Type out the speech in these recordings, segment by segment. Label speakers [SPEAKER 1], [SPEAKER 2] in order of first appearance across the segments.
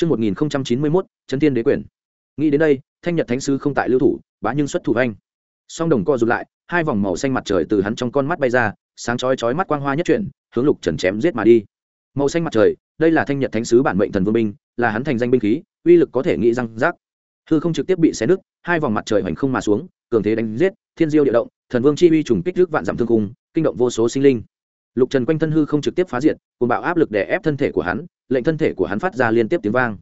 [SPEAKER 1] Trước 1091, Chấn Tiên Đế quyền. Nghĩ đến đây, Thanh Nhật Thánh Sứ không tại lưu thủ, bá nhưng xuất thủ anh. Song đồng co rụt lại, hai vòng màu xanh mặt trời từ hắn trong con mắt bay ra, sáng chói chói mắt quang hoa nhất chuyển, hướng Lục Trần chém giết mà đi. Màu xanh mặt trời, đây là Thanh Nhật Thánh Sứ bản mệnh thần vương binh, là hắn thành danh binh khí, uy lực có thể nghĩ răng rác. Hư không trực tiếp bị xé nứt, hai vòng mặt trời hoành không mà xuống, cường thế đánh giết, thiên diêu địa động, thần vương chi uy trùng kích trước vạn dặm thương cùng, kinh động vô số sinh linh lục trần quanh thân hư không trực tiếp phá diệt cuồng bạo áp lực đè ép thân thể của hắn lệnh thân thể của hắn phát ra liên tiếp tiếng vang.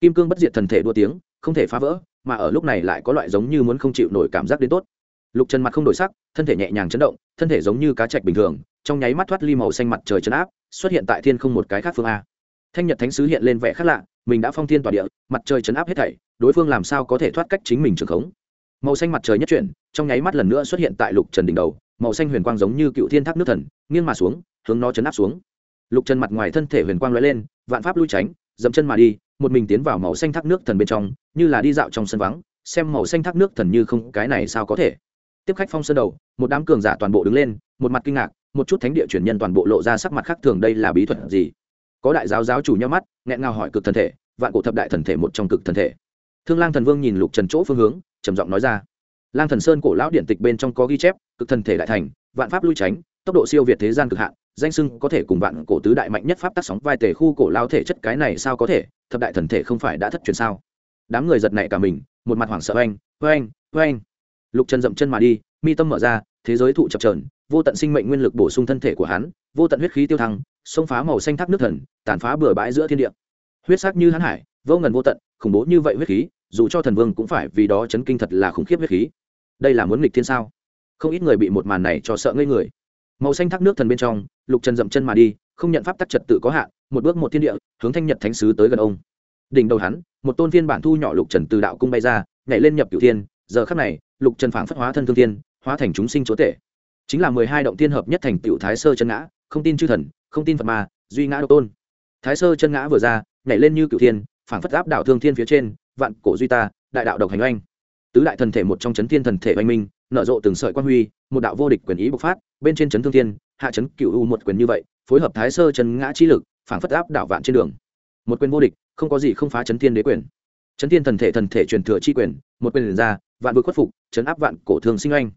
[SPEAKER 1] Kim cương bất diệt thần thể đua tiếng, không thể phá vỡ, mà ở lúc này lại có loại giống như muốn không chịu nổi cảm giác đến tốt. Lục trần mặt không đổi sắc, thân thể nhẹ nhàng chấn động, thân thể giống như cá chạch bình thường, trong nháy mắt thoát ly màu xanh mặt trời chấn áp, xuất hiện tại thiên không một cái khác phương a. Thanh nhật thánh sứ hiện lên vẻ khác lạ, mình đã phong thiên tỏa địa, mặt trời chấn áp hết thảy, đối phương làm sao có thể thoát cách chính mình trường khống? Màu xanh mặt trời nhất chuyển, trong nháy mắt lần nữa xuất hiện tại lục trần đỉnh đầu, màu xanh huyền quang giống như cựu thiên tháp nước thần, nghiêng mà xuống, hướng nó chấn áp xuống lục trần mặt ngoài thân thể huyền quang lóe lên, vạn pháp lui tránh, dậm chân mà đi, một mình tiến vào màu xanh thác nước thần bên trong, như là đi dạo trong sân vắng, xem màu xanh thác nước thần như không, cái này sao có thể? Tiếp khách phong sơn đầu, một đám cường giả toàn bộ đứng lên, một mặt kinh ngạc, một chút thánh địa truyền nhân toàn bộ lộ ra sắc mặt khác thường đây là bí thuật gì? Có đại giáo giáo chủ nhau mắt, nghẹn ngào hỏi cực thần thể, vạn cổ thập đại thần thể một trong cực thần thể. Thương lang thần vương nhìn lục trần chỗ phương hướng, trầm giọng nói ra. Lang thần sơn cổ lão điện tịch bên trong có ghi chép, cực thần thể đại thành, vạn pháp lui tránh, tốc độ siêu việt thế gian cực hạn danh sưng có thể cùng vạn cổ tứ đại mạnh nhất pháp tác sóng vai tề khu cổ lao thể chất cái này sao có thể, thập đại thần thể không phải đã thất truyền sao? Đám người giật nảy cả mình, một mặt hoảng sợ, oanh oanh oanh. Lục trần dậm chân mà đi, mi tâm mở ra, thế giới thụ chập trờn vô tận sinh mệnh nguyên lực bổ sung thân thể của hắn, vô tận huyết khí tiêu thăng, xông phá màu xanh thác nước thần, tàn phá bừa bãi giữa thiên địa. Huyết sắc như hắn hải, vô ngần vô tận, khủng bố như vậy huyết khí, dù cho thần vương cũng phải vì đó chấn kinh thật là khủng khiếp huyết khí. Đây là muốn nghịch thiên sao? Không ít người bị một màn này cho sợ ngây người màu xanh thác nước thần bên trong, lục trần dậm chân mà đi, không nhận pháp tắc trật tự có hạn, một bước một thiên địa, hướng thanh nhật thánh sứ tới gần ông. Đỉnh đầu hắn, một tôn phiên bản thu nhỏ lục trần từ đạo cung bay ra, nhảy lên nhập cửu thiên, giờ khắc này, lục trần phảng phất hóa thân thương thiên, hóa thành chúng sinh chúa tể. Chính là mười hai động thiên hợp nhất thành tiểu thái sơ chân ngã, không tin chư thần, không tin phật ma, duy ngã độc tôn. Thái sơ chân ngã vừa ra, nhảy lên như cửu thiên, phảng phất áp đảo thương thiên phía trên, vạn cổ duy ta, đại đạo độc hành oanh. Tứ đại thần thể một trong chấn thiên thần thể oanh minh nở rộ từng sợi quan huy, một đạo vô địch quyền ý bộc phát, bên trên chấn thương thiên, hạ chấn cựu u một quyền như vậy, phối hợp thái sơ trần ngã chi lực, phản phất áp đảo vạn trên đường. Một quyền vô địch, không có gì không phá chấn thiên đế quyền. Chấn thiên thần thể thần thể truyền thừa chi quyền, một quyền liền ra, vạn vực khuất phục, chấn áp vạn cổ thường sinh oanh.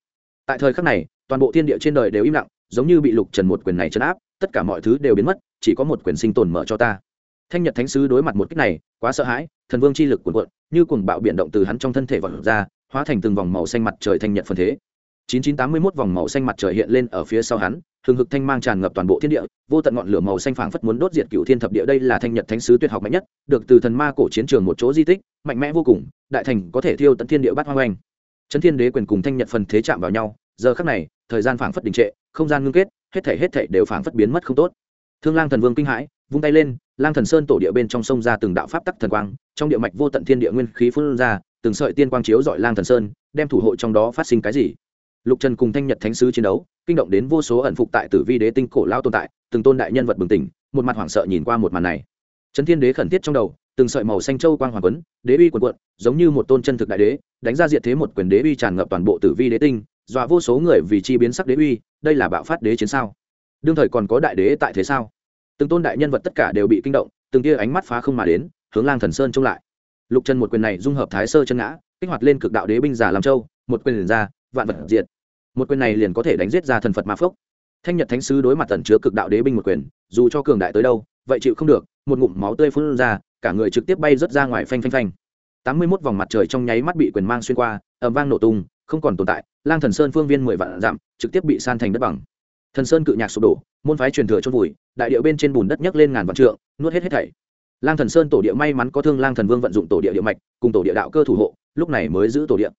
[SPEAKER 1] Tại thời khắc này, toàn bộ thiên địa trên đời đều im lặng, giống như bị lục trần một quyền này chấn áp, tất cả mọi thứ đều biến mất, chỉ có một quyền sinh tồn mở cho ta. Thanh nhật thánh sứ đối mặt một cách này, quá sợ hãi, thần vương chi lực cuồn cuộn, như cuồng bạo biển động từ hắn trong thân thể vọt ra hóa thành từng vòng màu xanh mặt trời thanh nhật phân thế. 9981 vòng màu xanh mặt trời hiện lên ở phía sau hắn, hừng hực thanh mang tràn ngập toàn bộ thiên địa, vô tận ngọn lửa màu xanh phảng phất muốn đốt diệt cửu thiên thập địa. Đây là thanh nhật thánh sứ tuyệt học mạnh nhất, được từ thần ma cổ chiến trường một chỗ di tích, mạnh mẽ vô cùng, đại thành có thể thiêu tận thiên địa bát hoang hoành. chấn thiên đế quyền cùng thanh nhật phần thế chạm vào nhau, giờ khắc này, thời gian phảng phất đình trệ, không gian ngưng kết, hết thảy hết thảy đều phảng phất biến mất không tốt. Thương lang thần vương kinh hãi, vung tay lên, lang thần sơn tổ địa bên trong sông ra từng đạo pháp tắc thần quang, trong địa mạch vô tận thiên địa nguyên khí phun ra từng sợi tiên quang chiếu dọi lang thần sơn, đem thủ hộ trong đó phát sinh cái gì. Lục trần cùng thanh nhật thánh sứ chiến đấu, kinh động đến vô số ẩn phục tại tử vi đế tinh cổ lao tồn tại, từng tôn đại nhân vật bừng tỉnh, một mặt hoảng sợ nhìn qua một màn này. Trấn thiên đế khẩn thiết trong đầu, từng sợi màu xanh châu quang hoàng quấn, đế uy quần quận giống như một tôn chân thực đại đế, đánh ra diện thế một quyền đế uy tràn ngập toàn bộ tử vi đế tinh, dọa vô số người vì chi biến sắc đế uy, đây là bạo phát đế chiến sao? Đương thời còn có đại đế tại thế sao? Từng tôn đại nhân vật tất cả đều bị kinh động, từng tia ánh mắt phá không mà đến, hướng lang thần sơn trông lại lục trần một quyền này dung hợp thái sơ chân ngã, kích hoạt lên cực đạo đế binh giả làm châu, một quyền liền ra, vạn vật diệt. Một quyền này liền có thể đánh giết ra thần phật ma phốc thanh nhật thánh sứ đối mặt tẩn chứa cực đạo đế binh một quyền, dù cho cường đại tới đâu, vậy chịu không được, một ngụm máu tươi phun ra, cả người trực tiếp bay rớt ra ngoài phanh phanh phanh. Tám mươi mốt vòng mặt trời trong nháy mắt bị quyền mang xuyên qua ẩm vang nổ tung, không còn tồn tại, lang thần sơn phương viên mười vạn dặm, trực tiếp bị san thành đất bằng. Thần sơn cự nhạc sụp đổ, môn phái truyền thừa chôn vùi, đại điệu bên trên bùn đất nhấc lên ngàn vạn trượng, nuốt hết hết thảy lang thần sơn tổ địa may mắn có thương lang thần vương vận dụng tổ địa địa mạch, cùng tổ địa đạo cơ thủ hộ, lúc này mới giữ tổ địa.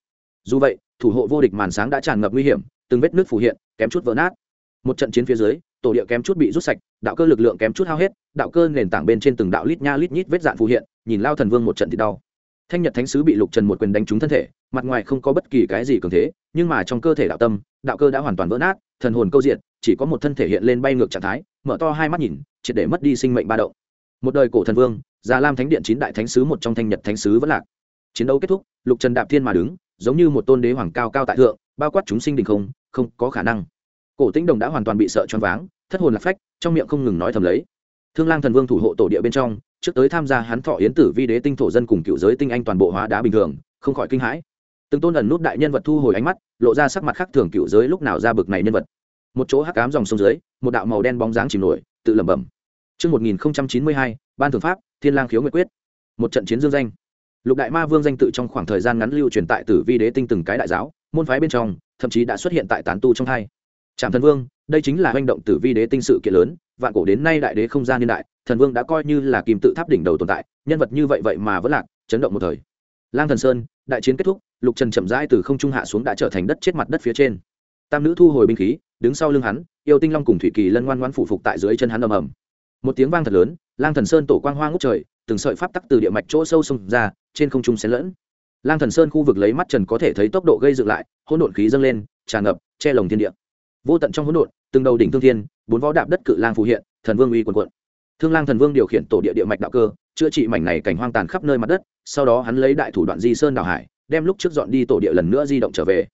[SPEAKER 1] Dù vậy, thủ hộ vô địch màn sáng đã tràn ngập nguy hiểm, từng vết nước phủ hiện, kém chút vỡ nát. Một trận chiến phía dưới, tổ địa kém chút bị rút sạch, đạo cơ lực lượng kém chút hao hết, đạo cơ nền tảng bên trên từng đạo lít nha lít nhít vết dạn phù hiện, nhìn lao thần vương một trận thì đau. Thanh nhật thánh sứ bị lục trần một quyền đánh trúng thân thể, mặt ngoài không có bất kỳ cái gì cường thế, nhưng mà trong cơ thể đạo tâm, đạo cơ đã hoàn toàn vỡ nát, thần hồn câu diện chỉ có một thân thể hiện lên bay ngược trạng thái, mở to hai mắt nhìn, triệt để mất đi sinh mệnh ba động một đời cổ thần vương, già lam thánh điện chín đại thánh sứ một trong thanh nhật thánh sứ vẫn lạc. Chiến đấu kết thúc, lục trần đạp thiên mà đứng, giống như một tôn đế hoàng cao cao tại thượng, bao quát chúng sinh đình không không có khả năng. Cổ tĩnh đồng đã hoàn toàn bị sợ choáng váng, thất hồn lạc phách, trong miệng không ngừng nói thầm lấy. Thương lang thần vương thủ hộ tổ địa bên trong, trước tới tham gia hắn thọ yến tử vi đế tinh thổ dân cùng cựu giới tinh anh toàn bộ hóa đá bình thường, không khỏi kinh hãi. Từng tôn ẩn nút đại nhân vật thu hồi ánh mắt, lộ ra sắc mặt khác thường cựu giới lúc nào ra bực này nhân vật. Một chỗ hắc cám dòng sông dưới, một đạo màu đen bóng dáng chìm nổi, tự lẩm bẩm. Trước 1092, Ban thượng Pháp, Thiên lang khiếu nguyệt quyết. Một trận chiến dương danh. Lục Đại Ma Vương danh tự trong khoảng thời gian ngắn lưu truyền tại Tử Vi Đế tinh từng cái đại giáo, môn phái bên trong, thậm chí đã xuất hiện tại tán tu trong hai. Trạm Thần Vương, đây chính là hành động Tử Vi Đế tinh sự kiện lớn, vạn cổ đến nay đại đế không gian niên đại, Thần Vương đã coi như là kim tự tháp đỉnh đầu tồn tại, nhân vật như vậy vậy mà vẫn lạc, chấn động một thời. Lang Thần Sơn, đại chiến kết thúc, Lục Trần chậm rãi từ không trung hạ xuống đã trở thành đất chết mặt đất phía trên. Tam nữ thu hồi binh khí, đứng sau lưng hắn, yêu tinh long cùng thủy kỳ lân ngoan ngoãn phụ phục tại dưới chân hắn ầm ầm một tiếng vang thật lớn, lang thần sơn tổ quang hoa ngút trời, từng sợi pháp tắc từ địa mạch chỗ sâu xông ra, trên không trung xen lẫn. Lang thần sơn khu vực lấy mắt trần có thể thấy tốc độ gây dựng lại, hỗn độn khí dâng lên, tràn ngập, che lồng thiên địa. Vô tận trong hỗn độn, từng đầu đỉnh thương thiên, bốn võ đạp đất cự lang phù hiện, thần vương uy quần quận thương lang thần vương điều khiển tổ địa địa mạch đạo cơ, chữa trị mảnh này cảnh hoang tàn khắp nơi mặt đất, sau đó hắn lấy đại thủ đoạn di sơn đào hải, đem lúc trước dọn đi tổ địa lần nữa di động trở về.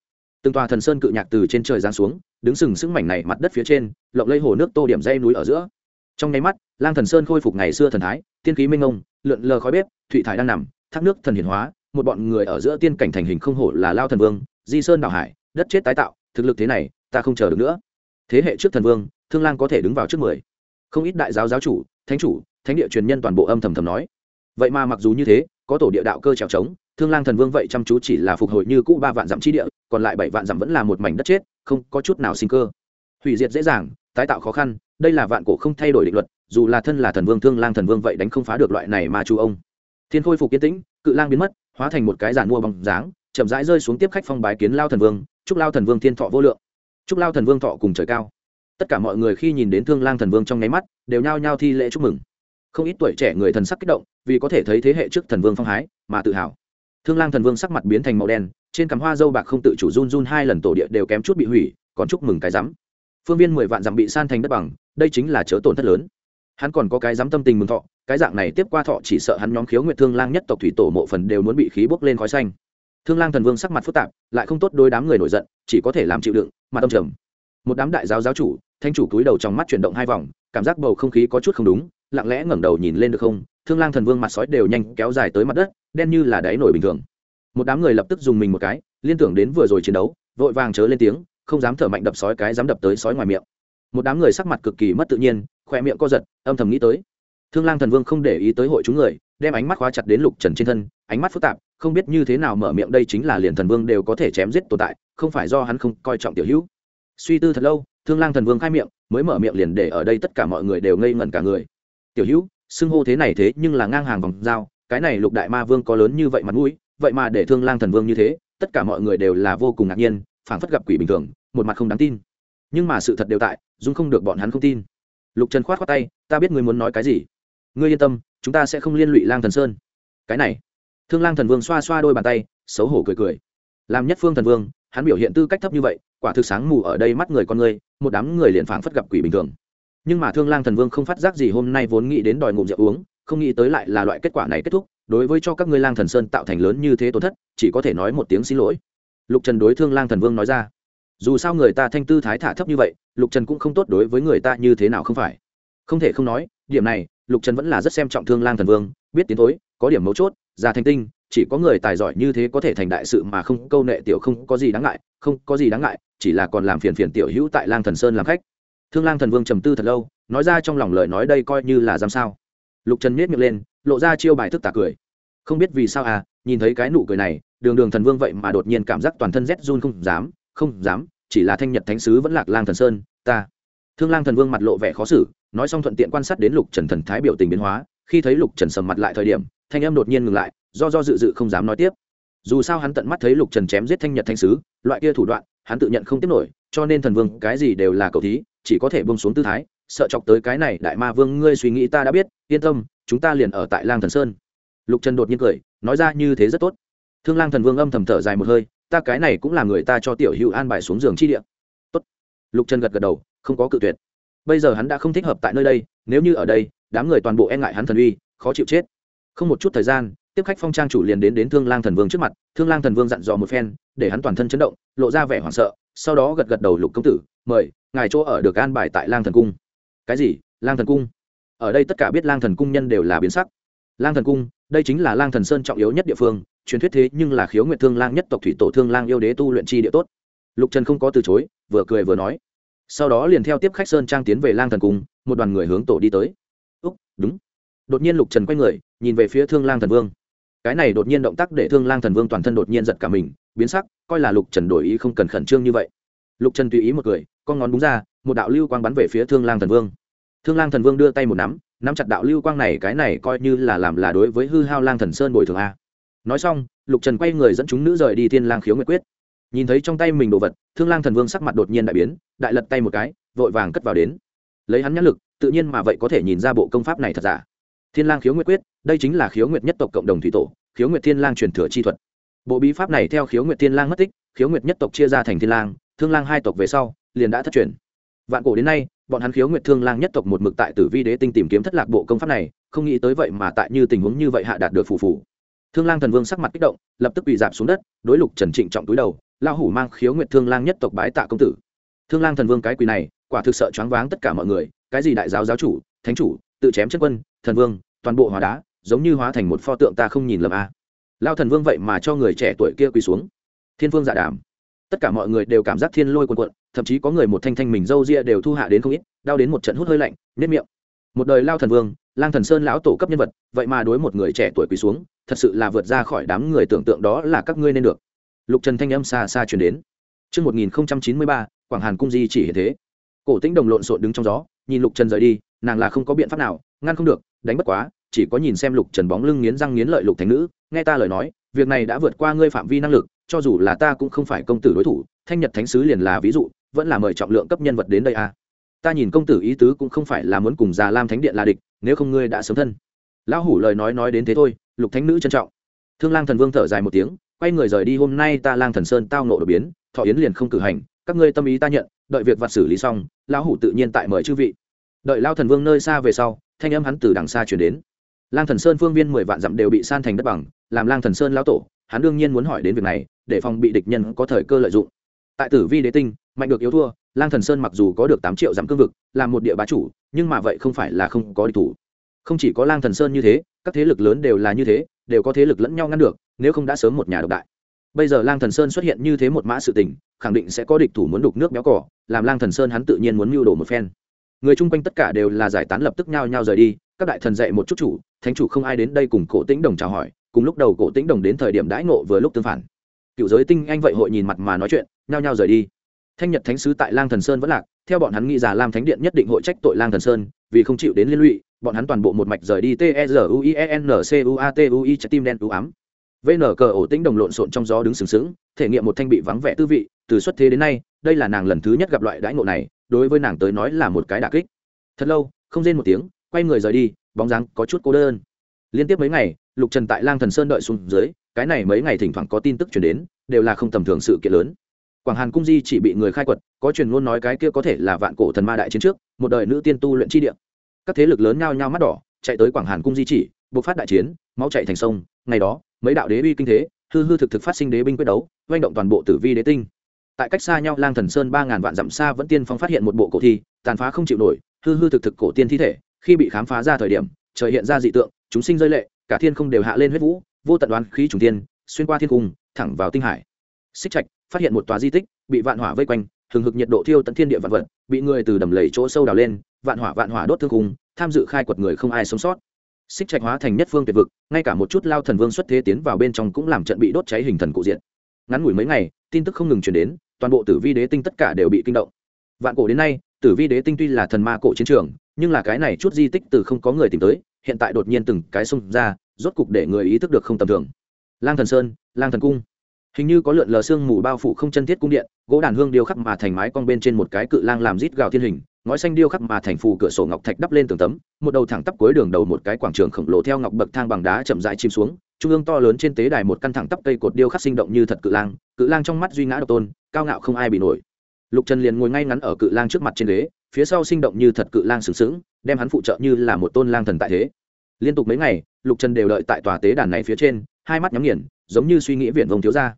[SPEAKER 1] Từng tòa thần sơn cự nhạc từ trên trời giáng xuống, đứng sừng sững mảnh này mặt đất phía trên, lộng lấy hồ nước tô điểm dây núi ở giữa trong nháy mắt, lang thần sơn khôi phục ngày xưa thần thái, tiên khí minh ông lượn lờ khói bếp thụy thải đang nằm, thác nước thần hiển hóa, một bọn người ở giữa tiên cảnh thành hình không hổ là lao thần vương, di sơn đảo hải, đất chết tái tạo, thực lực thế này, ta không chờ được nữa. Thế hệ trước thần vương, thương lang có thể đứng vào trước mười. Không ít đại giáo giáo chủ, thánh chủ, thánh địa truyền nhân toàn bộ âm thầm thầm nói. Vậy mà mặc dù như thế, có tổ địa đạo cơ trèo trống, thương lang thần vương vậy chăm chú chỉ là phục hồi như cũ ba vạn dặm chi địa, còn lại bảy vạn dặm vẫn là một mảnh đất chết, không có chút nào sinh cơ. Hủy diệt dễ dàng tái tạo khó khăn, đây là vạn cổ không thay đổi định luật, dù là thân là thần vương, thương lang thần vương vậy đánh không phá được loại này mà chu ông. Thiên khôi phục kiến tĩnh, cự lang biến mất, hóa thành một cái giàn mua bằng dáng, chậm rãi rơi xuống tiếp khách phong bái kiến lao thần vương, chúc lao thần vương thiên thọ vô lượng. Chúc lao thần vương thọ cùng trời cao. Tất cả mọi người khi nhìn đến thương lang thần vương trong nháy mắt, đều nhao nhao thi lễ chúc mừng. Không ít tuổi trẻ người thần sắc kích động, vì có thể thấy thế hệ trước thần vương phong hái, mà tự hào. Thương lang thần vương sắc mặt biến thành màu đen, trên cằm hoa dâu bạc không tự chủ run run hai lần tổ địa đều kém chút bị hủy, còn chúc mừng cái rắm phương viên mười vạn dặm bị san thành đất bằng, đây chính là chớ tổn thất lớn. Hắn còn có cái dám tâm tình mừng thọ, cái dạng này tiếp qua thọ chỉ sợ hắn nhóm khiếu nguyệt thương lang nhất tộc thủy tổ mộ phần đều muốn bị khí bốc lên khói xanh. Thương lang thần vương sắc mặt phức tạp, lại không tốt đôi đám người nổi giận, chỉ có thể làm chịu đựng mà tâm trầm. Một đám đại giáo giáo chủ, thanh chủ cúi đầu trong mắt chuyển động hai vòng, cảm giác bầu không khí có chút không đúng, lặng lẽ ngẩng đầu nhìn lên được không? Thương lang thần vương mặt sói đều nhanh kéo dài tới mặt đất, đen như là đáy nổi bình thường. Một đám người lập tức dùng mình một cái, liên tưởng đến vừa rồi chiến đấu, vội vàng chớ lên tiếng không dám thở mạnh đập sói cái dám đập tới sói ngoài miệng. Một đám người sắc mặt cực kỳ mất tự nhiên, khoe miệng co giật, âm thầm nghĩ tới. Thương lang thần vương không để ý tới hội chúng người, đem ánh mắt khóa chặt đến lục trần trên thân, ánh mắt phức tạp, không biết như thế nào mở miệng đây chính là liền thần vương đều có thể chém giết tồn tại, không phải do hắn không coi trọng tiểu hữu. Suy tư thật lâu, thương lang thần vương khai miệng, mới mở miệng liền để ở đây tất cả mọi người đều ngây ngẩn cả người. Tiểu hữu, xưng hô thế này thế nhưng là ngang hàng vòng dao cái này lục đại ma vương có lớn như vậy mặt mũi, vậy mà để thương lang thần vương như thế, tất cả mọi người đều là vô cùng ngạc nhiên phảng phất gặp quỷ bình thường, một mặt không đáng tin. Nhưng mà sự thật đều tại, dung không được bọn hắn không tin. Lục trần khoát khoát tay, ta biết ngươi muốn nói cái gì. Ngươi yên tâm, chúng ta sẽ không liên lụy lang thần sơn. Cái này, thương lang thần vương xoa xoa đôi bàn tay, xấu hổ cười cười. Làm nhất phương thần vương, hắn biểu hiện tư cách thấp như vậy, quả thực sáng mù ở đây mắt người con người, một đám người liền phảng phất gặp quỷ bình thường. Nhưng mà thương lang thần vương không phát giác gì hôm nay vốn nghĩ đến đòi ngụm rượu uống, không nghĩ tới lại là loại kết quả này kết thúc, đối với cho các ngươi lang thần sơn tạo thành lớn như thế tổn thất, chỉ có thể nói một tiếng xin lỗi lục trần đối thương lang thần vương nói ra. Dù sao người ta thanh tư thái thả thấp như vậy, lục trần cũng không tốt đối với người ta như thế nào không phải. Không thể không nói, điểm này, lục trần vẫn là rất xem trọng thương lang thần vương, biết tiến thối, có điểm mấu chốt, già thanh tinh, chỉ có người tài giỏi như thế có thể thành đại sự mà không câu nệ tiểu không có gì đáng ngại, không có gì đáng ngại, chỉ là còn làm phiền phiền tiểu hữu tại lang thần sơn làm khách. Thương lang thần vương trầm tư thật lâu, nói ra trong lòng lời nói đây coi như là giam sao. Lục trần miết miệng lên, lộ ra chiêu bài thức tà cười. Không biết vì sao à nhìn thấy cái nụ cười này đường đường thần vương vậy mà đột nhiên cảm giác toàn thân rét run không dám không dám, chỉ là thanh nhật thánh sứ vẫn lạc lang thần sơn, ta. Thương lang thần vương mặt lộ vẻ khó xử, nói xong thuận tiện quan sát đến lục trần thần thái biểu tình biến hóa, khi thấy lục trần sầm mặt lại thời điểm, thanh em đột nhiên ngừng lại, do do dự dự không dám nói tiếp. Dù sao hắn tận mắt thấy lục trần chém giết thanh nhật thanh sứ, loại kia thủ đoạn, hắn tự nhận không tiếp nổi, cho nên thần vương cái gì đều là cầu thí, chỉ có thể bông xuống tư thái, sợ chọc tới cái này, đại ma vương ngươi suy nghĩ ta đã biết, yên tâm, chúng ta liền ở tại lang thần sơn. Lục trần đột nhiên cười, nói ra như thế rất tốt thương lang thần vương âm thầm thở dài một hơi, ta cái này cũng là người ta cho tiểu hữu an bài xuống giường chi địa. Tốt. Lục trần gật gật đầu, không có cự tuyệt. Bây giờ hắn đã không thích hợp tại nơi đây, nếu như ở đây, đám người toàn bộ e ngại hắn thần uy, khó chịu chết. Không một chút thời gian, tiếp khách phong trang chủ liền đến đến thương lang thần vương trước mặt, thương lang thần vương dặn dò một phen, để hắn toàn thân chấn động, lộ ra vẻ hoảng sợ, sau đó gật gật đầu lục công tử, mời, ngài chỗ ở được an bài tại lang thần cung. Cái gì? Lang thần cung? Ở đây tất cả biết lang thần cung nhân đều là biến sắc lang thần cung, đây chính là lang thần sơn trọng yếu nhất địa phương, truyền thuyết thế nhưng là khiếu nguyện thương lang nhất tộc thủy tổ thương lang yêu đế tu luyện chi địa tốt. Lục trần không có từ chối, vừa cười vừa nói. Sau đó liền theo tiếp khách sơn trang tiến về lang thần cung, một đoàn người hướng tổ đi tới. Úc, đúng. Đột nhiên lục trần quay người, nhìn về phía thương lang thần vương. Cái này đột nhiên động tác để thương lang thần vương toàn thân đột nhiên giật cả mình, biến sắc, coi là lục trần đổi ý không cần khẩn trương như vậy. Lục trần tùy ý một cười, con ngón đúng ra, một đạo lưu quang bắn về phía thương lang thần vương. Thương lang thần vương đưa tay một nắm nắm chặt đạo lưu quang này, cái này coi như là làm là đối với hư hao lang thần sơn bồi thường a. Nói xong, lục trần quay người dẫn chúng nữ rời đi thiên lang khiếu nguyệt quyết. Nhìn thấy trong tay mình đồ vật, thương lang thần vương sắc mặt đột nhiên đại biến, đại lật tay một cái, vội vàng cất vào đến. Lấy hắn nhãn lực, tự nhiên mà vậy có thể nhìn ra bộ công pháp này thật giả. Thiên lang khiếu nguyệt quyết, đây chính là khiếu nguyệt nhất tộc cộng đồng thủy tổ, khiếu nguyệt thiên lang truyền thừa chi thuật. Bộ bí pháp này theo khiếu nguyệt thiên lang mất tích, khiếu nguyệt nhất tộc chia ra thành thiên lang, thương lang hai tộc về sau, liền đã thất truyền. Vạn cổ đến nay bọn hắn khiếu nguyệt thương lang nhất tộc một mực tại tử vi đế tinh tìm kiếm thất lạc bộ công pháp này, không nghĩ tới vậy mà tại như tình huống như vậy hạ đạt được phù phù. Thương lang thần vương sắc mặt kích động, lập tức bị dạp xuống đất, đối lục trần trịnh trọng túi đầu lao hủ mang khiếu nguyệt thương lang nhất tộc bái tạ công tử. Thương lang thần vương cái quỳ này, quả thực sợ choáng váng tất cả mọi người, cái gì đại giáo giáo chủ, thánh chủ, tự chém chân quân, thần vương, toàn bộ hóa đá, giống như hóa thành một pho tượng ta không nhìn lầm a. À. lao thần vương vậy mà cho người trẻ tuổi kia quỳ xuống. Thiên vương dạ đàm tất cả mọi người đều cảm giác thiên lôi cuồn cuộn, thậm chí có người một thanh thanh mình râu ria đều thu hạ đến không ít đau đến một trận hút hơi lạnh nếp miệng. Một đời lao thần vương lang thần sơn lão tổ cấp nhân vật vậy mà đối một người trẻ tuổi quỳ xuống thật sự là vượt ra khỏi đám người tưởng tượng đó là các ngươi nên được. Lục trần thanh âm xa xa chuyển đến. Trước 1093, Quảng Hàn Cung Di chỉ hiện thế. Cổ tĩnh đồng lộn xộn đứng trong gió, nhìn Lục Trần rời đi, nàng là không có biện pháp nào, ngăn không được, đánh bất quá, chỉ có nhìn xem Lục Trần bóng lưng nghiến răng nghiến lợi Lục Thánh Nữ, nghe ta lời nói, việc này đã vượt qua ngươi phạm vi năng lực, cho dù là ta cũng không phải công tử đối thủ, Thanh Nhật Thánh sứ liền là ví dụ, vẫn là mời trọng lượng cấp nhân vật đến đây à. Ta nhìn công tử ý tứ cũng không phải là muốn cùng Già Lam Thánh điện là địch, nếu không ngươi đã sớm thân. Lão hủ lời nói nói đến thế thôi, Lục Thánh Nữ trân trọng. Thương Lang Thần Vương thở dài một tiếng, quay người rời đi hôm nay ta lang thần sơn tao nộ đột biến thọ yến liền không cử hành các ngươi tâm ý ta nhận đợi việc vặt xử lý xong lão hủ tự nhiên tại mời chư vị đợi lao thần vương nơi xa về sau thanh âm hắn từ đằng xa chuyển đến lang thần sơn phương viên mười vạn dặm đều bị san thành đất bằng, làm lang thần sơn lão tổ, hắn đương nhiên muốn hỏi đến việc này, để phòng bị địch nhân có thời cơ lợi dụng. Tại tử vi đế tinh, mạnh được yếu thua, lang thần sơn mặc dù có được tám triệu dặm cương vực, là một địa bá chủ, nhưng mà vậy không phải là không có địch thủ. Không chỉ có lang thần sơn như thế, các thế lực lớn đều là như thế, đều có thế lực lẫn nhau ngăn được, nếu không đã sớm một nhà độc đại. Bây giờ lang thần sơn xuất hiện như thế một mã sự tình, khẳng định sẽ có địch thủ muốn đục nước béo cỏ làm lang thần sơn hắn tự nhiên muốn mưu đồ một phen. Người chung quanh tất cả đều là giải tán lập tức nhao nhao rời đi các đại thần dạy một chút chủ, thánh chủ không ai đến đây cùng cổ tĩnh đồng chào hỏi, cùng lúc đầu cổ tĩnh đồng đến thời điểm đãi ngộ vừa lúc tương phản. Cựu giới tinh anh vậy hội nhìn mặt mà nói chuyện, nhao nhao rời đi. Thanh nhật thánh sứ tại lang thần sơn vẫn lạc, theo bọn hắn nghĩ già lam thánh điện nhất định hội trách tội lang thần sơn, vì không chịu đến liên lụy, bọn hắn toàn bộ một mạch rời đi t e r u i e n c u a t u i, trái tim đen u ám. Vn cờ ổ tĩnh đồng lộn xộn trong gió đứng sừng sững, thể nghiệm một thanh bị vắng vẻ tư vị, từ xuất thế đến nay, đây là nàng lần thứ nhất gặp loại đãi ngộ này, đối với nàng tới nói là một cái đà kích. Thật lâu, không rên một tiếng quay người rời đi, bóng dáng có chút cô đơn. Liên tiếp mấy ngày, lục trần tại lang thần sơn đợi xuống dưới, cái này mấy ngày thỉnh thoảng có tin tức chuyển đến, đều là không tầm thường sự kiện lớn. Quảng hàn cung di chỉ bị người khai quật, có truyền luôn nói cái kia có thể là vạn cổ thần ma đại chiến trước, một đời nữ tiên tu luyện chi địa. Các thế lực lớn nhao nhao mắt đỏ, chạy tới quảng hàn cung di chỉ buộc phát đại chiến, máu chạy thành sông, ngày đó, mấy đạo đế uy kinh thế, hư hư thực thực phát sinh đế binh quyết đấu oanh động toàn bộ tử vi đế tinh. Tại cách xa nhau, lang thần sơn ba ngàn vạn dặm xa vẫn tiên phong phát hiện một bộ cổ thi, tàn phá không chịu nổi, hư hư thực thực cổ tiên thi thể khi bị khám phá ra thời điểm, trời hiện ra dị tượng, chúng sinh rơi lệ, cả thiên không đều hạ lên huyết vũ, vô tận đoán khí trùng tiên xuyên qua thiên cung, thẳng vào tinh hải. Xích trạch phát hiện một tòa di tích, bị vạn hỏa vây quanh, hừng hực nhiệt độ thiêu tận thiên địa vạn vật, bị người từ đầm lầy chỗ sâu đào lên, vạn hỏa vạn hỏa đốt thương cung tham dự khai quật người không ai sống sót. Xích trạch hóa thành nhất phương tuyệt vực, ngay cả một chút lao thần vương xuất thế tiến vào bên trong cũng làm trận bị đốt cháy hình thần cụ diện. Ngắn ngủi mấy ngày, tin tức không ngừng chuyển đến, toàn bộ tử vi đế tinh tất cả đều bị kinh động. Vạn cổ đến nay, tử vi đế tinh tuy là thần ma cổ chiến trường nhưng là cái này chút di tích từ không có người tìm tới, hiện tại đột nhiên từng cái xông ra, rốt cục để người ý thức được không tầm thường. Lang thần sơn, lang thần cung. Hình như có lượn lờ xương mù bao phủ không chân thiết cung điện, gỗ đàn hương điêu khắc mà thành mái cong bên trên một cái cự lang làm rít gào thiên hình, ngói xanh điêu khắc mà thành phù cửa sổ ngọc thạch đắp lên tường tấm, một đầu thẳng tắp cuối đường đầu một cái quảng trường khổng lồ theo ngọc bậc thang bằng đá chậm rãi chìm xuống, trung ương to lớn trên tế đài một căn thẳng tắp cây cột điêu khắc sinh động như thật cự lang cự lang trong mắt duy ngã độc tôn, cao ngạo không ai bị nổi. Lục trần liền ngồi ngay ngắn ở cự lang trước mặt trên ghế phía sau sinh động như thật cự lang sừng sững, đem hắn phụ trợ như là một tôn lang thần tại thế. Liên tục mấy ngày, lục trần đều đợi tại tòa tế đàn này phía trên, hai mắt nhắm nghiền, giống như suy nghĩ viển vông thiếu ra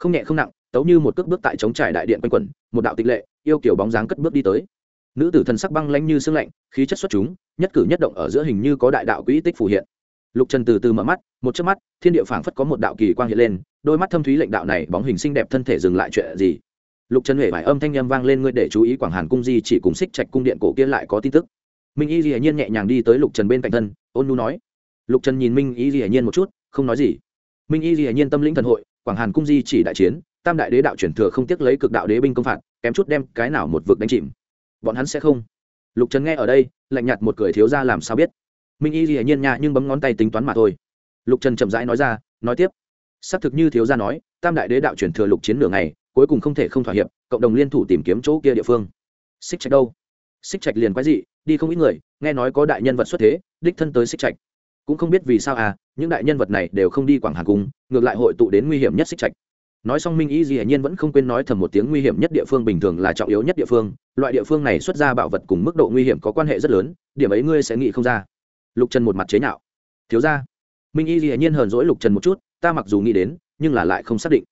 [SPEAKER 1] không nhẹ không nặng, tấu như một cước bước tại chống trải đại điện quanh quẩn, một đạo tịch lệ, yêu kiểu bóng dáng cất bước đi tới. Nữ tử thần sắc băng lãnh như sương lạnh, khí chất xuất chúng, nhất cử nhất động ở giữa hình như có đại đạo quỹ tích phù hiện. Lục trần từ từ mở mắt, một chớp mắt, thiên địa phảng phất có một đạo kỳ quang hiện lên, đôi mắt thâm thúy lệnh đạo này bóng hình xinh đẹp thân thể dừng lại chuyện gì? Lục trần huệ bài âm thanh â m vang lên, ngươi để chú ý quảng hàn cung di chỉ cùng xích trạch cung điện cổ kia lại có tin tức. Minh y dĩ nhiên nhẹ nhàng đi tới lục trần bên cạnh thân, ôn nu nói. Lục trần nhìn minh y dĩ nhiên một chút, không nói gì. Minh y dĩ nhiên tâm lĩnh thần hội, quảng hàn cung di chỉ đại chiến, tam đại đế đạo chuyển thừa không tiếc lấy cực đạo đế binh công phạt, kém chút đem cái nào một vực đánh chìm. Bọn hắn sẽ không. Lục trần nghe ở đây, lạnh nhạt một cười thiếu ra làm sao biết. Minh y dĩ nhiên nha nhưng bấm ngón tay tính toán mà thôi. Lục trần chậm rãi nói ra, nói tiếp. Xác thực như thiếu gia nói, tam đại đế đạo chuyển thừa lục chiến nửa ngày cuối cùng không thể không thỏa hiệp, cộng đồng liên thủ tìm kiếm chỗ kia địa phương. Xích trạch đâu? Xích trạch liền quái dị, đi không ít người, nghe nói có đại nhân vật xuất thế, đích thân tới xích trạch. Cũng không biết vì sao à những đại nhân vật này đều không đi quảng hà cung, ngược lại hội tụ đến nguy hiểm nhất xích trạch. Nói xong minh ý gì nhiên vẫn không quên nói thầm một tiếng nguy hiểm nhất địa phương bình thường là trọng yếu nhất địa phương, loại địa phương này xuất ra bạo vật cùng mức độ nguy hiểm có quan hệ rất lớn, điểm ấy ngươi sẽ nghĩ không ra. Lục trần một mặt chế nhạo. Thiếu ra minh y gì nhiên hờn dỗi lục trần một chút, ta mặc dù nghĩ đến, nhưng là lại không xác định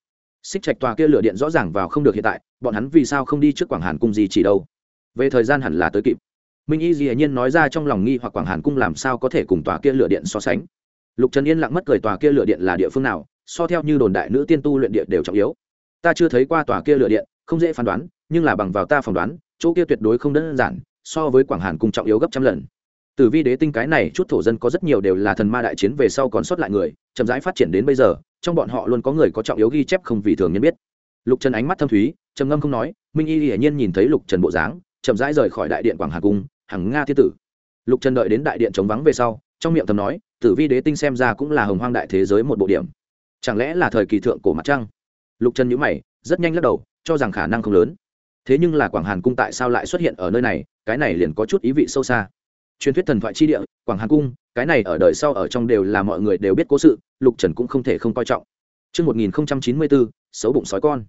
[SPEAKER 1] xích trạch tòa kia lửa điện rõ ràng vào không được hiện tại, bọn hắn vì sao không đi trước quảng hàn cung gì chỉ đâu? Về thời gian hẳn là tới kịp. Minh y dĩ nhiên nói ra trong lòng nghi hoặc quảng hàn cung làm sao có thể cùng tòa kia lửa điện so sánh. Lục trần yên lặng mất cười tòa kia lửa điện là địa phương nào, so theo như đồn đại nữ tiên tu luyện địa đều trọng yếu. Ta chưa thấy qua tòa kia lửa điện, không dễ phán đoán, nhưng là bằng vào ta phỏng đoán, chỗ kia tuyệt đối không đơn giản, so với quảng hàn cung trọng yếu gấp trăm lần từ vi đế tinh cái này, chút thổ dân có rất nhiều đều là thần ma đại chiến về sau còn sót lại người, chậm rãi phát triển đến bây giờ, trong bọn họ luôn có người có trọng yếu ghi chép không vì thường nhân biết. Lục trần ánh mắt thâm thúy, trầm ngâm không nói, minh y hiển nhiên nhìn thấy lục trần bộ dáng, chậm rãi rời khỏi đại điện quảng hà cung, hằng nga thiên tử. Lục trần đợi đến đại điện trống vắng về sau, trong miệng thầm nói, tử vi đế tinh xem ra cũng là hồng hoang đại thế giới một bộ điểm. Chẳng lẽ là thời kỳ thượng cổ mặt trăng? Lục trần nhíu mày, rất nhanh lắc đầu, cho rằng khả năng không lớn. Thế nhưng là quảng hàn cung tại sao lại xuất hiện ở nơi này? Cái này liền có chút ý vị sâu xa truyền thuyết thần thoại chi địa quảng hà cung cái này ở đời sau ở trong đều là mọi người đều biết cố sự lục trần cũng không thể không coi trọng Trước 1094, xấu bụng sói con.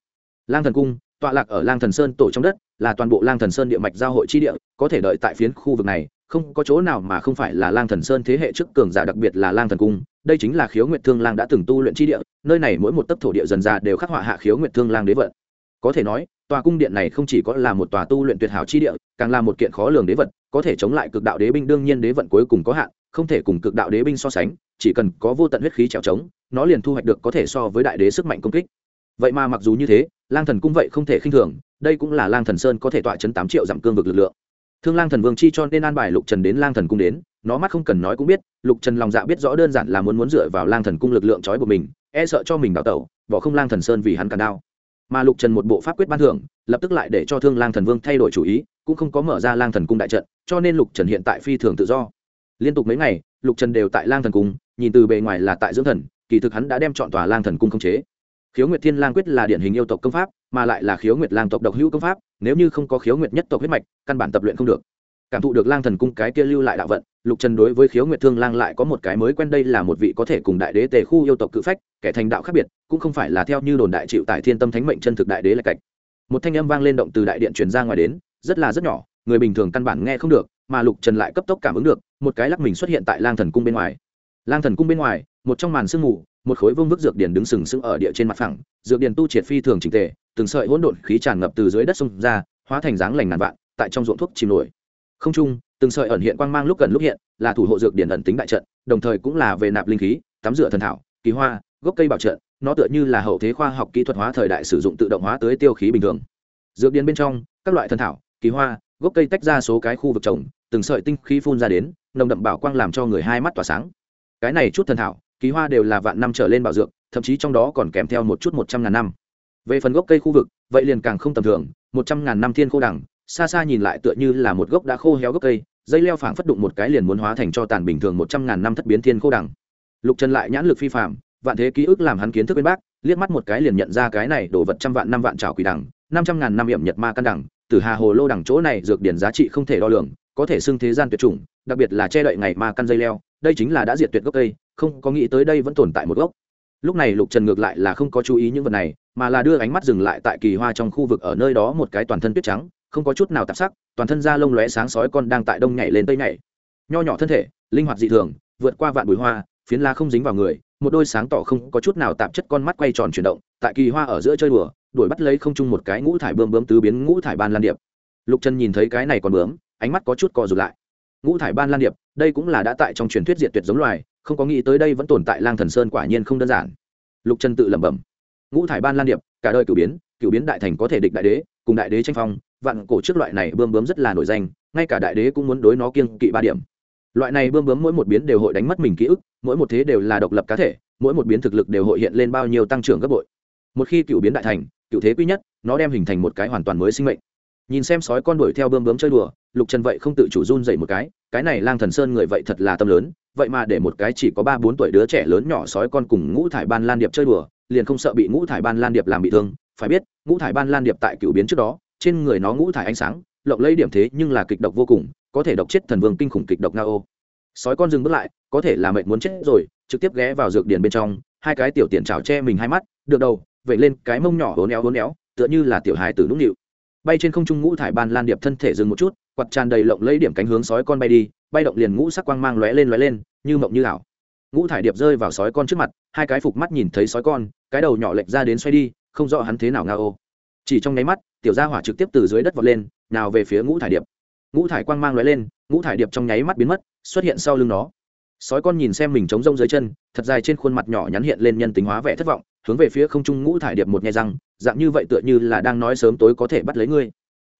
[SPEAKER 1] Lang thần cung, tọa lạc ở lang thần sơn tổ trong đất là toàn bộ lang thần sơn địa mạch giao hội chi địa có thể đợi tại phiến khu vực này không có chỗ nào mà không phải là lang thần sơn thế hệ trước cường giả đặc biệt là lang thần cung đây chính là khiếu nguyệt thương lang đã từng tu luyện chi địa nơi này mỗi một tấc thổ địa dần ra đều khắc họa hạ khiếu nguyệt thương lang đế vận có thể nói, tòa cung điện này không chỉ có là một tòa tu luyện tuyệt hảo chi địa, càng là một kiện khó lường đế vật, có thể chống lại cực đạo đế binh, đương nhiên đế vận cuối cùng có hạn, không thể cùng cực đạo đế binh so sánh, chỉ cần có vô tận huyết khí trèo trống, nó liền thu hoạch được có thể so với đại đế sức mạnh công kích. Vậy mà mặc dù như thế, lang thần cung vậy không thể khinh thường, đây cũng là lang thần sơn có thể tọa chấn tám triệu dặm cương vực lực lượng. Thương lang thần vương chi cho nên an bài lục trần đến lang thần cung đến, nó mắt không cần nói cũng biết, lục trần lòng dạ biết rõ đơn giản là muốn muốn dựa vào lang thần cung lực lượng trói buộc mình e sợ cho mình đào tẩu, bỏ không lang thần sơn vì hắn càn đao mà lục trần một bộ pháp quyết ban thưởng, lập tức lại để cho thương lang thần vương thay đổi chủ ý, cũng không có mở ra lang thần cung đại trận, cho nên lục trần hiện tại phi thường tự do. Liên tục mấy ngày, lục trần đều tại lang thần cung, nhìn từ bề ngoài là tại dưỡng thần, kỳ thực hắn đã đem chọn tòa lang thần cung khống chế. Khiếu nguyệt thiên lang quyết là điển hình yêu tộc công pháp, mà lại là khiếu nguyệt lang tộc độc hữu công pháp, nếu như không có khiếu nguyệt nhất tộc huyết mạch, căn bản tập luyện không được cảm thụ được lang thần cung cái kia lưu lại đạo vận, lục trần đối với khiếu nguyệt thương lang lại có một cái mới quen đây là một vị có thể cùng đại đế tề khu yêu tộc cự phách, kẻ thành đạo khác biệt, cũng không phải là theo như đồn đại chịu tại thiên tâm thánh mệnh chân thực đại đế là cạch một thanh âm vang lên động từ đại điện truyền ra ngoài đến, rất là rất nhỏ, người bình thường căn bản nghe không được, mà lục trần lại cấp tốc cảm ứng được, một cái lắc mình xuất hiện tại lang thần cung bên ngoài. Lang thần cung bên ngoài, một trong màn sương mù, một khối vương vức dược điển đứng sừng sững ở địa trên mặt phẳng, dược điển tu triệt phi thường trình tề, từng sợi hỗn độn khí tràn ngập từ dưới đất sông ra, hóa thành dáng lành ngàn vạn, tại trong ruộng thuốc chìm nổi không trung từng sợi ẩn hiện quang mang lúc gần lúc hiện, là thủ hộ dược điển ẩn tính đại trận, đồng thời cũng là về nạp linh khí, tắm rửa thần thảo, kỳ hoa, gốc cây bảo trận, nó tựa như là hậu thế khoa học kỹ thuật hóa thời đại sử dụng tự động hóa tới tiêu khí bình thường. Dược điển bên trong, các loại thần thảo, kỳ hoa, gốc cây tách ra số cái khu vực trồng, từng sợi tinh khí phun ra đến, nồng đậm bảo quang làm cho người hai mắt tỏa sáng. Cái này chút thần thảo, kỳ hoa đều là vạn năm trở lên bảo dược, thậm chí trong đó còn kèm theo một chút một trăm ngàn năm. Về phần gốc cây khu vực, vậy liền càng không tầm thường, một trăm ngàn năm thiên khô đẳng xa xa nhìn lại tựa như là một gốc đã khô héo gốc cây, dây leo phảng phất đụng một cái liền muốn hóa thành cho tàn bình thường một trăm ngàn năm thất biến thiên khô đẳng lục trần lại nhãn lực phi phạm vạn thế ký ức làm hắn kiến thức bên bác, liếc mắt một cái liền nhận ra cái này đổ vật trăm vạn năm vạn trào quỷ đẳng năm trăm ngàn năm hiểm nhật ma căn đẳng từ hà hồ lô đẳng chỗ này dược điển giá trị không thể đo lường, có thể xưng thế gian tuyệt chủng, đặc biệt là che đậy ngày ma căn dây leo, đây chính là đã diệt tuyệt gốc cây, không có nghĩ tới đây vẫn tồn tại một gốc. Lúc này lục trần ngược lại là không có chú ý những vật này, mà là đưa ánh mắt dừng lại tại kỳ hoa trong khu vực ở nơi đó một cái toàn thân tuyết trắng không có chút nào tạp sắc, toàn thân da lông lóe sáng sói con đang tại đông nhảy lên tây nhảy. Nho nhỏ thân thể, linh hoạt dị thường, vượt qua vạn bụi hoa, phiến la không dính vào người, một đôi sáng tỏ không có chút nào tạp chất con mắt quay tròn chuyển động, tại kỳ hoa ở giữa chơi đùa, đuổi bắt lấy không chung một cái ngũ thải bơm bơm tứ biến ngũ thải ban lan điệp. Lục trần nhìn thấy cái này còn bướm, ánh mắt có chút co rụt lại. Ngũ thải ban lan điệp, đây cũng là đã tại trong truyền thuyết diệt tuyệt giống loài, không có nghĩ tới đây vẫn tồn tại lang thần sơn quả nhiên không đơn giản. Lục trần tự lẩm bẩm. Ngũ thải ban lan điệp, cả đời cửu biến cửu biến đại thành có thể địch đại đế, cùng đại đế tranh phong vạn cổ trước loại này bươm bướm rất là nổi danh, ngay cả đại đế cũng muốn đối nó kiêng kỵ ba điểm. Loại này bươm bướm mỗi một biến đều hội đánh mất mình ký ức, mỗi một thế đều là độc lập cá thể, mỗi một biến thực lực đều hội hiện lên bao nhiêu tăng trưởng gấp bội. Một khi cựu biến đại thành, cựu thế quý nhất, nó đem hình thành một cái hoàn toàn mới sinh mệnh. Nhìn xem sói con đuổi theo bươm bướm chơi đùa, lục trần vậy không tự chủ run dậy một cái cái này lang thần sơn người vậy thật là tâm lớn, vậy mà để một cái chỉ có ba bốn tuổi đứa trẻ lớn nhỏ sói con cùng ngũ thải ban lan điệp chơi đùa, liền không sợ bị ngũ thải ban lan điệp làm bị thương. Phải biết, ngũ thải ban lan điệp tại cựu biến trước đó trên người nó ngũ thải ánh sáng, lộng lấy điểm thế nhưng là kịch độc vô cùng, có thể độc chết thần vương kinh khủng kịch độc nga ô sói con dừng bước lại, có thể là mệnh muốn chết rồi, trực tiếp ghé vào dược điền bên trong, hai cái tiểu tiền trào che mình hai mắt, được đầu vậy lên cái mông nhỏ hố néo hố néo tựa như là tiểu hài tử nũng nịu. Bay trên không trung ngũ thải ban lan điệp thân thể dừng một chút, quạt tràn đầy lộng lấy điểm cánh hướng sói con bay đi, bay động liền ngũ sắc quang mang lóe lên lóe lên, như mộng như ảo. Ngũ thải điệp rơi vào sói con trước mặt, hai cái phục mắt nhìn thấy sói con, cái đầu nhỏ lệch ra đến xoay đi, không rõ hắn thế nào nga ô chỉ trong nháy mắt tiểu gia hỏa trực tiếp từ dưới đất vọt lên, nào về phía ngũ thải điệp. Ngũ thải quang mang lóe lên, ngũ thải điệp trong nháy mắt biến mất, xuất hiện sau lưng nó. Sói con nhìn xem mình trống rông dưới chân, thật dài trên khuôn mặt nhỏ nhắn hiện lên nhân tính hóa vẻ thất vọng, hướng về phía không trung ngũ thải điệp một nhai răng, dạng như vậy tựa như là đang nói sớm tối có thể bắt lấy ngươi.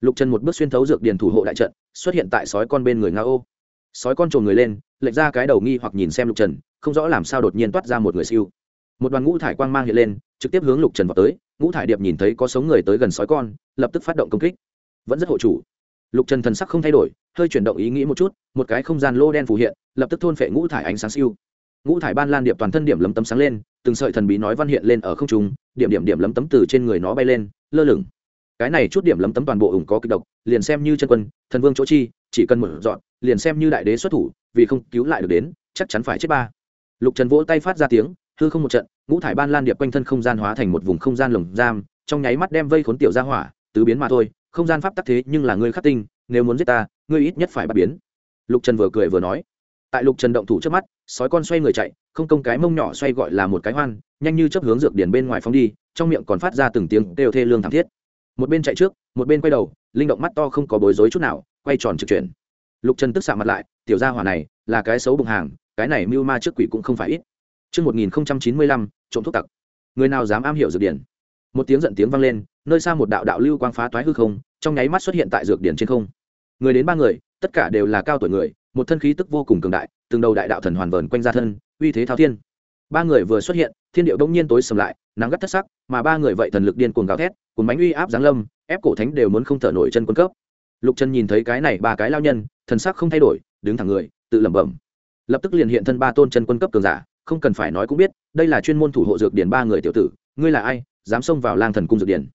[SPEAKER 1] Lục trần một bước xuyên thấu dược điền thủ hộ đại trận, xuất hiện tại sói con bên người nga ô. Sói con trồn người lên, lệch ra cái đầu nghi hoặc nhìn xem lục trần, không rõ làm sao đột nhiên toát ra một người siêu. Một đoàn ngũ thải quang mang hiện lên trực tiếp hướng lục trần vào tới, ngũ thải điệp nhìn thấy có sống người tới gần sói con, lập tức phát động công kích. Vẫn rất hộ chủ. Lục trần thần sắc không thay đổi, hơi chuyển động ý nghĩ một chút, một cái không gian lô đen phù hiện, lập tức thôn phệ ngũ thải ánh sáng siêu. Ngũ thải ban lan điệp toàn thân điểm lấm tấm sáng lên, từng sợi thần bí nói văn hiện lên ở không trung, điểm điểm điểm lấm tấm từ trên người nó bay lên, lơ lửng. Cái này chút điểm lấm tấm toàn bộ ủng có kịch độc, liền xem như chân quân, thần vương chỗ chi, chỉ cần một dọn, liền xem như đại đế xuất thủ, vì không cứu lại được đến, chắc chắn phải chết ba. Lục trần vỗ tay phát ra tiếng hư không một trận, ngũ thải ban lan điệp quanh thân không gian hóa thành một vùng không gian lồng giam, trong nháy mắt đem vây khốn tiểu ra hỏa, tứ biến mà thôi, không gian pháp tắc thế nhưng là ngươi khắc tinh, nếu muốn giết ta, ngươi ít nhất phải bắt biến. Lục trần vừa cười vừa nói. Tại lục trần động thủ trước mắt, sói con xoay người chạy, không công cái mông nhỏ xoay gọi là một cái hoan, nhanh như chấp hướng dược điển bên ngoài phóng đi, trong miệng còn phát ra từng tiếng đều thê lương thảm thiết. Một bên chạy trước, một bên quay đầu, linh động mắt to không có bối rối chút nào, quay tròn trực chuyển. Lục trần tức xạ mặt lại, tiểu gia hỏa này là cái xấu bụng hàng, cái này mưu ma trước quỷ cũng không phải ít. Trước 1095, trộm thuốc tặc. Người nào dám am hiểu dược điển? Một tiếng giận tiếng vang lên, nơi xa một đạo đạo lưu quang phá toái hư không, trong nháy mắt xuất hiện tại dược điển trên không. Người đến ba người, tất cả đều là cao tuổi người, một thân khí tức vô cùng cường đại, từng đầu đại đạo thần hoàn vờn quanh ra thân, uy thế thao thiên. Ba người vừa xuất hiện, thiên điệu đông nhiên tối sầm lại, nắng gắt thất sắc, mà ba người vậy thần lực điên cuồng gào thét, cuốn bánh uy áp giáng lâm, ép cổ thánh đều muốn không thở nổi chân quân cấp. Lục Chân nhìn thấy cái này ba cái lao nhân, thần sắc không thay đổi, đứng thẳng người, tự lẩm bẩm. Lập tức liền hiện thân ba tôn chân quân cấp cường giả, không cần phải nói cũng biết, đây là chuyên môn thủ hộ dược điển ba người tiểu tử, ngươi là ai, dám xông vào lang thần cung dược điển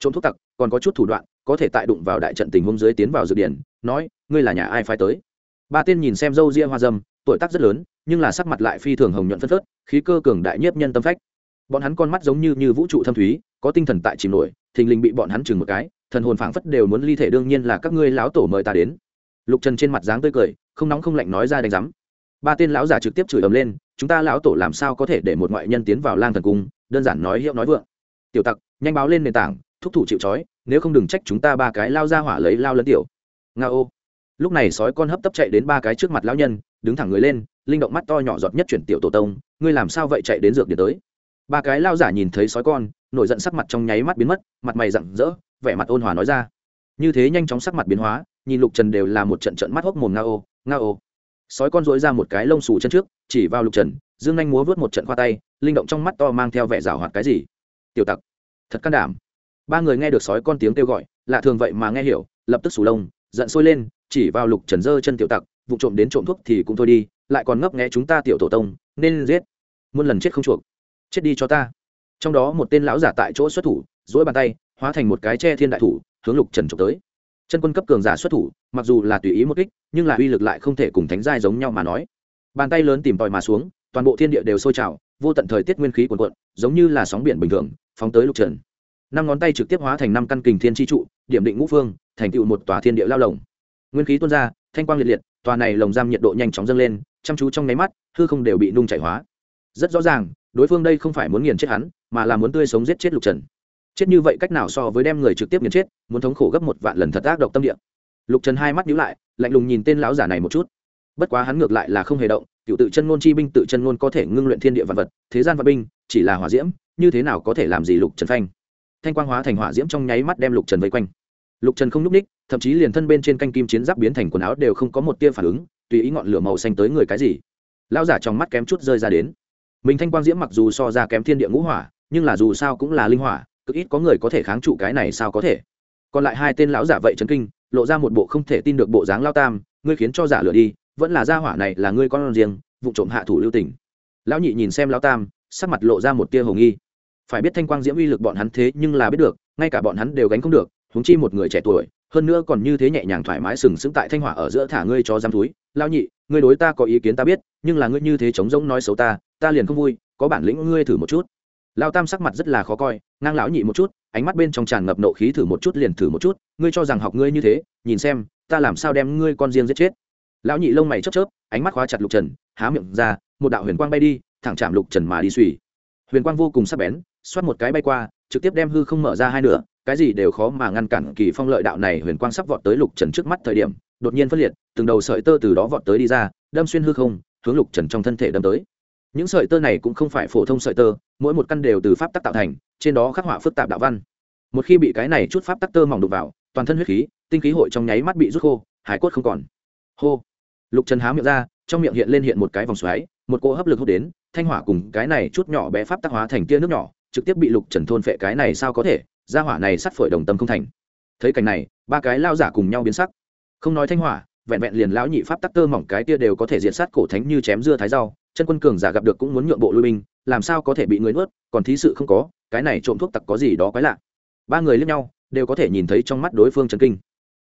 [SPEAKER 1] trộm thuốc tặc, còn có chút thủ đoạn, có thể tại đụng vào đại trận tình huống dưới tiến vào dược điển nói, ngươi là nhà ai phải tới? Ba tên nhìn xem dâu ria hoa dâm, tuổi tác rất lớn, nhưng là sắc mặt lại phi thường hồng nhuận phân phớt, khí cơ cường đại nhiếp nhân tâm phách. Bọn hắn con mắt giống như như vũ trụ thâm thúy, có tinh thần tại chìm nổi, thình lình bị bọn hắn chừng một cái, thần hồn phảng phất đều muốn ly thể đương nhiên là các ngươi lão tổ mời ta đến. Lục trần trên mặt dáng tươi cười, không nóng không lạnh nói ra đánh giám. Ba tên lão giả trực tiếp chửi ầm lên chúng ta lão tổ làm sao có thể để một ngoại nhân tiến vào lang thần cung, đơn giản nói hiệu nói vượng. Tiểu tặc, nhanh báo lên nền tảng, thúc thủ chịu trói, nếu không đừng trách chúng ta ba cái lao ra hỏa lấy lao lấn tiểu. Nga ô. Lúc này sói con hấp tấp chạy đến ba cái trước mặt lão nhân, đứng thẳng người lên, linh động mắt to nhỏ giọt nhất chuyển tiểu tổ tông, ngươi làm sao vậy chạy đến dược điện tới? Ba cái lao giả nhìn thấy sói con, nổi giận sắc mặt trong nháy mắt biến mất, mặt mày rặng rỡ, vẻ mặt ôn hòa nói ra. Như thế nhanh chóng sắc mặt biến hóa, nhìn lục trần đều là một trận trận mắt hốc mồm nga ô nga ô sói con dối ra một cái lông xù chân trước, chỉ vào lục trần, dương anh múa vớt một trận khoa tay, linh động trong mắt to mang theo vẻ rào hoạt cái gì? Tiểu tặc, thật can đảm. Ba người nghe được sói con tiếng kêu gọi, lạ thường vậy mà nghe hiểu, lập tức sù lông, giận sôi lên, chỉ vào lục trần dơ chân tiểu tặc, vụ trộm đến trộm thuốc thì cũng thôi đi, lại còn ngấp nghẽ chúng ta tiểu tổ tông, nên giết. Muôn lần chết không chuộc. Chết đi cho ta. Trong đó một tên lão giả tại chỗ xuất thủ dỗi bàn tay, hóa thành một cái che thiên đại thủ, hướng lục trần trộm tới. Chân quân cấp cường giả xuất thủ mặc dù là tùy ý một kích, nhưng là uy lực lại không thể cùng thánh giai giống nhau mà nói. Bàn tay lớn tìm tòi mà xuống, toàn bộ thiên địa đều sôi trào, vô tận thời tiết nguyên khí cuồn cuộn, giống như là sóng biển bình thường, phóng tới lục trần. Năm ngón tay trực tiếp hóa thành năm căn kình thiên tri trụ, điểm định ngũ phương, thành tựu một tòa thiên địa lao lồng. Nguyên khí tuôn ra, thanh quang liệt liệt, tòa này lồng giam nhiệt độ nhanh chóng dâng lên, chăm chú trong nháy mắt, hư không đều bị nung chảy hóa. Rất rõ ràng, đối phương đây không phải muốn nghiền chết hắn, mà là muốn tươi sống giết chết lục trần. Chết như vậy cách nào so với đem người trực tiếp nghiền chết, muốn thống khổ gấp một vạn lần thật ác độc tâm địa lục trần hai mắt nhíu lại, lạnh lùng nhìn tên lão giả này một chút. Bất quá hắn ngược lại là không hề động, cựu tự chân ngôn chi binh tự chân ngôn có thể ngưng luyện thiên địa vật vật, thế gian vật binh, chỉ là hỏa diễm, như thế nào có thể làm gì lục trần phanh? Thanh quang hóa thành hỏa diễm trong nháy mắt đem lục trần vây quanh. Lục trần không n ú c ních thậm chí liền thân bên trên canh kim chiến giáp biến thành quần áo đều không có một tia phản ứng, tùy ý ngọn lửa màu xanh tới người cái gì. Lao giả trong mắt kém chút rơi ra đến. Mình thanh quang diễm mặc dù so ra kém thiên địa ngũ hỏa, nhưng là dù sao cũng là linh hỏa, cực ít có người có thể kháng trụ cái này sao có thể. Còn lại hai tên lão giả vậy trấn kinh lộ ra một bộ không thể tin được bộ dáng lao tam, ngươi khiến cho giả lửa đi, vẫn là gia hỏa này là ngươi con riêng, vụ trộm hạ thủ lưu Tỉnh. lão nhị nhìn xem lao tam, sắc mặt lộ ra một tia hồ nghi. Phải biết thanh quang diễm uy lực bọn hắn thế nhưng là biết được, ngay cả bọn hắn đều gánh không được, huống chi một người trẻ tuổi, hơn nữa còn như thế nhẹ nhàng thoải mái sừng sững tại thanh hỏa ở giữa thả ngươi cho giam túi. Lao nhị, ngươi đối ta có ý kiến ta biết, nhưng là ngươi như thế chống rỗng nói xấu ta ta liền không vui, có bản lĩnh ngươi thử một chút. Lao tam sắc mặt rất là khó coi, ngang lão nhị một chút ánh mắt bên trong tràn ngập nộ khí thử một chút liền thử một chút, ngươi cho rằng học ngươi như thế, nhìn xem, ta làm sao đem ngươi con riêng giết chết. Lão nhị lông mày chớp chớp, ánh mắt khóa chặt lục trần, há miệng ra, một đạo huyền quang bay đi, thẳng chạm lục trần mà đi suy huyền quang vô cùng sắc bén, xoát một cái bay qua, trực tiếp đem hư không mở ra hai nửa, cái gì đều khó mà ngăn cản kỳ phong lợi đạo này huyền quang sắp vọt tới lục trần trước mắt thời điểm, đột nhiên phân liệt, từng đầu sợi tơ từ đó vọt tới đi ra, đâm xuyên hư không, hướng lục trần trong thân thể đâm tới những sợi tơ này cũng không phải phổ thông sợi tơ, mỗi một căn đều từ pháp tắc tạo thành, trên đó khắc họa phức tạp đạo văn. Một khi bị cái này chút pháp tắc tơ mỏng đục vào, toàn thân huyết khí, tinh khí hội trong nháy mắt bị rút khô, hải cốt không còn. Hô. Lục trần há miệng ra, trong miệng hiện lên hiện một cái vòng xoáy, một cỗ hấp lực hút đến, thanh hỏa cùng cái này chút nhỏ bé pháp tắc hóa thành tia nước nhỏ, trực tiếp bị lục trần thôn phệ cái này sao có thể ra hỏa này sắt phổi đồng tâm không thành. Thấy cảnh này, ba cái lao giả cùng nhau biến sắc. Không nói thanh hỏa, vẹn vẹn liền lão nhị pháp tắc tơ mỏng cái tia đều có thể diện sát cổ thánh như chém dưa thái rau chân quân cường giả gặp được cũng muốn nhượng bộ lui binh, làm sao có thể bị người nuốt, còn thí sự không có, cái này trộm thuốc tặc có gì đó quái lạ. Ba người lướt nhau, đều có thể nhìn thấy trong mắt đối phương chấn kinh.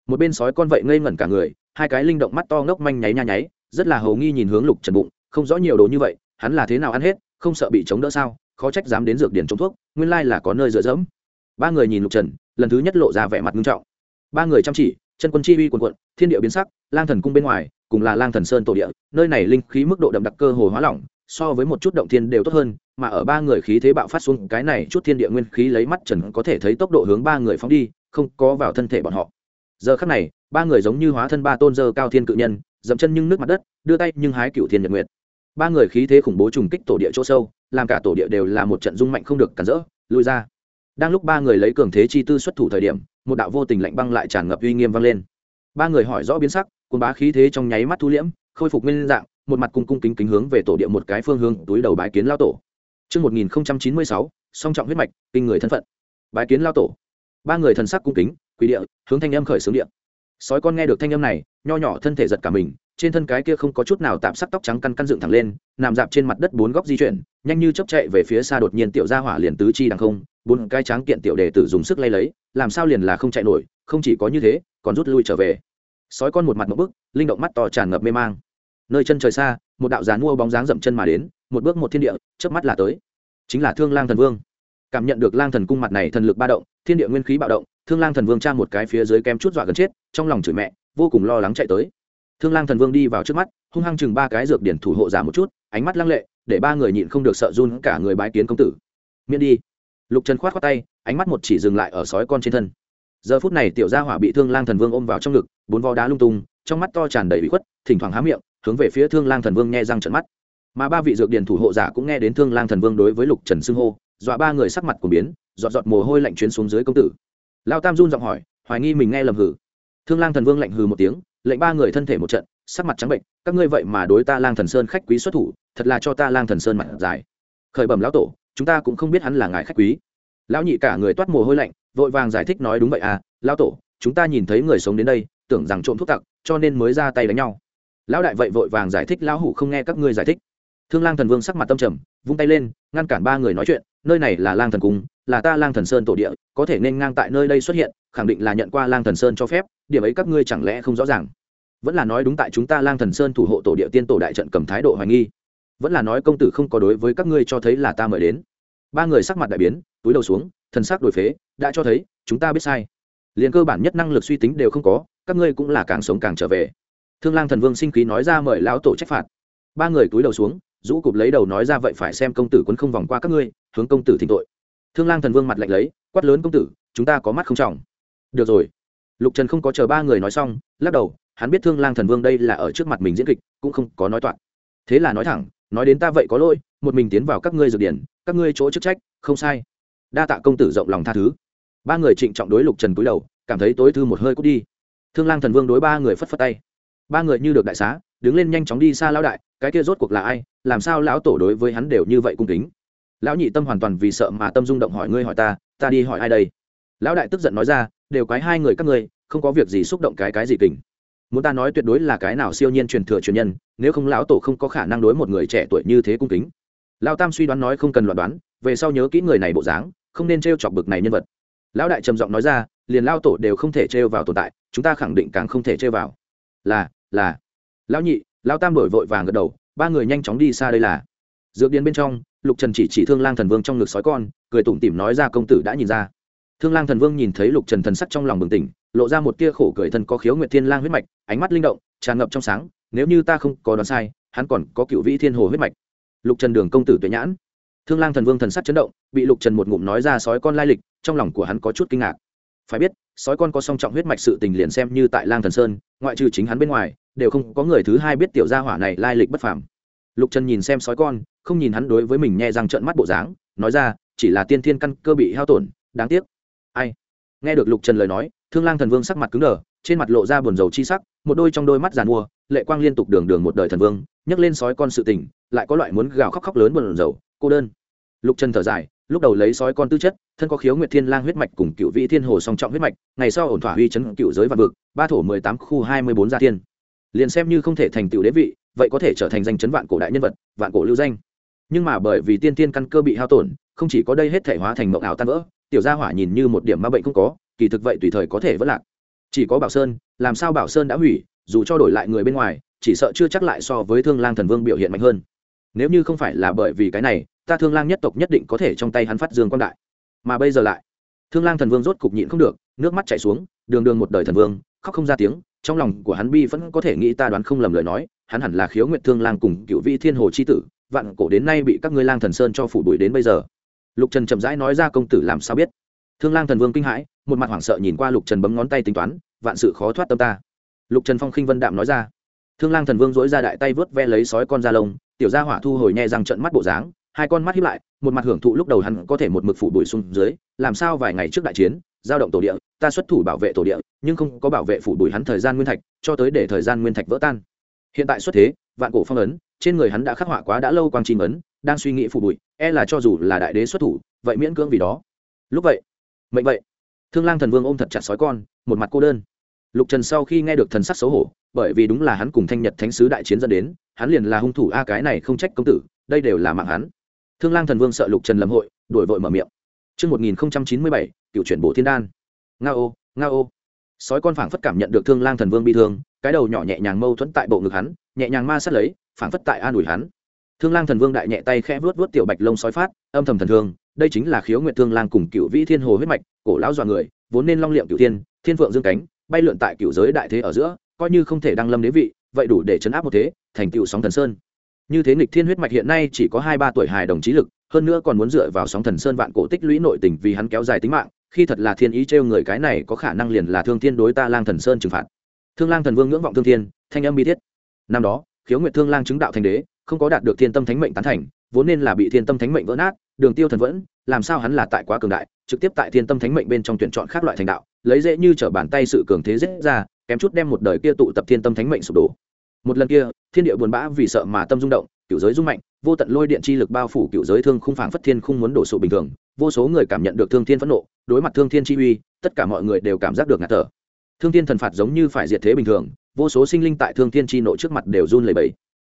[SPEAKER 1] Một bên sói con vậy ngây ngẩn cả người, hai cái linh động mắt to ngốc manh nháy nha nháy, rất là hầu nghi nhìn hướng lục trần bụng, không rõ nhiều đồ như vậy, hắn là thế nào ăn hết, không sợ bị chống đỡ sao, khó trách dám đến dược điển trộm thuốc, nguyên lai là có nơi dựa dẫm. Ba người nhìn lục trần, lần thứ nhất lộ ra vẻ mặt nghiêm trọng. Ba người chăm chỉ chân quân chi uy quần quận thiên địa biến sắc, lang thần cung bên ngoài, cùng là lang thần sơn tổ địa, nơi này linh khí mức độ đậm đặc cơ hồ hóa lỏng, so với một chút động thiên đều tốt hơn, mà ở ba người khí thế bạo phát xuống, cái này chút thiên địa nguyên khí lấy mắt trần có thể thấy tốc độ hướng ba người phóng đi, không có vào thân thể bọn họ. Giờ khắc này, ba người giống như hóa thân ba tôn dơ cao thiên cự nhân, dậm chân nhưng nước mặt đất, đưa tay nhưng hái cựu thiên nhật nguyệt. Ba người khí thế khủng bố trùng kích tổ địa chỗ sâu, làm cả tổ địa đều là một trận dung mạnh không được cản rỡ lùi ra. Đang lúc ba người lấy cường thế chi tư xuất thủ thời điểm một đạo vô tình lạnh băng lại tràn ngập uy nghiêm vang lên ba người hỏi rõ biến sắc cuốn bá khí thế trong nháy mắt thu liễm khôi phục nguyên dạng một mặt cung cung kính kính hướng về tổ địa một cái phương hướng túi đầu bái kiến lao tổ Trước 1096, song trọng huyết mạch, kinh người thân phận. Bái kiến lao tổ. Ba người thần sắc cung kính, quỳ địa, hướng thanh âm khởi xướng địa. Sói con nghe được thanh âm này, nho nhỏ thân thể giật cả mình, trên thân cái kia không có chút nào tạm sắc tóc trắng căn căn dựng thẳng lên, nằm dạp trên mặt đất bốn góc di chuyển, nhanh như chớp chạy về phía xa đột nhiên tiểu gia hỏa liền tứ chi đằng không, bốn cái trắng kiện tiểu đệ tử dùng sức lay lấy, làm sao liền là không chạy nổi, không chỉ có như thế, còn rút lui trở về. Sói con một mặt một bức, linh động mắt to tràn ngập mê mang. Nơi chân trời xa một đạo gián mua bóng dáng dậm chân mà đến một bước một thiên địa chớp mắt là tới. Chính là thương lang thần vương. Cảm nhận được lang thần cung mặt này thần lực ba động thiên địa nguyên khí bạo động thương lang thần vương tra một cái phía dưới kém chút dọa gần chết trong lòng chửi mẹ vô cùng lo lắng chạy tới thương lang thần vương đi vào trước mắt, hung hăng chừng ba cái dược điển thủ hộ giả một chút, ánh mắt lăng lệ, để ba người nhịn không được sợ run cả người bái kiến công tử. Miễn đi. Lục trần khoát khoát tay, ánh mắt một chỉ dừng lại ở sói con trên thân. Giờ phút này tiểu gia hỏa bị thương lang thần vương ôm vào trong ngực, bốn vo đá lung tung, trong mắt to tràn đầy bị khuất, thỉnh thoảng há miệng, hướng về phía thương lang thần vương nghe răng trận mắt. Mà ba vị dược điển thủ hộ giả cũng nghe đến thương lang thần vương đối với lục trần xưng hô, dọa ba người sắc mặt của biến dọt dọt mồ hôi lạnh chuyến xuống dưới công tử. Lao tam run giọng hỏi, hoài nghi mình nghe lầm hử. Thương lang thần vương lạnh hừ một tiếng lệnh ba người thân thể một trận, sắc mặt trắng bệnh, các ngươi vậy mà đối ta lang thần sơn khách quý xuất thủ, thật là cho ta lang thần sơn mặt dài. Khởi bẩm lão tổ, chúng ta cũng không biết hắn là ngài khách quý. Lão nhị cả người toát mồ hôi lạnh, vội vàng giải thích nói đúng vậy à lão tổ, chúng ta nhìn thấy người sống đến đây, tưởng rằng trộm thuốc tặc, cho nên mới ra tay đánh nhau. Lão đại vậy vội vàng giải thích, lão hủ không nghe các ngươi giải thích. Thương lang thần vương sắc mặt tâm trầm, vung tay lên, ngăn cản ba người nói chuyện, nơi này là lang thần cung, là ta lang thần sơn tổ địa, có thể nên ngang tại nơi đây xuất hiện, khẳng định là nhận qua lang thần sơn cho phép, điểm ấy các ngươi chẳng lẽ không rõ ràng vẫn là nói đúng tại chúng ta lang thần sơn thủ hộ tổ địa tiên tổ đại trận cầm thái độ hoài nghi. Vẫn là nói công tử không có đối với các ngươi cho thấy là ta mời đến. Ba người sắc mặt đại biến, túi đầu xuống, thần sắc đổi phế, đã cho thấy, chúng ta biết sai. Liền cơ bản nhất năng lực suy tính đều không có, các ngươi cũng là càng sống càng trở về. Thương lang thần vương sinh khí nói ra mời lão tổ trách phạt. Ba người túi đầu xuống, rũ cụp lấy đầu nói ra vậy phải xem công tử quấn không vòng qua các ngươi, hướng công tử thỉnh tội. Thương lang thần vương mặt lạnh lấy, quát lớn công tử, chúng ta có mắt không trọng. Được rồi. Lục trần không có chờ ba người nói xong, lắc đầu hắn biết thương lang thần vương đây là ở trước mặt mình diễn kịch, cũng không có nói toạc. Thế là nói thẳng, nói đến ta vậy có lỗi, một mình tiến vào các ngươi dược điển, các ngươi chỗ chức trách, không sai. Đa tạ công tử rộng lòng tha thứ. Ba người trịnh trọng đối lục trần cúi đầu, cảm thấy tối thư một hơi cút đi. Thương lang thần vương đối ba người phất phất tay. Ba người như được đại xá, đứng lên nhanh chóng đi xa lão đại, cái kia rốt cuộc là ai, làm sao lão tổ đối với hắn đều như vậy cung kính? Lão nhị tâm hoàn toàn vì sợ mà tâm rung động hỏi ngươi hỏi ta ta đi hỏi ai đây? Lão đại tức giận nói ra, đều quái hai người các ngươi, không có việc gì xúc động cái cái gì kình muốn ta nói tuyệt đối là cái nào siêu nhiên truyền thừa truyền nhân, nếu không lão tổ không có khả năng đối một người trẻ tuổi như thế cung kính. Lão tam suy đoán nói không cần loạn đoán, về sau nhớ kỹ người này bộ dáng, không nên t chọc bực này nhân vật. Lão đại trầm giọng nói ra, liền lao tổ đều không thể trêu vào tồn tại, chúng ta khẳng định càng không thể trêu vào. Là là. Lão nhị, lão tam đổi vội vàng gật đầu, ba người nhanh chóng đi xa đây là. Dược điền bên trong, lục trần chỉ chỉ thương lang thần vương trong ngực sói con, cười tủm tỉm nói ra công tử đã nhìn ra thương lang thần vương nhìn thấy lục trần thần sắc trong lòng bừng tỉnh, lộ ra một tia khổ cười thân có khiếu nguyệt thiên lang huyết mạch, ánh mắt linh động, tràn ngập trong sáng, nếu như ta không có đoán sai, hắn còn có cựu vĩ thiên hồ huyết mạch. Lục trần đường công tử tuệ nhãn. Thương lang thần vương thần sắc chấn động, bị lục trần một ngụm nói ra sói con lai lịch, trong lòng của hắn có chút kinh ngạc. Phải biết, sói con có song trọng huyết mạch sự tình liền xem như tại lang thần sơn, ngoại trừ chính hắn bên ngoài, đều không có người thứ hai biết tiểu gia hỏa này lai lịch bất phàm. Lục trần nhìn xem sói con, không nhìn hắn đối với mình nhẹ răng trợn mắt bộ dáng, nói ra, chỉ là tiên thiên căn cơ bị hao tổn, đáng tiếc ai? Nghe được lục trần lời nói, thương lang thần vương sắc mặt cứng đờ, trên mặt lộ ra buồn rầu chi sắc, một đôi trong đôi mắt giàn mua, lệ quang liên tục đường đường một đời thần vương, nhấc lên sói con sự tình, lại có loại muốn gào khóc khóc lớn buồn rầu, cô đơn. Lục trần thở dài, lúc đầu lấy sói con tư chất, thân có khiếu nguyệt thiên lang huyết mạch cùng cựu vị thiên hồ song trọng huyết mạch, ngày sau ổn thỏa huy chấn cựu giới vạn vực, ba thổ mười tám khu hai mươi bốn gia thiên. Liền xem như không thể thành tựu đế vị, vậy có thể trở thành danh chấn vạn cổ đại nhân vật, vạn cổ lưu danh. Nhưng mà bởi vì tiên tiên căn cơ bị hao tổn, không chỉ có đây hết thể hóa thành mộng ảo tan vỡ tiểu gia hỏa nhìn như một điểm ma bệnh không có, kỳ thực vậy tùy thời có thể vỡ lạc. Chỉ có bảo sơn, làm sao bảo sơn đã hủy, dù cho đổi lại người bên ngoài, chỉ sợ chưa chắc lại so với thương lang thần vương biểu hiện mạnh hơn. Nếu như không phải là bởi vì cái này, ta thương lang nhất tộc nhất định có thể trong tay hắn phát dương quan đại. Mà bây giờ lại, thương lang thần vương rốt cục nhịn không được, nước mắt chảy xuống, đường đường một đời thần vương, khóc không ra tiếng, trong lòng của hắn bi vẫn có thể nghĩ ta đoán không lầm lời nói, hắn hẳn là khiếu nguyện thương lang cùng cựu vị thiên hồ c h i tử, vạn cổ đến nay bị các ngươi lang thần sơn cho phủ đuổi đến bây giờ lục trần chậm rãi nói ra công tử làm sao biết? Thương lang thần vương kinh hãi, một mặt hoảng sợ nhìn qua lục trần bấm ngón tay tính toán, vạn sự khó thoát tâm ta. Lục trần phong khinh vân đạm nói ra. Thương lang thần vương dỗi ra đại tay vớt ve lấy sói con da lông, tiểu gia hỏa thu hồi nhẹ răng trận mắt bộ dáng, hai con mắt hiếp lại, một mặt hưởng thụ lúc đầu hắn có thể một mực phủ bụi xuống dưới, làm sao vài ngày trước đại chiến, giao động tổ địa, ta xuất thủ bảo vệ tổ địa, nhưng không có bảo vệ phủ bụi hắn thời gian nguyên thạch, cho tới để thời gian nguyên thạch vỡ tan. Hiện tại xuất thế, vạn cổ phong ấn, trên người hắn đã khắc họa quá đã lâu quang trình ấn đang suy nghĩ phủ bụi, e là cho dù là đại đế xuất thủ vậy miễn cưỡng vì đó lúc vậy mệnh vậy thương lang thần vương ôm thật chặt sói con một mặt cô đơn lục trần sau khi nghe được thần sắc xấu hổ bởi vì đúng là hắn cùng thanh nhật thánh sứ đại chiến dẫn đến hắn liền là hung thủ a cái này không trách công tử đây đều là mạng hắn thương lang thần vương sợ lục trần lầm hội đổi vội mở miệng Trước 1097, cựu chuyển bộ thiên đan. Nga ô, nga ô. Sói con phảng phất cảm nhận được thương lang thần vương bi thương, cái đầu nhỏ nhẹ nhàng mâu thuẫn tại bộ ngực hắn, nhẹ nhàng ma sát lấy, phảng phất tại an ủi hắn. Thương lang thần vương đại nhẹ tay khẽ vuốt vuốt tiểu bạch lông sói phát, âm thầm thần thương, đây chính là khiếu nguyệt thương lang cùng cựu vĩ thiên hồ huyết mạch, cổ lão dọa người, vốn nên long liệm cựu thiên, thiên vượng dương cánh, bay lượn tại cựu giới đại thế ở giữa, coi như không thể đăng lâm đế vị, vậy đủ để chấn áp một thế, thành cựu sóng thần sơn. Như thế nghịch thiên huyết mạch hiện nay chỉ có hai ba tuổi hài đồng trí lực hơn nữa còn muốn dựa vào sóng thần sơn vạn cổ tích lũy nội tình vì hắn kéo dài tính mạng khi thật là thiên ý trêu người cái này có khả năng liền là thương thiên đối ta lang thần sơn trừng phạt. Thương lang thần vương ngưỡng vọng thương thiên thanh âm bi thiết. Năm đó khiếu nguyệt thương lang chứng đạo thành đế không có đạt được thiên tâm thánh mệnh tán thành, vốn nên là bị thiên tâm thánh mệnh vỡ nát, đường tiêu thần vẫn, làm sao hắn là tại quá cường đại, trực tiếp tại thiên tâm thánh mệnh bên trong tuyển chọn khác loại thành đạo, lấy dễ như trở bàn tay sự cường thế dễ ra, kém chút đem một đời kia tụ tập thiên tâm thánh mệnh sụp đổ. Một lần kia, thiên địa buồn bã vì sợ mà tâm rung động cựu giới rung mạnh, vô tận lôi điện chi lực bao phủ cựu giới thương không phảng phất thiên không muốn đổ sụp bình thường, vô số người cảm nhận được thương thiên phẫn nộ, đối mặt thương thiên chi uy, tất cả mọi người đều cảm giác được ngạt thở. Thương thiên thần phạt giống như phải diệt thế bình thường, vô số sinh linh tại thương thiên chi nộ trước mặt đều run lẩy bẩy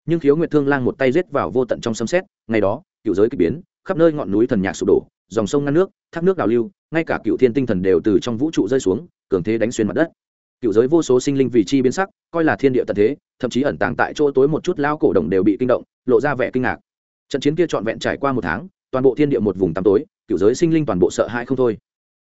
[SPEAKER 1] nhưng khiếu nguyệt thương lang một tay rết vào vô tận trong sấm xét ngày đó, cựu giới k ỳ biến, khắp nơi ngọn núi thần nhạc sụp đổ, dòng sông ngăn nước, thác nước đào lưu, ngay cả cựu thiên tinh thần đều từ trong vũ trụ rơi xuống, cường thế đánh xuyên mặt đất. Cựu giới vô số sinh linh vì chi biến sắc, coi là thiên địa tận thế, thậm chí ẩn tàng tại chỗ tối một chút lao cổ đồng đều bị kinh động, lộ ra vẻ kinh ngạc. Trận chiến kia trọn vẹn trải qua một tháng, toàn bộ thiên địa một vùng tăm tối, cựu giới sinh linh toàn bộ sợ hãi không thôi.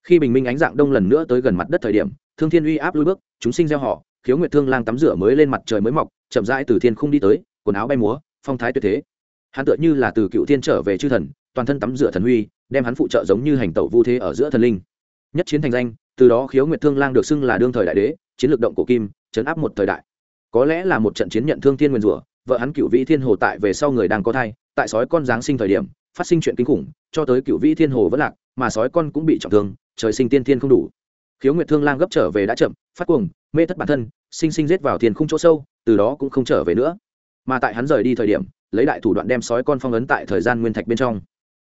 [SPEAKER 1] Khi bình minh ánh dạng đông lần nữa tới gần mặt đất thời điểm, thương thiên uy áp lui bước, chúng sinh gieo họ, khiếu nguyệt thương lang tắm rửa mới lên mặt trời mới mọc, chậm rãi từ thiên không đi tới quần áo bay múa, phong thái tuyệt thế. Hắn tựa như là từ cựu thiên trở về chư thần, toàn thân tắm rửa thần huy, đem hắn phụ trợ giống như hành tẩu vu thế ở giữa thần linh. Nhất chiến thành danh, từ đó khiếu nguyệt thương lang được xưng là đương thời đại đế, chiến lược động cổ kim chấn áp một thời đại. Có lẽ là một trận chiến nhận thương thiên nguyên rủa, vợ hắn cựu vĩ thiên hồ tại về sau người đang có thai, tại sói con giáng sinh thời điểm, phát sinh chuyện kinh khủng, cho tới cựu vĩ thiên hồ vẫn lạc, mà sói con cũng bị trọng thương, trời sinh tiên thiên không đủ. Khiếu nguyệt thương lang gấp trở về đã chậm, phát cuồng, mê thất bản thân, sinh sinh giết vào thiên khung chỗ sâu, từ đó cũng không trở về nữa mà tại hắn rời đi thời điểm, lấy đại thủ đoạn đem sói con phong ấn tại thời gian nguyên thạch bên trong.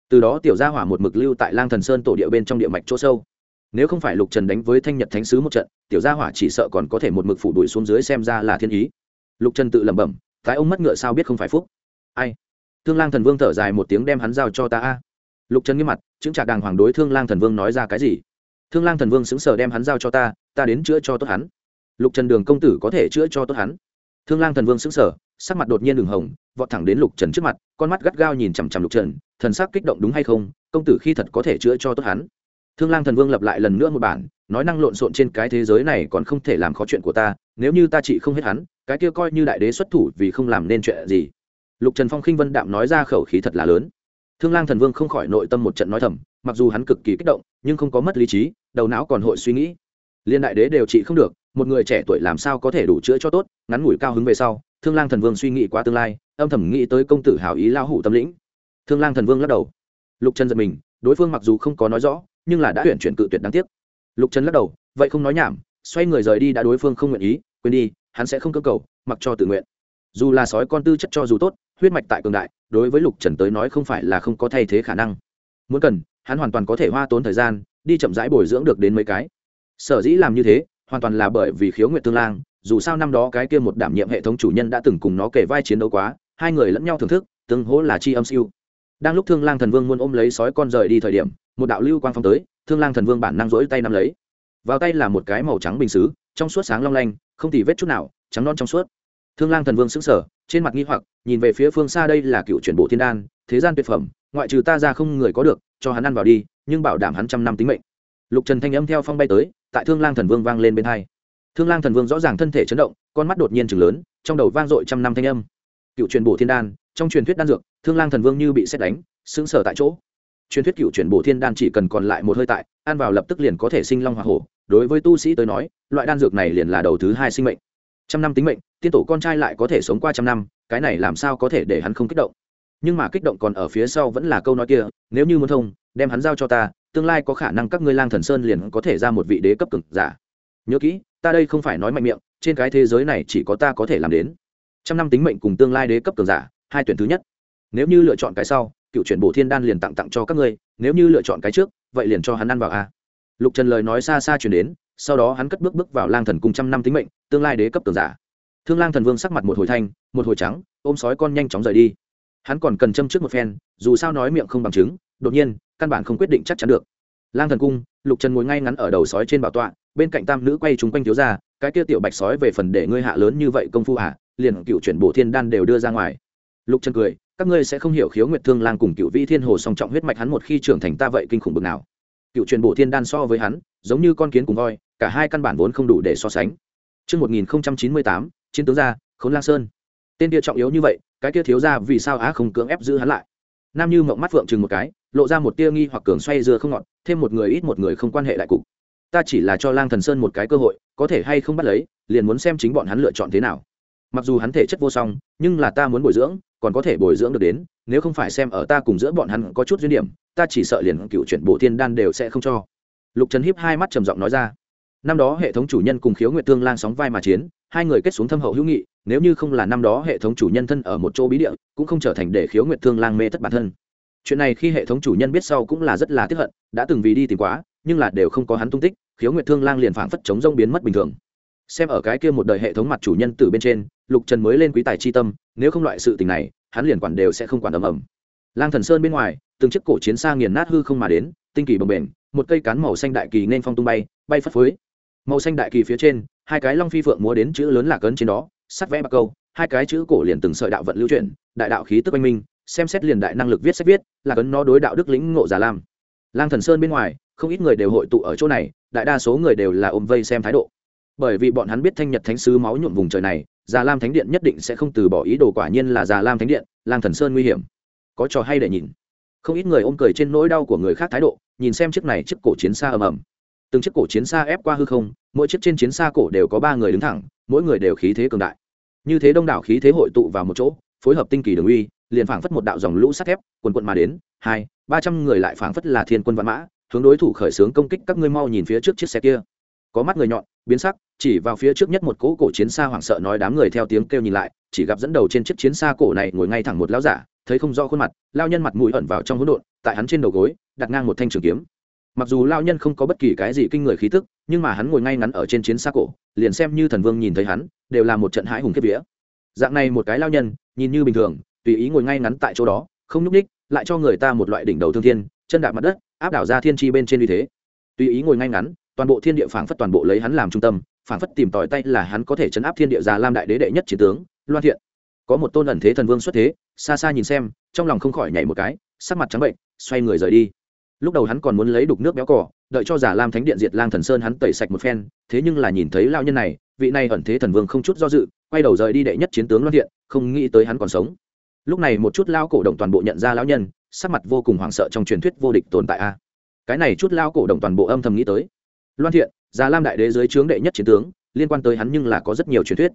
[SPEAKER 1] Từ đó tiểu gia hỏa một mực lưu tại lang thần sơn tổ địa bên trong địa mạch chỗ sâu. Nếu không phải lục trần đánh với thanh nhật thánh sứ một trận, tiểu gia hỏa chỉ sợ còn có thể một mực phủ đuổi xuống dưới xem ra là thiên ý. Lục trần tự lẩm bẩm tái ông mất ngựa sao biết không phải phúc? Ai? Thương lang thần vương thở dài một tiếng đem hắn giao cho ta a. Lục trần nghiêm mặt, chứng trả đàng hoàng đối thương lang thần vương nói ra cái gì? Thương lang thần vương xứng sờ đem hắn giao cho ta ta đến chữa cho tốt hắn. Lục trần đường công tử có thể chữa cho tốt hắn. Thương lang thần vương xứng sở sắc mặt đột nhiên đường hồng, vọt thẳng đến lục trần trước mặt, con mắt gắt gao nhìn chằm chằm lục trần, thần sắc kích động đúng hay không, công tử khi thật có thể chữa cho tốt hắn. Thương lang thần vương lập lại lần nữa một bản, nói năng lộn xộn trên cái thế giới này còn không thể làm khó chuyện của ta, nếu như ta trị không hết hắn, cái kia coi như đại đế xuất thủ vì không làm nên chuyện gì. Lục trần phong khinh vân đạm nói ra khẩu khí thật là lớn. Thương lang thần vương không khỏi nội tâm một trận nói thầm, mặc dù hắn cực kỳ kích động, nhưng không có mất lý trí, đầu não còn hội suy nghĩ. Liên đại đế đều trị không được, một người trẻ tuổi làm sao có thể đủ chữa cho tốt, ngắn ngủi cao hứng về sau thương lang thần vương suy nghĩ qua tương lai, âm thầm nghĩ tới công tử hào ý lao hủ tâm lĩnh. Thương lang thần vương lắc đầu. Lục trần giật mình, đối phương mặc dù không có nói rõ, nhưng là đã tuyển chuyển cự tuyệt đáng tiếc. Lục trần lắc đầu, vậy không nói nhảm, xoay người rời đi đã đối phương không nguyện ý, quên đi, hắn sẽ không cơ cầu, mặc cho tự nguyện. Dù là sói con tư chất cho dù tốt, huyết mạch tại cường đại, đối với lục trần tới nói không phải là không có thay thế khả năng. Muốn cần, hắn hoàn toàn có thể hoa tốn thời gian, đi chậm rãi bồi dưỡng được đến mấy cái. Sở dĩ làm như thế, hoàn toàn là bởi vì khiếu nguyện tương lang dù sao năm đó cái kia một đảm nhiệm hệ thống chủ nhân đã từng cùng nó kể vai chiến đấu quá, hai người lẫn nhau thưởng thức, tương hỗ là chi âm siêu. Đang lúc thương lang thần vương muốn ôm lấy sói con rời đi thời điểm, một đạo lưu quang phong tới, thương lang thần vương bản năng rỗi tay nắm lấy. Vào tay là một cái màu trắng bình xứ, trong suốt sáng long lanh, không tì vết chút nào, trắng non trong suốt. Thương lang thần vương sững sờ, trên mặt nghi hoặc, nhìn về phía phương xa đây là cựu chuyển bộ thiên đan, thế gian tuyệt phẩm, ngoại trừ ta ra không người có được, cho hắn ăn vào đi, nhưng bảo đảm hắn trăm năm tính mệnh. Lục trần thanh âm theo phong bay tới, tại thương lang thần vương vang lên bên hai thương lang thần vương rõ ràng thân thể chấn động, con mắt đột nhiên chừng lớn, trong đầu vang dội trăm năm thanh âm. Cựu truyền bổ thiên đan, trong truyền thuyết đan dược, thương lang thần vương như bị xét đánh, sững sờ tại chỗ. Truyền thuyết cựu truyền bổ thiên đan chỉ cần còn lại một hơi tại, ăn vào lập tức liền có thể sinh long hoa hổ. Đối với tu sĩ tới nói, loại đan dược này liền là đầu thứ hai sinh mệnh. Trăm năm tính mệnh, tiên tổ con trai lại có thể sống qua trăm năm, cái này làm sao có thể để hắn không kích động? Nhưng mà kích động còn ở phía sau vẫn là câu nói kia, nếu như muốn thông, đem hắn giao cho ta, tương lai có khả năng các ngươi lang thần sơn liền có thể ra một vị đế cấp cực giả. Nhớ kỹ ta đây không phải nói mạnh miệng, trên cái thế giới này chỉ có ta có thể làm đến. Trăm năm tính mệnh cùng tương lai đế cấp cường giả, hai tuyển thứ nhất. Nếu như lựa chọn cái sau, cựu chuyển bổ thiên đan liền tặng tặng cho các ngươi, nếu như lựa chọn cái trước, vậy liền cho hắn ăn vào a. Lục trần lời nói xa xa chuyển đến, sau đó hắn cất bước bước vào lang thần cùng trăm năm tính mệnh, tương lai đế cấp cường giả. Thương lang thần vương sắc mặt một hồi thanh, một hồi trắng, ôm sói con nhanh chóng rời đi. Hắn còn cần châm trước một phen, dù sao nói miệng không bằng chứng, đột nhiên, căn bản không quyết định chắc chắn được. Lang thần cung lục trần ngồi ngay ngắn ở đầu sói trên bảo tọa bên cạnh tam nữ quay chúng quanh thiếu ra cái kia tiểu bạch sói về phần để ngươi hạ lớn như vậy công phu à liền cựu chuyển bổ thiên đan đều đưa ra ngoài lục trần cười các ngươi sẽ không hiểu khiếu nguyệt thương lang cùng cựu vĩ thiên hồ song trọng huyết mạch hắn một khi trưởng thành ta vậy kinh khủng bực nào cựu truyền bổ thiên đan so với hắn giống như con kiến cùng voi cả hai căn bản vốn không đủ để so sánh Trước 1098, chiến tướng gia, khốn lang sơn. Tên kia trọng yếu như vậy, cái kia thiếu gia vì sao á không cưỡng ép giữ hắn lại? Nam Như mộng mắt phượng chừng một cái, lộ ra một tia nghi hoặc cường xoay dưa không ngọt, thêm một người ít một người không quan hệ lại cục. Ta chỉ là cho Lang Thần Sơn một cái cơ hội, có thể hay không bắt lấy, liền muốn xem chính bọn hắn lựa chọn thế nào. Mặc dù hắn thể chất vô song, nhưng là ta muốn bồi dưỡng, còn có thể bồi dưỡng được đến, nếu không phải xem ở ta cùng giữa bọn hắn có chút duyên điểm, ta chỉ sợ liền cựu chuyển bộ thiên đan đều sẽ không cho lục trần hiếp hai mắt trầm giọng nói ra năm đó hệ thống chủ nhân cùng khiếu nguyệt thương lang sóng vai mà chiến hai người kết xuống thâm hậu hữu nghị nếu như không là năm đó hệ thống chủ nhân thân ở một chỗ bí địa, cũng không trở thành để khiếu nguyệt thương lang mê thất bản thân. Chuyện này khi hệ thống chủ nhân biết sau cũng là rất là tiếc hận, đã từng vì đi tìm quá, nhưng là đều không có hắn tung tích, khiếu nguyệt thương lang liền phảng phất chống rông biến mất bình thường. Xem ở cái kia một đời hệ thống mặt chủ nhân từ bên trên, lục trần mới lên quý tài chi tâm, nếu không loại sự tình này, hắn liền quản đều sẽ không quản ầm ầm. Lang thần sơn bên ngoài, từng chiếc cổ chiến xa nghiền nát hư không mà đến, tinh kỳ bồng bềnh, một cây cán màu xanh đại kỳ nên phong tung bay bay phất phới. Màu xanh đại kỳ phía trên, hai cái long phi phượng múa đến chữ lớn lạc ấn trên đó sắt vẽ bạc câu, hai cái chữ cổ liền từng sợi đạo vận lưu chuyển, đại đạo khí tức oanh minh, xem xét liền đại năng lực viết sách viết, là cấn nó đối đạo đức lĩnh ngộ giả lam lang thần sơn bên ngoài, không ít người đều hội tụ ở chỗ này, đại đa số người đều là ôm vây xem thái độ. Bởi vì bọn hắn biết thanh nhật thánh sứ máu nhuộm vùng trời này, già lam thánh điện nhất định sẽ không từ bỏ ý đồ quả nhiên là già lam thánh điện, lang thần sơn nguy hiểm. Có trò hay để nhìn. Không ít người ôm cười trên nỗi đau của người khác thái độ, nhìn xem chiếc này chiếc cổ chiến xa ầm ầm. Từng chiếc cổ chiến xa ép qua hư không, mỗi chiếc trên chiến xa cổ đều có ba người đứng thẳng mỗi người đều khí thế cường đại. Như thế đông đảo khí thế hội tụ vào một chỗ, phối hợp tinh kỳ đường uy, liền phảng phất một đạo dòng lũ sắt thép, quần quận mà đến, hai, ba trăm người lại phảng phất là thiên quân văn mã, hướng đối thủ khởi xướng công kích các ngươi mau nhìn phía trước chiếc xe kia. Có mắt người nhọn, biến sắc, chỉ vào phía trước nhất một cỗ cổ chiến xa hoảng sợ nói đám người theo tiếng kêu nhìn lại, chỉ gặp dẫn đầu trên chiếc chiến xa cổ này ngồi ngay thẳng một lão giả, thấy không rõ khuôn mặt lao nhân mặt mũi ẩn vào trong hỗn độn, tại hắn trên đầu gối, đặt ngang một thanh trường kiếm mặc dù lao nhân không có bất kỳ cái gì kinh người khí tức, nhưng mà hắn ngồi ngay ngắn ở trên chiến xa cổ, liền xem như thần vương nhìn thấy hắn, đều là một trận hãi hùng kiếp vía. Dạng này một cái lao nhân, nhìn như bình thường, tùy ý ngồi ngay ngắn tại chỗ đó, không nhúc ních lại cho người ta một loại đỉnh đầu thương thiên, chân đạp mặt đất, áp đảo ra thiên tri bên trên uy thế. Tùy ý ngồi ngay ngắn, toàn bộ thiên địa phảng phất toàn bộ lấy hắn làm trung tâm, phảng phất tìm tòi tay là hắn có thể chấn áp thiên địa già lam đại đế đệ nhất chiến tướng, loan thiện. Có một tôn ẩn thế thần vương xuất thế, xa xa nhìn xem, trong lòng không khỏi nhảy một cái, sắc mặt trắng bệnh, xoay người rời đi lúc đầu hắn còn muốn lấy đục nước béo cỏ đợi cho giả lam thánh điện diệt lang thần sơn hắn tẩy sạch một phen, thế nhưng là nhìn thấy lao nhân này, vị này ẩn thế thần vương không chút do dự, quay đầu rời đi đệ nhất chiến tướng loan thiện không nghĩ tới hắn còn sống. Lúc này một chút lao cổ động toàn bộ nhận ra lão nhân, sắc mặt vô cùng hoảng sợ trong truyền thuyết vô địch tồn tại a. Cái này chút lao cổ động toàn bộ âm thầm nghĩ tới. Loan thiện già lam đại đế dưới trướng đệ nhất chiến tướng, liên quan tới hắn nhưng là có rất nhiều truyền thuyết.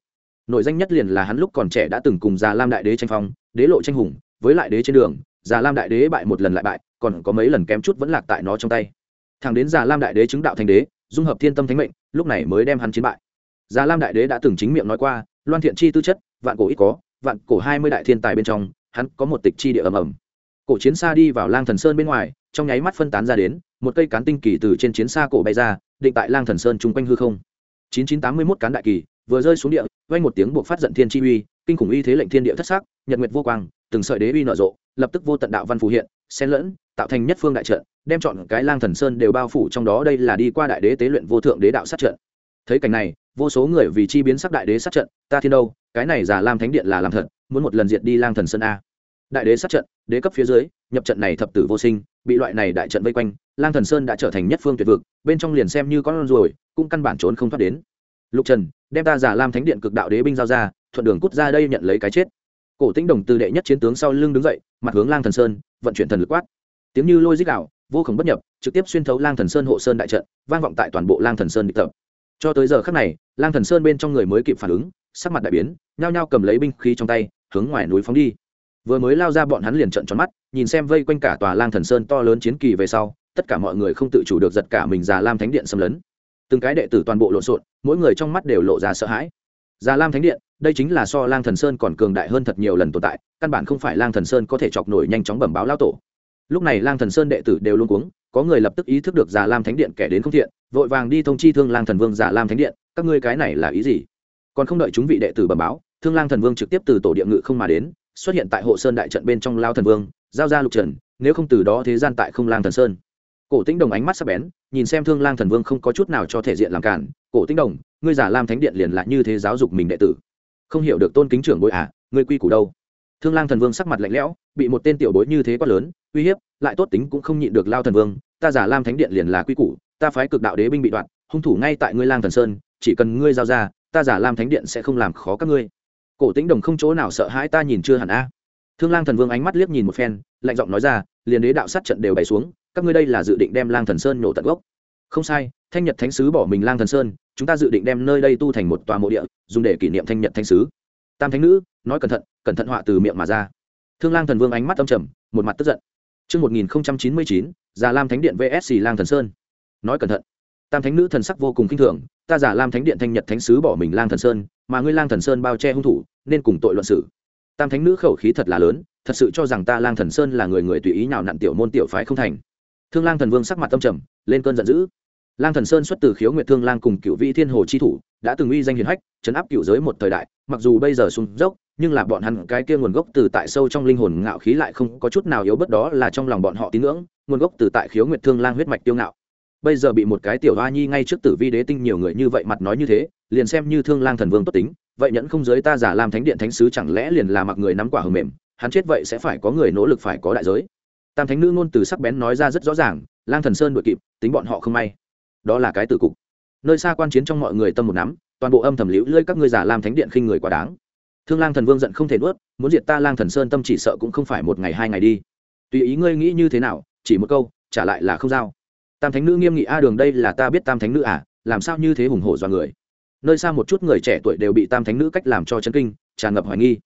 [SPEAKER 1] Nội danh nhất liền là hắn lúc còn trẻ đã từng cùng già lam đại đế tranh phong, đế lộ tranh hùng, với lại đế trên đường già lam đại đế bại một lần lại bại, còn có mấy lần kém chút vẫn lạc tại nó trong tay. Thằng đến già lam đại đế chứng đạo thành đế, dung hợp thiên tâm thánh mệnh, lúc này mới đem hắn chiến bại. Già lam đại đế đã từng chính miệng nói qua, loan thiện chi tư chất, vạn cổ ít có, vạn cổ hai mươi đại thiên tài bên trong, hắn có một tịch chi địa ầm ầm. Cổ chiến xa đi vào lang thần sơn bên ngoài, trong nháy mắt phân tán ra đến, một cây cán tinh kỳ từ trên chiến xa cổ bay ra, định tại lang thần sơn chung quanh hư không. Chín chín tám mươi mốt cán đại kỳ, vừa rơi xuống địa, vang một tiếng buộc phát giận thiên chi uy, kinh khủng uy thế lệnh thiên địa thất sắc, nhật nguyệt vô quang, từng sợi đế uy nở rộ lập tức vô tận đạo văn phù hiện, xen lẫn, tạo thành nhất phương đại trận, đem chọn cái lang thần sơn đều bao phủ trong đó. Đây là đi qua đại đế tế luyện vô thượng đế đạo sát trận. Thấy cảnh này, vô số người vì chi biến sắc đại đế sát trận, ta thiên đâu, cái này giả lam thánh điện là làm thật, muốn một lần diệt đi lang thần sơn a. Đại đế sát trận, đế cấp phía dưới, nhập trận này thập tử vô sinh, bị loại này đại trận vây quanh, lang thần sơn đã trở thành nhất phương tuyệt vực, bên trong liền xem như con ruồi, cũng căn bản trốn không thoát đến. Lục trần, đem ta giả lam thánh điện cực đạo đế binh giao ra, thuận đường cút ra đây nhận lấy cái chết cổ tĩnh đồng từ đệ nhất chiến tướng sau lưng đứng dậy, mặt hướng lang thần sơn, vận chuyển thần lực quát. Tiếng như lôi dích đạo vô khổng bất nhập, trực tiếp xuyên thấu lang thần sơn hộ sơn đại trận, vang vọng tại toàn bộ lang thần sơn địch tập. Cho tới giờ khắc này, lang thần sơn bên trong người mới kịp phản ứng, sắc mặt đại biến, nhao nhao cầm lấy binh khí trong tay, hướng ngoài núi phóng đi. Vừa mới lao ra bọn hắn liền trận tròn mắt, nhìn xem vây quanh cả tòa lang thần sơn to lớn chiến kỳ về sau, tất cả mọi người không tự chủ được giật cả mình già lam thánh điện xâm lấn. Từng cái đệ tử toàn bộ lộn xộn, mỗi người trong mắt đều lộ ra sợ hãi già lam thánh điện, đây chính là so lang thần sơn còn cường đại hơn thật nhiều lần tồn tại, căn bản không phải lang thần sơn có thể chọc nổi nhanh chóng bẩm báo lao tổ. Lúc này lang thần sơn đệ tử đều luôn cuống, có người lập tức ý thức được già lam thánh điện kẻ đến không thiện, vội vàng đi thông chi thương lang thần vương già lam thánh điện, các ngươi cái này là ý gì? Còn không đợi chúng vị đệ tử bẩm báo, thương lang thần vương trực tiếp từ tổ địa ngự không mà đến, xuất hiện tại hộ sơn đại trận bên trong lao thần vương, giao ra lục trần, nếu không từ đó thế gian tại không lang thần sơn. Cổ tĩnh đồng ánh mắt sắc bén, nhìn xem thương lang thần vương không có chút nào cho thể diện làm cản cổ tĩnh đồng, ngươi giả lam thánh điện liền lại như thế giáo dục mình đệ tử. Không hiểu được tôn kính trưởng bối à ngươi quy củ đâu? Thương lang thần vương sắc mặt lạnh lẽo, bị một tên tiểu bối như thế quá lớn, uy hiếp, lại tốt tính cũng không nhịn được lao thần vương, ta giả lam thánh điện liền là quy củ, ta phái cực đạo đế binh bị đoạn, hung thủ ngay tại ngươi lang thần sơn, chỉ cần ngươi giao ra, ta giả lam thánh điện sẽ không làm khó các ngươi. Cổ tĩnh đồng không chỗ nào sợ hãi ta nhìn chưa hẳn a. Thương lang thần vương ánh mắt liếc nhìn một phen, lạnh giọng nói ra, liền đế đạo sát trận đều bày xuống, các ngươi đây là dự định đem lang thần sơn nổ tận gốc. Không sai thanh nhật thánh sứ bỏ mình lang thần sơn chúng ta dự định đem nơi đây tu thành một tòa mộ địa dùng để kỷ niệm thanh nhật thánh sứ tam thánh nữ nói cẩn thận cẩn thận họa từ miệng mà ra thương lang thần vương ánh mắt âm trầm một mặt tức giận Trước 1099, Già Lam Thánh Điện VS Lang Thần Sơn. Nói cẩn thận. Tam Thánh Nữ thần sắc vô cùng kinh thường, ta giả Lam Thánh Điện Thanh Nhật Thánh Sứ bỏ mình Lang Thần Sơn, mà ngươi Lang Thần Sơn bao che hung thủ, nên cùng tội luận xử. Tam Thánh Nữ khẩu khí thật là lớn, thật sự cho rằng ta Lang Thần Sơn là người người tùy ý nào nặn tiểu môn tiểu phái không thành thương lang thần vương sắc mặt tâm trầm lên cơn giận dữ lang thần sơn xuất từ khiếu nguyệt thương lang cùng cựu vị thiên hồ chi thủ, đã từng uy danh hiền hách chấn áp cựu giới một thời đại, mặc dù bây giờ sung dốc, nhưng là bọn hắn cái kia nguồn gốc từ tại sâu trong linh hồn ngạo khí lại không có chút nào yếu bất đó là trong lòng bọn họ tín ngưỡng, nguồn gốc từ tại khiếu nguyệt thương lang huyết mạch tiêu ngạo. Bây giờ bị một cái tiểu hoa nhi ngay trước tử vi đế tinh nhiều người như vậy mặt nói như thế, liền xem như thương lang thần vương tốt tính, vậy nhẫn không giới ta giả làm thánh điện thánh sứ chẳng lẽ liền là mặc người nắm quả hờ mềm, hắn chết vậy sẽ phải có người nỗ lực phải có đại giới. Tam thánh nữ ngôn từ sắc bén nói ra rất rõ ràng, lang thần sơn đội kịp, tính bọn họ không may đó là cái tử cục. Nơi xa quan chiến trong mọi người tâm một nắm, toàn bộ âm thầm liễu lơi các ngươi giả làm thánh điện khinh người quá đáng. Thương lang thần vương giận không thể nuốt, muốn diệt ta lang thần sơn tâm chỉ sợ cũng không phải một ngày hai ngày đi. Tùy ý ngươi nghĩ như thế nào, chỉ một câu, trả lại là không giao. Tam thánh nữ nghiêm nghị, a đường, đây là ta biết tam thánh nữ à làm sao như thế hùng hổ do người? Nơi xa một chút người trẻ tuổi đều bị tam thánh nữ cách làm cho chân kinh, tràn ngập hoài nghi.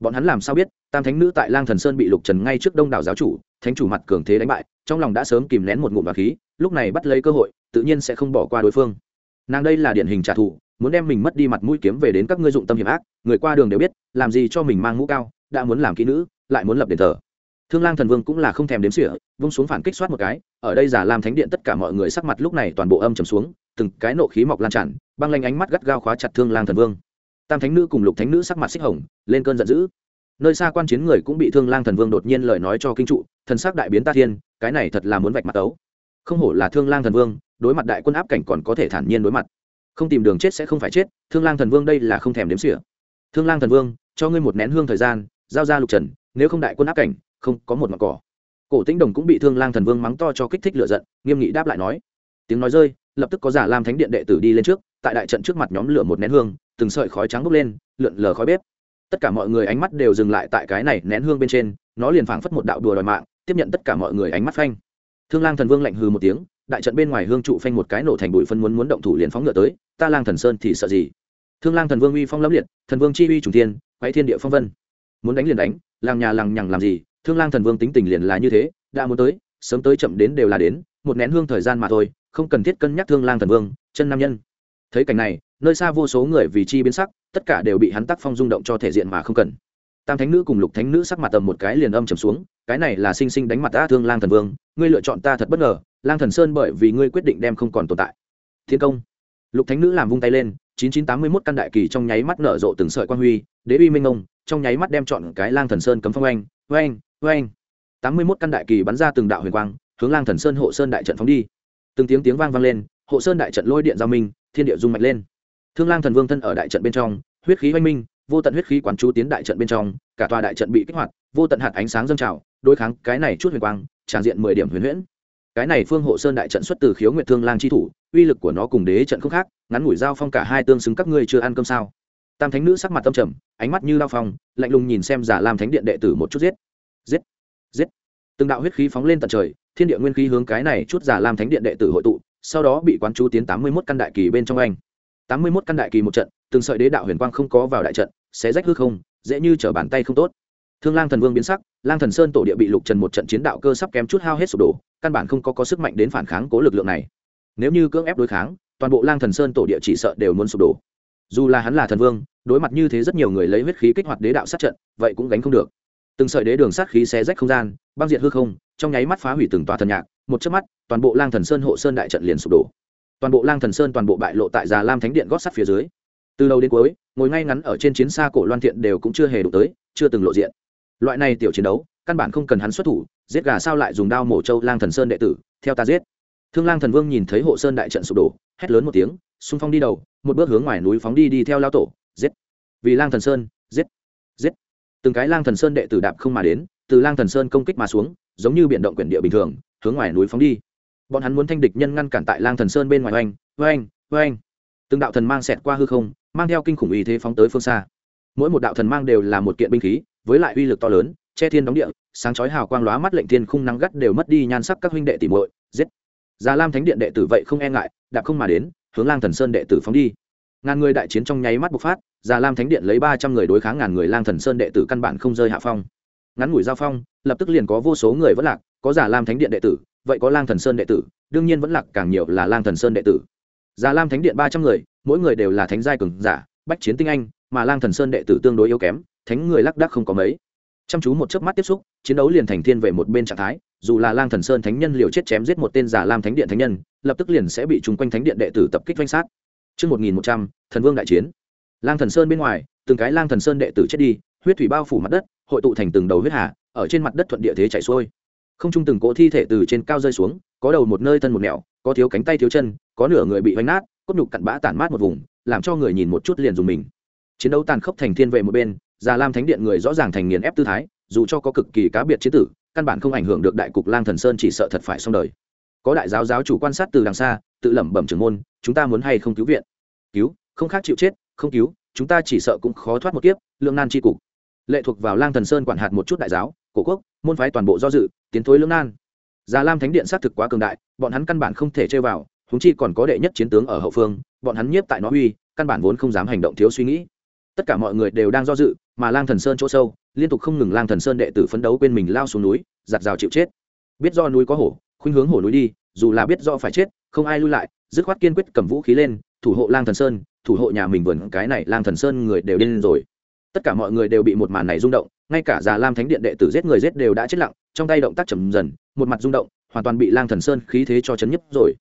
[SPEAKER 1] Bọn hắn làm sao biết, tam thánh nữ tại lang thần sơn bị lục trần ngay trước đông đảo giáo chủ, thánh chủ mặt cường thế đánh bại, trong lòng đã sớm kìm nén một ngụm và khí lúc này bắt lấy cơ hội, tự nhiên sẽ không bỏ qua đối phương. Nàng đây là điển hình trả thù, muốn đem mình mất đi mặt mũi kiếm về đến các ngươi dụng tâm hiểm ác, người qua đường đều biết, làm gì cho mình mang mũ cao, đã muốn làm kỹ nữ, lại muốn lập đền thờ. Thương lang thần vương cũng là không thèm đếm sỉa vung xuống phản kích soát một cái, ở đây giả làm thánh điện tất cả mọi người sắc mặt lúc này toàn bộ âm trầm xuống, từng cái nộ khí mọc lan tràn, băng lanh ánh mắt gắt gao khóa chặt thương lang thần vương. Tam thánh nữ cùng lục thánh nữ sắc mặt xích hồng, lên cơn giận dữ. Nơi xa quan chiến người cũng bị thương lang thần vương đột nhiên lời nói cho kinh trụ, thần sắc đại biến ta thiên, cái này thật là muốn vạch mặt tấu không hổ là thương lang thần vương, đối mặt đại quân áp cảnh còn có thể thản nhiên đối mặt. Không tìm đường chết sẽ không phải chết, thương lang thần vương đây là không thèm đếm xỉa. Thương lang thần vương, cho ngươi một nén hương thời gian, giao ra lục trần, nếu không đại quân áp cảnh, không có một mặt cỏ. Cổ tĩnh đồng cũng bị thương lang thần vương mắng to cho kích thích lựa giận, nghiêm nghị đáp lại nói. Tiếng nói rơi, lập tức có giả lam thánh điện đệ tử đi lên trước, tại đại trận trước mặt nhóm lửa một nén hương, từng sợi khói trắng bốc lên, lượn lờ khói bếp. Tất cả mọi người ánh mắt đều dừng lại tại cái này nén hương bên trên, nó liền phảng phất một đạo đùa đòi mạng, tiếp nhận tất cả mọi người ánh mắt phanh thương lang thần vương lạnh hư một tiếng, đại trận bên ngoài hương trụ phanh một cái nổ thành bụi phân muốn muốn động thủ liền phóng ngựa tới, ta lang thần sơn thì sợ gì? Thương lang thần vương uy phong lâm liệt, thần vương chi uy trùng thiên quay thiên địa phong vân. Muốn đánh liền đánh, làng nhà làng nhằng làm gì? Thương lang thần vương tính tình liền là như thế, đã muốn tới, sớm tới chậm đến đều là đến, một nén hương thời gian mà thôi, không cần thiết cân nhắc thương lang thần vương, chân nam nhân. Thấy cảnh này, nơi xa vô số người vì chi biến sắc, tất cả đều bị hắn tác phong rung động cho thể diện mà không cần. Tam thánh nữ cùng lục thánh nữ sắc mặt tầm một cái liền âm trầm xuống cái này là sinh sinh đánh mặt ta thương lang thần vương, ngươi lựa chọn ta thật bất ngờ, lang thần sơn bởi vì ngươi quyết định đem không còn tồn tại. Thiên công. Lục thánh nữ làm vung tay lên, chín chín tám mươi mốt căn đại kỳ trong nháy mắt nở rộ từng sợi quan huy, đế uy minh ông trong nháy mắt đem chọn cái lang thần sơn cấm phong oanh oanh oanh. tám mươi mốt căn đại kỳ bắn ra từng đạo huyền quang, hướng lang thần sơn hộ sơn đại trận phóng đi. Từng tiếng tiếng vang vang lên, hộ sơn đại trận lôi điện giao minh, thiên địa rung mạnh lên. Thương lang thần vương thân ở đại trận bên trong, huyết khí oanh minh, vô tận huyết khí quán chú tiến đại trận bên trong, cả tòa đại trận bị kích hoạt, vô tận hạt ánh sáng dâng trào đối kháng cái này chút huyền quang, tràn diện mười điểm huyền huyễn. Cái này phương hộ sơn đại trận xuất từ khiếu nguyệt thương lang chi thủ, uy lực của nó cùng đế trận không khác, ngắn ngủi dao phong cả hai tương xứng các ngươi chưa ăn cơm sao? Tam thánh nữ sắc mặt tâm trầm, ánh mắt như lao phong, lạnh lùng nhìn xem giả làm thánh điện đệ tử một chút giết. Giết giết. Từng đạo huyết khí phóng lên tận trời, thiên địa nguyên khí hướng cái này chút giả làm thánh điện đệ tử hội tụ, sau đó bị quán chú tiến tám mươi mốt căn đại kỳ bên trong anh. tám mươi mốt căn đại kỳ một trận, từng sợi đế đạo huyền quang không có vào đại trận, sẽ rách hư không, dễ như trở bàn tay không tốt. Thương lang thần vương biến sắc lang thần sơn tổ địa bị lục trần một trận chiến đạo cơ sắp kém chút hao hết sụp đổ căn bản không có, có sức mạnh đến phản kháng cố lực lượng này. Nếu như cưỡng ép đối kháng toàn bộ lang thần sơn tổ địa chỉ sợ đều muốn sụp đổ. Dù là hắn là thần vương đối mặt như thế rất nhiều người lấy huyết khí kích hoạt đế đạo sát trận vậy cũng gánh không được. Từng sợi đế đường sát khí xé rách không gian băng diệt hư không trong nháy mắt phá hủy từng tòa thần nhạc một chớp mắt toàn bộ lang thần sơn hộ sơn đại trận liền sụp đổ. Toàn bộ lang thần sơn toàn bộ bại lộ tại già lam thánh điện gót sắt phía dưới. Từ đầu đến cuối ngồi ngay ngắn ở trên chiến xa cổ loan thiện đều cũng chưa hề đụng tới chưa từng lộ diện loại này tiểu chiến đấu, căn bản không cần hắn xuất thủ, giết gà sao lại dùng đao mổ châu lang thần sơn đệ tử, theo ta giết. Thương lang thần vương nhìn thấy hộ sơn đại trận sụp đổ, hét lớn một tiếng, xung phong đi đầu, một bước hướng ngoài núi phóng đi đi theo lao tổ, giết. Vì lang thần sơn, giết giết. Từng cái lang thần sơn đệ tử đạp không mà đến, từ lang thần sơn công kích mà xuống, giống như biển động quyển địa bình thường, hướng ngoài núi phóng đi. Bọn hắn muốn thanh địch nhân ngăn cản tại lang thần sơn bên ngoài oanh oanh oanh. Từng đạo thần mang xẹt qua hư không, mang theo kinh khủng ý thế phóng tới phương xa. Mỗi một đạo thần mang đều là một kiện binh khí với lại uy lực to lớn, che thiên đóng địa, sáng chói hào quang lóa mắt lệnh thiên khung nắng gắt đều mất đi nhan sắc các huynh đệ tỉ muội, giết. Già lam thánh điện đệ tử vậy không e ngại, đạp không mà đến, hướng lang thần sơn đệ tử phóng đi. Ngàn người đại chiến trong nháy mắt bộc phát, già lam thánh điện lấy ba trăm người đối kháng ngàn người lang thần sơn đệ tử căn bản không rơi hạ phong. Ngắn ngủi giao phong, lập tức liền có vô số người vẫn lạc, có già lam thánh điện đệ tử, vậy có lang thần sơn đệ tử, đương nhiên vẫn lạc càng nhiều là lang thần sơn đệ tử. Già lam thánh điện ba trăm người, mỗi người đều là thánh giai cường giả, bách chiến tinh anh, mà lang thần sơn đệ tử tương đối yếu kém thánh người lắc đắc không có mấy chăm chú một chớp mắt tiếp xúc chiến đấu liền thành thiên về một bên trạng thái dù là lang thần sơn thánh nhân liều chết chém giết một tên giả lam thánh điện thánh nhân lập tức liền sẽ bị chung quanh thánh điện đệ tử tập kích danh sát Trước 1100, thần vương đại chiến. Lang thần sơn bên ngoài, từng cái lang thần sơn đệ tử chết đi, huyết thủy bao phủ mặt đất, hội tụ thành từng đầu huyết hà, ở trên mặt đất thuận địa thế chảy xuôi. Không trung từng cỗ thi thể từ trên cao rơi xuống, có đầu một nơi thân một nẻo, có thiếu cánh tay thiếu chân, có nửa người bị vánh nát, cốt nhục cặn bã tản mát một vùng, làm cho người nhìn một chút liền dùng mình. Chiến đấu tàn khốc thành thiên vệ một bên, già lam thánh điện người rõ ràng thành nghiền ép tư thái, dù cho có cực kỳ cá biệt chế tử, căn bản không ảnh hưởng được đại cục lang thần sơn chỉ sợ thật phải xong đời. Có đại giáo giáo chủ quan sát từ đằng xa, tự lẩm bẩm trưởng môn, chúng ta muốn hay không cứu viện? Cứu? Không khác chịu chết, không cứu, chúng ta chỉ sợ cũng khó thoát một kiếp lương nan tri cục. Lệ thuộc vào lang thần sơn quản hạt một chút đại giáo, cổ quốc, môn phái toàn bộ do dự, tiến thối lưỡng nan. Già lam thánh điện xác thực quá cường đại, bọn hắn căn bản không thể chơi vào húng chi còn có đệ nhất chiến tướng ở hậu phương, bọn hắn nhiếp tại nó uy, căn bản vốn không dám hành động thiếu suy nghĩ. Tất cả mọi người đều đang do dự mà lang thần sơn chỗ sâu, liên tục không ngừng lang thần sơn đệ tử phấn đấu quên mình lao xuống núi, giặt rào chịu chết. Biết do núi có hổ, khuynh hướng hổ núi đi, dù là biết do phải chết, không ai lui lại, dứt khoát kiên quyết cầm vũ khí lên, thủ hộ lang thần sơn, thủ hộ nhà mình vườn, cái này lang thần sơn người đều điên rồi. Tất cả mọi người đều bị một màn này rung động, ngay cả già lam thánh điện đệ tử giết người giết đều đã chết lặng, trong tay động tác chầm dần, một mặt rung động, hoàn toàn bị lang thần sơn khí thế cho chấn nhấp rồi.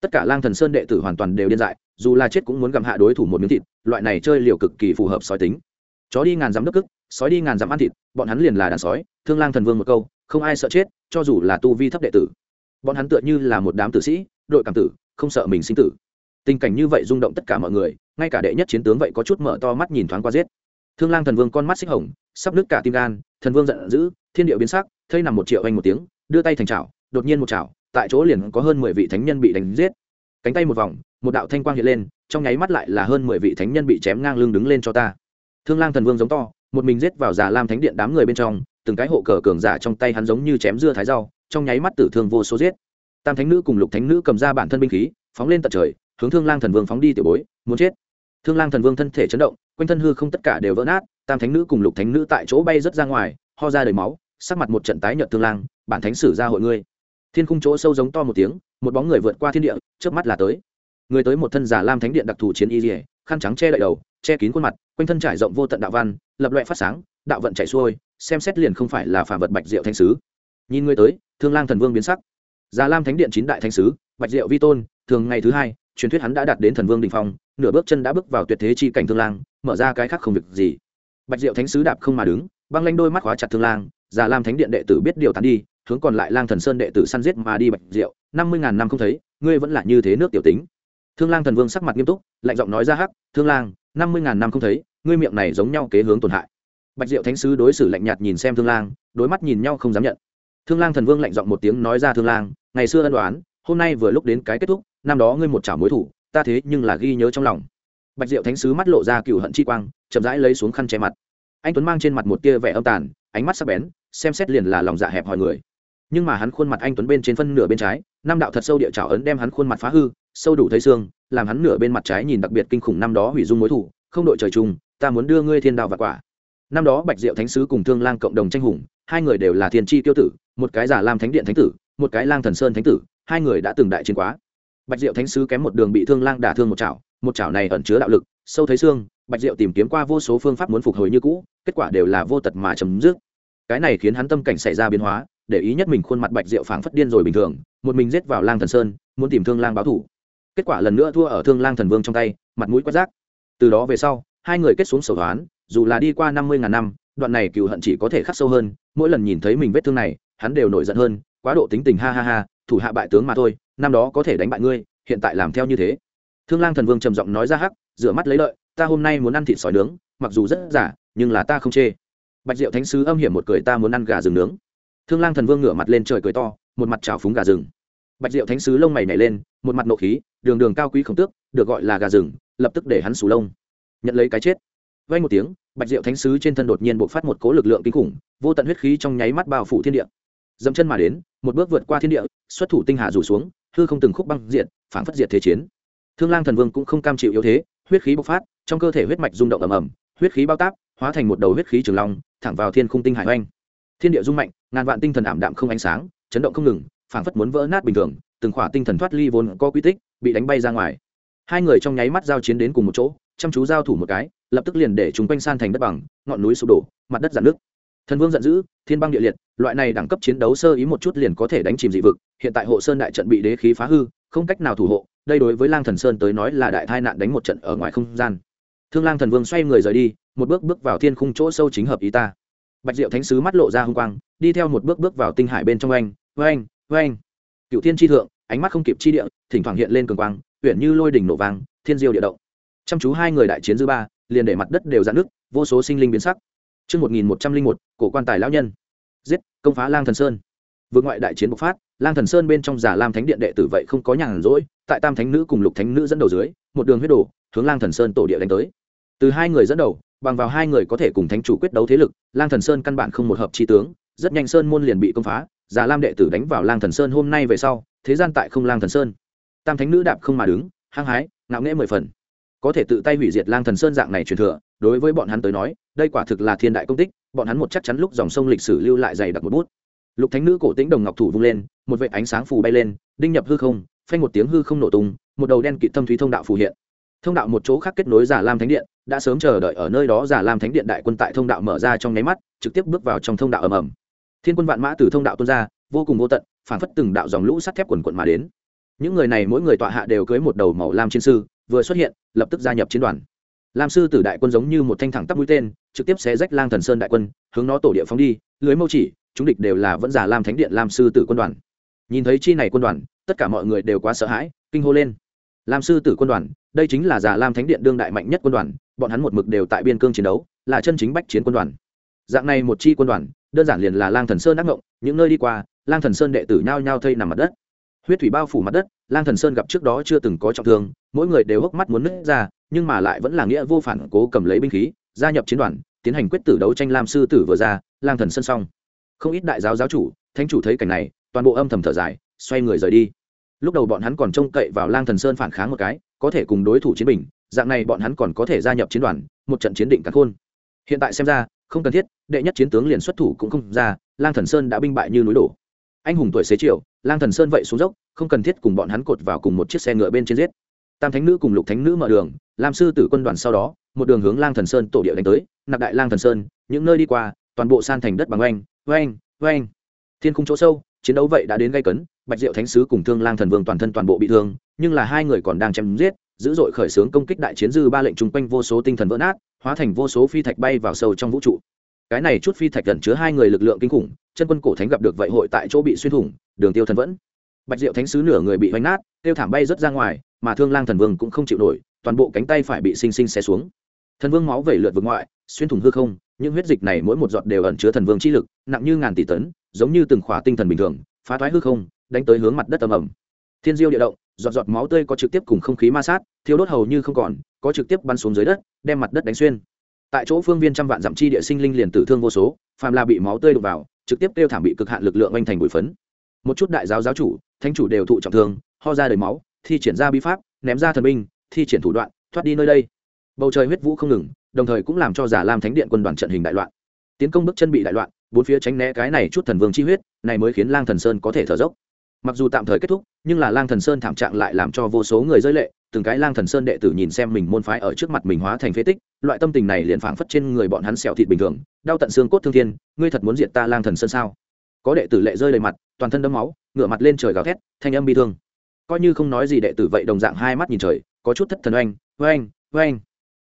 [SPEAKER 1] Tất cả lang thần sơn đệ tử hoàn toàn đều điên dại, dù là chết cũng muốn gặm hạ đối thủ một miếng thịt, loại này chơi liều cực kỳ phù hợp sói tính chó đi ngàn dặm nước cức, sói đi ngàn dặm ăn thịt, bọn hắn liền là đàn sói, thương lang thần vương một câu, không ai sợ chết, cho dù là tu vi thấp đệ tử. Bọn hắn tựa như là một đám tử sĩ, đội cảm tử, không sợ mình sinh tử. Tình cảnh như vậy rung động tất cả mọi người, ngay cả đệ nhất chiến tướng vậy có chút mở to mắt nhìn thoáng qua giết. Thương lang thần vương con mắt xích hồng, sắp nứt cả tim gan, thần vương giận dữ, thiên điệu biến sắc, thây nằm một triệu anh một tiếng, đưa tay thành chảo, đột nhiên một chảo, tại chỗ liền có hơn mười vị thánh nhân bị đánh giết. Cánh tay một vòng, một đạo thanh quang hiện lên, trong nháy mắt lại là hơn mười vị thánh nhân bị chém ngang lưng đứng lên cho ta thương lang thần vương giống to, một mình giết vào già lam thánh điện đám người bên trong, từng cái hộ cờ cường giả trong tay hắn giống như chém dưa thái rau, trong nháy mắt tử thương vô số giết. Tam thánh nữ cùng lục thánh nữ cầm ra bản thân binh khí, phóng lên tận trời, hướng thương lang thần vương phóng đi tiểu bối, muốn chết. Thương lang thần vương thân thể chấn động, quanh thân hư không tất cả đều vỡ nát, tam thánh nữ cùng lục thánh nữ tại chỗ bay rất ra ngoài, ho ra đầy máu, sắc mặt một trận tái nhợt thương lang, bản thánh sử ra hội ngươi. Thiên khung chỗ sâu giống to một tiếng, một bóng người vượt qua thiên địa trước mắt là tới. Người tới một thân giả lam thánh điện đặc thù chiến y dỉa khăn trắng che đậy đầu, che kín khuôn mặt, quanh thân trải rộng vô tận đạo văn, lập loại phát sáng, đạo vận chảy xuôi, xem xét liền không phải là phản vật bạch diệu thanh sứ. Nhìn người tới, thương lang thần vương biến sắc. Già lam thánh điện chín đại thanh sứ, bạch diệu vi tôn, thường ngày thứ hai, truyền thuyết hắn đã đạt đến thần vương đình phong, nửa bước chân đã bước vào tuyệt thế chi cảnh thương lang, mở ra cái khác không việc gì. Bạch diệu thánh sứ đạp không mà đứng, băng lanh đôi mắt khóa chặt thương lang, già lam thánh điện đệ tử biết điều tán đi, hướng còn lại lang thần sơn đệ tử săn giết mà đi bạch diệu. Năm mươi ngàn năm không thấy, ngươi vẫn là như thế nước tiểu tính thương lang thần vương sắc mặt nghiêm túc, lạnh giọng nói ra hắc, thương lang, năm mươi ngàn năm không thấy, ngươi miệng này giống nhau kế hướng tổn hại. Bạch diệu thánh sứ đối xử lạnh nhạt nhìn xem thương lang, đối mắt nhìn nhau không dám nhận. Thương lang thần vương lạnh giọng một tiếng nói ra, thương lang, ngày xưa ân đoán hôm nay vừa lúc đến cái kết thúc, năm đó ngươi một trả mối thủ, ta thế nhưng là ghi nhớ trong lòng. Bạch diệu thánh sứ mắt lộ ra cựu hận chi quang, chậm rãi lấy xuống khăn che mặt. Anh tuấn mang trên mặt một tia vẻ âm tàn, ánh mắt sắc bén, xem xét liền là lòng dạ hẹp hòi người. Nhưng mà hắn khuôn mặt anh tuấn bên trên phân nửa bên trái, năm đạo thật sâu địa trảo ấn đem hắn khuôn mặt phá hư sâu đủ thấy xương, làm hắn nửa bên mặt trái nhìn đặc biệt kinh khủng năm đó hủy dung mối thủ, không đội trời chung, ta muốn đưa ngươi thiên đạo và quả. Năm đó bạch diệu thánh sứ cùng thương lang cộng đồng tranh hùng, hai người đều là thiên tri tiêu tử, một cái giả lam thánh điện thánh tử, một cái lang thần sơn thánh tử, hai người đã từng đại chiến quá. Bạch diệu thánh sứ kém một đường bị thương lang đả thương một chảo một chảo này ẩn chứa đạo lực, sâu thấy xương, bạch diệu tìm kiếm qua vô số phương pháp muốn phục hồi như cũ, kết quả đều là vô tật mà chấm dứt. Cái này khiến hắn tâm cảnh xảy ra biến hóa, để ý nhất mình khuôn mặt bạch diệu phảng phất điên rồi bình thường, một mình giết vào lang thần sơn, muốn tìm thương lang báo thủ kết quả lần nữa thua ở thương lang thần vương trong tay, mặt mũi quát rác. Từ đó về sau, hai người kết xuống sầu đoán dù là đi qua năm mươi ngàn năm, đoạn này cựu hận chỉ có thể khắc sâu hơn, mỗi lần nhìn thấy mình vết thương này, hắn đều nổi giận hơn, quá độ tính tình ha ha ha, thủ hạ bại tướng mà thôi, năm đó có thể đánh bại ngươi, hiện tại làm theo như thế. Thương lang thần vương trầm giọng nói ra hắc, rửa mắt lấy lợi, ta hôm nay muốn ăn thịt sói nướng, mặc dù rất giả, nhưng là ta không chê. Bạch diệu thánh sứ âm hiểm một cười, ta muốn ăn gà rừng nướng. Thương lang thần vương ngửa mặt lên trời cười to, một mặt trào phúng gà rừng bạch diệu thánh sứ lông mày nhảy lên, một mặt nộ khí, đường đường cao quý khổng tước, được gọi là gà rừng, lập tức để hắn sù lông. Nhận lấy cái chết. Vay một tiếng, bạch diệu thánh sứ trên thân đột nhiên bộc phát một cố lực lượng kinh khủng, vô tận huyết khí trong nháy mắt bao phủ thiên địa. Dẫm chân mà đến, một bước vượt qua thiên địa, xuất thủ tinh hạ rủ xuống, hư không từng khúc băng diện phản phất diệt thế chiến. Thương lang thần vương cũng không cam chịu yếu thế, huyết khí bộc phát, trong cơ thể huyết mạch rung động ầm ầm, huyết khí bao táp, hóa thành một đầu huyết khí trường long, thẳng vào thiên khung tinh hải oanh thiên địa rung mạnh, ngàn vạn tinh thần ảm đạm không ánh sáng, chấn động không ngừng phảng phất muốn vỡ nát bình thường, từng khỏa tinh thần thoát ly vốn có quy tích, bị đánh bay ra ngoài. Hai người trong nháy mắt giao chiến đến cùng một chỗ, chăm chú giao thủ một cái, lập tức liền để chúng quanh san thành đất bằng, ngọn núi sụp đổ, mặt đất giãn nước thần vương giận dữ, thiên băng địa liệt, loại này đẳng cấp chiến đấu sơ ý một chút liền có thể đánh chìm dị vực, hiện tại hộ sơn đại trận bị đế khí phá hư, không cách nào thủ hộ, đây đối với lang thần sơn tới nói là đại tai nạn đánh một trận ở ngoài không gian. Thương lang thần vương xoay người rời đi, một bước bước vào thiên khung chỗ sâu chính hợp ý ta. Bạch diệu thánh sứ mắt lộ ra hung quang, đi theo một bước bước vào tinh hải bên trong oanh oanh oanh cựu thiên tri thượng ánh mắt không kịp chi địa thỉnh thoảng hiện lên cường quang huyện như lôi đỉnh nổ vàng, thiên diêu địa động chăm chú hai người đại chiến dư ba liền để mặt đất đều dạn nước vô số sinh linh biến sắc Trước 1101, cổ quan tài lão nhân. Giết, công phá lang thần sơn. Vượt ngoại đại chiến bộc phát, lang thần sơn bên trong giả lam thánh điện đệ tử vậy không có nhàn rỗi, tại tam thánh nữ cùng lục thánh nữ dẫn đầu dưới, một đường huyết đổ, hướng lang thần sơn tổ địa đánh tới. Từ hai người dẫn đầu, bằng vào hai người có thể cùng thánh chủ quyết đấu thế lực, lang thần sơn căn bản không một hợp chi tướng, rất nhanh sơn môn liền bị công phá già lam đệ tử đánh vào lang thần sơn hôm nay về sau, thế gian tại không lang thần sơn. Tam thánh nữ đạp không mà đứng, hăng hái, ngạo nghễ mười phần. Có thể tự tay hủy diệt lang thần sơn dạng này truyền thừa, đối với bọn hắn tới nói, đây quả thực là thiên đại công tích, bọn hắn một chắc chắn lúc dòng sông lịch sử lưu lại dày đặc một bút. Lục thánh nữ cổ tĩnh đồng ngọc thủ vung lên, một vệ ánh sáng phù bay lên, đinh nhập hư không, phanh một tiếng hư không nổ tung, một đầu đen kịt thâm thúy thông đạo phù hiện. Thông đạo một chỗ khác kết nối giả lam thánh điện, đã sớm chờ đợi ở nơi đó giả lam thánh điện đại quân tại thông đạo mở ra trong nháy mắt, trực tiếp bước vào trong thông đạo ầm ầm thiên quân vạn mã từ thông đạo tuôn ra, vô cùng vô tận phản phất từng đạo dòng lũ sắt thép quần quận mà đến. Những người này mỗi người tọa hạ đều cưới một đầu màu lam chiến sư, vừa xuất hiện, lập tức gia nhập chiến đoàn. Lam sư tử đại quân giống như một thanh thẳng tắp mũi tên, trực tiếp xé rách lang thần sơn đại quân, hướng nó tổ địa phóng đi, lưới mâu chỉ, chúng địch đều là vẫn giả lam thánh điện lam sư tử quân đoàn. Nhìn thấy chi này quân đoàn, tất cả mọi người đều quá sợ hãi, kinh hô lên. Lam sư tử quân đoàn, đây chính là giả lam thánh điện đương đại mạnh nhất quân đoàn, bọn hắn một mực đều tại biên cương chiến đấu, là chân chính bách chiến quân đoàn. Dạng này một chi quân đoàn đơn giản liền là lang thần sơn đắc ngộng, những nơi đi qua, lang thần sơn đệ tử nhao nhao thây nằm mặt đất. Huyết thủy bao phủ mặt đất, lang thần sơn gặp trước đó chưa từng có trọng thương, mỗi người đều hốc mắt muốn nứt ra, nhưng mà lại vẫn là nghĩa vô phản cố cầm lấy binh khí, gia nhập chiến đoàn, tiến hành quyết tử đấu tranh lam sư tử vừa ra, lang thần sơn xong. Không ít đại giáo giáo chủ, thánh chủ thấy cảnh này, toàn bộ âm thầm thở dài, xoay người rời đi. Lúc đầu bọn hắn còn trông cậy vào lang thần sơn phản kháng một cái, có thể cùng đối thủ chiến bình, dạng này bọn hắn còn có thể gia nhập chiến đoàn, một trận chiến định cắn khôn. Hiện tại xem ra không cần thiết, đệ nhất chiến tướng liền xuất thủ cũng không ra, lang thần sơn đã binh bại như núi đổ. Anh hùng tuổi xế chiều, lang thần sơn vậy xuống dốc, không cần thiết cùng bọn hắn cột vào cùng một chiếc xe ngựa bên trên giết. Tam thánh nữ cùng lục thánh nữ mở đường làm sư tử quân đoàn sau đó, một đường hướng lang thần sơn tổ địa đánh tới, nạp đại lang thần sơn, những nơi đi qua, toàn bộ san thành đất bằng oanh oanh oanh. Thiên khung chỗ sâu, chiến đấu vậy đã đến gây cấn, bạch diệu thánh sứ cùng thương lang thần vương toàn thân toàn bộ bị thương, nhưng là hai người còn đang chém giết dữ dội khởi xướng công kích đại chiến dư ba lệnh chung quanh vô số tinh thần vỡ nát, hóa thành vô số phi thạch bay vào sâu trong vũ trụ. Cái này chút phi thạch gần chứa hai người lực lượng kinh khủng, chân quân cổ thánh gặp được vậy hội tại chỗ bị xuyên thủng, đường tiêu thần vẫn. Bạch diệu thánh sứ nửa người bị hoành nát, tiêu thảm bay rớt ra ngoài, mà thương lang thần vương cũng không chịu nổi, toàn bộ cánh tay phải bị sinh sinh xé xuống. Thần vương máu vẩy lượt vực ngoại, xuyên thủng hư không, những huyết dịch này mỗi một giọt đều ẩn chứa thần vương chi lực, nặng như ngàn tỷ tấn, giống như từng khỏa tinh thần bình thường, phá thoái hư không, đánh tới hướng mặt đất tầm ẩm thiên diêu địa động giọt giọt máu tươi có trực tiếp cùng không khí ma sát thiếu đốt hầu như không còn, có trực tiếp bắn xuống dưới đất, đem mặt đất đánh xuyên. Tại chỗ phương viên trăm vạn dặm chi địa sinh linh liền tử thương vô số, phàm là bị máu tươi đục vào, trực tiếp kêu thảm bị cực hạn lực lượng oanh thành bụi phấn. Một chút đại giáo giáo chủ, thánh chủ đều thụ trọng thương, ho ra đầy máu, thi triển ra bi pháp, ném ra thần binh, thi triển thủ đoạn, thoát đi nơi đây. Bầu trời huyết vũ không ngừng, đồng thời cũng làm cho giả lam thánh điện quân đoàn trận hình đại loạn. Tiến công bước chân bị đại loạn, bốn phía tránh né cái này chút thần vương chi huyết, này mới khiến lang thần sơn có thể thở dốc mặc dù tạm thời kết thúc, nhưng là lang thần sơn thảm trạng lại làm cho vô số người rơi lệ. Từng cái lang thần sơn đệ tử nhìn xem mình môn phái ở trước mặt mình hóa thành phế tích, loại tâm tình này liền phảng phất trên người bọn hắn xẹo thịt bình thường. Đau tận xương cốt thương thiên, ngươi thật muốn diện ta lang thần sơn sao? Có đệ tử lệ rơi đầy mặt, toàn thân đấm máu, ngửa mặt lên trời gào thét, thanh âm bi thương. Coi như không nói gì đệ tử vậy đồng dạng hai mắt nhìn trời, có chút thất thần oanh oanh oanh.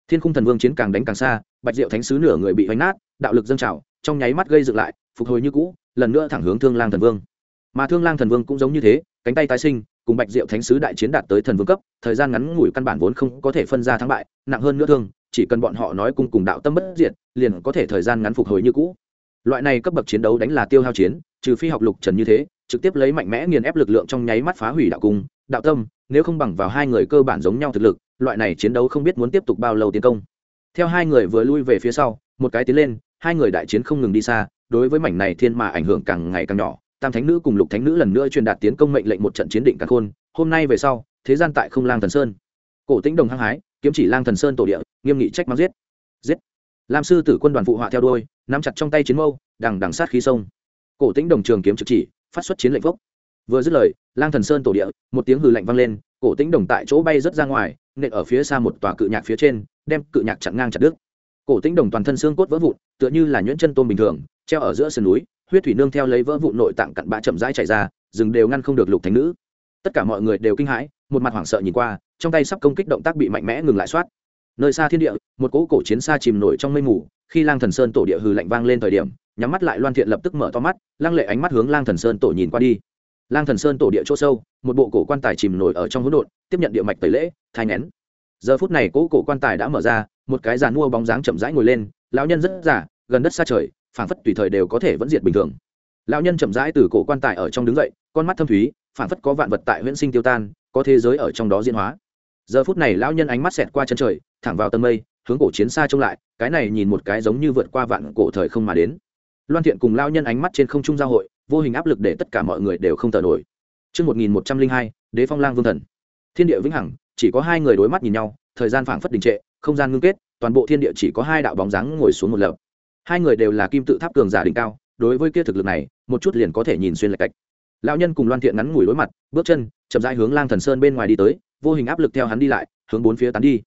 [SPEAKER 1] Thiên khung thần vương chiến càng đánh càng xa, bạch diệu thánh sứ nửa người bị oanh nát, đạo lực dâng trào, trong nháy mắt gây dựng lại, phục hồi như cũ, lần nữa thẳng hướng thương lang thần vương mà thương lang thần vương cũng giống như thế, cánh tay tái sinh, cùng bạch diệu thánh sứ đại chiến đạt tới thần vương cấp, thời gian ngắn ngủi căn bản vốn không có thể phân ra thắng bại, nặng hơn nữa thương, chỉ cần bọn họ nói cùng cùng đạo tâm bất diệt, liền có thể thời gian ngắn phục hồi như cũ. Loại này cấp bậc chiến đấu đánh là tiêu hao chiến, trừ phi học lục trần như thế, trực tiếp lấy mạnh mẽ nghiền ép lực lượng trong nháy mắt phá hủy đạo cung, đạo tâm, nếu không bằng vào hai người cơ bản giống nhau thực lực, loại này chiến đấu không biết muốn tiếp tục bao lâu tiến công. Theo hai người vừa lui về phía sau, một cái tiến lên, hai người đại chiến không ngừng đi xa, đối với mảnh này thiên mà ảnh hưởng càng ngày càng nhỏ tam thánh nữ cùng lục thánh nữ lần nữa truyền đạt tiến công mệnh lệnh một trận chiến định càn khôn, hôm nay về sau, thế gian tại không lang thần sơn. Cổ tĩnh đồng hăng hái, kiếm chỉ lang thần sơn tổ địa, nghiêm nghị trách mắng giết. Giết. Lam sư tử quân đoàn phụ họa theo đôi nắm chặt trong tay chiến mâu, đằng đằng sát khí sông. Cổ tĩnh đồng trường kiếm trực chỉ, phát xuất chiến lệnh phốc. Vừa dứt lời, lang thần sơn tổ địa, một tiếng hừ lạnh vang lên, cổ tĩnh đồng tại chỗ bay rất ra ngoài, nện ở phía xa một tòa cự nhạc phía trên, đem cự nhạc chặn ngang chặt đứt. Cổ tĩnh đồng toàn thân xương cốt vỡ vụn, tựa như là nhuyễn chân tôm bình thường, treo ở giữa sườn núi huyết thủy nương theo lấy vỡ vụn nội tạng cặn bã chậm rãi chạy ra, rừng đều ngăn không được lục thánh nữ. Tất cả mọi người đều kinh hãi, một mặt hoảng sợ nhìn qua, trong tay sắp công kích động tác bị mạnh mẽ ngừng lại soát. Nơi xa thiên địa, một cỗ cổ chiến xa chìm nổi trong mây mù, khi lang thần sơn tổ địa hư lạnh vang lên thời điểm, nhắm mắt lại loan thiện lập tức mở to mắt, lăng lệ ánh mắt hướng lang thần sơn tổ nhìn qua đi. Lang thần sơn tổ địa chỗ sâu, một bộ cổ quan tài chìm nổi ở trong hỗn độn, tiếp nhận địa mạch tẩy lễ, thai nén giờ phút này cỗ cổ quan tài đã mở ra, một cái giàn mua bóng dáng chậm rãi ngồi lên, lão nhân rất giả gần đất xa trời phảng phất tùy thời đều có thể vẫn diệt bình thường lão nhân chậm rãi từ cổ quan tài ở trong đứng dậy con mắt thâm thúy phảng phất có vạn vật tại huyễn sinh tiêu tan có thế giới ở trong đó diễn hóa giờ phút này lão nhân ánh mắt xẹt qua chân trời thẳng vào tầng mây hướng cổ chiến xa trông lại cái này nhìn một cái giống như vượt qua vạn cổ thời không mà đến loan thiện cùng lao nhân ánh mắt trên không trung giao hội vô hình áp lực để tất cả mọi người đều không thở nổi Trước 1102, đế phong lang vương thần. Thiên địa vĩnh hằng, chỉ có hai người đối mắt nhìn nhau, thời gian phảng phất đình trệ, không gian ngưng kết, toàn bộ thiên địa chỉ có hai đạo bóng dáng ngồi xuống một lập. Hai người đều là kim tự tháp cường giả đỉnh cao, đối với kia thực lực này, một chút liền có thể nhìn xuyên lệch cạch. Lão nhân cùng Loan Thiện ngắn ngủi đối mặt, bước chân, chậm rãi hướng Lang Thần Sơn bên ngoài đi tới, vô hình áp lực theo hắn đi lại, hướng bốn phía tán đi.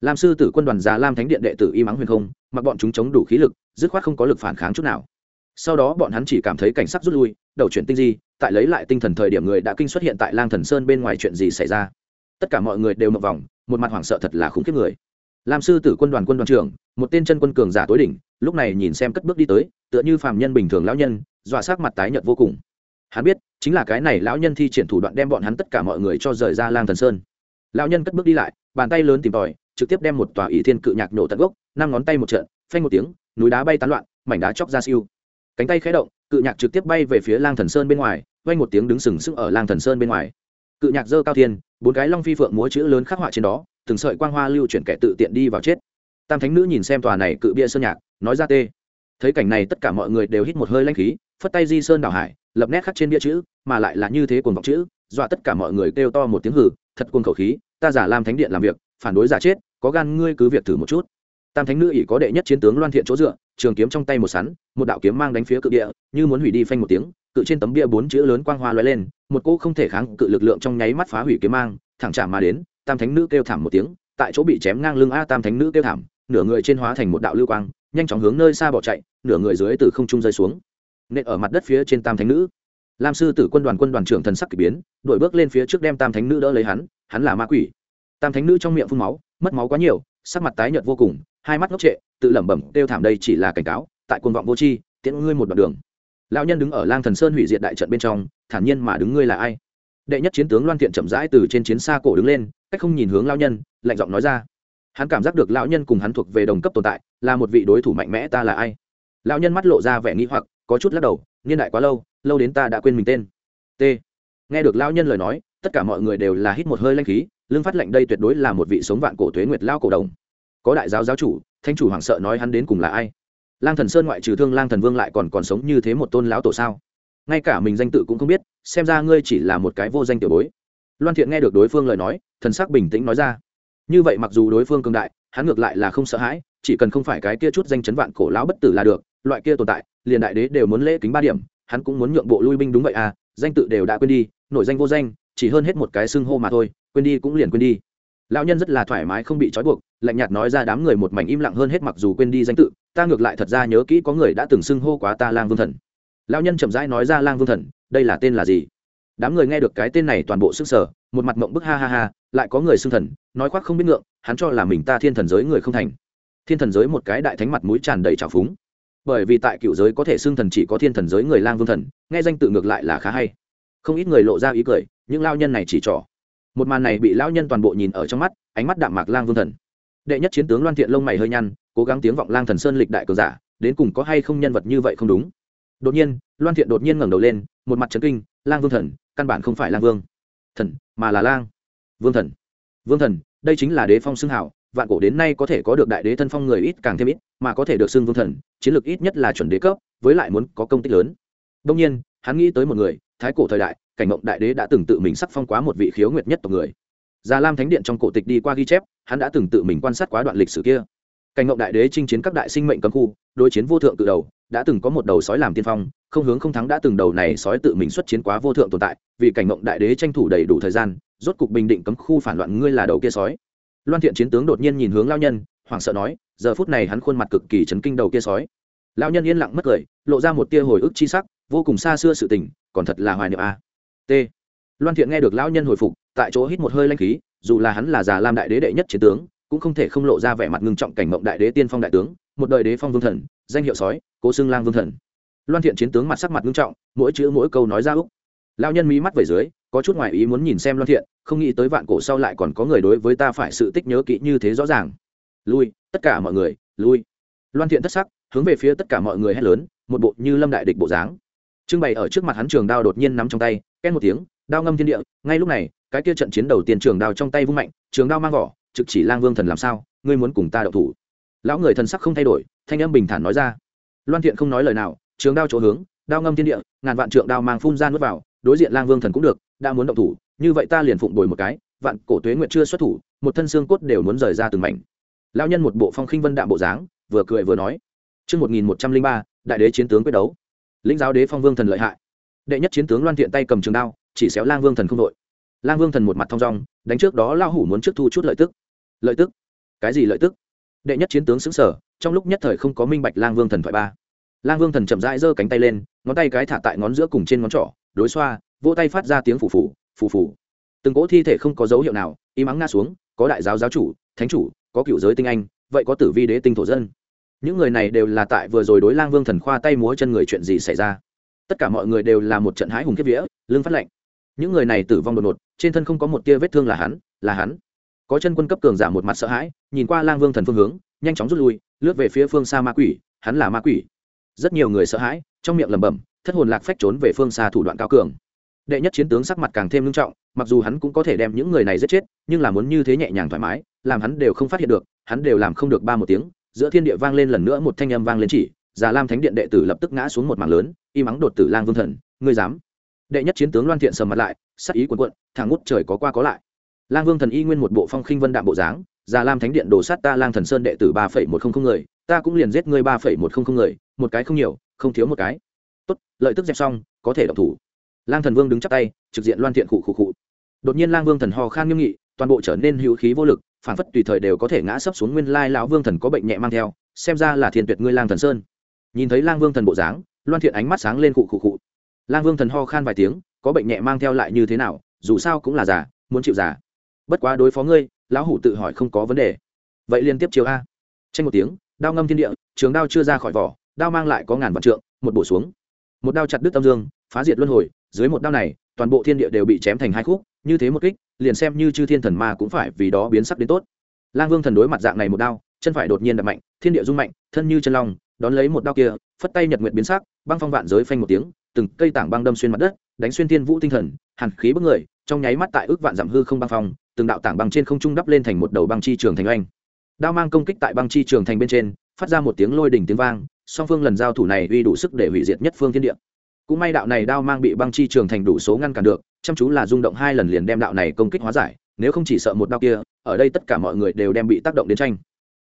[SPEAKER 1] Lam sư tử quân đoàn già Lam Thánh điện đệ tử y mắng huyền không, mặc bọn chúng chống đủ khí lực, dứt khoát không có lực phản kháng chút nào sau đó bọn hắn chỉ cảm thấy cảnh sắc rút lui đầu chuyển tinh di tại lấy lại tinh thần thời điểm người đã kinh xuất hiện tại lang thần sơn bên ngoài chuyện gì xảy ra tất cả mọi người đều mập vòng một mặt hoảng sợ thật là khủng khiếp người làm sư tử quân đoàn quân đoàn trưởng, một tên chân quân cường giả tối đỉnh, lúc này nhìn xem cất bước đi tới, tựa như phàm nhân bình thường lão nhân, dọa sắc mặt tái nhợt vô cùng. Hắn biết, chính là cái này lão nhân thi triển thủ đoạn đem bọn hắn tất cả mọi người cho rời ra lang thần sơn. Lão nhân cất bước đi lại, bàn tay lớn tìm tòi, trực tiếp đem một tòa ỷ thiên cự nhạc nổ tận gốc, năm ngón tay một trận, phanh một tiếng, núi đá bay tán loạn, mảnh đá chóc ra siêu. Cánh tay khé động, cự nhạc trực tiếp bay về phía lang thần sơn bên ngoài quanh một tiếng đứng sừng sững ở lang thần sơn bên ngoài. Cự nhạc dơ cao thiên, bốn cái long phi phượng múa chữ lớn khắc họa trên đó từng sợi quang hoa lưu chuyển kẻ tự tiện đi vào chết. Tam thánh nữ nhìn xem tòa này cự bia sơn nhạc, nói ra tê. Thấy cảnh này tất cả mọi người đều hít một hơi lanh khí, phất tay di sơn đảo hải, lập nét khắc trên bia chữ, mà lại là như thế cuồng vọng chữ, dọa tất cả mọi người kêu to một tiếng hử thật cuồng khẩu khí, ta giả làm thánh điện làm việc, phản đối giả chết, có gan ngươi cứ việc thử một chút. Tam thánh nữ ỷ có đệ nhất chiến tướng loan thiện chỗ dựa, trường kiếm trong tay một sắn, một đạo kiếm mang đánh phía cự địa, như muốn hủy đi phanh một tiếng, cự trên tấm bia bốn chữ lớn quang hoa lóe lên, một cô không thể kháng cự lực lượng trong nháy mắt phá hủy kiếm mang, thẳng chạm mà đến tam thánh nữ kêu thảm một tiếng, tại chỗ bị chém ngang lưng a tam thánh nữ kêu thảm, nửa người trên hóa thành một đạo lưu quang, nhanh chóng hướng nơi xa bỏ chạy, nửa người dưới từ không trung rơi xuống. Nện ở mặt đất phía trên tam thánh nữ. Lam sư tử quân đoàn quân đoàn trưởng thần sắc kỳ biến đội bước lên phía trước đem tam thánh nữ đỡ lấy hắn hắn là ma quỷ. Tam thánh nữ trong miệng phun máu, mất máu quá nhiều, sắc mặt tái nhợt vô cùng, hai mắt ngốc trệ, tự lẩm bẩm kêu thảm đây chỉ là cảnh cáo, tại quân vọng vô tri, tiễn ngươi một đoạn đường. Lão nhân đứng ở lang thần sơn hủy diệt đại trận bên trong, thản nhiên mà đứng ngươi là ai? Đệ nhất chiến tướng loan thiện chậm rãi từ trên chiến xa cổ đứng lên, cách không nhìn hướng lão nhân, lạnh giọng nói ra. Hắn cảm giác được lão nhân cùng hắn thuộc về đồng cấp tồn tại, là một vị đối thủ mạnh mẽ ta là ai? Lão nhân mắt lộ ra vẻ nghĩ hoặc, có chút lắc đầu, niên đại quá lâu lâu đến ta đã quên mình tên. T. Nghe được lão nhân lời nói, tất cả mọi người đều là hít một hơi lanh khí lương phát lệnh đây tuyệt đối là một vị sống vạn cổ tuế nguyệt lao cổ đồng. Có đại giáo giáo chủ thanh chủ hoảng sợ nói hắn đến cùng là ai? Lang thần sơn ngoại trừ thương lang thần vương lại còn còn sống như thế một tôn lão tổ sao? Ngay cả mình danh tự cũng không biết, xem ra ngươi chỉ là một cái vô danh tiểu bối. Loan thiện nghe được đối phương lời nói, thần sắc bình tĩnh nói ra. Như vậy mặc dù đối phương cường đại, hắn ngược lại là không sợ hãi, chỉ cần không phải cái kia chút danh chấn vạn cổ lão bất tử là được, loại kia tồn tại, liền đại đế đều muốn lễ kính ba điểm, hắn cũng muốn nhượng bộ lui binh đúng vậy à danh tự đều đã quên đi nội danh vô danh, chỉ hơn hết một cái xưng hô mà thôi, quên đi cũng liền quên đi. Lão nhân rất là thoải mái không bị trói buộc, lạnh nhạt nói ra đám người một mảnh im lặng hơn hết mặc dù quên đi danh tự, ta ngược lại thật ra nhớ kỹ có người đã từng xưng hô quá ta lang vương thần lão nhân chậm rãi nói ra lang vương thần, đây là tên là gì? Đám người nghe được cái tên này toàn bộ sức sở một mặt mộng bức ha ha ha, lại có người xưng thần, nói khoác không biết ngượng, hắn cho là mình ta thiên thần giới người không thành. Thiên thần giới một cái đại thánh mặt mũi tràn đầy trào phúng. Bởi vì tại cựu giới có thể xưng thần chỉ có thiên thần giới người lang vương thần, nghe danh tự ngược lại là khá hay. Không ít người lộ ra ý cười, những lao nhân này chỉ trỏ. Một màn này bị lão nhân toàn bộ nhìn ở trong mắt, ánh mắt đạm mạc lang vương thần. Đệ nhất chiến tướng loan thiện lông mày hơi nhăn, cố gắng tiếng vọng lang thần sơn lịch đại cường giả, đến cùng có hay không nhân vật như vậy không đúng? Đột nhiên, loan thiện đột nhiên ngẩng đầu lên, một mặt trấn kinh, lang vương thần, căn bản không phải lang vương thần, mà là lang vương thần. Vương thần, đây chính là đế phong xưng hảo, vạn cổ đến nay có thể có được đại đế thân phong người ít càng thêm ít, mà có thể được xưng vương thần, chiến lược ít nhất là chuẩn đế cấp, với lại muốn có công tích lớn. Đông nhiên, hắn nghĩ tới một người, thái cổ thời đại, cảnh mộng đại đế đã từng tự mình sắc phong quá một vị khiếu nguyệt nhất tộc người. Già lam thánh điện trong cổ tịch đi qua ghi chép, hắn đã từng tự mình quan sát quá đoạn lịch sử kia cảnh ngộng đại đế chinh chiến các đại sinh mệnh cấm khu, đối chiến vô thượng tự đầu, đã từng có một đầu sói làm tiên phong, không hướng không thắng đã từng đầu này sói tự mình xuất chiến quá vô thượng tồn tại, vì cảnh ngộng đại đế tranh thủ đầy đủ thời gian, rốt cục bình định cấm khu phản loạn ngươi là đầu kia sói. Loan thiện chiến tướng đột nhiên nhìn hướng lao nhân, hoảng sợ nói, giờ phút này hắn khuôn mặt cực kỳ chấn kinh đầu kia sói. Lao nhân yên lặng mất cười, lộ ra một tia hồi ức chi sắc, vô cùng xa xưa sự tình, còn thật là hoài niệm a. T. Loan thiện nghe được lão nhân hồi phục, tại chỗ hít một hơi lanh khí, dù là hắn là già lam đại đế đệ nhất chiến tướng cũng không thể không lộ ra vẻ mặt ngưng trọng cảnh mộng đại đế tiên phong đại tướng, một đời đế phong vương thần, danh hiệu sói, cố xưng lang vương thần. Loan thiện chiến tướng mặt sắc mặt ngưng trọng, mỗi chữ mỗi câu nói ra úc. Lão nhân mí mắt về dưới, có chút ngoài ý muốn nhìn xem loan thiện, không nghĩ tới vạn cổ sau lại còn có người đối với ta phải sự tích nhớ kỹ như thế rõ ràng. Lui, tất cả mọi người, lui. Loan thiện thất sắc, hướng về phía tất cả mọi người hét lớn, một bộ như lâm đại địch bộ dáng. Trưng bày ở trước mặt hắn trường đao đột nhiên nắm trong tay, két một tiếng, đao ngâm thiên địa, ngay lúc này, cái kia trận chiến đầu tiên trường đao trong tay vung mạnh, trường đao mang vỏ trực chỉ lang vương thần làm sao ngươi muốn cùng ta đậu thủ lão người thần sắc không thay đổi thanh âm bình thản nói ra loan thiện không nói lời nào trường đao chỗ hướng đao ngâm thiên địa ngàn vạn trượng đao mang phun ra nuốt vào đối diện lang vương thần cũng được đã muốn động thủ như vậy ta liền phụng bồi một cái vạn cổ tuế nguyện chưa xuất thủ một thân xương cốt đều muốn rời ra từng mảnh lao nhân một bộ phong khinh vân đạm bộ dáng vừa cười vừa nói Trước 1103, đại đế chiến tướng quyết đấu. Lĩnh giáo đế phong vương thần lợi hại. Đệ nhất chiến tướng loan thiện tay cầm trường đao, chỉ xéo lang vương thần không đội. Lang vương thần một mặt thong dong, đánh trước đó lao hủ muốn trước thu chút lợi tức. Lợi tức? Cái gì lợi tức? Đệ nhất chiến tướng xứng sở trong lúc nhất thời không có minh bạch lang vương thần thoại ba. Lang vương thần chậm rãi giơ cánh tay lên, ngón tay cái thả tại ngón giữa cùng trên ngón trỏ, đối xoa, vỗ tay phát ra tiếng phủ phủ, phủ phủ. Từng cỗ thi thể không có dấu hiệu nào, im ắng ngã xuống, có đại giáo giáo chủ, thánh chủ, có cựu giới tinh anh, vậy có tử vi đế tinh thổ dân những người này đều là tại vừa rồi đối lang vương thần khoa tay múa chân người chuyện gì xảy ra tất cả mọi người đều là một trận hái hùng kiếp vía lưng phát lệnh những người này tử vong đột ngột trên thân không có một tia vết thương là hắn là hắn có chân quân cấp cường giả một mặt sợ hãi, nhìn qua lang vương thần phương hướng, nhanh chóng rút lui, lướt về phía phương xa ma quỷ, hắn là ma quỷ. Rất nhiều người sợ hãi, trong miệng lẩm bẩm, thất hồn lạc phách trốn về phương xa thủ đoạn cao cường. Đệ nhất chiến tướng sắc mặt càng thêm nghiêm trọng, mặc dù hắn cũng có thể đem những người này giết chết, nhưng là muốn như thế nhẹ nhàng thoải mái, làm hắn đều không phát hiện được, hắn đều làm không được ba một tiếng, giữa thiên địa vang lên lần nữa một thanh âm vang lên chỉ, già lam thánh điện đệ tử lập tức ngã xuống một mảng lớn, y mắng đột tử lang vương thần, ngươi dám. Đệ nhất chiến tướng loan thiện sầm mặt lại, sắc ý quần quận thằng ngút trời có qua có lại lang vương thần y nguyên một bộ phong khinh vân đạm bộ dáng, già lam thánh điện đổ sát ta lang thần sơn đệ tử ba phẩy một không không người, ta cũng liền giết ngươi ba phẩy một không không người, một cái không nhiều, không thiếu một cái. Tốt, lợi tức dẹp xong, có thể động thủ. Lang thần vương đứng chắp tay, trực diện loan thiện khụ khụ khụ. Đột nhiên lang vương thần ho khan nghiêm nghị, toàn bộ trở nên hữu khí vô lực phản phất tùy thời đều có thể ngã sấp xuống nguyên lai lão vương thần có bệnh nhẹ mang theo, xem ra là thiên tuyệt ngươi lang thần sơn. Nhìn thấy lang vương thần bộ dáng, loan thiện ánh mắt sáng lên khụ khụ khụ. Lang vương thần ho khan vài tiếng, có bệnh nhẹ mang theo lại như thế nào, dù sao cũng là già, muốn chịu già bất quá đối phó ngươi, lão hủ tự hỏi không có vấn đề. Vậy liên tiếp chiều a. Tranh một tiếng, đao ngâm thiên địa, trường đao chưa ra khỏi vỏ, đao mang lại có ngàn vạn trượng, một bổ xuống. Một đao chặt đứt tâm dương, phá diệt luân hồi, dưới một đao này, toàn bộ thiên địa đều bị chém thành hai khúc, như thế một kích, liền xem như chư thiên thần ma cũng phải vì đó biến sắc đến tốt. Lang vương thần đối mặt dạng này một đao, chân phải đột nhiên đập mạnh, thiên địa rung mạnh, thân như chân long, đón lấy một đao kia, phất tay nhật nguyện biến sắc, băng phong vạn giới phanh một tiếng, từng cây tảng băng đâm xuyên mặt đất, đánh xuyên thiên vũ tinh thần, hàn khí bức người trong nháy mắt tại ước vạn giảm hư không băng phong, từng đạo tảng băng trên không trung đắp lên thành một đầu băng chi trường thành oanh. Đao mang công kích tại băng chi trường thành bên trên, phát ra một tiếng lôi đỉnh tiếng vang, song phương lần giao thủ này uy đủ sức để hủy diệt nhất phương thiên địa. Cũng may đạo này đao mang bị băng chi trường thành đủ số ngăn cản được, chăm chú là rung động hai lần liền đem đạo này công kích hóa giải, nếu không chỉ sợ một đao kia, ở đây tất cả mọi người đều đem bị tác động đến tranh.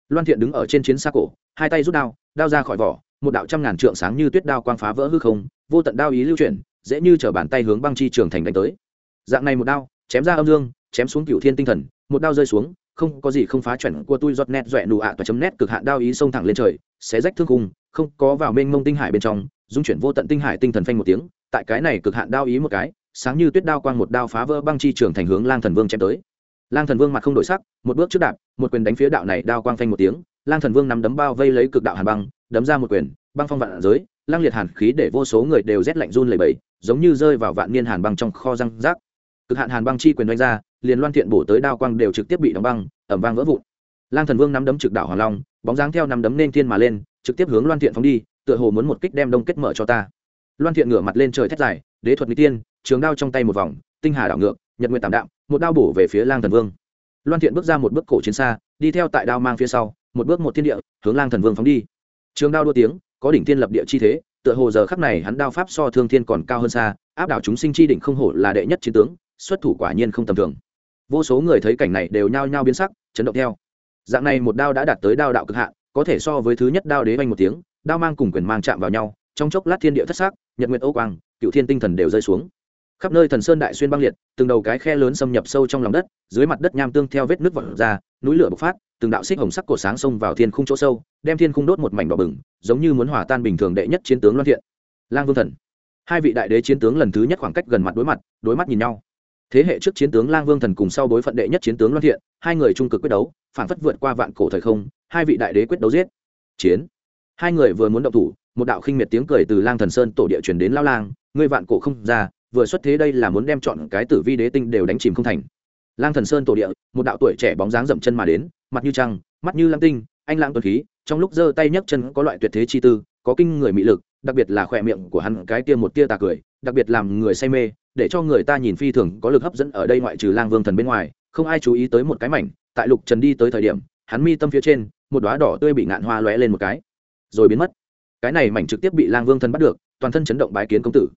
[SPEAKER 1] Loan thiện đứng ở trên chiến xa cổ, hai tay rút đao đao ra khỏi vỏ, một đạo trăm ngàn trượng sáng như tuyết đao quang phá vỡ hư không, vô tận đao ý lưu chuyển, dễ như chở bàn tay hướng băng chi trường thành đánh tới dạng này một đao, chém ra âm dương, chém xuống cựu thiên tinh thần, một đao rơi xuống, không có gì không phá chuẩn của tôi giọt nét dọa nụ ạ và chấm nét cực hạn đao ý xông thẳng lên trời, xé rách thương khung, không có vào mênh mông tinh hải bên trong, dung chuyển vô tận tinh hải tinh thần phanh một tiếng, tại cái này cực hạn đao ý một cái, sáng như tuyết đao quang một đao phá vỡ băng chi trường thành hướng lang thần vương chém tới. Lang thần vương mặt không đổi sắc, một bước trước đạp, một quyền đánh phía đạo này đao quang phanh một tiếng, lang thần vương nắm đấm bao vây lấy cực đạo hàn băng, đấm ra một quyền, băng phong vạn giới, lang liệt hàn khí để vô số người đều rét lạnh run lẩy bẩy, giống như rơi vào vạn niên hàn băng trong kho răng rác cực hạn hàn băng chi quyền đánh ra, liền loan thiện bổ tới đao quang đều trực tiếp bị đóng băng, ẩm vang vỡ vụn. Lang thần vương nắm đấm trực đảo hoàng long, bóng dáng theo nắm đấm nên thiên mà lên, trực tiếp hướng loan thiện phóng đi, tựa hồ muốn một kích đem đông kết mở cho ta. Loan thiện ngửa mặt lên trời thét dài, đế thuật mỹ tiên, trường đao trong tay một vòng, tinh hà đảo ngược, nhật nguyện tạm đạm, một đao bổ về phía lang thần vương. Loan thiện bước ra một bước cổ chiến xa, đi theo tại đao mang phía sau, một bước một thiên địa, hướng lang thần vương phóng đi. Trường đao đua tiếng, có đỉnh tiên lập địa chi thế, tựa hồ giờ khắc này hắn đao pháp so thương thiên còn cao hơn xa, áp đảo chúng sinh chi đỉnh không hổ là đệ nhất chiến tướng xuất thủ quả nhiên không tầm thường. Vô số người thấy cảnh này đều nhao nhao biến sắc, chấn động theo. Dạng này một đao đã đạt tới đao đạo cực hạn, có thể so với thứ nhất đao đế vanh một tiếng, đao mang cùng quyền mang chạm vào nhau, trong chốc lát thiên địa thất xác nhật nguyện ô quang, cựu thiên tinh thần đều rơi xuống. Khắp nơi thần sơn đại xuyên băng liệt, từng đầu cái khe lớn xâm nhập sâu trong lòng đất, dưới mặt đất nham tương theo vết nước vọt ra, núi lửa bộc phát, từng đạo xích hồng sắc cổ sáng xông vào thiên khung chỗ sâu, đem thiên khung đốt một mảnh đỏ bừng, giống như muốn hỏa tan bình thường đệ nhất chiến tướng loan thiện. Lang vương thần. Hai vị đại đế chiến tướng lần thứ nhất khoảng cách gần mặt đối mặt, đối mắt nhìn nhau thế hệ trước chiến tướng lang vương thần cùng sau bối phận đệ nhất chiến tướng loan thiện, hai người trung cực quyết đấu, phản phất vượt qua vạn cổ thời không, hai vị đại đế quyết đấu giết. Chiến. Hai người vừa muốn động thủ, một đạo khinh miệt tiếng cười từ lang thần sơn tổ địa truyền đến lao lang, ngươi vạn cổ không ra, vừa xuất thế đây là muốn đem chọn cái tử vi đế tinh đều đánh chìm không thành. Lang thần sơn tổ địa, một đạo tuổi trẻ bóng dáng dậm chân mà đến, mặt như trăng, mắt như lam tinh, anh lãng tuần khí, trong lúc giơ tay nhấc chân có loại tuyệt thế chi tư, có kinh người mị lực, đặc biệt là khỏe miệng của hắn cái tia một tia tà cười đặc biệt làm người say mê, để cho người ta nhìn phi thường có lực hấp dẫn ở đây ngoại trừ lang vương thần bên ngoài, không ai chú ý tới một cái mảnh. Tại lục trần đi tới thời điểm, hắn mi tâm phía trên, một đoá đỏ tươi bị ngạn hoa lóe lên một cái, rồi biến mất. Cái này mảnh trực tiếp bị lang vương thần bắt được, toàn thân chấn động bái kiến công tử.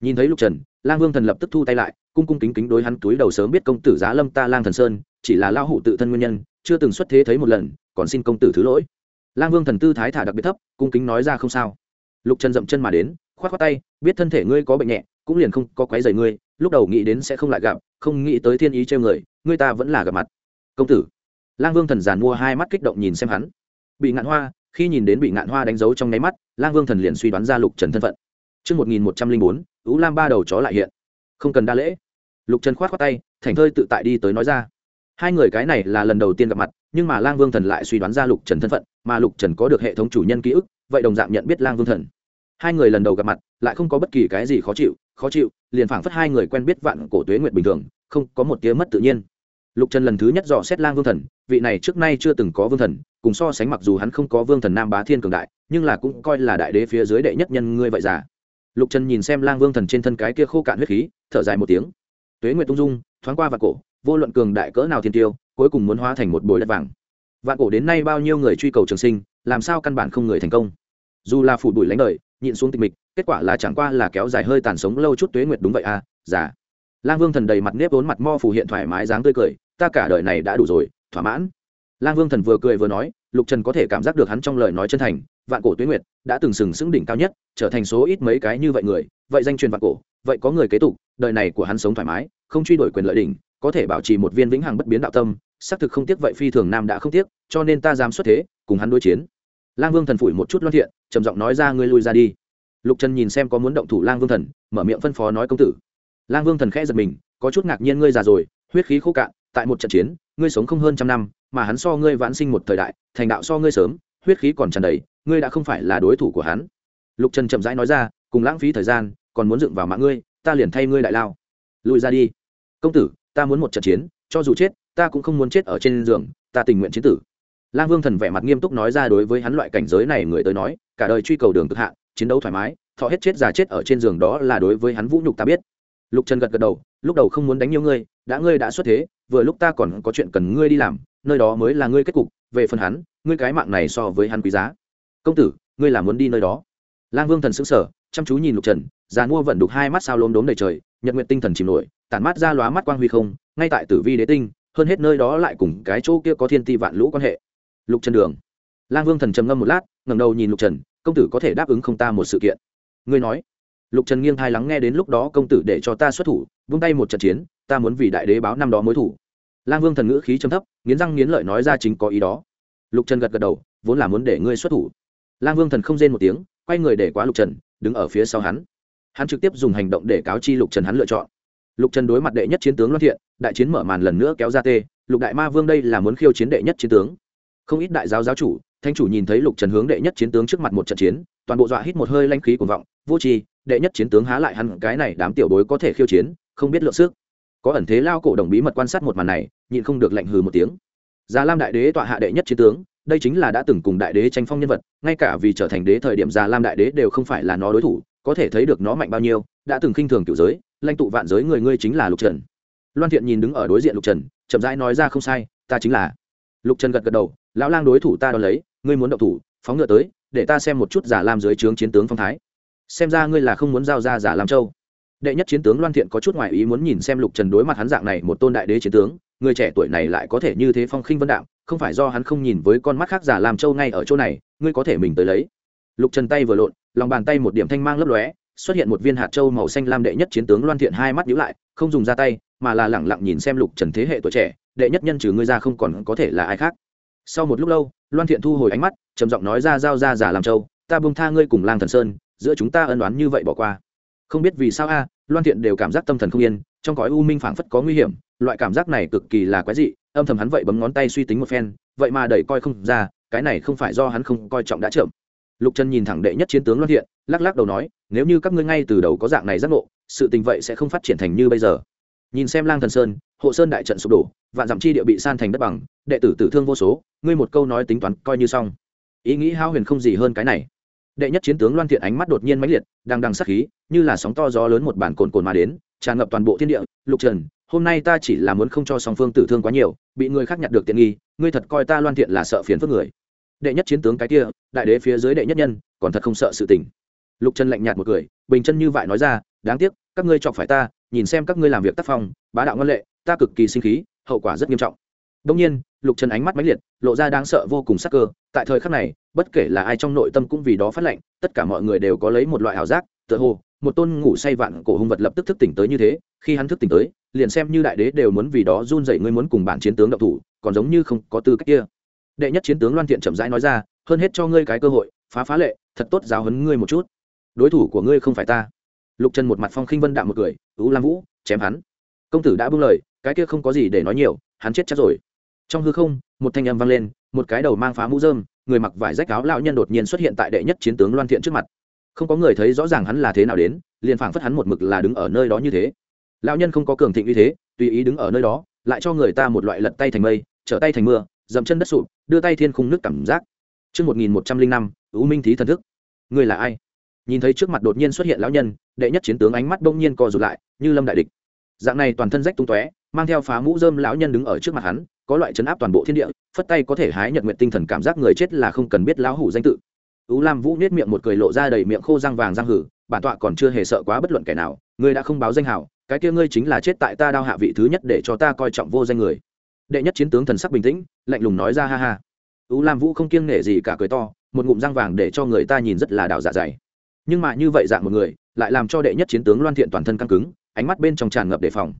[SPEAKER 1] Nhìn thấy lục trần, lang vương thần lập tức thu tay lại, cung cung kính kính đối hắn túi đầu sớm biết công tử giá lâm ta lang thần sơn, chỉ là lao hủ tự thân nguyên nhân, chưa từng xuất thế thấy một lần, còn xin công tử thứ lỗi. Lang vương thần tư thái thả đặc biệt thấp, cung kính nói ra không sao. Lục trần dậm chân mà đến k h o á t tay biết thân thể ngươi có bệnh nhẹ cũng liền không có quái dày ngươi lúc đầu nghĩ đến sẽ không lại gặp không nghĩ tới thiên ý trêu người ngươi ta vẫn là gặp mặt công tử lang vương thần giàn mua hai mắt kích động nhìn xem hắn bị ngạn hoa khi nhìn đến bị ngạn hoa đánh dấu trong nháy mắt lang vương thần liền suy đoán ra lục trần thân phận Trước 1104, Ú Lam ba đầu chó lại hiện. Không cần đa lễ. Lục Trần khoát khoát tay, thành thơi tự tại đi tới nói ra. Hai người cái này là lần đầu tiên gặp mặt, nhưng mà Lang Vương Thần lại suy đoán ra Lục Trần thân phận, mà Lục Trần có được hệ thống chủ nhân ký ức, vậy đồng dạng nhận biết Lang Vương Thần. Hai người lần đầu gặp mặt, lại không có bất kỳ cái gì khó chịu, khó chịu, liền phảng phất hai người quen biết vạn cổ tuế nguyệt bình thường, không có một tia mất tự nhiên. Lục Trần lần thứ nhất dò xét Lang Vương Thần, vị này trước nay chưa từng có Vương Thần, cùng so sánh mặc dù hắn không có Vương Thần Nam Bá Thiên cường đại, nhưng là cũng coi là đại đế phía dưới đệ nhất nhân ngươi vậy giả lục trần nhìn xem lang vương thần trên thân cái kia khô cạn huyết khí thở dài một tiếng. Tuế nguyệt tung dung thoáng qua vạn cổ vô luận cường đại cỡ nào thiên tiêu cuối cùng muốn hóa thành một bồi đất vàng. Vạn cổ đến nay bao nhiêu người truy cầu trường sinh làm sao căn bản không người thành công? Dù là phủ bụi lãnh đời, nhịn xuống tịch mịch, kết quả là chẳng qua là kéo dài hơi tàn sống lâu chút tuế nguyệt đúng vậy à giả lang vương thần đầy mặt nếp vốn mặt mo phủ hiện thoải mái dáng tươi cười, ta cả đời này đã đủ rồi, thỏa mãn. Lang vương thần vừa cười vừa nói, lục trần có thể cảm giác được hắn trong lời nói chân thành, vạn cổ tuyết nguyệt đã từng sừng sững đỉnh cao nhất, trở thành số ít mấy cái như vậy người, vậy danh truyền vạn cổ, vậy có người kế tục, đời này của hắn sống thoải mái, không truy đuổi quyền lợi đỉnh, có thể bảo trì một viên vĩnh hằng bất biến đạo tâm, xác thực không tiếc vậy phi thường nam đã không tiếc, cho nên ta dám xuất thế, cùng hắn đối chiến lang vương thần phủi một chút loan thiện, trầm giọng nói ra, ngươi lui ra đi. Lục trần nhìn xem có muốn động thủ lang vương thần, mở miệng phân phó nói, công tử. Lang vương thần khẽ giật mình, có chút ngạc nhiên ngươi già rồi, huyết khí khô cạn, tại một trận chiến, ngươi sống không hơn trăm năm, mà hắn so ngươi vãn sinh một thời đại, thành đạo so ngươi sớm, huyết khí còn tràn đầy, ngươi đã không phải là đối thủ của hắn. Lục trần chậm rãi nói ra, cùng lãng phí thời gian, còn muốn dựng vào mạng ngươi, ta liền thay ngươi đại lao. Lùi ra đi. Công tử, ta muốn một trận chiến, cho dù chết, ta cũng không muốn chết ở trên giường, ta tình nguyện chiến tử lang vương thần vẻ mặt nghiêm túc nói ra đối với hắn loại cảnh giới này người tới nói, cả đời truy cầu đường cực hạn, chiến đấu thoải mái, thọ hết chết già chết ở trên giường đó là đối với hắn vũ nhục ta biết. Lục trần gật gật đầu, lúc đầu không muốn đánh nhiều ngươi, đã ngươi đã xuất thế, vừa lúc ta còn có chuyện cần ngươi đi làm, nơi đó mới là ngươi kết cục, về phần hắn, ngươi cái mạng này so với hắn quý giá. Công tử, ngươi là muốn đi nơi đó? Lang vương thần sững sờ, chăm chú nhìn lục trần, già mua vận đục hai mắt sao lốm đốm đầy trời, nhật nguyện tinh thần chìm nổi, tản mắt ra lóa mắt quang huy không, ngay tại tử vi đế tinh, hơn hết nơi đó lại cùng cái chỗ kia có thiên ti vạn lũ quan hệ lục trần đường. Lang vương thần trầm ngâm một lát ngầm đầu nhìn lục trần, công tử có thể đáp ứng không ta một sự kiện? Ngươi nói. Lục trần nghiêng thai lắng nghe đến lúc đó công tử để cho ta xuất thủ, vung tay một trận chiến, ta muốn vì đại đế báo năm đó mối thủ. Lang vương thần ngữ khí trầm thấp, nghiến răng nghiến lợi nói ra chính có ý đó. Lục trần gật gật đầu, vốn là muốn để ngươi xuất thủ. Lang vương thần không rên một tiếng, quay người để quá lục trần, đứng ở phía sau hắn. Hắn trực tiếp dùng hành động để cáo chi lục trần hắn lựa chọn. Lục trần đối mặt đệ nhất chiến tướng loan thiện, đại chiến mở màn lần nữa kéo ra tê, lục đại ma vương đây là muốn khiêu chiến đệ nhất chiến tướng không ít đại giáo giáo chủ thanh chủ nhìn thấy lục trần hướng đệ nhất chiến tướng trước mặt một trận chiến, toàn bộ dọa hít một hơi lanh khí cuồng vọng, vô tri, đệ nhất chiến tướng há lại hẳn cái này đám tiểu bối có thể khiêu chiến, không biết lượng sức. Có ẩn thế lao cổ đồng bí mật quan sát một màn này, nhịn không được lạnh hừ một tiếng. Già lam đại đế tọa hạ đệ nhất chiến tướng, đây chính là đã từng cùng đại đế tranh phong nhân vật, ngay cả vì trở thành đế thời điểm già lam đại đế đều không phải là nó đối thủ, có thể thấy được nó mạnh bao nhiêu, đã từng khinh thường cựu giới, lãnh tụ vạn giới người ngươi chính là lục trần. Loan thiện nhìn đứng ở đối diện lục trần, chậm rãi nói ra không sai, ta chính là. Lục trần gật gật đầu lão lang đối thủ ta đo lấy, ngươi muốn động thủ, phóng ngựa tới, để ta xem một chút giả lam dưới trướng chiến tướng phong thái. Xem ra ngươi là không muốn giao ra giả lam châu. Đệ nhất chiến tướng loan thiện có chút ngoại ý muốn nhìn xem lục trần đối mặt hắn dạng này một tôn đại đế chiến tướng, người trẻ tuổi này lại có thể như thế phong khinh vân đạo không phải do hắn không nhìn với con mắt khác giả làm châu ngay ở chỗ này, ngươi có thể mình tới lấy. Lục trần tay vừa lộn, lòng bàn tay một điểm thanh mang lấp lóe, xuất hiện một viên hạt châu màu xanh lam đệ nhất chiến tướng loan thiện hai mắt nhíu lại, không dùng ra tay, mà là lẳng lặng nhìn xem lục trần thế hệ tuổi trẻ, đệ nhất nhân trừ ngươi ra không còn có thể là ai khác sau một lúc lâu, loan thiện thu hồi ánh mắt, trầm giọng nói ra, giao ra giả làm châu ta buông tha ngươi cùng lang thần sơn, giữa chúng ta ân đoán như vậy bỏ qua. Không biết vì sao a, loan thiện đều cảm giác tâm thần không yên, trong cõi u minh phảng phất có nguy hiểm, loại cảm giác này cực kỳ là quái dị, âm thầm hắn vậy bấm ngón tay suy tính một phen, vậy mà đẩy coi không ra, cái này không phải do hắn không coi trọng đã chậm. Lục trần nhìn thẳng đệ nhất chiến tướng loan thiện, lắc lắc đầu nói, nếu như các ngươi ngay từ đầu có dạng này giác ngộ, sự tình vậy sẽ không phát triển thành như bây giờ. Nhìn xem lang thần sơn, hộ sơn đại trận sụp đổ, vạn dặm chi địa bị san thành đất bằng đệ tử tử thương vô số, ngươi một câu nói tính toán coi như xong. Ý nghĩ hao huyền không gì hơn cái này. Đệ nhất chiến tướng loan thiện ánh mắt đột nhiên mãnh liệt đang đằng sắc khí, như là sóng to gió lớn một bản cồn cồn mà đến, tràn ngập toàn bộ thiên địa. Lục trần, hôm nay ta chỉ là muốn không cho song phương tử thương quá nhiều, bị người khác nhặt được tiện nghi, ngươi thật coi ta loan thiện là sợ phiền phức người. Đệ nhất chiến tướng cái kia, đại đế phía dưới đệ nhất nhân, còn thật không sợ sự tình. Lục trần lạnh nhạt một cười, bình chân như vậy nói ra, đáng tiếc, các ngươi chọc phải ta, nhìn xem các ngươi làm việc tác phong, bá đạo ngân lệ, ta cực kỳ sinh khí, hậu quả rất nghiêm trọng. Đông nhiên lục trần ánh mắt mãnh liệt, lộ ra đáng sợ vô cùng sắc cơ. Tại thời khắc này, bất kể là ai trong nội tâm cũng vì đó phát lệnh, tất cả mọi người đều có lấy một loại ảo giác, tựa hồ, một tôn ngủ say vạn cổ hung vật lập tức thức tỉnh tới như thế. Khi hắn thức tỉnh tới, liền xem như đại đế đều muốn vì đó run dậy ngươi muốn cùng bản chiến tướng đậu thủ, còn giống như không có tư cách kia. Đệ nhất chiến tướng loan thiện chậm rãi nói ra, hơn hết cho ngươi cái cơ hội, phá phá lệ, thật tốt giáo hấn ngươi một chút. Đối thủ của ngươi không phải ta. Lục trần một mặt phong khinh vân đạm một cười ứ lam vũ, chém hắn. Công tử đã buông lời, cái kia không có gì để nói nhiều, hắn chết chắc rồi trong hư không một thanh âm vang lên một cái đầu mang phá mũ dơm người mặc vải rách áo lão nhân đột nhiên xuất hiện tại đệ nhất chiến tướng loan thiện trước mặt không có người thấy rõ ràng hắn là thế nào đến liền phảng phất hắn một mực là đứng ở nơi đó như thế lão nhân không có cường thịnh như thế tùy ý đứng ở nơi đó lại cho người ta một loại lật tay thành mây trở tay thành mưa dậm chân đất sụp đưa tay thiên khung nước cảm giác Trước 1105, U Minh Thí thần thức. Người là ai? Nhìn thấy trước mặt đột nhiên xuất hiện lão nhân, đệ nhất chiến tướng ánh mắt bỗng nhiên co rụt lại, như lâm đại địch. Dạng này toàn thân rách tung tóe, mang theo phá mũ rơm lão nhân đứng ở trước mặt hắn, có loại chấn áp toàn bộ thiên địa, phất tay có thể hái nhật nguyện tinh thần cảm giác người chết là không cần biết lão hủ danh tự. Ú Lam Vũ nét miệng một cười lộ ra đầy miệng khô răng vàng răng hử, bản tọa còn chưa hề sợ quá bất luận kẻ nào, ngươi đã không báo danh hảo, cái kia ngươi chính là chết tại ta đao hạ vị thứ nhất để cho ta coi trọng vô danh người. Đệ nhất chiến tướng thần sắc bình tĩnh, lạnh lùng nói ra ha ha. Ú Lam Vũ không kiêng nể gì cả cười to, một ngụm răng vàng để cho người ta nhìn rất là đào dạ dày. Nhưng mà như vậy dạng một người, lại làm cho đệ nhất chiến tướng Loan Thiện toàn thân căng cứng, ánh mắt bên trong tràn ngập đề phòng.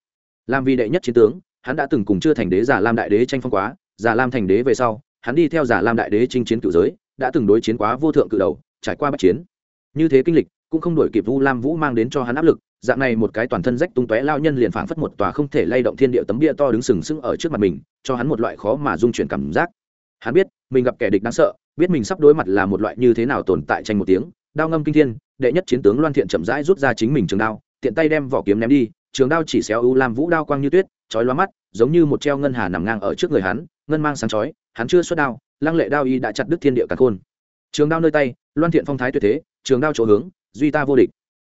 [SPEAKER 1] Làm vì đệ nhất chiến tướng, hắn đã từng cùng chưa thành đế giả Lam đại đế tranh phong quá, giả Lam thành đế về sau, hắn đi theo giả Lam đại đế chinh chiến cựu giới, đã từng đối chiến quá vô thượng cự đầu, trải qua bắt chiến. Như thế kinh lịch, cũng không đổi kịp Vu Lam Vũ mang đến cho hắn áp lực, dạng này một cái toàn thân rách tung tóe lao nhân liền phảng phất một tòa không thể lay động thiên địa tấm bia to đứng sừng sững ở trước mặt mình, cho hắn một loại khó mà dung chuyển cảm giác. Hắn biết, mình gặp kẻ địch đáng sợ, biết mình sắp đối mặt là một loại như thế nào tồn tại tranh một tiếng, đao ngâm kinh thiên, đệ nhất chiến tướng Loan Thiện chậm rãi rút ra chính mình trường đao, tiện tay đem vỏ kiếm ném đi, trường đao chỉ xéo u lam vũ đao quang như tuyết, chói lóa mắt, giống như một treo ngân hà nằm ngang ở trước người hắn, ngân mang sáng chói, hắn chưa xuất đao, lăng lệ đao y đã chặt đứt thiên địa cả khôn. Trường đao nơi tay, Loan Thiện phong thái tuyệt thế, trường đao chỗ hướng, duy ta vô địch.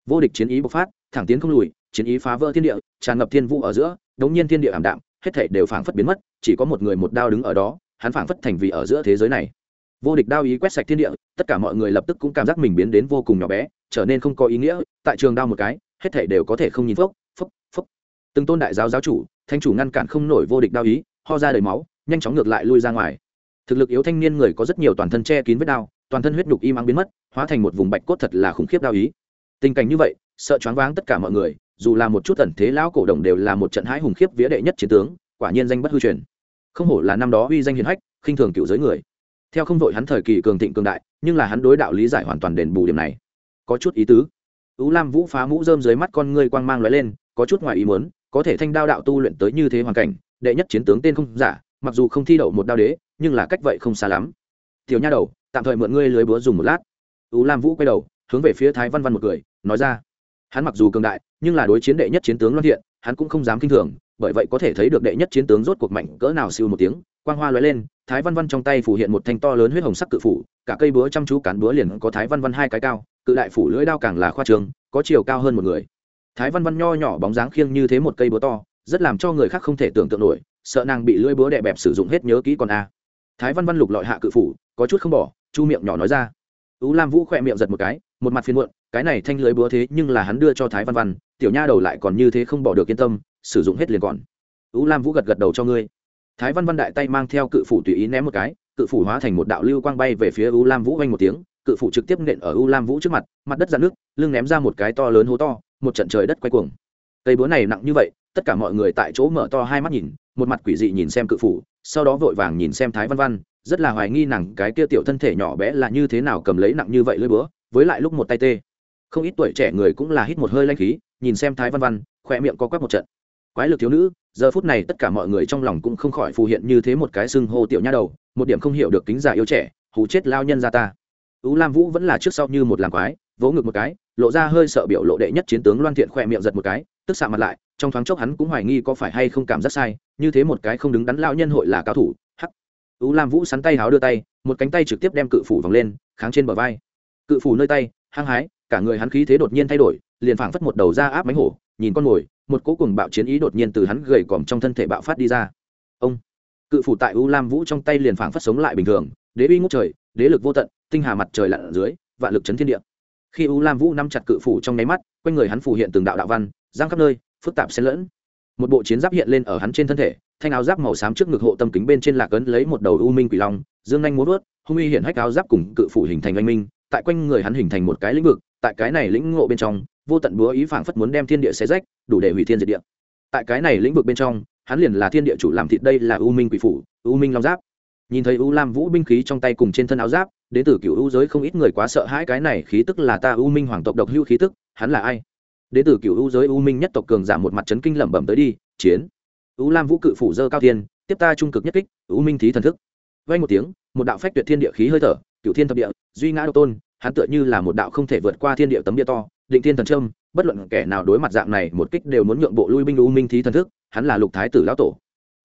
[SPEAKER 1] Vô địch chiến ý bộc phát, thẳng tiến không lùi, chiến ý phá vỡ thiên địa, tràn ngập thiên vũ ở giữa, đống nhiên thiên địa ảm đạm, hết thảy đều phảng phất biến mất, chỉ có một người một đao đứng ở đó, hắn phảng phất thành vì ở giữa thế giới này. Vô địch đao ý quét sạch thiên địa, tất cả mọi người lập tức cũng cảm giác mình biến đến vô cùng nhỏ bé, trở nên không có ý nghĩa, tại trường đao một cái, hết thảy đều có thể không nhìn phốc, phốc, phốc. Từng tôn đại giáo giáo chủ, thanh chủ ngăn cản không nổi vô địch đao ý, ho ra đầy máu, nhanh chóng ngược lại lui ra ngoài. Thực lực yếu thanh niên người có rất nhiều toàn thân che kín vết đao, toàn thân huyết nhục im ắng biến mất, hóa thành một vùng bạch cốt thật là khủng khiếp đao ý. Tình cảnh như vậy, sợ choáng váng tất cả mọi người, dù là một chút ẩn thế lão cổ đồng đều là một trận hãi hùng khiếp vía đệ nhất chiến tướng quả nhiên danh bất hư truyền không hổ là năm đó uy danh hiền hách khinh thường cựu giới người theo không vội hắn thời kỳ cường thịnh cường đại nhưng là hắn đối đạo lý giải hoàn toàn đền bù điểm này có chút ý tứ U lam vũ phá mũ rơm dưới mắt con ngươi quang mang lóe lên có chút ngoài ý muốn có thể thanh đao đạo tu luyện tới như thế hoàn cảnh, đệ nhất chiến tướng tên không giả, mặc dù không thi đậu một đao đế, nhưng là cách vậy không xa lắm. Tiểu nha đầu, tạm thời mượn ngươi lưới búa dùng một lát. Ú lam vũ quay đầu, hướng về phía thái văn văn một cười, nói ra. Hắn mặc dù cường đại, nhưng là đối chiến đệ nhất chiến tướng loan thiện, hắn cũng không dám kinh thường, bởi vậy có thể thấy được đệ nhất chiến tướng rốt cuộc mạnh cỡ nào siêu một tiếng, quang hoa lóe lên, thái văn văn trong tay phủ hiện một thanh to lớn huyết hồng sắc cự phủ, cả cây búa chăm chú cán búa liền có thái văn văn hai cái cao, cự đại phủ lưỡi đao càng là khoa trường, có chiều cao hơn một người thái văn văn nho nhỏ bóng dáng khiêng như thế một cây búa to, rất làm cho người khác không thể tưởng tượng nổi, sợ nàng bị lưỡi búa đè bẹp sử dụng hết nhớ kỹ còn a. Thái văn văn lục lọi hạ cự phủ, có chút không bỏ, chu miệng nhỏ nói ra. Ú lam vũ khỏe miệng giật một cái, một mặt phiền muộn, cái này thanh lưới búa thế nhưng là hắn đưa cho thái văn văn, tiểu nha đầu lại còn như thế không bỏ được yên tâm, sử dụng hết liền còn. Ú lam vũ gật gật đầu cho ngươi. Thái văn văn đại tay mang theo cự phủ tùy ý ném một cái, cự phủ hóa thành một đạo lưu quang bay về phía ú lam vũ oanh một tiếng, cự phủ trực tiếp nện ở ú lam vũ trước mặt mặt đất dạn nước lưng ném ra một cái to lớn hố to một trận trời đất quay cuồng. Cây búa này nặng như vậy, tất cả mọi người tại chỗ mở to hai mắt nhìn, một mặt quỷ dị nhìn xem cự phủ, sau đó vội vàng nhìn xem thái văn văn, rất là hoài nghi nàng cái kia tiểu thân thể nhỏ bé là như thế nào cầm lấy nặng như vậy lưỡi búa, với lại lúc một tay tê. Không ít tuổi trẻ người cũng là hít một hơi lanh khí, nhìn xem thái văn văn khoe miệng có quắc một trận. Quái lực thiếu nữ, giờ phút này tất cả mọi người trong lòng cũng không khỏi phù hiện như thế một cái xưng hô tiểu nha đầu, một điểm không hiểu được kính giả yêu trẻ hù chết lao nhân ra ta. Ú lam vũ vẫn là trước sau như một làng quái, vỗ ngực một cái lộ ra hơi sợ biểu lộ đệ nhất chiến tướng loan thiện khoe miệng giật một cái, tức xạ mặt lại, trong thoáng chốc hắn cũng hoài nghi có phải hay không cảm giác sai, như thế một cái không đứng đắn lao nhân hội là cao thủ, hắc. Ú lam vũ sắn tay háo đưa tay, một cánh tay trực tiếp đem cự phủ vòng lên, kháng trên bờ vai. Cự phủ nơi tay, hăng hái, cả người hắn khí thế đột nhiên thay đổi, liền phảng phất một đầu ra áp mánh hổ, nhìn con mồi một cỗ cùng bạo chiến ý đột nhiên từ hắn gầy còm trong thân thể bạo phát đi ra. Ông. Cự phủ tại u lam vũ trong tay liền phảng phất sống lại bình thường, đế uy ngút trời, đế lực vô tận, tinh hà mặt trời lặn ở dưới, vạn lực chấn thiên địa khi u lam vũ nắm chặt cự phủ trong nháy mắt, quanh người hắn phủ hiện từng đạo đạo văn, giang khắp nơi, phức tạp xen lẫn. Một bộ chiến giáp hiện lên ở hắn trên thân thể, thanh áo giáp màu xám trước ngực hộ tâm kính bên trên lạc ấn lấy một đầu u minh quỷ long, dương Anh muốn vớt hung uy hiện hách áo giáp cùng cự phủ hình thành anh minh, tại quanh người hắn hình thành một cái lĩnh vực, tại cái này lĩnh ngộ bên trong, vô tận búa ý phảng phất muốn đem thiên địa xé rách, đủ để hủy thiên diệt địa. Tại cái này lĩnh vực bên trong, hắn liền là thiên địa chủ làm thịt đây là u minh quỷ phủ, u minh long giáp nhìn thấy u lam vũ binh khí trong tay cùng trên thân áo giáp, đến từ cựu u giới không ít người quá sợ hãi cái này khí tức là ta u minh hoàng tộc độc hưu khí tức, hắn là ai? Đến từ cựu u giới u minh nhất tộc cường giảm một mặt trấn kinh lẩm bẩm tới đi, chiến. U lam vũ cự phủ dơ cao thiên, tiếp ta trung cực nhất kích, u minh thí thần thức. Vay một tiếng, một đạo phách tuyệt thiên địa khí hơi thở, cựu thiên thập địa, duy ngã độc tôn, hắn tựa như là một đạo không thể vượt qua thiên địa tấm địa to, định thiên thần trâm bất luận kẻ nào đối mặt dạng này, một kích đều muốn nhượng bộ lui binh u minh thí thần thức, hắn là lục thái tử lão tổ.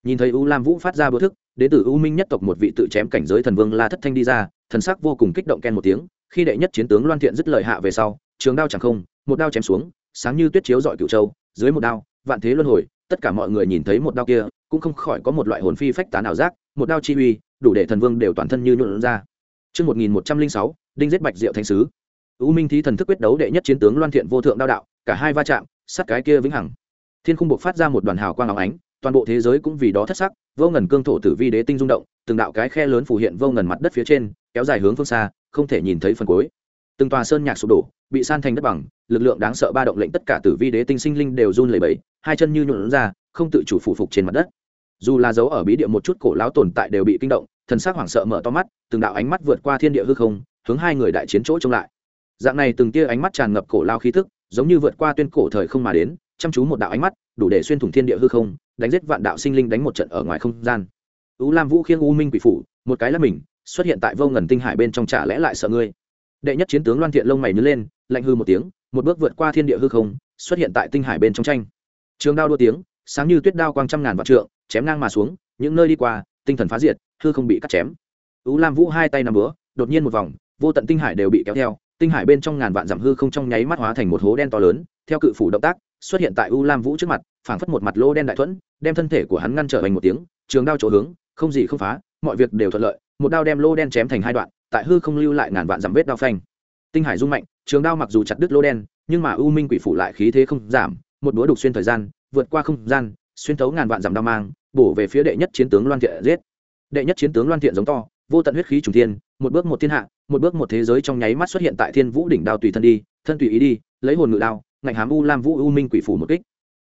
[SPEAKER 1] Nhìn thấy u lam vũ phát ra bữa thức đến từ u minh nhất tộc một vị tự chém cảnh giới thần vương la thất thanh đi ra thần sắc vô cùng kích động ken một tiếng khi đệ nhất chiến tướng loan thiện dứt lời hạ về sau trường đao chẳng không một đao chém xuống sáng như tuyết chiếu dọi cựu châu dưới một đao vạn thế luân hồi tất cả mọi người nhìn thấy một đao kia cũng không khỏi có một loại hồn phi phách tán ảo giác một đao chi uy đủ để thần vương đều toàn thân như nhuộn ra Trước 1106, đinh giết bạch diệu thánh sứ. U Minh thí thần thức quyết đấu đệ nhất chiến tướng Loan Thiện vô thượng đao đạo, cả hai va chạm, sát cái kia vĩnh hằng. Thiên khung bộc phát ra một đoàn hào quang óng ánh, toàn bộ thế giới cũng vì đó thất sắc, vô ngần cương thổ tử vi đế tinh rung động, từng đạo cái khe lớn phủ hiện vô ngần mặt đất phía trên, kéo dài hướng phương xa, không thể nhìn thấy phần cuối. Từng tòa sơn nhạc sụp đổ, bị san thành đất bằng, lực lượng đáng sợ ba động lệnh tất cả tử vi đế tinh sinh linh đều run lẩy bẩy, hai chân như nhuộn ra, không tự chủ phủ phục trên mặt đất. Dù là dấu ở bí địa một chút cổ láo tồn tại đều bị kinh động, thần sắc hoảng sợ mở to mắt, từng đạo ánh mắt vượt qua thiên địa hư không, hướng hai người đại chiến chỗ trông lại. Dạng này từng tia ánh mắt tràn ngập cổ lao khí thức, giống như vượt qua tuyên cổ thời không mà đến, chăm chú một đạo ánh mắt, đủ để xuyên thủng thiên địa hư không, đánh giết vạn đạo sinh linh đánh một trận ở ngoài không gian. U Lam Vũ khiêng U Minh quỷ phủ, một cái là mình, xuất hiện tại vô ngần tinh hải bên trong trả lẽ lại sợ ngươi. Đệ nhất chiến tướng Loan Thiện lông mày nhướng lên, lạnh hư một tiếng, một bước vượt qua thiên địa hư không, xuất hiện tại tinh hải bên trong tranh. Trường đao đua tiếng, sáng như tuyết đao quang trăm ngàn vạn trượng, chém ngang mà xuống, những nơi đi qua, tinh thần phá diệt, hư không bị cắt chém. U Lam Vũ hai tay nắm búa, đột nhiên một vòng, vô tận tinh hải đều bị kéo theo, tinh hải bên trong ngàn vạn dặm hư không trong nháy mắt hóa thành một hố đen to lớn, theo cự phủ động tác, xuất hiện tại U Lam Vũ trước mặt, phảng phất một mặt lỗ đen đại thuẫn, đem thân thể của hắn ngăn trở thành một tiếng, trường đao chỗ hướng, không gì không phá, mọi việc đều thuận lợi, một đao đem lỗ đen chém thành hai đoạn, tại hư không lưu lại ngàn vạn dặm vết đao phanh. Tinh hải rung mạnh, trường đao mặc dù chặt đứt lỗ đen, nhưng mà U Minh quỷ phủ lại khí thế không giảm, một búa đục xuyên thời gian, vượt qua không gian, xuyên thấu ngàn vạn dặm đao mang, bổ về phía đệ nhất chiến tướng Loan Thiện giết. Đệ nhất chiến tướng Loan Thiện giống to, vô tận huyết khí trùng thiên, một bước một thiên hạ, một bước một thế giới trong nháy mắt xuất hiện tại Thiên Vũ đỉnh đao tùy thân đi, thân tùy ý đi, lấy hồn ngự đao, ngạnh hám u lam vũ u minh quỷ phủ một kích.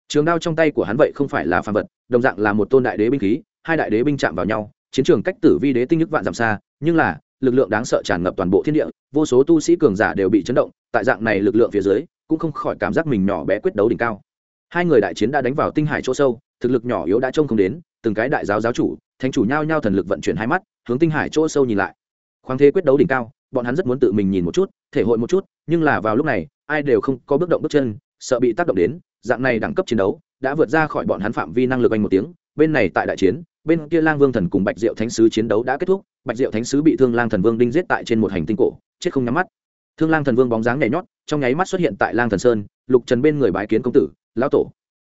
[SPEAKER 1] Trường đao trong tay của hắn vậy không phải là phàm vật, đồng dạng là một tôn đại đế binh khí, hai đại đế binh chạm vào nhau, chiến trường cách tử vi đế tinh nhức vạn dặm xa, nhưng là lực lượng đáng sợ tràn ngập toàn bộ thiên địa, vô số tu sĩ cường giả đều bị chấn động, tại dạng này lực lượng phía dưới, cũng không khỏi cảm giác mình nhỏ bé quyết đấu đỉnh cao. Hai người đại chiến đã đánh vào tinh hải chỗ sâu, thực lực nhỏ yếu đã trông không đến, từng cái đại giáo giáo chủ, thánh chủ nhao nhao thần lực vận chuyển hai mắt, hướng tinh hải chỗ sâu nhìn lại. Khoáng thế quyết đấu đỉnh cao, bọn hắn rất muốn tự mình nhìn một chút, thể hội một chút, nhưng là vào lúc này, ai đều không có bước động bước chân, sợ bị tác động đến, dạng này đẳng cấp chiến đấu đã vượt ra khỏi bọn hắn phạm vi năng lực anh một tiếng, bên này tại đại chiến, bên kia Lang Vương Thần cùng Bạch Diệu Thánh sứ chiến đấu đã kết thúc, Bạch Diệu Thánh sứ bị Thương Lang Thần Vương đinh giết tại trên một hành tinh cổ, chết không nhắm mắt. Thương Lang Thần Vương bóng dáng nhảy nhót, trong nháy mắt xuất hiện tại Lang Thần Sơn, Lục Trần bên người bái kiến công tử, lão tổ.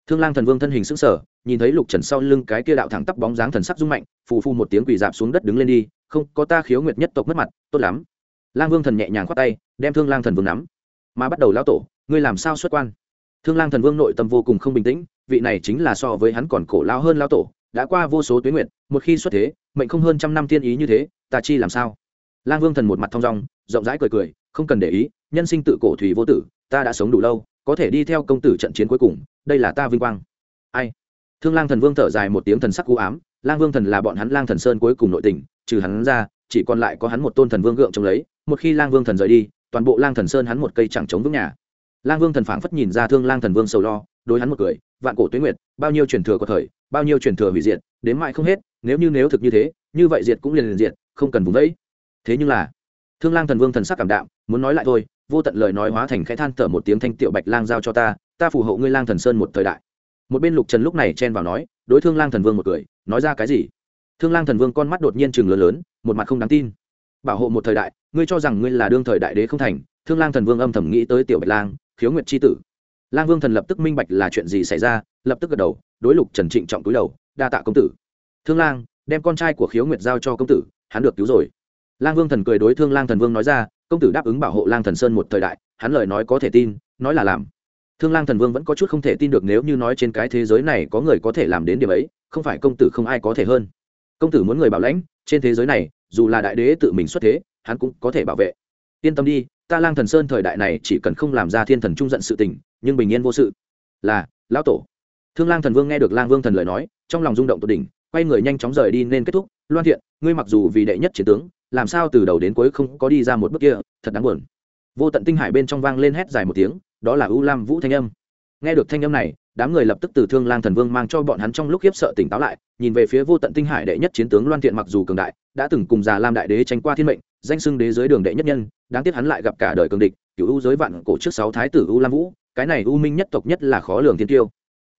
[SPEAKER 1] Thương Lang Thần Vương thân hình sững sờ, nhìn thấy Lục Trần sau lưng cái kia đạo thẳng tắp bóng dáng thần sắc rung mạnh, phù phu một tiếng quỳ dạp xuống đất đứng lên đi, không, có ta khiếu nguyệt nhất tộc mất mặt, tốt lắm. Lang Vương Thần nhẹ nhàng khoát tay, đem Thương Lang Thần Vương nắm, mà bắt đầu lão tổ, ngươi làm sao xuất quan? Thương Lang Thần Vương nội tâm vô cùng không bình tĩnh, vị này chính là so với hắn còn cổ lao hơn lao tổ, đã qua vô số tuyến nguyện, một khi xuất thế, mệnh không hơn trăm năm tiên ý như thế, ta chi làm sao? Lang Vương Thần một mặt thông dong, rộng rãi cười cười, không cần để ý, nhân sinh tự cổ thủy vô tử, ta đã sống đủ lâu, có thể đi theo công tử trận chiến cuối cùng, đây là ta vinh quang. Ai? Thương Lang Thần Vương thở dài một tiếng thần sắc u ám, Lang Vương Thần là bọn hắn Lang Thần Sơn cuối cùng nội tình, trừ hắn ra, chỉ còn lại có hắn một tôn thần vương gượng chống lấy, một khi Lang Vương Thần rời đi, toàn bộ Lang Thần Sơn hắn một cây chẳng chống vững nhà. Lang Vương Thần phảng phất nhìn ra Thương Lang Thần Vương sầu lo, đối hắn một cười, vạn cổ tuyến nguyệt, bao nhiêu truyền thừa của thời, bao nhiêu truyền thừa hủy diệt, đến mãi không hết, nếu như nếu thực như thế, như vậy diệt cũng liền liền diệt, không cần vùng vẫy. Thế nhưng là, Thương Lang Thần Vương thần sắc cảm đạm, muốn nói lại thôi, vô tận lời nói hóa thành khẽ than thở một tiếng thanh tiểu bạch lang giao cho ta, ta phù hộ ngươi Lang Thần Sơn một thời đại. Một bên Lục Trần lúc này chen vào nói, đối Thương Lang Thần Vương một cười, nói ra cái gì? Thương Lang Thần Vương con mắt đột nhiên chừng lớn lớn, một mặt không đáng tin. Bảo hộ một thời đại, ngươi cho rằng ngươi là đương thời đại đế không thành? Thương Lang Thần Vương âm thầm nghĩ tới tiểu bạch lang, khiếu nguyệt chi tử. Lang vương thần lập tức minh bạch là chuyện gì xảy ra lập tức gật đầu đối lục trần trịnh trọng túi đầu đa tạ công tử. Thương lang đem con trai của khiếu nguyệt giao cho công tử hắn được cứu rồi. Lang vương thần cười đối thương lang thần vương nói ra công tử đáp ứng bảo hộ lang thần sơn một thời đại hắn lời nói có thể tin nói là làm. Thương lang thần vương vẫn có chút không thể tin được nếu như nói trên cái thế giới này có người có thể làm đến điểm ấy không phải công tử không ai có thể hơn. Công tử muốn người bảo lãnh trên thế giới này dù là đại đế tự mình xuất thế, hắn cũng có thể bảo vệ. Yên tâm đi, ta lang thần sơn thời đại này chỉ cần không làm ra thiên thần trung giận sự tình, nhưng bình yên vô sự. Là, lão tổ. Thương lang thần vương nghe được lang vương thần lời nói, trong lòng rung động tột đỉnh, quay người nhanh chóng rời đi nên kết thúc. Loan thiện, ngươi mặc dù vì đệ nhất chiến tướng, làm sao từ đầu đến cuối không có đi ra một bước kia, thật đáng buồn. Vô tận tinh hải bên trong vang lên hét dài một tiếng, đó là u lam vũ thanh âm nghe được thanh âm này, đám người lập tức từ thương lang thần vương mang cho bọn hắn trong lúc khiếp sợ tỉnh táo lại, nhìn về phía vô tận tinh hải đệ nhất chiến tướng loan thiện mặc dù cường đại, đã từng cùng già lam đại đế tranh qua thiên mệnh, danh xưng đế giới đường đệ nhất nhân, đáng tiếc hắn lại gặp cả đời cường địch, cựu u giới vạn cổ trước sáu thái tử u lam vũ, cái này u minh nhất tộc nhất là khó lường thiên tiêu.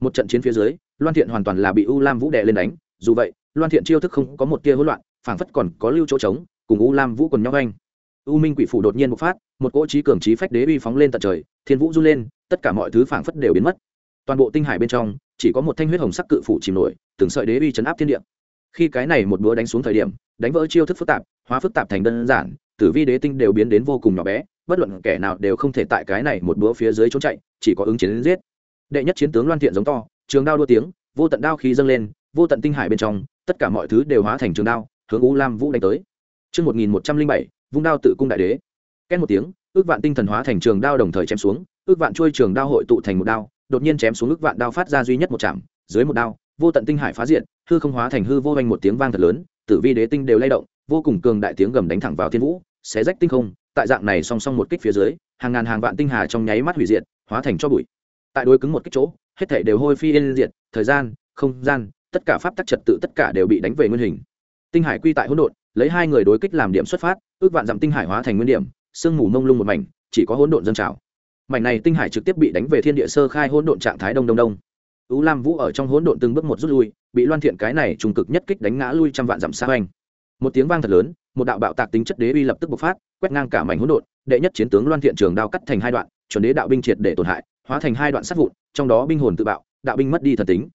[SPEAKER 1] Một trận chiến phía dưới, loan thiện hoàn toàn là bị u lam vũ đệ lên đánh, dù vậy, loan thiện chiêu thức không có một tia hỗn loạn, phảng phất còn có lưu chỗ trống, cùng u lam vũ còn nhau anh u minh quỷ phủ đột nhiên bộc phát một cỗ trí cường trí phách đế uy phóng lên tận trời thiên vũ run lên tất cả mọi thứ phảng phất đều biến mất. Toàn bộ tinh hải bên trong chỉ có một thanh huyết hồng sắc cự phủ chìm nổi từng sợi đế uy chấn áp thiên địa. Khi cái này một búa đánh xuống thời điểm đánh vỡ chiêu thức phức tạp hóa phức tạp thành đơn giản tử vi đế tinh đều biến đến vô cùng nhỏ bé bất luận kẻ nào đều không thể tại cái này một búa phía dưới trốn chạy chỉ có ứng chiến đến giết. Đệ nhất chiến tướng loan thiện giống to trường đao đua tiếng vô tận đao khí dâng lên vô tận tinh hải bên trong tất cả mọi thứ đều hóa thành trường đao hướng u lam vũ đánh tới. Trước 1107, vung đao tự cung đại đế. Két một tiếng, ước vạn tinh thần hóa thành trường đao đồng thời chém xuống, ước vạn trôi trường đao hội tụ thành một đao, đột nhiên chém xuống ước vạn đao phát ra duy nhất một chạm, dưới một đao, vô tận tinh hải phá diện, hư không hóa thành hư vô hoành một tiếng vang thật lớn, tử vi đế tinh đều lay động, vô cùng cường đại tiếng gầm đánh thẳng vào thiên vũ, xé rách tinh không, tại dạng này song song một kích phía dưới, hàng ngàn hàng vạn tinh hà trong nháy mắt hủy diệt, hóa thành cho bụi. Tại đối cứng một kích chỗ, hết thảy đều hôi phi yên diệt, thời gian, không gian, tất cả pháp tắc trật tự tất cả đều bị đánh về nguyên hình tinh hải quy tại hỗn độn lấy hai người đối kích làm điểm xuất phát ước vạn dặm tinh hải hóa thành nguyên điểm, sương mù mông lung một mảnh, chỉ có hỗn độn dân trào. Mảnh này tinh hải trực tiếp bị đánh về thiên địa sơ khai hỗn độn trạng thái đông đông đông. Ưu lam vũ ở trong hỗn độn từng bước một rút lui, bị loan thiện cái này trùng cực nhất kích đánh ngã lui trăm vạn dặm xa hoành. Một tiếng vang thật lớn, một đạo bạo tạc tính chất đế uy lập tức bộc phát, quét ngang cả mảnh hỗn độn, đệ nhất chiến tướng loan thiện trường đao cắt thành hai đoạn, chuẩn đế đạo binh triệt để tổn hại, hóa thành hai đoạn sát vụn, trong đó binh hồn tự bạo, đạo binh mất đi thần tính.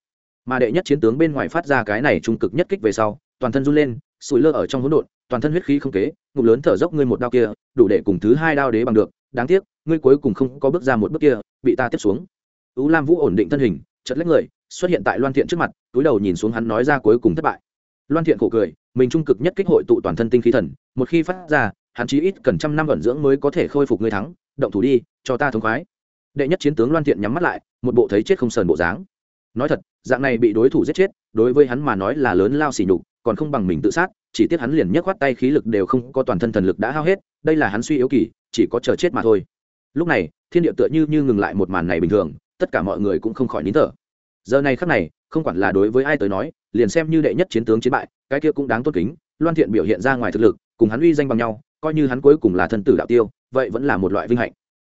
[SPEAKER 1] Mà đệ nhất chiến tướng bên ngoài phát ra cái này trung cực nhất kích về sau, toàn thân run lên, sủi lơ ở trong hỗn độn toàn thân huyết khí không kế, ngục lớn thở dốc ngươi một đao kia, đủ để cùng thứ hai đao đế bằng được. Đáng tiếc, ngươi cuối cùng không có bước ra một bước kia, bị ta tiếp xuống. Ú lam vũ ổn định thân hình chật lấy người, xuất hiện tại loan thiện trước mặt, túi đầu nhìn xuống hắn nói ra cuối cùng thất bại. Loan thiện khổ cười, mình trung cực nhất kích hội tụ toàn thân tinh khí thần, một khi phát ra, hắn chí ít cần trăm năm vận dưỡng mới có thể khôi phục ngươi thắng, động thủ đi, cho ta thống khoái. Đệ nhất chiến tướng loan thiện nhắm mắt lại, một bộ thấy chết không sờn bộ dáng. Nói thật, dạng này bị đối thủ giết chết, đối với hắn mà nói là lớn lao xỉ nhục, còn không bằng mình tự sát chỉ tiếc hắn liền nhấc khoát tay khí lực đều không có toàn thân thần lực đã hao hết, đây là hắn suy yếu kỳ, chỉ có chờ chết mà thôi. Lúc này, thiên địa tựa như như ngừng lại một màn này bình thường, tất cả mọi người cũng không khỏi nín thở. Giờ này khắc này, không quản là đối với ai tới nói, liền xem như đệ nhất chiến tướng chiến bại, cái kia cũng đáng tốt kính, loan thiện biểu hiện ra ngoài thực lực, cùng hắn uy danh bằng nhau, coi như hắn cuối cùng là thân tử đạo tiêu, vậy vẫn là một loại vinh hạnh.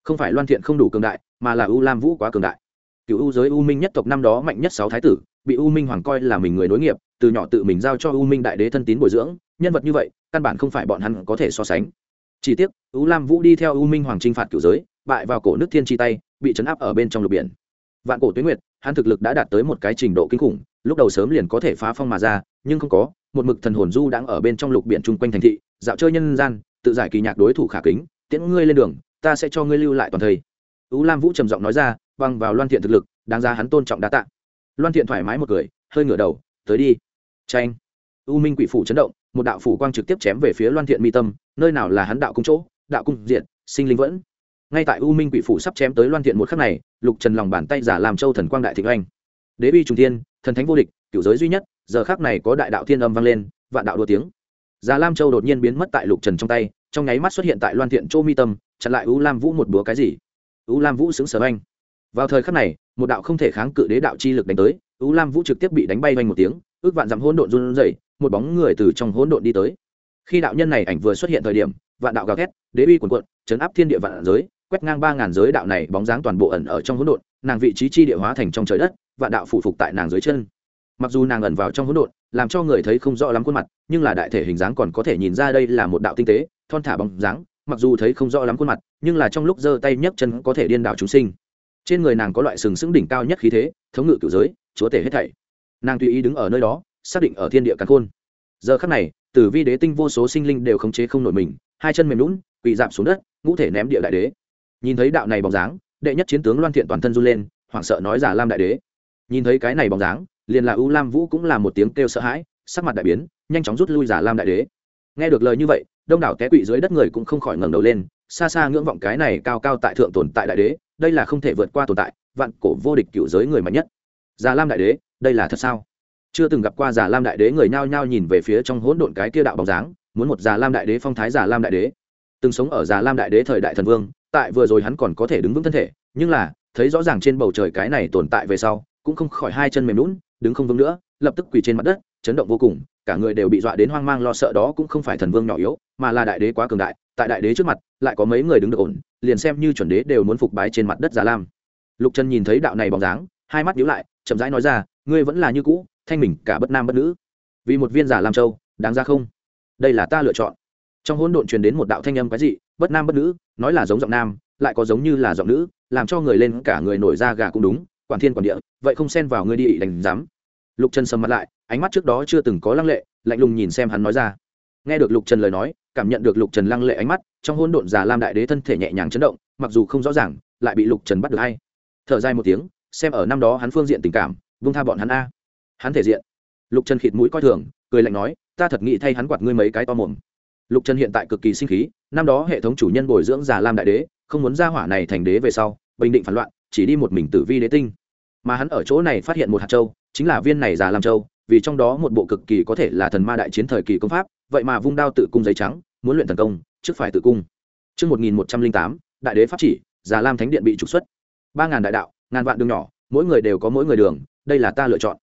[SPEAKER 1] Không phải loan thiện không đủ cường đại, mà là u lam vũ quá cường đại. Cựu u giới u minh nhất tộc năm đó mạnh nhất sáu thái tử bị u minh hoàng coi là mình người nối nghiệp, từ nhỏ tự mình giao cho u minh đại đế thân tín bồi dưỡng, nhân vật như vậy, căn bản không phải bọn hắn có thể so sánh. Chỉ tiếc, u lam vũ đi theo u minh hoàng trinh phạt cựu giới, bại vào cổ nước thiên chi tay, bị chấn áp ở bên trong lục biển. Vạn cổ tuyến nguyệt, hắn thực lực đã đạt tới một cái trình độ kinh khủng, lúc đầu sớm liền có thể phá phong mà ra, nhưng không có, một mực thần hồn du đang ở bên trong lục biển chung quanh thành thị, dạo chơi nhân gian, tự giải kỳ nhạc đối thủ khả kính, tiễn ngươi lên đường, ta sẽ cho ngươi lưu lại toàn thầy. u lam vũ trầm giọng nói ra bằng vào loan thiện thực lực, đáng ra hắn tôn trọng đa tạ loan thiện thoải mái một cười, hơi ngửa đầu, tới đi. Tranh u minh quỷ phủ chấn động, một đạo phủ quang trực tiếp chém về phía loan thiện mi tâm, nơi nào là hắn đạo cung chỗ, đạo cung diện sinh linh vẫn. Ngay tại u minh quỷ phủ sắp chém tới loan thiện một khắc này, lục trần lòng bàn tay giả làm châu thần quang đại thịnh oanh. Đế bi trung thiên, thần thánh vô địch cựu giới duy nhất, giờ khác này có đại đạo thiên âm vang lên, vạn đạo đua tiếng. Già lam châu đột nhiên biến mất tại lục trần trong tay, trong nháy mắt xuất hiện tại loan thiện châu mi tâm, chặn lại u lam vũ một búa cái gì? U lam vũ xứng sở anh vào thời khắc này, một đạo không thể kháng cự đế đạo chi lực đánh tới, u lam vũ trực tiếp bị đánh bay vanh một tiếng, ước vạn dặm hỗn độn run rẩy, một bóng người từ trong hỗn độn đi tới. Khi đạo nhân này ảnh vừa xuất hiện thời điểm, vạn đạo gào thét, đế uy cuồn cuộn, chấn áp thiên địa vạn giới, quét ngang ba ngàn giới đạo này bóng dáng toàn bộ ẩn ở trong hỗn độn, nàng vị trí chi địa hóa thành trong trời đất, vạn đạo phụ phục tại nàng dưới chân. Mặc dù nàng ẩn vào trong hỗn độn, làm cho người thấy không rõ lắm khuôn mặt, nhưng là đại thể hình dáng còn có thể nhìn ra đây là một đạo tinh tế, thon thả bóng dáng, mặc dù thấy không rõ lắm khuôn mặt, nhưng là trong lúc giơ tay nhấc chân có thể điên đảo chúng sinh trên người nàng có loại sừng sững đỉnh cao nhất khí thế, thống ngự cựu giới, chúa tể hết thảy. Nàng tùy ý đứng ở nơi đó, xác định ở thiên địa càn khôn. Giờ khắc này, tử vi đế tinh vô số sinh linh đều khống chế không nổi mình, hai chân mềm lún bị giảm xuống đất, ngũ thể ném địa đại đế. Nhìn thấy đạo này bóng dáng, đệ nhất chiến tướng loan thiện toàn thân run lên, hoảng sợ nói giả lam đại đế. Nhìn thấy cái này bóng dáng, liền là u lam vũ cũng là một tiếng kêu sợ hãi, sắc mặt đại biến, nhanh chóng rút lui giả lam đại đế. Nghe được lời như vậy, đông đảo té quỵ dưới đất người cũng không khỏi ngẩng đầu lên xa xa ngưỡng vọng cái này cao cao tại thượng tồn tại đại đế, đây là không thể vượt qua tồn tại, vạn cổ vô địch cựu giới người mạnh nhất. Già lam đại đế, đây là thật sao? Chưa từng gặp qua già lam đại đế người nhao nhao nhìn về phía trong hỗn độn cái kia đạo bóng dáng, muốn một già lam đại đế phong thái già lam đại đế. Từng sống ở già lam đại đế thời đại thần vương, tại vừa rồi hắn còn có thể đứng vững thân thể, nhưng là, thấy rõ ràng trên bầu trời cái này tồn tại về sau, cũng không khỏi hai chân mềm lún đứng không vững nữa, lập tức quỳ trên mặt đất, chấn động vô cùng cả người đều bị dọa đến hoang mang lo sợ đó cũng không phải thần vương nhỏ yếu, mà là đại đế quá cường đại, tại đại đế trước mặt, lại có mấy người đứng được ổn, liền xem như chuẩn đế đều muốn phục bái trên mặt đất già lam. Lục trần nhìn thấy đạo này bóng dáng, hai mắt nhíu lại, chậm rãi nói ra, ngươi vẫn là như cũ, thanh mình cả bất nam bất nữ. Vì một viên giả lam châu, đáng ra không? Đây là ta lựa chọn. Trong hỗn độn truyền đến một đạo thanh âm quái dị, bất nam bất nữ, nói là giống giọng nam, lại có giống như là giọng nữ, làm cho người lên cả người nổi da gà cũng đúng, quản thiên quản địa, vậy không xen vào ngươi đi đánh dám. Lục trần sầm mặt lại ánh mắt trước đó chưa từng có lăng lệ, lạnh lùng nhìn xem hắn nói ra. Nghe được lục trần lời nói, cảm nhận được lục trần lăng lệ ánh mắt, trong hôn độn già lam đại đế thân thể nhẹ nhàng chấn động, mặc dù không rõ ràng, lại bị lục trần bắt được hay. Thở dài một tiếng, xem ở năm đó hắn phương diện tình cảm vung tha bọn hắn a. Hắn thể diện. Lục trần khịt mũi coi thường, cười lạnh nói, ta thật nghĩ thay hắn quạt ngươi mấy cái to mồm. Lục trần hiện tại cực kỳ sinh khí, năm đó hệ thống chủ nhân bồi dưỡng già lam đại đế, không muốn ra hỏa này thành đế về sau, bình định phản loạn, chỉ đi một mình tử vi đế tinh. Mà hắn ở chỗ này phát hiện một hạt châu, chính là viên này già lam châu vì trong đó một bộ cực kỳ có thể là thần ma đại chiến thời kỳ công pháp vậy mà vung đao tự cung giấy trắng muốn luyện thần công trước phải tự cung Trước 1108, đại đế pháp chỉ, già lam thánh điện bị trục xuất. Ba ngàn đại đạo, ngàn vạn đường nhỏ, mỗi người đều có mỗi người đường, đây là ta lựa chọn.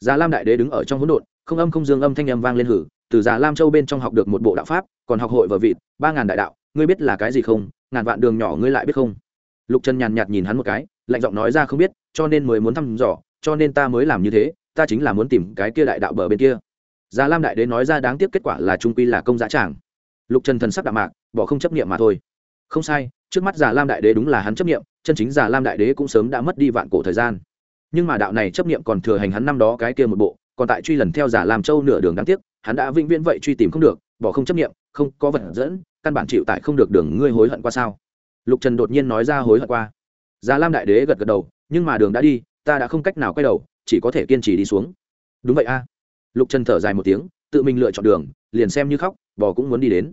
[SPEAKER 1] Già lam đại đế đứng ở trong hỗn độn, không âm không dương âm thanh âm vang lên hử, từ già lam châu bên trong học được một bộ đạo pháp, còn học hội vở vịt, ba ngàn đại đạo, ngươi biết là cái gì không? Ngàn vạn đường nhỏ ngươi lại biết không? Lục Trần nhàn nhạt nhìn hắn một cái, lạnh giọng nói ra không biết, cho nên mới muốn thăm dò, cho nên ta mới làm như thế, ta chính là muốn tìm cái kia đại đạo bờ bên kia. Già lam đại đế nói ra đáng tiếc kết quả là trung quy là công giá tràng. Lục trần thần sắc đạm mạc, bỏ không chấp nghiệm mà thôi. Không sai, trước mắt già lam đại đế đúng là hắn chấp nghiệm chân chính già lam đại đế cũng sớm đã mất đi vạn cổ thời gian. Nhưng mà đạo này chấp nghiệm còn thừa hành hắn năm đó cái kia một bộ, còn tại truy lần theo giả làm châu nửa đường đáng tiếc, hắn đã vĩnh viễn vậy truy tìm không được, bỏ không chấp nghiệm không có vật dẫn, căn bản chịu tại không được đường, ngươi hối hận qua sao? Lục trần đột nhiên nói ra hối hận qua. Già lam đại đế gật gật đầu, nhưng mà đường đã đi, ta đã không cách nào quay đầu chỉ có thể kiên trì đi xuống. Đúng vậy a. Lục trần thở dài một tiếng, tự mình lựa chọn đường, liền xem như khóc, bò cũng muốn đi đến.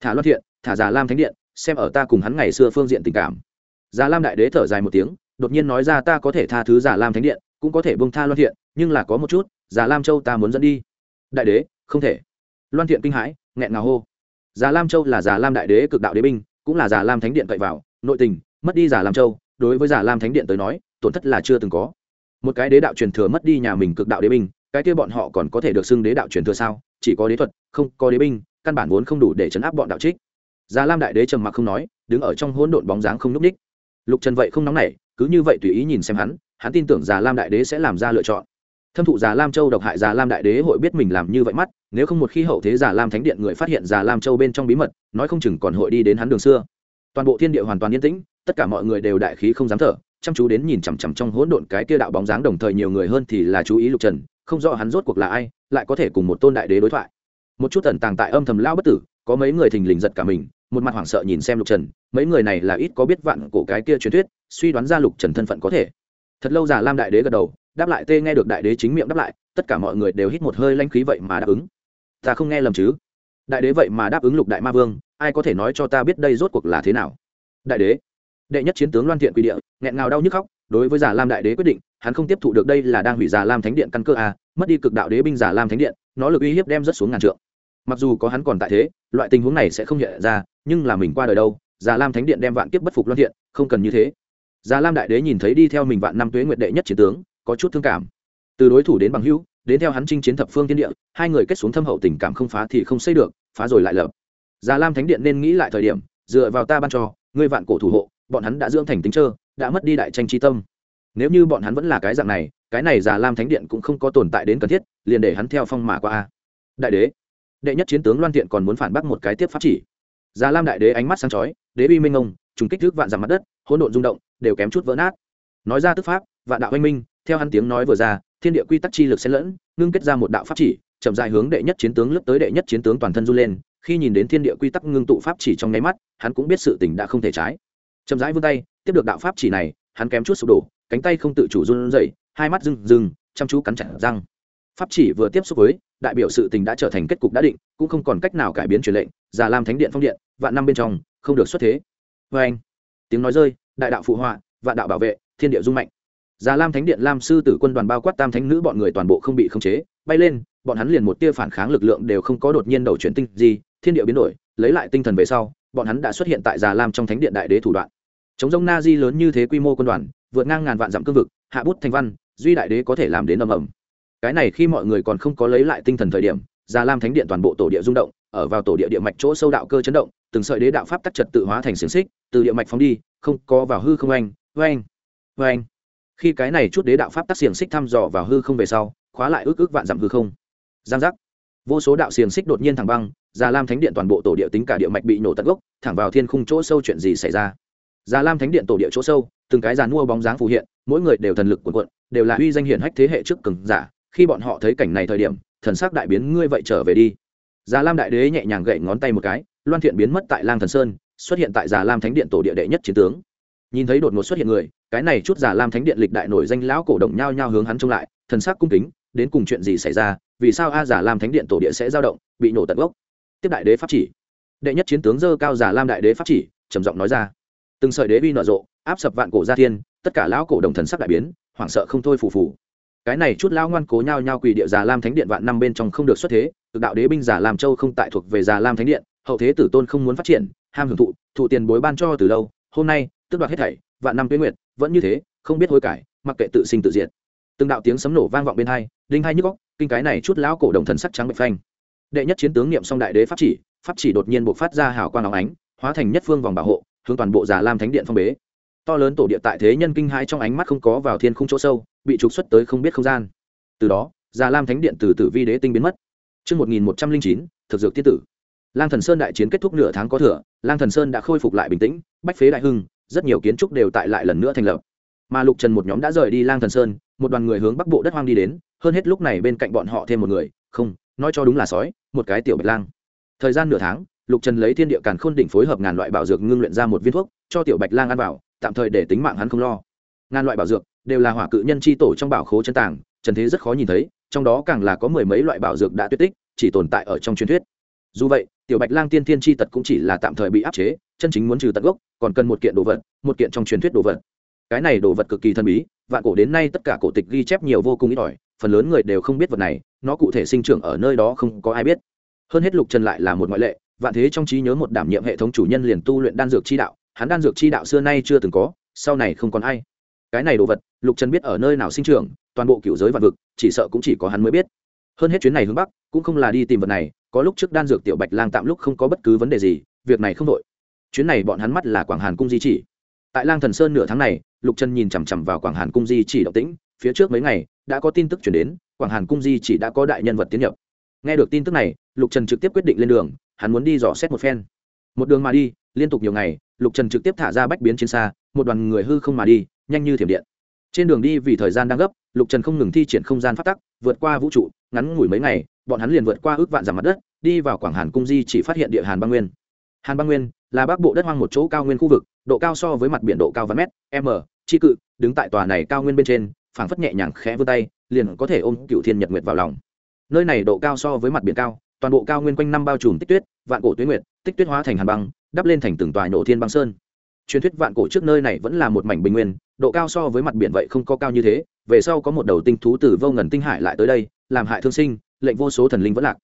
[SPEAKER 1] Thả loan thiện, thả già lam thánh điện, xem ở ta cùng hắn ngày xưa phương diện tình cảm. Già lam đại đế thở dài một tiếng, đột nhiên nói ra ta có thể tha thứ già lam thánh điện, cũng có thể bông tha loan thiện, nhưng là có một chút, già lam châu ta muốn dẫn đi. Đại đế, không thể. Loan thiện kinh hãi, nghẹn ngào hô. Già lam châu là già lam đại đế cực đạo đế binh, cũng là già lam thánh điện cậy vào, nội tình, mất đi già lam châu, đối với già lam thánh điện tới nói, tổn thất là chưa từng có một cái đế đạo truyền thừa mất đi nhà mình cực đạo đế binh, cái kia bọn họ còn có thể được xưng đế đạo truyền thừa sao? Chỉ có đế thuật, không có đế binh, căn bản vốn không đủ để chấn áp bọn đạo trích. Già lam đại đế trầm mặc không nói, đứng ở trong hỗn độn bóng dáng không núp ních. Lục trần vậy không nóng nảy, cứ như vậy tùy ý nhìn xem hắn hắn tin tưởng già lam đại đế sẽ làm ra lựa chọn. Thâm thụ già lam châu độc hại già lam đại đế hội biết mình làm như vậy mắt, nếu không một khi hậu thế già lam thánh điện người phát hiện già lam châu bên trong bí mật, nói không chừng còn hội đi đến hắn đường xưa. Toàn bộ thiên địa hoàn toàn yên tĩnh, tất cả mọi người đều đại khí không dám thở chăm chú đến nhìn chằm chằm trong hỗn độn cái kia đạo bóng dáng đồng thời nhiều người hơn thì là chú ý lục trần, không rõ hắn rốt cuộc là ai, lại có thể cùng một tôn đại đế đối thoại. Một chút tần tàng tại âm thầm lao bất tử, có mấy người thình lình giật cả mình, một mặt hoảng sợ nhìn xem lục trần, mấy người này là ít có biết vạn cổ cái kia truyền thuyết, suy đoán ra lục trần thân phận có thể. Thật lâu già lam đại đế gật đầu, đáp lại tê nghe được đại đế chính miệng đáp lại, tất cả mọi người đều hít một hơi lanh khí vậy mà đáp ứng. Ta không nghe lầm chứ? Đại đế vậy mà đáp ứng lục đại ma vương, ai có thể nói cho ta biết đây rốt cuộc là thế nào? Đại đế đệ nhất chiến tướng loan thiện quy địa, nghẹn ngào đau nhức khóc, đối với Giả lam đại đế quyết định, hắn không tiếp thụ được đây là đang hủy Giả lam thánh điện căn cơ a mất đi cực đạo đế binh Giả lam thánh điện, nó lực uy hiếp đem rất xuống ngàn trượng. Mặc dù có hắn còn tại thế, loại tình huống này sẽ không hiện ra, nhưng là mình qua đời đâu Giả lam thánh điện đem vạn kiếp bất phục loan thiện, không cần như thế. Giả lam đại đế nhìn thấy đi theo mình vạn năm tuế nguyệt đệ nhất chiến tướng, có chút thương cảm. Từ đối thủ đến bằng hữu, đến theo hắn chinh chiến thập phương thiên địa, hai người kết xuống thâm hậu tình cảm không phá thì không xây được, phá rồi lại lập. Giả lam thánh điện nên nghĩ lại thời điểm, dựa vào ta ban cho, ngươi vạn cổ thủ hộ bọn hắn đã dưỡng thành tính trơ, đã mất đi đại tranh tri tâm. Nếu như bọn hắn vẫn là cái dạng này, cái này già lam thánh điện cũng không có tồn tại đến cần thiết, liền để hắn theo phong mà qua a. Đại đế, đệ nhất chiến tướng loan thiện còn muốn phản bác một cái tiếp pháp chỉ. Già lam đại đế ánh mắt sáng chói, đế uy minh ông trùng kích thước vạn dặm mặt đất, hỗn độn rung động, đều kém chút vỡ nát. Nói ra tức pháp, vạn đạo anh minh, theo hắn tiếng nói vừa ra, thiên địa quy tắc chi lực xen lẫn, ngưng kết ra một đạo pháp chỉ, chậm dài hướng đệ nhất chiến tướng lướt tới đệ nhất chiến tướng toàn thân run lên, khi nhìn đến thiên địa quy tắc ngưng tụ pháp chỉ trong nháy mắt, hắn cũng biết sự tình đã không thể trái chậm rãi vươn tay, tiếp được đạo pháp chỉ này, hắn kém chút sụp đổ, cánh tay không tự chủ run rẩy, hai mắt rừng rừng chăm chú cắn chặt răng. Pháp chỉ vừa tiếp xúc với, đại biểu sự tình đã trở thành kết cục đã định, cũng không còn cách nào cải biến truyền lệnh, già lam thánh điện phong điện, vạn năm bên trong, không được xuất thế. Vê anh. Tiếng nói rơi, đại đạo phụ họa, vạn đạo bảo vệ, thiên địa dung mạnh. Già lam thánh điện lam sư tử quân đoàn bao quát tam thánh nữ bọn người toàn bộ không bị khống chế, bay lên, bọn hắn liền một tia phản kháng lực lượng đều không có đột nhiên đầu chuyển tinh gì, thiên địa biến đổi lấy lại tinh thần về sau, bọn hắn đã xuất hiện tại già lam trong thánh điện đại đế thủ đoạn. Chống giống na di lớn như thế quy mô quân đoàn, vượt ngang ngàn vạn dặm cương vực, hạ bút thành văn, duy đại đế có thể làm đến ầm ầm. Cái này khi mọi người còn không có lấy lại tinh thần thời điểm, già lam thánh điện toàn bộ tổ địa rung động, ở vào tổ địa địa mạch chỗ sâu đạo cơ chấn động, từng sợi đế đạo pháp tắc trật tự hóa thành xiềng xích, từ địa mạch phóng đi, không có vào hư không anh oanh oanh. Khi cái này chút đế đạo pháp tắc xiềng xích thăm dò vào hư không về sau, khóa lại ước ước vạn dặm hư không. Giang giác. Vô số đạo xiềng xích đột nhiên thẳng băng già lam thánh điện toàn bộ tổ địa tính cả địa mạch bị nổ tận gốc, thẳng vào thiên khung chỗ sâu chuyện gì xảy ra? Già lam thánh điện tổ địa chỗ sâu, từng cái giàn mua bóng dáng phù hiện, mỗi người đều thần lực quần cuộn, đều là uy danh hiển hách thế hệ trước cường giả. Khi bọn họ thấy cảnh này thời điểm, thần sắc đại biến, ngươi vậy trở về đi. Già lam đại đế nhẹ nhàng gậy ngón tay một cái, loan thiện biến mất tại lang thần sơn, xuất hiện tại già lam thánh điện tổ địa đệ nhất chiến tướng. Nhìn thấy đột ngột xuất hiện người, cái này chút già lam thánh điện lịch đại nổi danh lão cổ động nhao nhao hướng hắn trông lại, thần sắc cung kính, đến cùng chuyện gì xảy ra? Vì sao a già lam thánh điện tổ địa sẽ dao động, bị nổ tận gốc? Tiếp đại đế pháp chỉ. Đệ nhất chiến tướng dơ cao giả lam đại đế pháp chỉ, trầm giọng nói ra. Từng sợi đế bi nở rộ, áp sập vạn cổ gia thiên, tất cả lão cổ đồng thần sắc đại biến, hoảng sợ không thôi phù phù. Cái này chút lão ngoan cố nhau nhau quỳ địa già lam thánh điện vạn năm bên trong không được xuất thế, tự đạo đế binh giả làm châu không tại thuộc về già lam thánh điện, hậu thế tử tôn không muốn phát triển, ham hưởng thụ thụ tiền bối ban cho từ lâu, hôm nay tức đoạt hết thảy, vạn năm tuyến nguyệt, vẫn như thế, không biết hối cải, mặc kệ tự sinh tự diệt. Từng đạo tiếng sấm nổ vang vọng bên hai, đinh hai nhức góc kinh cái này chút lão cổ đồng thần sắc trắng bệ phanh đệ nhất chiến tướng niệm xong đại đế pháp chỉ pháp chỉ đột nhiên buộc phát ra hào quang óng ánh hóa thành nhất phương vòng bảo hộ hướng toàn bộ già lam thánh điện phong bế to lớn tổ địa tại thế nhân kinh hai trong ánh mắt không có vào thiên khung chỗ sâu bị trục xuất tới không biết không gian từ đó già lam thánh điện từ tử vi đế tinh biến mất Trước 1109, thực dược tiết tử. Lang Thần Sơn đại chiến kết thúc nửa tháng có thừa, Lang Thần Sơn đã khôi phục lại bình tĩnh, bách phế đại hưng, rất nhiều kiến trúc đều tại lại lần nữa thành lập. Mà Lục Trần một nhóm đã rời đi Lang Thần Sơn, một đoàn người hướng bắc bộ đất hoang đi đến, hơn hết lúc này bên cạnh bọn họ thêm một người, không, nói cho đúng là sói, một cái tiểu bạch lang. Thời gian nửa tháng, Lục Trần lấy thiên địa càn khôn đỉnh phối hợp ngàn loại bảo dược ngưng luyện ra một viên thuốc, cho tiểu bạch lang ăn vào, tạm thời để tính mạng hắn không lo. Ngàn loại bảo dược đều là hỏa cự nhân chi tổ trong bảo khố chân tàng trần thế rất khó nhìn thấy trong đó càng là có mười mấy loại bảo dược đã tuyệt tích chỉ tồn tại ở trong truyền thuyết. Dù vậy tiểu bạch lang tiên thiên chi tật cũng chỉ là tạm thời bị áp chế chân chính muốn trừ tận gốc còn cần một kiện đồ vật một kiện trong truyền thuyết đồ vật. Cái này đồ vật cực kỳ thần bí vạn cổ đến nay tất cả cổ tịch ghi chép nhiều vô cùng ít ỏi phần lớn người đều không biết vật này, nó cụ thể sinh trưởng ở nơi đó không có ai biết. Hơn hết lục trần lại là một ngoại lệ, vạn thế trong trí nhớ một đảm nhiệm hệ thống chủ nhân liền tu luyện đan dược chi đạo, hắn đan dược chi đạo xưa nay chưa từng có, sau này không còn ai. Cái này đồ vật, lục trần biết ở nơi nào sinh trưởng, toàn bộ cựu giới vạn vực, chỉ sợ cũng chỉ có hắn mới biết. Hơn hết chuyến này hướng bắc, cũng không là đi tìm vật này, có lúc trước đan dược tiểu bạch lang tạm lúc không có bất cứ vấn đề gì, việc này không đội chuyến này bọn hắn mắt là quảng hàn cung di chỉ. Tại lang thần sơn nửa tháng này, lục trần nhìn chằm chằm vào quảng hàn cung di chỉ động tĩnh, phía trước mấy ngày đã có tin tức chuyển đến, quảng hàn cung di chỉ đã có đại nhân vật tiến nhập. Nghe được tin tức này, lục trần trực tiếp quyết định lên đường, hắn muốn đi dò xét một phen. Một đường mà đi, liên tục nhiều ngày, lục trần trực tiếp thả ra bách biến trên xa, một đoàn người hư không mà đi, nhanh như thiểm điện. Trên đường đi vì thời gian đang gấp, lục trần không ngừng thi triển không gian phát tắc, vượt qua vũ trụ, ngắn ngủi mấy ngày, bọn hắn liền vượt qua ước vạn dặm mặt đất, đi vào quảng hàn cung di chỉ phát hiện địa hàn băng nguyên. Hàn băng nguyên là bắc bộ đất hoang một chỗ cao nguyên khu vực, độ cao so với mặt biển độ cao vài mét, m, chi cự, đứng tại tòa này cao nguyên bên trên phảng phất nhẹ nhàng khẽ vươn tay, liền có thể ôm cựu thiên nhật nguyệt vào lòng. Nơi này độ cao so với mặt biển cao, toàn bộ cao nguyên quanh năm bao trùm tích tuyết, vạn cổ tuyết nguyệt, tích tuyết hóa thành hàn băng, đắp lên thành từng tòa nổ thiên băng sơn. Truyền thuyết vạn cổ trước nơi này vẫn là một mảnh bình nguyên, độ cao so với mặt biển vậy không có cao như thế, về sau có một đầu tinh thú từ vô ngần tinh hải lại tới đây, làm hại thương sinh, lệnh vô số thần linh vẫn lạc.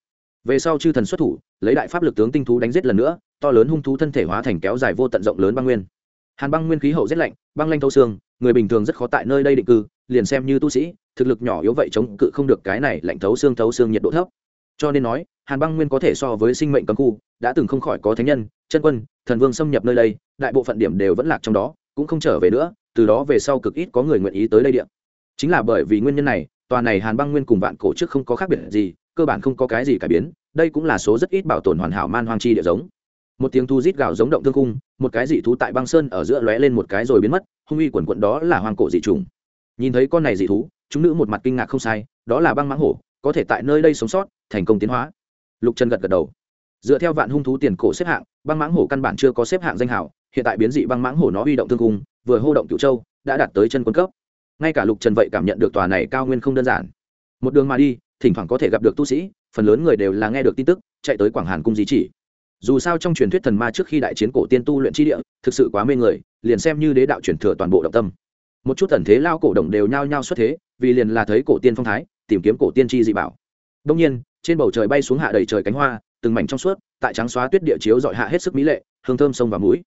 [SPEAKER 1] Về sau chư thần xuất thủ, lấy đại pháp lực tướng tinh thú đánh giết lần nữa, to lớn hung thú thân thể hóa thành kéo dài vô tận rộng lớn băng nguyên. Hàn băng nguyên khí hậu rét lạnh, băng lanh thâu xương, người bình thường rất khó tại nơi đây định cư liền xem như tu sĩ, thực lực nhỏ yếu vậy chống cự không được cái này lạnh thấu xương thấu xương nhiệt độ thấp. Cho nên nói, hàn băng nguyên có thể so với sinh mệnh cấm khu, đã từng không khỏi có thánh nhân, chân quân, thần vương xâm nhập nơi đây, đại bộ phận điểm đều vẫn lạc trong đó, cũng không trở về nữa, từ đó về sau cực ít có người nguyện ý tới đây điện chính là bởi vì nguyên nhân này, tòa này hàn băng nguyên cùng vạn cổ trước không có khác biệt gì, cơ bản không có cái gì cải biến, đây cũng là số rất ít bảo tồn hoàn hảo man hoang chi địa giống. Một tiếng thu rít gào giống động thương cung một cái dị thú tại băng sơn ở giữa lóe lên một cái rồi biến mất, hung uy quần quận đó là hoang cổ dị trùng nhìn thấy con này dị thú, chúng nữ một mặt kinh ngạc không sai, đó là băng mãng hổ, có thể tại nơi đây sống sót, thành công tiến hóa. Lục trần gật gật đầu. Dựa theo vạn hung thú tiền cổ xếp hạng, băng mãng hổ căn bản chưa có xếp hạng danh hảo hiện tại biến dị băng mãng hổ nó huy động thương cung vừa hô động cựu châu, đã đạt tới chân quân cấp. Ngay cả lục trần vậy cảm nhận được tòa này cao nguyên không đơn giản. Một đường mà đi, thỉnh thoảng có thể gặp được tu sĩ, phần lớn người đều là nghe được tin tức, chạy tới quảng hàn cung di chỉ. Dù sao trong truyền thuyết thần ma trước khi đại chiến cổ tiên tu luyện tri địa, thực sự quá mê người, liền xem như đế đạo truyền thừa toàn bộ động tâm một chút tần thế lao cổ đồng đều nhao nhao xuất thế, vì liền là thấy cổ tiên phong thái, tìm kiếm cổ tiên tri dị bảo. Đông nhiên, trên bầu trời bay xuống hạ đầy trời cánh hoa, từng mảnh trong suốt, tại trắng xóa tuyết địa chiếu dọi hạ hết sức mỹ lệ, hương thơm sông và mũi.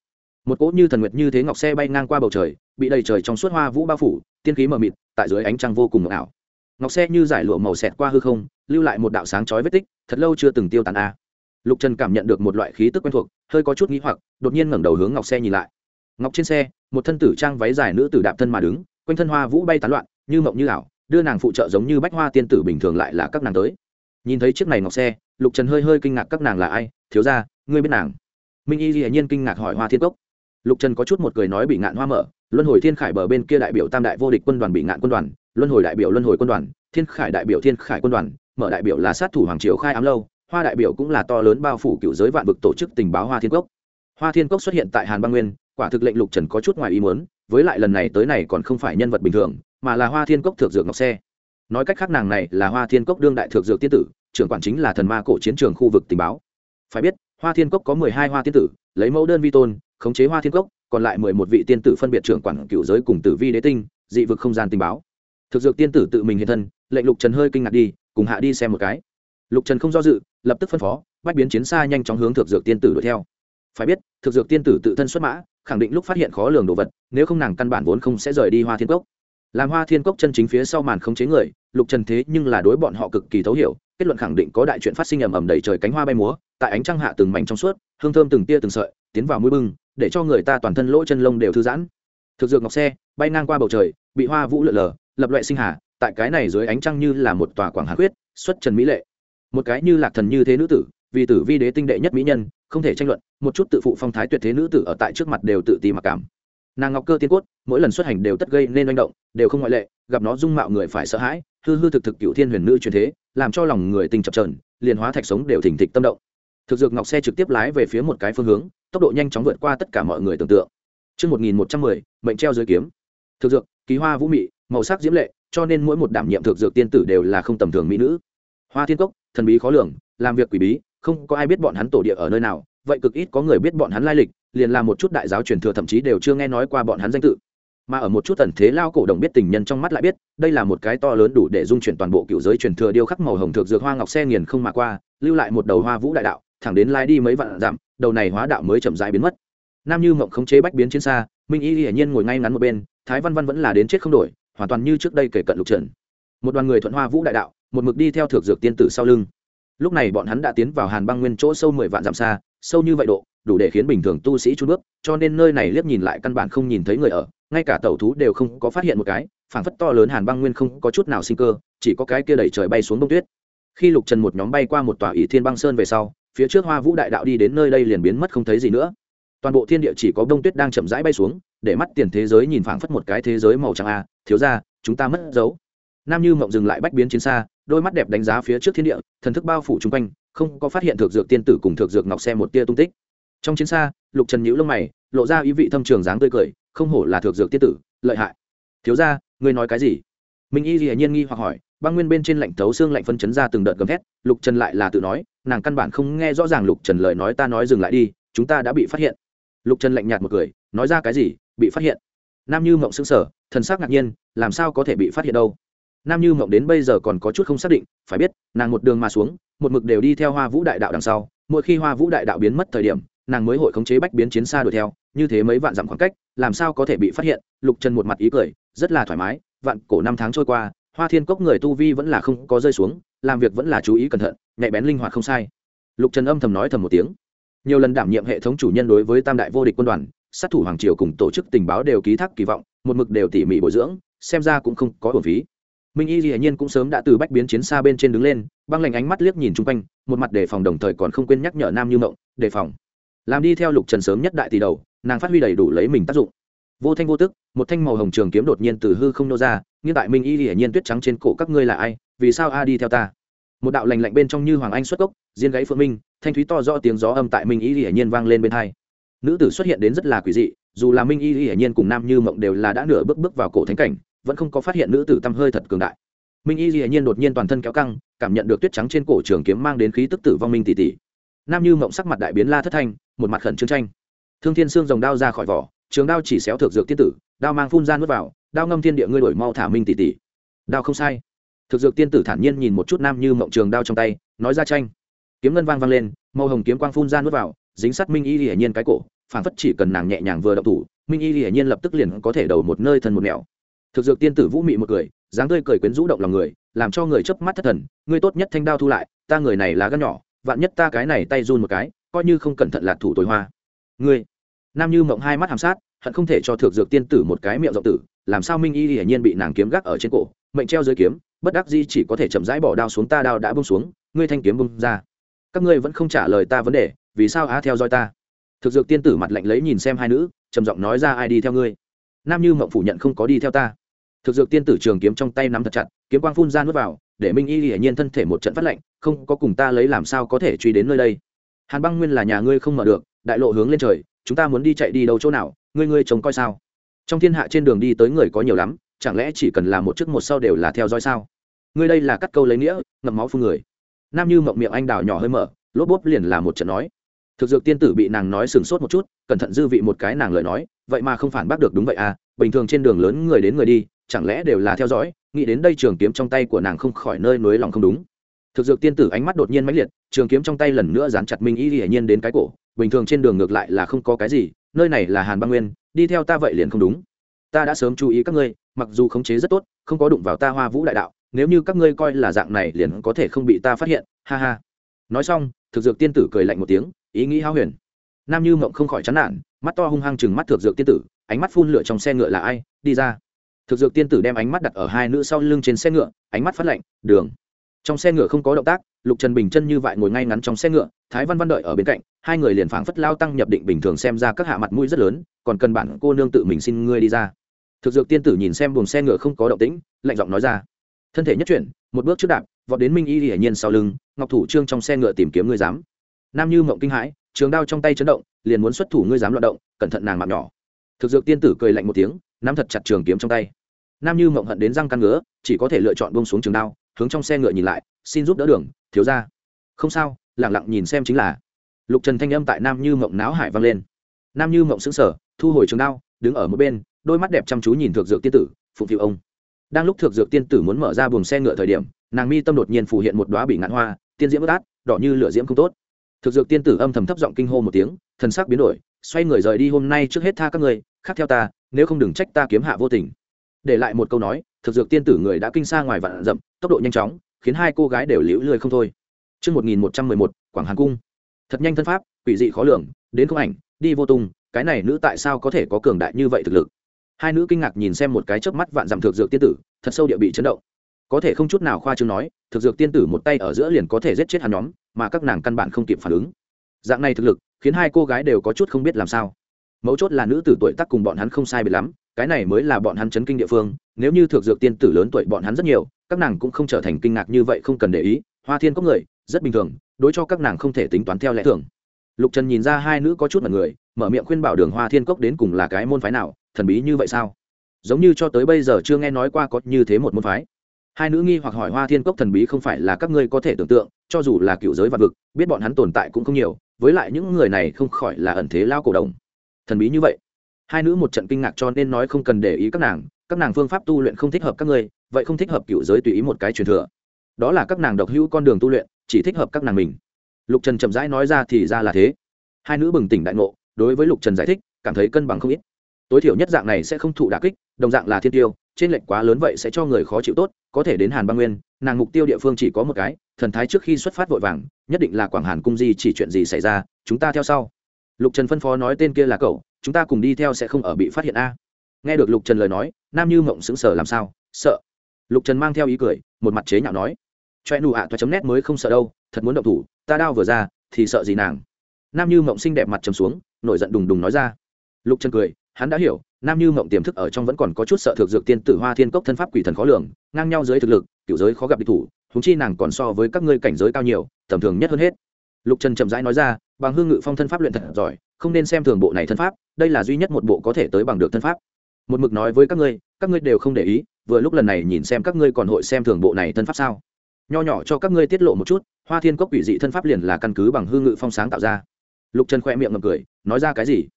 [SPEAKER 1] Một cỗ như thần nguyệt như thế ngọc xe bay ngang qua bầu trời, bị đầy trời trong suốt hoa vũ bao phủ, tiên khí mờ mịt, tại dưới ánh trăng vô cùng ảo. Ngọc xe như giải lụa màu xẹt qua hư không, lưu lại một đạo sáng chói vết tích, thật lâu chưa từng tiêu tàn a. Lục trần cảm nhận được một loại khí tức quen thuộc, hơi có chút nghĩ hoặc, đột nhiên ngẩng đầu hướng ngọc xe nhìn lại ngọc trên xe, một thân tử trang váy dài nữ tử đạp thân mà đứng, quanh thân hoa vũ bay tán loạn, như mộng như ảo, đưa nàng phụ trợ giống như bách hoa tiên tử bình thường lại là các nàng tới. Nhìn thấy chiếc này ngọc xe, lục trần hơi hơi kinh ngạc các nàng là ai, thiếu ra ngươi biết nàng? Minh y dĩ nhiên kinh ngạc hỏi hoa thiên cốc. Lục trần có chút một cười nói bị ngạn hoa mở, luân hồi thiên khải bờ bên kia đại biểu tam đại vô địch quân đoàn bị ngạn quân đoàn, luân hồi đại biểu luân hồi quân đoàn, thiên khải đại biểu thiên khải quân đoàn, mở đại biểu là sát thủ hoàng triều khai ám lâu, hoa đại biểu cũng là to lớn bao phủ cựu giới vạn vực tổ chức tình báo hoa thiên cốc. Hoa thiên cốc xuất hiện tại hàn bang nguyên quả thực lệnh lục trần có chút ngoài ý muốn, với lại lần này tới này còn không phải nhân vật bình thường, mà là hoa thiên cốc thượng dược ngọc xe. Nói cách khác nàng này là hoa thiên cốc đương đại thượng dược tiên tử, trưởng quản chính là thần ma cổ chiến trường khu vực tình báo. Phải biết, hoa thiên cốc có mười hai hoa tiên tử, lấy mẫu đơn vi tôn, khống chế hoa thiên cốc, còn lại mười một vị tiên tử phân biệt trưởng quản cựu giới cùng tử vi đế tinh, dị vực không gian tình báo. Thực dược tiên tử tự mình hiện thân, lệnh lục trần hơi kinh ngạc đi, cùng hạ đi xem một cái. Lục trần không do dự, lập tức phân phó, bách biến chiến xa nhanh chóng hướng thực dược tiên tử đuổi theo. Phải biết thực dược tiên tử tự thân xuất mã khẳng định lúc phát hiện khó lường đồ vật, nếu không nàng căn bản vốn không sẽ rời đi hoa thiên cốc. Làm hoa thiên cốc chân chính phía sau màn không chế người, lục trần thế nhưng là đối bọn họ cực kỳ thấu hiểu, kết luận khẳng định có đại chuyện phát sinh ầm ầm đầy trời cánh hoa bay múa, tại ánh trăng hạ từng mảnh trong suốt, hương thơm từng tia từng sợi, tiến vào mũi bưng, để cho người ta toàn thân lỗ chân lông đều thư giãn. Thực dược ngọc xe, bay ngang qua bầu trời, bị hoa vũ lượn lờ, lập loại sinh hà, tại cái này dưới ánh trăng như là một tòa quảng hà khuyết, xuất trần mỹ lệ. Một cái như lạc thần như thế nữ tử, vì tử vi đế tinh đệ nhất mỹ nhân không thể tranh luận một chút tự phụ phong thái tuyệt thế nữ tử ở tại trước mặt đều tự ti mặc cảm nàng ngọc cơ tiên cốt mỗi lần xuất hành đều tất gây nên manh động đều không ngoại lệ gặp nó dung mạo người phải sợ hãi hư hư thực thực cựu thiên huyền nữ truyền thế làm cho lòng người tình chập trờn liền hóa thạch sống đều thỉnh thịch tâm động thực dược ngọc xe trực tiếp lái về phía một cái phương hướng tốc độ nhanh chóng vượt qua tất cả mọi người tưởng tượng Trước 1110, mệnh treo dưới kiếm. Thực dược, ký hoa vũ mị, màu sắc diễm lệ, cho nên mỗi một đảm nhiệm thực dược tiên tử đều là không tầm thường mỹ nữ. Hoa thiên cốc, thần bí khó lường, làm việc quỷ bí, không có ai biết bọn hắn tổ địa ở nơi nào, vậy cực ít có người biết bọn hắn lai lịch, liền là một chút đại giáo truyền thừa thậm chí đều chưa nghe nói qua bọn hắn danh tự. Mà ở một chút tần thế lao cổ đồng biết tình nhân trong mắt lại biết đây là một cái to lớn đủ để dung chuyển toàn bộ cựu giới truyền thừa điêu khắc màu hồng thực dược hoa ngọc xe nghiền không mà qua lưu lại một đầu hoa vũ đại đạo thẳng đến lai đi mấy vạn dặm đầu này hóa đạo mới chậm rãi biến mất. Nam như mộng khống chế bách biến trên xa minh y hiển nhiên ngồi ngay ngắn một bên thái văn văn vẫn là đến chết không đổi hoàn toàn như trước đây kể cận lục trần. Một đoàn người thuận hoa vũ đại đạo một mực đi theo thực dược tiên tử sau lưng lúc này bọn hắn đã tiến vào hàn băng nguyên chỗ sâu mười vạn dặm xa, sâu như vậy độ, đủ để khiến bình thường tu sĩ trốn bước, cho nên nơi này liếc nhìn lại căn bản không nhìn thấy người ở, ngay cả tẩu thú đều không có phát hiện một cái, phảng phất to lớn hàn băng nguyên không có chút nào sinh cơ, chỉ có cái kia đẩy trời bay xuống đông tuyết. Khi lục trần một nhóm bay qua một tòa ỷ thiên băng sơn về sau, phía trước hoa vũ đại đạo đi đến nơi đây liền biến mất không thấy gì nữa. Toàn bộ thiên địa chỉ có đông tuyết đang chậm rãi bay xuống, để mắt tiền thế giới nhìn phảng phất một cái thế giới màu trắng a thiếu ra chúng ta mất dấu. Nam như mộng dừng lại bách biến chiến xa đôi mắt đẹp đánh giá phía trước thiên địa, thần thức bao phủ chung quanh, không có phát hiện thực dược tiên tử cùng thực dược ngọc xe một tia tung tích. Trong chiến xa, lục trần nhữ lông mày, lộ ra ý vị thâm trường dáng tươi cười, không hổ là thực dược tiên tử, lợi hại. Thiếu ra ngươi nói cái gì? Minh y hiển nhiên nghi hoặc hỏi, băng nguyên bên trên lạnh thấu xương lạnh phân chấn ra từng đợt gầm thét, lục trần lại là tự nói, nàng căn bản không nghe rõ ràng lục trần lời nói ta nói dừng lại đi, chúng ta đã bị phát hiện. Lục trần lạnh nhạt một cười, nói ra cái gì? Bị phát hiện? Nam như mộng xứng sở thần sắc ngạc nhiên, làm sao có thể bị phát hiện đâu? Nam như mộng đến bây giờ còn có chút không xác định, phải biết, nàng một đường mà xuống, một mực đều đi theo hoa vũ đại đạo đằng sau. Mỗi khi hoa vũ đại đạo biến mất thời điểm, nàng mới hội khống chế bách biến chiến xa đuổi theo, như thế mấy vạn dặm khoảng cách, làm sao có thể bị phát hiện? Lục trần một mặt ý cười, rất là thoải mái, vạn cổ năm tháng trôi qua, hoa thiên cốc người tu vi vẫn là không có rơi xuống, làm việc vẫn là chú ý cẩn thận, nhạy bén linh hoạt không sai. Lục trần âm thầm nói thầm một tiếng. Nhiều lần đảm nhiệm hệ thống chủ nhân đối với tam đại vô địch quân đoàn, sát thủ hoàng triều cùng tổ chức tình báo đều ký thác kỳ vọng, một mực đều tỉ mỉ bồi dưỡng, xem ra cũng không có hồn phí minh y dĩ nhiên cũng sớm đã từ bách biến chiến xa bên trên đứng lên, băng lạnh ánh mắt liếc nhìn chung quanh, một mặt đề phòng đồng thời còn không quên nhắc nhở nam như mộng, đề phòng. Làm đi theo lục trần sớm nhất đại tỷ đầu, nàng phát huy đầy đủ lấy mình tác dụng. Vô thanh vô tức, một thanh màu hồng trường kiếm đột nhiên từ hư không nô ra, nhưng tại minh y hiển nhiên tuyết trắng trên cổ các ngươi là ai, vì sao a đi theo ta? Một đạo lành lạnh bên trong như hoàng anh xuất cốc diên gãy phượng minh, thanh thúy to do tiếng gió âm tại minh y hiển nhiên vang lên bên hai. Nữ tử xuất hiện đến rất là quỷ dị, dù là minh y hiển nhiên cùng nam như mộng đều là đã nửa bước bước vào cổ thánh cảnh vẫn không có phát hiện nữ tử tâm hơi thật cường đại. Minh y hiển nhiên đột nhiên toàn thân kéo căng, cảm nhận được tuyết trắng trên cổ trường kiếm mang đến khí tức tử vong minh tỷ tỷ. Nam như mộng sắc mặt đại biến la thất thanh, một mặt khẩn trương tranh. Thương thiên xương dòng đao ra khỏi vỏ, trường đao chỉ xéo thực dược tiên tử, đao mang phun ra nuốt vào, đao ngâm thiên địa ngươi đổi mau thả minh tỷ tỷ. Đao không sai. Thực dược tiên tử thản nhiên nhìn một chút nam như mộng trường đao trong tay, nói ra tranh. Kiếm ngân vang vang lên, màu hồng kiếm quang phun ra nuốt vào, dính sát minh y hiển nhiên cái cổ, phản phất chỉ cần nàng nhẹ nhàng vừa động thủ, minh y hiển nhiên lập tức liền có thể đầu một nơi thân một nẻo thực dược tiên tử vũ mị một cười, dáng tươi cười quyến rũ động lòng người, làm cho người chớp mắt thất thần, ngươi tốt nhất thanh đao thu lại, ta người này là gân nhỏ, vạn nhất ta cái này tay run một cái, coi như không cẩn thận lạc thủ tối hoa. Ngươi? Nam như mộng hai mắt hàm sát, hận không thể cho thực dược tiên tử một cái miệng rộng tử, làm sao minh y hiển nhiên bị nàng kiếm gác ở trên cổ, mệnh treo dưới kiếm, bất đắc di chỉ có thể chậm rãi bỏ đao xuống, ta đao đã bông xuống, ngươi thanh kiếm bông ra. Các ngươi vẫn không trả lời ta vấn đề, vì sao á theo dõi ta? Thực dược tiên tử mặt lạnh lấy nhìn xem hai nữ, trầm giọng nói ra ai đi theo ngươi. Nam như mộng phủ nhận không có đi theo ta thực dược tiên tử trường kiếm trong tay nắm thật chặt, kiếm quang phun ra nuốt vào, để minh y hiển nhiên thân thể một trận phát lạnh, không có cùng ta lấy làm sao có thể truy đến nơi đây. Hàn băng nguyên là nhà ngươi không mở được, đại lộ hướng lên trời, chúng ta muốn đi chạy đi đâu chỗ nào, ngươi ngươi trông coi sao? Trong thiên hạ trên đường đi tới người có nhiều lắm, chẳng lẽ chỉ cần là một trước một sau đều là theo dõi sao? Ngươi đây là cắt câu lấy nghĩa, ngậm máu phun người. Nam như mộng miệng anh đào nhỏ hơi mở, lốp bốp liền là một trận nói. Thực dược tiên tử bị nàng nói sừng sốt một chút, cẩn thận dư vị một cái nàng lời nói, vậy mà không phản bác được đúng vậy à bình thường trên đường lớn người đến người đi chẳng lẽ đều là theo dõi, nghĩ đến đây trường kiếm trong tay của nàng không khỏi nơi nối lòng không đúng. Thực dược tiên tử ánh mắt đột nhiên mãnh liệt, trường kiếm trong tay lần nữa dán chặt minh y hiển nhiên đến cái cổ, bình thường trên đường ngược lại là không có cái gì, nơi này là hàn băng nguyên, đi theo ta vậy liền không đúng. Ta đã sớm chú ý các ngươi, mặc dù khống chế rất tốt, không có đụng vào ta hoa vũ đại đạo, nếu như các ngươi coi là dạng này liền có thể không bị ta phát hiện, ha ha. Nói xong, thực dược tiên tử cười lạnh một tiếng, ý nghĩ hao huyền. Nam như mộng không khỏi chán nản, mắt to hung hăng chừng mắt thực dược tiên tử, ánh mắt phun lửa trong xe ngựa là ai, đi ra thực dược tiên tử đem ánh mắt đặt ở hai nữ sau lưng trên xe ngựa, ánh mắt phát lạnh, đường. Trong xe ngựa không có động tác, lục trần bình chân như vậy ngồi ngay ngắn trong xe ngựa, thái văn văn đợi ở bên cạnh, hai người liền phảng phất lao tăng nhập định bình thường xem ra các hạ mặt mũi rất lớn, còn cần bản cô nương tự mình xin ngươi đi ra. Thực dược tiên tử nhìn xem buồng xe ngựa không có động tĩnh, lạnh giọng nói ra, thân thể nhất chuyển, một bước trước đạp, vọt đến minh y hiển nhiên sau lưng, ngọc thủ trương trong xe ngựa tìm kiếm ngươi dám. Nam như mộng kinh hãi, trường đao trong tay chấn động, liền muốn xuất thủ ngươi dám loạt động, cẩn thận nàng mạng nhỏ. Thực dược tiên tử cười lạnh một tiếng, nắm thật chặt trường kiếm trong tay nam như mộng hận đến răng căn ngứa, chỉ có thể lựa chọn bông xuống trường đao, hướng trong xe ngựa nhìn lại, xin giúp đỡ đường, thiếu ra không sao, lẳng lặng nhìn xem chính là. Lục trần thanh âm tại nam như mộng náo hải vang lên. Nam như mộng xứng sở thu hồi trường đao, đứng ở một bên, đôi mắt đẹp chăm chú nhìn thượng dược tiên tử, phụng phiệu ông. Đang lúc thượng dược tiên tử muốn mở ra buồng xe ngựa thời điểm, nàng mi tâm đột nhiên phủ hiện một đoá bị ngạn hoa, tiên diễm bất át, đỏ như lửa diễm không tốt. Thực dược tiên tử âm thầm thấp giọng kinh hô một tiếng, thần sắc biến đổi, xoay người rời đi, hôm nay trước hết tha các người khác theo ta, nếu không đừng trách ta kiếm hạ vô tình để lại một câu nói thực dược tiên tử người đã kinh xa ngoài vạn rậm tốc độ nhanh chóng khiến hai cô gái đều liễu lười không thôi Trước 1111, Quảng Hàn Cung. Thật nhanh thân pháp, quỷ dị khó lường, đến không ảnh, đi vô tung, cái này nữ tại sao có thể có cường đại như vậy thực lực? Hai nữ kinh ngạc nhìn xem một cái chớp mắt vạn dặm thực dược tiên tử, thật sâu địa bị chấn động. Có thể không chút nào khoa trương nói, thực dược tiên tử một tay ở giữa liền có thể giết chết hắn nhóm, mà các nàng căn bản không kịp phản ứng. Dạng này thực lực, khiến hai cô gái đều có chút không biết làm sao. Mấu chốt là nữ tử tuổi tác cùng bọn hắn không sai biệt lắm, cái này mới là bọn hắn chấn kinh địa phương, nếu như thược dược tiên tử lớn tuổi bọn hắn rất nhiều, các nàng cũng không trở thành kinh ngạc như vậy, không cần để ý, hoa thiên có người, rất bình thường, đối cho các nàng không thể tính toán theo lẽ thường. Lục trần nhìn ra hai nữ có chút mật người, mở miệng khuyên bảo đường hoa thiên cốc đến cùng là cái môn phái nào, thần bí như vậy sao? Giống như cho tới bây giờ chưa nghe nói qua có như thế một môn phái. Hai nữ nghi hoặc hỏi hoa thiên cốc thần bí không phải là các ngươi có thể tưởng tượng, cho dù là cựu giới vạn vực, biết bọn hắn tồn tại cũng không nhiều, với lại những người này không khỏi là ẩn thế lao cổ đồng thần bí như vậy hai nữ một trận kinh ngạc cho nên nói không cần để ý các nàng các nàng phương pháp tu luyện không thích hợp các ngươi, vậy không thích hợp cựu giới tùy ý một cái truyền thừa. Đó là các nàng độc hữu con đường tu luyện, chỉ thích hợp các nàng mình. Lục trần chậm rãi nói ra thì ra là thế. Hai nữ bừng tỉnh đại ngộ, đối với lục trần giải thích, cảm thấy cân bằng không ít. Tối thiểu nhất dạng này sẽ không thụ đà kích, đồng dạng là thiên tiêu, trên lệnh quá lớn vậy sẽ cho người khó chịu tốt, có thể đến hàn băng nguyên, nàng mục tiêu địa phương chỉ có một cái, thần thái trước khi xuất phát vội vàng, nhất định là quảng hàn cung di chỉ chuyện gì xảy ra, chúng ta theo sau. Lục trần phân phó nói tên kia là cậu chúng ta cùng đi theo sẽ không ở bị phát hiện a. Nghe được lục trần lời nói, nam như mộng sững sờ làm sao, sợ. Lục trần mang theo ý cười, một mặt chế nhạo nói. Choe nụ ạ, toa chấm nét mới không sợ đâu, thật muốn động thủ, ta đao vừa ra, thì sợ gì nàng. Nam như mộng xinh đẹp mặt trầm xuống, nổi giận đùng đùng nói ra. Lục trần cười, hắn đã hiểu, nam như mộng tiềm thức ở trong vẫn còn có chút sợ thực dược tiên tử hoa thiên cốc thân pháp quỷ thần khó lường, ngang nhau dưới thực lực, kiểu giới khó gặp địch thủ húng chi nàng còn so với các ngươi cảnh giới cao nhiều, tầm thường nhất hơn hết. Lục trần chậm rãi nói ra bằng hương ngự phong thân pháp luyện thật giỏi, không nên xem thường bộ này thân pháp, đây là duy nhất một bộ có thể tới bằng được thân pháp. Một mực nói với các ngươi các ngươi đều không để ý, vừa lúc lần này nhìn xem các ngươi còn hội xem thường bộ này thân pháp sao? Nho nhỏ cho các ngươi tiết lộ một chút, hoa thiên cốc quỷ dị thân pháp liền là căn cứ bằng hương ngự phong sáng tạo ra. Lục trần khoe miệng ngầm cười, nói ra cái gì?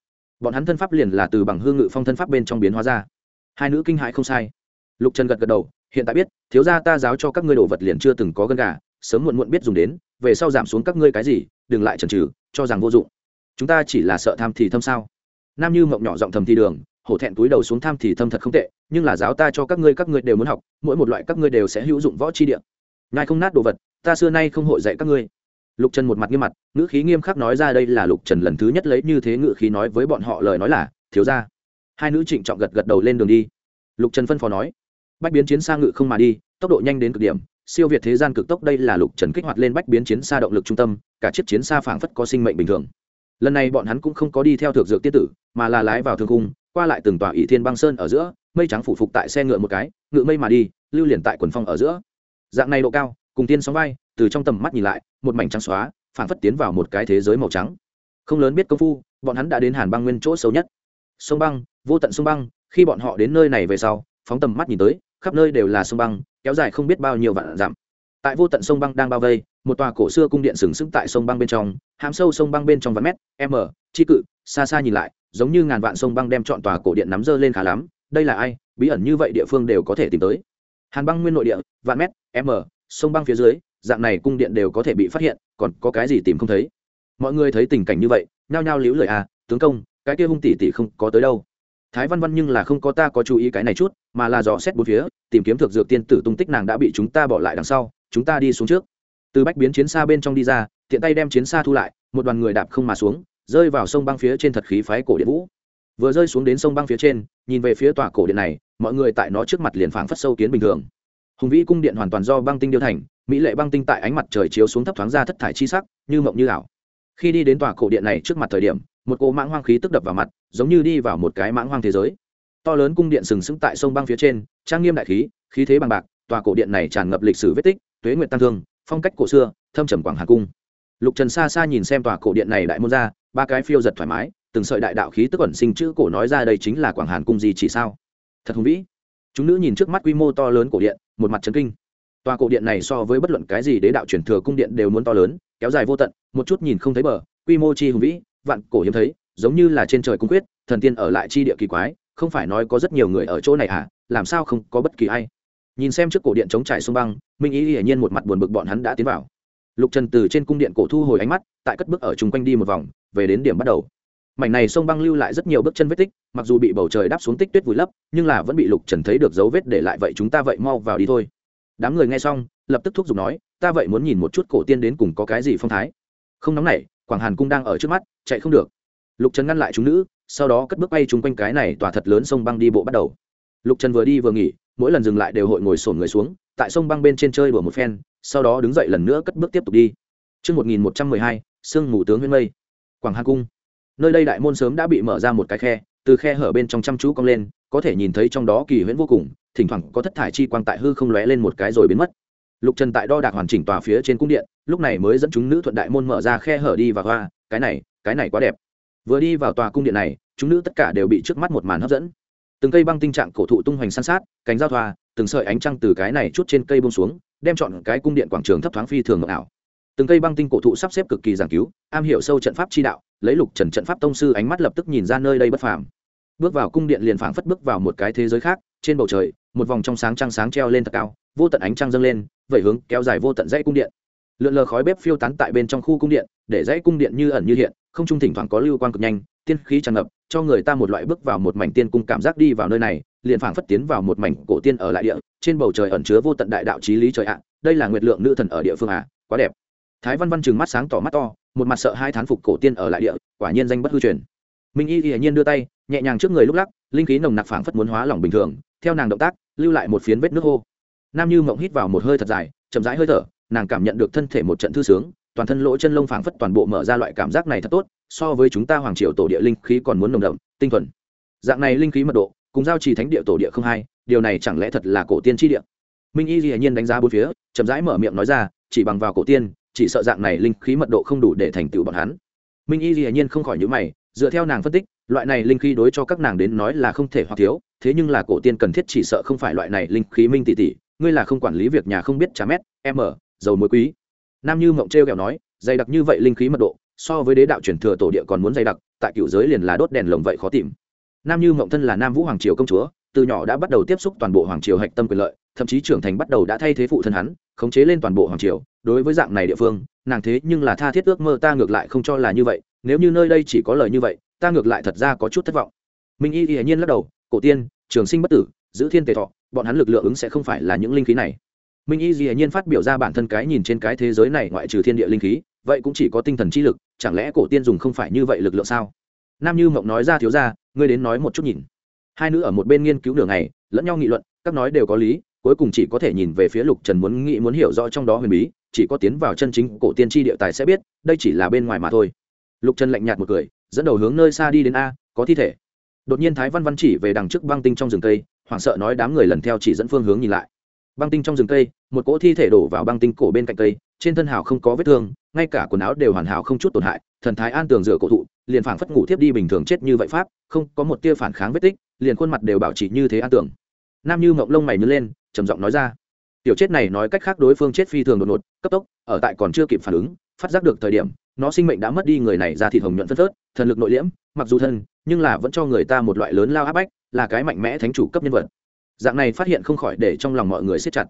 [SPEAKER 1] Bọn hắn thân pháp liền là từ bằng hương ngự phong thân pháp bên trong biến hóa ra. Hai nữ kinh hãi không sai. Lục trần gật gật đầu, hiện tại biết, thiếu gia ta giáo cho các ngươi đồ vật liền chưa từng có gân gà, sớm muộn muộn biết dùng đến về sau giảm xuống các ngươi cái gì, đừng lại chần trừ cho rằng vô dụng. Chúng ta chỉ là sợ tham thì thâm sao? Nam như mộng nhỏ giọng thầm thi đường, hổ thẹn túi đầu xuống tham thì thâm thật không tệ, nhưng là giáo ta cho các ngươi các ngươi đều muốn học, mỗi một loại các ngươi đều sẽ hữu dụng võ chi địa. Ngài không nát đồ vật, ta xưa nay không hội dạy các ngươi. Lục trần một mặt nghiêm mặt, ngữ khí nghiêm khắc nói ra đây là lục trần lần thứ nhất lấy như thế ngữ khí nói với bọn họ lời nói là, thiếu ra hai nữ trịnh trọng gật gật đầu lên đường đi. Lục trần phân phó nói, bách biến chiến xa ngự không mà đi, tốc độ nhanh đến cực điểm siêu việt thế gian cực tốc đây là lục trần kích hoạt lên bách biến chiến xa động lực trung tâm, cả chiếc chiến xa phảng phất có sinh mệnh bình thường. Lần này bọn hắn cũng không có đi theo thượng dược tiết tử, mà là lái vào thương cung, qua lại từng tòa ỷ thiên băng sơn ở giữa, mây trắng phủ phục tại xe ngựa một cái, ngựa mây mà đi, lưu liền tại quần phong ở giữa. Dạng này độ cao, cùng tiên sóng vai, từ trong tầm mắt nhìn lại, một mảnh trắng xóa, phảng phất tiến vào một cái thế giới màu trắng. Không lớn biết công phu, bọn hắn đã đến hàn băng nguyên chỗ sâu nhất. Sông băng, vô tận sông băng, khi bọn họ đến nơi này về sau, phóng tầm mắt nhìn tới, khắp nơi đều là sông băng kéo dài không biết bao nhiêu vạn dặm. Tại vô tận sông băng đang bao vây, một tòa cổ xưa cung điện sừng sững tại sông băng bên trong hám sâu sông băng bên trong vạn mét, m, chi cự, xa xa nhìn lại, giống như ngàn vạn sông băng đem chọn tòa cổ điện nắm dơ lên khá lắm, đây là ai, bí ẩn như vậy địa phương đều có thể tìm tới. Hàn băng nguyên nội địa, vạn mét, m, sông băng phía dưới, dạng này cung điện đều có thể bị phát hiện, còn có cái gì tìm không thấy? Mọi người thấy tình cảnh như vậy, nhao nhao liễu lời à tướng công, cái kia hung tỷ tỷ không có tới đâu thái văn văn nhưng là không có ta có chú ý cái này chút, mà là dò xét bốn phía, tìm kiếm thực dược tiên tử tung tích nàng đã bị chúng ta bỏ lại đằng sau, chúng ta đi xuống trước. Từ bách biến chiến xa bên trong đi ra, tiện tay đem chiến xa thu lại, một đoàn người đạp không mà xuống, rơi vào sông băng phía trên thật khí phái cổ điện vũ. Vừa rơi xuống đến sông băng phía trên, nhìn về phía tòa cổ điện này, mọi người tại nó trước mặt liền phảng phất sâu kiến bình thường. Hùng vĩ cung điện hoàn toàn do băng tinh điêu thành, mỹ lệ băng tinh tại ánh mặt trời chiếu xuống thấp thoáng ra thất thải chi sắc, như mộng như ảo khi đi đến tòa cổ điện này trước mặt thời điểm, một cỗ mãng hoang khí tức đập vào mặt, giống như đi vào một cái mãng hoang thế giới. To lớn cung điện sừng sững tại sông băng phía trên, trang nghiêm đại khí khí thế bằng bạc, tòa cổ điện này tràn ngập lịch sử vết tích, tuế nguyện tăng thương, phong cách cổ xưa, thâm trầm quảng hà cung. Lục trần xa xa nhìn xem tòa cổ điện này đại môn ra, ba cái phiêu giật thoải mái, từng sợi đại đạo khí tức ẩn sinh chữ cổ nói ra đây chính là quảng hàn cung gì chỉ sao? Thật hùng vĩ. Chúng nữ nhìn trước mắt quy mô to lớn cổ điện, một mặt trấn kinh. Tòa cổ điện này so với bất luận cái gì đế đạo truyền thừa cung điện đều muốn to lớn, kéo dài vô tận một chút nhìn không thấy bờ, quy mô chi hùng vĩ, vạn cổ hiếm thấy, giống như là trên trời cung quyết, thần tiên ở lại chi địa kỳ quái, không phải nói có rất nhiều người ở chỗ này à làm sao không có bất kỳ ai. Nhìn xem trước cổ điện chống trải sông băng, minh ý hiển nhiên một mặt buồn bực bọn hắn đã tiến vào. Lục trần từ trên cung điện cổ thu hồi ánh mắt, tại cất bước ở chung quanh đi một vòng, về đến điểm bắt đầu. Mảnh này sông băng lưu lại rất nhiều bước chân vết tích, mặc dù bị bầu trời đáp xuống tích tuyết vùi lấp, nhưng là vẫn bị lục trần thấy được dấu vết để lại vậy chúng ta vậy mau vào đi thôi. Đám người nghe xong, lập tức thúc giục nói, ta vậy muốn nhìn một chút cổ tiên đến cùng có cái gì phong thái không nóng nảy quảng hàn cung đang ở trước mắt chạy không được lục trần ngăn lại chúng nữ sau đó cất bước bay chung quanh cái này tòa thật lớn sông băng đi bộ bắt đầu lục trần vừa đi vừa nghỉ mỗi lần dừng lại đều hội ngồi sổn người xuống tại sông băng bên trên chơi đùa một phen sau đó đứng dậy lần nữa cất bước tiếp tục đi Trước 1112, sương mù tướng huyên mây. Quảng Hàn Cung. Nơi đây đại môn sớm đã bị mở ra một cái khe, từ khe hở bên trong chăm chú cong lên, có thể nhìn thấy trong đó kỳ huyễn vô cùng, thỉnh thoảng có thất thải chi quang tại hư không lóe lên một cái rồi biến mất. Lục Trần tại đo đạc hoàn chỉnh tòa phía trên cung điện, lúc này mới dẫn chúng nữ thuận đại môn mở ra khe hở đi và hoa, cái này, cái này quá đẹp. Vừa đi vào tòa cung điện này, chúng nữ tất cả đều bị trước mắt một màn hấp dẫn. Từng cây băng tinh trạng cổ thụ tung hoành san sát cánh giao thoa từng sợi ánh trăng từ cái này chút trên cây bông xuống đem chọn cái cung điện quảng trường thấp thoáng phi thường ngọc ảo. Từng cây băng tinh cổ thụ sắp xếp cực kỳ giảng cứu am hiểu sâu trận pháp chi đạo lấy lục trần trận pháp tông sư ánh mắt lập tức nhìn ra nơi đây bất phàm. Bước vào cung điện liền phảng phất bước vào một cái thế giới khác trên bầu trời một vòng trong sáng trăng sáng treo lên thật cao vô tận ánh trăng dâng lên Vậy hướng kéo dài vô tận dãy cung điện. Lượn lờ khói bếp phiêu tán tại bên trong khu cung điện, để dãy cung điện như ẩn như hiện, không trung thỉnh thoảng có lưu quan cực nhanh, tiên khí tràn ngập, cho người ta một loại bước vào một mảnh tiên cung cảm giác đi vào nơi này, liền phảng phất tiến vào một mảnh cổ tiên ở lại địa, trên bầu trời ẩn chứa vô tận đại đạo trí lý trời ạ, đây là nguyệt lượng nữ thần ở địa phương à quá đẹp. Thái văn văn chừng mắt sáng tỏ mắt to, một mặt sợ hai thán phục cổ tiên ở lại địa, quả nhiên danh bất hư truyền. Minh y hiển nhiên đưa tay, nhẹ nhàng trước người lúc lắc, linh khí nồng nặc phảng phất muốn hóa lỏng bình thường, theo nàng động tác, lưu lại một phiến vết nước hô nam như mộng hít vào một hơi thật dài, chậm rãi hơi thở, nàng cảm nhận được thân thể một trận thư sướng, toàn thân lỗ chân lông phảng phất toàn bộ mở ra loại cảm giác này thật tốt, so với chúng ta hoàng triều tổ địa linh khí còn muốn nồng đậm, tinh thuần. Dạng này linh khí mật độ, cùng giao trì thánh địa tổ địa không hai, điều này chẳng lẽ thật là cổ tiên tri địa? Minh y hiển nhiên đánh giá bốn phía, chậm rãi mở miệng nói ra, chỉ bằng vào cổ tiên, chỉ sợ dạng này linh khí mật độ không đủ để thành tựu bọn hắn. Minh y hiển nhiên không khỏi nhữ mày, dựa theo nàng phân tích, loại này linh khí đối cho các nàng đến nói là không thể hoặc thiếu, thế nhưng là cổ tiên cần thiết chỉ sợ không phải loại này linh khí minh tỷ tỷ ngươi là không quản lý việc nhà không biết trả mét m dầu muối quý. Nam như mộng trêu kẹo nói, dày đặc như vậy linh khí mật độ, so với đế đạo truyền thừa tổ địa còn muốn dày đặc, tại cựu giới liền là đốt đèn lồng vậy khó tìm. Nam như mộng thân là nam vũ hoàng triều công chúa, từ nhỏ đã bắt đầu tiếp xúc toàn bộ hoàng triều hạch tâm quyền lợi, thậm chí trưởng thành bắt đầu đã thay thế phụ thân hắn, khống chế lên toàn bộ hoàng triều. Đối với dạng này địa phương, nàng thế nhưng là tha thiết ước mơ, ta ngược lại không cho là như vậy, nếu như nơi đây chỉ có lời như vậy, ta ngược lại thật ra có chút thất vọng. Minh y y nhiên lắc đầu, cổ tiên, trường sinh bất tử, giữ thiên tề thọ bọn hắn lực lượng ứng sẽ không phải là những linh khí này. Minh y dĩ nhiên phát biểu ra bản thân cái nhìn trên cái thế giới này ngoại trừ thiên địa linh khí, vậy cũng chỉ có tinh thần trí lực, chẳng lẽ cổ tiên dùng không phải như vậy lực lượng sao? Nam như mộng nói ra thiếu ra ngươi đến nói một chút nhìn. Hai nữ ở một bên nghiên cứu đường này lẫn nhau nghị luận, các nói đều có lý, cuối cùng chỉ có thể nhìn về phía lục trần muốn nghĩ muốn hiểu rõ trong đó huyền bí, chỉ có tiến vào chân chính cổ tiên tri địa tài sẽ biết, đây chỉ là bên ngoài mà thôi. Lục trần lạnh nhạt một cười, dẫn đầu hướng nơi xa đi đến a, có thi thể. Đột nhiên thái văn văn chỉ về đằng trước băng tinh trong rừng cây hoảng sợ nói đám người lần theo chỉ dẫn phương hướng nhìn lại. Băng tinh trong rừng cây, một cỗ thi thể đổ vào băng tinh cổ bên cạnh cây, trên thân hào không có vết thương, ngay cả quần áo đều hoàn hảo không chút tổn hại, thần thái an tường dựa cổ thụ, liền phảng phất ngủ thiếp đi bình thường chết như vậy pháp, không có một tia phản kháng vết tích, liền khuôn mặt đều bảo trì như thế an tưởng nam như mộng lông mày nhớ lên, trầm giọng nói ra. Tiểu chết này nói cách khác đối phương chết phi thường đột ngột, cấp tốc, ở tại còn chưa kịp phản ứng, phát giác được thời điểm, nó sinh mệnh đã mất đi người này ra thịt hồng nhuận phân phớt, thần lực nội liễm, mặc dù thân, nhưng là vẫn cho người ta một loại lớn lao áp bách là cái mạnh mẽ thánh chủ cấp nhân vật. Dạng này phát hiện không khỏi để trong lòng mọi người siết chặt.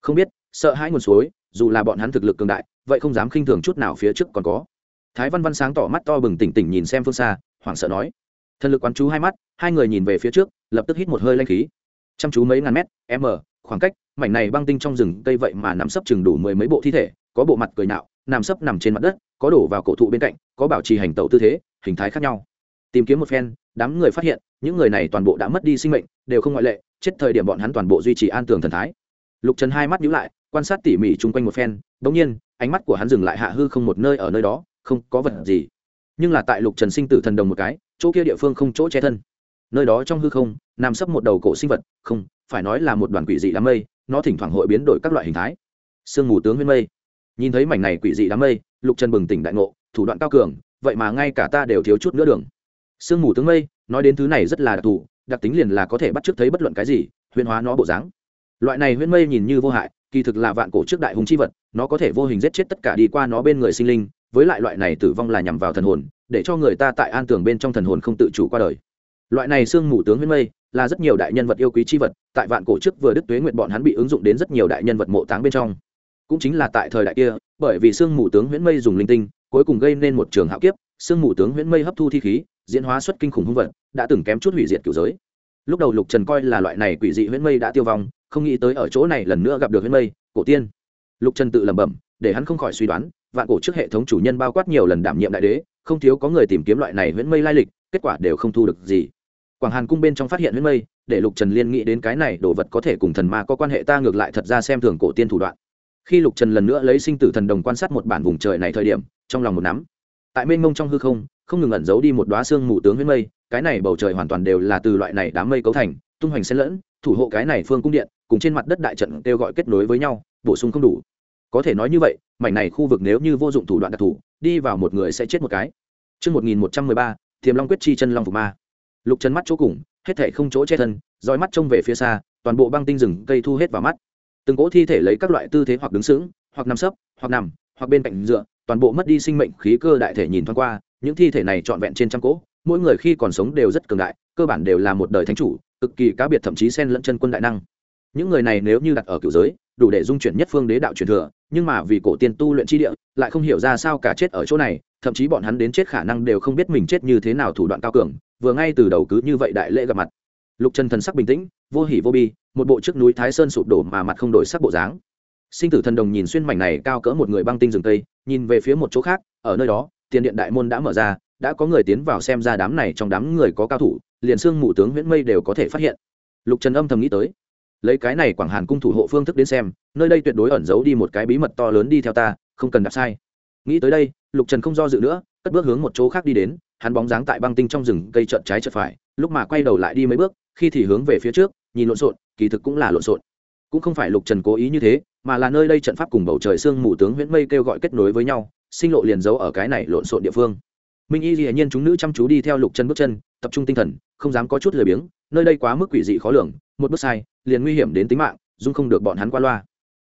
[SPEAKER 1] Không biết, sợ hãi nguồn suối, dù là bọn hắn thực lực cường đại, vậy không dám khinh thường chút nào phía trước còn có. Thái văn văn sáng tỏ mắt to bừng tỉnh tỉnh nhìn xem phương xa, hoảng sợ nói. Thần lực quán chú hai mắt, hai người nhìn về phía trước, lập tức hít một hơi lanh khí. Chăm chú mấy ngàn mét, m, khoảng cách, mảnh này băng tinh trong rừng, cây vậy mà nằm sấp chừng đủ mười mấy bộ thi thể, có bộ mặt cười nạo, nằm sấp nằm trên mặt đất, có đổ vào cổ thụ bên cạnh, có bảo trì hành tẩu tư thế, hình thái khác nhau. Tìm kiếm một phen, đám người phát hiện những người này toàn bộ đã mất đi sinh mệnh, đều không ngoại lệ, chết thời điểm bọn hắn toàn bộ duy trì an tường thần thái. Lục trần hai mắt nhíu lại, quan sát tỉ mỉ chung quanh một phen bỗng nhiên, ánh mắt của hắn dừng lại hạ hư không một nơi ở nơi đó, không có vật gì. Nhưng là tại lục trần sinh tử thần đồng một cái, chỗ kia địa phương không chỗ che thân. Nơi đó trong hư không, nằm sấp một đầu cổ sinh vật, không, phải nói là một đoàn quỷ dị đám mây, nó thỉnh thoảng hội biến đổi các loại hình thái. Sương mù tướng huyên mây. Nhìn thấy mảnh này quỷ dị đám mây, lục trần bừng tỉnh đại ngộ, thủ đoạn cao cường, vậy mà ngay cả ta đều thiếu chút nữa đường sương mù tướng mây, nói đến thứ này rất là đặc thù, đặc tính liền là có thể bắt chước thấy bất luận cái gì huyên hóa nó bộ dáng. Loại này huyễn mây nhìn như vô hại, kỳ thực là vạn cổ trước đại hùng chi vật, nó có thể vô hình giết chết tất cả đi qua nó bên người sinh linh, với lại loại này tử vong là nhằm vào thần hồn, để cho người ta tại an tường bên trong thần hồn không tự chủ qua đời. Loại này sương mù tướng huyễn mây là rất nhiều đại nhân vật yêu quý chi vật, tại vạn cổ trước vừa đức tuế nguyện bọn hắn bị ứng dụng đến rất nhiều đại nhân vật mộ táng bên trong. Cũng chính là tại thời đại kia, bởi vì sương mù tướng huyễn mây dùng linh tinh, cuối cùng gây nên một trường hạo kiếp, Sương mù tướng huyễn mây hấp thu thi khí diễn hóa xuất kinh khủng hung vật, đã từng kém chút hủy diệt cửu giới. Lúc đầu lục trần coi là loại này quỷ dị huyễn mây đã tiêu vong, không nghĩ tới ở chỗ này lần nữa gặp được huyễn mây, cổ tiên. Lục trần tự lẩm bẩm, để hắn không khỏi suy đoán, vạn cổ trước hệ thống chủ nhân bao quát nhiều lần đảm nhiệm đại đế, không thiếu có người tìm kiếm loại này huyễn mây lai lịch, kết quả đều không thu được gì. Quảng hàn cung bên trong phát hiện huyễn mây, để lục trần liên nghĩ đến cái này, đồ vật có thể cùng thần ma có quan hệ ta ngược lại thật ra xem thường cổ tiên thủ đoạn. Khi lục trần lần nữa lấy sinh tử thần đồng quan sát một bản vùng trời này thời điểm, trong lòng một nắm. Tại mênh mông trong hư không không ngừng ẩn giấu đi một đoá xương mù tướng huyết mây cái này bầu trời hoàn toàn đều là từ loại này đám mây cấu thành tung hoành xen lẫn thủ hộ cái này phương cung điện cùng trên mặt đất đại trận kêu gọi kết nối với nhau bổ sung không đủ có thể nói như vậy mảnh này khu vực nếu như vô dụng thủ đoạn đặc thù đi vào một người sẽ chết một cái Trước 1113, Thiềm Long quyết chi chân long phục ma. Lục chân mắt chỗ cùng, hết thể không chỗ che thân, dõi mắt trông về phía xa, toàn bộ băng tinh rừng cây thu hết vào mắt. Từng cỗ thi thể lấy các loại tư thế hoặc đứng sững, hoặc nằm sấp, hoặc nằm, hoặc bên cạnh dựa, toàn bộ mất đi sinh mệnh khí cơ đại thể nhìn thoáng qua, những thi thể này trọn vẹn trên trăm cỗ, mỗi người khi còn sống đều rất cường đại, cơ bản đều là một đời thánh chủ, cực kỳ cá biệt thậm chí xen lẫn chân quân đại năng. Những người này nếu như đặt ở cựu giới đủ để dung chuyển nhất phương đế đạo truyền thừa nhưng mà vì cổ tiên tu luyện chi địa lại không hiểu ra sao cả chết ở chỗ này thậm chí bọn hắn đến chết khả năng đều không biết mình chết như thế nào thủ đoạn cao cường vừa ngay từ đầu cứ như vậy đại lễ gặp mặt. Lục trần thần sắc bình tĩnh vô hỉ vô bi một bộ trước núi thái sơn sụp đổ mà mặt không đổi sắc bộ dáng. Sinh tử thần đồng nhìn xuyên mảnh này cao cỡ một người băng tinh rừng tây nhìn về phía một chỗ khác ở nơi đó tiền điện đại môn đã mở ra, đã có người tiến vào xem ra đám này trong đám người có cao thủ, liền xương mù tướng huyễn mây đều có thể phát hiện. Lục trần âm thầm nghĩ tới. Lấy cái này quảng hàn cung thủ hộ phương thức đến xem, nơi đây tuyệt đối ẩn giấu đi một cái bí mật to lớn đi theo ta, không cần đạp sai. Nghĩ tới đây, lục trần không do dự nữa, cất bước hướng một chỗ khác đi đến, hắn bóng dáng tại băng tinh trong rừng cây trợn trái trợt phải, lúc mà quay đầu lại đi mấy bước, khi thì hướng về phía trước, nhìn lộn xộn, kỳ thực cũng là lộn xộn. Cũng không phải lục trần cố ý như thế, mà là nơi đây trận pháp cùng bầu trời sương mù tướng huyễn mây kêu gọi kết nối với nhau sinh lộ liền giấu ở cái này lộn xộn địa phương. Minh y hiển nhiên chúng nữ chăm chú đi theo lục chân bước chân tập trung tinh thần không dám có chút lười biếng nơi đây quá mức quỷ dị khó lường một bước sai liền nguy hiểm đến tính mạng dung không được bọn hắn qua loa.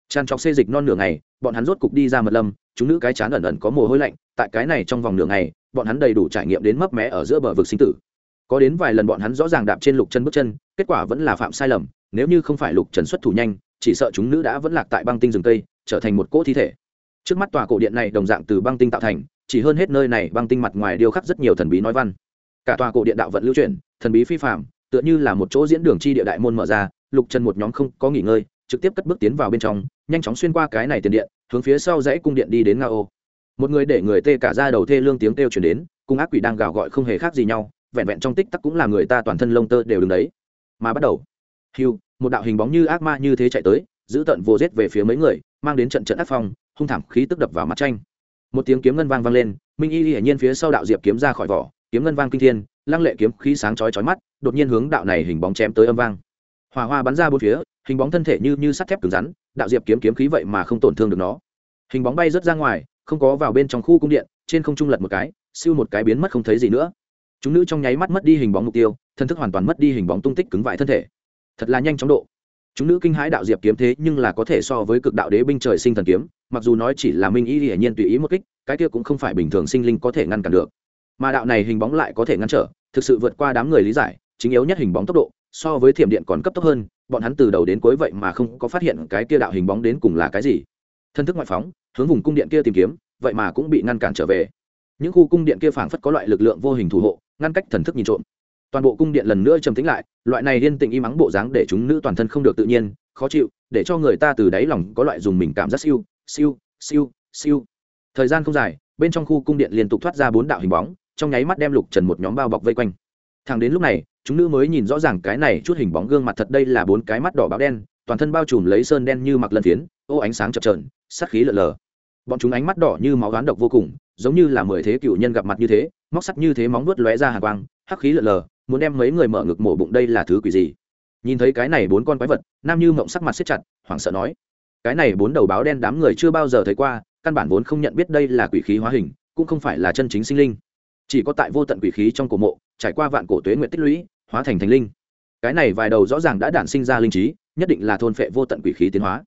[SPEAKER 1] Tràn trọc xê dịch non nửa ngày bọn hắn rốt cục đi ra mật lâm chúng nữ cái chán ẩn ẩn có mồ hôi lạnh tại cái này trong vòng nửa ngày bọn hắn đầy đủ trải nghiệm đến mấp mé ở giữa bờ vực sinh tử. Có đến vài lần bọn hắn rõ ràng đạp trên lục chân bước chân kết quả vẫn là phạm sai lầm nếu như không phải lục trần xuất thủ nhanh chỉ sợ chúng nữ đã vẫn lạc tại băng tinh rừng cây, trở thành một cỗ thi thể trước mắt tòa cổ điện này đồng dạng từ băng tinh tạo thành, chỉ hơn hết nơi này băng tinh mặt ngoài điêu khắc rất nhiều thần bí nói văn. Cả tòa cổ điện đạo vận lưu chuyển, thần bí phi phạm tựa như là một chỗ diễn đường chi địa đại môn mở ra, lục trần một nhóm không có nghỉ ngơi, trực tiếp cất bước tiến vào bên trong, nhanh chóng xuyên qua cái này tiền điện, hướng phía sau dãy cung điện đi đến nga ô. Một người để người tê cả ra đầu thê lương tiếng kêu chuyển đến cung ác quỷ đang gào gọi không hề khác gì nhau, vẹn vẹn trong tích tắc cũng là người ta toàn thân lông tơ đều đứng đấy. Mà bắt đầu hiu một đạo hình bóng như ác ma như thế chạy tới, giữ tận vô rết về phía mấy người, mang đến trận trận ác phong hung thảm khí tức đập vào mặt tranh. Một tiếng kiếm ngân vang vang lên, minh y hiển nhiên phía sau đạo diệp kiếm ra khỏi vỏ, kiếm ngân vang kinh thiên, lăng lệ kiếm khí sáng chói chói mắt, đột nhiên hướng đạo này hình bóng chém tới âm vang. Hỏa hoa bắn ra bốn phía, hình bóng thân thể như như sắt thép cứng rắn, đạo diệp kiếm kiếm khí vậy mà không tổn thương được nó. Hình bóng bay rớt ra ngoài, không có vào bên trong khu cung điện, trên không trung lật một cái, siêu một cái biến mất không thấy gì nữa. Chúng nữ trong nháy mắt mất đi hình bóng mục tiêu, thân thức hoàn toàn mất đi hình bóng tung tích cứng vại thân thể. Thật là nhanh chóng độ chúng nữ kinh hãi đạo diệp kiếm thế nhưng là có thể so với cực đạo đế binh trời sinh thần kiếm, mặc dù nói chỉ là minh ý hiển nhiên tùy ý một kích, cái kia cũng không phải bình thường sinh linh có thể ngăn cản được. Mà đạo này hình bóng lại có thể ngăn trở, thực sự vượt qua đám người lý giải, chính yếu nhất hình bóng tốc độ, so với thiểm điện còn cấp tốc hơn, bọn hắn từ đầu đến cuối vậy mà không có phát hiện cái kia đạo hình bóng đến cùng là cái gì. Thân thức ngoại phóng, hướng vùng cung điện kia tìm kiếm, vậy mà cũng bị ngăn cản trở về. Những khu cung điện kia phảng phất có loại lực lượng vô hình thủ hộ, ngăn cách thần thức nhìn trộm toàn bộ cung điện lần nữa trầm tĩnh lại, loại này yên tình im mắng bộ dáng để chúng nữ toàn thân không được tự nhiên, khó chịu, để cho người ta từ đáy lòng có loại dùng mình cảm giác siêu siêu siêu siêu. Thời gian không dài, bên trong khu cung điện liên tục thoát ra bốn đạo hình bóng, trong nháy mắt đem lục trần một nhóm bao bọc vây quanh. Thẳng đến lúc này, chúng nữ mới nhìn rõ ràng cái này chút hình bóng gương mặt thật đây là bốn cái mắt đỏ báo đen, toàn thân bao trùm lấy sơn đen như mặc lân phiến, ô ánh sáng chập trờn sắt khí lợn lờ. Bọn chúng ánh mắt đỏ như máu đoán độc vô cùng, giống như là mười thế cựu nhân gặp mặt như thế, móc sắt như thế móng nuốt lóe ra hàng quang, hắc khí lợn lờ muốn đem mấy người mở ngực mổ bụng đây là thứ quỷ gì? Nhìn thấy cái này bốn con quái vật, nam như mộng sắc mặt xếp chặt, hoảng sợ nói, cái này bốn đầu báo đen đám người chưa bao giờ thấy qua, căn bản vốn không nhận biết đây là quỷ khí hóa hình, cũng không phải là chân chính sinh linh. Chỉ có tại vô tận quỷ khí trong cổ mộ, trải qua vạn cổ tuế nguyện tích lũy, hóa thành thành linh. Cái này vài đầu rõ ràng đã đản sinh ra linh trí, nhất định là thôn phệ vô tận quỷ khí tiến hóa.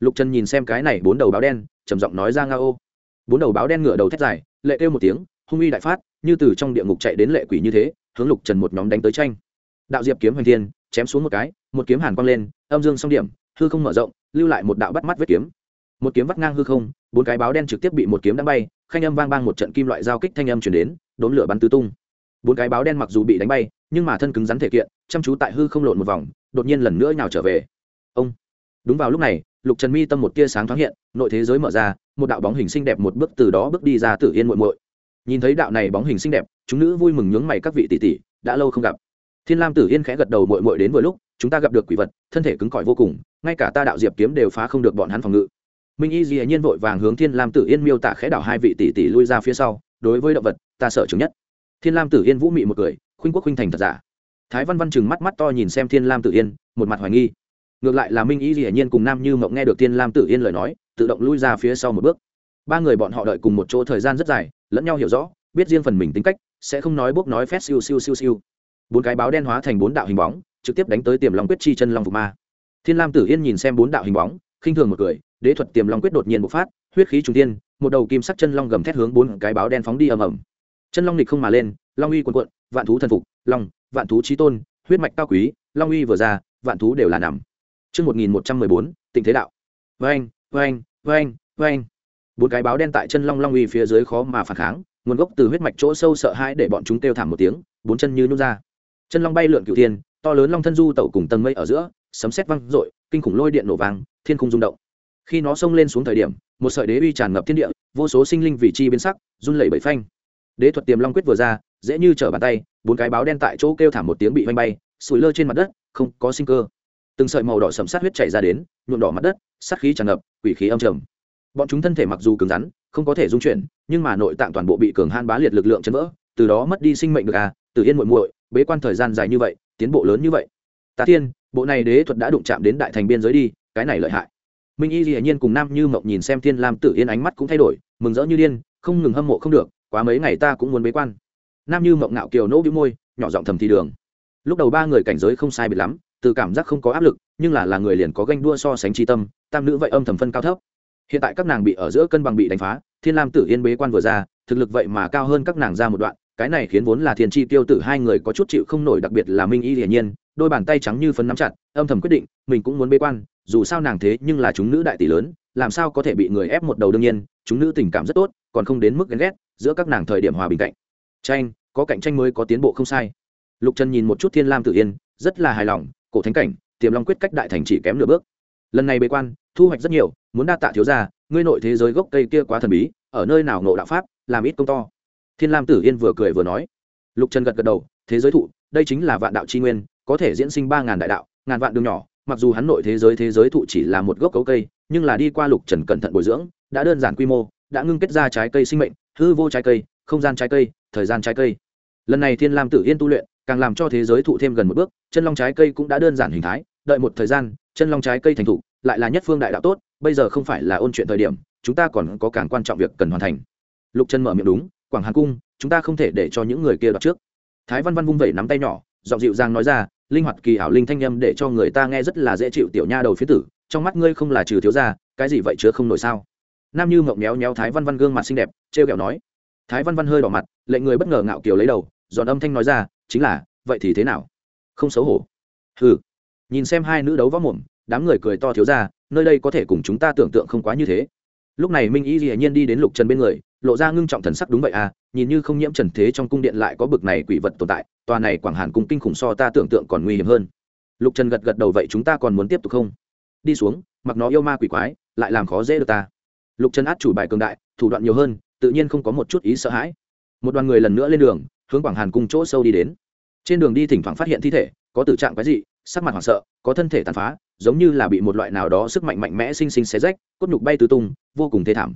[SPEAKER 1] Lục trần nhìn xem cái này bốn đầu báo đen, trầm giọng nói ra nga ô. Bốn đầu báo đen ngựa đầu thét dài, lệ kêu một tiếng hung uy đại phát, như từ trong địa ngục chạy đến lệ quỷ như thế, hướng lục trần một nhóm đánh tới tranh. Đạo diệp kiếm hoành thiên, chém xuống một cái, một kiếm hàn quang lên, âm dương song điểm, hư không mở rộng, lưu lại một đạo bắt mắt vết kiếm. Một kiếm vắt ngang hư không, bốn cái báo đen trực tiếp bị một kiếm đã bay, khanh âm vang bang một trận kim loại giao kích thanh âm chuyển đến, đốn lửa bắn tứ tung. Bốn cái báo đen mặc dù bị đánh bay, nhưng mà thân cứng rắn thể kiện, chăm chú tại hư không lộn một vòng, đột nhiên lần nữa nhào trở về. Ông! Đúng vào lúc này, lục trần mi tâm một tia sáng thoáng hiện, nội thế giới mở ra, một đạo bóng hình xinh đẹp một bước từ đó bước đi ra tử yên muội muội nhìn thấy đạo này bóng hình xinh đẹp, chúng nữ vui mừng nhướng mày các vị tỷ tỷ, đã lâu không gặp. Thiên lam tử yên khẽ gật đầu muội muội đến vừa lúc, chúng ta gặp được quỷ vật, thân thể cứng cỏi vô cùng, ngay cả ta đạo diệp kiếm đều phá không được bọn hắn phòng ngự. Minh y dĩ nhiên vội vàng hướng thiên lam tử yên miêu tả khẽ đảo hai vị tỷ tỷ lui ra phía sau, đối với động vật, ta sợ chứng nhất. Thiên lam tử yên vũ mị một cười, khuynh quốc khuynh thành thật giả. Thái văn văn chừng mắt mắt to nhìn xem thiên lam tử yên, một mặt hoài nghi. Ngược lại là minh y dĩ nhiên cùng nam như mộng nghe được thiên lam tử yên lời nói, tự động lui ra phía sau một bước. Ba người bọn họ đợi cùng một chỗ thời gian rất dài lẫn nhau hiểu rõ biết riêng phần mình tính cách sẽ không nói bốc nói phét siêu siêu siêu siêu bốn cái báo đen hóa thành bốn đạo hình bóng trực tiếp đánh tới tiềm long quyết chi chân long phục ma thiên lam tử yên nhìn xem bốn đạo hình bóng khinh thường một cười đế thuật tiềm long quyết đột nhiên bộc phát huyết khí trung tiên một đầu kim sắc chân long gầm thét hướng bốn cái báo đen phóng đi ầm ầm chân long lịch không mà lên long uy quần quận vạn thú thần phục long vạn thú trí tôn huyết mạch cao quý long uy vừa ra vạn thú đều là nằm Trước 1114, tịnh thế đạo. Vâng, vâng, vâng, vâng. Bốn cái báo đen tại chân long long uy phía dưới khó mà phản kháng, nguồn gốc từ huyết mạch chỗ sâu sợ hãi để bọn chúng kêu thảm một tiếng, bốn chân như nút ra. Chân long bay lượn cửu thiên, to lớn long thân du tẩu cùng tầng mây ở giữa, sấm sét vang rội, kinh khủng lôi điện nổ vang, thiên khung rung động. Khi nó xông lên xuống thời điểm một sợi đế uy tràn ngập thiên địa vô số sinh linh vị chi biến sắc run lẩy bẩy phanh. Đế thuật tiềm long quyết vừa ra dễ như trở bàn tay bốn cái báo đen tại chỗ kêu thảm một tiếng bị vanh bay sủi lơ trên mặt đất không có sinh cơ. Từng sợi màu đỏ sầm sát huyết chảy ra đến nhuộm đỏ mặt đất sát khí tràn ngập quỷ khí âm trầm bọn chúng thân thể mặc dù cứng rắn, không có thể dung chuyển, nhưng mà nội tạng toàn bộ bị cường han bá liệt lực lượng chấn vỡ, từ đó mất đi sinh mệnh được à? Từ yên muội muội, bế quan thời gian dài như vậy, tiến bộ lớn như vậy. Ta thiên, bộ này đế thuật đã đụng chạm đến đại thành biên giới đi, cái này lợi hại. Minh y dĩ nhiên cùng nam như mộng nhìn xem thiên lam tử yên ánh mắt cũng thay đổi, mừng rỡ như điên, không ngừng hâm mộ không được, quá mấy ngày ta cũng muốn bế quan. Nam như mộng ngạo kiều nỗ bĩu môi, nhỏ giọng thầm thì đường. Lúc đầu ba người cảnh giới không sai biệt lắm, từ cảm giác không có áp lực, nhưng là là người liền có ganh đua so sánh tri tâm, tam nữ vậy âm thầm phân cao thấp hiện tại các nàng bị ở giữa cân bằng bị đánh phá, thiên lam tử yên bế quan vừa ra, thực lực vậy mà cao hơn các nàng ra một đoạn, cái này khiến vốn là thiên tri tiêu tử hai người có chút chịu không nổi, đặc biệt là minh y hiển nhiên, đôi bàn tay trắng như phấn nắm chặt, âm thầm quyết định, mình cũng muốn bế quan, dù sao nàng thế nhưng là chúng nữ đại tỷ lớn, làm sao có thể bị người ép một đầu đương nhiên, chúng nữ tình cảm rất tốt, còn không đến mức ghen ghét, giữa các nàng thời điểm hòa bình cạnh. Tranh, có cạnh tranh mới có tiến bộ không sai. Lục trần nhìn một chút thiên lam tự yên, rất là hài lòng, cổ thánh cảnh, tiềm long quyết cách đại thành chỉ kém nửa bước. Lần này bế quan thu hoạch rất nhiều, muốn đa tạ thiếu ra ngươi nội thế giới gốc cây kia quá thần bí, ở nơi nào ngộ đạo pháp, làm ít công to. Thiên lam tử yên vừa cười vừa nói. Lục trần gật gật đầu, thế giới thụ, đây chính là vạn đạo c nguyên, có thể diễn sinh ba ngàn đại đạo, ngàn vạn đường nhỏ, mặc dù hắn nội thế giới thế giới thụ chỉ là một gốc cấu cây, nhưng là đi qua lục trần cẩn thận bồi dưỡng, đã đơn giản quy mô, đã ngưng kết ra trái cây sinh mệnh, hư vô trái cây, không gian trái cây, thời gian trái cây. Lần này thiên lam tử yên tu luyện, càng làm cho thế giới thụ thêm gần một bước, chân long trái cây cũng đã đơn giản hình thái, đợi một thời gian, chân long trái cây thành thụ lại là nhất phương đại đạo tốt, bây giờ không phải là ôn chuyện thời điểm, chúng ta còn có càng quan trọng việc cần hoàn thành. Lục trần mở miệng đúng, quảng hàn cung, chúng ta không thể để cho những người kia đoạt trước. Thái văn văn vung vẩy nắm tay nhỏ, giọng dịu dàng nói ra, linh hoạt kỳ ảo linh thanh âm để cho người ta nghe rất là dễ chịu tiểu nha đầu phía tử, trong mắt ngươi không là trừ thiếu gia, cái gì vậy chứa không nổi sao? Nam như mộng méo méo thái văn văn gương mặt xinh đẹp, trêu kẹo nói. Thái văn văn hơi đỏ mặt lệ người bất ngờ ngạo kiều lấy đầu, giòn âm thanh nói ra, chính là, vậy thì thế nào? Không xấu hổ. Ừ nhìn xem hai nữ đấu võ mồm đám người cười to thiếu ra, nơi đây có thể cùng chúng ta tưởng tượng không quá như thế. Lúc này minh y dĩ nhiên đi đến lục trần bên người, lộ ra ngưng trọng thần sắc đúng vậy à nhìn như không nhiễm trần thế trong cung điện lại có bực này quỷ vật tồn tại, tòa này quảng hàn cung kinh khủng so ta tưởng tượng còn nguy hiểm hơn. Lục trần gật gật đầu vậy chúng ta còn muốn tiếp tục không? Đi xuống, mặc nó yêu ma quỷ quái, lại làm khó dễ được ta. Lục trần át chủ bài cường đại, thủ đoạn nhiều hơn, tự nhiên không có một chút ý sợ hãi. Một đoàn người lần nữa lên đường, hướng quảng hàn cung chỗ sâu đi đến. Trên đường đi thỉnh thoảng phát hiện thi thể, có tử trạng quái dị, sắc mặt hoảng sợ, có thân thể tàn phá giống như là bị một loại nào đó sức mạnh mạnh mẽ sinh sinh xé rách, cốt nhục bay tứ tung, vô cùng thê thảm.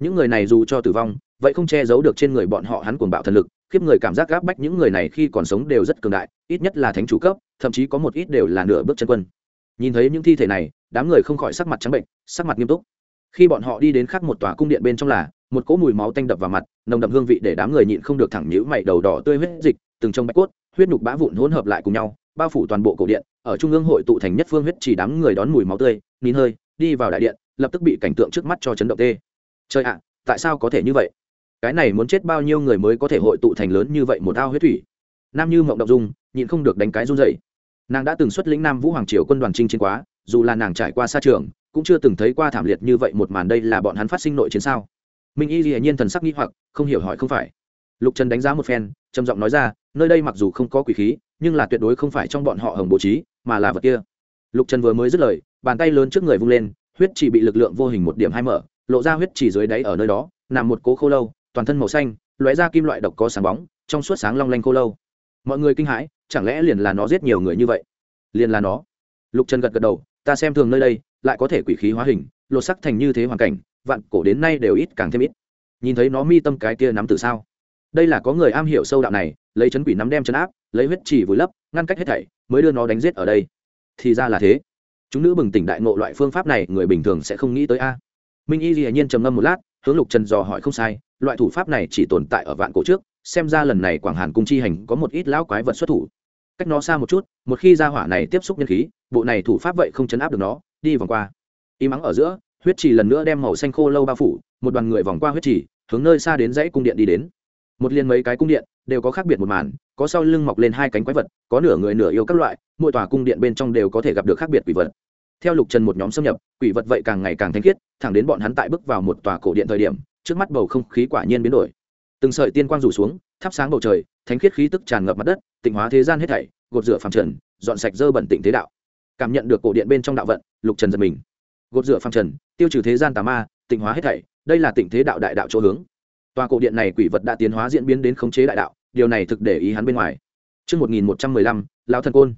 [SPEAKER 1] Những người này dù cho tử vong, vậy không che giấu được trên người bọn họ hắn cuồng bạo thần lực, khiếp người cảm giác gáp bách những người này khi còn sống đều rất cường đại, ít nhất là thánh chủ cấp, thậm chí có một ít đều là nửa bước chân quân. Nhìn thấy những thi thể này, đám người không khỏi sắc mặt trắng bệnh, sắc mặt nghiêm túc. Khi bọn họ đi đến khác một tòa cung điện bên trong là, một cỗ mùi máu tanh đập vào mặt, nồng đậm hương vị để đám người nhịn không được thẳng nhữ mày, đầu đỏ tươi huyết dịch, từng trong bạch cốt, huyết nhục bã vụn hỗn hợp lại cùng nhau bao phủ toàn bộ cổ điện, ở trung ương hội tụ thành nhất phương huyết chỉ đám người đón mùi máu tươi, nín hơi, đi vào đại điện, lập tức bị cảnh tượng trước mắt cho chấn động tê. Trời ạ à, tại sao có thể như vậy? Cái này muốn chết bao nhiêu người mới có thể hội tụ thành lớn như vậy một ao huyết thủy? Nam như mộng động dung, nhịn không được đánh cái run dậy nàng đã từng xuất lĩnh nam vũ hoàng triều quân đoàn trinh chiến quá, dù là nàng trải qua xa trường, cũng chưa từng thấy qua thảm liệt như vậy một màn đây là bọn hắn phát sinh nội chiến sao? Minh y hiển nhiên thần sắc nghi hoặc, không hiểu hỏi không phải. Lục trần đánh giá một phen, trầm giọng nói ra, nơi đây mặc dù không có quỷ khí nhưng là tuyệt đối không phải trong bọn họ hồng bố trí, mà là vật kia. Lục trần vừa mới dứt lời, bàn tay lớn trước người vung lên, huyết chỉ bị lực lượng vô hình một điểm hai mở, lộ ra huyết chỉ dưới đáy ở nơi đó, nằm một cố khô lâu, toàn thân màu xanh, lóe ra kim loại độc có sáng bóng, trong suốt sáng long lanh khô lâu. Mọi người kinh hãi, chẳng lẽ liền là nó giết nhiều người như vậy? Liền là nó. Lục trần gật gật đầu, ta xem thường nơi đây, lại có thể quỷ khí hóa hình, lột sắc thành như thế hoàn cảnh, vạn cổ đến nay đều ít càng thêm ít. Nhìn thấy nó mi tâm cái kia nắm từ sao? Đây là có người am hiểu sâu đạo này lấy chấn quỷ nắm đem chấn áp, lấy huyết chỉ vùi lấp, ngăn cách hết thảy, mới đưa nó đánh giết ở đây. Thì ra là thế. Chúng nữ bừng tỉnh đại ngộ loại phương pháp này, người bình thường sẽ không nghĩ tới a. Minh y dĩ nhiên trầm ngâm một lát, hướng lục trần dò hỏi không sai, loại thủ pháp này chỉ tồn tại ở vạn cổ trước, xem ra lần này quảng hàn cung chi hành có một ít lão quái vật xuất thủ. Cách nó xa một chút, một khi ra hỏa này tiếp xúc nhân khí, bộ này thủ pháp vậy không chấn áp được nó, đi vòng qua. Y mắng ở giữa, huyết trì lần nữa đem màu xanh khô lâu bao phủ, một đoàn người vòng qua huyết trì, hướng nơi xa đến dãy cung điện đi đến một liên mấy cái cung điện, đều có khác biệt một màn, có sau lưng mọc lên hai cánh quái vật, có nửa người nửa yêu các loại, mỗi tòa cung điện bên trong đều có thể gặp được khác biệt quỷ vật. Theo lục trần một nhóm xâm nhập, quỷ vật vậy càng ngày càng thanh khiết, thẳng đến bọn hắn tại bước vào một tòa cổ điện thời điểm, trước mắt bầu không khí quả nhiên biến đổi. Từng sợi tiên quang rủ xuống, thắp sáng bầu trời, thánh khiết khí tức tràn ngập mặt đất, tịnh hóa thế gian hết thảy, gột rửa phàm trần, dọn sạch dơ bẩn tịnh thế đạo. Cảm nhận được cổ điện bên trong đạo vận, lục trần giật mình. Gột rửa phàm trần, tiêu trừ thế gian tà ma, tịnh hóa hết thảy, đây là tịnh thế đạo đại đạo chỗ hướng tòa cổ điện này quỷ vật đã tiến hóa diễn biến đến khống chế đại đạo điều này thực để ý hắn bên ngoài Trước 1115, Lão thần côn.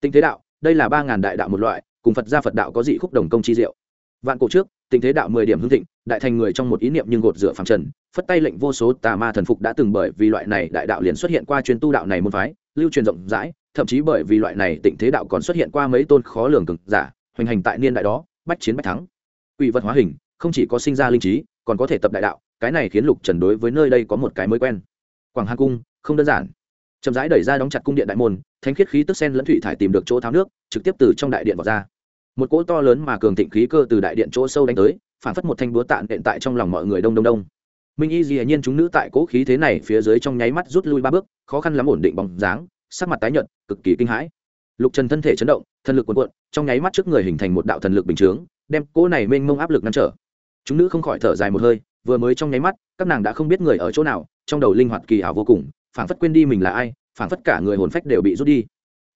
[SPEAKER 1] Tịnh thế đạo, đây là ba ngàn đại đạo một loại, cùng Phật gia Phật đạo có dị khúc đồng công chi diệu. Vạn cổ trước, tịnh thế đạo mười điểm hưng thịnh, đại thành người trong một ý niệm nhưng gột rửa phàm trần, phất tay lệnh vô số tà ma thần phục đã từng bởi vì loại này đại đạo liền xuất hiện qua chuyên tu đạo này môn phái, lưu truyền rộng rãi, thậm chí bởi vì loại này tịnh thế đạo còn xuất hiện qua mấy tôn khó lường cường giả, hoành hành tại niên đại đó, bách chiến bách thắng quỷ vật hóa hình không chỉ có sinh ra linh trí còn có thể tập đại đạo cái này khiến lục trần đối với nơi đây có một cái mới quen. Quảng hà cung, không đơn giản. Chậm rãi đẩy ra đóng chặt cung điện đại môn, thánh khiết khí tức sen lẫn thủy thải tìm được chỗ tháo nước, trực tiếp từ trong đại điện vào ra. Một cỗ to lớn mà cường thịnh khí cơ từ đại điện chỗ sâu đánh tới, phản phất một thanh búa tạn đện tại trong lòng mọi người đông đông đông. Minh y dĩ nhiên chúng nữ tại cỗ khí thế này phía dưới trong nháy mắt rút lui ba bước, khó khăn lắm ổn định bóng dáng, sắc mặt tái nhợt, cực kỳ kinh hãi. Lục trần thân thể chấn động thần lực cuộn cuộn, trong nháy mắt trước người hình thành một đạo thần lực bình chướng, đem cỗ này mênh mông áp lực ngăn trở. Chúng nữ không khỏi thở dài một hơi vừa mới trong nháy mắt, các nàng đã không biết người ở chỗ nào, trong đầu linh hoạt kỳ ảo vô cùng, phảng phất quên đi mình là ai, phảng phất cả người hồn phách đều bị rút đi.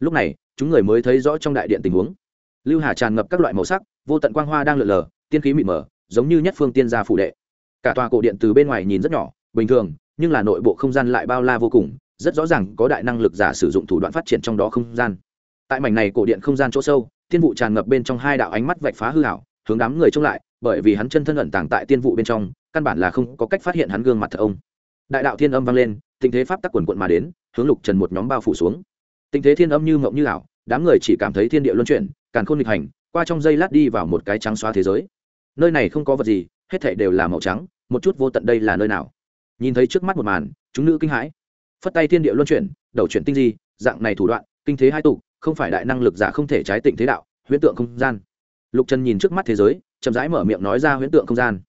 [SPEAKER 1] Lúc này, chúng người mới thấy rõ trong đại điện tình huống. Lưu hà tràn ngập các loại màu sắc, vô tận quang hoa đang lượn lờ, tiên khí mịt mờ, giống như nhất phương tiên gia phủ đệ. Cả tòa cổ điện từ bên ngoài nhìn rất nhỏ, bình thường, nhưng là nội bộ không gian lại bao la vô cùng, rất rõ ràng có đại năng lực giả sử dụng thủ đoạn phát triển trong đó không gian. Tại mảnh này cổ điện không gian chỗ sâu, tiên vụ tràn ngập bên trong hai đạo ánh mắt vạch phá hư hảo hướng đám người trông lại, bởi vì hắn chân thân ẩn tàng tại tiên vụ bên trong căn bản là không có cách phát hiện hắn gương mặt thật ông. Đại đạo thiên âm vang lên tình thế pháp tắc quần quận mà đến, hướng lục trần một nhóm bao phủ xuống. Tình thế thiên âm như mộng như ảo, đám người chỉ cảm thấy thiên địa luân chuyển, càn khôn nghịch hành, qua trong giây lát đi vào một cái trắng xóa thế giới. Nơi này không có vật gì, hết thảy đều là màu trắng, một chút vô tận đây là nơi nào? Nhìn thấy trước mắt một màn, chúng nữ kinh hãi. Phất tay thiên địa luân chuyển, đầu chuyển tinh di, dạng này thủ đoạn, kinh thế hai tụ, không phải đại năng lực giả không thể trái tịnh thế đạo, huyễn tượng không gian. Lục trần nhìn trước mắt thế giới, chậm rãi mở miệng nói ra huyễn tượng không gian.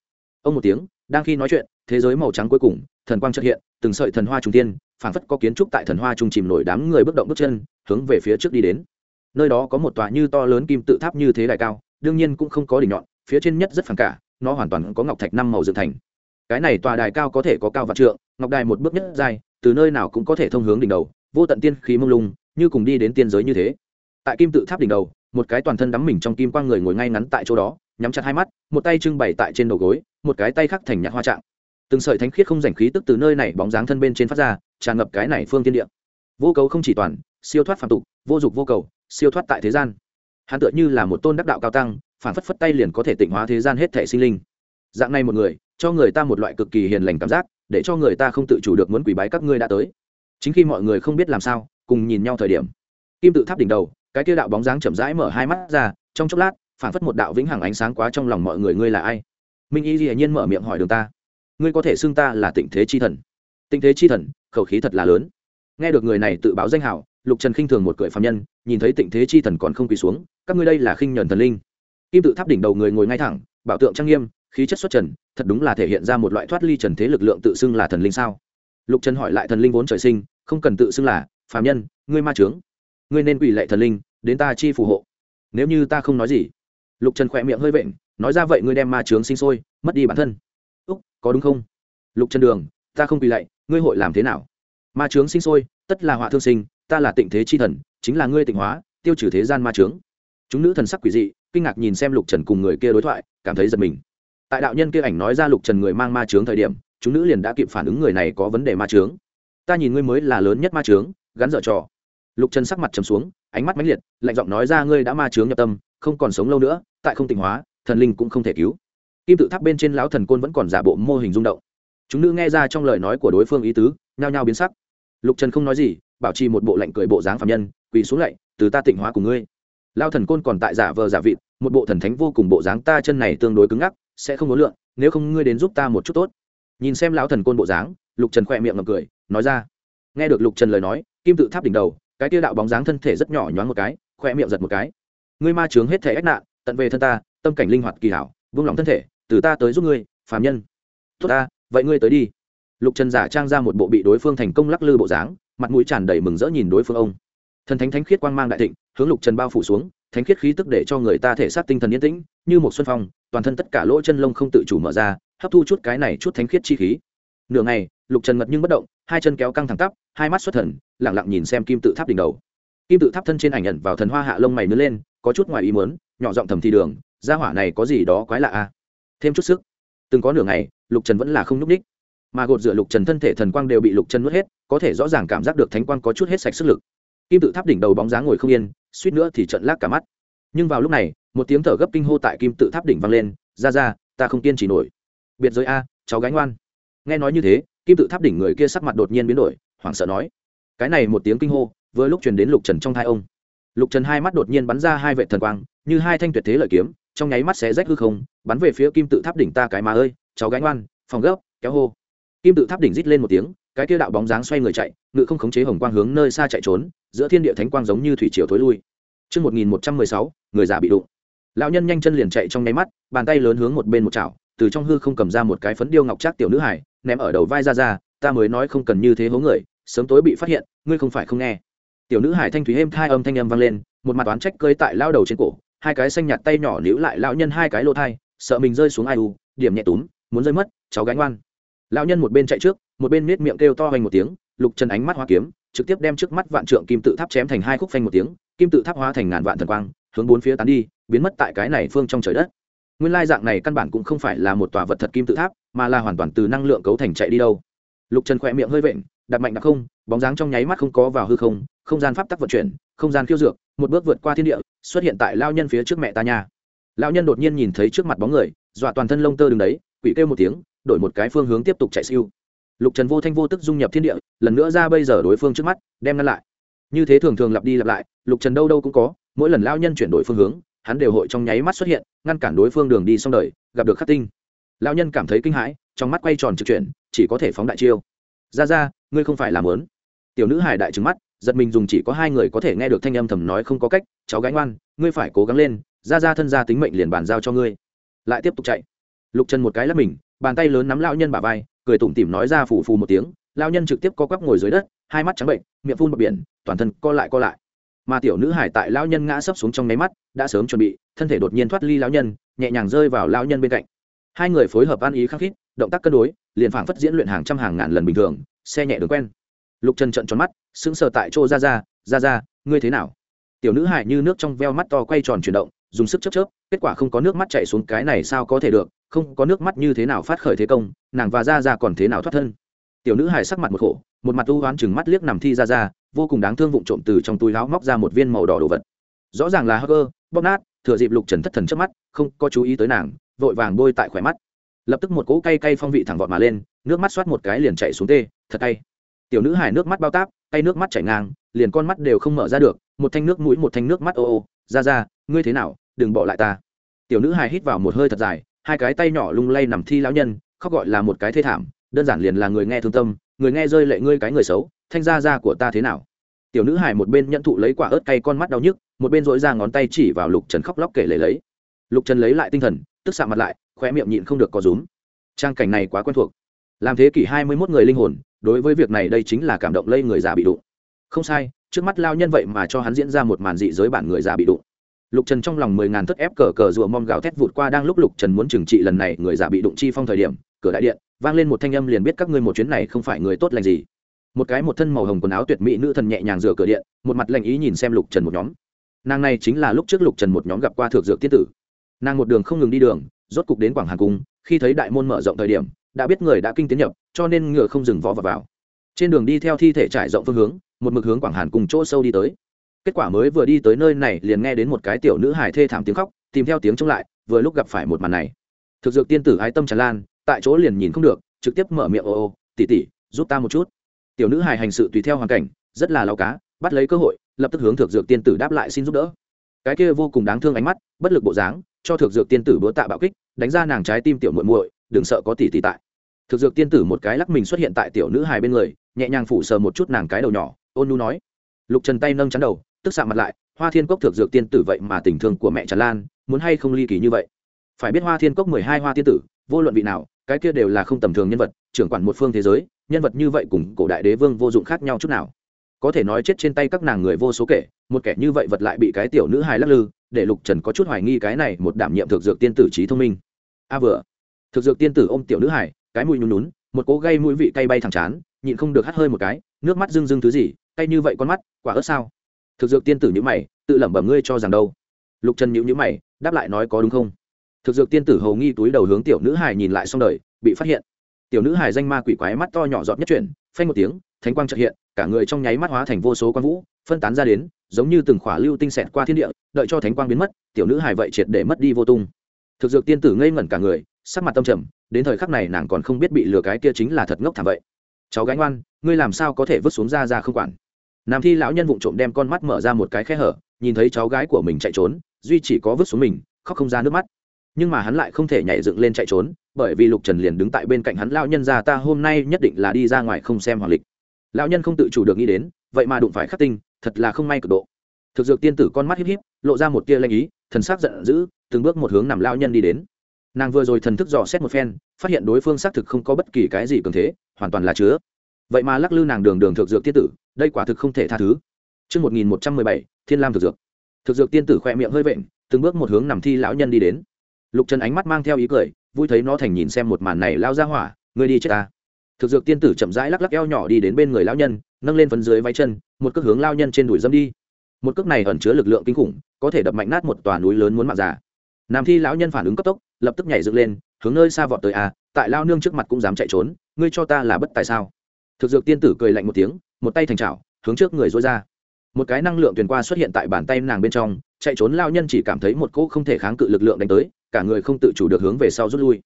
[SPEAKER 1] Ông một tiếng đang khi nói chuyện, thế giới màu trắng cuối cùng, thần quang trật hiện, từng sợi thần hoa trung tiên phảng phất có kiến trúc tại thần hoa trung chìm nổi đám người bước động bước chân, hướng về phía trước đi đến. Nơi đó có một tòa như to lớn kim tự tháp như thế đại cao, đương nhiên cũng không có đỉnh nhọn, phía trên nhất rất phẳng cả, nó hoàn toàn có ngọc thạch năm màu dựng thành. Cái này tòa đài cao có thể có cao vạn trượng, ngọc đài một bước nhất dài, từ nơi nào cũng có thể thông hướng đỉnh đầu, vô tận tiên khí mông lung, như cùng đi đến tiên giới như thế. Tại kim tự tháp đỉnh đầu, một cái toàn thân đắm mình trong kim quang người ngồi ngay ngắn tại chỗ đó nhắm chặt hai mắt, một tay trưng bày tại trên đầu gối, một cái tay khắc thành nhạc hoa trạng. Từng sợi thánh khiết không rảnh khí tức từ nơi này bóng dáng thân bên trên phát ra, tràn ngập cái này phương tiên địa. Vô cầu không chỉ toàn, siêu thoát phạm tục, vô dục vô cầu, siêu thoát tại thế gian. Hắn tựa như là một tôn đắc đạo cao tăng phản phất phất tay liền có thể tịnh hóa thế gian hết thể sinh linh. Dạng này một người, cho người ta một loại cực kỳ hiền lành cảm giác, để cho người ta không tự chủ được muốn quỷ bái các ngươi đã tới. Chính khi mọi người không biết làm sao, cùng nhìn nhau thời điểm, kim tự tháp đỉnh đầu, cái kia đạo bóng dáng chậm rãi mở hai mắt ra, trong chốc lát phản phất một đạo vĩnh hằng ánh sáng quá trong lòng mọi người ngươi là ai? Minh y dĩ nhiên mở miệng hỏi đường ta. Ngươi có thể xưng ta là tịnh thế chi thần. Tịnh thế chi thần, khẩu khí thật là lớn. Nghe được người này tự báo danh hảo lục trần khinh thường một cười phạm nhân, nhìn thấy tịnh thế chi thần còn không quỳ xuống, các ngươi đây là khinh nhuần thần linh. Kim tự tháp đỉnh đầu người ngồi ngay thẳng, bảo tượng trang nghiêm, khí chất xuất trần, thật đúng là thể hiện ra một loại thoát ly trần thế lực lượng tự xưng là thần linh sao? Lục trần hỏi lại thần linh vốn trời sinh, không cần tự xưng là phạm nhân, ngươi ma trướng ngươi nên quỳ lệ thần linh, đến ta chi phù hộ. Nếu như ta không nói gì lục trần khỏe miệng hơi vện, nói ra vậy ngươi đem ma trướng sinh sôi, mất đi bản thân. Úc, có đúng không? Lục trần đường, ta không quỳ lạy, ngươi hội làm thế nào? Ma trướng sinh sôi, tất là họa thương sinh, ta là tịnh thế chi thần, chính là ngươi tịnh hóa, tiêu trừ thế gian ma trướng chúng nữ thần sắc quỷ dị, kinh ngạc nhìn xem lục trần cùng người kia đối thoại, cảm thấy giật mình. Tại đạo nhân kia ảnh nói ra lục trần người mang ma trướng thời điểm, chúng nữ liền đã kịp phản ứng người này có vấn đề ma trướng ta nhìn ngươi mới là lớn nhất ma trướng gắn dở trò. Lục trần sắc mặt trầm xuống, ánh mắt mãnh liệt, lạnh giọng nói ra ngươi đã ma trướng nhập tâm không còn sống lâu nữa, tại không tịnh hóa, thần linh cũng không thể cứu. Kim tự tháp bên trên lão thần côn vẫn còn giả bộ mô hình rung động. Chúng nữ nghe ra trong lời nói của đối phương ý tứ, nhao nhao biến sắc. Lục trần không nói gì, bảo trì một bộ lạnh cười bộ dáng phạm nhân, quỳ xuống lạy, từ ta tịnh hóa của ngươi. Lao thần côn còn tại giả vờ giả vịt, một bộ thần thánh vô cùng bộ dáng, ta chân này tương đối cứng ngắc, sẽ không muốn lượn, nếu không ngươi đến giúp ta một chút tốt. Nhìn xem lão thần côn bộ dáng, lục trần khoe miệng ngầm cười, nói ra. Nghe được lục trần lời nói, kim tự tháp đỉnh đầu, cái tia đạo bóng dáng thân thể rất nhỏ nhoáng một cái khoe miệng giật một cái ngươi ma chướng hết thể ách nạn, tận về thân ta, tâm cảnh linh hoạt kỳ hảo, vung lòng thân thể, từ ta tới giúp ngươi, phàm nhân. Tốt ta, vậy ngươi tới đi. Lục trần giả trang ra một bộ bị đối phương thành công lắc lư bộ dáng, mặt mũi tràn đầy mừng rỡ nhìn đối phương ông. Thần thánh thánh khiết quang mang đại thịnh, hướng lục trần bao phủ xuống, thánh khiết khí tức để cho người ta thể xác tinh thần yên tĩnh, như một xuân phong, toàn thân tất cả lỗ chân lông không tự chủ mở ra, hấp thu chút cái này chút thánh khiết chi khí. Nửa ngày, lục trần ngật nhưng bất động, hai chân kéo căng thẳng tắp, hai mắt xuất thần lẳng lặng nhìn xem kim tự tháp đỉnh đầu kim tự tháp thân trên ảnh nhận vào thần hoa hạ lông mày nứa lên, có chút ngoài ý muốn, nhỏ giọng thầm thì đường, gia hỏa này có gì đó quái lạ a à? thêm chút sức. Từng có nửa ngày, lục trần vẫn là không nhúc ních mà gột rửa lục trần thân thể thần quang đều bị lục trần nuốt hết, có thể rõ ràng cảm giác được thánh quang có chút hết sạch sức lực. Kim tự tháp đỉnh đầu bóng dáng ngồi không yên, suýt nữa thì trận lác cả mắt. Nhưng vào lúc này, một tiếng thở gấp kinh hô tại kim tự tháp đỉnh vang lên, ra ra, ta không kiên trì nổi. Biệt giới a, cháu gánh ngoan. Nghe nói như thế, kim tự tháp đỉnh người kia sắc mặt đột nhiên biến đổi, hoảng sợ nói. Cái này một tiếng kinh hô vừa lúc truyền đến lục trần trong hai ông lục trần hai mắt đột nhiên bắn ra hai vệ thần quang như hai thanh tuyệt thế lợi kiếm trong nháy mắt xé rách hư không bắn về phía kim tự tháp đỉnh ta cái mà ơi cháu gánh ngoan phòng gấp kéo hô kim tự tháp đỉnh rít lên một tiếng cái kia đạo bóng dáng xoay người chạy ngự không khống chế hồng quang hướng nơi xa chạy trốn giữa thiên địa thánh quang giống như thủy triều thối lui Trước 1116, người già bị đụng. Lão nhân nhanh chân liền chạy trong nháy mắt, bàn tay lớn hướng một bên một chảo, từ trong hư không cầm ra một cái phấn điêu ngọc trác tiểu nữ hải, ném ở đầu vai ra ra, ta mới nói không cần như thế hố người, sớm tối bị phát hiện, ngươi không phải không nghe. Tiểu nữ hải thanh thúy êm thai âm thanh âm vang lên, một mặt oán trách cơi tại lao đầu trên cổ, hai cái xanh nhạt tay nhỏ níu lại lão nhân hai cái lỗ thai, sợ mình rơi xuống ai u, điểm nhẹ túm, muốn rơi mất, cháu gánh oan. lão nhân một bên chạy trước một bên nết miệng kêu to hoành một tiếng lục trần ánh mắt hoa kiếm trực tiếp đem trước mắt vạn trượng kim tự tháp chém thành hai khúc phanh một tiếng kim tự tháp hóa thành ngàn vạn thần quang hướng bốn phía tán đi biến mất tại cái này phương trong trời đất nguyên lai dạng này căn bản cũng không phải là một tòa vật thật kim tự tháp mà là hoàn toàn từ năng lượng cấu thành chạy đi đâu lục trần khỏe miệng hơi vện đặt mạnh đặc không bóng dáng trong nháy mắt không có vào hư không không gian pháp tắc vận chuyển, không gian khiêu dược, một bước vượt qua thiên địa, xuất hiện tại lao nhân phía trước mẹ ta nhà lao nhân đột nhiên nhìn thấy trước mặt bóng người, dọa toàn thân lông tơ đứng đấy, quỷ kêu một tiếng, đổi một cái phương hướng tiếp tục chạy siêu. Lục trần vô thanh vô tức dung nhập thiên địa, lần nữa ra bây giờ đối phương trước mắt, đem ngăn lại. Như thế thường thường lặp đi lặp lại, lục trần đâu đâu cũng có, mỗi lần lao nhân chuyển đổi phương hướng, hắn đều hội trong nháy mắt xuất hiện, ngăn cản đối phương đường đi xong đời, gặp được khắc tinh. Lao nhân cảm thấy kinh hãi, trong mắt quay tròn trực chuyển, chỉ có thể phóng đại chiêu. Ra ra, ngươi không phải làm lớn tiểu nữ hải đại trứng mắt giật mình dùng chỉ có hai người có thể nghe được thanh âm thầm nói không có cách, cháu gánh ngoan, ngươi phải cố gắng lên, ra ra thân ra tính mệnh liền bàn giao cho ngươi. Lại tiếp tục chạy. Lục trần một cái lắp mình, bàn tay lớn nắm lão nhân bả vai, cười tủm tỉm nói ra phù phù một tiếng, lão nhân trực tiếp co quắp ngồi dưới đất, hai mắt trắng bệnh, miệng phun bọc biển, toàn thân co lại co lại. Mà tiểu nữ hải tại lão nhân ngã sấp xuống trong nháy mắt, đã sớm chuẩn bị, thân thể đột nhiên thoát ly lão nhân, nhẹ nhàng rơi vào lão nhân bên cạnh. Hai người phối hợp ăn ý khắc khít, động tác cân đối, liền phảng phất diễn luyện hàng trăm hàng ngàn lần bình thường, xe nhẹ đường quen. Lục trần trận tròn mắt sững sờ tại chỗ ra ra ra ra ngươi thế nào? Tiểu nữ hải như nước trong veo mắt to quay tròn chuyển động, dùng sức chớp chớp, kết quả không có nước mắt chảy xuống, cái này sao có thể được? Không có nước mắt như thế nào phát khởi thế công, nàng và ra ra còn thế nào thoát thân? Tiểu nữ Hải sắc mặt một khổ, một mặt u hoán chừng mắt liếc nằm thi ra ra vô cùng đáng thương vụng trộm từ trong túi láo móc ra một viên màu đỏ đồ vật. Rõ ràng là hacker bóp nát, thừa dịp lục trần thất thần trước mắt, không có chú ý tới nàng, vội vàng bôi tại khỏe mắt. Lập tức một cỗ cay cay phong vị thẳng vọt mà lên, nước mắt xoát một cái liền chạy xuống tê, thật cay. Tiểu nữ hải nước mắt bao táp tay nước mắt chảy ngang, liền con mắt đều không mở ra được, một thanh nước mũi, một thanh nước mắt, ô ô, ra ra, ngươi thế nào, đừng bỏ lại ta. Tiểu nữ hài hít vào một hơi thật dài, hai cái tay nhỏ lung lay nằm thi lão nhân, khóc gọi là một cái thê thảm, đơn giản liền là người nghe thương tâm, người nghe rơi lệ ngươi cái người xấu, thanh Ra Ra của ta thế nào. Tiểu nữ hài một bên nhận thụ lấy quả ớt cay con mắt đau nhức, một bên dỗi ra ngón tay chỉ vào lục trần khóc lóc kể lấy lấy. Lục trần lấy lại tinh thần, tức xạ mặt lại khoe miệng nhịn không được có rúm. Trang cảnh này quá quen thuộc làm thế kỷ hai mươi mốt người linh hồn, đối với việc này đây chính là cảm động lây người già bị đụng. Không sai, trước mắt lao nhân vậy mà cho hắn diễn ra một màn dị giới bản người già bị đụng. Lục trần trong lòng mười ngàn thất ép cờ cờ rùa mom gào thét vụt qua đang lúc lục trần muốn trừng trị lần này người giả bị đụng chi phong thời điểm, cửa đại điện vang lên một thanh âm liền biết các ngươi một chuyến này không phải người tốt lành gì. Một cái một thân màu hồng quần áo tuyệt mỹ nữ thần nhẹ nhàng rửa cửa điện, một mặt lành ý nhìn xem lục trần một nhóm. Nàng này chính là lúc trước lục trần một nhóm gặp qua thượng dược tiết tử. Nàng một đường không ngừng đi đường, rốt cục đến quảng hà cung, khi thấy đại môn mở rộng thời điểm đã biết người đã kinh tiến nhập cho nên ngựa không dừng vó vào, vào. Trên đường đi theo thi thể trải rộng phương hướng một mực hướng quảng hàn cùng chỗ sâu đi tới. Kết quả mới vừa đi tới nơi này liền nghe đến một cái tiểu nữ hài thê thảm tiếng khóc tìm theo tiếng chống lại vừa lúc gặp phải một màn này. Thực dược tiên tử ái tâm tràn lan tại chỗ liền nhìn không được trực tiếp mở miệng ô ô tỉ tỉ giúp ta một chút. Tiểu nữ hài hành sự tùy theo hoàn cảnh rất là lao cá bắt lấy cơ hội lập tức hướng thực dược tiên tử đáp lại xin giúp đỡ. Cái kia vô cùng đáng thương ánh mắt bất lực bộ dáng cho thực dược tiên tử bữa tạ bạo kích đánh ra nàng trái tim tiểu muội muội đừng sợ có tỷ tỷ tại. Thực dược tiên tử một cái lắc mình xuất hiện tại tiểu nữ hài bên người, nhẹ nhàng phủ sờ một chút nàng cái đầu nhỏ, ôn nu nói. Lục trần tay nâng chắn đầu, tức xạ mặt lại, hoa thiên cốc thực dược tiên tử vậy mà tình thương của mẹ tràn lan, muốn hay không ly kỳ như vậy? Phải biết hoa thiên cốc mười hai hoa tiên tử, vô luận vị nào, cái kia đều là không tầm thường nhân vật, trưởng quản một phương thế giới, nhân vật như vậy cùng cổ đại đế vương vô dụng khác nhau chút nào. Có thể nói chết trên tay các nàng người vô số kể, một kẻ như vậy vật lại bị cái tiểu nữ hài lắc lư, để lục trần có chút hoài nghi cái này một đảm nhiệm thực dược tiên tử trí thông minh. A vừa thực dược tiên tử ôm tiểu nữ hải, cái mũi nhún nhún một cỗ gây mũi vị cay bay thẳng chán nhịn không được hắt hơi một cái nước mắt rưng rưng thứ gì cay như vậy con mắt quả ớt sao? Thực dược tiên tử nhữ mày tự lẩm bẩm ngươi cho rằng đâu? Lục trần nhữ nhữ mày đáp lại nói có đúng không? Thực dược tiên tử hầu nghi túi đầu hướng tiểu nữ hải nhìn lại xong đời bị phát hiện. Tiểu nữ hải danh ma quỷ quái mắt to nhỏ giọt nhất chuyển phanh một tiếng thánh quang trợ hiện cả người trong nháy mắt hóa thành vô số quang vũ phân tán ra đến giống như từng khỏa lưu tinh xẹt qua thiên địa đợi cho thánh quang biến mất tiểu nữ hải vậy triệt để mất đi vô tung. Thực dược tiên tử ngây ngẩn cả người sắc mặt tâm trầm, đến thời khắc này nàng còn không biết bị lừa cái kia chính là thật ngốc thảm vậy. Cháu gánh oan ngươi làm sao có thể vứt xuống ra ra không quản. Nam thi lão nhân vụng trộm đem con mắt mở ra một cái khe hở, nhìn thấy cháu gái của mình chạy trốn, duy chỉ có vứt xuống mình, khóc không ra nước mắt. Nhưng mà hắn lại không thể nhảy dựng lên chạy trốn, bởi vì lục trần liền đứng tại bên cạnh hắn, lão nhân ra ta hôm nay nhất định là đi ra ngoài không xem hoàng lịch. Lão nhân không tự chủ được nghĩ đến, vậy mà đụng phải khắc tinh, thật là không may cực độ. Thực dược tiên tử con mắt híp híp, lộ ra một tia lanh ý, thần sắc giận dữ, từng bước một hướng nằm lão nhân đi đến nàng vừa rồi thần thức dò xét một phen phát hiện đối phương xác thực không có bất kỳ cái gì cường thế hoàn toàn là chứa vậy mà lắc lư nàng đường đường thực dược tiên tử đây quả thực không thể tha thứ Trước 1117, Thiên Lam thực dược. Thực dược tiên tử khỏe miệng hơi vện, từng bước một hướng nằm thi lão nhân đi đến. Lục Trần ánh mắt mang theo ý cười, vui thấy nó thành nhìn xem một màn này lao ra hỏa, người đi chết ta. Thực dược tiên tử chậm rãi lắc lắc eo nhỏ đi đến bên người lão nhân, nâng lên phần dưới váy chân, một cước hướng lao nhân trên đùi dâm đi. Một cước này ẩn chứa lực lượng kinh khủng, có thể đập mạnh nát một tòa núi lớn muốn mạng giả. Nam thi lão nhân phản ứng cấp tốc, lập tức nhảy dựng lên, hướng nơi xa vọt tới a, à, tại lao nương trước mặt cũng dám chạy trốn, ngươi cho ta là bất tài sao? Thực dược tiên tử cười lạnh một tiếng, một tay thành chảo, hướng trước người dối ra. Một cái năng lượng truyền qua xuất hiện tại bàn tay nàng bên trong chạy trốn lao nhân chỉ cảm thấy một cỗ không thể kháng cự lực lượng đánh tới cả người không tự chủ được hướng về sau rút lui.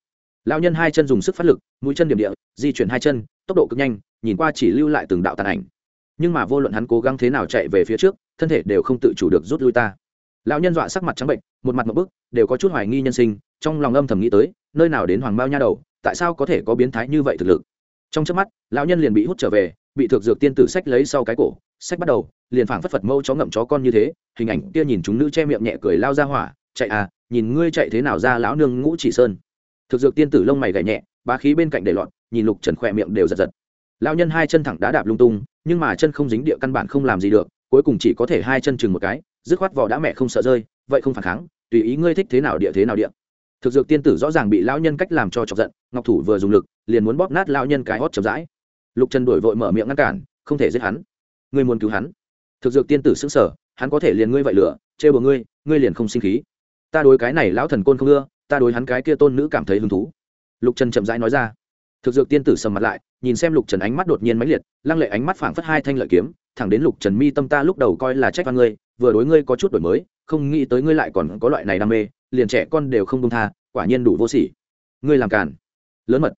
[SPEAKER 1] Lao nhân hai chân dùng sức phát lực mũi chân điểm địa di chuyển hai chân tốc độ cực nhanh nhìn qua chỉ lưu lại từng đạo tàn ảnh. Nhưng mà vô luận hắn cố gắng thế nào chạy về phía trước thân thể đều không tự chủ được rút lui ta lão nhân dọa sắc mặt trắng bệnh, một mặt một bức, đều có chút hoài nghi nhân sinh, trong lòng âm thầm nghĩ tới, nơi nào đến hoàng bao nha đầu, tại sao có thể có biến thái như vậy thực lực. Trong trước mắt, lão nhân liền bị hút trở về, bị thực dược tiên tử sách lấy sau cái cổ, sách bắt đầu, liền phảng phất phật mâu chó ngậm chó con như thế, hình ảnh kia nhìn chúng nữ che miệng nhẹ cười lao ra hỏa, chạy à nhìn ngươi chạy thế nào ra lão nương ngũ chỉ sơn. Thực dược tiên tử lông mày gảy nhẹ, bá khí bên cạnh để lọt, nhìn lục trần khỏe miệng đều giật giật. Lão nhân hai chân thẳng đá đạp lung tung, nhưng mà chân không dính địa căn bản không làm gì được, cuối cùng chỉ có thể hai chân chừng một cái dứt khoát vỏ đã mẹ không sợ rơi, vậy không phản kháng, tùy ý ngươi thích thế nào địa thế nào địa. Thực dược tiên tử rõ ràng bị lão nhân cách làm cho chọc giận, ngọc thủ vừa dùng lực, liền muốn bóp nát lão nhân cái hót chậm rãi. Lục trần đổi vội mở miệng ngăn cản, không thể giết hắn. Ngươi muốn cứu hắn? Thực dược tiên tử xứng sở hắn có thể liền ngươi vậy lửa chê bờ ngươi ngươi liền không sinh khí. Ta đối cái này lão thần côn không ưa, ta đối hắn cái kia tôn nữ cảm thấy hứng thú. Lục trần chậm rãi nói ra. Thực dược tiên tử sầm mặt lại, nhìn xem lục trần ánh mắt đột nhiên mãnh liệt, lăng lệ ánh mắt phảng phất hai thanh lợi kiếm, thẳng đến lục trần mi tâm ta lúc đầu coi là trách văn ngươi vừa đối ngươi có chút đổi mới, không nghĩ tới ngươi lại còn có loại này đam mê, liền trẻ con đều không công tha, quả nhiên đủ vô sỉ. Ngươi làm càn. Lớn mật.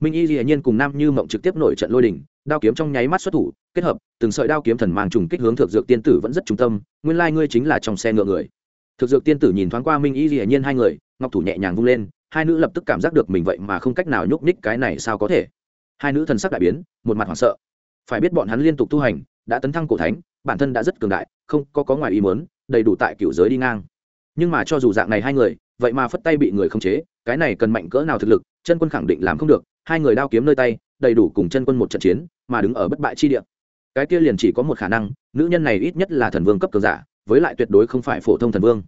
[SPEAKER 1] Minh y dĩ nhiên cùng nam như mộng trực tiếp nổi trận lôi đình, đao kiếm trong nháy mắt xuất thủ, kết hợp, từng sợi đao kiếm thần mang trùng kích hướng thực dược tiên tử vẫn rất trung tâm, nguyên lai ngươi chính là trong xe ngựa người. Thực dược tiên tử nhìn thoáng qua minh y dĩ nhiên hai người, ngọc thủ nhẹ nhàng vung lên, hai nữ lập tức cảm giác được mình vậy mà không cách nào nhúc nhích cái này sao có thể. Hai nữ thần sắc đại biến, một mặt hoảng sợ. Phải biết bọn hắn liên tục tu hành, đã tấn thăng cổ thánh, bản thân đã rất cường đại không có có ngoài ý muốn, đầy đủ tại cựu giới đi ngang. Nhưng mà cho dù dạng này hai người, vậy mà phất tay bị người khống chế, cái này cần mạnh cỡ nào thực lực, chân quân khẳng định làm không được. Hai người đao kiếm nơi tay, đầy đủ cùng chân quân một trận chiến, mà đứng ở bất bại chi địa. Cái kia liền chỉ có một khả năng, nữ nhân này ít nhất là thần vương cấp cường giả, với lại tuyệt đối không phải phổ thông thần vương.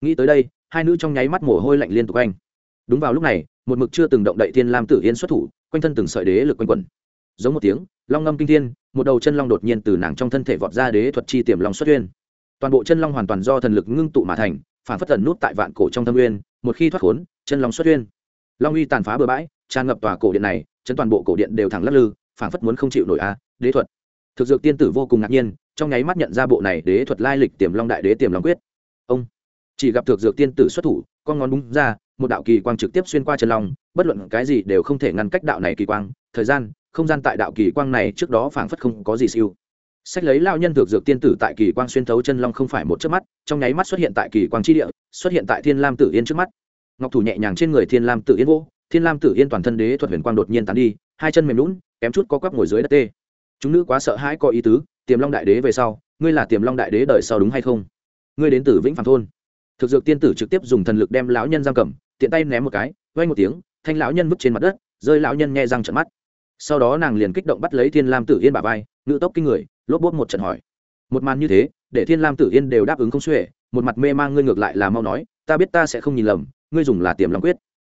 [SPEAKER 1] Nghĩ tới đây, hai nữ trong nháy mắt mồ hôi lạnh liên tục anh đúng vào lúc này, một mực chưa từng động đậy thiên lam tử yên xuất thủ, quanh thân từng sợi đế lực quanh quẩn giống một tiếng, long ngâm kinh thiên, một đầu chân long đột nhiên từ nàng trong thân thể vọt ra đế thuật chi tiềm long xuất uyên toàn bộ chân long hoàn toàn do thần lực ngưng tụ mà thành, phản phất tần nút tại vạn cổ trong thâm uyên, một khi thoát khốn, chân long xuất uyên long uy tàn phá bừa bãi, tràn ngập tòa cổ điện này, chân toàn bộ cổ điện đều thẳng lắc lư phảng phất muốn không chịu nổi a đế thuật. Thực dược tiên tử vô cùng ngạc nhiên, trong nháy mắt nhận ra bộ này đế thuật lai lịch tiềm long đại đế tiềm long quyết. Ông, chỉ gặp thực dược tiên tử xuất thủ, con ngón búng ra, một đạo kỳ quang trực tiếp xuyên qua chân long, bất luận cái gì đều không thể ngăn cách đạo này kỳ quang, thời gian không gian tại đạo kỳ quang này trước đó phảng phất không có gì siêu. Sách lấy lao nhân thực dược tiên tử tại kỳ quang xuyên thấu chân long không phải một chớp mắt, trong nháy mắt xuất hiện tại kỳ quang tri địa, xuất hiện tại thiên lam tử yên trước mắt. Ngọc thủ nhẹ nhàng trên người thiên lam tử yên vô thiên lam tử yên toàn thân đế thuật huyền quang đột nhiên tán đi, hai chân mềm lún kém chút có quắp ngồi dưới đất tê. Chúng nữ quá sợ hãi có ý tứ, tiềm long đại đế về sau, ngươi là tiềm long đại đế đời sau đúng hay không? Ngươi đến từ vĩnh phạm thôn. Thực dược tiên tử trực tiếp dùng thần lực đem lão nhân giam cầm, tiện tay ném một cái vay một tiếng, thanh lão nhân vứt trên mặt đất, rơi lão nhân nghe răng trận mắt sau đó nàng liền kích động bắt lấy thiên lam tử yên bà vai ngự tốc kinh người lốp bốt một trận hỏi một màn như thế để thiên lam tử yên đều đáp ứng không xuể một mặt mê mang ngươi ngược lại là mau nói ta biết ta sẽ không nhìn lầm ngươi dùng là tiềm long quyết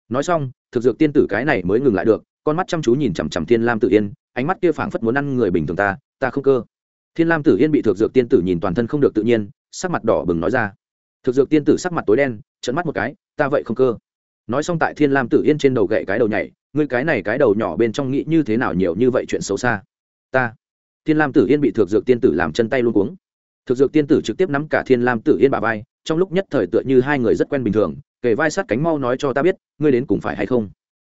[SPEAKER 1] nói xong thực dược tiên tử cái này mới ngừng lại được con mắt chăm chú nhìn chằm chằm thiên lam tử yên ánh mắt kia phảng phất muốn ăn người bình thường ta ta không cơ thiên lam tử yên bị thực dược tiên tử nhìn toàn thân không được tự nhiên sắc mặt đỏ bừng nói ra thực dược tiên tử sắc mặt tối đen trận mắt một cái ta vậy không cơ nói xong tại thiên lam tử yên trên đầu gậy cái đầu nhảy ngươi cái này cái đầu nhỏ bên trong nghĩ như thế nào nhiều như vậy chuyện xấu xa? Ta. Thiên lam tử yên bị thực dược tiên tử làm chân tay luôn cuống. Thực dược tiên tử trực tiếp nắm cả thiên lam tử yên bà vai, trong lúc nhất thời tựa như hai người rất quen bình thường, kề vai sát cánh mau nói cho ta biết, ngươi đến cùng phải hay không?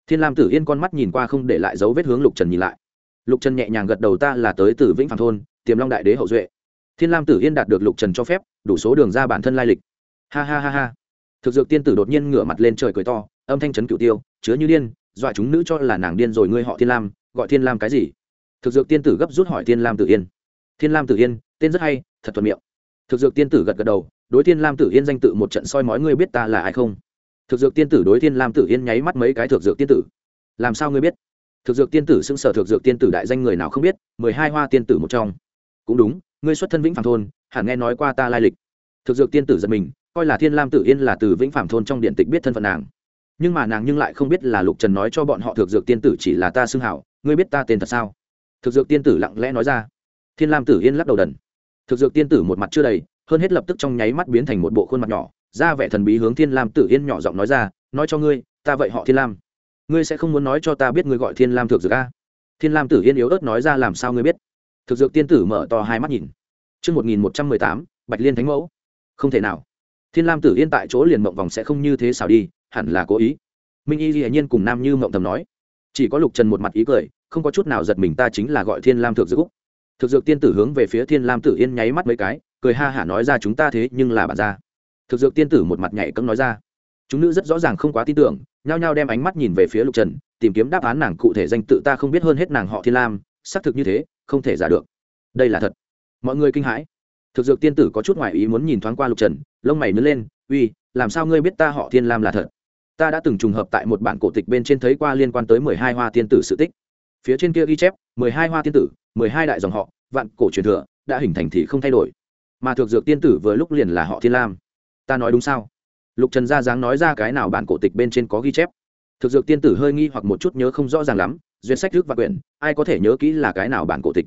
[SPEAKER 1] Thiên lam tử yên con mắt nhìn qua không để lại dấu vết hướng lục trần nhìn lại. Lục trần nhẹ nhàng gật đầu ta là tới từ vĩnh phạm thôn, tiềm long đại đế hậu duệ. Thiên lam tử yên đạt được lục trần cho phép, đủ số đường ra bản thân lai lịch. Ha ha ha ha. Thực dược tiên tử đột nhiên ngửa mặt lên trời cười to, âm thanh chấn cửu tiêu, chứa như điên dọa chúng nữ cho là nàng điên rồi, ngươi họ thiên lam, gọi thiên lam cái gì? Thực dược tiên tử gấp rút hỏi thiên lam tử yên. Thiên lam tử yên, tên rất hay, thật thuận miệng. Thực dược tiên tử gật gật đầu, đối thiên lam tử yên danh tự một trận soi mói, ngươi biết ta là ai không? Thực dược tiên tử đối thiên lam tử yên nháy mắt mấy cái thực dược tiên tử. Làm sao ngươi biết? Thực dược tiên tử xưng sở thực dược tiên tử đại danh người nào không biết, mười hai hoa tiên tử một trong. Cũng đúng, ngươi xuất thân vĩnh phạm thôn, hẳn nghe nói qua ta lai lịch. Thực dược tiên tử giật mình, coi là thiên lam tử yên là từ vĩnh phạm thôn trong điện tịch biết thân phận nàng nhưng mà nàng nhưng lại không biết là lục trần nói cho bọn họ thực dược tiên tử chỉ là ta xưng hảo ngươi biết ta tên thật sao? Thực dược tiên tử lặng lẽ nói ra. Thiên lam tử yên lắc đầu đần. Thực dược tiên tử một mặt chưa đầy hơn hết lập tức trong nháy mắt biến thành một bộ khuôn mặt nhỏ ra vẻ thần bí hướng thiên lam tử yên nhỏ giọng nói ra nói cho ngươi ta vậy họ thiên lam. Ngươi sẽ không muốn nói cho ta biết ngươi gọi thiên lam thực dược a? Thiên lam tử yên yếu ớt nói ra làm sao ngươi biết? Thực dược tiên tử mở to hai mắt nhìn. Trước 1118, Bạch Liên Thánh Mẫu. Không thể nào. Thiên Lam Tử Yên tại chỗ liền mộng vòng sẽ không như thế xảo đi, hẳn là cố ý. Minh Y Lệ Nhiên cùng Nam Như mộng thầm nói. Chỉ có Lục Trần một mặt ý cười, không có chút nào giật mình ta chính là gọi Thiên Lam Thực Dược Úc. Thực Dược Tiên Tử hướng về phía Thiên Lam Tử Yên nháy mắt mấy cái, cười ha hả nói ra chúng ta thế nhưng là bản ra Thực Dược Tiên Tử một mặt nhảy cẫng nói ra. Chúng nữ rất rõ ràng không quá tin tưởng, nhao nhao đem ánh mắt nhìn về phía Lục Trần, tìm kiếm đáp án nàng cụ thể danh tự ta không biết hơn hết nàng họ Thiên Lam, xác thực như thế, không thể giả được. Đây là thật mọi người kinh hãi thực dược tiên tử có chút ngoại ý muốn nhìn thoáng qua lục trần lông mày nứt lên uy làm sao ngươi biết ta họ thiên lam là thật ta đã từng trùng hợp tại một bản cổ tịch bên trên thấy qua liên quan tới mười hai hoa tiên tử sự tích. Phía trên kia ghi chép, mười hai hoa tiên tử, mười hai đại dòng họ, vạn cổ truyền thừa, đã hình thành thì không thay đổi. Mà thực dược tiên tử vừa lúc liền là họ thiên lam. Ta nói đúng sao? Lục trần gia dáng nói ra cái nào bản cổ tịch bên trên có ghi chép? Thực dược tiên tử hơi nghi hoặc một chút nhớ không rõ ràng lắm, duyên sách trước và quyển, ai có thể nhớ kỹ là cái nào bản cổ tịch?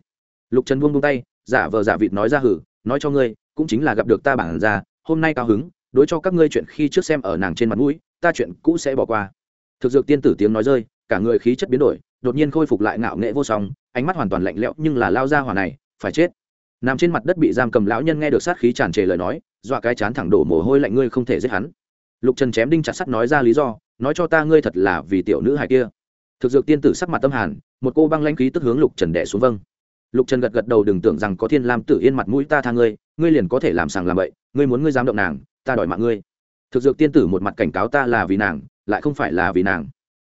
[SPEAKER 1] Lục trần buông buông tay, giả vờ giả vịt nói ra hử, nói cho ngươi, cũng chính là gặp được ta bản ra hôm nay cao hứng, đối cho các ngươi chuyện khi trước xem ở nàng trên mặt mũi ta chuyện cũ sẽ bỏ qua. Thực dược tiên tử tiếng nói rơi, cả người khí chất biến đổi, đột nhiên khôi phục lại ngạo nghệ vô song, ánh mắt hoàn toàn lạnh lẽo nhưng là lao ra hỏa này, phải chết. Nằm trên mặt đất bị giam cầm lão nhân nghe được sát khí tràn trề lời nói, dọa cái chán thẳng đổ mồ hôi lạnh ngươi không thể giết hắn. Lục trần chém đinh chặt sắt nói ra lý do, nói cho ta ngươi thật là vì tiểu nữ hài kia. Thực dược tiên tử sắc mặt tâm hàn, một cô băng lãnh khí tức hướng lục trần đẻ xuống vâng. Lục trần gật gật đầu đừng tưởng rằng có thiên lam tử yên mặt mũi ta tha ngươi ngươi liền có thể làm sàng làm bậy, ngươi muốn ngươi dám động nàng, ta đòi mạng ngươi thực dược tiên tử một mặt cảnh cáo ta là vì nàng, lại không phải là vì nàng.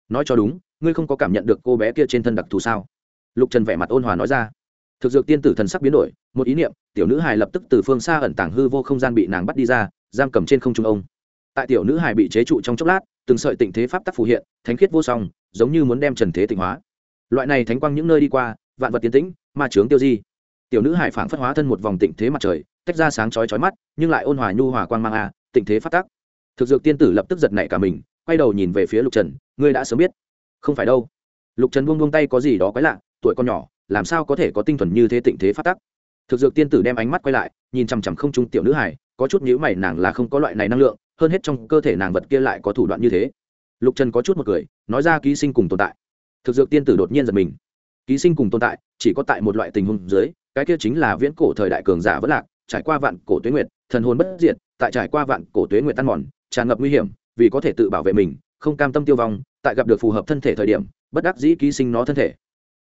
[SPEAKER 1] Nói cho đúng, ngươi không có cảm nhận được cô bé kia trên thân đặc thù sao? Lục trần vẻ mặt ôn hòa nói ra. Thực dược tiên tử thần sắc biến đổi, một ý niệm, tiểu nữ hài lập tức từ phương xa ẩn tàng hư vô không gian bị nàng bắt đi ra, giam cầm trên không trung ông. Tại tiểu nữ hài bị chế trụ trong chốc lát, từng sợi tịnh thế pháp tắc phù hiện, thánh khiết vô song, giống như muốn đem trần thế tịnh hóa. Loại này thánh quang những nơi đi qua, vạn vật tiến tĩnh, ma trướng tiêu di. Tiểu nữ hải phảng phất hóa thân một vòng tịnh thế mặt trời, tách ra sáng chói chói mắt, nhưng lại ôn hòa nhu hòa quang mang a, tịnh thế phát tắc thực dược tiên tử lập tức giật nảy cả mình, quay đầu nhìn về phía lục trần, ngươi đã sớm biết. Không phải đâu. Lục trần buông buông tay có gì đó quái lạ, tuổi con nhỏ, làm sao có thể có tinh thuần như thế tịnh thế phát tắc? Thực dược tiên tử đem ánh mắt quay lại, nhìn chằm chằm không trung tiểu nữ hải có chút nhữ mày nàng là không có loại này năng lượng, hơn hết trong cơ thể nàng vật kia lại có thủ đoạn như thế. Lục trần có chút một cười, nói ra ký sinh cùng tồn tại. Thực dược tiên tử đột nhiên giật mình. Ký sinh cùng tồn tại, chỉ có tại một loại tình huống dưới, cái kia chính là viễn cổ thời đại cường giả vất lạc, trải qua vạn cổ tuế nguyệt, thần hồn bất diệt, tại trải qua vạn cổ tuế nguyệt tan mòn tràn ngập nguy hiểm, vì có thể tự bảo vệ mình, không cam tâm tiêu vong, tại gặp được phù hợp thân thể thời điểm, bất đắc dĩ ký sinh nó thân thể.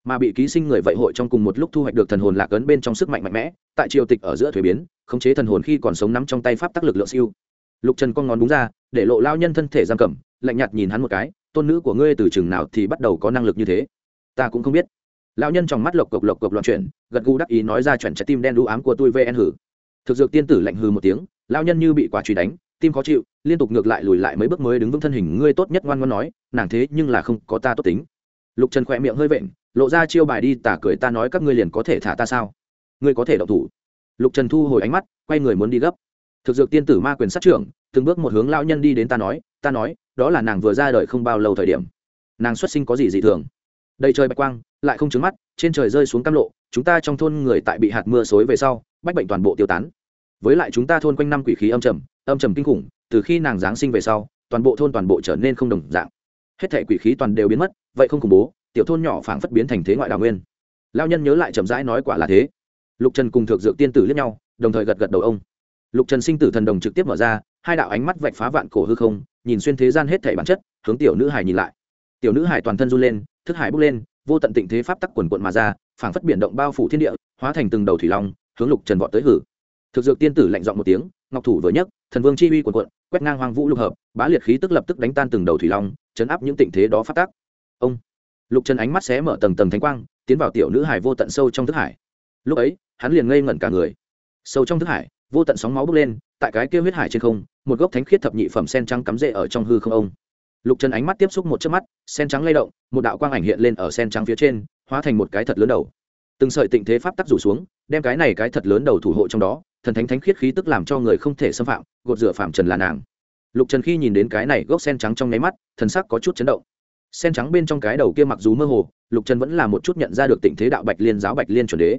[SPEAKER 1] Mà bị ký sinh người vậy hội trong cùng một lúc thu hoạch được thần hồn lạc ấn bên trong sức mạnh mạnh mẽ, tại triều tịch ở giữa thuế biến, khống chế thần hồn khi còn sống nắm trong tay pháp tắc lực lượng siêu. Lục trần con ngón đúng ra, để lộ lao nhân thân thể giam cầm, lạnh nhạt nhìn hắn một cái, tôn nữ của ngươi từ chừng nào thì bắt đầu có năng lực như thế? Ta cũng không biết. Lão nhân trong mắt lộc cộc lộc cộc loạn chuyển, gật gù đắc ý nói ra chuẩn trái tim đen đũ ám của tôi vn hử. Thực dược tiên tử lạnh hư một tiếng, lão nhân như bị quả truy đánh tim khó chịu, liên tục ngược lại lùi lại mấy bước mới đứng vững thân hình, ngươi tốt nhất ngoan ngoan nói, nàng thế nhưng là không có ta tốt tính. Lục trần khỏe miệng hơi vện, lộ ra chiêu bài đi, tả cười ta nói các ngươi liền có thể thả ta sao? Ngươi có thể động thủ. Lục trần thu hồi ánh mắt, quay người muốn đi gấp. Thực dược tiên tử ma quyền sát trưởng, từng bước một hướng lão nhân đi đến ta nói ta nói, đó là nàng vừa ra đời không bao lâu thời điểm. Nàng xuất sinh có gì dị thường? Đầy trời bạch quang, lại không trứng mắt, trên trời rơi xuống cam lộ, chúng ta trong thôn người tại bị hạt mưa xối về sau, bách bệnh toàn bộ tiêu tán với lại chúng ta thôn quanh năm quỷ khí âm trầm âm trầm kinh khủng, từ khi nàng giáng sinh về sau, toàn bộ thôn toàn bộ trở nên không đồng dạng. Hết thể quỷ khí toàn đều biến mất, vậy không khủng bố, tiểu thôn nhỏ phảng phất biến thành thế ngoại đào nguyên. Lao nhân nhớ lại chậm rãi nói quả là thế. Lục trần cùng thượng dược tiên tử liếc nhau, đồng thời gật gật đầu ông. Lục trần sinh tử thần đồng trực tiếp mở ra, hai đạo ánh mắt vạch phá vạn cổ hư không, nhìn xuyên thế gian hết thể bản chất, hướng tiểu nữ hải nhìn lại. Tiểu nữ hải toàn thân run lên, thức hải bốc lên, vô tận tịnh thế pháp tắc quần quận mà ra, phảng phất biển động bao phủ thiên địa, hóa thành từng đầu thủy long, hướng lục trần vọt tới hử thực dược tiên tử lạnh giọng một tiếng, ngọc thủ vừa nhấc, thần vương chi uy quần quận quét ngang hoang vũ lục hợp, bá liệt khí tức lập tức đánh tan từng đầu thủy long, chấn áp những tình thế đó phát tác. Ông! Lục trần ánh mắt xé mở tầng tầng thánh quang, tiến vào tiểu nữ hải vô tận sâu trong thức hải. Lúc ấy, hắn liền ngây ngẩn cả người. Sâu trong thức hải, vô tận sóng máu bốc lên, tại cái kia huyết hải trên không, một gốc thánh khiết thập nhị phẩm sen trắng cắm rễ ở trong hư không ông. Lục trần ánh mắt tiếp xúc một chớp mắt, sen trắng lay động, một đạo quang ảnh hiện lên ở sen trắng phía trên, hóa thành một cái thật lớn đầu từng sợi tịnh thế pháp tắc rủ xuống, đem cái này cái thật lớn đầu thủ hộ trong đó, thần thánh thánh khiết khí tức làm cho người không thể xâm phạm, gột rửa phạm trần là nàng. Lục trần khi nhìn đến cái này gốc sen trắng trong nháy mắt, thần sắc có chút chấn động. Sen trắng bên trong cái đầu kia mặc dù mơ hồ, lục trần vẫn là một chút nhận ra được tình thế đạo bạch liên giáo bạch liên chuẩn đế.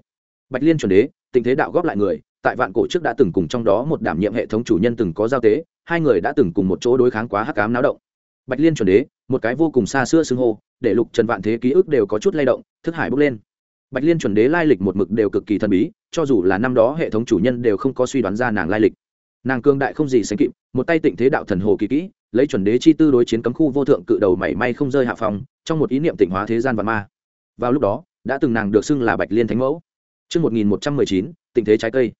[SPEAKER 1] Bạch liên chuẩn đế tình thế đạo góp lại người, tại vạn cổ trước đã từng cùng trong đó một đảm nhiệm hệ thống chủ nhân từng có giao tế, hai người đã từng cùng một chỗ đối kháng quá hắc cám náo động. Bạch liên chuẩn đế, một cái vô cùng xa xưa xưng hô, để lục trần vạn thế ký ức đều có chút lay động, thức hải bốc lên bạch liên chuẩn đế lai lịch một mực đều cực kỳ thần bí cho dù là năm đó hệ thống chủ nhân đều không có suy đoán ra nàng lai lịch nàng cương đại không gì sánh kịp một tay tịnh thế đạo thần hồ kỳ kỹ lấy chuẩn đế chi tư đối chiến cấm khu vô thượng cự đầu mảy may không rơi hạ phòng trong một ý niệm tịnh hóa thế gian và ma vào lúc đó đã từng nàng được xưng là bạch liên thánh mẫu Trước 1119, tịnh thế trái cây.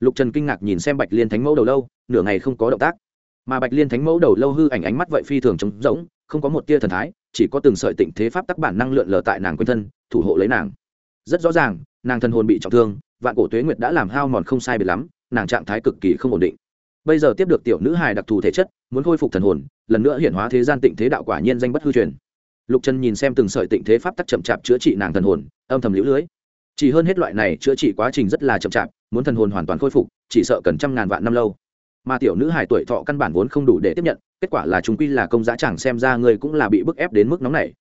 [SPEAKER 1] Lục Trần kinh ngạc nhìn xem Bạch Liên Thánh Mẫu đầu lâu, nửa ngày không có động tác. Mà Bạch Liên Thánh Mẫu đầu lâu hư ảnh ánh mắt vậy phi thường trống rỗng, không có một tia thần thái, chỉ có từng sợi tịnh thế pháp tắc bản năng lượn lờ tại nàng quanh thân, thủ hộ lấy nàng. Rất rõ ràng, nàng thần hồn bị trọng thương, vạn cổ tuế nguyệt đã làm hao mòn không sai biệt lắm, nàng trạng thái cực kỳ không ổn định. Bây giờ tiếp được tiểu nữ hài đặc thù thể chất muốn khôi phục thần hồn lần nữa hiện hóa thế gian tịnh thế đạo quả nhiên danh bất hư truyền. Lục trần nhìn xem từng sợi tịnh thế pháp tắc chậm chạp chữa trị nàng thần hồn âm thầm lũ lưới. Chỉ hơn hết loại này chữa trị quá trình rất là chậm chạp muốn thần hồn hoàn toàn khôi phục chỉ sợ cần trăm ngàn vạn năm lâu. Mà tiểu nữ hài tuổi thọ căn bản vốn không đủ để tiếp nhận kết quả là chúng quy là công giá chẳng xem ra người cũng là bị bức ép đến mức nóng này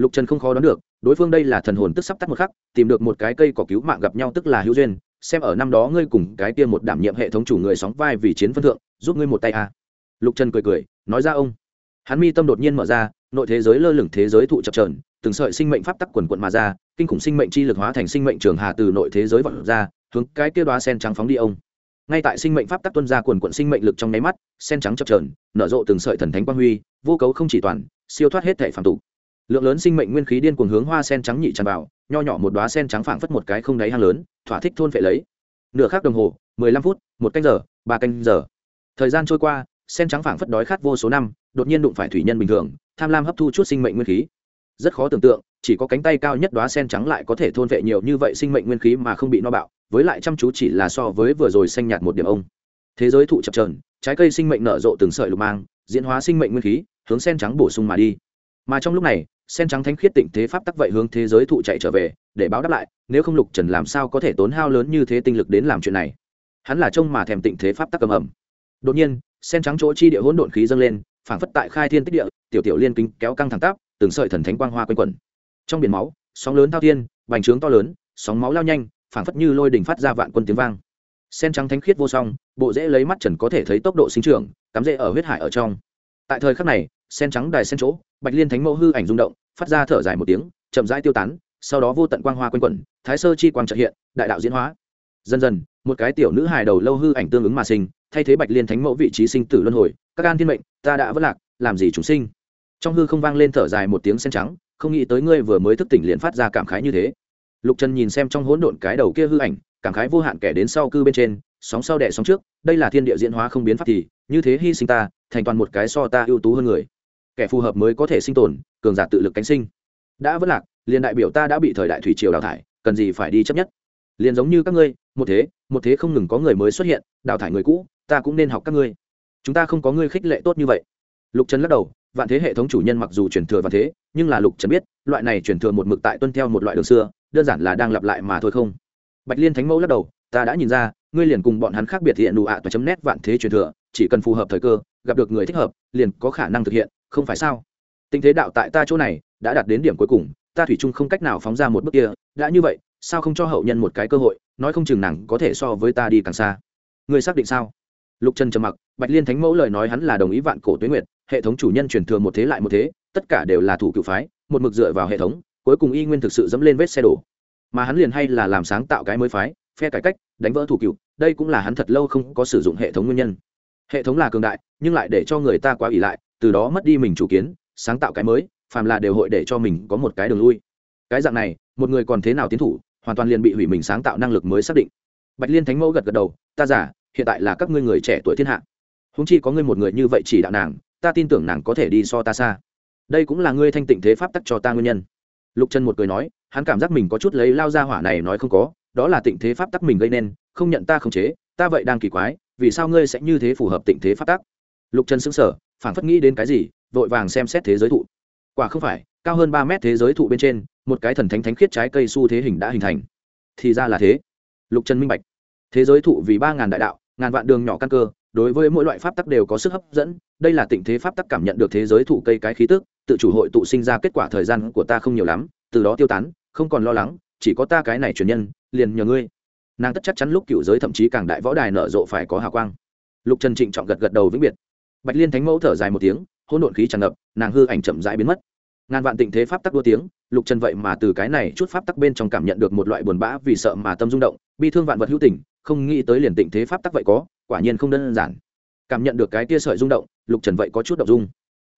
[SPEAKER 1] lục trần không khó đoán được, đối phương đây là thần hồn tức sắp tắt một khắc, tìm được một cái cây cỏ cứu mạng gặp nhau tức là hữu duyên, xem ở năm đó ngươi cùng cái kia một đảm nhiệm hệ thống chủ người sóng vai vì chiến phân thượng, giúp ngươi một tay à. lục trần cười cười, nói ra ông. Hắn mi tâm đột nhiên mở ra, nội thế giới lơ lửng thế giới thụ chập trờn từng sợi sinh mệnh pháp tắc quần quận mà ra, kinh khủng sinh mệnh chi lực hóa thành sinh mệnh trường hà từ nội thế giới vọt ra, hướng cái kia đoá sen trắng phóng đi ông. Ngay tại sinh mệnh pháp tắc tuân ra quần quận sinh mệnh lực trong nháy mắt, sen trắng chập trờn nở rộ từng sợi thần thánh quang huy, vô cấu không chỉ toàn, siêu thoát hết thể phàm tục lượng lớn sinh mệnh nguyên khí điên cuồng hướng hoa sen trắng nhị tràn vào, nho nhỏ một đoá sen trắng phảng phất một cái không đáy hang lớn, thỏa thích thôn phệ lấy. Nửa khắc đồng hồ, mười lăm phút, một canh giờ, ba canh giờ. Thời gian trôi qua, sen trắng phảng phất đói khát vô số năm, đột nhiên đụng phải thủy nhân bình thường, tham lam hấp thu chút sinh mệnh nguyên khí. Rất khó tưởng tượng, chỉ có cánh tay cao nhất đoá sen trắng lại có thể thôn vệ nhiều như vậy sinh mệnh nguyên khí mà không bị no bạo, với lại chăm chú chỉ là so với vừa rồi xanh nhạt một điểm ông. Thế giới thụ chập trờn trái cây sinh mệnh nở rộ từng sợi lục mang, diễn hóa sinh mệnh nguyên khí, hướng sen trắng bổ sung mà đi. Mà trong lúc này sen trắng thánh khiết tịnh thế pháp tắc vậy hướng thế giới thụ chạy trở về, để báo đáp lại, nếu không lục trần làm sao có thể tốn hao lớn như thế tinh lực đến làm chuyện này? Hắn là trông mà thèm tịnh thế pháp tắc cầm ẩm. Đột nhiên, sen trắng chỗ chi địa hỗn độn khí dâng lên, phảng phất tại khai thiên tích địa, tiểu tiểu liên kinh kéo căng thẳng tắp, từng sợi thần thánh quang hoa quanh quẩn. Trong biển máu, sóng lớn thao thiên, bành trướng to lớn, sóng máu lao nhanh, phảng phất như lôi đỉnh phát ra vạn quân tiếng vang. Sen trắng thánh khiết vô song, bộ dễ lấy mắt trần có thể thấy tốc độ sinh trưởng, cắm rễ ở huyết hải ở trong. Tại thời khắc này sen trắng đài sen chỗ, bạch liên thánh mẫu hư ảnh rung động, phát ra thở dài một tiếng, chậm rãi tiêu tán, sau đó vô tận quang hoa quanh quẩn, thái sơ chi quang trợ hiện, đại đạo diễn hóa. Dần dần, một cái tiểu nữ hài đầu lâu hư ảnh tương ứng mà sinh, thay thế bạch liên thánh mẫu vị trí sinh tử luân hồi, các an thiên mệnh, ta đã vất lạc, làm gì chúng sinh? Trong hư không vang lên thở dài một tiếng sen trắng, không nghĩ tới ngươi vừa mới thức tỉnh liền phát ra cảm khái như thế. Lục trần nhìn xem trong hỗn độn cái đầu kia hư ảnh, cảm khái vô hạn kẻ đến sau cư bên trên, sóng sau đẻ sóng trước, đây là thiên địa diễn hóa không biến pháp thì, như thế hy sinh ta, thành toàn một cái so ta ưu tú hơn người kẻ phù hợp mới có thể sinh tồn, cường giả tự lực cánh sinh. Đã vất lạc, liền đại biểu ta đã bị thời đại thủy triều đào thải, cần gì phải đi chấp nhất? Liền giống như các ngươi, một thế một thế không ngừng có người mới xuất hiện, đào thải người cũ, ta cũng nên học các ngươi. Chúng ta không có ngươi khích lệ tốt như vậy. Lục trần lắc đầu, vạn thế hệ thống chủ nhân mặc dù truyền thừa vạn thế, nhưng là lục trần biết, loại này truyền thừa một mực tại tuân theo một loại đường xưa, đơn giản là đang lặp lại mà thôi không. Bạch liên thánh mẫu lắc đầu, ta đã nhìn ra, ngươi liền cùng bọn hắn khác biệt hiện đủ ạ và chấm nét vạn thế truyền thừa, chỉ cần phù hợp thời cơ, gặp được người thích hợp, liền có khả năng thực hiện không phải sao? Tình thế đạo tại ta chỗ này đã đạt đến điểm cuối cùng, ta thủy chung không cách nào phóng ra một bước kia, đã như vậy, sao không cho hậu nhân một cái cơ hội, nói không chừng nàng có thể so với ta đi càng xa. Ngươi xác định sao? Lục trần trầm mặc, bạch liên thánh mẫu lời nói hắn là đồng ý vạn cổ tuyến nguyệt, hệ thống chủ nhân truyền thừa một thế lại một thế, tất cả đều là thủ cựu phái, một mực dựa vào hệ thống, cuối cùng y nguyên thực sự dẫm lên vết xe đổ. Mà hắn liền hay là làm sáng tạo cái mới phái, phe cải cách, đánh vỡ thủ cựu, đây cũng là hắn thật lâu không có sử dụng hệ thống nguyên nhân. Hệ thống là cường đại, nhưng lại để cho người ta quá ỷ lại từ đó mất đi mình chủ kiến, sáng tạo cái mới, phàm là đều hội để cho mình có một cái đường lui. Cái dạng này, một người còn thế nào tiến thủ, hoàn toàn liền bị hủy mình sáng tạo năng lực mới xác định. Bạch liên thánh mẫu gật gật đầu, ta giả hiện tại là các ngươi người trẻ tuổi thiên hạ. Húng chi có ngươi một người như vậy chỉ đạo nàng, ta tin tưởng nàng có thể đi so ta xa. Đây cũng là ngươi thanh tịnh thế pháp tắc cho ta nguyên nhân. Lục chân một cười nói, hắn cảm giác mình có chút lấy lao ra hỏa này nói không có, đó là tịnh thế pháp tắc mình gây nên, không nhận ta không chế, ta vậy đang kỳ quái, vì sao ngươi sẽ như thế phù hợp tịnh thế pháp tắc? Lục chân xứng sở phảng phất nghĩ đến cái gì, vội vàng xem xét thế giới thụ. Quả không phải, cao hơn ba mét thế giới thụ bên trên, một cái thần thánh thánh khiết trái cây s u thế hình đã hình thành. Thì ra là thế. Lục trần minh bạch. Thế giới thụ vì ba ngàn đại đạo, ngàn vạn đường nhỏ căn cơ, đối với mỗi loại pháp tắc đều có sức hấp dẫn, đây là tịnh thế pháp tắc cảm nhận được thế giới thụ cây cái khí tức, tự chủ hội tụ sinh ra kết quả thời gian của ta không nhiều lắm, từ đó tiêu tán, không còn lo lắng, chỉ có ta cái này truyền nhân, liền nhờ ngươi. Nàng tất chắc chắn lúc cựu giới thậm chí càng đại võ đài nở rộ phải có hào quang. Lục trần trịnh trọng gật gật đầu vĩnh biệt bạch liên thánh mẫu thở dài một tiếng, hỗn độn khí tràn ngập, nàng hư ảnh chậm rãi biến mất. Ngàn vạn tịnh thế pháp tắc đua tiếng, lục trần vậy mà từ cái này chút pháp tắc bên trong cảm nhận được một loại buồn bã vì sợ mà tâm rung động, bi thương vạn vật hữu tình, không nghĩ tới liền tịnh thế pháp tắc vậy có, quả nhiên không đơn giản. Cảm nhận được cái tia sợi rung động, lục trần vậy có chút động dung.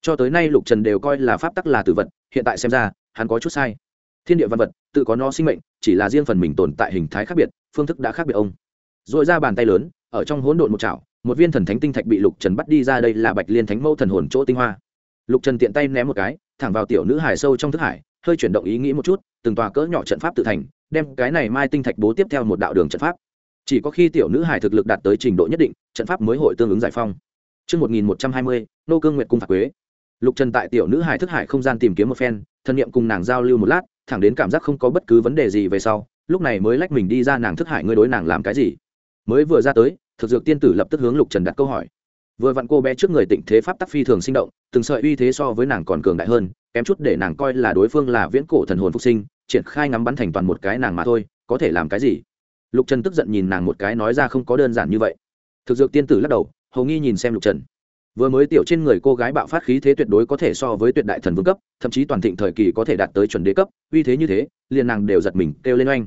[SPEAKER 1] Cho tới nay lục trần đều coi là pháp tắc là tử vật, hiện tại xem ra, hắn có chút sai. Thiên địa văn vật, tự có nó sinh mệnh, chỉ là riêng phần mình tồn tại hình thái khác biệt, phương thức đã khác biệt ông. R ồ i ra bàn tay lớn, ở trong hỗn độn một chảo một viên thần thánh tinh thạch bị lục trần bắt đi ra đây là bạch liên thánh mẫu thần hồn chỗ tinh hoa lục trần tiện tay ném một cái thẳng vào tiểu nữ hải sâu trong thức hải hơi chuyển động ý nghĩ một chút từng tòa cỡ nhỏ trận pháp tự thành đem cái này mai tinh thạch bố tiếp theo một đạo đường trận pháp chỉ có khi tiểu nữ hải thực lực đạt tới trình độ nhất định trận pháp mới hội tương ứng giải phong Trước 1120, nô cương nguyệt cung phạt quế. Lục Trần tại tiểu nữ hải thức hải không gian tìm kiếm một phen, thân niệm cùng nàng giao lưu một lát, thẳng đến cảm giác không có bất cứ vấn đề gì về sau, lúc này mới lách mình đi ra nàng thức hải ngươi đối nàng làm cái gì? Mới vừa ra tới, thực dược tiên tử lập tức hướng Lục Trần đặt câu hỏi. Vừa vặn cô bé trước người tịnh thế pháp tắc phi thường sinh động, từng sợi uy thế so với nàng còn cường đại hơn, kém chút để nàng coi là đối phương là viễn cổ thần hồn phục sinh, triển khai ngắm bắn thành toàn một cái nàng mà thôi, có thể làm cái gì? lục trần tức giận nhìn nàng một cái nói ra không có đơn giản như vậy thực dược tiên tử lắc đầu hầu nghi nhìn xem lục trần vừa mới tiểu trên người cô gái bạo phát khí thế tuyệt đối có thể so với tuyệt đại thần vương cấp thậm chí toàn thịnh thời kỳ có thể đạt tới chuẩn đế cấp uy thế như thế liền nàng đều giật mình kêu lên oanh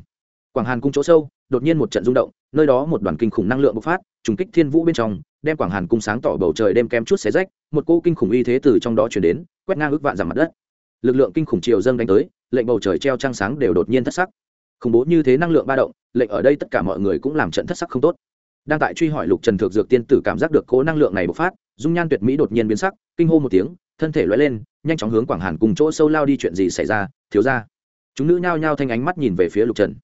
[SPEAKER 1] quảng hàn cung chỗ sâu, đột nhiên một trận rung động, nơi đó một đoàn kinh khủng năng lượng bộc phát, trùng kích thiên vũ bên trong, đem quảng hàn cung sáng tỏ bầu trời đem kém chút xé rách, một cô kinh khủng uy thế từ trong đó chuyển đến, quét ngang ước vạn dặm mặt đất. Lực lượng kinh khủng triều dâng đánh tới, lệnh bầu trời treo trăng sáng đều đột nhiên thất sắc. Khủng bố như thế năng lượng ba động, lệnh ở đây tất cả mọi người cũng làm trận thất sắc không tốt. Đang tại truy hỏi lục trần thược dược tiên tử cảm giác được cố năng lượng này bộc phát, dung nhan tuyệt mỹ đột nhiên biến sắc, kinh hô một tiếng, thân thể loay lên, nhanh chóng hướng quảng hàn cùng chỗ sâu lao đi chuyện gì xảy ra, thiếu ra chúng nữ nhao nhao thanh ánh mắt nhìn về phía lục trần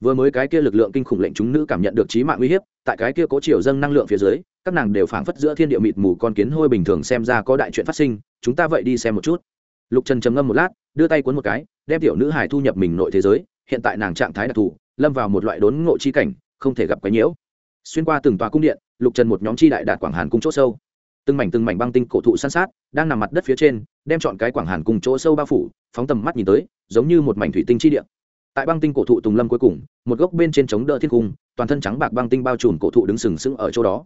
[SPEAKER 1] vừa mới cái kia lực lượng kinh khủng lệnh chúng nữ cảm nhận được trí mạng uy hiếp, tại cái kia cố chiều dâng năng lượng phía dưới, các nàng đều phảng phất giữa thiên địa mịt mù con kiến hôi bình thường xem ra có đại chuyện phát sinh, chúng ta vậy đi xem một chút. Lục trần trầm ngâm một lát, đưa tay cuốn một cái, đem tiểu nữ hải thu nhập mình nội thế giới, hiện tại nàng trạng thái đặc thù, lâm vào một loại đốn ngộ chi cảnh, không thể gặp quái nhiễu. Xuyên qua từng tòa cung điện, lục trần một nhóm chi đại đạt quảng hàn cung chỗ sâu. Từng mảnh từng mảnh băng tinh cổ thụ san sát, đang nằm mặt đất phía trên, đem chọn cái quảng hàn cung chỗ sâu bao phủ, phóng tầm mắt nhìn tới, giống như một mảnh thủy tinh chi điện tại băng tinh cổ thụ tùng lâm cuối cùng, một gốc bên trên chống đỡ thiên cung, toàn thân trắng bạc băng tinh bao trùm cổ thụ đứng sừng sững ở chỗ đó.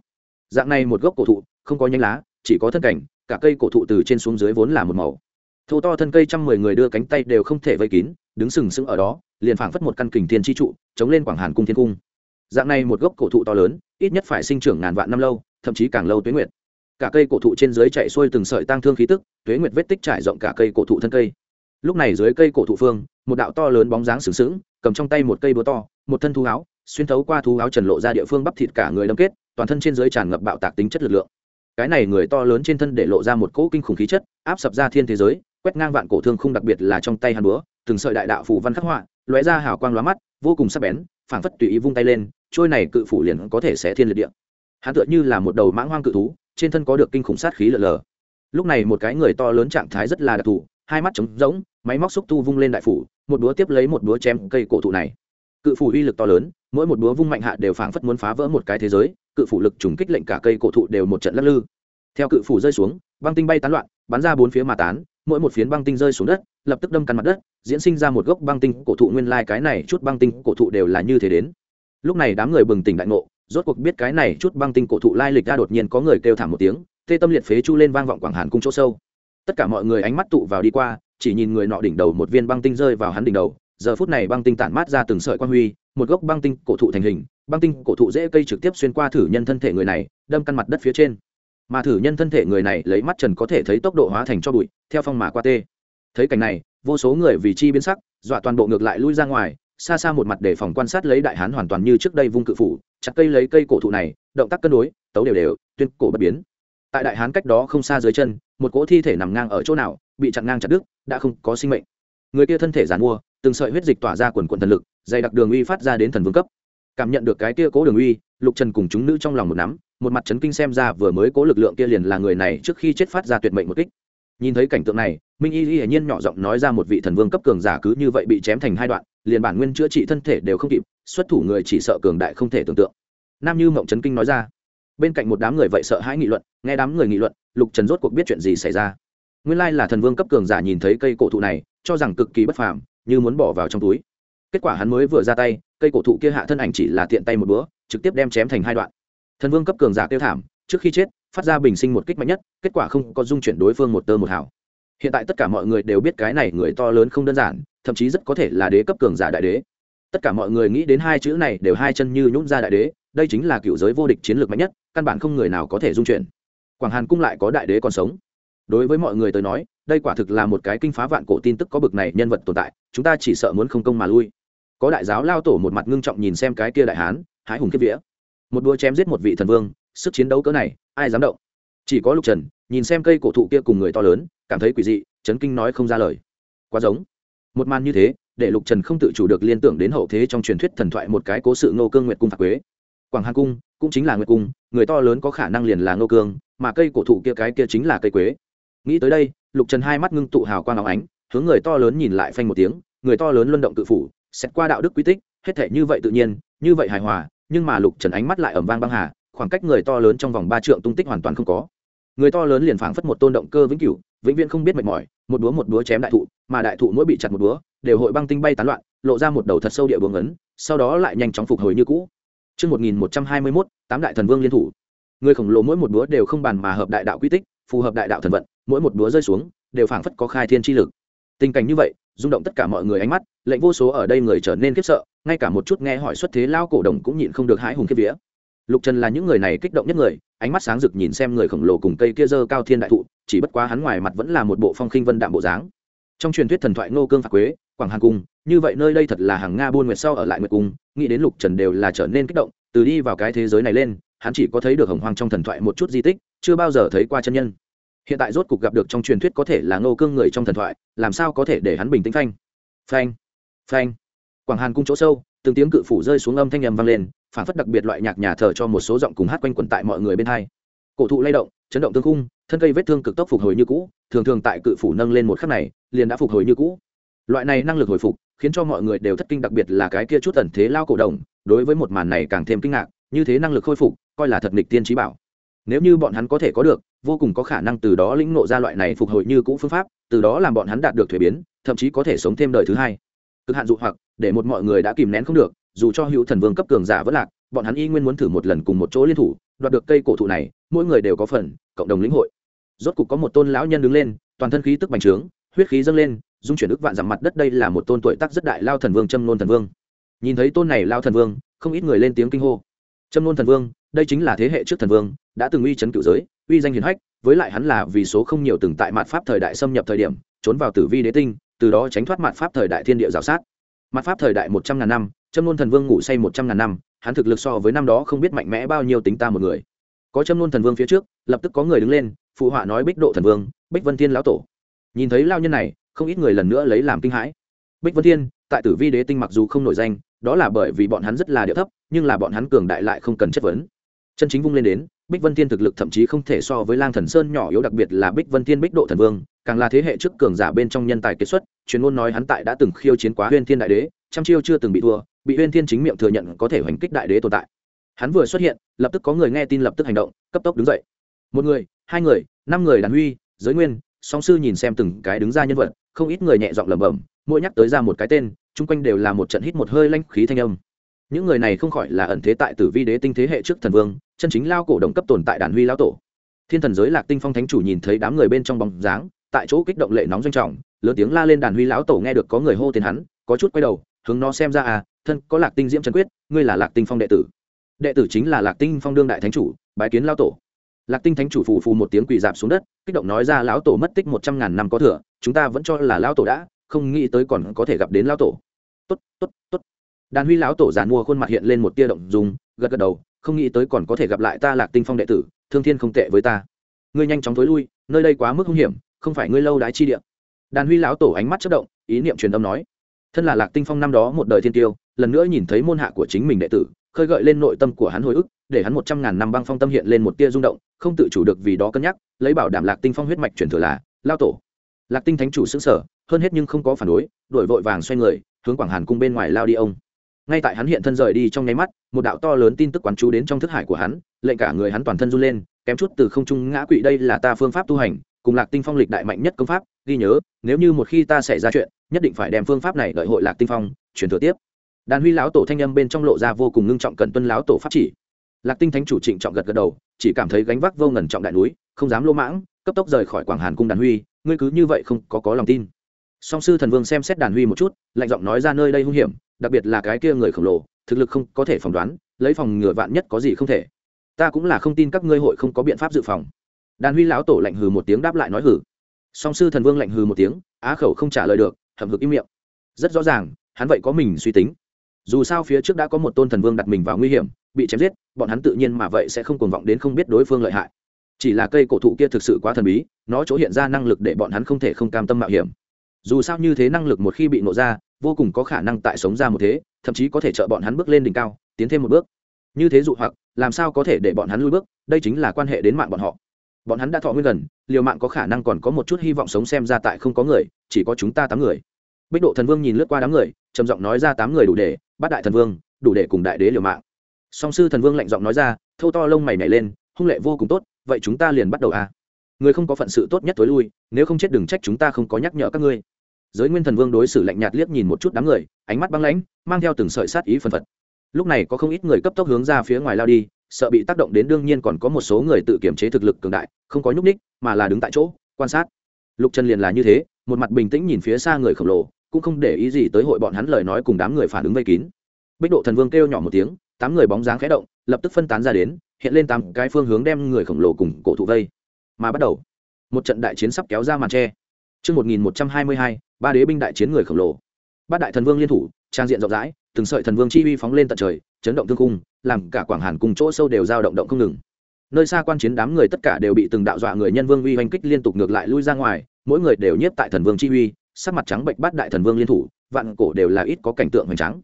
[SPEAKER 1] Dạng này một gốc cổ thụ, không có nhánh lá, chỉ có thân cảnh, cả cây cổ thụ từ trên xuống dưới vốn là một màu. Thô to thân cây trăm mười người đưa cánh tay đều không thể vây kín, đứng sừng sững ở đó, liền phảng phất một căn kình thiên chi trụ, chống lên quảng hàn cung thiên cung. Dạng này một gốc cổ thụ to lớn, ít nhất phải sinh trưởng ngàn vạn năm lâu, thậm chí càng lâu tuế nguyệt. Cả cây cổ thụ trên dưới chạy xuôi từng sợi tang thương khí tức, tuế nguyệt vết tích trải rộng cả cây cổ thụ thân cây lúc này dưới cây cổ thụ phương, một đạo to lớn bóng dáng sừng sững, cầm trong tay một cây búa to, một thân thú áo, xuyên thấu qua thú áo trần lộ ra địa phương bắp thịt cả người đâm kết, toàn thân trên dưới tràn ngập bạo tạc tính chất lực lượng. Cái này người to lớn trên thân để lộ ra một cỗ kinh khủng khí chất, áp sập ra thiên thế giới, quét ngang vạn cổ thương không đặc biệt là trong tay hàn búa, từng sợi đại đạo phủ văn khắc họa, lóe ra hào quang lóa mắt, vô cùng sắc bén, phảng phất tùy ý vung tay lên, trôi này cự phủ liền có thể sẽ thiên liệt địa. Hắn tựa như là một đầu mãng hoang cự thú, trên thân có được kinh khủng sát khí lờ lờ. Lúc này một cái người to lớn trạng thái rất là đặc thù hai mắt trống rỗng, máy móc xúc tu vung lên đại phủ, một búa tiếp lấy một búa chém cây cổ thụ này. Cự phủ uy lực to lớn, mỗi một búa vung mạnh hạ đều phảng phất muốn phá vỡ một cái thế giới, cự phủ lực trùng kích lệnh cả cây cổ thụ đều một trận lắc lư. Theo cự phủ rơi xuống, băng tinh bay tán loạn, bắn ra bốn phía mà tán, mỗi một phiến băng tinh rơi xuống đất, lập tức đâm căn mặt đất, diễn sinh ra một gốc băng tinh cổ thụ nguyên lai cái này chút băng tinh cổ thụ đều là như thế đến. Lúc này đám người bừng tỉnh đại ngộ, rốt cuộc biết cái này chút băng tinh cổ thụ lai lịch ra đột nhiên có người kêu thảm một tiếng, tê tâm liệt phế chu lên vang vọng quảng hàn cung chỗ sâu tất cả mọi người ánh mắt tụ vào đi qua, chỉ nhìn người nọ đỉnh đầu một viên băng tinh rơi vào hắn đỉnh đầu. Giờ phút này băng tinh tản mát ra từng sợi quan huy, một gốc băng tinh cổ thụ thành hình, băng tinh cổ thụ dễ cây trực tiếp xuyên qua thử nhân thân thể người này, đâm căn mặt đất phía trên. Mà thử nhân thân thể người này lấy mắt trần có thể thấy tốc độ hóa thành cho bụi, theo phong mà qua tê. Thấy cảnh này, vô số người vì chi biến sắc, dọa toàn bộ ngược lại lui ra ngoài, xa xa một mặt để phòng quan sát lấy đại hán hoàn toàn như trước đây vung cự phủ, chặt cây lấy cây cổ thụ này, động tác cân đối, tấu đều đều, tuyên cổ bất biến. Tại đại hán cách đó không xa dưới chân một cỗ thi thể nằm ngang ở chỗ nào, bị chặn ngang chặt đứt, đã không có sinh mệnh. Người kia thân thể giàn mua, từng sợi huyết dịch tỏa ra quần quần thần lực, dày đặc đường uy phát ra đến thần vương cấp. Cảm nhận được cái kia cố đường uy, lục trần cùng chúng nữ trong lòng một nắm, một mặt chấn kinh xem ra vừa mới cố lực lượng kia liền là người này trước khi chết phát ra tuyệt mệnh một kích. Nhìn thấy cảnh tượng này, minh y hiển nhiên nhỏ giọng nói ra một vị thần vương cấp cường giả cứ như vậy bị chém thành hai đoạn, liền bản nguyên chữa trị thân thể đều không kịp, xuất thủ người chỉ sợ cường đại không thể tưởng tượng. Nam như mộng chấn kinh nói ra. Bên cạnh một đám người vậy sợ hãi nghị luận, nghe đám người nghị luận lục trần rốt cuộc biết chuyện gì xảy ra. Nguyên lai là thần vương cấp cường giả nhìn thấy cây cổ thụ này, cho rằng cực kỳ bất phàm, như muốn bỏ vào trong túi. Kết quả hắn mới vừa ra tay, cây cổ thụ kia hạ thân ảnh chỉ là tiện tay một bữa, trực tiếp đem chém thành hai đoạn. Thần vương cấp cường giả kêu thảm, trước khi chết, phát ra bình sinh một kích mạnh nhất, kết quả không có dung chuyển đối phương một tơ một hào. Hiện tại tất cả mọi người đều biết cái này người to lớn không đơn giản, thậm chí rất có thể là đế cấp cường giả đại đế. Tất cả mọi người nghĩ đến hai chữ này đều hai chân như nhún ra đại đế, đây chính là cựu giới vô địch chiến lược mạnh nhất, căn bản không người nào có thể dung chuyển quảng hàn cung lại có đại đế còn sống. Đối với mọi người tới nói, đây quả thực là một cái kinh phá vạn cổ tin tức có bực này nhân vật tồn tại, chúng ta chỉ sợ muốn không công mà lui. Có đại giáo lao tổ một mặt ngưng trọng nhìn xem cái kia đại hán, hái hùng kiếp vía. Một đua chém giết một vị thần vương, sức chiến đấu cỡ này, ai dám động? Chỉ có lục trần, nhìn xem cây cổ thụ kia cùng người to lớn, cảm thấy quỷ dị, chấn kinh nói không ra lời. Quá giống. Một màn như thế, để lục trần không tự chủ được liên tưởng đến hậu thế trong truyền thuyết thần thoại một cái cố sự ngô cương nguyệt cung phạt quế. Quảng hà cung, cũng chính là nguyệt cung, người to lớn có khả năng liền là ngô cương mà cây cổ thụ kia cái kia chính là cây quế. Nghĩ tới đây lục trần hai mắt ngưng tụ hào quang áo ánh hướng người to lớn nhìn lại phanh một tiếng người to lớn luân động tự phủ xét qua đạo đức quy tích hết thể như vậy tự nhiên như vậy hài hòa nhưng mà lục trần ánh mắt lại ẩm vang băng hà khoảng cách người to lớn trong vòng ba trượng tung tích hoàn toàn không có. Người to lớn liền phảng phất một tôn động cơ vĩnh cửu vĩnh viễn không biết mệt mỏi một búa một búa chém đại thụ mà đại thụ mỗi bị chặt một búa đều hội băng tinh bay tán loạn lộ ra một đầu thật sâu địa buồng ấn sau đó lại nhanh chóng phục hồi như cũ. Trước 1121, tám đại thần vương liên thủ. Người khổng lồ mỗi một búa đều không bàn mà hợp đại đạo quy tích, phù hợp đại đạo thần vận, mỗi một búa rơi xuống, đều phảng phất có khai thiên chi lực. Tình cảnh như vậy, rung động tất cả mọi người ánh mắt, lệnh vô số ở đây người trở nên khiếp sợ, ngay cả một chút nghe hỏi xuất thế lao cổ đồng cũng nhịn không được hãi hùng khiếp vía. Lục Trần là những người này kích động nhất người, ánh mắt sáng rực nhìn xem người khổng lồ cùng cây kia dơ cao thiên đại thụ, chỉ bất quá hắn ngoài mặt vẫn là một bộ phong khinh vân đạm bộ dáng. Trong truyền thuyết thần thoại Ngô Cương phạt quế, Quảng Hàn cung, như vậy nơi đây thật là hàng Nga buôn nguyệt sau ở lại nguyệt cung, nghĩ đến Lục Trần đều là trở nên kích động, từ đi vào cái thế giới này lên, hắn chỉ có thấy được hồng hoang trong thần thoại một chút di tích, chưa bao giờ thấy qua chân nhân. Hiện tại rốt cục gặp được trong truyền thuyết có thể là ngô cương người trong thần thoại làm sao có thể để hắn bình tĩnh phanh? Phanh phanh. Quảng hàn cung chỗ sâu từng tiếng cự phủ rơi xuống âm thanh nhầm vang lên phản phất đặc biệt loại nhạc nhà thờ cho một số giọng cùng hát quanh quẩn tại mọi người bên hai. Cổ thụ lay động chấn động tương khung thân cây vết thương cực tốc phục hồi như cũ thường thường tại cự phủ nâng lên một khắc này liền đã phục hồi như cũ. Loại này năng lực hồi phục khiến cho mọi người đều thất kinh đặc biệt là cái kia chút tần thế lao cổ đồng đối với một màn này càng thêm kinh ngạc như thế năng lực khôi phục coi là thật nghịch tiên trí bảo. Nếu như bọn hắn có thể có được, vô cùng có khả năng từ đó lĩnh nộ ra loại này phục hồi như cũ phương pháp, từ đó làm bọn hắn đạt được thuế biến, thậm chí có thể sống thêm đời thứ hai. Cực hạn dụ hoặc, để một mọi người đã kìm nén không được, dù cho hữu thần vương cấp cường giả vẫn lạc, bọn hắn y nguyên muốn thử một lần cùng một chỗ liên thủ, đoạt được cây cổ thụ này, mỗi người đều có phần, cộng đồng lĩnh hội. Rốt cục có một tôn lão nhân đứng lên, toàn thân khí tức bành trướng, huyết khí dâng lên, dung chuyển ức vạn dặm mặt đất đây là một tôn tuổi tác rất đại lao thần vương châm nôn thần vương. Nhìn thấy tôn này lao thần vương, không ít người lên tiếng kinh hô. Châm nôn thần vương đây chính là thế hệ trước thần vương, đã từng uy chấn cựu giới, uy danh hiền hách, với lại hắn là vì số không nhiều từng tại mạt pháp thời đại xâm nhập thời điểm, trốn vào tử vi đế tinh, từ đó tránh thoát mạt pháp thời đại thiên địa rào sát. Mạt pháp thời đại một trăm ngàn năm, châm nôn thần vương ngủ say một trăm ngàn năm, hắn thực lực so với năm đó không biết mạnh mẽ bao nhiêu tính ta một người. Có châm nôn thần vương phía trước, lập tức có người đứng lên, phụ họa nói bích độ thần vương, bích vân thiên lão tổ. Nhìn thấy lao nhân này, không ít người lần nữa lấy làm kinh hãi. Bích vân thiên, tại tử vi đế tinh mặc dù không nổi danh, đó là bởi vì bọn hắn rất là địa thấp, nhưng là bọn hắn cường đại lại không cần chất vấn chân chính vung lên đến, bích vân thiên thực lực thậm chí không thể so với lang thần sơn nhỏ yếu đặc biệt là bích vân thiên bích độ thần vương, càng là thế hệ trước cường giả bên trong nhân tài kết xuất, chuyên môn nói hắn tại đã từng khiêu chiến quá huyên thiên đại đế, trăm chiêu chưa từng bị thua, bị huyên thiên chính miệng thừa nhận có thể hoành kích đại đế tồn tại. Hắn vừa xuất hiện, lập tức có người nghe tin lập tức hành động, cấp tốc đứng dậy. Một người, hai người, năm người đàn huy, giới nguyên, song sư nhìn xem từng cái đứng ra nhân vật, không ít người nhẹ giọng lẩm bẩm, mỗi nhắc tới ra một cái tên, chung quanh đều là một trận hít một hơi lanh khí thanh âm những người này không khỏi là ẩn thế tại tử vi đế tinh thế hệ trước thần vương, chân chính lao cổ động cấp tồn tại đàn huy lao tổ. Thiên thần giới lạc tinh phong thánh chủ nhìn thấy đám người bên trong bóng dáng, tại chỗ kích động lệ nóng doanh trọng, lớn tiếng la lên đàn huy lão tổ nghe được có người hô tiền hắn, có chút quay đầu, hướng nó xem ra à thân có lạc tinh diễm trần quyết, ngươi là lạc tinh phong đệ tử. Đệ tử chính là lạc tinh phong đương đại thánh chủ, bái kiến lao tổ. Lạc tinh thánh chủ phù phù một tiếng quỳ dạp xuống đất, kích động nói ra lão tổ mất tích một trăm ngàn năm có thừa, chúng ta vẫn cho là lão tổ đã, không nghĩ tới còn có thể gặp đến lão tổ. Tốt tốt tốt đàn huy lão tổ giàn mua khuôn mặt hiện lên một tia động dùng gật gật đầu, không nghĩ tới còn có thể gặp lại ta lạc tinh phong đệ tử, thương thiên không tệ với ta. Ngươi nhanh chóng thối lui, nơi đây quá mức hung hiểm, không phải ngươi lâu đái chi địa. Đàn huy lão tổ ánh mắt chất động, ý niệm truyền âm nói. Thân là lạc tinh phong năm đó một đời thiên tiêu, lần nữa nhìn thấy môn hạ của chính mình đệ tử, khơi gợi lên nội tâm của hắn hồi ức, để hắn một trăm ngàn năm băng phong tâm hiện lên một tia rung động, không tự chủ được vì đó cân nhắc, lấy bảo đảm lạc tinh phong huyết mạch truyền thừa là lao tổ. Lạc tinh thánh chủ xứng sở hơn hết nhưng không có phản đối đổi vội vàng xoay người, hướng quảng hàn cung bên ngoài lao đi ông ngay tại hắn hiện thân rời đi trong nháy mắt, một đạo to lớn tin tức quán chú đến trong thức hải của hắn, lệnh cả người hắn toàn thân run lên, kém chút từ không trung ngã quỵ đây là ta phương pháp tu hành, cùng lạc tinh phong lịch đại mạnh nhất công pháp, ghi nhớ, nếu như một khi ta xảy ra chuyện, nhất định phải đem phương pháp này đợi hội lạc tinh phong truyền thừa tiếp. Đàn huy lão tổ thanh âm bên trong lộ ra vô cùng ngưng trọng cần tuân lão tổ pháp chỉ. Lạc tinh thánh chủ trịnh trọng gật gật đầu, chỉ cảm thấy gánh vác vô ngần trọng đại núi, không dám lô mãng, cấp tốc rời khỏi quảng hàn cung đàn huy, ngươi cứ như vậy không có có lòng tin. Song sư thần vương xem xét đàn huy một chút, lạnh giọng nói ra nơi đây hung hiểm đặc biệt là cái kia người khổng lồ, thực lực không có thể phỏng đoán, lấy phòng ngừa vạn nhất có gì không thể. Ta cũng là không tin các ngươi hội không có biện pháp dự phòng. Đàn huy lão tổ lạnh hừ một tiếng đáp lại nói hừ. Song sư thần vương lạnh hừ một tiếng, á khẩu không trả lời được hầm hực im miệng. Rất rõ ràng, hắn vậy có mình suy tính. Dù sao phía trước đã có một tôn thần vương đặt mình vào nguy hiểm, bị chém giết, bọn hắn tự nhiên mà vậy sẽ không cuồng vọng đến không biết đối phương lợi hại. Chỉ là cây cổ thụ kia thực sự quá thần bí, nó chỗ hiện ra năng lực để bọn hắn không thể không cam tâm mạo hiểm dù sao như thế năng lực một khi bị nộ ra, vô cùng có khả năng tại sống ra một thế, thậm chí có thể trợ bọn hắn bước lên đỉnh cao, tiến thêm một bước. Như thế dụ hoặc, làm sao có thể để bọn hắn lui bước? Đây chính là quan hệ đến mạng bọn họ. Bọn hắn đã thọ nguyên gần, liều mạng có khả năng còn có một chút hy vọng sống xem ra tại không có người, chỉ có chúng ta tám người. Bích độ thần vương nhìn lướt qua đám người, trầm giọng nói ra tám người đủ để, bắt đại thần vương, đủ để cùng đại đế liều mạng. Song sư thần vương lạnh giọng nói ra, thâu to lông mày nhảy lên, hung lệ vô cùng tốt, vậy chúng ta liền bắt đầu à? Người không có phận sự tốt nhất tối lui, nếu không chết đừng trách chúng ta không có nhắc nhở các ngươi. Giới nguyên thần vương đối xử lạnh nhạt liếc nhìn một chút đám người, ánh mắt băng lãnh, mang theo từng sợi sát ý phân phật. Lúc này có không ít người cấp tốc hướng ra phía ngoài lao đi, sợ bị tác động đến đương nhiên còn có một số người tự kiểm chế thực lực cường đại, không có nhúc ních mà là đứng tại chỗ, quan sát. Lục trần liền là như thế, một mặt bình tĩnh nhìn phía xa người khổng lồ, cũng không để ý gì tới hội bọn hắn lời nói cùng đám người phản ứng vây kín. Bích độ thần vương kêu nhỏ một tiếng, tám người bóng dáng khẽ động, lập tức phân tán ra đến, hiện lên tám cái phương hướng đem người khổng lồ cùng cổ thụ vây mà bắt đầu một trận đại chiến sắp kéo ra màn tre Trước 1122, ba đế binh đại chiến người khổng lồ. Bát đại thần vương liên thủ, trang diện rộng rãi, từng sợi thần vương chi uy phóng lên tận trời, chấn động thương cung, làm cả quảng hàn cùng chỗ sâu đều dao động động không ngừng. Nơi xa quan chiến đám người tất cả đều bị từng đạo dọa người nhân vương uy hoành kích liên tục ngược lại lui ra ngoài, mỗi người đều nhiếp tại thần vương chi uy, sắc mặt trắng bệnh bát đại thần vương liên thủ, vạn cổ đều là ít có cảnh tượng hoành tráng.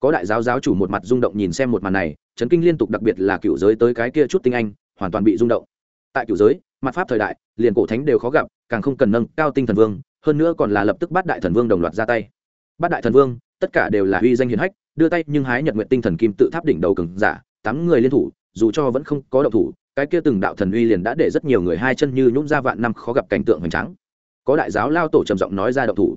[SPEAKER 1] Có đại giáo giáo chủ một mặt rung động nhìn xem một màn này, chấn kinh liên tục đặc biệt là cựu giới tới cái kia chút tinh anh, hoàn toàn bị rung động. Tại cựu giới, mặt pháp thời đại, liền cổ thánh đều khó gặp, càng không cần nâng cao tinh thần vương, hơn nữa còn là lập tức bắt đại thần vương đồng loạt ra tay. Bắt đại thần vương tất cả đều là uy danh hiền hách đưa tay nhưng hái nhật nguyện tinh thần kim tự tháp đỉnh đầu cường giả tám người liên thủ dù cho vẫn không có động thủ cái kia từng đạo thần uy liền đã để rất nhiều người hai chân như nhũng ra vạn năm khó gặp cảnh tượng hoành tráng. Có đại giáo lao tổ trầm giọng nói ra động thủ.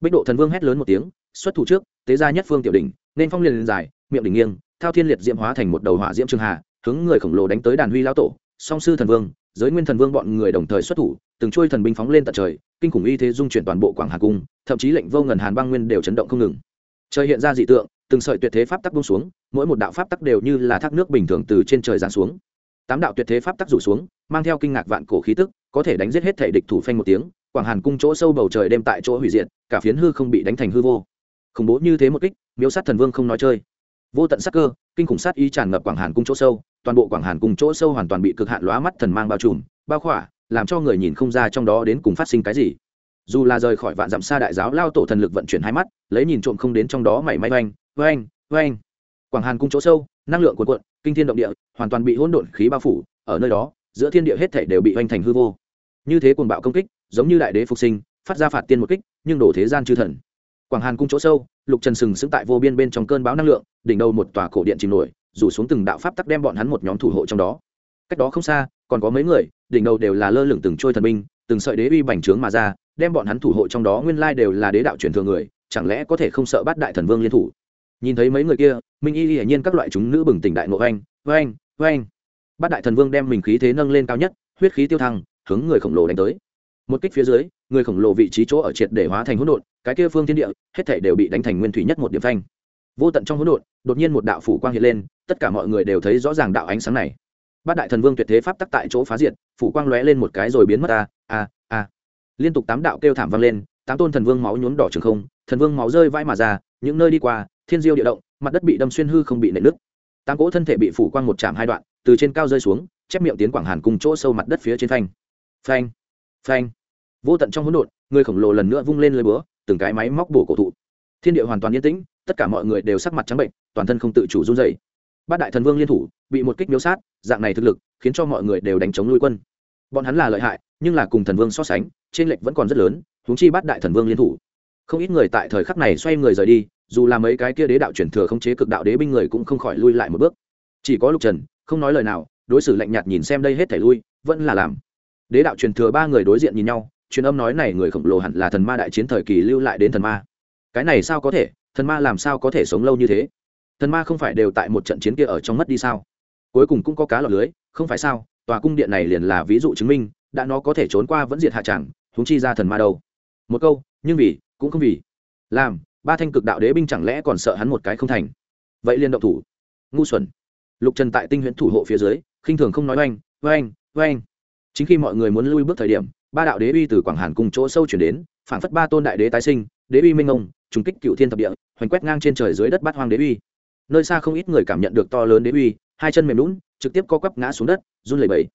[SPEAKER 1] Bích độ thần vương hét lớn một tiếng xuất thủ trước tế ra nhất phương tiểu đỉnh nên phong liền dài miệng đỉnh nghiêng thao thiên liệt diễm hóa thành một đầu hỏa diễm trường hạ hướng người khổng lồ đánh tới đàn huy lao tổ song sư thần vương giới nguyên thần vương bọn người đồng thời xuất thủ, từng trôi thần binh phóng lên tận trời, kinh khủng y thế dung chuyển toàn bộ quảng hà cung, thậm chí lệnh vô ngần hàn băng nguyên đều chấn động không ngừng. Trời hiện ra dị tượng, từng sợi tuyệt thế pháp tắc bung xuống, mỗi một đạo pháp tắc đều như là thác nước bình thường từ trên trời giáng xuống. Tám đạo tuyệt thế pháp tắc rủ xuống, mang theo kinh ngạc vạn cổ khí tức, có thể đánh giết hết thể địch thủ phanh một tiếng, quảng hàn cung chỗ sâu bầu trời đêm tại chỗ hủy diệt, cả phiến hư không bị đánh thành hư vô. Khủng bố như thế một kích miếu sát thần vương không nói chơi. Vô tận sắc cơ, kinh khủng sát ý tràn ngập quảng hàn cung chỗ sâu toàn bộ quảng hàn cung chỗ sâu hoàn toàn bị cực hạn lóa mắt thần mang bao trùm, bao khỏa, làm cho người nhìn không ra trong đó đến cùng phát sinh cái gì. Dù là rời khỏi vạn dặm xa đại giáo, lao tổ thần lực vận chuyển hai mắt, lấy nhìn trộm không đến trong đó mảy may oanh oanh oanh. Quảng hàn cung chỗ sâu, năng lượng cuộn cuộn, kinh thiên động địa, hoàn toàn bị hỗn độn khí bao phủ, ở nơi đó, giữa thiên địa hết thể đều bị oanh thành hư vô. Như thế cuồng bạo công kích, giống như đại đế phục sinh, phát ra phạt tiên một kích, nhưng đổ thế gian chư thần. Quảng hàn cung chỗ sâu, lục trần sừng sững tại vô biên bên trong cơn bão năng lượng, đỉnh đầu một tòa cổ điện chìm nổi rủ xuống từng đạo pháp tắc đem bọn hắn một nhóm thủ hộ trong đó. Cách đó không xa, còn có mấy người, đỉnh đầu đều là lơ lửng từng trôi thần binh, từng sợi đế uy bành trướng mà ra, đem bọn hắn thủ hộ trong đó nguyên lai đều là đế đạo truyền thừa người, chẳng lẽ có thể không sợ bắt đại thần vương liên thủ? Nhìn thấy mấy người kia, minh y hiển nhiên các loại chúng nữ bừng tỉnh đại ngộ oanh oanh oanh. Bát đại thần vương đem mình khí thế nâng lên cao nhất, huyết khí tiêu thăng, hướng người khổng lồ đánh tới. Một kích phía dưới, người khổng lồ vị trí chỗ ở triệt để hóa thành hỗn độn, cái kia phương thiên địa, hết thể đều bị đánh thành nguyên thủy nhất một điểm phanh vô tận trong hỗn độn, đột nhiên một đạo phủ quang hiện lên, tất cả mọi người đều thấy rõ ràng đạo ánh sáng này. Bát đại thần vương tuyệt thế pháp tắc tại chỗ phá diệt, phủ quang lóe lên một cái rồi biến mất. A a a liên tục tám đạo kêu thảm vang lên, tám tôn thần vương máu nhuốm đỏ trường không, thần vương máu rơi vãi mà ra, những nơi đi qua, thiên diêu địa động, mặt đất bị đâm xuyên hư không bị nệ nứt. Tám cỗ thân thể bị phủ quang một chạm hai đoạn, từ trên cao rơi xuống, chép miệng tiến quảng hàn cùng chỗ sâu mặt đất phía trên phanh. Phanh phanh. Vô tận trong hỗn độn, người khổng lồ lần nữa vung lên lưới búa, từng cái máy móc bổ cổ thụ. Thiên địa hoàn toàn yên tĩnh tất cả mọi người đều sắc mặt trắng bệnh, toàn thân không tự chủ run dày bát đại thần vương liên thủ, bị một kích miếu sát, dạng này thực lực, khiến cho mọi người đều đánh chống nuôi quân. Bọn hắn là lợi hại, nhưng là cùng thần vương so sánh, trên lệch vẫn còn rất lớn, huống chi bát đại thần vương liên thủ. Không ít người tại thời khắc này xoay người rời đi, dù là mấy cái kia đế đạo chuyển thừa không chế cực đạo đế binh người cũng không khỏi lui lại một bước. Chỉ có lục trần, không nói lời nào, đối xử lạnh nhạt nhìn xem đây hết thể lui, vẫn là làm. Đế đạo truyền thừa ba người đối diện nhìn nhau, truyền âm nói này người khổng lồ hẳn là thần ma đại chiến thời kỳ lưu lại đến thần ma. Cái này sao có thể? Thần ma làm sao có thể sống lâu như thế? Thần ma không phải đều tại một trận chiến kia ở trong mất đi sao? Cuối cùng cũng có cá lọt lưới, không phải sao? Tòa cung điện này liền là ví dụ chứng minh, đã nó có thể trốn qua vẫn diệt hạ chẳng húng chi ra thần ma đâu. Một câu, nhưng vì, cũng không vì. Làm, ba thanh cực đạo đế binh chẳng lẽ còn sợ hắn một cái không thành? Vậy liền động thủ. Ngu xuẩn. Lục trần tại tinh huyễn thủ hộ phía dưới, khinh thường không nói oanh oanh oanh. Chính khi mọi người muốn lui bước thời điểm, ba đạo đế uy từ quảng hàn cùng chỗ sâu chuyển đến phản phất ba tôn đại đế tái sinh, đế uy minh ông, trùng kích cựu thiên thập địa hoành quét ngang trên trời dưới đất bát hoang đế uy. Nơi xa không ít người cảm nhận được to lớn đế uy, hai chân mềm lún, trực tiếp co quắp ngã xuống đất, run lẩy bẩy.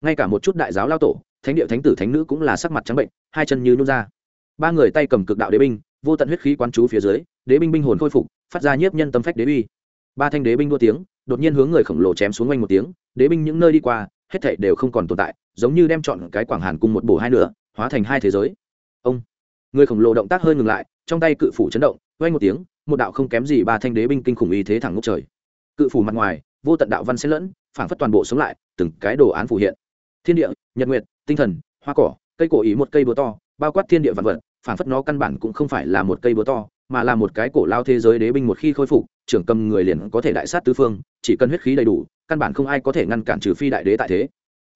[SPEAKER 1] Ngay cả một chút đại giáo lao tổ, thánh địa thánh tử thánh nữ cũng là sắc mặt trắng bệnh, hai chân như nôn ra. Ba người tay cầm cực đạo đế binh, vô tận huyết khí quán chú phía dưới, đế binh binh hồn khôi phục, phát ra nhiếp nhân tâm phách đế uy. Ba thanh đế binh đua tiếng, đột nhiên hướng người khổng lồ chém xuống quanh một tiếng, đế binh những nơi đi qua, hết thảy đều không còn tồn tại, giống như đem chọn cái quảng hàn cùng một bổ hai nửa, hóa thành hai thế giới. Ông! Người khổng lồ động tác hơi ngừng lại, trong tay cự phủ chấn động quanh một tiếng, một đạo không kém gì ba thanh đế binh kinh khủng y thế thẳng ngốc trời. Cự phủ mặt ngoài, vô tận đạo văn xen lẫn, phảng phất toàn bộ sống lại, từng cái đồ án phủ hiện. Thiên địa, nhật nguyệt, tinh thần, hoa cỏ, cây cổ ý một cây búa to, bao quát thiên địa vạn vật, phảng phất nó căn bản cũng không phải là một cây búa to, mà là một cái cổ lao thế giới đế binh một khi khôi phục, trưởng cầm người liền có thể đại sát tứ phương, chỉ cần huyết khí đầy đủ, căn bản không ai có thể ngăn cản trừ phi đại đế tại thế.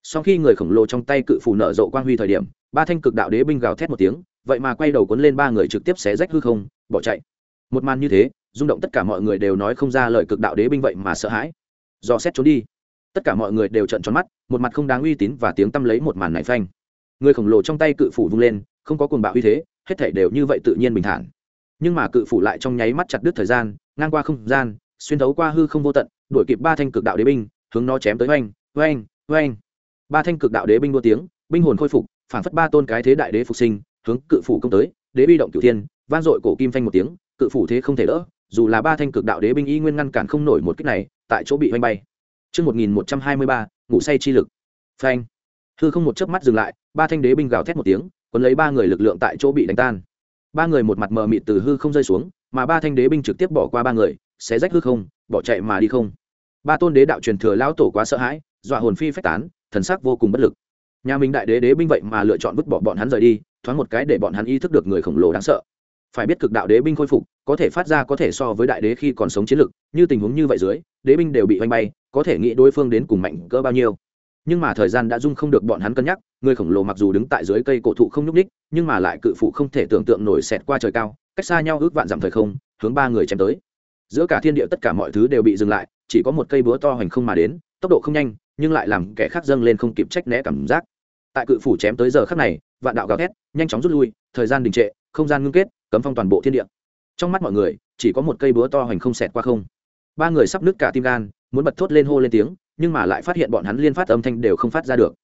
[SPEAKER 1] Sau khi người khổng lồ trong tay cự phủ nở rộ quang huy thời điểm, ba thanh cực đạo đế binh gào thét một tiếng vậy mà quay đầu cuốn lên ba người trực tiếp xé rách hư không, bỏ chạy. Một màn như thế, rung động tất cả mọi người đều nói không ra lời cực đạo đế binh vậy mà sợ hãi. Do xét trốn đi. Tất cả mọi người đều trận tròn mắt, một mặt không đáng uy tín và tiếng tăm lấy một màn này phanh. Người khổng lồ trong tay cự phủ vung lên, không có cuồng bạo uy thế, hết thảy đều như vậy tự nhiên bình thản. Nhưng mà cự phủ lại trong nháy mắt chặt đứt thời gian, ngang qua không gian, xuyên thấu qua hư không vô tận, đuổi kịp ba thanh cực đạo đế binh, hướng nó chém tới oanh oanh oanh. Ba thanh cực đạo đế binh đua tiếng, binh hồn khôi phục phản phất ba tôn cái thế đại đế phục sinh hướng cự phủ công tới đế bi động cửu thiên vang dội cổ kim phanh một tiếng cự phủ thế không thể đỡ dù là ba thanh cực đạo đế binh y nguyên ngăn cản không nổi một kích này tại chỗ bị oanh bay Trước 1123, ngủ say chi lực. Phanh. Hư không một chớp mắt dừng lại, ba thanh đế binh gào thét một tiếng, cuốn lấy ba người lực lượng tại chỗ bị đánh tan. Ba người một mặt mờ mịt từ hư không rơi xuống, mà ba thanh đế binh trực tiếp bỏ qua ba người, xé rách hư không, bỏ chạy mà đi không. Ba tôn đế đạo truyền thừa lão tổ quá sợ hãi, dọa hồn phi phách tán, thần sắc vô cùng bất lực. Nhà mình đại đế đế binh vậy mà lựa chọn vứt bỏ bọn hắn rời đi, thoáng một cái để bọn hắn ý thức được người khổng lồ đáng sợ. Phải biết cực đạo đế binh khôi phục, có thể phát ra có thể so với đại đế khi còn sống chiến lực, như tình huống như vậy dưới, đế binh đều bị vanh bay, có thể nghĩ đối phương đến cùng mạnh cỡ bao nhiêu. Nhưng mà thời gian đã dung không được bọn hắn cân nhắc người khổng lồ mặc dù đứng tại dưới cây cổ thụ không nhúc ních nhưng mà lại cự phụ không thể tưởng tượng nổi xẹt qua trời cao cách xa nhau ước vạn dặm thời không hướng ba người chém tới. Giữa cả thiên địa tất cả mọi thứ đều bị dừng lại chỉ có một cây búa to hoành không mà đến tốc độ không nhanh nhưng lại làm kẻ khác dâng lên không kịp trách né cảm giác. Tại cự phủ chém tới giờ khắc này vạn đạo gào thét, nhanh chóng rút lui, thời gian đình trệ, không gian ngưng kết, cấm phong toàn bộ thiên địa. Trong mắt mọi người, chỉ có một cây búa to hoành không xẹt qua không. Ba người sắp nứt cả tim gan, muốn bật thốt lên hô lên tiếng, nhưng mà lại phát hiện bọn hắn liên phát âm thanh đều không phát ra được.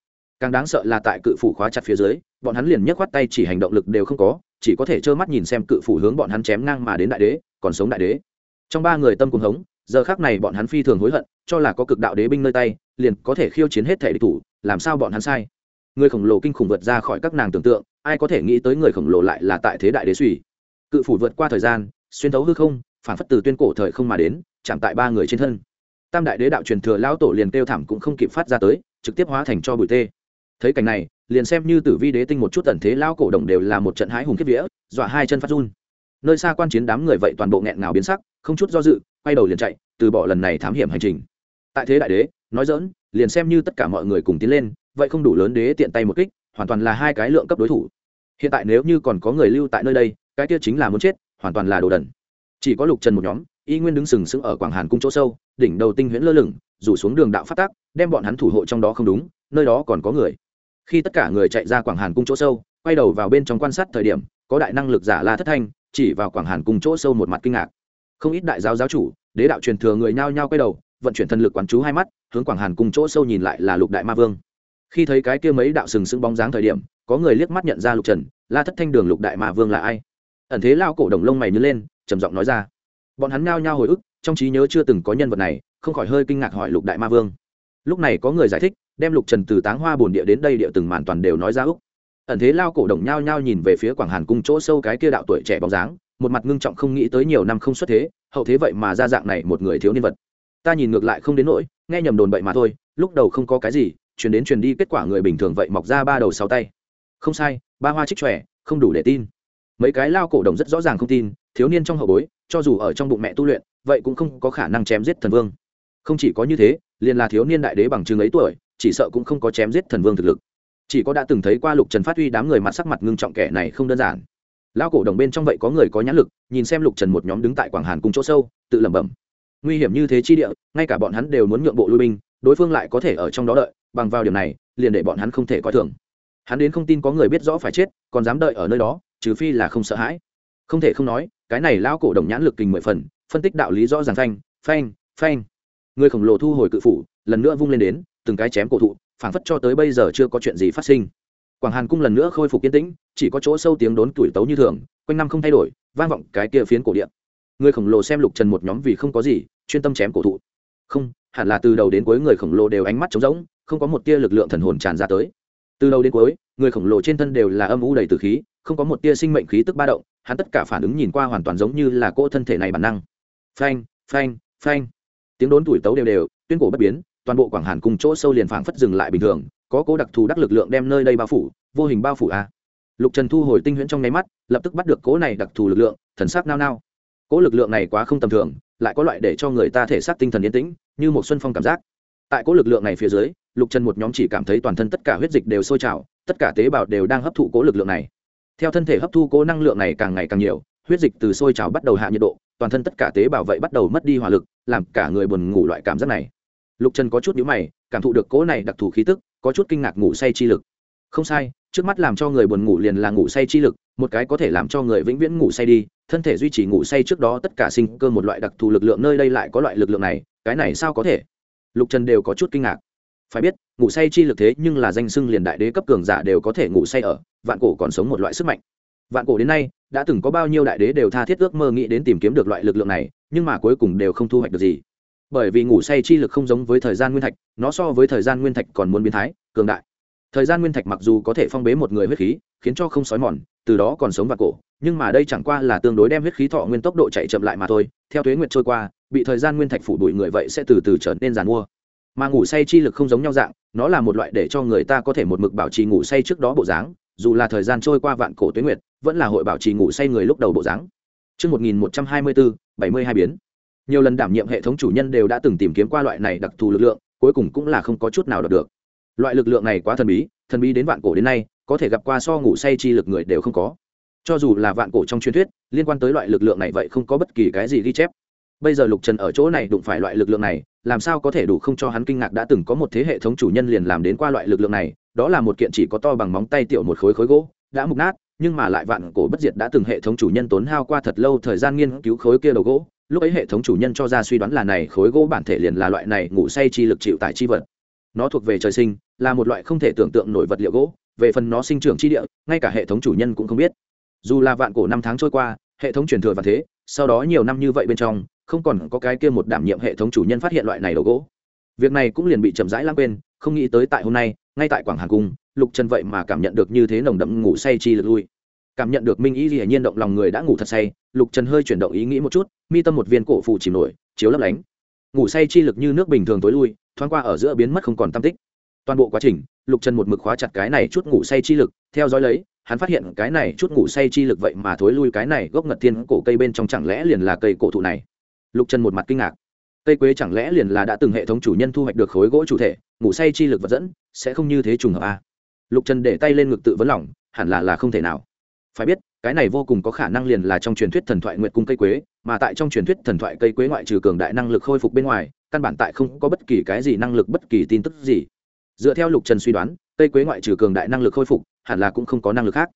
[SPEAKER 1] Càng đáng sợ là tại cự phủ khóa chặt phía dưới, bọn hắn liền nhấc khoát tay chỉ hành động lực đều không có, chỉ có thể trơ mắt nhìn xem cự phủ hướng bọn hắn chém ngang mà đến đại đế, còn sống đại đế. Trong ba người tâm cùng hống, giờ khác này bọn hắn phi thường hối hận, cho là có cực đạo đế binh nơi tay, liền có thể khiêu chiến hết thể địch thủ, làm sao bọn hắn sai? Người khổng lồ kinh khủng vượt ra khỏi các nàng tưởng tượng, ai có thể nghĩ tới người khổng lồ lại là tại thế đại đế suy. Cự phủ vượt qua thời gian, xuyên thấu hư không, phản phất từ tuyên cổ thời không mà đến, chạm tại ba người trên thân. Tam đại đế đạo truyền thừa lão tổ liền kêu thảm cũng không kịp phát ra tới, trực tiếp hóa thành cho bụi tê. Thấy cảnh này, liền xem như tử vi đế tinh một chút tần thế lão cổ đồng đều là một trận hái hùng kiếp vía, dọa hai chân phát run. Nơi xa quan chiến đám người vậy toàn bộ nghẹn ngào biến sắc, không chút do dự, quay đầu liền chạy, từ bỏ lần này thám hiểm hành trình. Tại thế đại đế, nói dỡn liền xem như tất cả mọi người cùng tiến lên vậy không đủ lớn đế tiện tay một kích, hoàn toàn là hai cái lượng cấp đối thủ. Hiện tại nếu như còn có người lưu tại nơi đây, cái kia chính là muốn chết, hoàn toàn là đồ đần. Chỉ có lục trần một nhóm, y nguyên đứng sừng sững ở quảng hàn cung chỗ sâu, đỉnh đầu tinh huyễn lơ lửng, rủ xuống đường đạo phát tác, đem bọn hắn thủ hộ trong đó không đúng, nơi đó còn có người. Khi tất cả người chạy ra quảng hàn cung chỗ sâu, quay đầu vào bên trong quan sát thời điểm, có đại năng lực giả la thất thanh, chỉ vào quảng hàn cung chỗ sâu một mặt kinh ngạc. Không ít đại giáo giáo chủ, đế đạo truyền thừa người nhao nhao quay đầu, vận chuyển thần lực quán chú hai mắt, hướng quảng hàn cung chỗ sâu nhìn lại là lục đại ma vương khi thấy cái kia mấy đạo sừng sững bóng dáng thời điểm, có người liếc mắt nhận ra lục trần, la thất thanh đường lục đại mà vương là ai? Ẩn thế lao cổ đồng lông mày nhớ lên, trầm giọng nói ra. Bọn hắn nhao nhao hồi ức, trong trí nhớ chưa từng có nhân vật này, không khỏi hơi kinh ngạc hỏi lục đại ma vương. Lúc này có người giải thích, đem lục trần từ táng hoa bồn địa đến đây địa từng màn toàn đều nói ra úc ẩn thế lao cổ đồng nhao nhao nhìn về phía quảng hàn cung chỗ sâu cái kia đạo tuổi trẻ bóng dáng, một mặt ngưng trọng không nghĩ tới nhiều năm không xuất thế, hậu thế vậy mà ra dạng này một người thiếu niên vật. Ta nhìn ngược lại không đến nỗi, nghe nhầm đồn bậy mà thôi, lúc đầu không có cái gì chuyển đến truyền đi kết quả người bình thường vậy mọc ra ba đầu sáu tay. Không sai, ba hoa trích trẻ không đủ để tin. Mấy cái lao cổ đồng rất rõ ràng không tin, thiếu niên trong hậu bối, cho dù ở trong bụng mẹ tu luyện, vậy cũng không có khả năng chém giết thần vương. Không chỉ có như thế, liền là thiếu niên đại đế bằng chứng ấy tuổi, chỉ sợ cũng không có chém giết thần vương thực lực. Chỉ có đã từng thấy qua lục trần phát huy đám người mặt sắc mặt ngưng trọng kẻ này không đơn giản. Lao cổ đồng bên trong vậy có người có nhãn lực, nhìn xem lục trần một nhóm đứng tại quảng hàn cùng chỗ sâu, tự lẩm bẩm. Nguy hiểm như thế chi địa, ngay cả bọn hắn đều muốn nhượng bộ lui binh, đối phương lại có thể ở trong đó đợi bằng vào điểm này, liền để bọn hắn không thể coi thường. Hắn đến không tin có người biết rõ phải chết, còn dám đợi ở nơi đó, trừ phi là không sợ hãi. Không thể không nói, cái này lão cổ đồng nhãn lực kình mười phần, phân tích đạo lý rõ ràng phanh phanh phanh. Người khổng lồ thu hồi cự phủ, lần nữa vung lên đến, từng cái chém cổ thụ, phảng phất cho tới bây giờ chưa có chuyện gì phát sinh. Quảng hàn cung lần nữa khôi phục yên tĩnh, chỉ có chỗ sâu tiếng đốn tuổi tấu như thường, quanh năm không thay đổi, vang vọng cái kia phiến cổ điện người khổng lồ xem lục trần một nhóm vì không có gì, chuyên tâm chém cổ thụ. Không hẳn là từ đầu đến cuối người khổng lồ đều ánh mắt trống rỗng, không có một tia lực lượng thần hồn tràn ra tới. Từ đầu đến cuối, người khổng lồ trên thân đều là âm u đầy từ khí, không có một tia sinh mệnh khí tức ba động, hắn tất cả phản ứng nhìn qua hoàn toàn giống như là cỗ thân thể này bản năng. Phanh phanh phanh. Tiếng đốn tuổi tấu đều đều, tuyên cổ bất biến, toàn bộ quảng hàn cùng chỗ sâu liền phảng phất dừng lại bình thường, có cố đặc thù đắc lực lượng đem nơi đây bao phủ, vô hình bao phủ a. À. lục trần thu hồi tinh huyễn trong nháy mắt, lập tức bắt được cố này đặc thù lực lượng, thần sắc nao nao. Cố lực lượng này quá không tầm thường lại có loại để cho người ta thể xác tinh thần yên tĩnh, như một xuân phong cảm giác. Tại cố lực lượng này phía dưới, lục trần một nhóm chỉ cảm thấy toàn thân tất cả huyết dịch đều sôi trào, tất cả tế bào đều đang hấp thụ cố lực lượng này. Theo thân thể hấp thu cố năng lượng này càng ngày càng nhiều, huyết dịch từ sôi trào bắt đầu hạ nhiệt độ, toàn thân tất cả tế bào vậy bắt đầu mất đi hỏa lực, làm cả người buồn ngủ loại cảm giác này. Lục trần có chút nhíu mày, cảm thụ được cố này đặc thù khí tức, có chút kinh ngạc ngủ say chi lực. Không sai, trước mắt làm cho người buồn ngủ liền là ngủ say chi lực, một cái có thể làm cho người vĩnh viễn ngủ say đi thân thể duy trì ngủ say trước đó tất cả sinh cơ một loại đặc thù lực lượng nơi đây lại có loại lực lượng này, cái này sao có thể? Lục trần đều có chút kinh ngạc. Phải biết, ngủ say chi lực thế nhưng là danh xưng liền đại đế cấp cường giả đều có thể ngủ say ở, vạn cổ còn sống một loại sức mạnh. Vạn cổ đến nay, đã từng có bao nhiêu đại đế đều tha thiết ước mơ nghĩ đến tìm kiếm được loại lực lượng này, nhưng mà cuối cùng đều không thu hoạch được gì. Bởi vì ngủ say chi lực không giống với thời gian nguyên thạch, nó so với thời gian nguyên thạch còn muốn biến thái, cường đại. Thời gian nguyên thạch mặc dù có thể phong bế một người huyết khí, khiến cho không sói mòn từ đó còn sống và cổ nhưng mà đây chẳng qua là tương đối đem huyết khí thọ nguyên tốc độ chạy chậm lại mà thôi theo thuế nguyệt trôi qua bị thời gian nguyên thạch phủ bụi người vậy sẽ từ từ trở nên giàn mua mà ngủ say chi lực không giống nhau dạng nó là một loại để cho người ta có thể một mực bảo trì ngủ say trước đó bộ dáng dù là thời gian trôi qua vạn cổ tuế nguyệt vẫn là hội bảo trì ngủ say người lúc đầu bộ dáng Trước 1124, 72 biến. Nhiều lần đảm nhiệm hệ thống chủ nhân đều đã từng tìm kiếm qua loại này đặc thù lực lượng, cuối cùng cũng là không có chút nào đạt được. Loại lực lượng này quá thần bí, thần bí đến vạn cổ đến nay, có thể gặp qua so ngủ say chi lực người đều không có. Cho dù là vạn cổ trong truyền thuyết, liên quan tới loại lực lượng này vậy không có bất kỳ cái gì ghi chép. Bây giờ Lục Trần ở chỗ này đụng phải loại lực lượng này, làm sao có thể đủ không cho hắn kinh ngạc đã từng có một thế hệ thống chủ nhân liền làm đến qua loại lực lượng này, đó là một kiện chỉ có to bằng móng tay tiểu một khối khối gỗ, đã mục nát, nhưng mà lại vạn cổ bất diệt đã từng hệ thống chủ nhân tốn hao qua thật lâu thời gian nghiên cứu khối kia đầu gỗ lúc ấy hệ thống chủ nhân cho ra suy đoán là này khối gỗ bản thể liền là loại này ngủ say chi lực chịu tại chi vật nó thuộc về trời sinh, là một loại không thể tưởng tượng nổi vật liệu gỗ, về phần nó sinh trưởng chi địa, ngay cả hệ thống chủ nhân cũng không biết. Dù là vạn cổ năm tháng trôi qua, hệ thống truyền thừa và thế, sau đó nhiều năm như vậy bên trong, không còn có cái kia một đảm nhiệm hệ thống chủ nhân phát hiện loại này đầu gỗ. Việc này cũng liền bị chậm rãi lãng quên, không nghĩ tới tại hôm nay, ngay tại quảng hà cung, lục trần vậy mà cảm nhận được như thế nồng đậm ngủ say chi lực lui. Cảm nhận được minh ý gì nhiên động lòng người đã ngủ thật say, lục trần hơi chuyển động ý nghĩ một chút, mi tâm một viên cổ phụ chìm nổi, chiếu lấp lánh. Ngủ say chi lực như nước bình thường tối lui thoáng qua ở giữa biến mất không còn tam tích. Toàn bộ quá trình, lục trần một mực khóa chặt cái này chút ngủ say chi lực, theo dõi lấy, hắn phát hiện cái này chút ngủ say chi lực vậy mà thối lui cái này gốc ngật thiên cổ cây bên trong chẳng lẽ liền là cây cổ thụ này? Lục trần một mặt kinh ngạc. Cây quế chẳng lẽ liền là đã từng hệ thống chủ nhân thu hoạch được khối gỗ chủ thể, ngủ say chi lực vật dẫn, sẽ không như thế trùng hợp a à? lục trần để tay lên ngực tự vấn lỏng hẳn là là không thể nào. Phải biết cái này vô cùng có khả năng liền là trong truyền thuyết thần thoại nguyệt cung cây quế, mà tại trong truyền thuyết thần thoại cây quế ngoại trừ cường đại năng lực khôi phục bên ngoài, căn bản tại không có bất kỳ cái gì năng lực bất kỳ tin tức gì. Dựa theo lục trần suy đoán, cây quế ngoại trừ cường đại năng lực khôi phục, hẳn là cũng không có năng lực khác.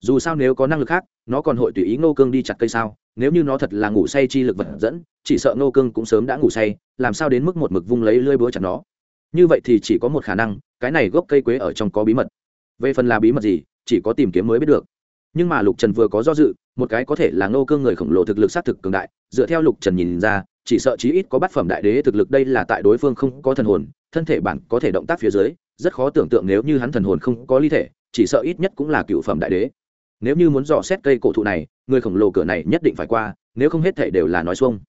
[SPEAKER 1] Dù sao nếu có năng lực khác, nó còn hội tùy ý ngô cương đi chặt cây sao? Nếu như nó thật là ngủ say chi lực vật dẫn, chỉ sợ ngô cương cũng sớm đã ngủ say, làm sao đến mức một mực vung lấy lưỡi búa chặt nó? Như vậy thì chỉ có một khả năng, cái này gốc cây quế ở trong có bí mật. Về phần là bí mật gì, chỉ có tìm kiếm mới biết được nhưng mà lục trần vừa có do dự, một cái có thể là ngô cương người khổng lồ thực lực xác thực cường đại, dựa theo lục trần nhìn ra, chỉ sợ chí ít có bát phẩm đại đế thực lực đây là tại đối phương không có thần hồn, thân thể bản có thể động tác phía dưới, rất khó tưởng tượng nếu như hắn thần hồn không có ly thể, chỉ sợ ít nhất cũng là cựu phẩm đại đế. Nếu như muốn dò xét cây cổ thụ này, người khổng lồ cửa này nhất định phải qua, nếu không hết thể đều là nói xuông.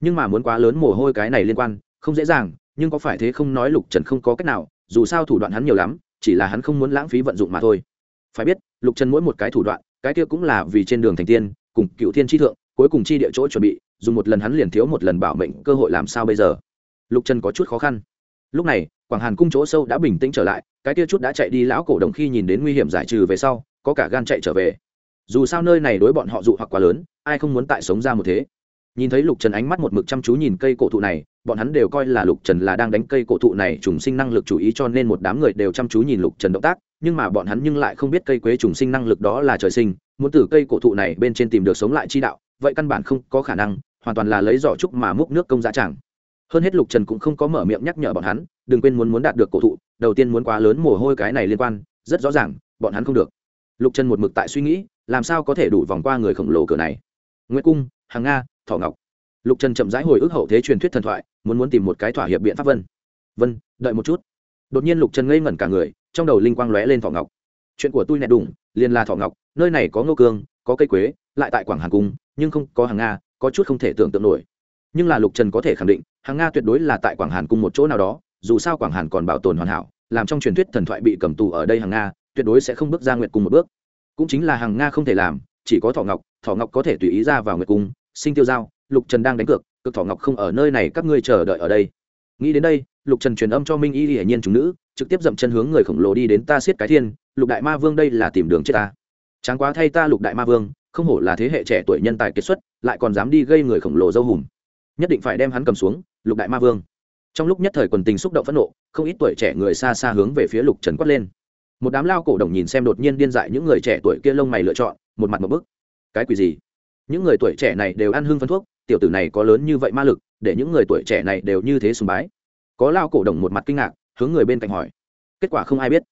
[SPEAKER 1] Nhưng mà muốn quá lớn mồ hôi cái này liên quan, không dễ dàng, nhưng có phải thế không nói lục trần không có cách nào, dù sao thủ đoạn hắn nhiều lắm, chỉ là hắn không muốn lãng phí vận dụng mà thôi. Phải biết, lục trần mỗi một cái thủ đoạn cái kia cũng là vì trên đường thành tiên, cùng cựu thiên tri thượng, cuối cùng chi địa chỗ chuẩn bị, dùng một lần hắn liền thiếu một lần bảo mệnh cơ hội làm sao bây giờ? Lục trần có chút khó khăn. Lúc này, quảng hàn cung chỗ sâu đã bình tĩnh trở lại, cái kia chút đã chạy đi lão cổ đồng khi nhìn đến nguy hiểm giải trừ về sau, có cả gan chạy trở về. Dù sao nơi này đối bọn họ dụ hoặc quá lớn, ai không muốn tại sống ra một thế? Nhìn thấy lục trần ánh mắt một mực chăm chú nhìn cây cổ thụ này, bọn hắn đều coi là lục trần là đang đánh cây cổ thụ này trùng sinh năng lực chủ ý cho nên một đám người đều chăm chú nhìn lục trần động tác nhưng mà bọn hắn nhưng lại không biết cây quế trùng sinh năng lực đó là trời sinh, muốn từ cây cổ thụ này bên trên tìm được sống lại chi đạo, vậy căn bản không có khả năng, hoàn toàn là lấy giỏ trúc mà múc nước công giá chẳng hơn hết lục trần cũng không có mở miệng nhắc nhở bọn hắn, đừng quên muốn muốn đạt được cổ thụ, đầu tiên muốn quá lớn mồ hôi cái này liên quan, rất rõ ràng, bọn hắn không được. Lục trần một mực tại suy nghĩ, làm sao có thể đủ vòng qua người khổng lồ cửa này. Nguyễn cung, hàng nga, thọ ngọc. Lục trần chậm rãi hồi ức hậu thế truyền thuyết thần thoại, muốn muốn tìm một cái thỏa hiệp biện pháp vân. Vân, đợi một chút. Đột nhiên lục trần ngây ngẩn cả người trong đầu linh quang lóe lên thọ ngọc. Chuyện của tôi nẹt đủng liền là thọ ngọc, nơi này có ngô cương, có cây quế, lại tại quảng hàn cung, nhưng không có hàng nga, có chút không thể tưởng tượng nổi. Nhưng là lục trần có thể khẳng định, hàng nga tuyệt đối là tại quảng hàn cung một chỗ nào đó, dù sao quảng hàn còn bảo tồn hoàn hảo, làm trong truyền thuyết thần thoại bị cầm tù ở đây hàng nga, tuyệt đối sẽ không bước ra nguyệt cung một bước. Cũng chính là hàng nga không thể làm, chỉ có thọ ngọc thọ ngọc có thể tùy ý ra vào nguyệt cung, sinh tiêu giao lục trần đang đánh cược cực thọ ngọc không ở nơi này, các ngươi chờ đợi ở đây. Nghĩ đến đây, lục trần truyền âm cho minh y hiển nhiên chúng nữ trực tiếp dậm chân hướng người khổng lồ đi đến ta siết cái thiên, lục đại ma vương đây là tìm đường chết ta. Tráng quá thay ta lục đại ma vương, không hổ là thế hệ trẻ tuổi nhân tài kiệt xuất, lại còn dám đi gây người khổng lồ dâu hùm. Nhất định phải đem hắn cầm xuống, lục đại ma vương. Trong lúc nhất thời quần tình xúc động phẫn nộ, không ít tuổi trẻ người xa xa hướng về phía lục trần quát lên. Một đám lao cổ đồng nhìn xem đột nhiên điên dại những người trẻ tuổi kia lông mày lựa chọn, một mặt một bức. Cái quỷ gì? Những người tuổi trẻ này đều ăn hương phân thuốc, tiểu tử này có lớn như vậy ma lực, để những người tuổi trẻ này đều như thế sùng bái. Có lao cổ đồng một mặt kinh ngạc hướng người bên cạnh hỏi. Kết quả không ai biết.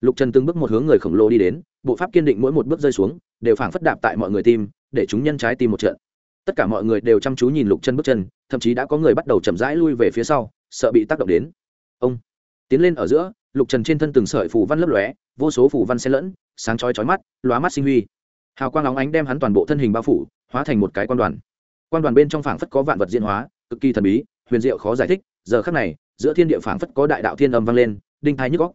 [SPEAKER 1] Lục trần từng bước một hướng người khổng lồ đi đến, bộ pháp kiên định mỗi một bước rơi xuống, đều phảng phất đạp tại mọi người tim, để chúng nhân trái tim một trận. Tất cả mọi người đều chăm chú nhìn lục chân bước chân, thậm chí đã có người bắt đầu chậm rãi lui về phía sau, sợ bị tác động đến. Ông tiến lên ở giữa, lục trần trên thân từng sợi phù văn lấp lóe, vô số phù văn xen lẫn, sáng chói chói mắt, lóa mắt sinh huy. Hào quang óng ánh đem hắn toàn bộ thân hình bao phủ, hóa thành một cái quan đoàn. Quan đoàn bên trong phảng phất có vạn vật diễn hóa, cực kỳ thần bí, huyền diệu khó giải thích, giờ khắc này giữa thiên địa phảng phất có đại đạo thiên âm vang lên, đinh thái nhức góc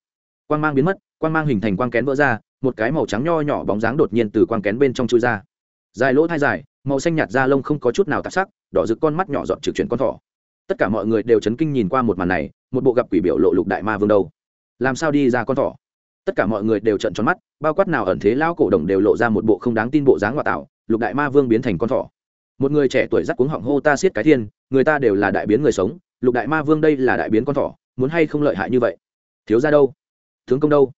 [SPEAKER 1] quang mang biến mất, quang mang hình thành quang kén vỡ ra, một cái màu trắng nho nhỏ bóng dáng đột nhiên từ quang kén bên trong chui ra. Dài lỗ thai dài, màu xanh nhạt da lông không có chút nào tạp sắc, đỏ rực con mắt nhỏ dọn trực chuyển con thỏ. Tất cả mọi người đều chấn kinh nhìn qua một màn này, một bộ gặp quỷ biểu lộ lục đại ma vương đâu. Làm sao đi ra con thỏ? Tất cả mọi người đều trận tròn mắt, bao quát nào ẩn thế lao cổ đồng đều lộ ra một bộ không đáng tin bộ dáng ngoại tạo, lục đại ma vương biến thành con thỏ. Một người trẻ tuổi dắt cuống họng hô ta siết cái thiên, người ta đều là đại biến người sống lục đại ma vương đây là đại biến con thỏ muốn hay không lợi hại như vậy thiếu ra đâu tướng công đâu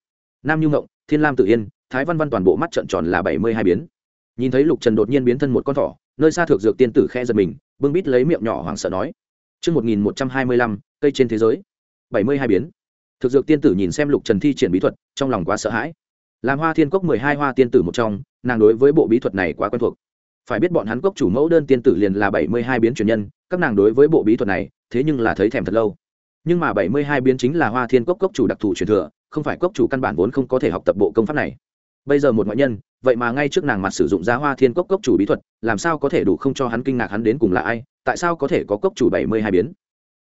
[SPEAKER 1] nam như ngộng thiên lam tự yên thái văn văn toàn bộ mắt trợn tròn là bảy mươi hai biến nhìn thấy lục trần đột nhiên biến thân một con thỏ nơi xa thượng dược tiên tử khe giật mình bưng bít lấy miệng nhỏ hoảng sợ nói Trước 1125, cây trên thế giới. 72 biến. Thực dược tiên tử nhìn xem lục trần thi triển bí thuật, trong lòng quá sợ hãi. Làm hoa thiên cốc 12 hoa tiên tử một trong, nàng đối với bộ bí thuật này quá quen thuộc. Phải biết bọn hắn cốc chủ mẫu đơn tiên tử liền là 72 biến truyền nhân, các nàng đối với bộ bí thuật này, thế nhưng là thấy thèm thật lâu. Nhưng mà 72 biến chính là hoa thiên cốc cốc chủ đặc thù truyền thừa, không phải cốc chủ căn bản vốn không có thể học tập bộ công pháp này bây giờ một ngoại nhân vậy mà ngay trước nàng mặt sử dụng giá hoa thiên cốc cốc chủ bí thuật làm sao có thể đủ không cho hắn kinh ngạc hắn đến cùng là ai tại sao có thể có cốc chủ bảy mươi hai biến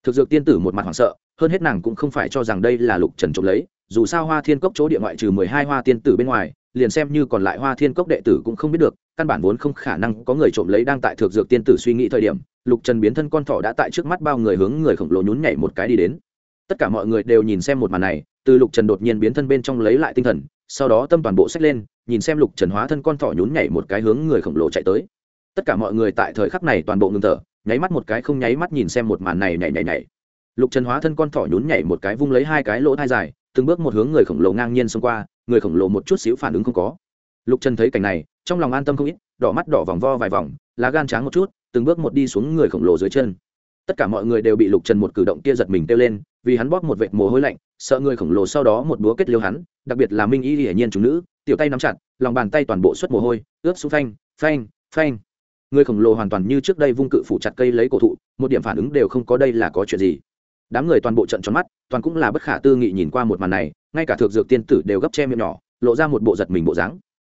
[SPEAKER 1] thực dược tiên tử một mặt hoảng sợ hơn hết nàng cũng không phải cho rằng đây là lục trần trộm lấy dù sao hoa thiên cốc chỗ địa ngoại trừ mười hai hoa tiên tử bên ngoài liền xem như còn lại hoa thiên cốc đệ tử cũng không biết được, căn bản vốn không khả năng có người trộm lấy đang tại thượng dược tiên tử suy nghĩ thời điểm, lục trần biến thân con thỏ đã tại trước mắt bao người hướng người khổng lồ nhún nhảy một cái đi đến. Tất cả mọi người đều nhìn xem một màn này, từ lục trần đột nhiên biến thân bên trong lấy lại tinh thần, sau đó tâm toàn bộ xách lên, nhìn xem lục trần hóa thân con thỏ nhún nhảy một cái hướng người khổng lồ chạy tới. Tất cả mọi người tại thời khắc này toàn bộ ngừng thở, nháy mắt một cái không nháy mắt nhìn xem một màn này nhảy nhảy nhảy. Lục trần hóa thân con thỏ nhún nhảy một cái vung lấy hai cái lỗ thai dài, từng bước một hướng người khổng lồ ngang nhiên xông qua người khổng lồ một chút xíu phản ứng không có. Lục trần thấy cảnh này, trong lòng an tâm không ít, đỏ mắt đỏ vòng vo vài vòng, lá gan tráng một chút, từng bước một đi xuống người khổng lồ dưới chân. Tất cả mọi người đều bị lục trần một cử động kia giật mình kêu lên, vì hắn bóp một vệt mồ hôi lạnh, sợ người khổng lồ sau đó một búa kết liêu hắn, đặc biệt là minh y hiển nhiên chúng nữ, tiểu tay nắm chặt, lòng bàn tay toàn bộ xuất mồ hôi, ướt xuống phanh phanh phanh. Người khổng lồ hoàn toàn như trước đây vung cự phủ chặt cây lấy cổ thụ, một điểm phản ứng đều không có, đây là có chuyện gì? Đám người toàn bộ trận tròn mắt, toàn cũng là bất khả tư nghị nhìn qua một màn này ngay cả thượng dược tiên tử đều gấp che miệng nhỏ, lộ ra một bộ giật mình bộ dáng.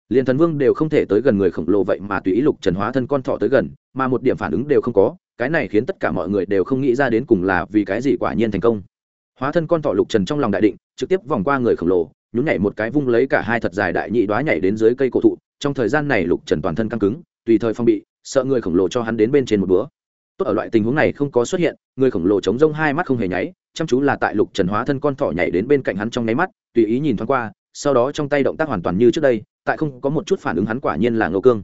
[SPEAKER 1] Liền thần vương đều không thể tới gần người khổng lồ vậy mà tùy ý lục trần hóa thân con thọ tới gần, mà một điểm phản ứng đều không có, cái này khiến tất cả mọi người đều không nghĩ ra đến cùng là vì cái gì quả nhiên thành công. Hóa thân con thọ lục trần trong lòng đại định, trực tiếp vòng qua người khổng lồ, nhún nhảy một cái vung lấy cả hai thật dài đại nhị đoá nhảy đến dưới cây cổ thụ, trong thời gian này lục trần toàn thân căng cứng, tùy thời phong bị, sợ người khổng lồ cho hắn đến bên trên một bữa. Tốt ở loại tình huống này không có xuất hiện, người khổng lồ chống rông hai mắt không hề nháy chăm chú là tại lục trần hóa thân con thỏ nhảy đến bên cạnh hắn trong nháy mắt, tùy ý nhìn thoáng qua, sau đó trong tay động tác hoàn toàn như trước đây, tại không có một chút phản ứng hắn quả nhiên là ngô cương.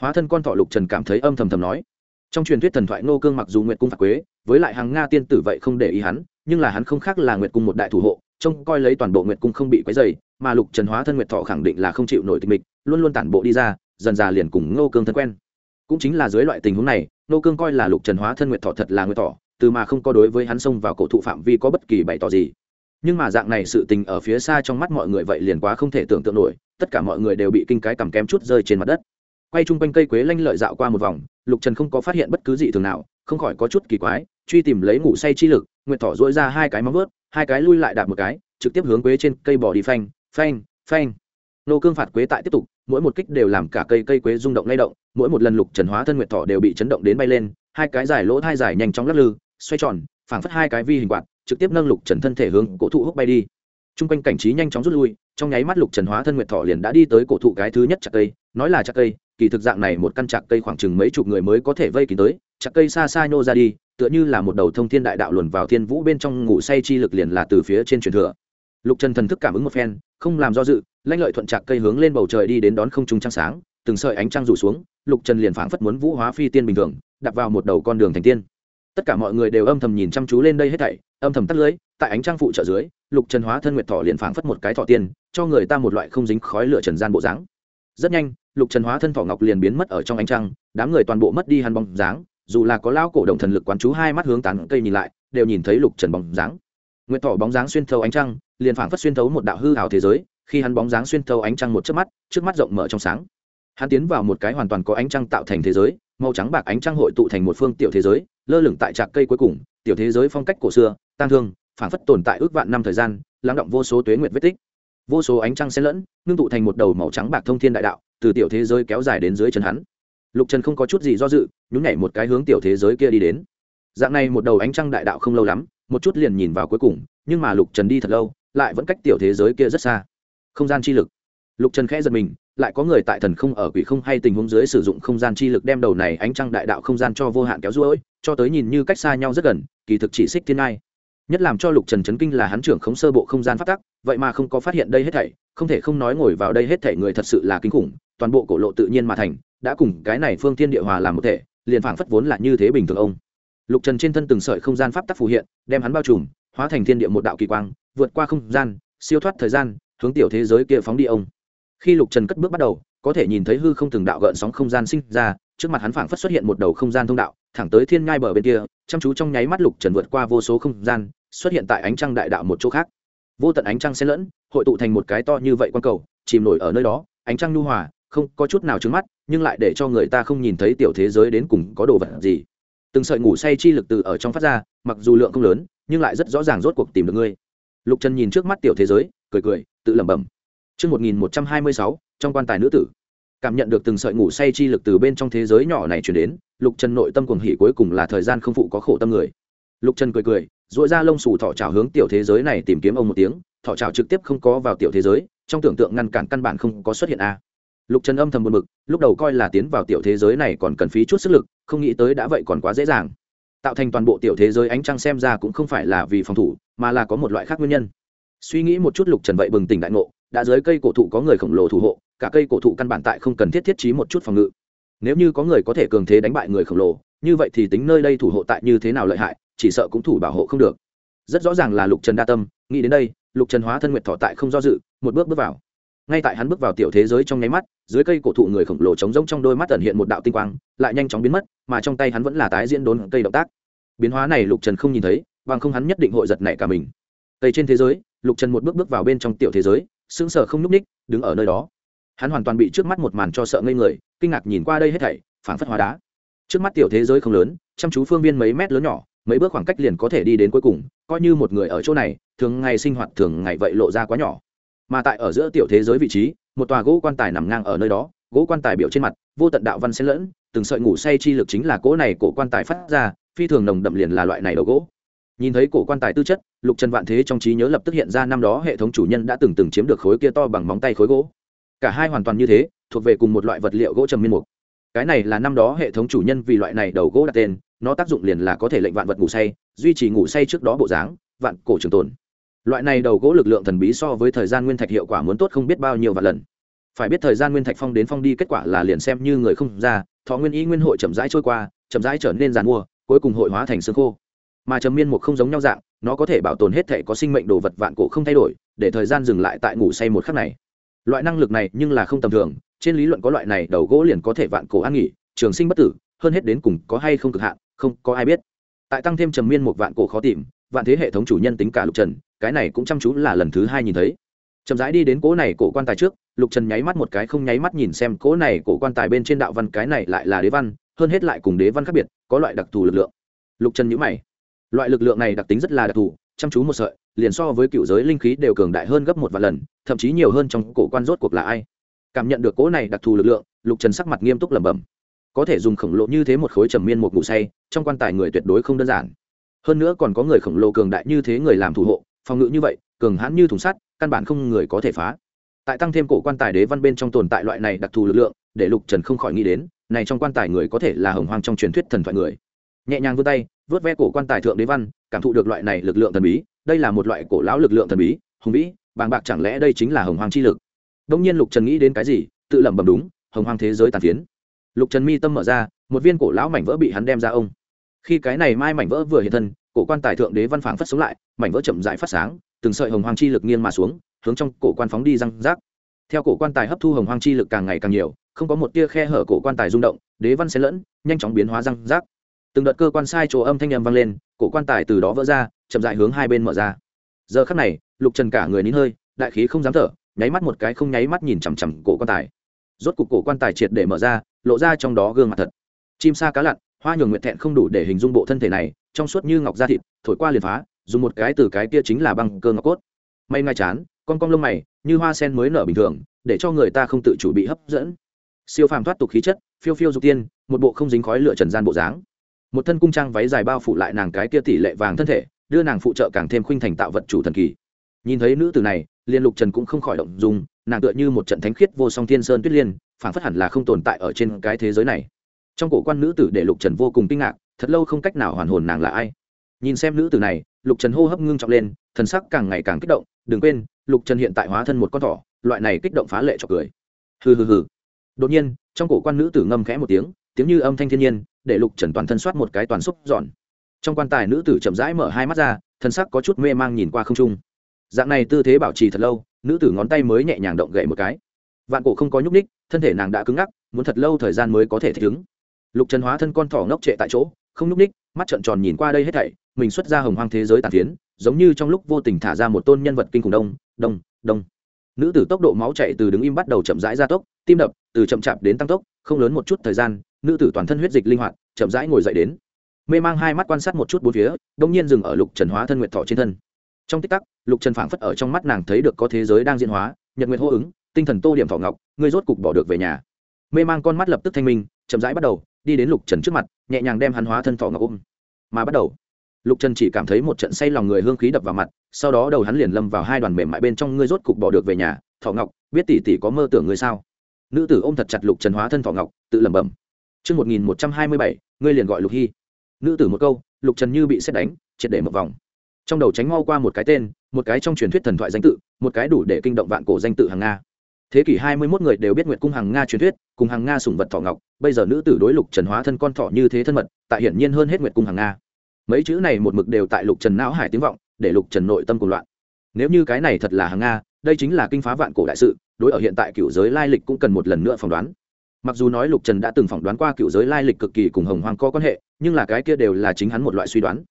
[SPEAKER 1] Hóa thân con thọ lục trần cảm thấy âm thầm thầm nói. Trong truyền thuyết thần thoại ngô cương mặc dù nguyệt cung phạt quế, với lại hàng nga tiên tử vậy không để ý hắn, nhưng là hắn không khác là nguyệt cung một đại thủ hộ, trông coi lấy toàn bộ nguyệt cung không bị quấy dày mà lục trần hóa thân nguyệt thọ khẳng định là không chịu nổi tình mịch, luôn luôn tản bộ đi ra, dần già liền cùng ngô cương thân quen. Cũng chính là dưới loại tình huống này, ngô cương coi là lục trần hóa thân nguyệt thọ thật là nguyệt thọ từ mà không có đối với hắn xông vào cổ thụ phạm vi có bất kỳ bày tỏ gì. Nhưng mà dạng này sự tình ở phía xa trong mắt mọi người vậy liền quá không thể tưởng tượng nổi, tất cả mọi người đều bị kinh cái cầm kém chút rơi trên mặt đất. Quay chung quanh cây quế lanh lợi dạo qua một vòng, lục trần không có phát hiện bất cứ gì thường nào, không khỏi có chút kỳ quái, truy tìm lấy ngủ say chi lực, nguyệt thỏ dỗi ra hai cái móng vớt hai cái lui lại đạp một cái, trực tiếp hướng quế trên cây bỏ đi phanh phanh phanh. Nô cương phạt quế tại tiếp tục, mỗi một kích đều làm cả cây cây quế rung động lay động, mỗi một lần lục trần hóa thân nguyệt thỏ đều bị chấn động đến bay lên hai cái dài lỗ thai dài nhanh chóng lắc lư, xoay tròn, phảng phất hai cái vi hình quạt, trực tiếp nâng lục trần thân thể hướng cổ thụ hút bay đi. T r u n g quanh cảnh trí nhanh chóng rút lui, trong nháy mắt lục trần hóa thân nguyệt thọ liền đã đi tới cổ thụ cái thứ nhất chặt cây, nói là chặt cây, kỳ thực dạng này một căn chặt cây khoảng chừng mấy chục người mới có thể vây kín tới, chặt cây xa xa nhô ra đi, tựa như là một đầu thông thiên đại đạo luồn vào thiên vũ bên trong ngủ say chi lực liền là từ phía trên truyền thừa. Lục trần thần thức cảm ứng một phen, không làm do dự, lãnh lợi thuận chặt cây hướng lên bầu trời đi đến đón không trung trăng sáng, từng sợi ánh trăng rủ xuống, lục trần liền phảng phất muốn vũ hóa phi tiên bình thường đặt vào một đầu con đường thành tiên. Tất cả mọi người đều âm thầm nhìn chăm chú lên đây hết thảy, âm thầm tắt lưới, tại ánh trăng phụ trợ dưới, lục trần hóa thân nguyệt thọ liền phảng phất một cái thọ tiên, cho người ta một loại không dính khói lửa trần gian bộ dáng. Rất nhanh, lục trần hóa thân thọ ngọc liền biến mất ở trong ánh trăng, đám người toàn bộ mất đi hắn bóng dáng, dù là có lao cổ động thần lực quán chú hai mắt hướng tán cây nhìn lại, đều nhìn thấy lục trần bóng dáng. Nguyệt thọ bóng dáng xuyên thấu ánh trăng, liền phảng phất xuyên thấu một đạo hư hào thế giới, khi hắn bóng dáng xuyên thấu ánh trăng một chớp mắt, trước mắt rộng mở trong sáng hắn tiến vào một cái hoàn toàn có ánh trăng tạo thành thế giới, màu trắng bạc ánh trăng hội tụ thành một phương tiểu thế giới, lơ lửng tại trạc cây cuối cùng, tiểu thế giới phong cách cổ xưa, tang thương, phản phất tồn tại ước vạn năm thời gian, lắng động vô số tuế nguyệt vết tích. Vô số ánh trăng xen lẫn, ngưng tụ thành một đầu màu trắng bạc thông thiên đại đạo, từ tiểu thế giới kéo dài đến dưới chân hắn. Lục trần không có chút gì do dự, nhún nhảy một cái hướng tiểu thế giới kia đi đến. Dạng này một đầu ánh trăng đại đạo không lâu lắm, một chút liền nhìn vào cuối cùng, nhưng mà lục trần đi thật lâu, lại vẫn cách tiểu thế giới kia rất xa. Không gian chi lực. Lục trần khẽ giật mình lại có người tại thần không ở quỷ không hay tình huống dưới sử dụng không gian chi lực đem đầu này ánh trăng đại đạo không gian cho vô hạn kéo ruỗi cho tới nhìn như cách xa nhau rất gần, kỳ thực chỉ xích thiên ai nhất làm cho lục trần chấn kinh là hắn trưởng khống sơ bộ không gian phát tắc, vậy mà không có phát hiện đây hết thảy, không thể không nói ngồi vào đây hết thảy người thật sự là kinh khủng, toàn bộ cổ lộ tự nhiên mà thành, đã cùng cái này phương thiên địa hòa làm một thể, liền phảng phất vốn là như thế bình thường ông. Lục trần trên thân từng sợi không gian pháp tắc phù hiện, đem hắn bao trùm, hóa thành thiên địa một đạo kỳ quang, vượt qua không gian, siêu thoát thời gian, hướng tiểu thế giới kia phóng đi ông khi lục trần cất bước bắt đầu, có thể nhìn thấy hư không từng đạo gợn sóng không gian sinh ra, trước mặt hắn phảng phất xuất hiện một đầu không gian thông đạo, thẳng tới thiên ngai bờ bên kia, chăm chú trong nháy mắt lục trần vượt qua vô số không gian, xuất hiện tại ánh trăng đại đạo một chỗ khác. Vô tận ánh trăng xen lẫn, hội tụ thành một cái to như vậy quan cầu, chìm nổi ở nơi đó, ánh trăng nhu hòa, không có chút nào trứng mắt, nhưng lại để cho người ta không nhìn thấy tiểu thế giới đến cùng có đồ vật gì. Từng sợi ngủ say chi lực từ ở trong phát ra, mặc dù lượng không lớn, nhưng lại rất rõ ràng rốt cuộc tìm được ngươi. Lục trần nhìn trước mắt tiểu thế giới, cười cười, tự lẩm bẩm. Trước 1126, trong quan tài nữ tử, cảm nhận được từng sợi ngủ say chi lực từ bên trong thế giới nhỏ này truyền đến, Lục Trần nội tâm cuồng hỉ cuối cùng là thời gian không phụ có khổ tâm người. Lục Trần cười cười, duỗi ra lông xù thỏ trảo hướng tiểu thế giới này tìm kiếm ông một tiếng, thỏ trảo trực tiếp không có vào tiểu thế giới, trong tưởng tượng ngăn cản căn bản không có xuất hiện a. Lục Trần âm thầm buồn bực, lúc đầu coi là tiến vào tiểu thế giới này còn cần phí chút sức lực, không nghĩ tới đã vậy còn quá dễ dàng. Tạo thành toàn bộ tiểu thế giới ánh trăng xem ra cũng không phải là vì phòng thủ, mà là có một loại khác nguyên nhân. Suy nghĩ một chút Lục Trần vậy bừng tỉnh đại ngộ, đã dưới cây cổ thụ có người khổng lồ thủ hộ, cả cây cổ thụ căn bản tại không cần thiết thiết trí một chút phòng ngự. Nếu như có người có thể cường thế đánh bại người khổng lồ, như vậy thì tính nơi đây thủ hộ tại như thế nào lợi hại, chỉ sợ cũng thủ bảo hộ không được. Rất rõ ràng là lục trần đa tâm, nghĩ đến đây, lục trần hóa thân nguyệt thọ tại không do dự, một bước bước vào. Ngay tại hắn bước vào tiểu thế giới trong nháy mắt, dưới cây cổ thụ người khổng lồ trống rỗng trong đôi mắt tẩn hiện một đạo tinh quang, lại nhanh chóng biến mất, mà trong tay hắn vẫn là tái diễn đốn cây động tác. Biến hóa này lục trần không nhìn thấy, bằng không hắn nhất định hội giật nảy cả mình. Tây trên thế giới, lục trần một bước bước vào bên trong tiểu thế giới sững sờ không nhúc ních đứng ở nơi đó. Hắn hoàn toàn bị trước mắt một màn cho sợ ngây người, kinh ngạc nhìn qua đây hết thảy, phảng phất hóa đá. Trước mắt tiểu thế giới không lớn, chăm chú phương viên mấy mét lớn nhỏ, mấy bước khoảng cách liền có thể đi đến cuối cùng, coi như một người ở chỗ này, thường ngày sinh hoạt thường ngày vậy lộ ra quá nhỏ. Mà tại ở giữa tiểu thế giới vị trí, một tòa gỗ quan tài nằm ngang ở nơi đó, gỗ quan tài biểu trên mặt, vô tận đạo văn xen lẫn, từng sợi ngủ say chi lực chính là cỗ này cổ quan tài phát ra, phi thường nồng đậm liền là loại này đầu gỗ nhìn thấy cổ quan tài tư chất, lục trần vạn thế trong trí nhớ lập tức hiện ra năm đó hệ thống chủ nhân đã từng từng chiếm được khối kia to bằng móng tay khối gỗ. Cả hai hoàn toàn như thế, thuộc về cùng một loại vật liệu gỗ trầm miên mục. Cái này là năm đó hệ thống chủ nhân vì loại này đầu gỗ đặt tên, nó tác dụng liền là có thể lệnh vạn vật ngủ say, duy trì ngủ say trước đó bộ dáng, vạn cổ trường tồn. Loại này đầu gỗ lực lượng thần bí so với thời gian nguyên thạch hiệu quả muốn tốt không biết bao nhiêu vạn lần. Phải biết thời gian nguyên thạch phong đến phong đi kết quả là liền xem như người không ra, thọ nguyên ý nguyên hội chậm rãi trôi qua, chậm rãi trở nên giàn mua, cuối cùng hội hóa thành xương khô mà trầm miên mục không giống nhau dạng, nó có thể bảo tồn hết thể có sinh mệnh đồ vật vạn cổ không thay đổi, để thời gian dừng lại tại ngủ say một khắc này. Loại năng lực này nhưng là không tầm thường, trên lý luận có loại này đầu gỗ liền có thể vạn cổ an nghỉ, trường sinh bất tử, hơn hết đến cùng có hay không cực hạn, không có ai biết. Tại tăng thêm trầm miên một vạn cổ khó tìm, vạn thế hệ thống chủ nhân tính cả lục trần, cái này cũng chăm chú là lần thứ hai nhìn thấy. Chậm rãi đi đến cỗ này cổ quan tài trước, lục trần nháy mắt một cái không nháy mắt nhìn xem cỗ này cổ quan tài bên trên đạo văn, cái này lại là đế văn, hơn hết lại cùng đế văn khác biệt, có loại đặc thù lực lượng. Lục trần nhữ mày loại lực lượng này đặc tính rất là đặc thù, chăm chú một sợi, liền so với cựu giới linh khí đều cường đại hơn gấp một vài lần, thậm chí nhiều hơn trong cổ quan rốt cuộc là ai. Cảm nhận được cỗ này đặc thù lực lượng, lục trần sắc mặt nghiêm túc lẩm bẩm. Có thể dùng khổng lồ như thế một khối trầm miên một ngủ say, trong quan tài người tuyệt đối không đơn giản. Hơn nữa còn có người khổng lồ cường đại như thế người làm thủ hộ, phòng ngự như vậy, cường hãn như thùng sắt, căn bản không người có thể phá. Tại tăng thêm cổ quan tài đế văn bên trong tồn tại loại này đặc thù lực lượng, để lục trần không khỏi nghĩ đến, này trong quan tài người có thể là hồng hoang trong truyền thuyết thần thoại người. Nhẹ nhàng vươn tay vớt ve cổ quan tài thượng đế văn, cảm thụ được loại này lực lượng thần bí, đây là một loại cổ lão lực lượng thần bí, hùng vĩ, bàng bạc chẳng lẽ đây chính là hồng hoàng chi lực? Đông nhiên lục trần nghĩ đến cái gì, tự lẩm bẩm đúng, hồng hoàng thế giới tàn phiến. Lục trần mi tâm mở ra, một viên cổ lão mảnh vỡ bị hắn đem ra ông. Khi cái này mai mảnh vỡ vừa hiện thân, cổ quan tài thượng đế văn phảng phất sống lại, mảnh vỡ chậm dại phát sáng, từng sợi hồng hoàng chi lực nghiêng mà xuống, hướng trong cổ quan phóng đi răng rác. Theo cổ quan tài hấp thu hồng hoàng chi lực càng ngày càng nhiều, không có một tia khe hở cổ quan tài rung động, đế văn xen lẫn, nhanh chóng biến hóa răng rác từng đợt cơ quan sai chỗ âm thanh âm vang lên, cổ quan tài từ đó vỡ ra, chậm dại hướng hai bên mở ra. Giờ khắc này, lục trần cả người nín hơi, đại khí không dám thở, nháy mắt một cái không nháy mắt nhìn chằm chằm cổ quan tài. Rốt cục cổ quan tài triệt để mở ra, lộ ra trong đó gương mặt thật. Chim sa cá lặn, hoa nhường nguyện thẹn không đủ để hình dung bộ thân thể này, trong suốt như ngọc da thịt, thổi qua liền phá, dùng một cái từ cái kia chính là băng cơ ngọc cốt. May ngay chán, con cong lông mày, như hoa sen mới nở bình thường, để cho người ta không tự chủ bị hấp dẫn. Siêu phàm thoát tục khí chất, phiêu phiêu dục tiên, một bộ không dính khói lửa trần gian bộ dáng một thân cung trang váy dài bao phủ lại nàng cái kia tỷ lệ vàng thân thể, đưa nàng phụ trợ càng thêm khuynh thành tạo vật chủ thần kỳ. Nhìn thấy nữ tử này, liên lục trần cũng không khỏi động dùng nàng tựa như một trận thánh khiết vô song thiên sơn tuyết liên phản phất hẳn là không tồn tại ở trên cái thế giới này. Trong cổ quan nữ tử để lục trần vô cùng kinh ngạc, thật lâu không cách nào hoàn hồn nàng là ai. Nhìn xem nữ tử này, lục trần hô hấp ngưng trọng lên, thần sắc càng ngày càng kích động, đừng quên, lục trần hiện tại hóa thân một con thỏ, loại này kích động phá lệ cho cười. Hừ hừ hừ. Đột nhiên, trong cổ quan nữ tử ngâm khẽ một tiếng tiếng như âm thanh thiên nhiên để lục trần toàn thân soát một cái toàn xúc giòn trong quan tài nữ tử chậm rãi mở hai mắt ra, thân sắc có chút mê mang nhìn qua không trung. Dạng này tư thế bảo trì thật lâu, nữ tử ngón tay mới nhẹ nhàng động gậy một cái. Vạn cổ không có nhúc ních thân thể nàng đã cứng ngắc, muốn thật lâu thời gian mới có thể thích ứng. Lục trần hóa thân con thỏ ngốc trệ tại chỗ, không nhúc ních mắt trợn tròn nhìn qua đây hết thảy, mình xuất ra hồng hoang thế giới tàn phiến, giống như trong lúc vô tình thả ra một tôn nhân vật kinh khủng đông đông đông. Nữ tử tốc độ máu chạy từ đứng im bắt đầu chậm rãi ra tốc, tim đập từ chậm chạp đến tăng tốc, không lớn một chút thời gian nữ tử toàn thân huyết dịch linh hoạt, chậm rãi ngồi dậy đến. Mê mang hai mắt quan sát một chút bốn phía, đông nhiên dừng ở lục trần hóa thân nguyệt thọ trên thân. Trong tích tắc, lục trần phảng phất ở trong mắt nàng thấy được có thế giới đang diễn hóa, nhật nguyệt hô ứng, tinh thần tô điểm thọ ngọc, ngươi rốt cục bỏ được về nhà. Mê mang con mắt lập tức thanh minh, chậm rãi bắt đầu, đi đến lục trần trước mặt, nhẹ nhàng đem hắn hóa thân thọ ngọc ôm. Mà bắt đầu, lục trần chỉ cảm thấy một trận say lòng người hương khí đập vào mặt, sau đó đầu hắn liền lâm vào hai đoàn mềm mại bên trong, ngươi rốt cục bỏ được về nhà, thọ ngọc, biết tỷ tỷ có mơ tưởng ngươi sao? Nữ tử ôm thật chặt lục trần hóa thân thọ ngọc, tự lẩm bẩm. Trước 1127, ngươi liền gọi lục hy. Nữ tử một câu, lục trần như bị xét đánh, triệt để một vòng. Trong đầu tránh mau qua một cái tên, một cái trong truyền thuyết thần thoại danh tự, một cái đủ để kinh động vạn cổ danh tự hàng Nga. Thế kỷ 21 người đều biết Nguyệt cung hàng Nga truyền thuyết, cùng hàng Nga sủng vật thọ ngọc, bây giờ nữ tử đối lục trần hóa thân con thọ như thế thân mật, tại hiển nhiên hơn hết Nguyệt cung hàng Nga. Mấy chữ này một mực đều tại lục trần não hải tiếng vọng, để lục trần nội tâm cuồng loạn. Nếu như cái này thật là hàng Nga, đây chính là kinh phá vạn cổ đại sự, đối ở hiện tại cựu giới lai lịch cũng cần một lần nữa phỏng đoán mặc dù nói lục trần đã từng phỏng đoán qua cựu giới lai lịch cực kỳ cùng hồng hoàng có quan hệ, nhưng là cái kia đều là chính hắn một loại suy đoán.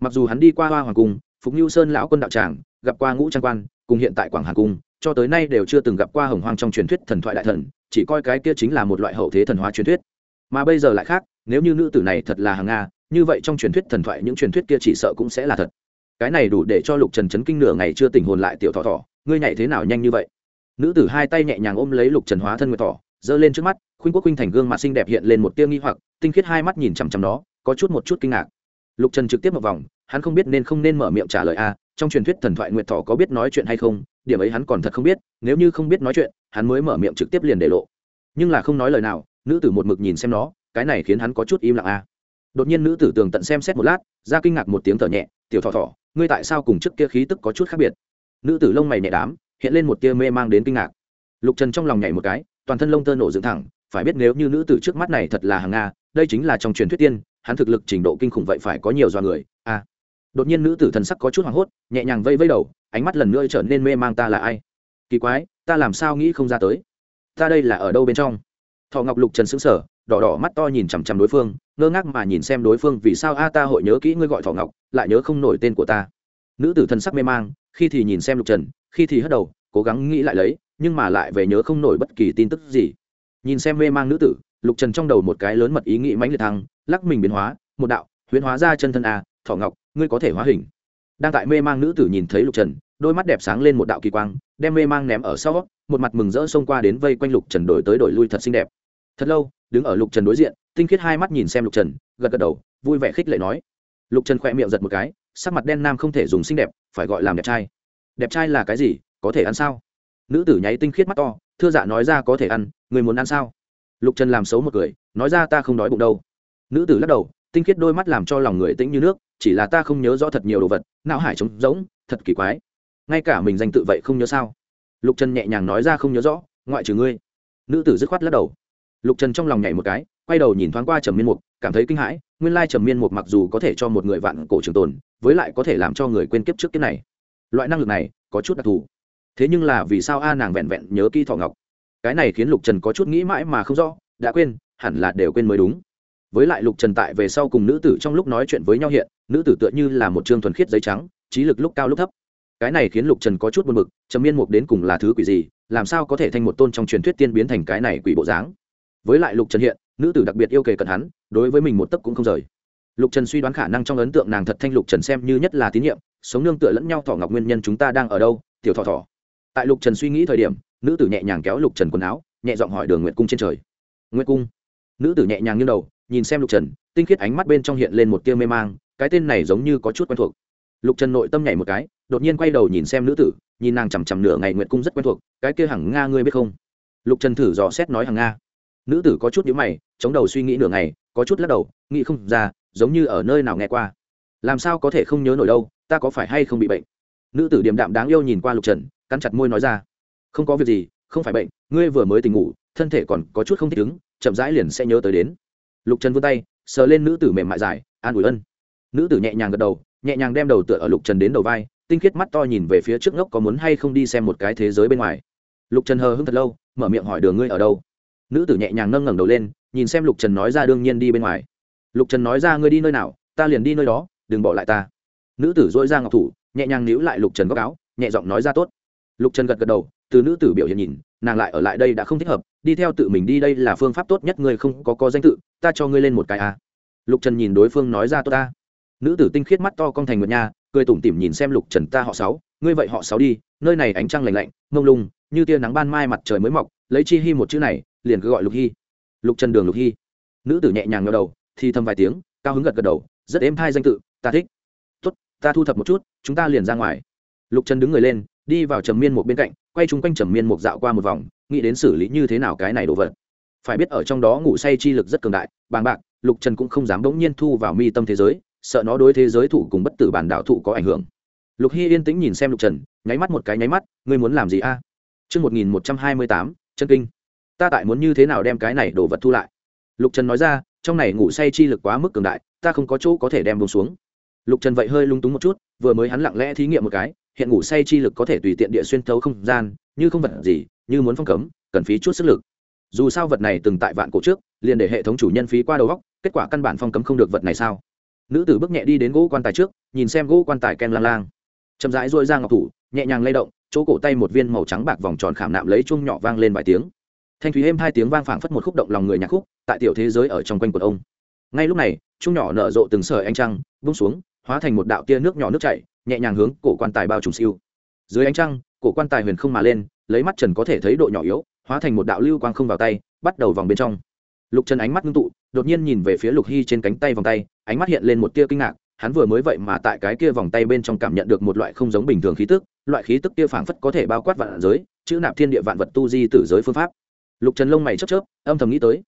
[SPEAKER 1] Mặc dù hắn đi qua hoa hoàng cung, phục như sơn lão quân đạo tràng, gặp qua ngũ trang quan, cùng hiện tại quảng hà cung, cho tới nay đều chưa từng gặp qua hồng hoàng trong truyền thuyết thần thoại đại thần, chỉ coi cái kia chính là một loại hậu thế thần hóa truyền thuyết. Mà bây giờ lại khác, nếu như nữ tử này thật là hàng nga, như vậy trong truyền thuyết thần thoại những truyền thuyết kia chỉ sợ cũng sẽ là thật. Cái này đủ để cho lục trần chấn kinh nửa ngày chưa tỉnh hồn lại tiểu thọ thọ ngươi nhảy thế nào nhanh như vậy? Nữ tử hai tay nhẹ nhàng ôm lấy lục trần hóa thân nguyệt thỏ, giơ lên trước mắt khuynh quốc khuynh thành gương mặt xinh đẹp hiện lên một tia nghi hoặc, tinh khiết hai mắt nhìn chằm chằm đó có chút một chút kinh ngạc. Lục trần trực tiếp một vòng, hắn không biết nên không nên mở miệng trả lời a, trong truyền thuyết thần thoại nguyệt thọ có biết nói chuyện hay không, điểm ấy hắn còn thật không biết, nếu như không biết nói chuyện, hắn mới mở miệng trực tiếp liền để lộ. Nhưng là không nói lời nào, nữ tử một mực nhìn xem nó, cái này khiến hắn có chút im lặng a. Đột nhiên nữ tử tường tận xem xét một lát, ra kinh ngạc một tiếng thở nhẹ, tiểu thọ thọ, ngươi tại sao cùng trước kia khí tức có chút khác biệt? Nữ tử lông mày nhẹ đám, hiện lên một tia mê mang đến kinh ngạc. Lục trần trong lòng nhảy một cái, toàn thân lông tơ nổ dựng thẳng phải biết nếu như nữ tử trước mắt này thật là hàng nga, đây chính là trong truyền thuyết tiên, hắn thực lực trình độ kinh khủng vậy phải có nhiều do người a đột nhiên nữ tử thần sắc có chút hoảng hốt, nhẹ nhàng vây vây đầu, ánh mắt lần nữa trở nên mê mang ta là ai? Kỳ quái, ta làm sao nghĩ không ra tới? Ta đây là ở đâu bên trong? Thọ ngọc lục trần xứng sở đỏ đỏ mắt to nhìn chằm chằm đối phương, ngơ ngác mà nhìn xem đối phương vì sao, a, ta hội nhớ kỹ ngươi gọi thọ ngọc, lại nhớ không nổi tên của ta. Nữ tử thần sắc mê mang, khi thì nhìn xem lục trần, khi thì hất đầu, cố gắng nghĩ lại lấy, nhưng mà lại về nhớ không nổi bất kỳ tin tức gì nhìn xem mê mang nữ tử, lục trần trong đầu một cái lớn mật ý nghĩ mãnh liệt thăng, lắc mình biến hóa, một đạo, huyễn hóa ra chân thân a, thỏ ngọc, ngươi có thể hóa hình. Đang tại mê mang nữ tử nhìn thấy lục trần, đôi mắt đẹp sáng lên một đạo kỳ quang, đem mê mang ném ở sau, một mặt mừng rỡ xông qua đến vây quanh lục trần đổi tới đổi lui thật xinh đẹp. Thật lâu, đứng ở lục trần đối diện, tinh khiết hai mắt nhìn xem lục trần, gật gật đầu, vui vẻ khích lệ nói. Lục trần khỏe miệng giật một cái, sắc mặt đen nam không thể dùng xinh đẹp, phải gọi làm đẹp trai. Đẹp trai là cái gì, có thể ăn sao? Nữ tử nháy tinh khiết mắt to thưa dạ nói ra có thể ăn, người muốn ăn sao? Lục trần làm xấu một cười, nói ra ta không đói bụng đâu. Nữ tử lắc đầu, tinh khiết đôi mắt làm cho lòng người tĩnh như nước, chỉ là ta không nhớ rõ thật nhiều đồ vật, não hải trống rỗng, thật kỳ quái. Ngay cả mình danh tự vậy không nhớ sao? Lục trần nhẹ nhàng nói ra không nhớ rõ, ngoại trừ ngươi. Nữ tử dứt khoát lắc đầu. Lục trần trong lòng nhảy một cái, quay đầu nhìn thoáng qua trầm miên mục, cảm thấy kinh hãi, nguyên lai trầm miên mục mặc dù có thể cho một người vạn cổ trường tồn, với lại có thể làm cho người quên kiếp trước kiếp này. Loại năng lực này có chút đặc thù thế nhưng là vì sao a nàng vẹn vẹn nhớ kỹ thọ ngọc? Cái này khiến lục trần có chút nghĩ mãi mà không rõ, đã quên, hẳn là đều quên mới đúng. Với lại lục trần tại về sau cùng nữ tử trong lúc nói chuyện với nhau hiện, nữ tử tựa như là một chương thuần khiết giấy trắng, trí lực lúc cao lúc thấp. Cái này khiến lục trần có chút buồn b ự c trầm miên mục đến cùng là thứ quỷ gì, làm sao có thể thành một tôn trong truyền thuyết tiên biến thành cái này quỷ bộ dáng? Với lại lục trần hiện, nữ tử đặc biệt yêu kề cận hắn, đối với mình một tấc cũng không rời. Lục trần suy đoán khả năng trong ấn tượng nàng thật thanh lục trần xem như nhất là tín nhiệm, sống nương tựa lẫn nhau thọ ngọc nguyên nhân chúng ta đang ở đâu, tiểu thọ thọ tại lục trần suy nghĩ thời điểm, nữ tử nhẹ nhàng kéo lục trần quần áo, nhẹ giọng hỏi đường nguyệt cung trên trời. Nguyệt cung? Nữ tử nhẹ nhàng như đầu, nhìn xem lục trần, tinh khiết ánh mắt bên trong hiện lên một tia mê mang, cái tên này giống như có chút quen thuộc. Lục trần nội tâm nhảy một cái, đột nhiên quay đầu nhìn xem nữ tử, nhìn nàng chằm chằm nửa ngày nguyệt cung rất quen thuộc, cái kia hằng nga ngươi biết không? Lục trần thử dò xét nói hằng nga. Nữ tử có chút nhíu mày, chống đầu suy nghĩ nửa ngày, có chút lắc đầu, nghĩ không ra, giống như ở nơi nào nghe qua. Làm sao có thể không nhớ nổi đâu, ta có phải hay không bị bệnh? Nữ tử điềm đạm đáng yêu nhìn qua lục trần cắn chặt môi nói ra. Không có việc gì, không phải bệnh, ngươi vừa mới tỉnh ngủ, thân thể còn có chút không thích ứng, chậm rãi liền sẽ nhớ tới đến. Lục trần vươn tay, sờ lên nữ tử mềm mại dài, an ủi ân. Nữ tử nhẹ nhàng gật đầu, nhẹ nhàng đem đầu tựa ở lục trần đến đầu vai, tinh khiết mắt to nhìn về phía trước ngốc có muốn hay không đi xem một cái thế giới bên ngoài. Lục trần hờ hưng thật lâu, mở miệng hỏi đường ngươi ở đâu? Nữ tử nhẹ nhàng nâng ngẩng đầu lên, nhìn xem lục trần nói ra đương nhiên đi bên ngoài. Lục trần nói ra ngươi đi nơi nào, ta liền đi nơi đó, đừng bỏ lại ta. Nữ tử dội ra ngọc thủ, nhẹ nhàng níu lại lục trần góc áo, nhẹ giọng nói ra tốt lục trần gật gật đầu từ nữ tử biểu hiện nhìn nàng lại ở lại đây đã không thích hợp đi theo tự mình đi đây là phương pháp tốt nhất ngươi không có có danh tự ta cho ngươi lên một cái a. Lục trần nhìn đối phương nói ra tốt ta. Nữ tử tinh khiết mắt to cong thành nguyệt nha, cười tủm tỉm nhìn xem lục trần ta họ sáu ngươi vậy họ sáu đi nơi này ánh trăng lành lạnh mông lung như tia nắng ban mai mặt trời mới mọc lấy chi hy một chữ này liền cứ gọi lục hy lục trần đường lục hy nữ tử nhẹ nhàng ngờ đầu thì thầm vài tiếng cao hứng gật gật đầu rất êm thai danh tự ta thích. Tốt ta thu thập một chút chúng ta liền ra ngoài. Lục trần đứng người lên đi vào trầm miên một bên cạnh, quay chung quanh trầm miên một dạo qua một vòng, nghĩ đến xử lý như thế nào cái này đồ vật. Phải biết ở trong đó ngủ say chi lực rất cường đại, bàng bạc, lục trần cũng không dám bỗng nhiên thu vào mi tâm thế giới, sợ nó đối thế giới thủ cùng bất tử bản đạo thụ có ảnh hưởng. Lục hy yên tĩnh nhìn xem lục trần, nháy mắt một cái nháy mắt, ngươi muốn làm gì a? Chương một nghìn một trăm hai mươi tám, chân kinh. Ta tại muốn như thế nào đem cái này đồ vật thu lại? Lục trần nói ra, trong này ngủ say chi lực quá mức cường đại, ta không có chỗ có thể đem bông xuống. Lục trần vậy hơi lung túng một chút, vừa mới hắn lặng lẽ thí nghiệm một cái hiện ngủ say chi lực có thể tùy tiện địa xuyên thấu không gian, như không vật gì, như muốn phong cấm, cần phí chút sức lực. Dù sao vật này từng tại vạn cổ trước, liền để hệ thống chủ nhân phí qua đầu góc kết quả căn bản phong cấm không được vật này sao? Nữ tử bước nhẹ đi đến gỗ quan tài trước, nhìn xem gỗ quan tài ken lang lang. Chậm rãi dội ra ngọc thủ, nhẹ nhàng lay động, chỗ cổ tay một viên màu trắng bạc vòng tròn khảm nạm lấy chuông nhỏ vang lên vài tiếng. Thanh thúy êm hai tiếng vang phảng phất một khúc động lòng người nhạc khúc, tại tiểu thế giới ở trong quanh quần ông. Ngay lúc này, chuông nhỏ nở rộ từng sợi ánh trăng bung xuống, hóa thành một đạo tia nước nhỏ nước chảy nhẹ nhàng hướng cổ quan tài bao trùm siêu. Dưới ánh trăng, cổ quan tài huyền không mà lên, lấy mắt trần có thể thấy độ nhỏ yếu, hóa thành một đạo lưu quang không vào tay, bắt đầu vòng bên trong. Lục trần ánh mắt ngưng tụ, đột nhiên nhìn về phía lục hy trên cánh tay vòng tay, ánh mắt hiện lên một tia kinh ngạc, hắn vừa mới vậy mà tại cái kia vòng tay bên trong cảm nhận được một loại không giống bình thường khí tức, loại khí tức kia phảng phất có thể bao quát vạn giới, chữ nạp thiên địa vạn vật tu di tử giới phương pháp. Lục trần lông mày chớp chớp, âm thầm nghĩ tới.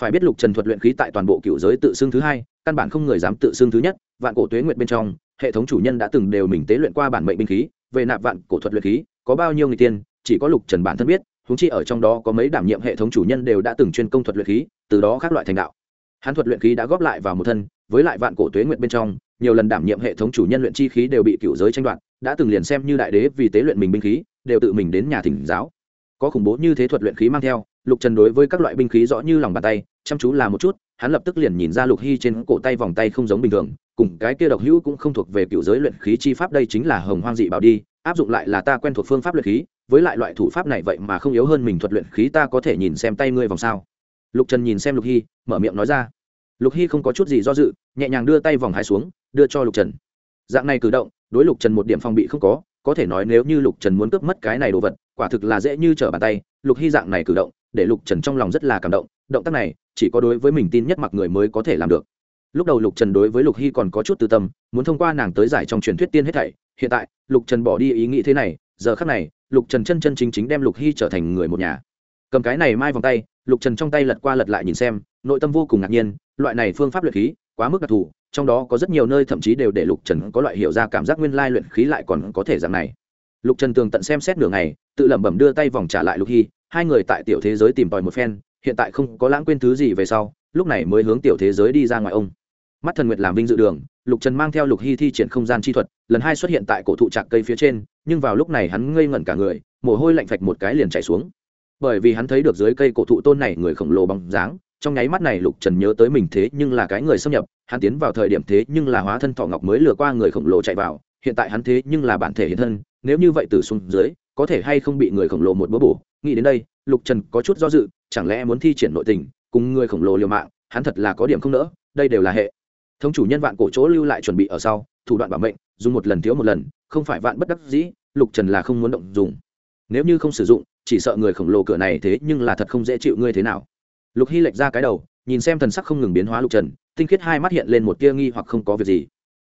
[SPEAKER 1] Phải biết lục trần thuật luyện khí tại toàn bộ cựu giới tự xưng thứ hai, căn bản không người dám tự xưng thứ nhất, vạn cổ tuế nguyện bên trong hệ thống chủ nhân đã từng đều mình tế luyện qua bản mệnh binh khí, về nạp vạn cổ thuật luyện khí, có bao nhiêu người tiên, chỉ có lục trần bản thân biết húng chi ở trong đó có mấy đảm nhiệm hệ thống chủ nhân đều đã từng chuyên công thuật luyện khí, từ đó các loại thành đạo. Hắn thuật luyện khí đã góp lại vào một thân, với lại vạn cổ tuế nguyện bên trong, nhiều lần đảm nhiệm hệ thống chủ nhân luyện chi khí đều bị cựu giới tranh đoạt, đã từng liền xem như đại đế vì tế luyện mình binh khí, đều tự mình đến nhà thỉnh giáo. Có khủng bố như thế thuật luyện khí mang theo, lục trần đối với các loại binh khí rõ như lòng bàn tay, chăm chú là một chút, hắn lập tức liền nhìn ra lục hy trên cổ tay vòng tay không giống bình thường cùng cái kia độc hữu cũng không thuộc về cựu giới luyện khí chi pháp, đây chính là hồng hoang dị bảo đi, áp dụng lại là ta quen thuộc phương pháp luyện khí, với lại loại thủ pháp này vậy mà không yếu hơn mình thuật luyện khí, ta có thể nhìn xem tay ngươi vòng sao? Lục trần nhìn xem lục hy, mở miệng nói ra. Lục hy không có chút gì do dự, nhẹ nhàng đưa tay vòng hai xuống, đưa cho lục trần. Dạng này cử động, đối lục trần một điểm phòng bị không có có thể nói nếu như lục trần muốn cướp mất cái này đồ vật, quả thực là dễ như trở bàn tay, lục hy dạng này cử động, để lục trần trong lòng rất là cảm động động tác này chỉ có đối với mình tin nhất mặc người mới có thể làm được lúc đầu lục trần đối với lục hy còn có chút tư tâm, muốn thông qua nàng tới giải trong truyền thuyết tiên hết thảy. Hiện tại, lục trần bỏ đi ý nghĩ thế này, giờ khác này, lục trần chân chân chính chính đem lục hy trở thành người một nhà. Cầm cái này mai vòng tay, lục trần trong tay lật qua lật lại nhìn xem, nội tâm vô cùng ngạc nhiên, loại này phương pháp luyện khí, quá mức đặc thù, trong đó có rất nhiều nơi thậm chí đều để lục trần có loại hiểu ra cảm giác nguyên lai luyện khí lại còn có thể dạng này. Lục trần tường tận xem xét nửa ngày, tự lẩm bẩm đưa tay vòng trả lại lục hy, hai người tại tiểu thế giới tìm tòi một phen, hiện tại không có lãng quên thứ gì về sau, lúc này mới hướng tiểu thế giới đi ra ngoài ông mắt thần nguyệt làm vinh dự đường, lục trần mang theo lục hy thi triển không gian chi thuật, lần hai xuất hiện tại cổ thụ trạc cây phía trên, nhưng vào lúc này hắn ngây ngẩn cả người, mồ hôi lạnh phạch một cái liền chạy xuống. Bởi vì hắn thấy được dưới cây cổ thụ tôn này người khổng lồ bóng dáng, trong nháy mắt này lục trần nhớ tới mình thế nhưng là cái người xâm nhập, hắn tiến vào thời điểm thế nhưng là hóa thân thọ ngọc mới lừa qua người khổng lồ chạy vào, hiện tại hắn thế nhưng là bản thể hiện thân, nếu như vậy từ xuống dưới, có thể hay không bị người khổng lồ một bữa bổ? Nghĩ đến đây, lục trần có chút do dự, chẳng lẽ muốn thi triển nội tình, cùng người khổng lồ liều mạng, hắn thật là có điểm không nỡ, đây đều là hệ thống chủ nhân vạn cổ chỗ lưu lại chuẩn bị ở sau, thủ đoạn bảo mệnh, dùng một lần thiếu một lần, không phải vạn bất đắc dĩ, lục trần là không muốn động dùng. Nếu như không sử dụng, chỉ sợ người khổng lồ cửa này thế nhưng là thật không dễ chịu ngươi thế nào. Lục hy lệch ra cái đầu, nhìn xem thần sắc không ngừng biến hóa lục trần, tinh khiết hai mắt hiện lên một tia nghi hoặc không có việc gì.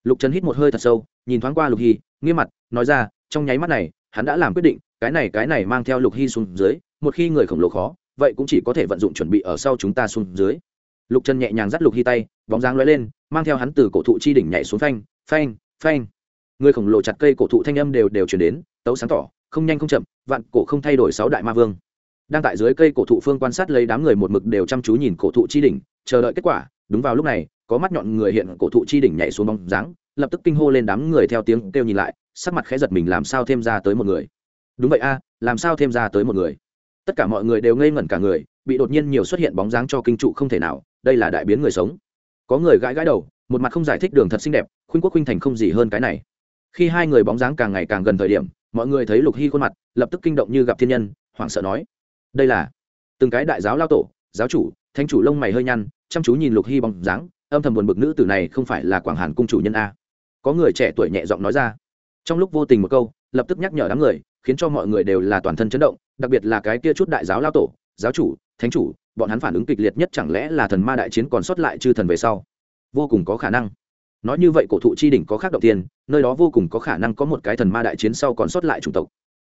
[SPEAKER 1] Lục trần hít một hơi thật sâu, nhìn thoáng qua lục hy, nghiêm mặt, nói ra, trong nháy mắt này, hắn đã làm quyết định, cái này cái này mang theo lục hy xuống dưới, một khi người khổng lồ khó, vậy cũng chỉ có thể vận dụng chuẩn bị ở sau chúng ta xuống dưới lục trần nhẹ nhàng dắt lục hy tay, bóng dáng lóe lên, mang theo hắn từ cổ thụ chi đỉnh nhảy xuống phanh phanh phanh. Người khổng lồ chặt cây cổ thụ thanh âm đều đều chuyển đến, tấu sáng tỏ, không nhanh không chậm, vạn cổ không thay đổi sáu đại ma vương. Đang tại dưới cây cổ thụ phương quan sát lấy đám người một mực đều chăm chú nhìn cổ thụ chi đỉnh, chờ đợi kết quả, đúng vào lúc này, có mắt nhọn người hiện cổ thụ chi đỉnh nhảy xuống bóng dáng, lập tức kinh hô lên đám người theo tiếng kêu nhìn lại, sắc mặt khẽ giật mình làm sao thêm ra tới một người. Đúng vậy a, làm sao thêm ra tới một người? Tất cả mọi người đều ngây ngẩn cả người, bị đột nhiên nhiều xuất hiện bóng dáng cho kinh trụ không thể nào đây là đại biến người sống. Có người gãi gãi đầu, một mặt không giải thích đường thật xinh đẹp, khuynh quốc khuynh thành không gì hơn cái này. Khi hai người bóng dáng càng ngày càng gần thời điểm, mọi người thấy lục hy khuôn mặt, lập tức kinh động như gặp thiên nhân, hoảng sợ nói, đây là từng cái đại giáo lao tổ, giáo chủ thanh chủ lông mày hơi nhăn, chăm chú nhìn lục hy bóng dáng, âm thầm buồn bực nữ tử này không phải là quảng hàn cung chủ nhân a. Có người trẻ tuổi nhẹ giọng nói ra. Trong lúc vô tình một câu, lập tức nhắc nhở đám người, khiến cho mọi người đều là toàn thân chấn động, đặc biệt là cái kia chút đại giáo lao tổ, giáo chủ, thánh chủ bọn hắn phản ứng kịch liệt nhất chẳng lẽ là thần ma đại chiến còn sót lại chư thần về sau? Vô cùng có khả năng. Nói như vậy cổ thụ chi đỉnh có khác động tiền nơi đó vô cùng có khả năng có một cái thần ma đại chiến sau còn sót lại chủng tộc.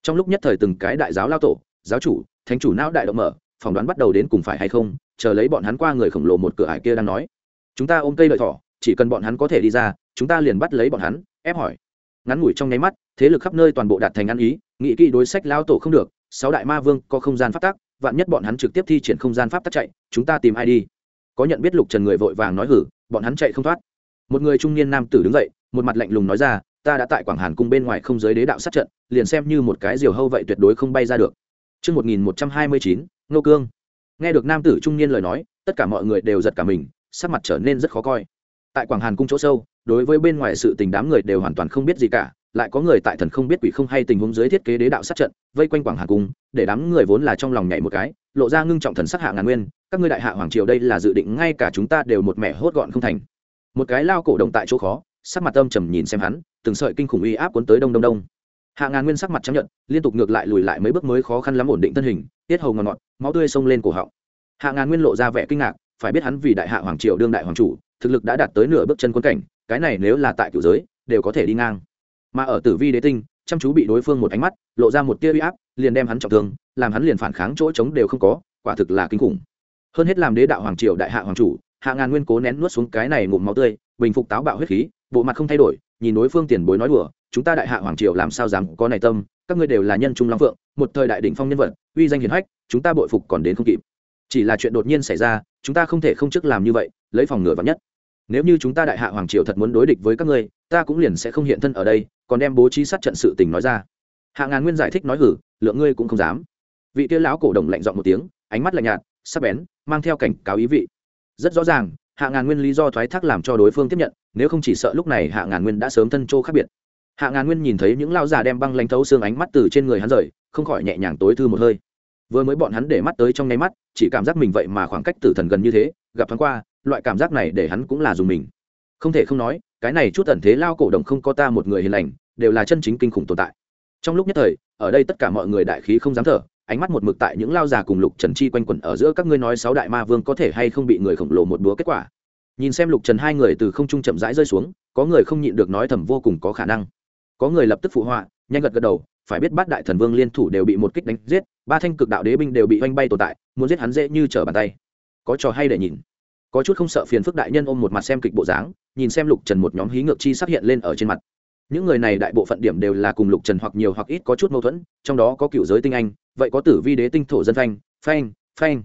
[SPEAKER 1] Trong lúc nhất thời từng cái đại giáo lao tổ, giáo chủ, thánh chủ não đại động mở, phỏng đoán bắt đầu đến cùng phải hay không, chờ lấy bọn hắn qua người khổng lồ một cửa ải kia đang nói. Chúng ta ôm cây đợi thỏ, chỉ cần bọn hắn có thể đi ra, chúng ta liền bắt lấy bọn hắn, ép hỏi. Ngắn ngủi trong nháy mắt, thế lực khắp nơi toàn bộ đạt thành ăn ý, nghị kỹ đối sách lao tổ không được, sáu đại ma vương có không gian phát tác vạn nhất bọn hắn trực tiếp thi triển không gian pháp tắc chạy chúng ta tìm ai đi có nhận biết lục trần người vội vàng nói hử bọn hắn chạy không thoát một người trung niên nam tử đứng dậy một mặt lạnh lùng nói ra ta đã tại quảng hàn cung bên ngoài không giới đế đạo sát trận liền xem như một cái diều hâu vậy tuyệt đối không bay ra được Trước 1129, Nô Cương. Nghe được nam tử trung niên lời nói, tất cả mọi người đều giật cả mình, sắc mặt trở nên rất khó coi. tại quảng hàn cung chỗ sâu đối với bên ngoài sự tình đám người đều hoàn toàn không biết gì cả lại có người tại thần không biết quỷ không hay tình huống dưới thiết kế đế đạo sát trận, vây quanh quảng hà cung, để đám người vốn là trong lòng nhảy một cái, lộ ra ngưng trọng thần sắc hạ ngàn nguyên, các ngươi đại hạ hoàng triều đây là dự định ngay cả chúng ta đều một mẻ hốt gọn không thành. Một cái lao cổ động tại chỗ khó, sắc mặt âm trầm nhìn xem hắn, từng sợi kinh khủng uy áp cuốn tới đông đông đông. Hạ ngàn nguyên sắc mặt chấp nhận liên tục ngược lại lùi lại mấy bước mới khó khăn lắm ổn định thân hình, tiết hầu ngọt ngọt, máu tươi xông lên cổ họng. Hạ ngàn nguyên lộ ra vẻ kinh ngạc, phải biết hắn vì đại hạ hoàng triều đương đại hoàng chủ, thực lực đã đạt tới nửa bước chân quân cảnh, cái này nếu là tại cựu giới, đều có thể đi ngang mà ở tử vi đế tinh, chăm chú bị đối phương một ánh mắt, lộ ra một tia uy áp, liền đem hắn trọng thương, làm hắn liền phản kháng chỗ chống đều không có, quả thực là kinh khủng. Hơn hết làm đế đạo hoàng triều đại hạ hoàng chủ, hạ ngàn nguyên cố nén nuốt xuống cái này ngụm máu tươi, bình phục táo bạo huyết khí, bộ mặt không thay đổi, nhìn đối phương tiền bối nói đùa, chúng ta đại hạ hoàng triều làm sao dám có này tâm, các ngươi đều là nhân trung long phượng, một thời đại đỉnh phong nhân vật, uy danh hiển hách, chúng ta bội phục còn đến không kịp. Chỉ là chuyện đột nhiên xảy ra, chúng ta không thể không chức làm như vậy, lấy phòng ngừa vắn nhất. Nếu như chúng ta đại hạ hoàng triều thật muốn đối địch với các ngươi ta cũng liền sẽ không hiện thân ở đây, còn đem bố trí sát trận sự tình nói ra. Hạ ngàn nguyên giải thích nói hử lượng ngươi cũng không dám. Vị kia lão cổ đồng lạnh dọn một tiếng, ánh mắt lạnh nhạt, sắc bén, mang theo cảnh cáo ý vị. Rất rõ ràng, hạ ngàn nguyên lý do thoái thác làm cho đối phương tiếp nhận, nếu không chỉ sợ lúc này hạ ngàn nguyên đã sớm thân chỗ khác biệt. Hạ ngàn nguyên nhìn thấy những lao già đem băng lanh thấu xương ánh mắt từ trên người hắn rời, không khỏi nhẹ nhàng tối thư một hơi. Vừa mới bọn hắn để mắt tới trong nháy mắt, chỉ cảm giác mình vậy mà khoảng cách tử thần gần như thế, gặp thoáng qua, loại cảm giác này để hắn cũng là dùng mình. Không thể không nói cái này chút ẩn thế lao cổ đồng không có ta một người hiền lành, đều là chân chính kinh khủng tồn tại. Trong lúc nhất thời, ở đây tất cả mọi người đại khí không dám thở, ánh mắt một mực tại những lao già cùng lục trần chi quanh quẩn ở giữa các ngươi nói sáu đại ma vương có thể hay không bị người khổng lồ một búa kết quả. Nhìn xem lục trần hai người từ không trung chậm rãi rơi xuống, có người không nhịn được nói thầm vô cùng có khả năng. Có người lập tức phụ họa, nhanh gật gật đầu, phải biết bát đại thần vương liên thủ đều bị một kích đánh giết, ba thanh cực đạo đế binh đều bị oanh bay tồn tại, muốn giết hắn dễ như trở bàn tay. Có trò hay để nhìn có chút không sợ phiền phức đại nhân ôm một mặt xem kịch bộ dáng, nhìn xem lục trần một nhóm hí ngược chi sắp hiện lên ở trên mặt. Những người này đại bộ phận điểm đều là cùng lục trần hoặc nhiều hoặc ít có chút mâu thuẫn, trong đó có cựu giới tinh anh, vậy có tử vi đế tinh thổ dân phanh phanh phanh.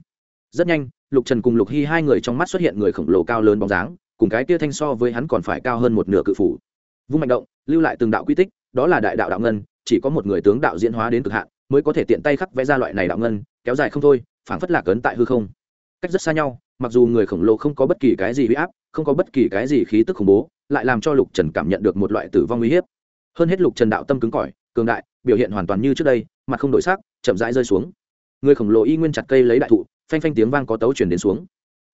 [SPEAKER 1] Rất nhanh, lục trần cùng lục hy hai người trong mắt xuất hiện người khổng lồ cao lớn bóng dáng, cùng cái kia thanh so với hắn còn phải cao hơn một nửa cự phủ. Vung mạnh động, lưu lại từng đạo quy tích, đó là đại đạo đạo ngân, chỉ có một người tướng đạo diễn hóa đến cực hạn, mới có thể tiện tay khắc vẽ ra loại này đạo ngân, kéo dài không thôi, phảng phất lạc ấn tại hư không. Cách rất xa nhau mặc dù người khổng lồ không có bất kỳ cái gì huy áp, không có bất kỳ cái gì khí tức khủng bố, lại làm cho lục trần cảm nhận được một loại tử vong uy hiếp. Hơn hết lục trần đạo tâm cứng cỏi, cường đại, biểu hiện hoàn toàn như trước đây, mặt không đổi sắc, chậm rãi rơi xuống. Người khổng lồ y nguyên chặt cây lấy đại thụ, phanh phanh tiếng vang có tấu chuyển đến xuống.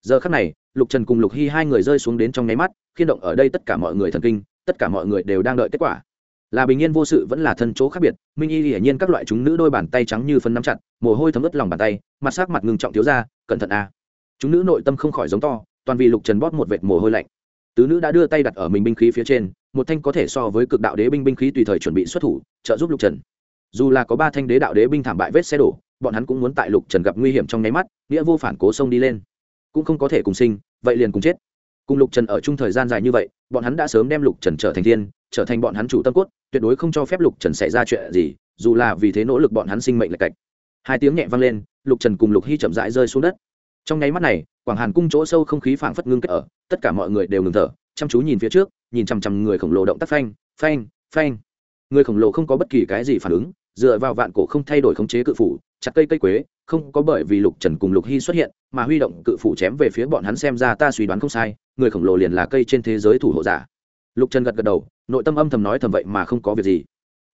[SPEAKER 1] Giờ khắc này, lục trần cùng lục hy hai người rơi xuống đến trong nháy mắt, khiên động ở đây tất cả mọi người thần kinh, tất cả mọi người đều đang đợi kết quả. Là bình yên vô sự vẫn là thân chỗ khác biệt, minh y hiển nhiên các loại chúng nữ đôi bàn tay trắng như phân nắm chặt, mồ hôi thấm ướt lòng bàn tay, mặt sắc mặt ngừng trọng thiếu ra, cẩn thận a chúng nữ nội tâm không khỏi giống to, toàn vì lục trần bóp một vệt mồ hôi lạnh. Tứ nữ đã đưa tay đặt ở mình binh khí phía trên, một thanh có thể so với cực đạo đế binh binh khí tùy thời chuẩn bị xuất thủ, trợ giúp lục trần. Dù là có ba thanh đế đạo đế binh thảm bại vết xe đổ, bọn hắn cũng muốn tại lục trần gặp nguy hiểm trong nháy mắt, nghĩa vô phản cố sông đi lên. Cũng không có thể cùng sinh, vậy liền cùng chết. Cùng lục trần ở chung thời gian dài như vậy, bọn hắn đã sớm đem lục trần trở thành thiên, trở thành bọn hắn chủ tâm cốt, tuyệt đối không cho phép lục trần xảy ra chuyện gì, dù là vì thế nỗ lực bọn hắn sinh mệnh lệch cạch. Hai tiếng nhẹ vang lên, lục trần cùng lục hy chậm rãi rơi xuống đất trong nháy mắt này, quảng hàn cung chỗ sâu không khí phảng phất ngưng kết ở, tất cả mọi người đều ngừng thở, chăm chú nhìn phía trước, nhìn chằm chằm người khổng lồ động tác phanh phanh phanh. Người khổng lồ không có bất kỳ cái gì phản ứng, dựa vào vạn cổ không thay đổi khống chế cự phủ, chặt cây cây quế, không có bởi vì lục trần cùng lục hy xuất hiện, mà huy động cự phủ chém về phía bọn hắn xem ra ta suy đoán không sai, người khổng lồ liền là cây trên thế giới thủ hộ giả. Lục trần gật gật đầu, nội tâm âm thầm nói thầm vậy mà không có việc gì.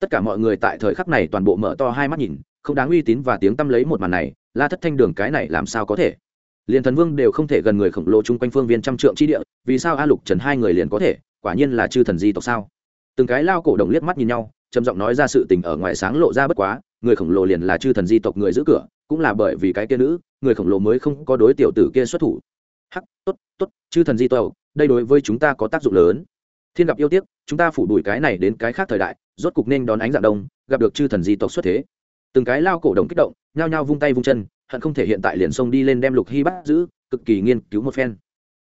[SPEAKER 1] Tất cả mọi người tại thời khắc này toàn bộ mở to hai mắt nhìn, không đáng uy tín và tiếng tâm lấy một màn này, la thất thanh đường cái này làm sao có thể? Liền thần vương đều không thể gần người khổng lồ chung quanh phương viên trăm trượng chi địa, vì sao a lục trần hai người liền có thể? Quả nhiên là chư thần di tộc sao? Từng cái lao cổ đồng liếc mắt nhìn nhau, trầm giọng nói ra sự tình ở ngoài sáng lộ ra bất quá, người khổng lồ liền là chư thần di tộc người giữ cửa, cũng là bởi vì cái kia nữ, người khổng lồ mới không có đối tiểu tử kia xuất thủ. Hắc, tốt tốt, chư thần di tộc, đây đối với chúng ta có tác dụng lớn. Thiên gặp yêu tiếc, chúng ta phủ đuổi cái này đến cái khác thời đại, rốt cục nên đón ánh dạng đông, gặp được chư thần di tộc xuất thế. Từng cái lao cổ đồng kích động, nhao nhao vung tay vung chân hận không thể hiện tại liền xông đi lên đem lục hy bắt giữ, cực kỳ nghiên cứu một phen.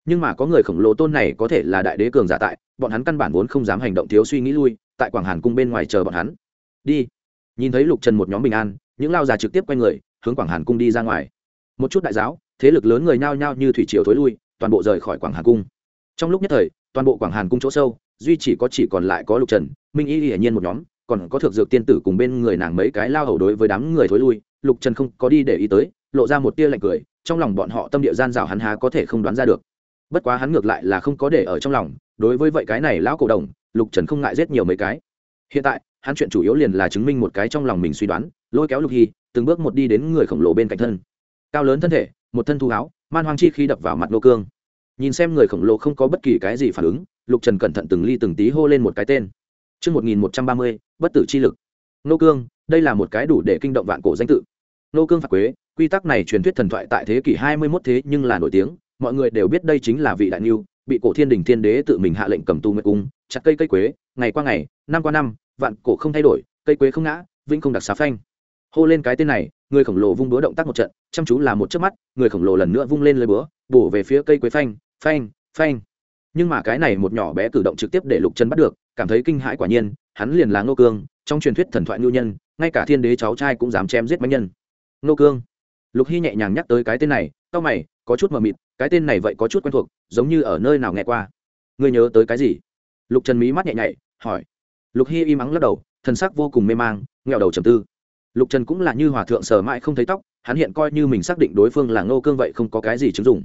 [SPEAKER 1] Nhưng mà có người khổng lồ tôn này có thể là đại đế cường giả tại, bọn hắn căn bản vốn không dám hành động thiếu suy nghĩ lui, tại quảng hàn cung bên ngoài chờ bọn hắn. Đi. Nhìn thấy lục trần một nhóm bình an, những lao già trực tiếp quay người, hướng quảng hàn cung đi ra ngoài. Một chút đại giáo, thế lực lớn người nhao nhao như thủy triều thối lui, toàn bộ rời khỏi quảng hàn cung. Trong lúc nhất thời, toàn bộ quảng hàn cung chỗ sâu, duy chỉ có chỉ còn lại có lục trần, minh y hiển nhiên một nhóm, còn có thực dược tiên tử cùng bên người nàng mấy cái lao hầu đối với đám người thối lui lục trần không có đi để ý tới lộ ra một tia lạnh cười trong lòng bọn họ tâm địa gian rào hắn há có thể không đoán ra được. Bất quá hắn ngược lại là không có để ở trong lòng đối với vậy cái này lão cổ đồng lục trần không ngại giết nhiều mấy cái. Hiện tại hắn chuyện chủ yếu liền là chứng minh một cái trong lòng mình suy đoán lôi kéo lục hy từng bước một đi đến người khổng lồ bên cạnh thân. Cao lớn thân thể một thân thu áo man hoang chi khi đập vào mặt nô cương. Nhìn xem người khổng lồ không có bất kỳ cái gì phản ứng lục trần cẩn thận từng ly từng tí hô lên một cái tên. Trước 1130, bất tử chi lực. Nô cương, đây là một cái đủ để kinh động vạn cổ danh tự. Nô cương phạt quế, quy tắc này truyền thuyết thần thoại tại thế kỷ 21 thế nhưng là nổi tiếng, mọi người đều biết đây chính là vị đại niu, bị cổ thiên đình thiên đế tự mình hạ lệnh cầm tu nguyệt cung, chặt cây cây quế, ngày qua ngày, năm qua năm, vạn cổ không thay đổi, cây quế không ngã, vĩnh không đặc xá phanh. Hô lên cái tên này, người khổng lồ vung búa động tác một trận, chăm chú là một chớp mắt, người khổng lồ lần nữa vung lên lưỡi búa, bổ về phía cây quế phanh, phanh, phanh. Nhưng mà cái này một nhỏ bé cử động trực tiếp để Lục Chân bắt được, cảm thấy kinh hãi quả nhiên, hắn liền là Ngô Cương, trong truyền thuyết thần thoại ngưu nhân, ngay cả thiên đế cháu trai cũng dám chém giết bánh nhân. nô Cương. Lục Hy nhẹ nhàng nhắc tới cái tên này, tao mày, có chút mờ mịt, cái tên này vậy có chút quen thuộc, giống như ở nơi nào nghe qua. Ngươi nhớ tới cái gì? Lục Trần mí mắt nhẹ nhảy, hỏi. Lục Hy im ắng lắc đầu, thần sắc vô cùng mê mang, nghèo đầu trầm tư. Lục Trần cũng là như hòa thượng sờ mãi không thấy tóc, hắn hiện coi như mình xác định đối phương là Ngô Cương vậy không có cái gì chứng dụng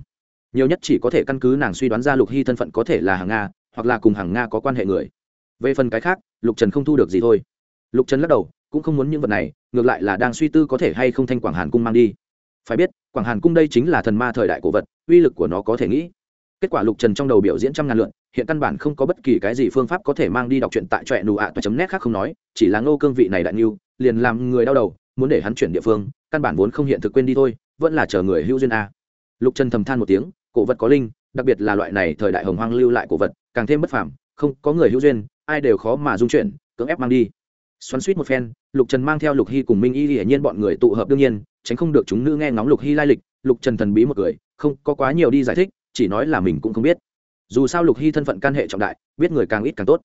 [SPEAKER 1] nhiều nhất chỉ có thể căn cứ nàng suy đoán ra lục hy thân phận có thể là hàng nga hoặc là cùng hàng nga có quan hệ người về phần cái khác lục trần không thu được gì thôi lục trần lắc đầu, cũng không muốn những vật này, ngược lại là đang suy tư có thể hay không thanh quảng hàn cung mang đi. Phải biết, quảng hàn cung đây chính là thần ma thời đại cổ vật, uy lực của nó có thể nghĩ. Kết quả lục trần trong đầu biểu diễn trăm ngàn lượn, hiện căn bản không có bất kỳ cái gì phương pháp có thể mang đi đọc truyện tại trọe nụ ạ và chấm nét khác không nói, chỉ là ngô cương vị này đại nghiêu, liền làm người đau đầu, muốn để hắn chuyển địa phương, căn bản vốn không hiện thực quên đi thôi, vẫn là chờ người hữu duyên a. Lục trần thầm than một tiếng, cổ vật có linh, đặc biệt là loại này thời đại hồng hoang lưu lại cổ vật, càng thêm bất phàm, không có người hữu duyên, ai đều khó mà dung chuyển, cưỡng ép mang đi xoắn suýt một phen, lục trần mang theo lục hy cùng minh y hiển nhiên bọn người tụ hợp đương nhiên, tránh không được chúng nữ nghe ngóng lục hy lai lịch, lục trần thần bí một người, không có quá nhiều đi giải thích, chỉ nói là mình cũng không biết. Dù sao lục hy thân phận can hệ trọng đại, biết người càng ít càng tốt.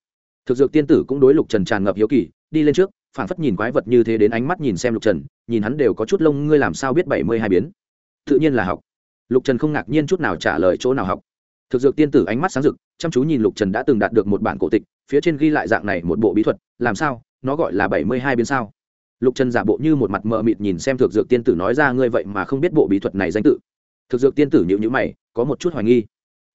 [SPEAKER 1] Thực dược tiên tử cũng đối lục trần tràn ngập hiếu kỳ, đi lên trước phản phất nhìn quái vật như thế đến ánh mắt nhìn xem lục trần, nhìn hắn đều có chút lông, ngươi làm sao biết bảy mươi hai biến? Tự nhiên là học. Lục trần không ngạc nhiên chút nào trả lời chỗ nào học. Thực dược tiên tử ánh mắt sáng rực, chăm chú nhìn lục trần đã từng đạt được một bản cổ tịch, phía trên ghi lại dạng này một bộ bí thuật, làm sao? Nó gọi là bảy mươi hai biến sao. Lục trần giả bộ như một mặt mờ mịt nhìn xem thực dược tiên tử nói ra, ngươi vậy mà không biết bộ bí thuật này danh tự. Thực dược tiên tử nhịu nhữ mày, có một chút hoài nghi.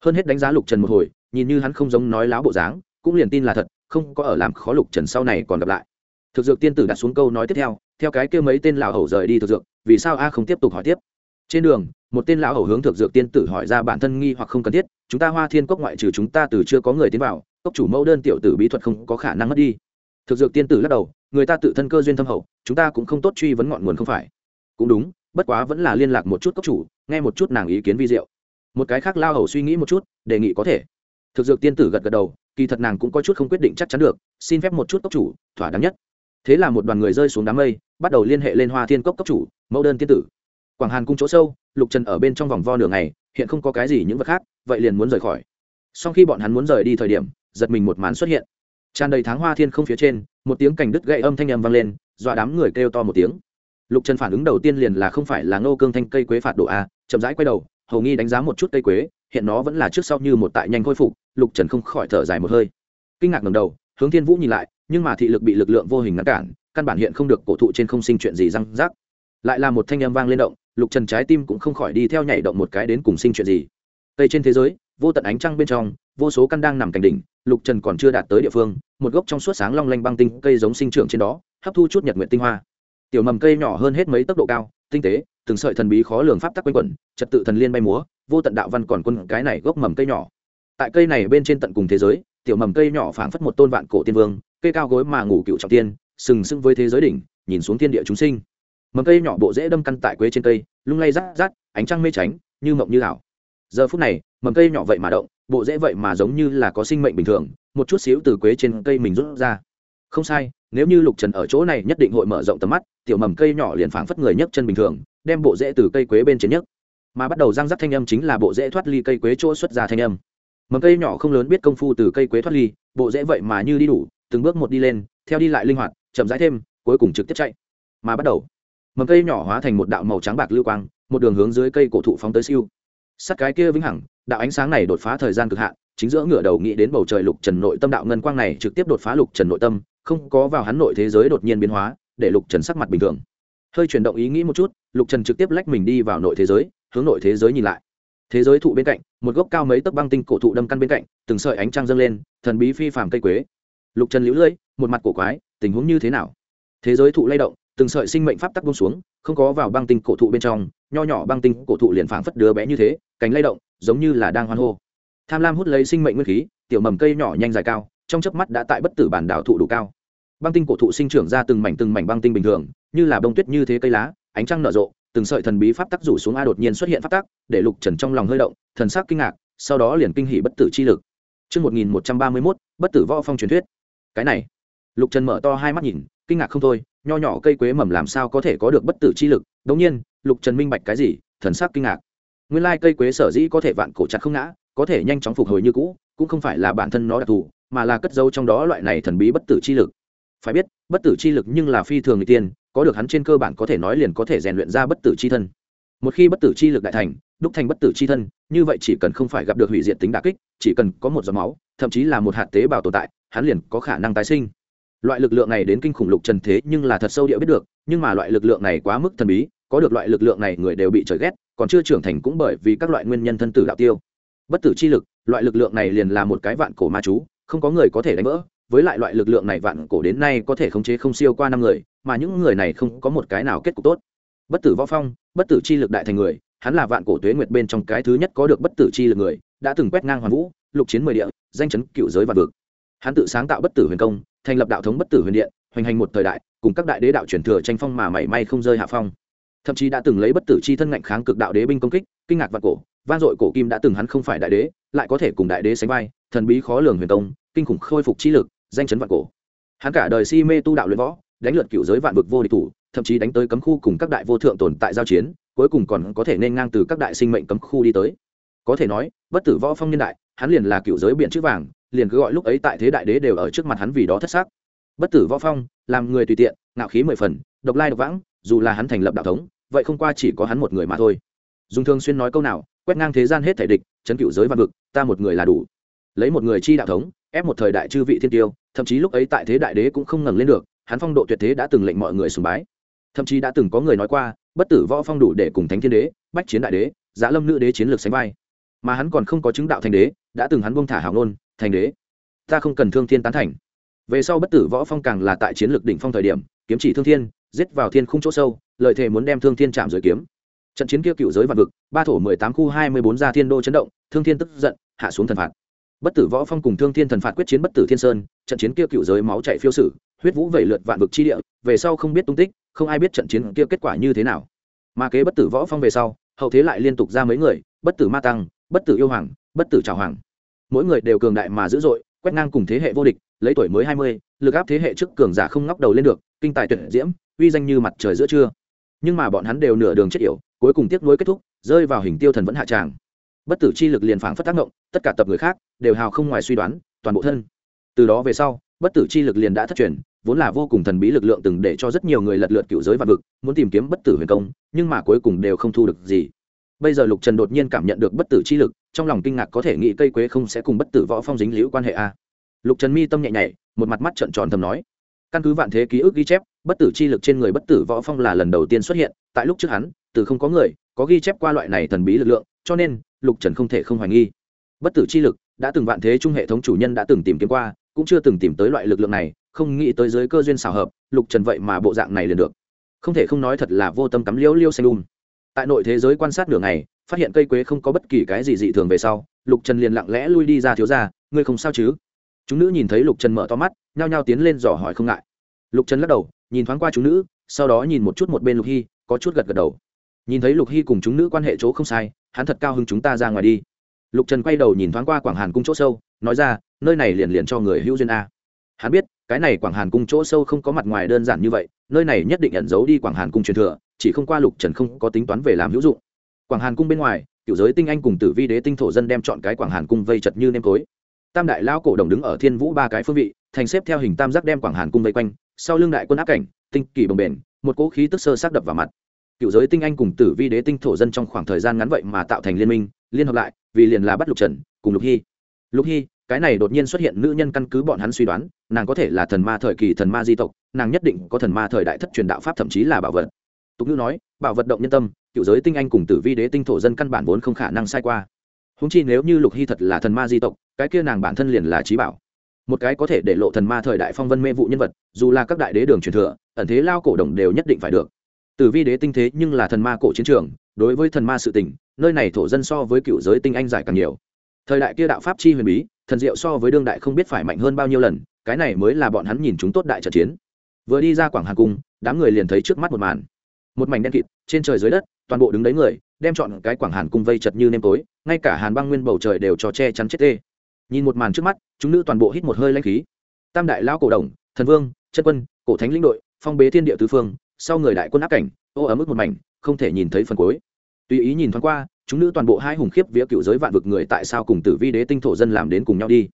[SPEAKER 1] Hơn hết đánh giá lục trần một hồi, nhìn như hắn không giống nói láo bộ dáng, cũng liền tin là thật, không có ở làm khó lục trần sau này còn gặp lại. Thực dược tiên tử đặt xuống câu nói tiếp theo theo cái kêu mấy tên lão hầu rời đi thực dược, vì sao a không tiếp tục hỏi tiếp? Trên đường, một tên lão hầu hướng thực dược tiên tử hỏi ra bản thân nghi hoặc không cần thiết, chúng ta hoa thiên cốc ngoại trừ chúng ta từ chưa có người tiến vào, cốc chủ mẫu đơn tiểu tử bí thuật không có khả năng mất đi thực dược tiên tử lắc đầu, người ta tự thân cơ duyên thâm hậu, chúng ta cũng không tốt truy vấn ngọn nguồn không phải. Cũng đúng, bất quá vẫn là liên lạc một chút cốc chủ, nghe một chút nàng ý kiến vi diệu. Một cái khác lao hầu suy nghĩ một chút, đề nghị có thể. Thực dược tiên tử gật gật đầu, kỳ thật nàng cũng có chút không quyết định chắc chắn được, xin phép một chút cốc chủ, thỏa đáng nhất. Thế là một đoàn người rơi xuống đám mây, bắt đầu liên hệ lên hoa thiên cốc cốc chủ, mẫu đơn tiên tử. Quảng hàn cung chỗ sâu, lục trần ở bên trong vòng vo nửa ngày, hiện không có cái gì những vật khác, vậy liền muốn rời khỏi. Sau khi bọn hắn muốn rời đi thời điểm, giật mình một màn xuất hiện tràn đầy tháng hoa thiên không phía trên, một tiếng cảnh đứt gậy âm thanh â m vang lên, dọa đám người kêu to một tiếng. Lục trần phản ứng đầu tiên liền là không phải là ngô cương thanh cây quế phạt độ a, chậm rãi quay đầu, hầu nghi đánh giá một chút cây quế, hiện nó vẫn là trước sau như một tại nhanh khôi phục, lục trần không khỏi thở dài một hơi. Kinh ngạc ngầm đầu, hướng thiên vũ nhìn lại, nhưng mà thị lực bị lực lượng vô hình ngăn cản, căn bản hiện không được cổ thụ trên không sinh chuyện gì răng rác lại là một thanh âm vang lên động, lục trần trái tim cũng không khỏi đi theo nhảy động một cái đến cùng sinh chuyện gì. Tây trên thế giới, vô tận ánh trăng bên trong, vô số căn đang nằm cành đỉnh lục trần còn chưa đạt tới địa phương, một gốc trong suốt sáng long lanh băng tinh cây giống sinh trưởng trên đó, hấp thu chút nhật nguyện tinh hoa. Tiểu mầm cây nhỏ hơn hết mấy tốc độ cao, tinh tế, từng sợi thần bí khó lường pháp tắc quanh quẩn, trật tự thần liên bay múa, vô tận đạo văn còn quân cái này gốc mầm cây nhỏ. Tại cây này bên trên tận cùng thế giới, tiểu mầm cây nhỏ phảng phất một tôn vạn cổ tiên vương, cây cao gối mà ngủ cựu trọng tiên, sừng sững với thế giới đỉnh, nhìn xuống thiên địa chúng sinh. Mầm cây nhỏ bộ dễ đâm căn tại quế trên cây, lung lay rát rát, ánh trăng mê tránh, như mộng như ảo. Giờ phút này, mầm cây nhỏ vậy mà động bộ dễ vậy mà giống như là có sinh mệnh bình thường, một chút xíu từ quế trên cây mình rút ra. Không sai, nếu như lục trần ở chỗ này nhất định hội mở rộng tầm mắt, tiểu mầm cây nhỏ liền phảng phất người nhấc chân bình thường, đem bộ rễ từ cây quế bên trên nhấc. Mà bắt đầu răng rắc thanh âm chính là bộ rễ thoát ly cây quế chỗ xuất ra thanh âm. Mầm cây nhỏ không lớn biết công phu từ cây quế thoát ly, bộ rễ vậy mà như đi đủ, từng bước một đi lên, theo đi lại linh hoạt, chậm rãi thêm, cuối cùng trực tiếp chạy. Mà bắt đầu, mầm cây nhỏ hóa thành một đạo màu trắng bạc lưu quang, một đường hướng dưới cây cổ thụ phóng tới siêu. Sắt cái kia vĩnh hằng đạo ánh sáng này đột phá thời gian cực hạn, chính giữa ngựa đầu nghĩ đến bầu trời lục trần nội tâm đạo ngân quang này trực tiếp đột phá lục trần nội tâm, không có vào hắn nội thế giới đột nhiên biến hóa, để lục trần sắc mặt bình thường. Hơi chuyển động ý nghĩ một chút, lục trần trực tiếp lách mình đi vào nội thế giới, hướng nội thế giới nhìn lại. Thế giới thụ bên cạnh, một gốc cao mấy tấc băng tinh cổ thụ đâm căn bên cạnh, từng sợi ánh trăng dâng lên, thần bí phi phàm cây quế. Lục trần liễu lưỡi một mặt cổ quái, tình huống như thế nào? Thế giới thụ lay động, từng sợi sinh mệnh pháp tắc bông xuống, không có vào băng tinh cổ thụ bên trong, nho nhỏ băng tinh cổ thụ liền phảng phất đứa bé như thế cánh lay động giống như là đang hoan hô. Tham lam hút lấy sinh mệnh nguyên khí tiểu mầm cây nhỏ nhanh dài cao trong chớp mắt đã tại bất tử bản đảo thụ đủ cao. Băng tinh cổ thụ sinh trưởng ra từng mảnh từng mảnh băng tinh bình thường như là bông tuyết như thế cây lá ánh trăng nở rộ từng sợi thần bí pháp tắc rủ xuống a đột nhiên xuất hiện pháp tắc để lục trần trong lòng hơi động thần sắc kinh ngạc sau đó liền kinh hỉ bất tử chi lực. Trước 1131, bất tử võ phong truyền thuyết. Cái này, lục trần mở to hai mắt nhìn kinh ngạc không thôi nho nhỏ cây quế mầm làm sao có thể có được bất tử chi lực? Đống nhiên lục trần minh bạch cái gì thần sắc kinh ngạc nguyên lai cây quế sở dĩ có thể vạn cổ chặt không ngã, có thể nhanh chóng phục hồi như cũ, cũng không phải là bản thân nó đặc thù, mà là cất dấu trong đó loại này thần bí bất tử chi lực. Phải biết, bất tử chi lực nhưng là phi thường người tiên, có được hắn trên cơ bản có thể nói liền có thể rèn luyện ra bất tử chi thân. Một khi bất tử chi lực đại thành, đúc thành bất tử chi thân, như vậy chỉ cần không phải gặp được hủy diệt tính đà kích, chỉ cần có một giọt máu, thậm chí là một hạt tế bào tồn tại, hắn liền có khả năng tái sinh. Loại lực lượng này đến kinh khủng lục trần thế nhưng là thật sâu địa biết được, nhưng mà loại lực lượng này quá mức thần bí, có được loại lực lượng này người đều bị trời ghét còn chưa trưởng thành cũng bởi vì các loại nguyên nhân thân tử đạo tiêu. Bất tử chi lực, loại lực lượng này liền là một cái vạn cổ ma chú, không có người có thể đánh vỡ. Với lại loại lực lượng này vạn cổ đến nay có thể khống chế không siêu qua năm người, mà những người này không có một cái nào kết cục tốt. Bất tử võ phong, bất tử chi lực đại thành người, hắn là vạn cổ tuế nguyệt bên trong cái thứ nhất có được bất tử chi lực người, đã từng quét ngang hoàn vũ, lục chiến mười địa, danh chấn cựu giới vạn vực. Hắn tự sáng tạo bất tử huyền công, thành lập đạo thống bất tử huyền điện, hoành hành một thời đại, cùng các đại đế đạo truyền thừa tranh phong mà mảy may không rơi hạ phong thậm chí đã từng lấy bất tử chi thân ngạnh kháng cực đạo đế binh công kích, kinh ngạc vạn cổ van dội cổ kim đã từng hắn không phải đại đế, lại có thể cùng đại đế sánh vai, thần bí khó lường huyền công kinh khủng khôi phục chi lực, danh chấn vạn cổ. Hắn cả đời si mê tu đạo luyện võ, đánh lượt cựu giới vạn vực vô địch thủ, thậm chí đánh tới cấm khu cùng các đại vô thượng tồn tại giao chiến, cuối cùng còn có thể nên ngang từ các đại sinh mệnh cấm khu đi tới. Có thể nói, bất tử võ phong niên đại, hắn liền là cựu giới biển chữ vàng, liền cứ gọi lúc ấy tại thế đại đế đều ở trước mặt hắn vì đó thất xác. Bất tử võ phong, làm người tùy tiện, ngạo khí mười phần, độc lai độc vãng, dù là hắn thành lập đạo thống vậy không qua chỉ có hắn một người mà thôi. Dùng thường xuyên nói câu nào quét ngang thế gian hết thể địch chấn cựu giới văn vực ta một người là đủ. Lấy một người chi đạo thống ép một thời đại chư vị thiên tiêu thậm chí lúc ấy tại thế đại đế cũng không ngẩng lên được hắn phong độ tuyệt thế đã từng lệnh mọi người sùng bái. Thậm chí đã từng có người nói qua bất tử võ phong đủ để cùng thánh thiên đế bách chiến đại đế giá lâm nữ đế chiến lược sánh vai. Mà hắn còn không có chứng đạo thành đế đã từng hắn buông thả hào ngôn, thành đế ta không cần thương thiên tán thành. Về sau bất tử võ phong càng là tại chiến lược đỉnh phong thời điểm kiếm chỉ thương thiên giết vào thiên khung chỗ sâu, lợi thể muốn đem thương thiên chạm dưới kiếm. Trận chiến kia cựu giới vạn vực, ba thổ mười tám khu hai mươi bốn gia thiên đô chấn động, thương thiên tức giận, hạ xuống thần phạt. Bất tử võ phong cùng thương thiên thần phạt quyết chiến bất tử thiên sơn, trận chiến kia cựu giới máu chảy phiêu sử, huyết vũ vẩy lượt vạn vực chi địa, về sau không biết tung tích, không ai biết trận chiến kia kết quả như thế nào. Mà kế bất tử võ phong về sau, hậu thế lại liên tục ra mấy người, bất tử ma tăng, bất tử yêu hoàng, bất tử trào hoàng. Mỗi người đều cường đại mà dữ dội, quét ngang cùng thế hệ vô địch, lấy tuổi mới hai mươi, lực áp thế hệ trước cường giả không ngóc đầu lên được, kinh tài tuyển diễm uy danh như mặt trời giữa trưa. Nhưng mà bọn hắn đều nửa đường chết yểu, cuối cùng tiếc nuối kết thúc, rơi vào hình tiêu thần vẫn hạ tràng. Bất tử chi lực liền phảng phất tác động, tất cả tập người khác đều hào không ngoài suy đoán, toàn bộ thân. Từ đó về sau, bất tử chi lực liền đã thất truyền, vốn là vô cùng thần bí lực lượng từng để cho rất nhiều người lật lượt cựu giới vạn vực, muốn tìm kiếm bất tử huyền công, nhưng mà cuối cùng đều không thu được gì. Bây giờ lục trần đột nhiên cảm nhận được bất tử chi lực, trong lòng kinh ngạc có thể nghĩ cây quế không sẽ cùng bất tử võ phong dính liễu quan hệ a. Lục trần mi tâm nhẹ nhảy một mặt mắt trợn tròn thầm nói căn cứ vạn thế ký ức ghi chép, bất tử chi lực trên người bất tử võ phong là lần đầu tiên xuất hiện, tại lúc trước hắn, từ không có người, có ghi chép qua loại này thần bí lực lượng, cho nên, lục trần không thể không hoài nghi. Bất tử chi lực đã từng vạn thế trung hệ thống chủ nhân đã từng tìm kiếm qua, cũng chưa từng tìm tới loại lực lượng này, không nghĩ tới giới cơ duyên xảo hợp, lục trần vậy mà bộ dạng này liền được. Không thể không nói thật là vô tâm cắm liễu liêu xanh um tại nội thế giới quan sát nửa ngày, phát hiện cây quế không có bất kỳ cái gì dị thường về sau, lục trần liền lặng lẽ lui đi ra thiếu ra ngươi không sao chứ? Chúng nữ nhìn thấy lục trần mở to mắt, nhao nhao tiến lên dò hỏi không ngại. Lục trần lắc đầu, nhìn thoáng qua chúng nữ, sau đó nhìn một chút một bên lục hy, có chút gật gật đầu. Nhìn thấy lục hy cùng chúng nữ quan hệ chỗ không sai, hắn thật cao hứng chúng ta ra ngoài đi. Lục trần quay đầu nhìn thoáng qua quảng hàn cung chỗ sâu, nói ra, nơi này liền liền cho người hữu duyên a. Hắn biết, cái này quảng hàn cung chỗ sâu không có mặt ngoài đơn giản như vậy, nơi này nhất định ẩn giấu đi quảng hàn cung truyền thừa, chỉ không qua lục trần không có tính toán về làm hữu dụng. Quảng hàn cung bên ngoài, cựu giới tinh anh cùng tử vi đế tinh thổ dân đem chọn cái quảng hàn cung vây chật như nêm tối tam đại lao cổ đồng đứng ở thiên vũ ba cái phương vị, thành xếp theo hình tam giác đem quảng hàn cung vây quanh, sau lưng đại quân áp cảnh, tinh kỳ bồng bền một cỗ khí tức sơ sát đập vào mặt. Cựu giới tinh anh cùng tử vi đế tinh thổ dân trong khoảng thời gian ngắn vậy mà tạo thành liên minh, liên hợp lại, vì liền là bắt lục trần, cùng lục hy. Lục hy, cái này đột nhiên xuất hiện nữ nhân căn cứ bọn hắn suy đoán, nàng có thể là thần ma thời kỳ thần ma di tộc, nàng nhất định có thần ma thời đại thất truyền đạo pháp thậm chí là bảo vật. Tục ngữ nói, bảo vật động nhân tâm, cựu giới tinh anh cùng tử vi đế tinh thổ dân căn bản vốn không khả năng sai qua húng chi nếu như lục hy thật là thần ma di tộc, cái kia nàng bản thân liền là trí bảo. Một cái có thể để lộ thần ma thời đại phong vân mê vụ nhân vật, dù là các đại đế đường truyền thừa, ẩn thế lao cổ đồng đều nhất định phải được. Tử vi đế tinh thế nhưng là thần ma cổ chiến trường, đối với thần ma sự tình, nơi này thổ dân so với cựu giới tinh anh giải càng nhiều. Thời đại kia đạo pháp chi huyền bí, thần diệu so với đương đại không biết phải mạnh hơn bao nhiêu lần, cái này mới là bọn hắn nhìn chúng tốt đại trận chiến. Vừa đi ra quảng hà cung, đám người liền thấy trước mắt một màn. Một mảnh đen kịt, trên trời dưới đất, toàn bộ đứng đấy người đem chọn cái quảng hàn cung vây chật như nêm tối, ngay cả hàn băng nguyên bầu trời đều cho che chắn chết tê. Nhìn một màn trước mắt, chúng nữ toàn bộ hít một hơi lanh khí. Tam đại lão cổ đồng, thần vương, chân quân, cổ thánh lĩnh đội, phong bế thiên địa tứ phương, sau người đại quân áp cảnh, ô ấm ức một mảnh, không thể nhìn thấy phần cuối. Tùy ý nhìn thoáng qua, chúng nữ toàn bộ hai hùng khiếp vía cựu giới vạn vực người tại sao cùng tử vi đế tinh thổ dân làm đến cùng nhau đi.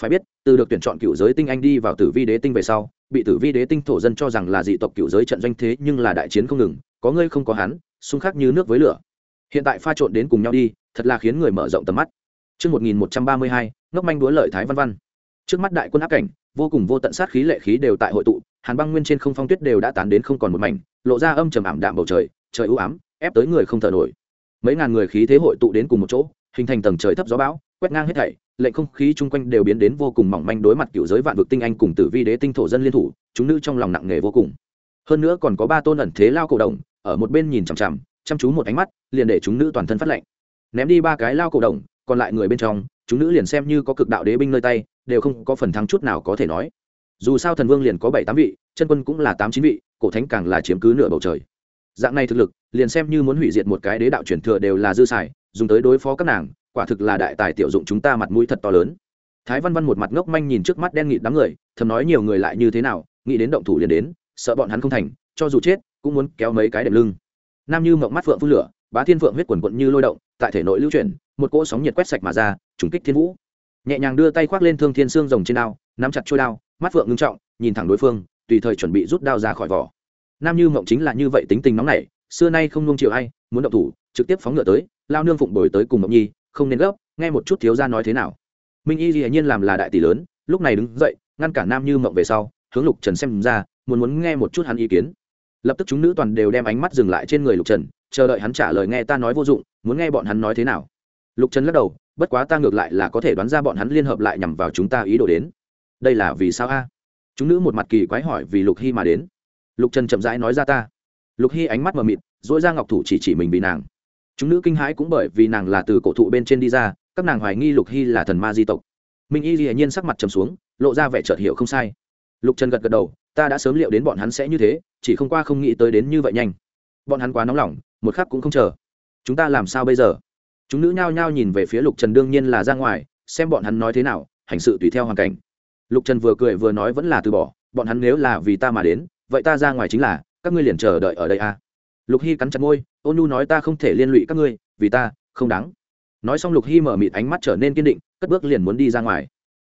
[SPEAKER 1] Phải biết, từ được tuyển chọn cựu giới tinh anh đi vào tử vi đế tinh về sau, bị tử vi đế tinh thổ dân cho rằng là dị tộc cựu giới trận doanh thế nhưng là đại chiến không ngừng, có ngươi không có hắn, xung khắc như nước với lửa hiện tại pha trộn đến cùng nhau đi thật là khiến người mở rộng tầm mắt Trước 1132, ngốc manh đúa lợi Thái Văn Văn. Trước mắt đại quân áp cảnh, vô cùng vô tận sát khí lệ khí đều tại hội tụ, hàn băng nguyên trên không phong tuyết đều đã tán đến không còn một mảnh, lộ ra âm trầm ảm đạm bầu trời, trời u ám, ép tới người không thở nổi. Mấy ngàn người khí thế hội tụ đến cùng một chỗ, hình thành tầng trời thấp gió bão, quét ngang hết thảy, lệnh không khí chung quanh đều biến đến vô cùng mỏng manh đối mặt cựu giới vạn vực tinh anh cùng tử vi đế tinh thổ dân liên thủ, chúng nữ trong lòng nặng nề vô cùng. Hơn nữa còn có ba tôn ẩn thế lao cổ đồng, ở một bên nhìn chằm chằm, chăm chú một ánh mắt, liền để chúng nữ toàn thân phát lạnh. Ném đi ba cái lao cổ đồng, còn lại người bên trong, chúng nữ liền xem như có cực đạo đế binh nơi tay, đều không có phần thắng chút nào có thể nói. Dù sao thần vương liền có bảy tám vị, chân quân cũng là tám chín vị, cổ thánh càng là chiếm cứ nửa bầu trời. Dạng này thực lực, liền xem như muốn hủy diệt một cái đế đạo truyền thừa đều là dư xài, dùng tới đối phó các nàng, quả thực là đại tài tiểu dụng chúng ta mặt mũi thật to lớn. Thái Văn Văn một mặt ngốc manh nhìn trước mắt đen nghịt đám người, thầm nói nhiều người lại như thế nào, nghĩ đến động thủ liền đến, sợ bọn hắn không thành, cho dù chết, cũng muốn kéo mấy cái đệm lưng. Nam Như mộng mắt phượng phun lửa, bá thiên phượng huyết quần quận như lôi động, tại thể nội lưu chuyển, một cỗ sóng nhiệt quét sạch mà ra, trùng kích thiên vũ. Nhẹ nhàng đưa tay khoác lên thương thiên xương rồng trên đao, nắm chặt chuôi đao, mắt phượng ngưng trọng, nhìn thẳng đối phương, tùy thời chuẩn bị rút đao ra khỏi vỏ. Nam Như mộng chính là như vậy tính tình nóng nảy, xưa nay không nung chịu ai, muốn động thủ, trực tiếp phóng ngựa tới, lao nương phụng bồi tới cùng mộng nhi, không nên gấp, nghe một chút thiếu gia nói thế nào. Minh Y Lệ nhiên làm là đại tỷ lớn, lúc này đứng dậy, ngăn cản Nam Như mộng về sau, hướng Lục Trần xem ra, muốn muốn nghe một chút hắn ý kiến. Lập tức chúng nữ toàn đều đem ánh mắt dừng lại trên người Lục Trần, chờ đợi hắn trả lời nghe ta nói vô dụng, muốn nghe bọn hắn nói thế nào. Lục Trần lắc đầu, bất quá ta ngược lại là có thể đoán ra bọn hắn liên hợp lại nhằm vào chúng ta ý đồ đến. Đây là vì sao a? Chúng nữ một mặt kỳ quái hỏi vì Lục Hy mà đến. Lục Trần chậm rãi nói ra ta. Lục Hy ánh mắt mờ mịt, dỗi ra ngọc thủ chỉ chỉ mình vì nàng. Chúng nữ kinh hãi cũng bởi vì nàng là từ cổ thụ bên trên đi ra, các nàng hoài nghi Lục Hy là thần ma di tộc. Minh Y Lệ nhiên sắc mặt trầm xuống, lộ ra vẻ chợt hiểu không sai. Lục Trần gật gật đầu, ta đã sớm liệu đến bọn hắn sẽ như thế, chỉ không qua không nghĩ tới đến như vậy nhanh. Bọn hắn quá nóng lòng, một khắc cũng không chờ. Chúng ta làm sao bây giờ? chúng nữ nhao nhao nhìn về phía lục trần đương nhiên là ra ngoài xem bọn hắn nói thế nào hành sự tùy theo hoàn cảnh lục trần vừa cười vừa nói vẫn là từ bỏ bọn hắn nếu là vì ta mà đến vậy ta ra ngoài chính là các ngươi liền chờ đợi ở đây à. lục hy cắn chặt môi ôn nhu nói ta không thể liên lụy các ngươi vì ta không đáng nói xong lục hy mở mịt ánh mắt trở nên kiên định cất bước liền muốn đi ra ngoài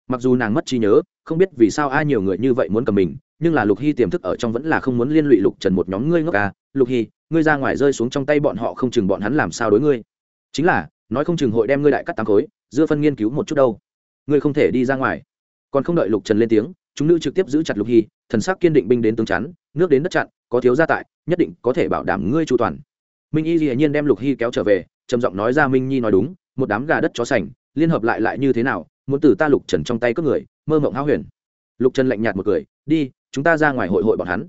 [SPEAKER 1] mặc dù nàng mất trí nhớ không biết vì sao ai nhiều người như vậy muốn cầm mình, nhưng là lục hy tiềm thức ở trong vẫn là không muốn liên lụy lục trần một nhóm ngươi ngốc à. Lục hy, ngươi ra ngoài rơi xuống trong tay bọn họ không chừng bọn hắn làm sao đối ngươi? Chính là, nói không chừng hội đem ngươi đại cắt tám khối, dưa phân nghiên cứu một chút đâu. Ngươi không thể đi ra ngoài. Còn không đợi lục trần lên tiếng, chúng nữ trực tiếp giữ chặt lục hy, thần sắc kiên định binh đến tướng chắn, nước đến đất chặn, có thiếu gia tại, nhất định có thể bảo đảm ngươi chu toàn. Minh y dĩ nhiên đem lục hy kéo trở về, trầm giọng nói ra minh nhi nói đúng, một đám gà đất chó sành, liên hợp lại lại như thế nào, muốn từ ta lục trần trong tay cướp người mơ mộng háo huyền. Lục trần lạnh nhạt một cười, đi, chúng ta ra ngoài hội hội bọn hắn.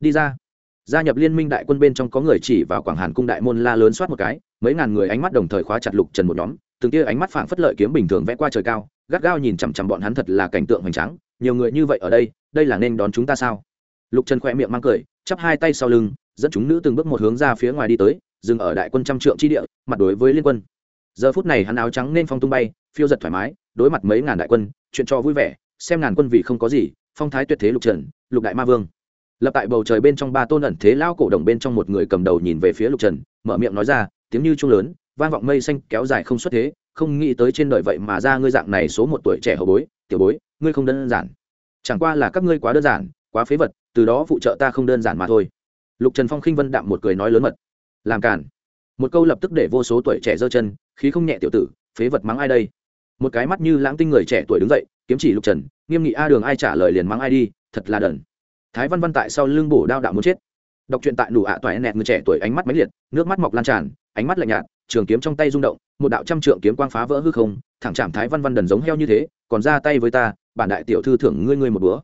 [SPEAKER 1] Đi ra. Gia nhập liên minh đại quân bên trong có người chỉ vào quảng hàn cung đại môn la lớn soát một cái, mấy ngàn người ánh mắt đồng thời khóa chặt lục trần một nhóm, từng kia ánh mắt phảng phất lợi kiếm bình thường vẽ qua trời cao, gắt gao nhìn chằm chằm bọn hắn thật là cảnh tượng hoành tráng, nhiều người như vậy ở đây đây là nên đón chúng ta sao? Lục trần khỏe miệng mang cười, chắp hai tay sau lưng, dẫn chúng nữ từng bước một hướng ra phía ngoài đi tới, dừng ở đại quân trăm trượng chi địa, mặt đối với liên quân. Giờ phút này hắn áo trắng nên phong tung bay, phiêu giật thoải mái, đối mặt mấy ngàn đại quân chuyện cho vui vẻ, xem ngàn quân vị không có gì, phong thái tuyệt thế lục trần, lục đại ma vương. Lập tại bầu trời bên trong ba tôn ẩn thế lao cổ đồng bên trong một người cầm đầu nhìn về phía lục trần, mở miệng nói ra, tiếng như trung lớn, vang vọng mây xanh kéo dài không xuất thế, không nghĩ tới trên đời vậy mà ra ngươi dạng này số một tuổi trẻ hậu bối, tiểu bối, ngươi không đơn giản. Chẳng qua là các ngươi quá đơn giản, quá phế vật, từ đó phụ trợ ta không đơn giản mà thôi. Lục trần phong khinh vân đạm một cười nói lớn mật. Làm cản một câu lập tức để vô số tuổi trẻ giơ chân, khí không nhẹ tiểu tử, phế vật mắng ai đây? Một cái mắt như lãng tinh người trẻ tuổi đứng dậy, kiếm chỉ lục trần, nghiêm nghị a đường ai trả lời liền mắng ai đi, thật là đần. Thái văn văn tại sau lưng bổ đao đạo muốn chết. Đọc truyện tại nụ ạ toại nẹt người trẻ tuổi ánh mắt máy liệt, nước mắt mọc lan tràn, ánh mắt lạnh nhạt, trường kiếm trong tay rung động, một đạo trăm trượng kiếm quang phá vỡ hư không, thẳng chạm thái văn văn đần giống heo như thế, còn ra tay với ta, bản đại tiểu thư thưởng ngươi ngươi một búa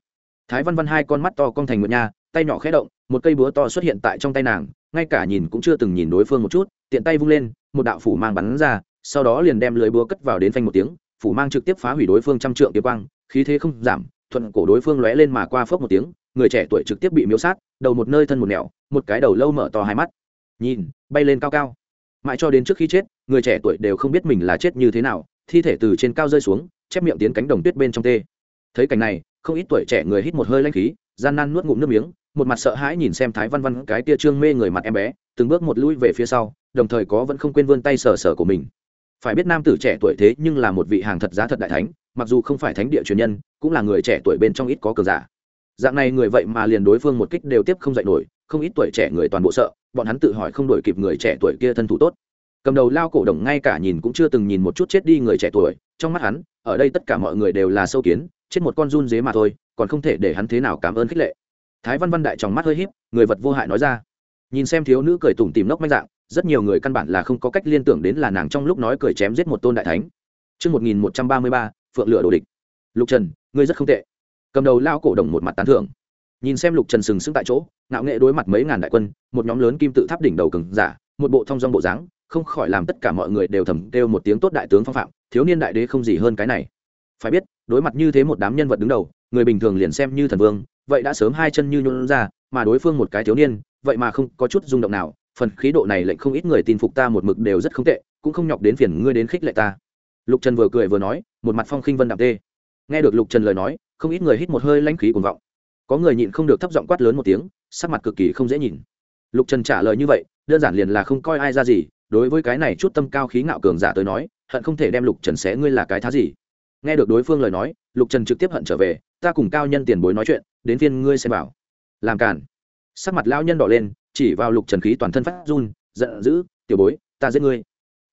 [SPEAKER 1] thái văn văn hai con mắt to cong thành nguyện nha, tay nhỏ khẽ động, một cây búa to xuất hiện tại trong tay nàng, ngay cả nhìn cũng chưa từng nhìn đối phương một chút, tiện tay vung lên, một đạo phủ mang bắn ra sau đó liền đem lưới búa cất vào đến phanh một tiếng, phủ mang trực tiếp phá hủy đối phương trăm trượng kiếm quang, khí thế không giảm, thuận cổ đối phương lóe lên mà qua phốc một tiếng, người trẻ tuổi trực tiếp bị miếu sát, đầu một nơi thân một nẻo, một cái đầu lâu mở to hai mắt. Nhìn, bay lên cao cao. Mãi cho đến trước khi chết, người trẻ tuổi đều không biết mình là chết như thế nào, thi thể từ trên cao rơi xuống, chép miệng tiến cánh đồng tuyết bên trong tê. Thấy cảnh này, không ít tuổi trẻ người hít một hơi lanh khí, gian nan nuốt ngụm nước miếng, một mặt sợ hãi nhìn xem thái văn văn cái tia trương mê người mặt em bé, từng bước một lui về phía sau, đồng thời có vẫn không quên vươn tay sờ sờ của mình phải biết nam tử trẻ tuổi thế nhưng là một vị hàng thật giá thật đại thánh, mặc dù không phải thánh địa truyền nhân, cũng là người trẻ tuổi bên trong ít có cường giả. Dạng này người vậy mà liền đối phương một kích đều tiếp không dạy nổi, không ít tuổi trẻ người toàn bộ sợ, bọn hắn tự hỏi không đổi kịp người trẻ tuổi kia thân thủ tốt. Cầm đầu lao cổ đồng ngay cả nhìn cũng chưa từng nhìn một chút chết đi người trẻ tuổi, trong mắt hắn, ở đây tất cả mọi người đều là sâu kiến, chết một con run dế mà thôi, còn không thể để hắn thế nào cảm ơn khích lệ. Thái văn văn đại trong mắt hơi híp, người vật vô hại nói ra. Nhìn xem thiếu nữ cười tủm tìm nốc manh dạng rất nhiều người căn bản là không có cách liên tưởng đến là nàng trong lúc nói cười chém giết một tôn đại thánh Trước 1133, Phượng lửa đồ địch. Lục Trần, ngươi rất không tệ. Cầm đầu lao cổ đồng một mặt tán thưởng. Nhìn xem Lục Trần sừng sững tại chỗ, ngạo nghệ đối mặt mấy ngàn đại quân, một nhóm lớn kim tự tháp đỉnh đầu cường giả, một bộ thông dong bộ dáng, không khỏi làm tất cả mọi người đều thầm kêu một tiếng tốt đại tướng phong phạm, thiếu niên đại đế không gì hơn cái này. Phải biết, đối mặt như thế một đám nhân vật đứng đầu, người bình thường liền xem như thần vương, vậy đã sớm hai chân như nhún ra, mà đối phương một cái thiếu niên, vậy mà không có chút rung động nào, phần khí độ này lệnh không ít người tin phục ta một mực đều rất không tệ, cũng không nhọc đến phiền ngươi đến khích lệ ta. Lục trần vừa cười vừa nói, một mặt phong khinh vân đạm tê. Nghe được lục trần lời nói, không ít người hít một hơi lãnh khí cuồng vọng. Có người nhịn không được thấp giọng quát lớn một tiếng, sắc mặt cực kỳ không dễ nhìn. Lục trần trả lời như vậy, đơn giản liền là không coi ai ra gì, đối với cái này chút tâm cao khí ngạo cường giả tới nói, hận không thể đem lục trần xé ngươi là cái thá gì. Nghe được đối phương lời nói, lục trần trực tiếp hận trở về, ta cùng cao nhân tiền bối nói chuyện, đến phiên ngươi xem bảo làm cản sắc mặt lao nhân đỏ lên chỉ vào lục trần khí toàn thân phát run, giận dữ, tiểu bối, ta giết ngươi.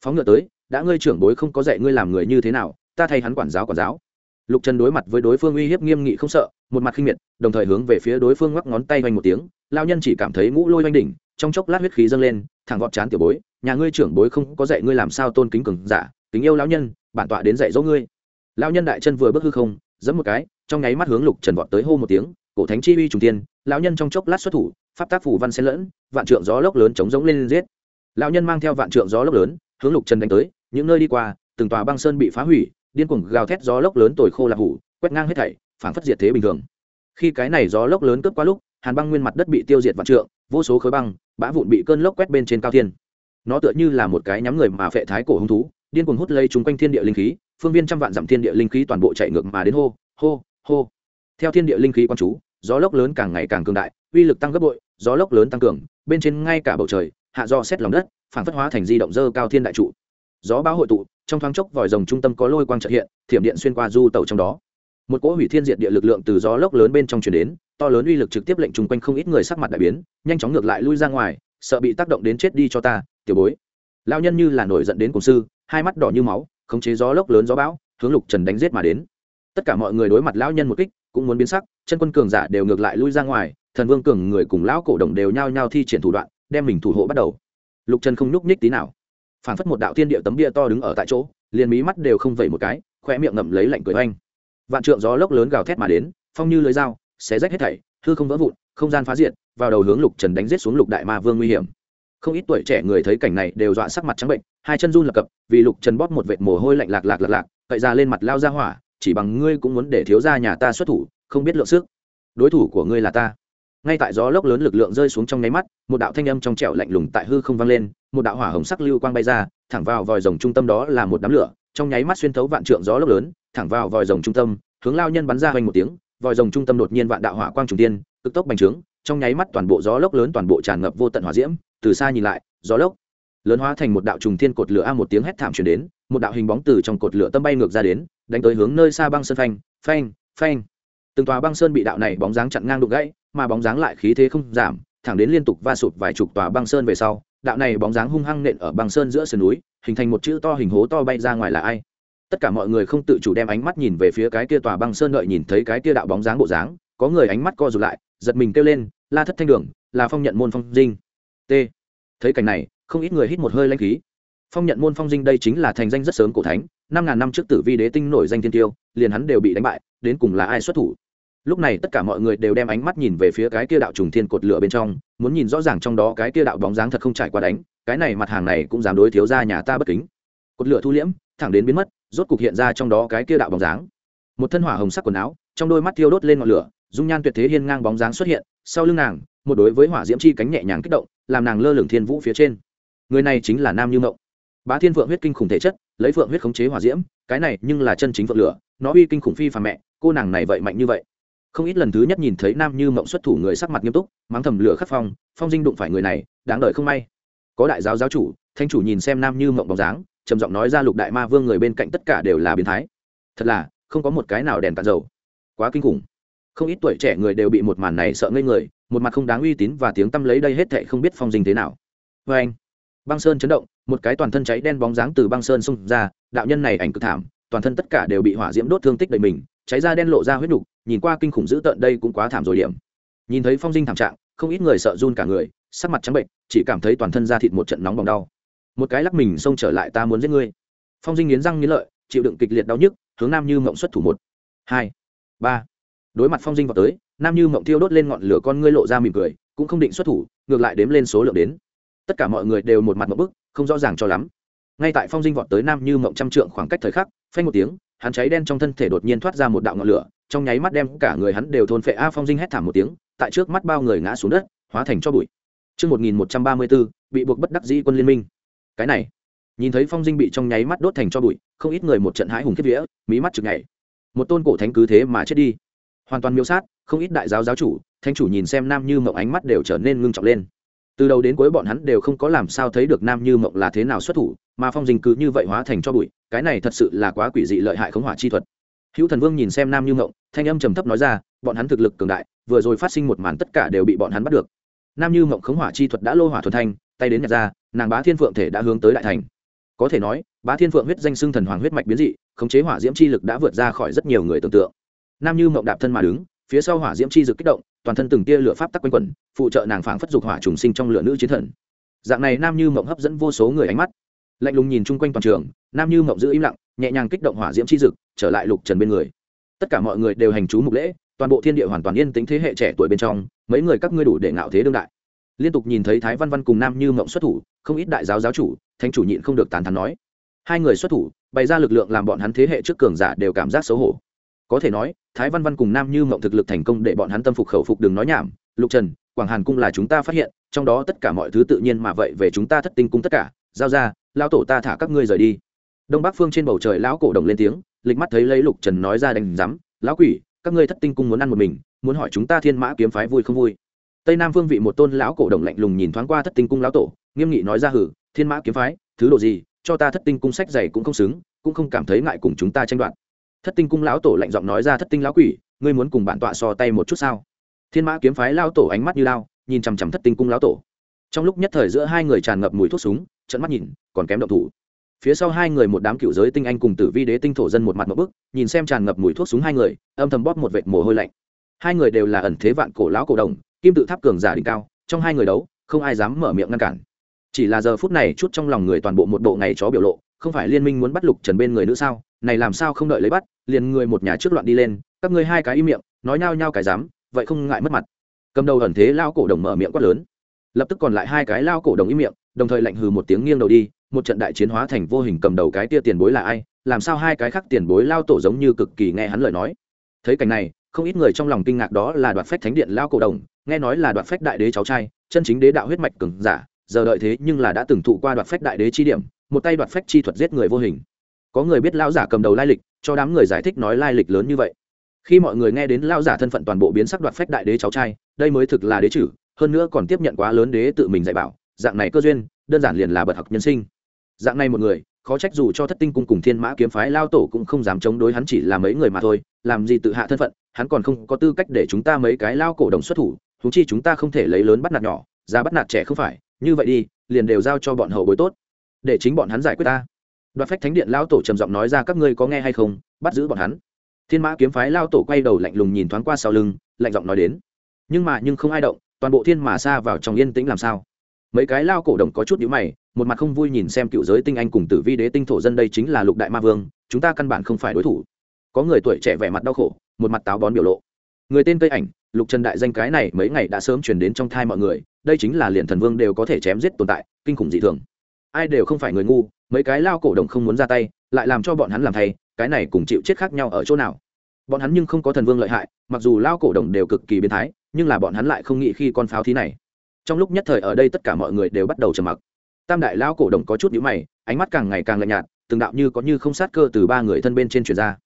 [SPEAKER 1] Phóng ngựa tới, đã ngươi trưởng bối không có dạy ngươi làm người như thế nào, ta thay hắn quản giáo quản giáo. Lục trần đối mặt với đối phương uy hiếp nghiêm nghị không sợ, một mặt khinh miệt, đồng thời hướng về phía đối phương ngoắc ngón tay vanh một tiếng lao nhân chỉ cảm thấy ngũ lôi oanh đỉnh, trong chốc lát huyết khí dâng lên, thẳng gọt chán tiểu bối, nhà ngươi trưởng bối không có dạy ngươi làm sao tôn kính cường giả, kính yêu lão nhân, bản tọa đến dạy dỗ ngươi. Lão nhân đại chân vừa bước hư không, giẫm một cái, trong nháy mắt hướng lục trần vọt tới hô một tiếng cổ thánh chi uy trùng tiên lão nhân trong chốc lát xuất thủ, pháp tác phủ văn xen lẫn, vạn trượng gió lốc lớn chống giống lên giết. Lão nhân mang theo vạn trượng gió lốc lớn, hướng lục trần đánh tới, những nơi đi qua, từng tòa băng sơn bị phá hủy, điên cuồng gào thét gió lốc lớn tồi khô là hủ, quét ngang hết thảy, phảng phất diệt thế bình thường. Khi cái này gió lốc lớn cướp qua lúc, hàn băng nguyên mặt đất bị tiêu diệt vạn trượng, vô số khối băng, bã vụn bị cơn lốc quét bên trên cao thiên. Nó tựa như là một cái nhắm người mà phệ thái cổ hung thú, điên cuồng hút lấy chúng quanh thiên địa linh khí, phương viên trăm vạn dặm thiên địa linh khí toàn bộ chạy ngược mà đến hô hô hô. Theo thiên địa linh khí quan chú gió lốc lớn càng ngày càng cường đại, uy lực tăng gấp bội, gió lốc lớn tăng cường, bên trên ngay cả bầu trời, hạ do xét lòng đất, phản phất hóa thành di động dơ cao thiên đại trụ. Gió bão hội tụ, trong thoáng chốc vòi rồng trung tâm có lôi quang trợ hiện, thiểm điện xuyên qua du tàu trong đó. Một cỗ hủy thiên diệt địa lực lượng từ gió lốc lớn bên trong chuyển đến, to lớn uy lực trực tiếp lệnh chung quanh không ít người sắc mặt đại biến, nhanh chóng ngược lại lui ra ngoài, sợ bị tác động đến chết đi cho ta, tiểu bối. Lao nhân như là nổi giận đến cùng sư, hai mắt đỏ như máu, khống chế gió lốc lớn gió bão, hướng lục trần đánh giết mà đến. Tất cả mọi người đối mặt lao nhân một kích cũng muốn biến sắc, chân quân cường giả đều ngược lại lui ra ngoài, thần vương cường người cùng lão cổ đồng đều nhao nhao thi triển thủ đoạn, đem mình thủ hộ bắt đầu. Lục trần không nhúc nhích tí nào. Phản phất một đạo thiên địa tấm bia to đứng ở tại chỗ, liền mí mắt đều không vẩy một cái khoe miệng ngậm lấy lạnh cười oanh. Vạn trượng gió lốc lớn gào thét mà đến, phong như lưới dao, xé rách hết thảy, hư không vỡ vụn, không gian phá diệt, vào đầu hướng lục trần đánh giết xuống lục đại ma vương nguy hiểm. Không ít tuổi trẻ người thấy cảnh này đều dọa sắc mặt trắng bệnh, hai chân run lập cập, vì lục trần bóp một vệt mồ hôi lạnh lạc lạc lạc lạc, cậy ra lên mặt lao ra hỏa chỉ bằng ngươi cũng muốn để thiếu gia nhà ta xuất thủ, không biết lượng sức. Đối thủ của ngươi là ta. Ngay tại gió lốc lớn lực lượng rơi xuống trong nháy mắt, một đạo thanh âm trong trẻo lạnh lùng tại hư không vang lên, một đạo hỏa hồng sắc lưu quang bay ra, thẳng vào vòi rồng trung tâm đó là một đám lửa, trong nháy mắt xuyên thấu vạn trượng gió lốc lớn, thẳng vào vòi rồng trung tâm, hướng lao nhân bắn ra hoành một tiếng, vòi rồng trung tâm đột nhiên vạn đạo hỏa quang trùng tiên cực tốc bành trướng, trong nháy mắt toàn bộ gió lốc lớn toàn bộ tràn ngập vô tận hỏa diễm, từ xa nhìn lại, gió lốc lớn hóa thành một đạo trùng thiên cột lửa a một tiếng hét thảm truyền đến, một đạo hình bóng từ trong cột lửa tâm bay ngược ra đến đánh tới hướng nơi xa băng sơn phanh phanh phanh. Từng tòa băng sơn bị đạo này bóng dáng chặn ngang đục gãy, mà bóng dáng lại khí thế không giảm, thẳng đến liên tục va sụp vài chục tòa băng sơn về sau, đạo này bóng dáng hung hăng nện ở băng sơn giữa sườn núi, hình thành một chữ to hình hố to bay ra ngoài là ai. Tất cả mọi người không tự chủ đem ánh mắt nhìn về phía cái kia tòa băng sơn đợi nhìn thấy cái kia đạo bóng dáng bộ dáng, có người ánh mắt co rụt lại, giật mình kêu lên, la thất thanh đường, là phong nhận môn phong dinh. T. Thấy cảnh này, không ít người hít một hơi lanh khí. Phong nhận môn phong dinh đây chính là thành danh rất sớm cổ thánh năm ngàn năm trước tử vi đế tinh nổi danh thiên tiêu, liền hắn đều bị đánh bại, đến cùng là ai xuất thủ? Lúc này tất cả mọi người đều đem ánh mắt nhìn về phía cái kia đạo trùng thiên cột lửa bên trong, muốn nhìn rõ ràng trong đó cái kia đạo bóng dáng thật không trải qua đánh, cái này mặt hàng này cũng dám đối thiếu ra nhà ta bất kính. Cột lửa thu liễm, thẳng đến biến mất, rốt cục hiện ra trong đó cái kia đạo bóng dáng. Một thân hỏa hồng sắc quần áo, trong đôi mắt thiêu đốt lên ngọn lửa, dung nhan tuyệt thế hiên ngang bóng dáng xuất hiện, sau lưng nàng, một đối với hỏa diễm chi cánh nhẹ nhàng kích động, làm nàng lơ lửng thiên vũ phía trên. Người này chính là nam như mộng. Bá thiên Vượng huyết kinh khủng thể chất lấy phượng huyết khống chế hỏa diễm, cái này nhưng là chân chính phượng lửa, nó uy kinh khủng phi phà mẹ, cô nàng này vậy mạnh như vậy. Không ít lần thứ nhất nhìn thấy nam như mộng xuất thủ người sắc mặt nghiêm túc, mắng thầm lửa khắc phong phong dinh đụng phải người này, đáng đời không may. Có đại giáo giáo chủ thanh chủ nhìn xem nam như mộng bóng dáng, trầm giọng nói ra lục đại ma vương người bên cạnh tất cả đều là biến thái. Thật là, không có một cái nào đèn tàn dầu. Quá kinh khủng. Không ít tuổi trẻ người đều bị một màn này sợ ngây người, một mặt không đáng uy tín và tiếng tăm lấy đây hết thệ không biết phong dinh thế nào. Vê anh băng sơn chấn động, một cái toàn thân cháy đen bóng dáng từ băng sơn xông ra, đạo nhân này ảnh cực thảm, toàn thân tất cả đều bị hỏa diễm đốt thương tích đầy mình, cháy ra đen lộ ra huyết nục, nhìn qua kinh khủng dữ tợn đây cũng quá thảm rồi điểm. Nhìn thấy phong dinh thảm trạng, không ít người sợ run cả người, sắc mặt trắng bệnh chỉ cảm thấy toàn thân da thịt một trận nóng bỏng đau. Một cái lắc mình xông trở lại ta muốn giết ngươi. Phong dinh nghiến răng nghiến lợi, chịu đựng kịch liệt đau nhức, hướng nam như mộng xuất thủ một, hai, ba. Đối mặt phong dinh vào tới, nam như mộng thiêu đốt lên ngọn lửa con ngươi lộ ra mỉm cười, cũng không định xuất thủ, ngược lại đếm lên số lượng đến tất cả mọi người đều một mặt một bức không rõ ràng cho lắm ngay tại phong dinh vọt tới nam như mộng trăm trượng khoảng cách thời khắc phanh một tiếng hắn cháy đen trong thân thể đột nhiên thoát ra một đạo ngọn lửa trong nháy mắt đem cả người hắn đều thôn phệ a phong dinh hét thảm một tiếng tại trước mắt bao người ngã xuống đất hóa thành cho bụi Trước 1134, bị buộc bất đắc dĩ quân liên minh. Cái này, nhìn thấy phong dinh bị trong nháy mắt đốt thành cho bụi, không ít người một trận hãi hùng kết vía, mí mắt chực nhảy. Một tôn cổ thánh cứ thế mà chết đi. Hoàn toàn miêu sát, không ít đại giáo giáo chủ, thánh chủ nhìn xem Nam Như Mộng ánh mắt đều trở nên ngưng trọng lên. Từ đầu đến cuối bọn hắn đều không có làm sao thấy được Nam Như Mộng là thế nào xuất thủ, mà phong dình cứ như vậy hóa thành cho bụi, cái này thật sự là quá quỷ dị lợi hại khống hỏa chi thuật. Hữu thần vương nhìn xem nam như Mộng, thanh âm trầm thấp nói ra bọn hắn thực lực cường đại vừa rồi phát sinh một màn tất cả đều bị bọn hắn bắt được. Nam như Mộng khống hỏa chi thuật đã lô hỏa thuần thanh tay đến nhặt ra nàng bá thiên phượng thể đã hướng tới đại thành. Có thể nói bá thiên phượng huyết danh xưng thần hoàng huyết mạch biến dị khống chế hỏa diễm chi lực đã vượt ra khỏi rất nhiều người tưởng tượng. Nam như mộng đạp thân mà đứng phía sau hỏa diễm chi dực kích động, toàn thân từng tia lửa pháp tắc quanh quẩn, phụ trợ nàng phảng phất dục hỏa trùng sinh trong lửa nữ chiến thần. Dạng này nam như mộng hấp dẫn vô số người ánh mắt. Lạnh lùng nhìn chung quanh toàn trường, nam như mộng giữ im lặng, nhẹ nhàng kích động hỏa diễm chi dực, trở lại lục trần bên người. Tất cả mọi người đều hành chú mục lễ, toàn bộ thiên địa hoàn toàn yên tĩnh thế hệ trẻ tuổi bên trong, mấy người các ngươi đủ để ngạo thế đương đại. Liên tục nhìn thấy thái văn văn cùng nam như mộng xuất thủ, không ít đại giáo giáo chủ, thánh chủ nhịn không được tàn thắn nói. Hai người xuất thủ, bày ra lực lượng làm bọn hắn thế hệ trước cường giả đều cảm giác xấu hổ có thể nói, thái văn văn cùng nam như mộng thực lực thành công để bọn hắn tâm phục khẩu phục đừng nói nhảm. Lục trần, quảng hàn cung là chúng ta phát hiện, trong đó tất cả mọi thứ tự nhiên mà vậy về chúng ta thất tinh cung tất cả. Giao ra lao tổ ta thả các ngươi rời đi. Đông bắc phương trên bầu trời lão cổ đồng lên tiếng, lịch mắt thấy lấy lục trần nói ra đành rắm lão quỷ, các ngươi thất tinh cung muốn ăn một mình, muốn hỏi chúng ta thiên mã kiếm phái vui không vui? Tây nam phương vị một tôn lão cổ đồng lạnh lùng nhìn thoáng qua thất tinh cung lão tổ, nghiêm nghị nói ra hử thiên mã kiếm phái, thứ đồ gì, cho ta thất tinh cung sách dày cũng không xứng, cũng không cảm thấy ngại cùng chúng ta tranh đoạt thất tinh cung lão tổ lạnh giọng nói ra, thất tinh lão quỷ, ngươi muốn cùng bản tọa so tay một chút sao? Thiên mã kiếm phái lao tổ ánh mắt như lao, nhìn chằm chằm thất tinh cung lão tổ. Trong lúc nhất thời giữa hai người tràn ngập mùi thuốc súng trận mắt nhìn, còn kém động thủ. Phía sau hai người một đám cựu giới tinh anh cùng tử vi đế tinh thổ dân một mặt một bức, nhìn xem tràn ngập mùi thuốc súng hai người, âm thầm bóp một vệt mồ hôi lạnh. Hai người đều là ẩn thế vạn cổ lão cổ đồng, kim tự tháp cường giả đỉnh cao, trong hai người đấu, không ai dám mở miệng ngăn cản. Chỉ là giờ phút này chút trong lòng người toàn bộ một bộ ngày chó biểu lộ không phải liên minh muốn bắt lục trần bên người nữa sao? Này làm sao không đợi lấy bắt? Liền người một nhà trước loạn đi lên, các ngươi hai cái im miệng, nói nhao nhao cái dám, vậy không ngại mất mặt. Cầm đầu ẩn thế lao cổ đồng mở miệng quát lớn. Lập tức còn lại hai cái lao cổ đồng im miệng, đồng thời lạnh hừ một tiếng nghiêng đầu đi, một trận đại chiến hóa thành vô hình cầm đầu cái tia tiền bối là ai? Làm sao hai cái khác tiền bối lao tổ giống như cực kỳ nghe hắn lời nói? Thấy cảnh này, không ít người trong lòng kinh ngạc đó là đoạt phách thánh điện lao cổ đồng, nghe nói là đoạt phách đại đế cháu trai, chân chính đế đạo huyết mạch cường giả, giờ đợi thế nhưng là đã từng thụ qua đoạt phách đại đế chi điểm một tay đoạt phách chi thuật giết người vô hình. Có người biết lao giả cầm đầu lai lịch, cho đám người giải thích nói lai lịch lớn như vậy. Khi mọi người nghe đến lao giả thân phận toàn bộ biến sắc đoạt phách đại đế cháu trai, đây mới thực là đế chử, hơn nữa còn tiếp nhận quá lớn đế tự mình dạy bảo, dạng này cơ duyên, đơn giản liền là bậc học nhân sinh. Dạng này một người, khó trách dù cho thất tinh cung cùng thiên mã kiếm phái lao tổ cũng không dám chống đối hắn chỉ là mấy người mà thôi, làm gì tự hạ thân phận, hắn còn không có tư cách để chúng ta mấy cái lao cổ đồng xuất thủ thú chi chúng ta không thể lấy lớn bắt nạt nhỏ ra bắt nạt trẻ không phải, như vậy đi, liền đều giao cho bọn hậu bối tốt để chính bọn hắn giải quyết ta. Đoạt phách thánh điện lao tổ trầm giọng nói ra, các ngươi có nghe hay không? Bắt giữ bọn hắn. Thiên mã kiếm phái lao tổ quay đầu lạnh lùng nhìn thoáng qua sau lưng, lạnh giọng nói đến. Nhưng mà, nhưng không ai động, toàn bộ thiên mà xa vào trong yên tĩnh làm sao? Mấy cái lao cổ đồng có chút nhữ mày, một mặt không vui nhìn xem cựu giới tinh anh cùng tử vi đế tinh thổ dân, đây chính là lục đại ma vương, chúng ta căn bản không phải đối thủ. Có người tuổi trẻ vẻ mặt đau khổ, một mặt táo bón biểu lộ. Người tên cây ảnh, lục trần đại danh cái này mấy ngày đã sớm chuyển đến trong thai mọi người, đây chính là liền thần vương đều có thể chém giết tồn tại, kinh khủng dị thường ai đều không phải người ngu, mấy cái lao cổ đồng không muốn ra tay, lại làm cho bọn hắn làm thay, cái này cùng chịu chết khác nhau ở chỗ nào. Bọn hắn nhưng không có thần vương lợi hại, mặc dù lao cổ đồng đều cực kỳ biến thái, nhưng là bọn hắn lại không nghĩ khi con pháo thí này. Trong lúc nhất thời ở đây tất cả mọi người đều bắt đầu trầm mặc. Tam đại lao cổ đồng có chút nhữ mày, ánh mắt càng ngày càng lạnh nhạt, từng đạo như có như không sát cơ từ ba người thân bên trên truyền ra.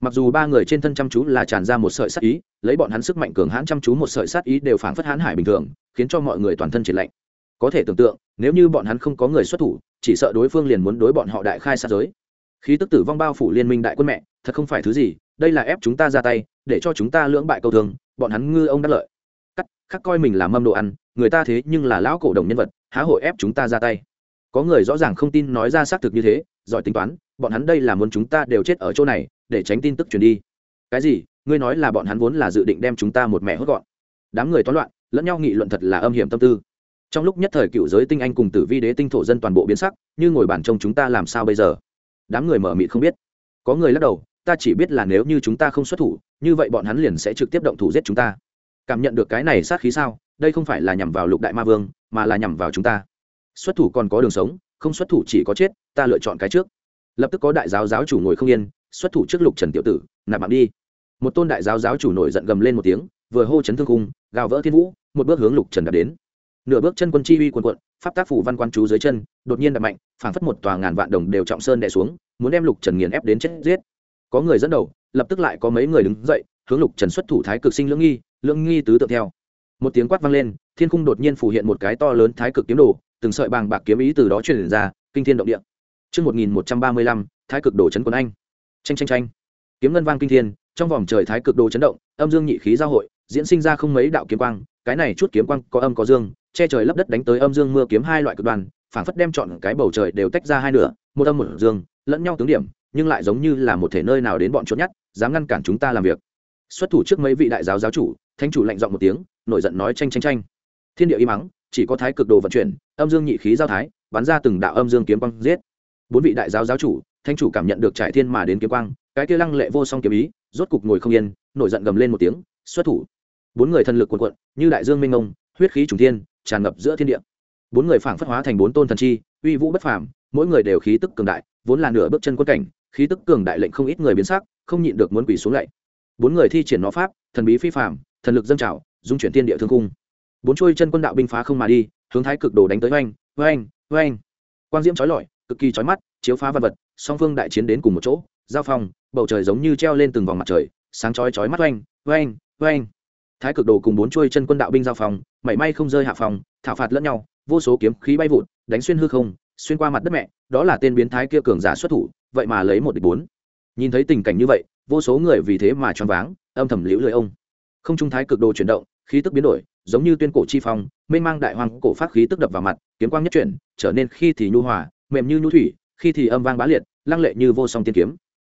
[SPEAKER 1] Mặc dù ba người trên thân chăm chú là tràn ra một sợi sát ý, lấy bọn hắn sức mạnh cường hãn chăm chú một sợi sát ý đều phảng phất hãn hải bình thường, khiến cho mọi người toàn thân triển lạnh có thể tưởng tượng, nếu như bọn hắn không có người xuất thủ, chỉ sợ đối phương liền muốn đối bọn họ đại khai sát giới. Khí tức tử vong bao phủ liên minh đại quân mẹ, thật không phải thứ gì, đây là ép chúng ta ra tay, để cho chúng ta lưỡng bại câu thường bọn hắn ngư ông đắc lợi. Cắt, khắc coi mình là mâm đồ ăn, người ta thế nhưng là lão cổ đồng nhân vật, há hội ép chúng ta ra tay. Có người rõ ràng không tin nói ra xác thực như thế, giỏi tính toán, bọn hắn đây là muốn chúng ta đều chết ở chỗ này, để tránh tin tức truyền đi. Cái gì? Ngươi nói là bọn hắn vốn là dự định đem chúng ta một mẹ hốt gọn. Đám người toán loạn, lẫn nhau nghị luận thật là âm hiểm tâm tư trong lúc nhất thời cựu giới tinh anh cùng tử vi đế tinh thổ dân toàn bộ biến sắc, như ngồi bàn trông chúng ta làm sao bây giờ? Đám người mở mịt không biết. Có người lắc đầu, ta chỉ biết là nếu như chúng ta không xuất thủ, như vậy bọn hắn liền sẽ trực tiếp động thủ giết chúng ta. Cảm nhận được cái này sát khí sao? Đây không phải là nhằm vào lục đại ma vương, mà là nhằm vào chúng ta. Xuất thủ còn có đường sống, không xuất thủ chỉ có chết, ta lựa chọn cái trước. Lập tức có đại giáo giáo chủ ngồi không yên, xuất thủ trước lục trần tiểu tử, nạp mạng đi. Một tôn đại giáo giáo chủ nổi giận gầm lên một tiếng, vừa hô chấn thương cung gào vỡ thiên vũ, một bước hướng lục trần đạp đến nửa bước chân quân chi uy quần quận pháp tác phủ văn quan chú dưới chân đột nhiên đập mạnh phảng phất một tòa ngàn vạn đồng đều trọng sơn đè xuống muốn đem lục trần nghiền ép đến chết giết có người dẫn đầu lập tức lại có mấy người đứng dậy hướng lục trần xuất thủ thái cực sinh lưỡng nghi lưỡng nghi tứ tự theo một tiếng quát vang lên thiên cung đột nhiên phủ hiện một cái to lớn thái cực kiếm đồ từng sợi bàng bạc kiếm ý từ đó truyền ra kinh thiên động địa Trước 1135, thái cực đồ chấn quân anh. Chanh chanh chanh. Kiếm ngân vang kinh thiên, trong vòng trời thái cực đồ chấn động, âm dương nhị khí giao hội, diễn sinh ra không mấy đạo kiếm quang, cái này chút kiếm quang có âm có dương, che trời lấp đất đánh tới âm dương mưa kiếm hai loại cực đoan, phảng phất đem chọn cái bầu trời đều tách ra hai nửa, một âm một dương, lẫn nhau tướng điểm, nhưng lại giống như là một thể nơi nào đến bọn chốt nhất, dám ngăn cản chúng ta làm việc. Xuất thủ trước mấy vị đại giáo giáo chủ, thánh chủ lạnh giọng một tiếng, nổi giận nói tranh tranh tranh. Thiên địa im mắng, chỉ có thái cực đồ vận chuyển, âm dương nhị khí giao thái, bắn ra từng đạo âm dương kiếm quang giết. Bốn vị đại giáo giáo chủ, thánh chủ cảm nhận được trải thiên mà đến kiếm quang, cái kia lăng lệ vô song kiếm ý, rốt cục ngồi không yên, nổi giận gầm lên một tiếng, xuất thủ. Bốn người thần lực cuồn cuộn, như đại dương mênh mông, huyết khí trùng thiên, tràn ngập giữa thiên địa. Bốn người phảng phất hóa thành bốn tôn thần chi, uy vũ bất phàm, mỗi người đều khí tức cường đại, vốn là nửa bước chân quân cảnh, khí tức cường đại lệnh không ít người biến sắc, không nhịn được muốn quỳ xuống lạy. Bốn người thi triển nó pháp, thần bí phi phàm, thần lực dâng trào, dung chuyển thiên địa thương cung. Bốn chuôi chân quân đạo binh phá không mà đi, hướng thái cực đồ đánh tới oanh, oanh, oanh. Quang diễm chói lọi, cực kỳ chói mắt, chiếu phá vật vật, song phương đại chiến đến cùng một chỗ, giao phong, bầu trời giống như treo lên từng vòng mặt trời, sáng chói chói mắt oanh, oanh, oanh. Thái cực đồ cùng bốn chuôi chân quân đạo binh giao phòng, mảy may không rơi hạ phòng, thảo phạt lẫn nhau, vô số kiếm khí bay vụt, đánh xuyên hư không, xuyên qua mặt đất mẹ, đó là tên biến thái kia cường giả xuất thủ, vậy mà lấy một địch bốn. Nhìn thấy tình cảnh như vậy, vô số người vì thế mà choáng váng, âm thầm liễu lưỡi ông. Không trung thái cực đồ chuyển động, khí tức biến đổi, giống như tuyên cổ chi phong, mênh mang đại hoàng cổ phát khí tức đập vào mặt, kiếm quang nhất chuyển, trở nên khi thì nhu hòa, mềm như nhu thủy, khi thì âm vang bá liệt, lăng lệ như vô song tiên kiếm.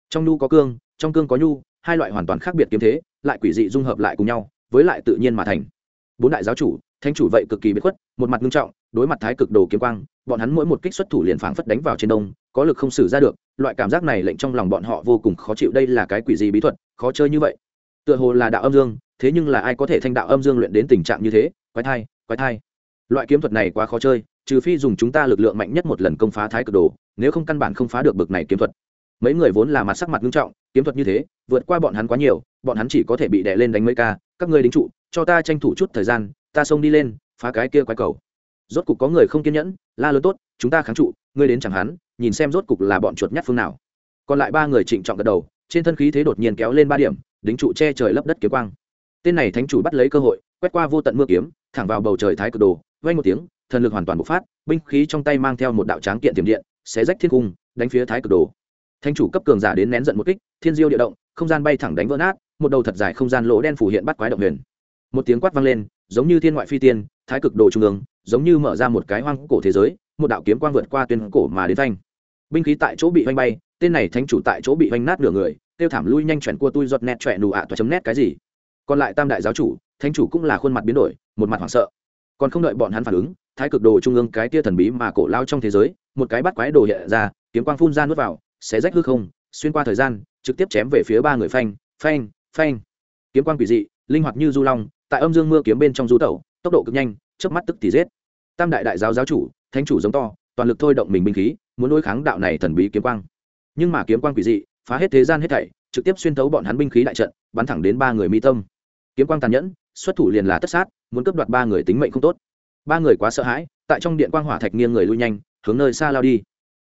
[SPEAKER 1] Trong nhu có cương, trong cương có nhu, hai loại hoàn toàn khác biệt kiếm thế, lại quỷ dị dung hợp lại cùng nhau, với lại tự nhiên mà thành. Bốn đại giáo chủ, thánh chủ vậy cực kỳ biệt khuất, một mặt nghiêm trọng, đối mặt thái cực đồ kiếm quang, bọn hắn mỗi một kích xuất thủ liền phảng phất đánh vào trên đông, có lực không xử ra được, loại cảm giác này lệnh trong lòng bọn họ vô cùng khó chịu, đây là cái quỷ gì bí thuật, khó chơi như vậy. Tựa hồ là đạo âm dương, thế nhưng là ai có thể thanh đạo âm dương luyện đến tình trạng như thế, quái thai, quái thai. Loại kiếm thuật này quá khó chơi, trừ phi dùng chúng ta lực lượng mạnh nhất một lần công phá thái cực đồ, nếu không căn bản không phá được bực này kiếm thuật. Mấy người vốn là mặt sắc mặt nghiêm trọng, kiếm thuật như thế, vượt qua bọn hắn quá nhiều, bọn hắn chỉ có thể bị đè lên đánh mấy ca, các ngươi đính trụ, cho ta tranh thủ chút thời gian, ta xông đi lên, phá cái kia quái cầu. Rốt cục có người không kiên nhẫn, la lớn tốt, chúng ta kháng trụ, ngươi đến chẳng hắn, nhìn xem rốt cục là bọn chuột nhát phương nào. Còn lại ba người trịnh trọng gật đầu, trên thân khí thế đột nhiên kéo lên ba điểm, đính trụ che trời lấp đất kiếm quang. Tên này thánh chủ bắt lấy cơ hội, quét qua vô tận mưa kiếm, thẳng vào bầu trời thái cực đồ, vang một tiếng, thần lực hoàn toàn bộc phát, binh khí trong tay mang theo một đạo tráng kiện tiềm điện, xé rách thiên cung, đánh phía thái cực đồ. Thánh chủ cấp cường giả đến nén giận một kích, thiên diêu địa động, không gian bay thẳng đánh vỡ nát, một đầu thật dài không gian lỗ đen phủ hiện bắt quái động huyền. Một tiếng quát vang lên, giống như thiên ngoại phi tiên, thái cực đồ trung ương, giống như mở ra một cái hoang cổ thế giới, một đạo kiếm quang vượt qua tuyên cổ mà đến thanh. Binh khí tại chỗ bị vanh bay, tên này thánh chủ tại chỗ bị vanh nát nửa người, tiêu thảm lui nhanh chuyển qua tui giọt nét trẻ nù ạ toa chấm nét cái gì còn lại tam đại giáo chủ thánh chủ cũng là khuôn mặt biến đổi một mặt hoảng sợ còn không đợi bọn hắn phản ứng thái cực đồ trung ương cái tia thần bí mà cổ lao trong thế giới một cái bắt quái đồ hiện ra kiếm quang phun ra nuốt vào xé rách hư không xuyên qua thời gian trực tiếp chém về phía ba người phanh phanh phanh. Kiếm quang quỷ dị, linh hoạt như du long, tại âm dương mưa kiếm bên trong du tẩu, tốc độ cực nhanh trước mắt tức thì giết. Tam đại đại giáo giáo chủ, thánh chủ giống to, toàn lực thôi động mình binh khí, muốn đối kháng đạo này thần bí kiếm quang. Nhưng mà kiếm quang quỷ dị, phá hết thế gian hết thảy, trực tiếp xuyên thấu bọn hắn binh khí đại trận, bắn thẳng đến ba người mi tâm. Kiếm quang tàn nhẫn, xuất thủ liền là tất sát, muốn cướp đoạt ba người tính mệnh không tốt. Ba người quá sợ hãi, tại trong điện quang hỏa thạch nghiêng người lui nhanh, hướng nơi xa lao đi.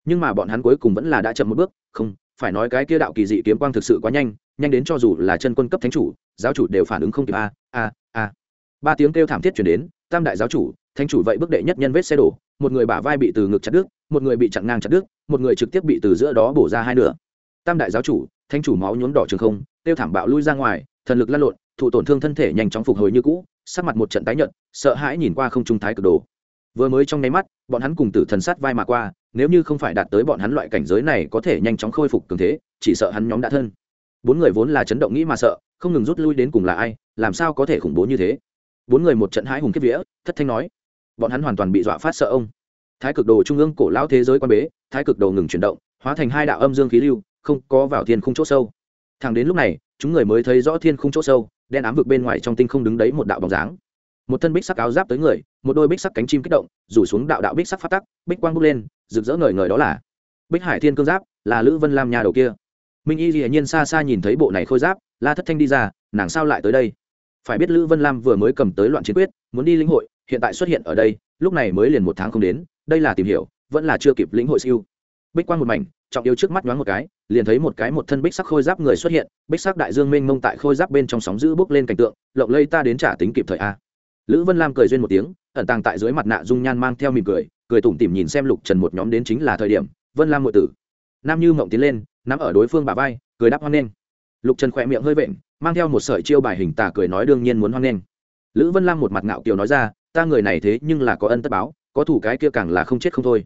[SPEAKER 1] Nhưng mà bọn hắn cuối cùng vẫn là đã chậm một bước, không, phải nói cái kia đạo kỳ dị kiếm quang thực sự quá nhanh nhanh đến cho dù là chân quân cấp thánh chủ, giáo chủ đều phản ứng không kịp. A a a. Ba tiếng kêu thảm thiết chuyển đến, tam đại giáo chủ, thánh chủ vậy bước đệ nhất nhân vết xe đổ, một người bả vai bị từ ngực chặt đứt, một người bị chặn ngang chặt đứt, một người trực tiếp bị từ giữa đó bổ ra hai nửa. Tam đại giáo chủ, thánh chủ máu nhuốm đỏ trường không, kêu thảm bạo lui ra ngoài, thần lực lăn lộn, thụ tổn thương thân thể nhanh chóng phục hồi như cũ, sắc mặt một trận tái nhợt, sợ hãi nhìn qua không trung thái cực đồ. Vừa mới trong nháy mắt, bọn hắn cùng tử thần sát vai mà qua, nếu như không phải đạt tới bọn hắn loại cảnh giới này có thể nhanh chóng khôi phục cường thế, chỉ sợ hắn nhóm đã thân bốn người vốn là chấn động nghĩ mà sợ, không ngừng rút lui đến cùng là ai, làm sao có thể khủng bố như thế? Bốn người một trận hãi hùng kiếp vía, thất thanh nói, bọn hắn hoàn toàn bị dọa phát sợ ông. Thái cực đồ trung ương cổ lão thế giới quan bế, thái cực đồ ngừng chuyển động, hóa thành hai đạo âm dương khí lưu, không có vào thiên khung chỗ sâu. Thẳng đến lúc này, chúng người mới thấy rõ thiên khung chỗ sâu, đen ám vực bên ngoài trong tinh không đứng đấy một đạo bóng dáng. Một thân bích sắc áo giáp tới người, một đôi bích sắc cánh chim kích động, rủ xuống đạo đạo bích sắc phát tắc, bích quang bốc lên, rực rỡ ngời ngời đó là bích hải thiên cương giáp, là lữ vân lam nhà đầu kia minh y dĩ nhiên xa xa nhìn thấy bộ này khôi giáp, la thất thanh đi ra, nàng sao lại tới đây? Phải biết lữ vân lam vừa mới cầm tới loạn chiến quyết, muốn đi lĩnh hội, hiện tại xuất hiện ở đây, lúc này mới liền một tháng không đến, đây là tìm hiểu, vẫn là chưa kịp lĩnh hội siêu. Bích quang một mảnh, trọng yếu trước mắt nhoáng một cái, liền thấy một cái một thân bích sắc khôi giáp người xuất hiện, bích sắc đại dương mênh mông tại khôi giáp bên trong sóng giữ bước lên cảnh tượng, lộng lây ta đến trả tính kịp thời a. Lữ vân lam cười duyên một tiếng, ẩn tàng tại dưới mặt nạ dung nhan mang theo mỉm cười cười tủm tỉm nhìn xem lục trần một nhóm đến chính là thời điểm, vân lam ngụy tử. Nam như mộng tiến lên nắm ở đối phương bà vai cười đáp hoan nghênh lục trần khỏe miệng hơi vện mang theo một sợi chiêu bài hình tà cười nói đương nhiên muốn hoan nghênh lữ vân lam một mặt ngạo kiều nói ra ta người này thế nhưng là có ân tất báo có thủ cái kia càng là không chết không thôi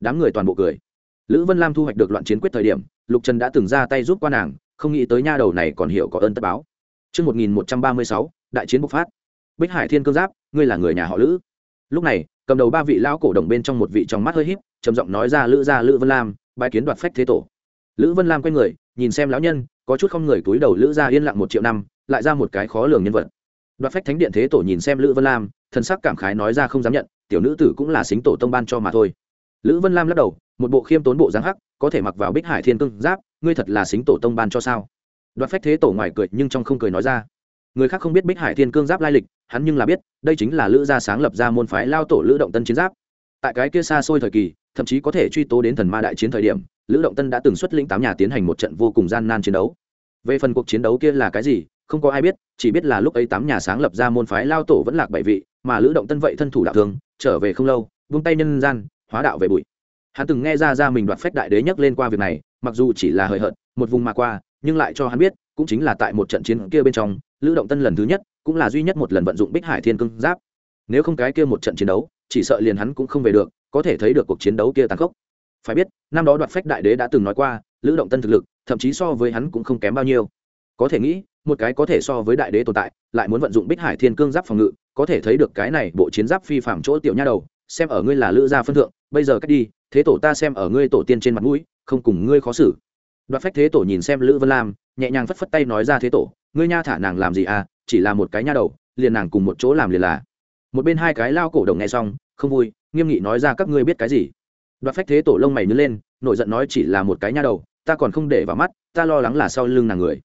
[SPEAKER 1] đám người toàn bộ cười lữ vân lam thu hoạch được loạn chiến quyết thời điểm lục trần đã từng ra tay giúp qua nàng không nghĩ tới nha đầu này còn hiểu có ơn tất báo Trước 1136, đại chiến bộc phát. Bích Hải Thiên Cương Giáp, ngươi là người nhà họ Lữ. Lúc này, cầm đầu ba vị lão cổ đồng bên trong một vị trong mắt hơi híp, trầm giọng nói ra Lữ gia Lữ Vân Lam, bài kiến đoạt phách thế tổ. Lữ Vân Lam quay người, nhìn xem lão nhân, có chút không người túi đầu Lữ gia yên lặng một triệu năm, lại ra một cái khó lường nhân vật. Đoạt phách thánh điện thế tổ nhìn xem Lữ Vân Lam, thần sắc cảm khái nói ra không dám nhận, tiểu nữ tử cũng là xính tổ tông ban cho mà thôi. Lữ Vân Lam lắc đầu, một bộ khiêm tốn bộ dáng hắc có thể mặc vào bích hải thiên cương giáp ngươi thật là xính tổ tông ban cho sao đoạt phách thế tổ ngoài cười nhưng trong không cười nói ra người khác không biết bích hải thiên cương giáp lai lịch hắn nhưng là biết đây chính là lữ gia sáng lập ra môn phái lao tổ lữ động tân chiến giáp tại cái kia xa xôi thời kỳ thậm chí có thể truy tố đến thần ma đại chiến thời điểm lữ động tân đã từng xuất lĩnh tám nhà tiến hành một trận vô cùng gian nan chiến đấu. Về phần cuộc chiến đấu kia là cái gì, không có ai biết, chỉ biết là lúc ấy tám nhà sáng lập ra môn phái lao tổ vẫn lạc bảy vị, mà lữ động tân vậy thân thủ đạo thường trở về không lâu, vung tay nhân gian, hóa đạo về bụi. Hắn từng nghe ra ra mình đoạt phách đại đế nhắc lên qua việc này, mặc dù chỉ là hời hợt, một vùng mà qua, nhưng lại cho hắn biết, cũng chính là tại một trận chiến kia bên trong, lữ động tân lần thứ nhất, cũng là duy nhất một lần vận dụng bích hải thiên cương giáp. Nếu không cái kia một trận chiến đấu, chỉ sợ liền hắn cũng không về được, có thể thấy được cuộc chiến đấu kia tàn khốc phải biết, năm đó đoạt phách đại đế đã từng nói qua, lữ động tân thực lực, thậm chí so với hắn cũng không kém bao nhiêu. Có thể nghĩ, một cái có thể so với đại đế tồn tại, lại muốn vận dụng bích hải thiên cương giáp phòng ngự, có thể thấy được cái này bộ chiến giáp phi phạm chỗ tiểu nha đầu, xem ở ngươi là lữ gia phân thượng, bây giờ cách đi, thế tổ ta xem ở ngươi tổ tiên trên mặt mũi, không cùng ngươi khó xử. Đoạt phách thế tổ nhìn xem lữ vân lam, nhẹ nhàng phất phất tay nói ra thế tổ, ngươi nha thả nàng làm gì à chỉ là một cái nha đầu, liền nàng cùng một chỗ làm liền là. Một bên hai cái lao cổ đồng nghe xong, không vui, nghiêm nghị nói ra các ngươi biết cái gì đoạt phách thế tổ lông mày nhớ lên, nổi giận nói chỉ là một cái nha đầu, ta còn không để vào mắt, ta lo lắng là sau lưng nàng người.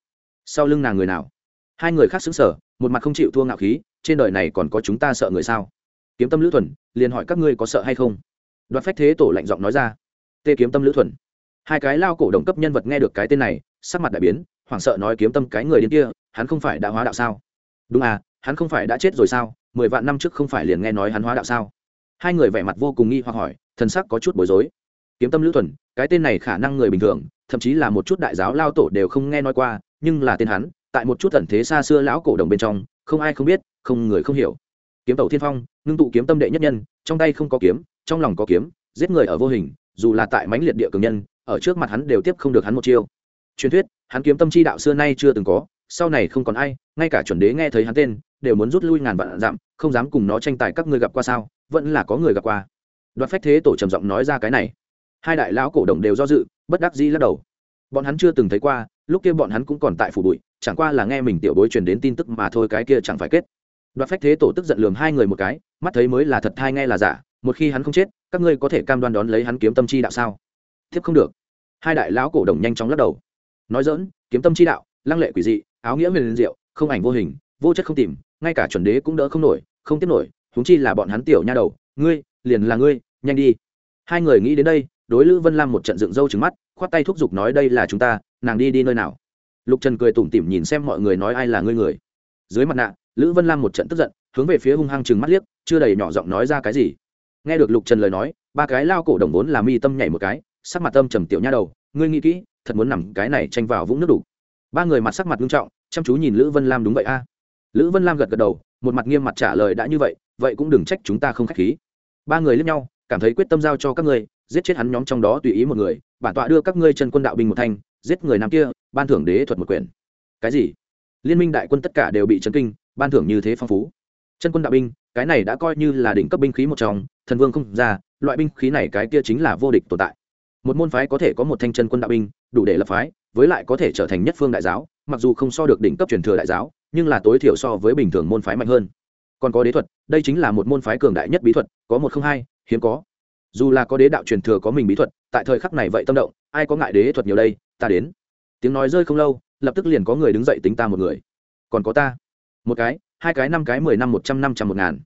[SPEAKER 1] Sau lưng nàng người nào? Hai người khác xứng sở một mặt không chịu thua ngạo khí, trên đời này còn có chúng ta sợ người sao? Kiếm tâm lữ thuần, liền hỏi các ngươi có sợ hay không? Đoạt phách thế tổ lạnh giọng nói ra. Tê kiếm tâm lữ thuần. Hai cái lao cổ đồng cấp nhân vật nghe được cái tên này, sắc mặt đại biến, hoảng sợ nói kiếm tâm cái người đến kia, hắn không phải đã hóa đạo sao? Đúng à hắn không phải đã chết rồi sao? Mười vạn năm trước không phải liền nghe nói hắn hóa đạo sao? Hai người vẻ mặt vô cùng nghi hoặc hỏi thần sắc có chút bối rối. Kiếm tâm lữ thuần, cái tên này khả năng người bình thường, thậm chí là một chút đại giáo lao tổ đều không nghe nói qua, nhưng là tên hắn, tại một chút thần thế xa xưa lão cổ đồng bên trong, không ai không biết, không người không hiểu. Kiếm tẩu thiên phong, ngưng tụ kiếm tâm đệ nhất nhân, trong tay không có kiếm, trong lòng có kiếm, giết người ở vô hình, dù là tại mãnh liệt địa cường nhân, ở trước mặt hắn đều tiếp không được hắn một chiêu. Truyền thuyết, hắn kiếm tâm chi đạo xưa nay chưa từng có, sau này không còn ai, ngay cả chuẩn đế nghe thấy hắn tên, đều muốn rút lui ngàn vạn dặm, không dám cùng nó tranh tài các ngươi gặp qua sao, vẫn là có người gặp qua đoạt phách thế tổ trầm giọng nói ra cái này. Hai đại lão cổ đồng đều do dự, bất đắc dĩ lắc đầu. Bọn hắn chưa từng thấy qua, lúc kia bọn hắn cũng còn tại phủ bụi, chẳng qua là nghe mình tiểu bối truyền đến tin tức mà thôi, cái kia chẳng phải kết. Đoạt phách thế tổ tức giận lườm hai người một cái, mắt thấy mới là thật thai nghe là giả, một khi hắn không chết, các ngươi có thể cam đoan đón lấy hắn kiếm tâm chi đạo sao? Thiếp không được. Hai đại lão cổ đồng nhanh chóng lắc đầu. Nói dỡn kiếm tâm chi đạo, lăng lệ quỷ dị, áo nghĩa huyền diệu, không ảnh vô hình, vô chất không tìm, ngay cả chuẩn đế cũng đỡ không nổi, không tiếp nổi, huống chi là bọn hắn tiểu nha đầu, ngươi, liền là ngươi nhanh đi. Hai người nghĩ đến đây, đối lữ vân lam một trận dựng râu trứng mắt, khoát tay thúc giục nói đây là chúng ta, nàng đi đi nơi nào. Lục trần cười tủm tỉm nhìn xem mọi người nói ai là ngươi người. Dưới mặt nạ, lữ vân lam một trận tức giận, hướng về phía hung hăng chừng mắt liếc, chưa đầy nhỏ giọng nói ra cái gì. Nghe được lục trần lời nói, ba cái lao cổ đồng vốn làm mi tâm nhảy một cái, sắc mặt tâm trầm tiểu nha đầu, ngươi nghĩ kỹ, thật muốn nằm cái này tranh vào vũng nước đủ. Ba người mặt sắc mặt nghiêm trọng, chăm chú nhìn lữ vân lam đúng vậy a. Lữ vân lam gật gật đầu, một mặt nghiêm mặt trả lời đã như vậy vậy cũng đừng trách chúng ta không k h á c h khí. Ba người lướt nhau cảm thấy quyết tâm giao cho các ngươi, giết chết hắn nhóm trong đó tùy ý một người, bản tọa đưa các ngươi chân quân đạo binh một thanh, giết người nam kia, ban thưởng đế thuật một quyển. Cái gì? Liên minh đại quân tất cả đều bị chấn kinh, ban thưởng như thế phong phú. Chân quân đạo binh, cái này đã coi như là đỉnh cấp binh khí một trong, thần vương không ra, loại binh khí này cái kia chính là vô địch tồn tại. Một môn phái có thể có một thanh chân quân đạo binh, đủ để lập phái, với lại có thể trở thành nhất phương đại giáo, mặc dù không so được đỉnh cấp truyền thừa đại giáo, nhưng là tối thiểu so với bình thường môn phái mạnh hơn. Còn có đế thuật, đây chính là một môn phái cường đại nhất bí thuật, có một không hai hiếm có. Dù là có đế đạo truyền thừa có mình bí thuật, tại thời khắc này vậy tâm động, ai có ngại đế thuật nhiều đây, ta đến. Tiếng nói rơi không lâu, lập tức liền có người đứng dậy tính ta một người. Còn có ta. Một cái, hai cái, năm cái, mười năm, một trăm năm trăm một ngàn.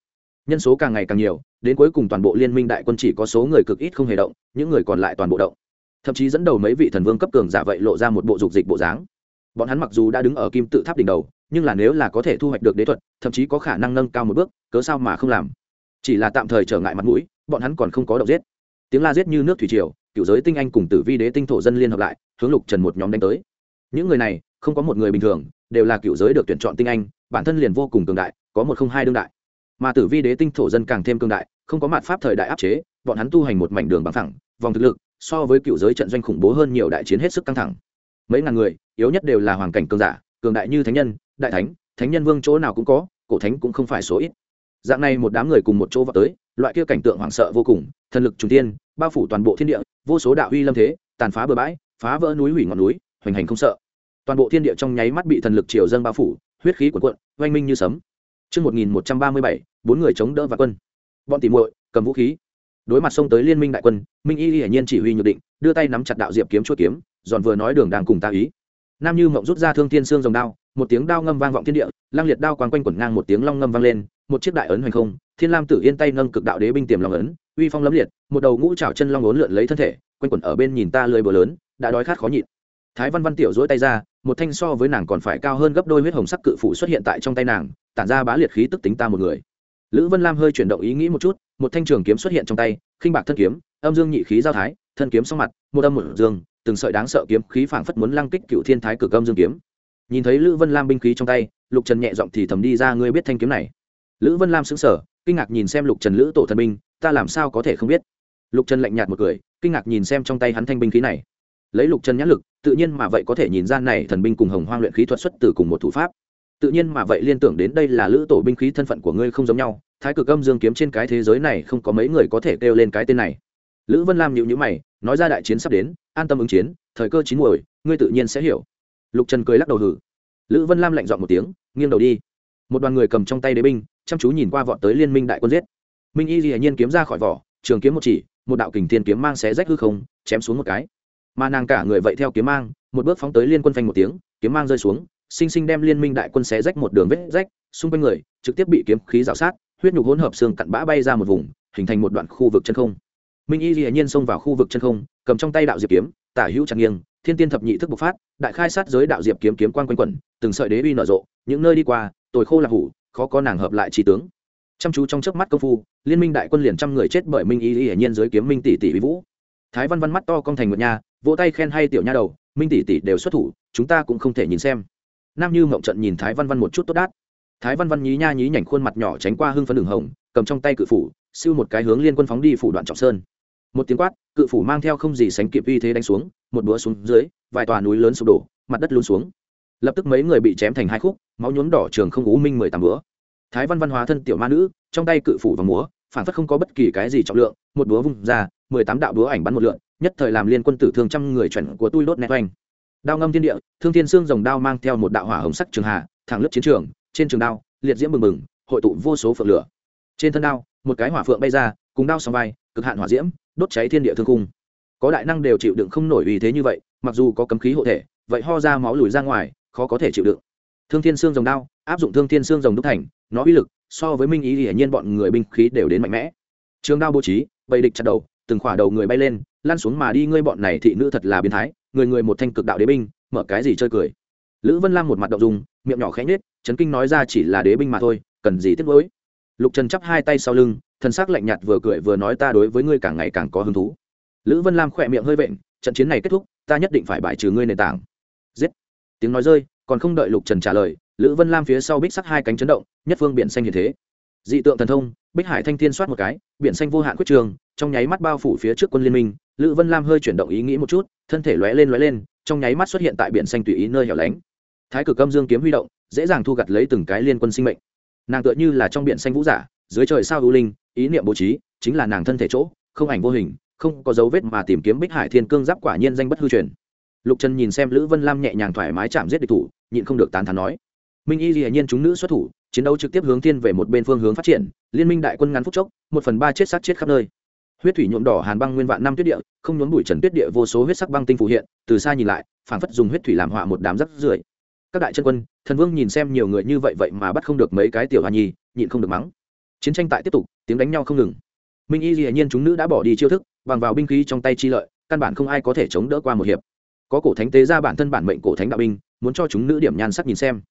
[SPEAKER 1] Nhân số càng ngày càng nhiều, đến cuối cùng toàn bộ liên minh đại quân chỉ có số người cực ít không hề động, những người còn lại toàn bộ động. Thậm chí dẫn đầu mấy vị thần vương cấp cường giả vậy lộ ra một bộ dục dịch bộ dáng. Bọn hắn mặc dù đã đứng ở kim tự tháp đỉnh đầu, nhưng là nếu là có thể thu hoạch được đế thuật, thậm chí có khả năng nâng cao một bước, cớ sao mà không làm? Chỉ là tạm thời trở ngại mặt mũi bọn hắn còn không có động giết. Tiếng la giết như nước thủy triều, cựu giới tinh anh cùng tử vi đế tinh thổ dân liên hợp lại, hướng lục trần một nhóm đánh tới. Những người này, không có một người bình thường, đều là cựu giới được tuyển chọn tinh anh, bản thân liền vô cùng cường đại, có một không hai đương đại. Mà tử vi đế tinh thổ dân càng thêm cường đại, không có mặt pháp thời đại áp chế, bọn hắn tu hành một mảnh đường bằng thẳng vòng thực lực, so với cựu giới trận doanh khủng bố hơn nhiều đại chiến hết sức căng thẳng. Mấy ngàn người, yếu nhất đều là hoàn cảnh cường giả, cường đại như thánh nhân, đại thánh thánh nhân vương chỗ nào cũng có, cổ thánh cũng không phải số ít. Dạng này một đám người cùng một chỗ vào tới loại kia cảnh tượng hoảng sợ vô cùng thần lực trùng tiên bao phủ toàn bộ thiên địa vô số đạo uy lâm thế tàn phá bờ bãi phá vỡ núi hủy ngọn núi hoành hành không sợ toàn bộ thiên địa trong nháy mắt bị thần lực triều dâng bao phủ huyết khí cuộn cuộn oanh minh như sấm Trước 1137, bốn người chống đỡ và quân. Bọn tỉ muội cầm vũ khí. Đối mặt xông tới liên minh đại quân, Minh Y hiển nhiên chỉ huy nhược định, đưa tay nắm chặt đạo diệp kiếm chuôi kiếm, giòn vừa nói đường đang cùng ta ý. Nam Như Mộng rút ra thương thiên xương rồng đao, một tiếng đao ngâm vang vọng thiên địa, lang liệt đao quang quanh quẩn ngang một tiếng long ngâm vang lên, một chiếc đại ấn hoành không, Thiên Lam Tử Yên tay nâng cực đạo đế binh tiềm long ấn, uy phong lấm liệt, một đầu ngũ trảo chân long uốn lượn lấy thân thể, quanh quẩn ở bên nhìn ta lười bờ lớn, đã đói khát khó nhịn. Thái Văn Văn tiểu dỗi tay ra, một thanh so với nàng còn phải cao hơn gấp đôi huyết hồng sắc cự phủ xuất hiện tại trong tay nàng, tản ra bá liệt khí tức tính ta một người. Lữ vân lam hơi chuyển động ý nghĩ một chút một thanh trường kiếm xuất hiện trong tay khinh bạc thân kiếm âm dương nhị khí giao thái thân kiếm sau mặt một âm một dương từng sợi đáng sợ kiếm khí phảng phất muốn lăng kích cựu thiên thái cực âm dương kiếm. Nhìn thấy lữ vân lam binh khí trong tay lục trần nhẹ giọng thì thầm đi ra ngươi biết thanh kiếm này? Lữ vân lam sững sờ kinh ngạc nhìn xem lục trần lữ tổ thần binh, ta làm sao có thể không biết? Lục trần lạnh nhạt một cười, kinh ngạc nhìn xem trong tay hắn thanh binh khí này. Lấy lục trần nhãn lực, tự nhiên mà vậy có thể nhìn ra này thần binh cùng hồng hoang luyện khí thuật xuất từ cùng một thủ pháp. Tự nhiên mà vậy liên tưởng đến đây là lữ tổ binh khí thân phận của ngươi không giống nhau, thái cực âm dương kiếm trên cái thế giới này không có mấy người có thể kêu lên cái tên này. Lữ vân lam nhịu nhữ mày, nói ra đại chiến sắp đến, an tâm ứng chiến, thời cơ chín muồi, ngươi tự nhiên sẽ hiểu. Lục trần cười lắc đầu hử. Lữ vân lam lạnh dọn một tiếng, nghiêng đầu đi. Một đoàn người cầm trong tay đế binh chăm chú nhìn qua vọt tới liên minh đại quân giết. Minh y hiển nhiên kiếm ra khỏi vỏ, trường kiếm một chỉ, một đạo kình thiên kiếm mang xé rách hư không, chém xuống một cái. Mà nàng cả người vậy theo kiếm mang, một bước phóng tới liên quân phanh một tiếng, kiếm mang rơi xuống, sinh sinh đem liên minh đại quân xé rách một đường vết rách, xung quanh người, trực tiếp bị kiếm khí rào sát, huyết nhục hỗn hợp xương cặn bã bay ra một vùng, hình thành một đoạn khu vực chân không. Minh y hiển nhiên xông vào khu vực chân không, cầm trong tay đạo diệp kiếm, tả hữu trang nghiêng, thiên tiên thập nhị thức bộc phát, đại khai sát giới đạo diệp kiếm kiếm quan quanh quẩn, từng sợi đế uy nở rộ, những nơi đi qua, tồi khô là hủ khó có nàng hợp lại trí tướng. Chăm chú trong chớp mắt công phu, liên minh đại quân liền trăm người chết bởi minh y hiển nhiên dưới kiếm minh tỷ tỷ vũ. Thái văn văn mắt to cong thành một nha, vỗ tay khen hay tiểu nha đầu, minh tỷ tỷ đều xuất thủ, chúng ta cũng không thể nhìn xem. Nam như mộng trận nhìn thái văn văn một chút tốt đát. Thái văn văn nhí nha nhí nhảnh khuôn mặt nhỏ tránh qua hưng phấn đường hồng, cầm trong tay cự phủ, siêu một cái hướng liên quân phóng đi phủ đoạn trọng sơn. Một tiếng quát, cự phủ mang theo không gì sánh kịp uy thế đánh xuống, một búa xuống dưới, vài tòa núi lớn sụp đổ, mặt đất lún xuống lập tức mấy người bị chém thành hai khúc, máu nhuốm đỏ trường không ú minh mười tám búa. Thái văn văn hóa thân tiểu ma nữ, trong tay cự phủ và múa, phản phất không có bất kỳ cái gì trọng lượng, một búa vung ra, mười tám đạo búa ảnh bắn một lượn, nhất thời làm liên quân tử thương trăm người chuẩn của tui đốt nét oanh. Đao ngâm thiên địa, thương thiên xương rồng đao mang theo một đạo hỏa hồng sắc trường hạ thẳng lướt chiến trường, trên trường đao, liệt diễm bừng bừng, hội tụ vô số phượng lửa. Trên thân đao, một cái hỏa phượng bay ra, cùng đao xong vai, cực hạn hỏa diễm, đốt cháy thiên địa thương cung có đại năng đều chịu đựng không nổi vì thế như vậy, mặc dù có cấm khí hộ thể, vậy ho ra máu lùi ra ngoài khó có thể chịu đựng. Thương thiên xương rồng đao, áp dụng thương thiên xương rồng đúc thành, nó uy lực so với minh ý hiển nhiên bọn người binh khí đều đến mạnh mẽ. Trường đao bố trí, bầy địch chặt đầu, từng khỏa đầu người bay lên lan xuống mà đi, ngươi bọn này thị nữ thật là biến thái, người người một thanh cực đạo đế binh, mở cái gì chơi cười. Lữ vân lam một mặt động dùng miệng nhỏ khẽ nhết chấn kinh nói ra chỉ là đế binh mà thôi, cần gì tiếc nuối. Lục trần chắp hai tay sau lưng thân sắc lạnh nhạt vừa cười vừa nói ta đối với ngươi càng ngày càng có hứng thú. Lữ vân lam khỏe miệng hơi vện, trận chiến này kết thúc, ta nhất định phải bài trừ ngươi nền tảng tiếng nói rơi, còn không đợi lục trần trả lời, lữ vân lam phía sau bích sắc hai cánh chấn động, nhất phương biển xanh như thế. Dị tượng thần thông, bích hải thanh thiên soát một cái, biển xanh vô hạn quyết trường, trong nháy mắt bao phủ phía trước quân liên minh, lữ vân lam hơi chuyển động ý nghĩ một chút, thân thể lóe lên lóe lên, trong nháy mắt xuất hiện tại biển xanh tùy ý nơi hẻo lánh. Thái cực âm dương kiếm huy động, dễ dàng thu gặt lấy từng cái liên quân sinh mệnh. Nàng tựa như là trong biển xanh vũ giả, dưới trời sao hữu linh, ý niệm bố trí, chính là nàng thân thể chỗ, không ảnh vô hình, không có dấu vết mà tìm kiếm bích hải thiên cương giáp quả nhiên danh bất hư truyền lục trần nhìn xem lữ vân lam nhẹ nhàng thoải mái chạm giết địch thủ, nhịn không được tán thán nói. Minh y hiển nhiên chúng nữ xuất thủ, chiến đấu trực tiếp hướng thiên về một bên phương hướng phát triển, liên minh đại quân ngắn phút chốc, một phần ba chết sát chết khắp nơi. Huyết thủy nhuộm đỏ hàn băng nguyên vạn năm tuyết địa, không nhốn bụi trần tuyết địa vô số huyết sắc băng tinh phù hiện, từ xa nhìn lại, phảng phất dùng huyết thủy làm họa một đám rắc rưởi. Các đại chân quân, thần vương nhìn xem nhiều người như vậy vậy mà bắt không được mấy cái tiểu hoa nhi, nhịn không được mắng. Chiến tranh tại tiếp tục, tiếng đánh nhau không ngừng. Minh y dĩ nhiên chúng nữ đã bỏ đi chiêu thức, bằng vào binh khí trong tay chi lợi, căn bản không ai có thể chống đỡ qua một hiệp có cổ thánh tế ra bản thân bản mệnh cổ thánh đạo binh, muốn cho chúng nữ điểm nhan sắc nhìn xem.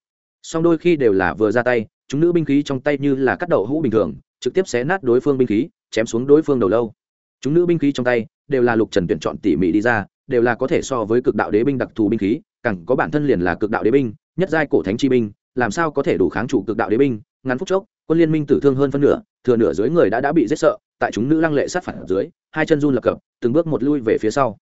[SPEAKER 1] Song đôi khi đều là vừa ra tay, chúng nữ binh khí trong tay như là cắt đậu hũ bình thường, trực tiếp xé nát đối phương binh khí, chém xuống đối phương đầu lâu. Chúng nữ binh khí trong tay đều là lục trần tuyển chọn tỉ mỉ đi ra, đều là có thể so với cực đạo đế binh đặc thù binh khí cẳng có bản thân liền là cực đạo đế binh, nhất giai cổ thánh chi binh, làm sao có thể đủ kháng chủ cực đạo đế binh? Ngắn phút chốc, quân liên minh tử thương hơn phân nửa, thừa nửa dưới người đã đã bị giết sợ, tại chúng nữ lăng lệ sát phản dưới, hai chân run lập cập, từng bước một lui về phía sau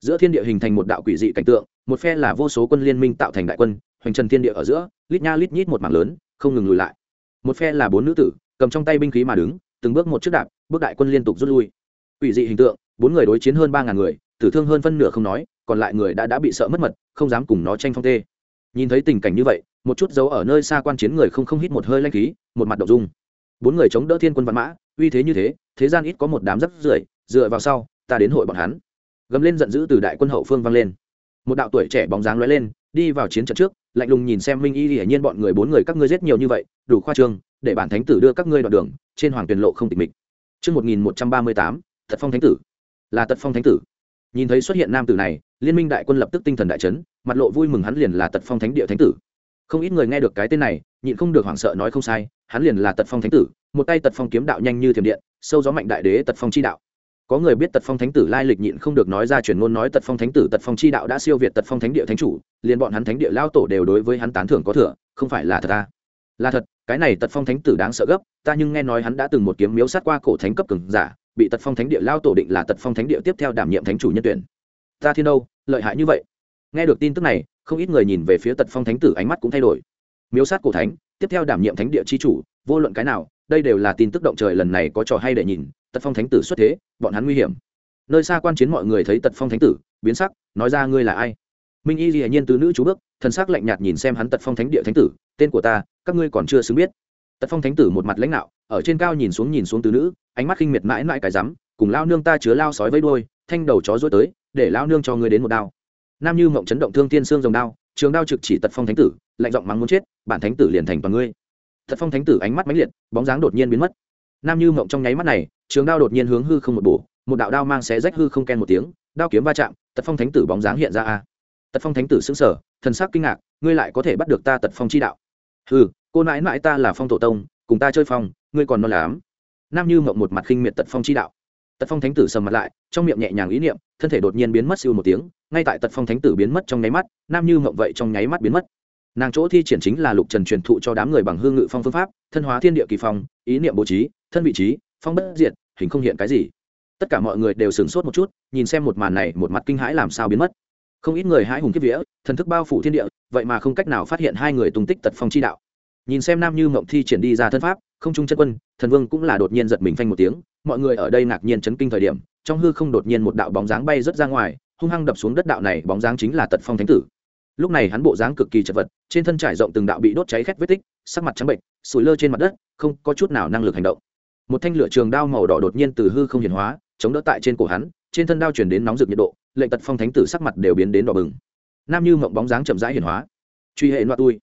[SPEAKER 1] giữa thiên địa hình thành một đạo quỷ dị cảnh tượng, một phe là vô số quân liên minh tạo thành đại quân, hoành trần thiên địa ở giữa, lít nha lít nhít một mảng lớn, không ngừng lùi lại. Một phe là bốn nữ tử, cầm trong tay binh khí mà đứng, từng bước một trước đạp, bước đại quân liên tục rút lui. Quỷ dị hình tượng, bốn người đối chiến hơn ba ngàn người, tử thương hơn phân nửa không nói, còn lại người đã đã bị sợ mất mật, không dám cùng nó tranh phong tê. Nhìn thấy tình cảnh như vậy, một chút dấu ở nơi xa quan chiến người không không hít một hơi lanh khí, một mặt đậu dung. Bốn người chống đỡ thiên quân văn mã, uy thế như thế thế gian ít có một đám rắp rưởi, dựa vào sau, ta đến hội bọn hắn gầm lên giận dữ từ đại quân hậu phương vang lên một đạo tuổi trẻ bóng dáng lóe lên đi vào chiến trận trước lạnh lùng nhìn xem minh y hiển nhiên bọn người bốn người các ngươi giết nhiều như vậy đủ khoa trương để bản thánh tử đưa các ngươi đoạn đường trên hoàng tuyền lộ không tịch mịch Trước 1138, Tật Phong Thánh Tử. Là Tật Phong Thánh Tử. Nhìn thấy xuất hiện nam tử này, liên minh đại quân lập tức tinh thần đại chấn, mặt lộ vui mừng hắn liền là Tật Phong Thánh Địa Thánh Tử. Không ít người nghe được cái tên này, nhịn không được hoảng sợ nói không sai, hắn liền là Tật Phong Thánh Tử, một tay Tật Phong kiếm đạo nhanh như thiểm điện, sâu gió mạnh đại đế Tật Phong chi đạo có người biết tật phong thánh tử lai lịch nhịn không được nói ra truyền ngôn nói tật phong thánh tử, tật phong chi đạo đã siêu việt tật phong thánh địa thánh chủ, liền bọn hắn thánh địa lao tổ đều đối với hắn tán thưởng có thừa, không phải là thật ta là thật, cái này tật phong thánh tử đáng sợ gấp, ta nhưng nghe nói hắn đã từng một kiếm miếu sát qua cổ thánh cấp cường giả, bị tật phong thánh địa lao tổ định là tật phong thánh địa tiếp theo đảm nhiệm thánh chủ nhân tuyển. Ta thiên đâu, lợi hại như vậy? Nghe được tin tức này, không ít người nhìn về phía tật phong thánh tử ánh mắt cũng thay đổi. Miếu sát cổ thánh, tiếp theo đảm nhiệm thánh địa chi chủ, vô luận cái nào đây đều là tin tức động trời lần này có trò hay để nhìn, tật phong thánh tử xuất thế, bọn hắn nguy hiểm. Nơi xa quan chiến mọi người thấy tật phong thánh tử, biến sắc, nói ra ngươi là ai? Minh y dĩ nhiên từ nữ chú bước, thần sắc lạnh nhạt nhìn xem hắn tật phong thánh địa thánh tử, tên của ta, các ngươi còn chưa xứng biết. Tật phong thánh tử một mặt lãnh đạo, ở trên cao nhìn xuống nhìn xuống từ nữ, ánh mắt khinh miệt mãi mãi cái rắm, cùng lao nương ta chứa lao sói với đôi thanh đầu chó rối tới, để lao nương cho ngươi đến một đao. Nam như mộng chấn động thương tiên xương rồng đao, trường đao trực chỉ tật phong thánh tử, lạnh giọng mắng muốn chết, bản thánh tử liền thành toàn ngươi tật phong thánh tử ánh mắt mãnh liệt, bóng dáng đột nhiên biến mất. Nam như mộng trong nháy mắt này, trường đao đột nhiên hướng hư không một bổ, một đạo đao mang xé rách hư không ken một tiếng, đao kiếm va chạm tật phong thánh tử bóng dáng hiện ra a. Tật phong thánh tử xứng sở thần sắc kinh ngạc, ngươi lại có thể bắt được ta tật phong chi đạo. Hừ, cô nãi mãi ta là phong tổ tông, cùng ta chơi phong, ngươi còn non lắm. Nam như mộng một mặt khinh miệt tật phong chi đạo. Tật phong thánh tử sầm mặt lại, trong miệng nhẹ nhàng ý niệm, thân thể đột nhiên biến mất siêu một tiếng, ngay tại tật phong thánh tử biến mất trong nháy mắt, nam như mộng vậy trong nháy mắt biến mất nàng chỗ thi triển chính là lục trần truyền thụ cho đám người bằng hương ngự phong phương pháp, thân hóa thiên địa kỳ phong, ý niệm bố trí, thân vị trí, phong bất diệt, hình không hiện cái gì. Tất cả mọi người đều sửng sốt một chút, nhìn xem một màn này, một mặt kinh hãi làm sao biến mất. Không ít người hãi hùng kiếp vía, thần thức bao phủ thiên địa, vậy mà không cách nào phát hiện hai người tung tích tật phong chi đạo. Nhìn xem nam như mộng thi triển đi ra thân pháp, không trung chân quân, thần vương cũng là đột nhiên giật mình phanh một tiếng, mọi người ở đây ngạc nhiên chấn kinh thời điểm, trong hư không đột nhiên một đạo bóng dáng bay rớt ra ngoài, hung hăng đập xuống đất đạo này, bóng dáng chính là tật phong thánh tử lúc này hắn bộ dáng cực kỳ chật vật, trên thân trải rộng từng đạo bị đốt cháy khét vết tích, sắc mặt trắng bệnh, sủi lơ trên mặt đất, không có chút nào năng lực hành động. Một thanh lửa trường đao màu đỏ đột nhiên từ hư không hiển hóa, chống đỡ tại trên cổ hắn, trên thân đao chuyển đến nóng rực nhiệt độ, lệnh tật phong thánh tử sắc mặt đều biến đến đỏ bừng. Nam như mộng bóng dáng chậm rãi hiển hóa. Truy hệ loạt tui.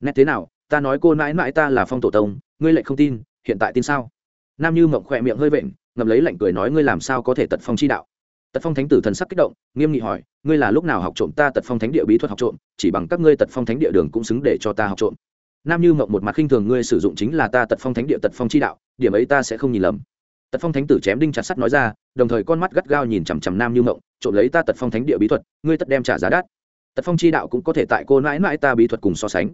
[SPEAKER 1] Nét thế nào, ta nói cô mãi mãi ta là phong tổ tông, ngươi lại không tin, hiện tại tin sao? Nam như mộng khỏe miệng hơi vện ngầm lấy lạnh cười nói ngươi làm sao có thể tật phong chi đạo? Tật phong thánh tử thần sắc kích động nghiêm nghị hỏi ngươi là lúc nào học trộm ta tật phong thánh địa bí thuật học trộm chỉ bằng các ngươi tật phong thánh địa đường cũng xứng để cho ta học trộm nam như mộng một mặt khinh thường ngươi sử dụng chính là ta tật phong thánh địa tật phong chi đạo điểm ấy ta sẽ không nhìn lầm tật phong thánh tử chém đinh chặt sắt nói ra đồng thời con mắt gắt gao nhìn chằm chằm nam như mộng trộm lấy ta tật phong thánh địa bí thuật ngươi tất đem trả giá đắt tật phong chi đạo cũng có thể tại cô mãi mãi ta bí thuật cùng so sánh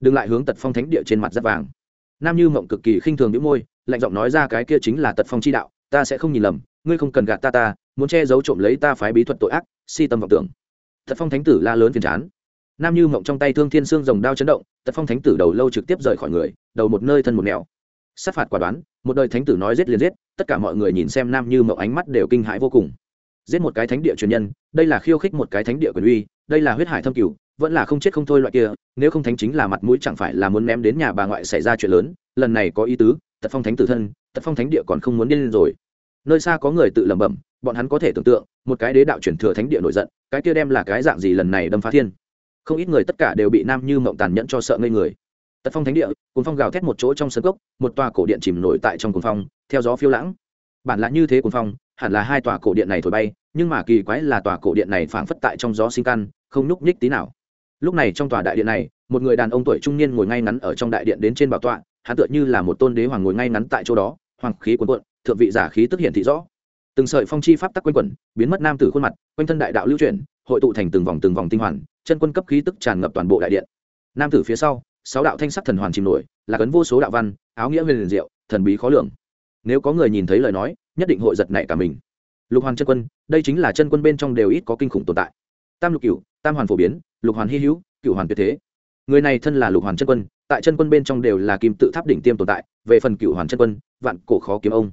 [SPEAKER 1] đừng lại hướng tật phong thánh địa trên mặt rất vàng nam như mộng cực kỳ khinh thường những môi lạnh giọng nói ra cái kia chính là tật phong chi đạo ta sẽ không nhìn lầm ngươi không cần gạt ta ta muốn che giấu trộm lấy ta phái bí thuật tội ác, si tâm vọng tưởng. Tật phong thánh tử la lớn phiền chán. Nam như mộng trong tay thương thiên xương rồng đao chấn động tật phong thánh tử đầu lâu trực tiếp rời khỏi người, đầu một nơi thân một nẻo. Sát phạt quả đoán, một đời thánh tử nói giết liền giết, tất cả mọi người nhìn xem nam như mộng ánh mắt đều kinh hãi vô cùng. Giết một cái thánh địa truyền nhân, đây là khiêu khích một cái thánh địa quyền uy, đây là huyết hải thâm cửu, vẫn là không chết không thôi loại kia, nếu không thánh chính là mặt mũi chẳng phải là muốn ném đến nhà bà ngoại xảy ra chuyện lớn, lần này có ý tứ tật phong thánh tử thân tật phong thánh địa còn không muốn điên lên rồi. Nơi xa có người tự lẩm bẩm bọn hắn có thể tưởng tượng, một cái đế đạo chuyển thừa thánh địa nổi giận, cái kia đem là cái dạng gì lần này đâm phá thiên. Không ít người tất cả đều bị nam như mộng tàn nhẫn cho sợ ngây người. Tật phong thánh địa cuốn phong gào thét một chỗ trong sân cốc, một tòa cổ điện chìm nổi tại trong cuốn phong, theo gió phiêu lãng. Bản là như thế cuốn phong, hẳn là hai tòa cổ điện này thổi bay, nhưng mà kỳ quái là tòa cổ điện này phảng phất tại trong gió sinh căn, không nhúc nhích tí nào. Lúc này trong tòa đại điện này, một người đàn ông tuổi trung niên ngồi ngay ngắn ở trong đại điện đến trên bảo tọa, hắn tựa như là một tôn đế hoàng ngồi ngay ngắn tại chỗ đó, hoàng khí cuồn cuộn, thượng vị giả khí tức hiện thị rõ từng sợi phong chi pháp tắc quanh quẩn, biến mất nam tử khuôn mặt, quanh thân đại đạo lưu chuyển, hội tụ thành từng vòng từng vòng tinh hoàn, chân quân cấp khí tức tràn ngập toàn bộ đại điện. Nam tử phía sau, sáu đạo thanh sắc thần hoàn chìm nổi, là cấn vô số đạo văn, áo nghĩa huyền liền diệu, thần bí khó lường. Nếu có người nhìn thấy lời nói, nhất định hội giật nảy cả mình. Lục hoàn chân quân, đây chính là chân quân bên trong đều ít có kinh khủng tồn tại. Tam lục cửu, tam hoàn phổ biến, lục hoàn hy hữu, cửu hoàn tuyệt thế. Người này thân là lục hoàn chân quân, tại chân quân bên trong đều là kim tự tháp đỉnh tiêm tồn tại, về phần cửu hoàn chân quân, vạn cổ khó kiếm ông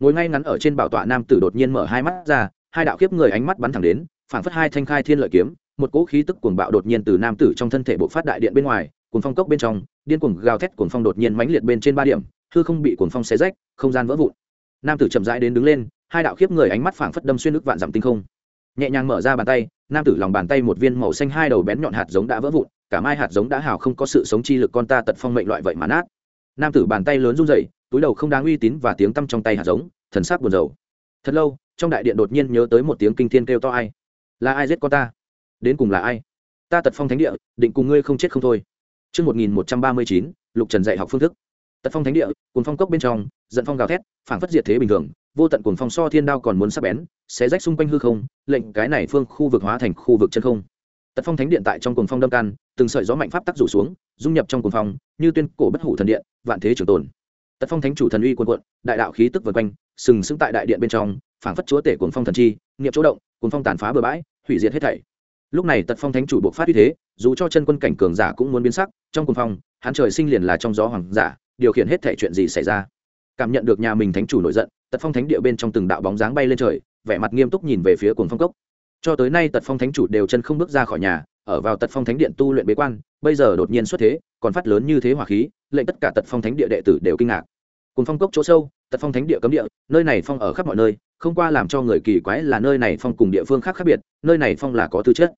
[SPEAKER 1] ngồi ngay ngắn ở trên bảo tọa nam tử đột nhiên mở hai mắt ra, hai đạo kiếp người ánh mắt bắn thẳng đến, phảng phất hai thanh khai thiên lợi kiếm, một cỗ khí tức cuồng bạo đột nhiên từ nam tử trong thân thể bộ phát đại điện bên ngoài, cuồng phong cốc bên trong, điên cuồng gào thét cuồng phong đột nhiên mãnh liệt bên trên ba điểm, hư không bị cuồng phong xé rách, không gian vỡ vụn. Nam tử chậm rãi đến đứng lên, hai đạo khiếp người ánh mắt phảng phất đâm xuyên nước vạn dặm tinh không. Nhẹ nhàng mở ra bàn tay, nam tử lòng bàn tay một viên màu xanh hai đầu bén nhọn hạt giống đã vỡ vụn, cả mai hạt giống đã hào không có sự sống chi lực con ta tật phong mệnh loại vậy mà nát. Nam tử bàn tay lớn run rẩy túi đầu không đáng uy tín và tiếng tăm trong tay hạt giống thần sắc buồn rầu thật lâu trong đại điện đột nhiên nhớ tới một tiếng kinh thiên kêu to ai là ai giết con ta đến cùng là ai ta tật phong thánh địa định cùng ngươi không chết không thôi Trước 1139, Lục Trần dạy học phương thức. Tật phong thánh địa, cùng phong cốc bên trong, giận phong gào thét, phảng phất diệt thế bình thường, vô tận cuồng phong so thiên đao còn muốn sắc bén, xé rách xung quanh hư không, lệnh cái này phương khu vực hóa thành khu vực chân không. Tật phong thánh điện tại trong cuồng phong đâm can, từng sợi gió mạnh pháp tắc rủ xuống, dung nhập trong cuồng phong, như tuyên cổ bất hủ thần điện, vạn thế trường tồn. Tật phong thánh chủ thần uy cuồn cuộn, đại đạo khí tức vần quanh, sừng sững tại đại điện bên trong, phảng phất chúa tể cuồng phong thần chi, nghiệm chỗ động, cuồng phong tàn phá bừa bãi, hủy diệt hết thảy. Lúc này tật phong thánh chủ buộc phát uy thế dù cho chân quân cảnh cường giả cũng muốn biến sắc trong cuồng phong hắn trời sinh liền là trong gió hoàng giả điều khiển hết thảy chuyện gì xảy ra. Cảm nhận được nhà mình thánh chủ nổi giận tật phong thánh địa bên trong từng đạo bóng dáng bay lên trời vẻ mặt nghiêm túc nhìn về phía cuồng phong cốc. Cho tới nay tật phong thánh chủ đều chân không bước ra khỏi nhà ở vào tật phong thánh điện tu luyện bế quan, bây giờ đột nhiên xuất thế, còn phát lớn như thế hỏa khí, lệnh tất cả tật phong thánh địa đệ tử đều kinh ngạc. Cùng phong cốc chỗ sâu, tật phong thánh địa cấm địa, nơi này phong ở khắp mọi nơi, không qua làm cho người kỳ quái là nơi này phong cùng địa phương khác khác biệt, nơi này phong là có tư chất.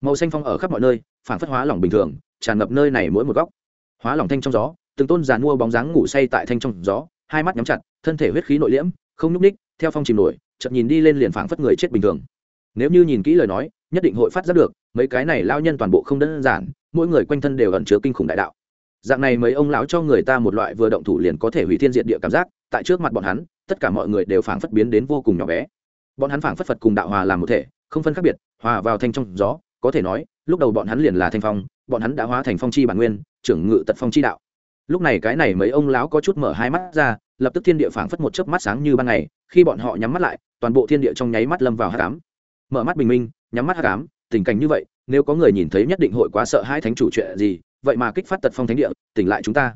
[SPEAKER 1] Màu xanh phong ở khắp mọi nơi phản phất hóa lỏng bình thường, tràn ngập nơi này mỗi một góc. Hóa lỏng thanh trong gió, từng tôn giàn mua bóng dáng ngủ say tại thanh trong gió, hai mắt nhắm chặt, thân thể huyết khí nội liễm, không nhúc ních theo phong chìm nổi chậm nhìn đi lên liền phảng phất người chết bình thường. Nếu như nhìn kỹ lời nói nhất định hội phát giác được, mấy cái này lao nhân toàn bộ không đơn giản, mỗi người quanh thân đều ẩn chứa kinh khủng đại đạo. Dạng này mấy ông lão cho người ta một loại vừa động thủ liền có thể hủy thiên diện địa cảm giác, tại trước mặt bọn hắn, tất cả mọi người đều phảng phất biến đến vô cùng nhỏ bé. Bọn hắn phảng phất phật cùng đạo hòa làm một thể, không phân khác biệt, hòa vào thanh trong gió, có thể nói, lúc đầu bọn hắn liền là thanh phong, bọn hắn đã hóa thành phong chi bản nguyên, trưởng ngự tật phong chi đạo. Lúc này cái này mấy ông lão có chút mở hai mắt ra, lập tức thiên địa phảng phất một chớp mắt sáng như ban ngày, khi bọn họ nhắm mắt lại, toàn bộ thiên địa trong nháy mắt lâm vào hát cám mở mắt bình minh nhắm mắt hắc ám, tình cảnh như vậy, nếu có người nhìn thấy nhất định hội quá sợ hai thánh chủ chuyện gì, vậy mà kích phát tật phong thánh địa, tỉnh lại chúng ta.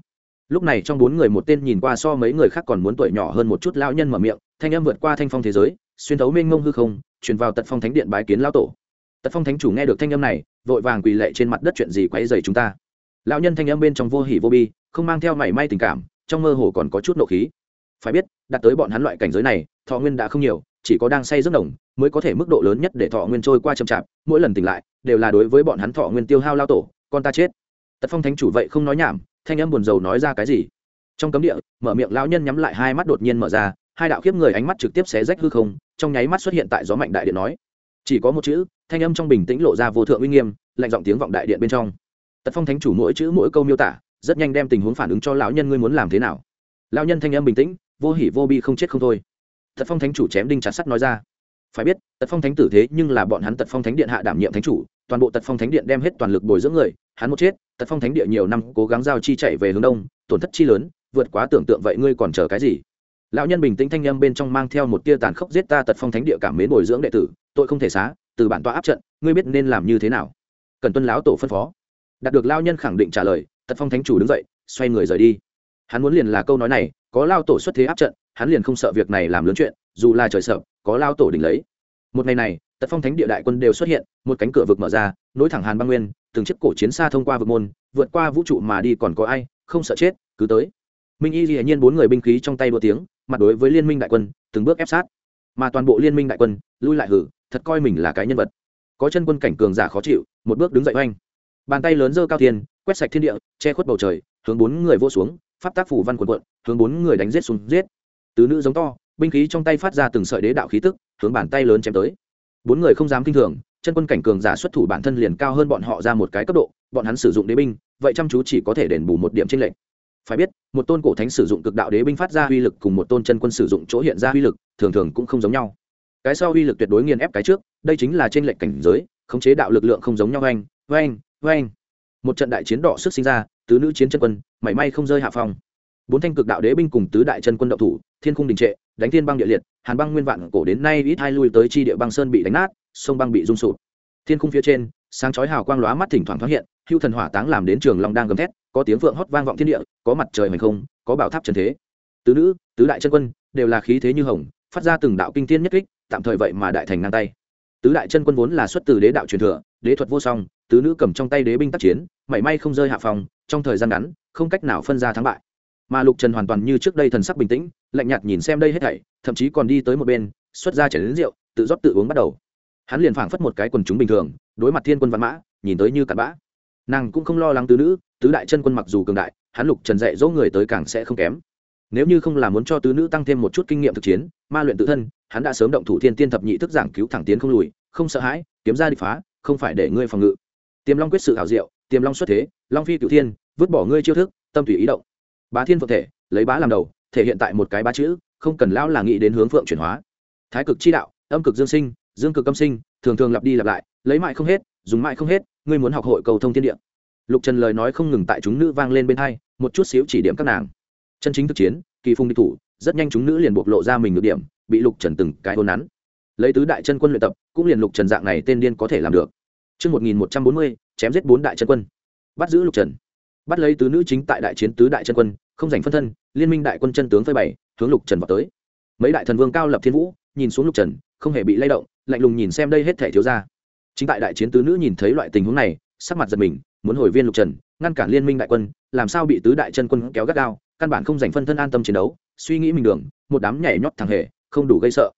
[SPEAKER 1] Lúc này trong bốn người một tên nhìn qua so mấy người khác còn muốn tuổi nhỏ hơn một chút lao nhân mở miệng, thanh âm vượt qua thanh phong thế giới, xuyên thấu mênh mông hư không, truyền vào tật phong thánh điện bái kiến lao tổ. Tật phong thánh chủ nghe được thanh âm này, vội vàng quỳ lệ trên mặt đất chuyện gì quấy dày chúng ta. Lão nhân thanh âm bên trong vô hỉ vô bi, không mang theo mảy may tình cảm, trong mơ hồ còn có chút nộ khí. Phải biết, đạt tới bọn hắn loại cảnh giới này, thọ nguyên đã không nhiều chỉ có đang say giấc đồng mới có thể mức độ lớn nhất để thọ nguyên trôi qua chậm chạp, mỗi lần tỉnh lại đều là đối với bọn hắn thọ nguyên tiêu hao lao tổ, con ta chết. Tật phong thánh chủ vậy không nói nhảm, thanh âm buồn rầu nói ra cái gì? Trong cấm địa, mở miệng lão nhân nhắm lại hai mắt đột nhiên mở ra, hai đạo khiếp người ánh mắt trực tiếp xé rách hư không, trong nháy mắt xuất hiện tại gió mạnh đại điện nói. Chỉ có một chữ, thanh âm trong bình tĩnh lộ ra vô thượng uy nghiêm, lạnh giọng tiếng vọng đại điện bên trong. Tật phong thánh chủ mỗi chữ mỗi câu miêu tả, rất nhanh đem tình huống phản ứng cho lão nhân ngươi muốn làm thế nào. Lão nhân thanh âm bình tĩnh, vô hỉ vô bi không chết không thôi tật phong thánh chủ chém đinh chặt sắt nói ra. Phải biết, tật phong thánh tử thế nhưng là bọn hắn tật phong thánh điện hạ đảm nhiệm thánh chủ, toàn bộ tật phong thánh điện đem hết toàn lực bồi dưỡng người, hắn một chết, tật phong thánh địa nhiều năm cố gắng giao chi chạy về hướng đông, tổn thất chi lớn, vượt quá tưởng tượng vậy ngươi còn chờ cái gì? Lão nhân bình tĩnh thanh â m bên trong mang theo một tia tàn khốc giết ta tật phong thánh địa cảm mến bồi dưỡng đệ tử, tội không thể xá, từ bản tọa áp trận, ngươi biết nên làm như thế nào? Cần tuân lão tổ phân phó. Đạt được lao nhân khẳng định trả lời, tật phong thánh chủ đứng dậy, xoay người rời đi hắn muốn liền là câu nói này, có lao tổ xuất thế áp trận, hắn liền không sợ việc này làm lớn chuyện, dù là trời sợ, có lao tổ đỉnh lấy. Một ngày này, tật phong thánh địa đại quân đều xuất hiện, một cánh cửa vực mở ra, nối thẳng hàn băng nguyên, từng chiếc cổ chiến xa thông qua vực môn, vượt qua vũ trụ mà đi còn có ai, không sợ chết, cứ tới. Minh y dĩ nhiên bốn người binh khí trong tay đua tiếng, mặt đối với liên minh đại quân, từng bước ép sát. Mà toàn bộ liên minh đại quân, lui lại hử, thật coi mình là cái nhân vật. Có chân quân cảnh cường giả khó chịu, một bước đứng dậy oanh. Bàn tay lớn dơ cao thiên quét sạch thiên địa, che khuất bầu trời, hướng bốn người vô xuống pháp tác phủ văn quần quận, hướng bốn người đánh giết xuống giết. Tứ nữ giống to, binh khí trong tay phát ra từng sợi đế đạo khí tức, hướng bàn tay lớn chém tới. Bốn người không dám kinh thường, chân quân cảnh cường giả xuất thủ bản thân liền cao hơn bọn họ ra một cái cấp độ, bọn hắn sử dụng đế binh, vậy chăm chú chỉ có thể đền bù một điểm tranh lệch. Phải biết, một tôn cổ thánh sử dụng cực đạo đế binh phát ra uy lực cùng một tôn chân quân sử dụng chỗ hiện ra uy lực, thường thường cũng không giống nhau. Cái sau uy lực tuyệt đối nghiền ép cái trước, đây chính là trên lệnh cảnh giới, khống chế đạo lực lượng không giống nhau. Oanh oanh oanh một trận đại chiến đỏ sức sinh ra, tứ nữ chiến chân quân, mảy may không rơi hạ phong. Bốn thanh cực đạo đế binh cùng tứ đại chân quân động thủ, thiên khung đình trệ, đánh thiên băng địa liệt, hàn băng nguyên vạn cổ đến nay ít hai lui tới chi địa băng sơn bị đánh nát, sông băng bị rung sụp. Thiên khung phía trên, sáng chói hào quang lóa mắt thỉnh thoảng thoáng hiện, hưu thần hỏa táng làm đến trường long đang gầm thét, có tiếng vượng hót vang vọng thiên địa, có mặt trời hoành không, có bảo tháp trần thế. Tứ nữ, tứ đại chân quân, đều là khí thế như hồng, phát ra từng đạo kinh thiên nhất kích, tạm thời vậy mà đại thành ngang tay. Tứ đại chân quân vốn là xuất từ đế đạo truyền thừa, đế thuật vô song tứ nữ cầm trong tay đế binh tác chiến, mảy may không rơi hạ phòng, trong thời gian ngắn, không cách nào phân ra thắng bại. Mà lục trần hoàn toàn như trước đây thần sắc bình tĩnh, lạnh nhạt nhìn xem đây hết thảy, thậm chí còn đi tới một bên, xuất ra chảy đến rượu, tự rót tự uống bắt đầu. Hắn liền phảng phất một cái quần chúng bình thường, đối mặt thiên quân văn mã, nhìn tới như cặn bã. Nàng cũng không lo lắng tứ nữ, tứ đại chân quân mặc dù cường đại, hắn lục trần dạy dỗ người tới càng sẽ không kém. Nếu như không là muốn cho tứ nữ tăng thêm một chút kinh nghiệm thực chiến, ma luyện tự thân, hắn đã sớm động thủ thiên tiên thập nhị thức giảng cứu thẳng tiến không lùi, không sợ hãi, kiếm ra địch phá, không phải để ngươi phòng ngự tiềm long quyết sự hảo diệu, tiềm long xuất thế, long phi cửu thiên, vứt bỏ ngươi chiêu thức, tâm tùy ý động. Bá thiên phượng thể, lấy bá làm đầu, thể hiện tại một cái bá chữ, không cần lão là nghĩ đến hướng phượng chuyển hóa. Thái cực chi đạo, âm cực dương sinh, dương cực âm sinh, thường thường lặp đi lặp lại, lấy mại không hết, dùng mại không hết, ngươi muốn học hội cầu thông thiên địa. Lục trần lời nói không ngừng tại chúng nữ vang lên bên hai, một chút xíu chỉ điểm các nàng. Chân chính thực chiến, kỳ phung địch thủ, rất nhanh chúng nữ liền bộc lộ ra mình được điểm, bị lục trần từng cái hôn nắn. Lấy tứ đại chân quân luyện tập, cũng liền lục trần dạng này tên điên có thể làm được. Trước 1140, chém giết bốn đại chân quân. Bắt giữ lục trần. Bắt lấy tứ nữ chính tại đại chiến tứ đại chân quân, không rảnh phân thân, liên minh đại quân chân tướng phơi bày, hướng lục trần vào tới. Mấy đại thần vương cao lập thiên vũ, nhìn xuống lục trần, không hề bị lay động, lạnh lùng nhìn xem đây hết thể thiếu gia Chính tại đại chiến tứ nữ nhìn thấy loại tình huống này, sắc mặt giật mình, muốn hồi viên lục trần, ngăn cản liên minh đại quân, làm sao bị tứ đại chân quân kéo gắt gao, căn bản không rảnh phân thân an tâm chiến đấu, suy nghĩ mình đường, một đám nhảy nhót thằng hề, không đủ gây sợ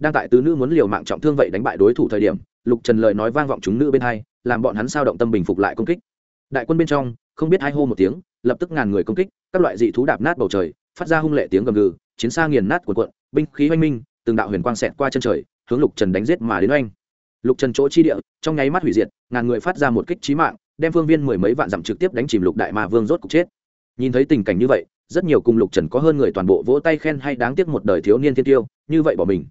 [SPEAKER 1] đang tại tứ nữ muốn liều mạng trọng thương vậy đánh bại đối thủ thời điểm, lục trần lời nói vang vọng chúng nữ bên hai, làm bọn hắn sao động tâm bình phục lại công kích. Đại quân bên trong, không biết hai hô một tiếng, lập tức ngàn người công kích, các loại dị thú đạp nát bầu trời, phát ra hung lệ tiếng gầm gừ, chiến xa nghiền nát cuộn cuộn, binh khí oanh minh, từng đạo huyền quang xẹt qua chân trời, hướng lục trần đánh giết mà đến oanh. Lục trần chỗ chi địa, trong nháy mắt hủy diệt, ngàn người phát ra một kích trí mạng, đem phương viên mười mấy vạn dặm trực tiếp đánh chìm lục đại mà vương rốt cục chết. Nhìn thấy tình cảnh như vậy, rất nhiều cùng lục trần có hơn người toàn bộ vỗ tay khen hay đáng tiếc một đời thiếu niên thiên tiêu, như vậy bỏ mình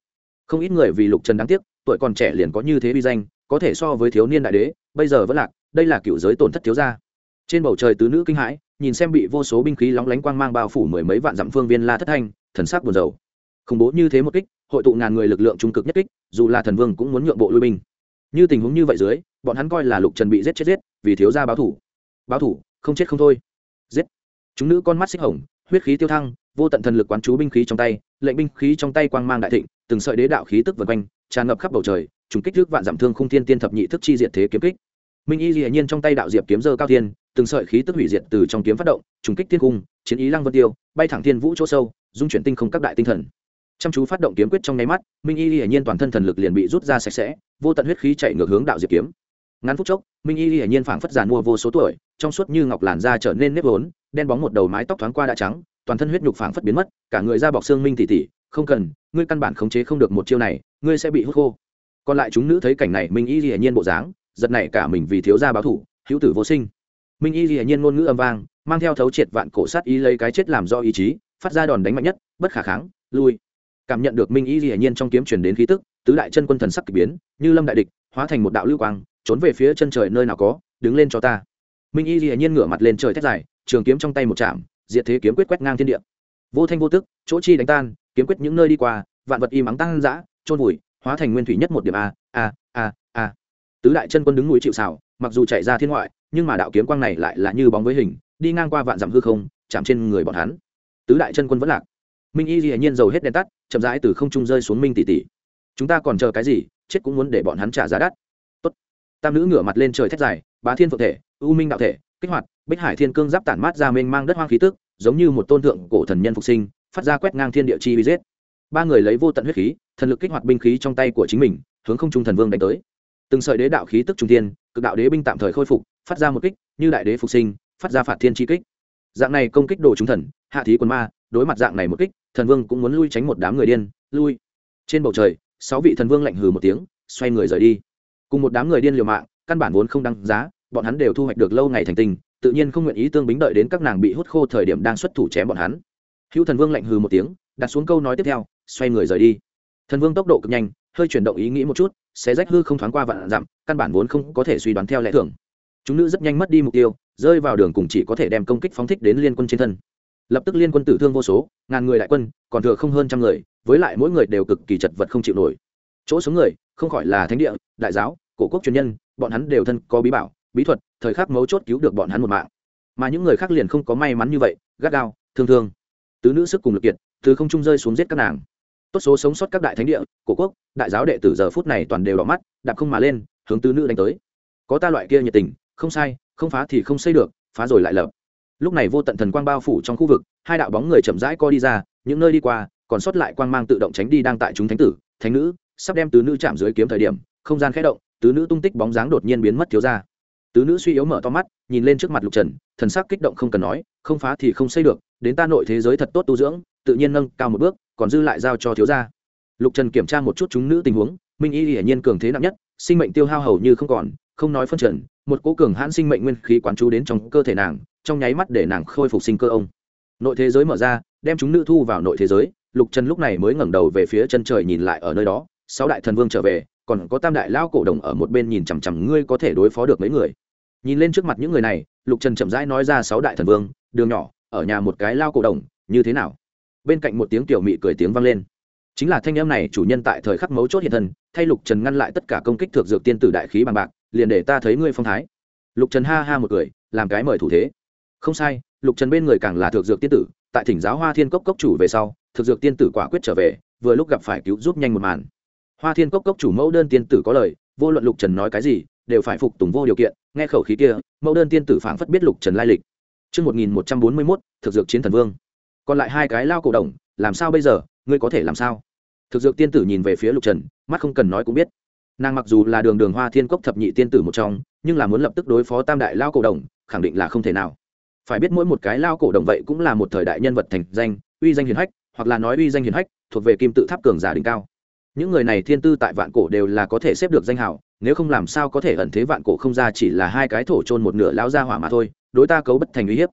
[SPEAKER 1] không ít người vì lục trần đáng tiếc, tuổi còn trẻ liền có như thế uy danh, có thể so với thiếu niên đại đế, bây giờ vẫn lạc, đây là cựu giới tổn thất thiếu gia. Trên bầu trời tứ nữ kinh hãi, nhìn xem bị vô số binh khí lóng lánh quang mang bao phủ mười mấy vạn dặm phương viên la thất thanh, thần sắc buồn rầu. Khủng bố như thế một kích, hội tụ ngàn người lực lượng trung cực nhất kích, dù là thần vương cũng muốn nhượng bộ lui binh. Như tình huống như vậy dưới, bọn hắn coi là lục trần bị giết chết giết, vì thiếu gia báo thủ. Báo thủ, không chết không thôi. Giết. Chúng nữ con mắt xích hồng, huyết khí tiêu thăng, vô tận thần lực quán chú binh khí trong tay, lệnh binh khí trong tay quang mang đại thịnh từng sợi đế đạo khí tức vần quanh, tràn ngập khắp bầu trời chúng kích thước vạn giảm thương khung thiên tiên thập nhị thức chi diệt thế kiếm kích. Minh y dĩ nhiên trong tay đạo diệp kiếm dơ cao thiên, từng sợi khí tức hủy diệt từ trong kiếm phát động, trùng kích thiên cung, chiến ý lăng vân tiêu, bay thẳng thiên vũ chỗ sâu, dung chuyển tinh không các đại tinh thần. Chăm chú phát động kiếm quyết trong nháy mắt, minh y hiển nhiên toàn thân thần lực liền bị rút ra sạch sẽ, vô tận huyết khí chạy ngược hướng đạo diệp kiếm. Ngắn phút chốc, minh y hiển nhiên phảng phất giàn mua vô số tuổi, trong suốt như ngọc làn da trở nên nếp vốn, đen bóng một đầu mái tóc thoáng qua đã trắng, toàn thân huyết nhục phảng phất biến mất, cả người da bọc xương minh tỉ tỉ không cần, ngươi căn bản khống chế không được một chiêu này, ngươi sẽ bị hút khô. Còn lại chúng nữ thấy cảnh này, minh y hiển nhiên bộ dáng, giật này cả mình vì thiếu gia báo thủ, hữu tử vô sinh. Minh y hiển nhiên ngôn ngữ âm vang, mang theo thấu triệt vạn cổ sát ý lấy cái chết làm do ý chí, phát ra đòn đánh mạnh nhất, bất khả kháng, lui. Cảm nhận được minh y hiển nhiên trong kiếm truyền đến khí tức, tứ đại chân quân thần sắc k ỳ biến, như lâm đại địch, hóa thành một đạo lưu quang, trốn về phía chân trời nơi nào có, đứng lên cho ta. Minh y hiển nhiên ngửa mặt lên trời thét dài, trường kiếm trong tay một chạm, diệt thế kiếm quyết quét ngang thiên địa. Vô thanh vô tức, chỗ chi đánh tan kiếm quyết những nơi đi qua, vạn vật y mắng tăng dã trôn vùi, hóa thành nguyên thủy nhất một điểm a a a a. Tứ đại chân quân đứng núi chịu xảo mặc dù chạy ra thiên ngoại, nhưng mà đạo kiếm quang này lại là như bóng với hình, đi ngang qua vạn dặm hư không, chạm trên người bọn hắn. Tứ đại chân quân vẫn lạc. Minh y dĩ nhiên dầu hết đèn tắt, chậm rãi từ không trung rơi xuống minh tỷ tỷ. Chúng ta còn chờ cái gì? Chết cũng muốn để bọn hắn trả giá đắt. Tốt. tam nữ ngửa mặt lên trời thét dài, bá thiên phượng thể u minh đạo thể, kích hoạt, bích hải thiên cương giáp tản mát ra mênh mang đất hoang khí tức, giống như một tôn thượng cổ thần nhân phục sinh phát ra quét ngang thiên địa chi vi giết. Ba người lấy vô tận huyết khí, thần lực kích hoạt binh khí trong tay của chính mình, hướng không trung thần vương đánh tới. Từng sợi đế đạo khí tức trung thiên, cực đạo đế binh tạm thời khôi phục, phát ra một kích, như đại đế phục sinh, phát ra phạt thiên chi kích. Dạng này công kích đồ chúng thần, hạ thí quân ma, đối mặt dạng này một kích, thần vương cũng muốn lui tránh một đám người điên, lui. Trên bầu trời, sáu vị thần vương lạnh hừ một tiếng, xoay người rời đi. Cùng một đám người điên liều mạng, căn bản vốn không đăng giá, bọn hắn đều thu hoạch được lâu ngày thành tình, tự nhiên không nguyện ý tương bính đợi đến các nàng bị hút khô thời điểm đang xuất thủ chém bọn hắn hữu thần vương lạnh hừ một tiếng, đặt xuống câu nói tiếp theo, xoay người rời đi. Thần vương tốc độ cực nhanh, hơi chuyển động ý nghĩ một chút sẽ rách hư không thoáng qua vạn dặm, căn bản vốn không có thể suy đoán theo lẽ thường. Chúng nữ rất nhanh mất đi mục tiêu, rơi vào đường cùng chỉ có thể đem công kích phóng thích đến liên quân trên thân. Lập tức liên quân tử thương vô số, ngàn người đại quân, còn thừa không hơn trăm người, với lại mỗi người đều cực kỳ chật vật không chịu nổi. Chỗ số người, không khỏi là thánh địa, đại giáo, cổ quốc truyền nhân, bọn hắn đều thân có bí bảo, bí thuật, thời khắc mấu chốt cứu được bọn hắn một mạng. Mà những người khác liền không có may mắn như vậy, gắt gao, thương thương tứ nữ sức cùng lực kiệt, từ không trung rơi xuống giết các nàng. Tốt số sống sót các đại thánh địa, cổ quốc, đại giáo đệ tử giờ phút này toàn đều đỏ mắt, đạp không mà lên, hướng tứ nữ đánh tới. Có ta loại kia nhiệt tình, không sai, không phá thì không xây được, phá rồi lại lập. Lúc này vô tận thần quang bao phủ trong khu vực, hai đạo bóng người chậm rãi co đi ra, những nơi đi qua, còn sót lại quang mang tự động tránh đi đang tại chúng thánh tử, thánh nữ, sắp đem tứ nữ chạm dưới kiếm thời điểm, không gian khẽ động, tứ nữ tung tích bóng dáng đột nhiên biến mất thiếu ra tứ nữ suy yếu mở to mắt, nhìn lên trước mặt lục trần, thần sắc kích động không cần nói, không phá thì không xây được, đến ta nội thế giới thật tốt tu dưỡng, tự nhiên nâng cao một bước, còn dư lại giao cho thiếu gia. Lục trần kiểm tra một chút chúng nữ tình huống, minh y hiển nhiên cường thế nặng nhất, sinh mệnh tiêu hao hầu như không còn, không nói phân trần, một cố cường hãn sinh mệnh nguyên khí quán chú đến trong cơ thể nàng, trong nháy mắt để nàng khôi phục sinh cơ ông. Nội thế giới mở ra, đem chúng nữ thu vào nội thế giới, lục trần lúc này mới ngẩng đầu về phía chân trời nhìn lại ở nơi đó, sáu đại thần vương trở về còn có tam đại lao cổ đồng ở một bên nhìn chằm chằm ngươi có thể đối phó được mấy người. Nhìn lên trước mặt những người này, lục trần chậm rãi nói ra sáu đại thần vương, đường nhỏ, ở nhà một cái lao cổ đồng, như thế nào? Bên cạnh một tiếng tiểu mị cười tiếng vang lên. Chính là thanh em này chủ nhân tại thời khắc mấu chốt hiện thân, thay lục trần ngăn lại tất cả công kích thực dược tiên tử đại khí bằng bạc, liền để ta thấy ngươi phong thái. Lục trần ha ha một cười, làm cái mời thủ thế. Không sai, lục trần bên người càng là thực dược tiên tử, tại thỉnh giáo hoa thiên cốc cốc chủ về sau thực dược tiên tử quả quyết trở về, vừa lúc gặp phải cứu giúp nhanh một màn hoa thiên cốc cốc chủ mẫu đơn tiên tử có lời vô luận lục trần nói cái gì đều phải phục tùng vô điều kiện nghe khẩu khí kia mẫu đơn tiên tử phảng phất biết lục trần lai lịch Trước 1141, thực dược chiến thần vương. Còn lại hai cái lao cổ đồng, làm sao bây giờ, ngươi có thể làm sao? Thực dược tiên tử nhìn về phía lục trần, mắt không cần nói cũng biết. Nàng mặc dù là đường đường hoa thiên cốc thập nhị tiên tử một trong, nhưng là muốn lập tức đối phó tam đại lao cổ đồng, khẳng định là không thể nào. Phải biết mỗi một cái lao cổ đồng vậy cũng là một thời đại nhân vật thành danh, uy danh hiển hách, hoặc là nói uy danh hiển hách, thuộc về kim tự tháp cường giả đỉnh cao những người này thiên tư tại vạn cổ đều là có thể xếp được danh hào, nếu không làm sao có thể ẩn thế vạn cổ không ra chỉ là hai cái thổ trôn một nửa lão gia hỏa mà thôi, đối ta cấu bất thành uy hiếp.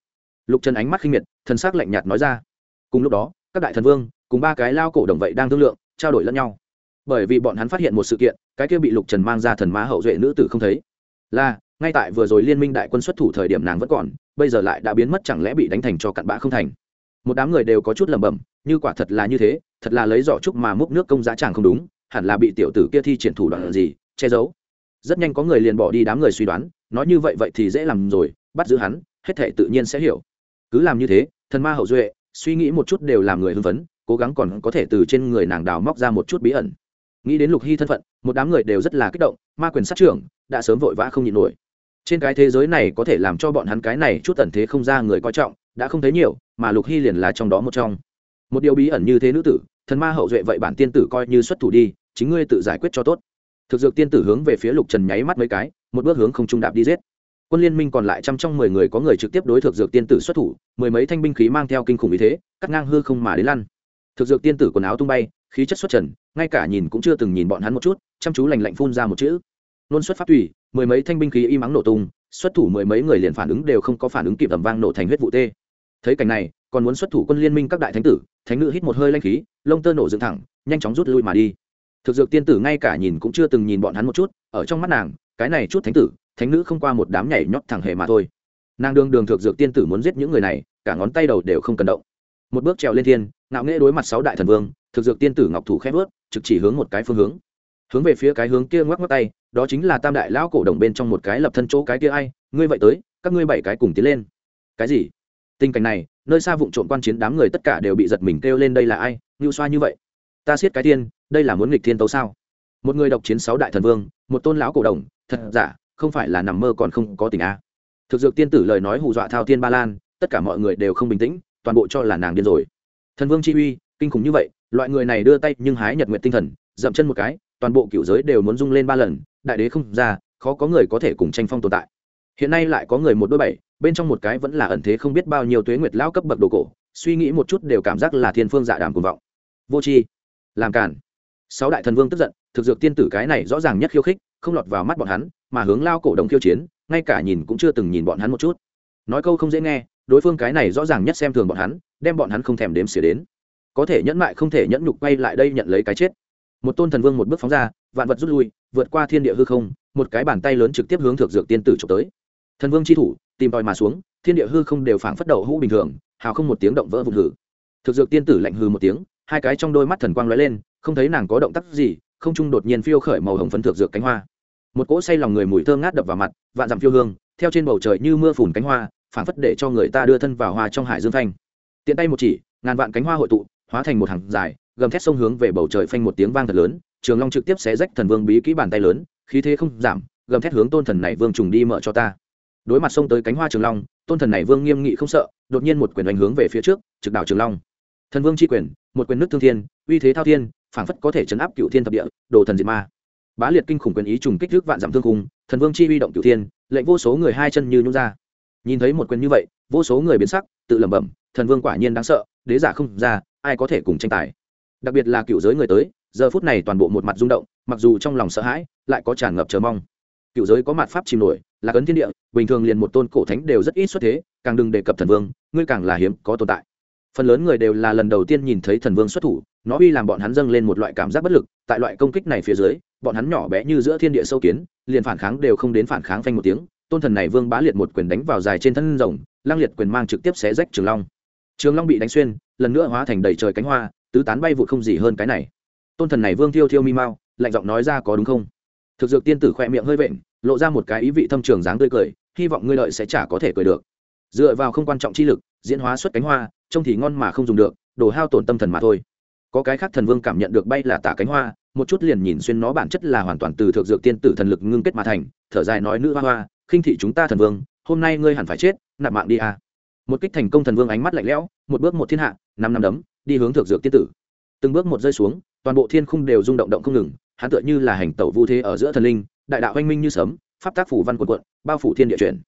[SPEAKER 1] Lục trần ánh mắt khinh miệt, thần sắc lạnh nhạt nói ra. Cùng lúc đó, các đại thần vương, cùng ba cái lao cổ đồng vậy đang thương lượng, trao đổi lẫn nhau. Bởi vì bọn hắn phát hiện một sự kiện, cái kia bị lục trần mang ra thần má hậu duệ nữ tử không thấy. Là, ngay tại vừa rồi liên minh đại quân xuất thủ thời điểm nàng vẫn còn, bây giờ lại đã biến mất chẳng lẽ bị đánh thành cho cặn bã không thành một đám người đều có chút lẩm bẩm, như quả thật là như thế, thật là lấy giỏ trúc mà múc nước công giá chàng không đúng, hẳn là bị tiểu tử kia thi triển thủ đoạn gì, che giấu. Rất nhanh có người liền bỏ đi đám người suy đoán, nói như vậy vậy thì dễ làm rồi, bắt giữ hắn, hết thể tự nhiên sẽ hiểu. Cứ làm như thế, thần ma hậu duệ, suy nghĩ một chút đều làm người hưng phấn, cố gắng còn có thể từ trên người nàng đào móc ra một chút bí ẩn. Nghĩ đến lục hy thân phận, một đám người đều rất là kích động, ma quyền sát trưởng, đã sớm vội vã không nhịn nổi. Trên cái thế giới này có thể làm cho bọn hắn cái này chút tần thế không ra người coi trọng đã không thấy nhiều, mà lục hy liền là trong đó một trong. Một điều bí ẩn như thế nữ tử, thần ma hậu duệ vậy bản tiên tử coi như xuất thủ đi, chính ngươi tự giải quyết cho tốt. Thực dược tiên tử hướng về phía lục trần nháy mắt mấy cái, một bước hướng không trung đạp đi giết. Quân liên minh còn lại trăm trong mười người có người trực tiếp đối thực dược tiên tử xuất thủ, mười mấy thanh binh khí mang theo kinh khủng ý thế, cắt ngang hư không mà đến lăn. Thực dược tiên tử quần áo tung bay, khí chất xuất trần, ngay cả nhìn cũng chưa từng nhìn bọn hắn một chút, chăm chú lành lạnh phun ra một chữ. Nôn xuất phát tùy, mười mấy thanh binh khí y mắng nổ tung, xuất thủ mười mấy người liền phản ứng đều không có phản ứng kịp tầm vang nổ thành huyết vụ tê thấy cảnh này, còn muốn xuất thủ quân liên minh các đại thánh tử, thánh nữ hít một hơi lanh khí, lông tơ nổ dựng thẳng, nhanh chóng rút lui mà đi. Thực dược tiên tử ngay cả nhìn cũng chưa từng nhìn bọn hắn một chút, ở trong mắt nàng, cái này chút thánh tử, thánh nữ không qua một đám nhảy nhót thẳng hề mà thôi. Nàng đương đường thực dược tiên tử muốn giết những người này, cả ngón tay đầu đều không cần động. Một bước trèo lên thiên, ngạo nghễ đối mặt sáu đại thần vương, thực dược tiên tử ngọc thủ khép vớt, trực chỉ hướng một cái phương hướng. Hướng về phía cái hướng kia ngoắc ngoắc tay, đó chính là tam đại lão cổ đồng bên trong một cái lập thân chỗ cái kia ai, ngươi vậy tới, các ngươi bảy cái cùng tiến lên. Cái gì? Tình cảnh này, nơi xa vụng trộm quan chiến đám người tất cả đều bị giật mình kêu lên đây là ai, ngưu xoa như vậy? Ta siết cái tiên, đây là muốn nghịch thiên tấu sao? Một người độc chiến sáu đại thần vương, một tôn lão cổ đồng, thật giả, không phải là nằm mơ còn không có tình a. Thực dược tiên tử lời nói hù dọa thao tiên ba lan, tất cả mọi người đều không bình tĩnh, toàn bộ cho là nàng điên rồi. Thần vương chi uy, kinh khủng như vậy, loại người này đưa tay nhưng hái nhật nguyện tinh thần, dậm chân một cái, toàn bộ cựu giới đều muốn rung lên ba lần, đại đế không ra, khó có người có thể cùng tranh phong tồn tại. Hiện nay lại có người một đôi bảy bên trong một cái vẫn là ẩn thế không biết bao nhiêu tuế nguyệt lao cấp bậc đồ cổ, suy nghĩ một chút đều cảm giác là thiên phương dạ đàm cuồng vọng. Vô tri, làm cản sáu đại thần vương tức giận, thực dược tiên tử cái này rõ ràng nhất khiêu khích, không lọt vào mắt bọn hắn, mà hướng lao cổ đồng khiêu chiến, ngay cả nhìn cũng chưa từng nhìn bọn hắn một chút. Nói câu không dễ nghe, đối phương cái này rõ ràng nhất xem thường bọn hắn, đem bọn hắn không thèm đếm xỉa đến. Có thể nhẫn mại không thể nhẫn nhục quay lại đây nhận lấy cái chết. Một tôn thần vương một bước phóng ra, vạn vật rút lui, vượt qua thiên địa hư không, một cái bàn tay lớn trực tiếp hướng thực dược tiên tử trộm tới thần vương chi thủ, tìm tòi mà xuống, thiên địa hư không đều phảng phất đầu hũ bình thường, hào không một tiếng động vỡ vụn hử. Thực dược tiên tử lạnh hư một tiếng, hai cái trong đôi mắt thần quang lóe lên, không thấy nàng có động tác gì, không trung đột nhiên phiêu khởi màu hồng phấn thực dược cánh hoa. Một cỗ say lòng người mùi thơm ngát đập vào mặt, vạn dặm phiêu hương, theo trên bầu trời như mưa phùn cánh hoa, phảng phất để cho người ta đưa thân vào hoa trong hải dương thanh tiện tay một chỉ, ngàn vạn cánh hoa hội tụ, hóa thành một hàng dài, gầm thét sông hướng về bầu trời phanh một tiếng vang thật lớn, trường long trực tiếp xé rách thần vương bí kỹ bàn tay lớn, khí thế không giảm, gầm thét hướng tôn thần này vương trùng đi mở cho ta đối mặt xông tới cánh hoa trường long, tôn thần này vương nghiêm nghị không sợ, đột nhiên một quyền đánh hướng về phía trước, trực đảo trường long. Thần vương tri quyền, một quyền nước thương thiên, uy thế thao thiên, phảng phất có thể chấn áp cựu thiên thập địa, đồ thần diệt ma. Bá liệt kinh khủng quyền ý trùng kích thước vạn giảm thương cùng thần vương chi uy động cựu thiên, lệnh vô số người hai chân như nhún ra. Nhìn thấy một quyền như vậy, vô số người biến sắc, tự lẩm bẩm, thần vương quả nhiên đáng sợ, đế giả không ra, ai có thể cùng tranh tài. Đặc biệt là cựu giới người tới, giờ phút này toàn bộ một mặt rung động, mặc dù trong lòng sợ hãi, lại có tràn ngập chờ mong. Cựu giới có mặt pháp chìm nổi là cấn thiên địa, bình thường liền một tôn cổ thánh đều rất ít xuất thế, càng đừng đề cập thần vương, ngươi càng là hiếm có tồn tại. Phần lớn người đều là lần đầu tiên nhìn thấy thần vương xuất thủ, nó uy làm bọn hắn dâng lên một loại cảm giác bất lực, tại loại công kích này phía dưới, bọn hắn nhỏ bé như giữa thiên địa sâu kiến, liền phản kháng đều không đến phản kháng phanh một tiếng, tôn thần này vương bá liệt một quyền đánh vào dài trên thân rồng lang liệt quyền mang trực tiếp xé rách trường long. Trường long bị đánh xuyên, lần nữa hóa thành đầy trời cánh hoa, tứ tán bay vụt không gì hơn cái này. Tôn thần này vương thiêu thiêu mi mau, lạnh giọng nói ra có đúng không? Thực dược tiên tử khoe miệng hơi vện lộ ra một cái ý vị thâm trường dáng tươi cười, hy vọng ngươi lợi sẽ chả có thể cười được. Dựa vào không quan trọng chi lực, diễn hóa xuất cánh hoa, trông thì ngon mà không dùng được, đồ hao tổn tâm thần mà thôi. Có cái khác thần vương cảm nhận được bay là tả cánh hoa, một chút liền nhìn xuyên nó bản chất là hoàn toàn từ thượng dược tiên tử thần lực ngưng kết mà thành, thở dài nói nữ hoa hoa, khinh thị chúng ta thần vương, hôm nay ngươi hẳn phải chết, nạp mạng đi à. một kích thành công thần vương ánh mắt lạnh lẽo, một bước một thiên hạ, năm năm đấm, đi hướng thượng dược tiên tử. Từng bước một rơi xuống, toàn bộ thiên khung đều rung động động không ngừng, hắn tựa như là hành tẩu vu thế ở giữa thần linh đại đạo oanh minh như sấm pháp tác phủ văn quần quận bao phủ thiên địa chuyển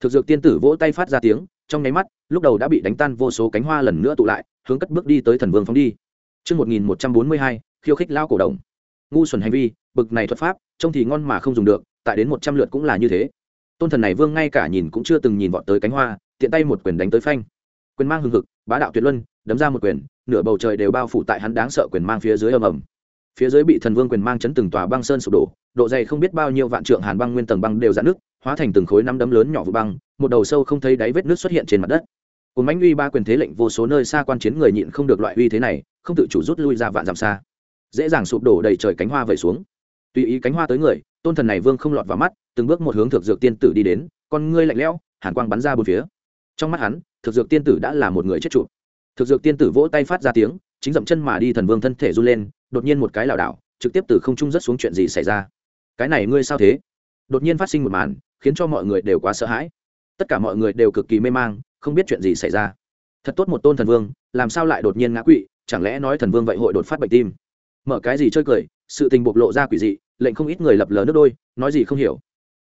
[SPEAKER 1] thực dược tiên tử vỗ tay phát ra tiếng trong nháy mắt lúc đầu đã bị đánh tan vô số cánh hoa lần nữa tụ lại hướng cất bước đi tới thần vương phóng đi Trước 1142, khiêu khích lao cổ đồng. Ngu xuẩn hành vi, bực này thuật pháp, trông thì ngon mà không dùng được, tại đến một trăm lượt cũng là như thế. Tôn thần này vương ngay cả nhìn cũng chưa từng nhìn vọt tới cánh hoa, tiện tay một quyền đánh tới phanh. Quyền mang hừng hực, bá đạo tuyệt luân, đấm ra một quyền, nửa bầu trời đều bao phủ tại hắn đáng sợ quyền mang phía dưới ầm ầm. Phía dưới bị thần vương quyền mang chấn từng tòa băng sơn sụp đổ, độ dày không biết bao nhiêu vạn trượng hàn băng nguyên tầng băng đều dạn nước, hóa thành từng khối năm đấm lớn nhỏ vụ băng, một đầu sâu không thấy đáy vết nước xuất hiện trên mặt đất. Cùng bánh uy ba quyền thế lệnh vô số nơi xa quan chiến người nhịn không được loại uy thế này không tự chủ rút lui ra vạn dặm xa. Dễ dàng sụp đổ đầy trời cánh hoa vẩy xuống. Tùy ý cánh hoa tới người tôn thần này vương không lọt vào mắt từng bước một hướng thực dược tiên tử đi đến con ngươi lạnh lẽo hàn quang bắn ra bốn phía. Trong mắt hắn thực dược tiên tử đã là một người chết trụ thực dược tiên tử vỗ tay phát ra tiếng chính dậm chân mà đi thần vương thân thể run lên đột nhiên một cái lảo đảo, trực tiếp từ không trung rất xuống chuyện gì xảy ra? Cái này ngươi sao thế? Đột nhiên phát sinh một màn, khiến cho mọi người đều quá sợ hãi. Tất cả mọi người đều cực kỳ mê mang, không biết chuyện gì xảy ra. Thật tốt một tôn thần vương, làm sao lại đột nhiên ngã quỵ, chẳng lẽ nói thần vương vậy hội đột phát bệnh tim? Mở cái gì chơi cười, sự tình bộc lộ ra quỷ dị, lệnh không ít người lập lờ nước đôi, nói gì không hiểu.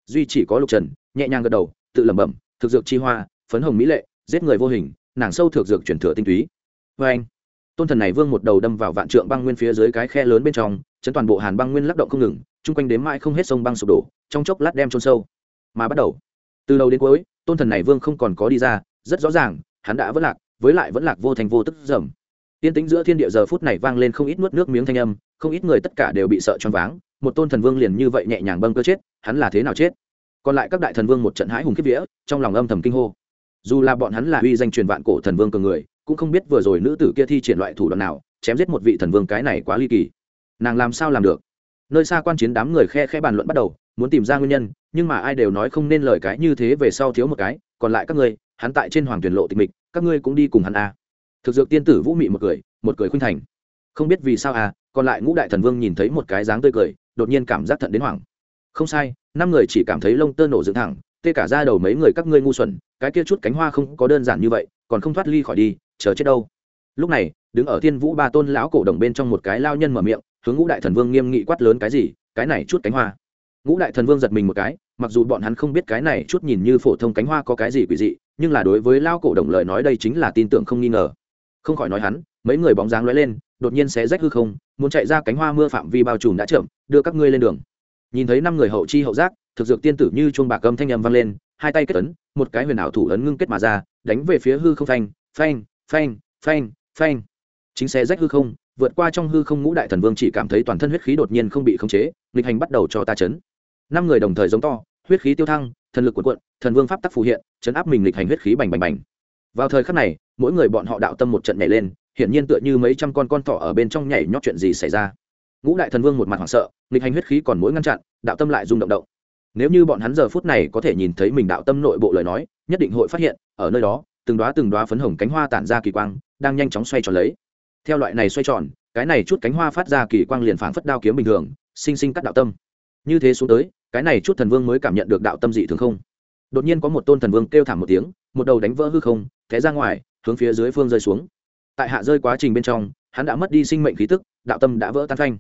[SPEAKER 1] Duy chỉ có lục trần, nhẹ nhàng gật đầu, tự lẩm bẩm, thực dược chi hoa, phấn hồng mỹ lệ, giết người vô hình, nàng sâu thực dược chuyển thừa tinh túy. Vê anh tôn thần này vương một đầu đâm vào vạn trượng băng nguyên phía dưới cái khe lớn bên trong, chấn toàn bộ hàn băng nguyên lắc động không ngừng, chung quanh đếm mãi không hết sông băng sụp đổ, trong chốc lát đem trôn sâu. Mà bắt đầu, từ đầu đến cuối, tôn thần này vương không còn có đi ra, rất rõ ràng, hắn đã vẫn lạc, với lại vẫn lạc vô thành vô tức dầm. Tiên tính giữa thiên địa giờ phút này vang lên không ít nuốt nước miếng thanh âm, không ít người tất cả đều bị sợ choáng váng, một tôn thần vương liền như vậy nhẹ nhàng bâng cơ chết, hắn là thế nào chết? Còn lại các đại thần vương một trận hãi hùng kiếp vía, trong lòng âm thầm kinh hô. Dù là bọn hắn là uy danh truyền vạn cổ thần vương cường người cũng không biết vừa rồi nữ tử kia thi triển loại thủ đoạn nào, chém giết một vị thần vương cái này quá ly kỳ. Nàng làm sao làm được? Nơi xa quan chiến đám người khe khe bàn luận bắt đầu, muốn tìm ra nguyên nhân, nhưng mà ai đều nói không nên lời cái như thế về sau thiếu một cái, còn lại các ngươi, hắn tại trên hoàng tuyển lộ tịch mịch, các ngươi cũng đi cùng hắn à. thực dược tiên tử vũ mị một cười một cười khuynh thành. Không biết vì sao à còn lại ngũ đại thần vương nhìn thấy một cái dáng tươi cười, đột nhiên cảm giác thận đến hoảng. Không sai, năm người chỉ cảm thấy lông tơ nổ dựng thẳng, tê cả ra đầu mấy người các ngươi ngu xuẩn, cái kia chút cánh hoa không có đơn giản như vậy, còn không thoát ly khỏi đi chờ chết đâu. Lúc này, đứng ở thiên vũ ba tôn lão cổ đồng bên trong một cái lao nhân mở miệng, hướng ngũ đại thần vương nghiêm nghị quát lớn cái gì, cái này chút cánh hoa. Ngũ đại thần vương giật mình một cái, mặc dù bọn hắn không biết cái này chút nhìn như phổ thông cánh hoa có cái gì quỷ dị, nhưng là đối với lao cổ đồng lời nói đây chính là tin tưởng không nghi ngờ. Không khỏi nói hắn, mấy người bóng dáng lóe lên, đột nhiên sẽ rách hư không, muốn chạy ra cánh hoa mưa phạm vi bao trùm đã chậm, đưa các ngươi lên đường. Nhìn thấy năm người hậu chi hậu giác, thực dược tiên tử như chuông bạc âm thanh âm vang lên, hai tay kết ấn, một cái huyền ảo thủ ấn ngưng kết mà ra, đánh về phía hư không phanh phanh phanh phanh phanh. Chính xe rách hư không, vượt qua trong hư không ngũ đại thần vương chỉ cảm thấy toàn thân huyết khí đột nhiên không bị khống chế, nghịch hành bắt đầu cho ta chấn. Năm người đồng thời giống to, huyết khí tiêu thăng, thần lực cuộn cuộn, thần vương pháp tắc phù hiện, chấn áp mình nghịch hành huyết khí bành bành bành. Vào thời khắc này, mỗi người bọn họ đạo tâm một trận nhảy lên, hiển nhiên tựa như mấy trăm con con thỏ ở bên trong nhảy nhót chuyện gì xảy ra. Ngũ đại thần vương một mặt hoảng sợ, nghịch hành huyết khí còn mỗi ngăn chặn, đạo tâm lại rung động động. Nếu như bọn hắn giờ phút này có thể nhìn thấy mình đạo tâm nội bộ lời nói, nhất định hội phát hiện, ở nơi đó từng đoá từng đoá phấn hồng cánh hoa tản ra kỳ quang, đang nhanh chóng xoay tròn lấy. Theo loại này xoay tròn, cái này chút cánh hoa phát ra kỳ quang liền phảng phất đao kiếm bình thường, sinh sinh cắt đạo tâm. Như thế xuống tới, cái này chút thần vương mới cảm nhận được đạo tâm dị thường không? Đột nhiên có một tôn thần vương kêu thảm một tiếng, một đầu đánh vỡ hư không, té ra ngoài, hướng phía dưới phương rơi xuống. Tại hạ rơi quá trình bên trong, hắn đã mất đi sinh mệnh khí tức, đạo tâm đã vỡ tan phanh.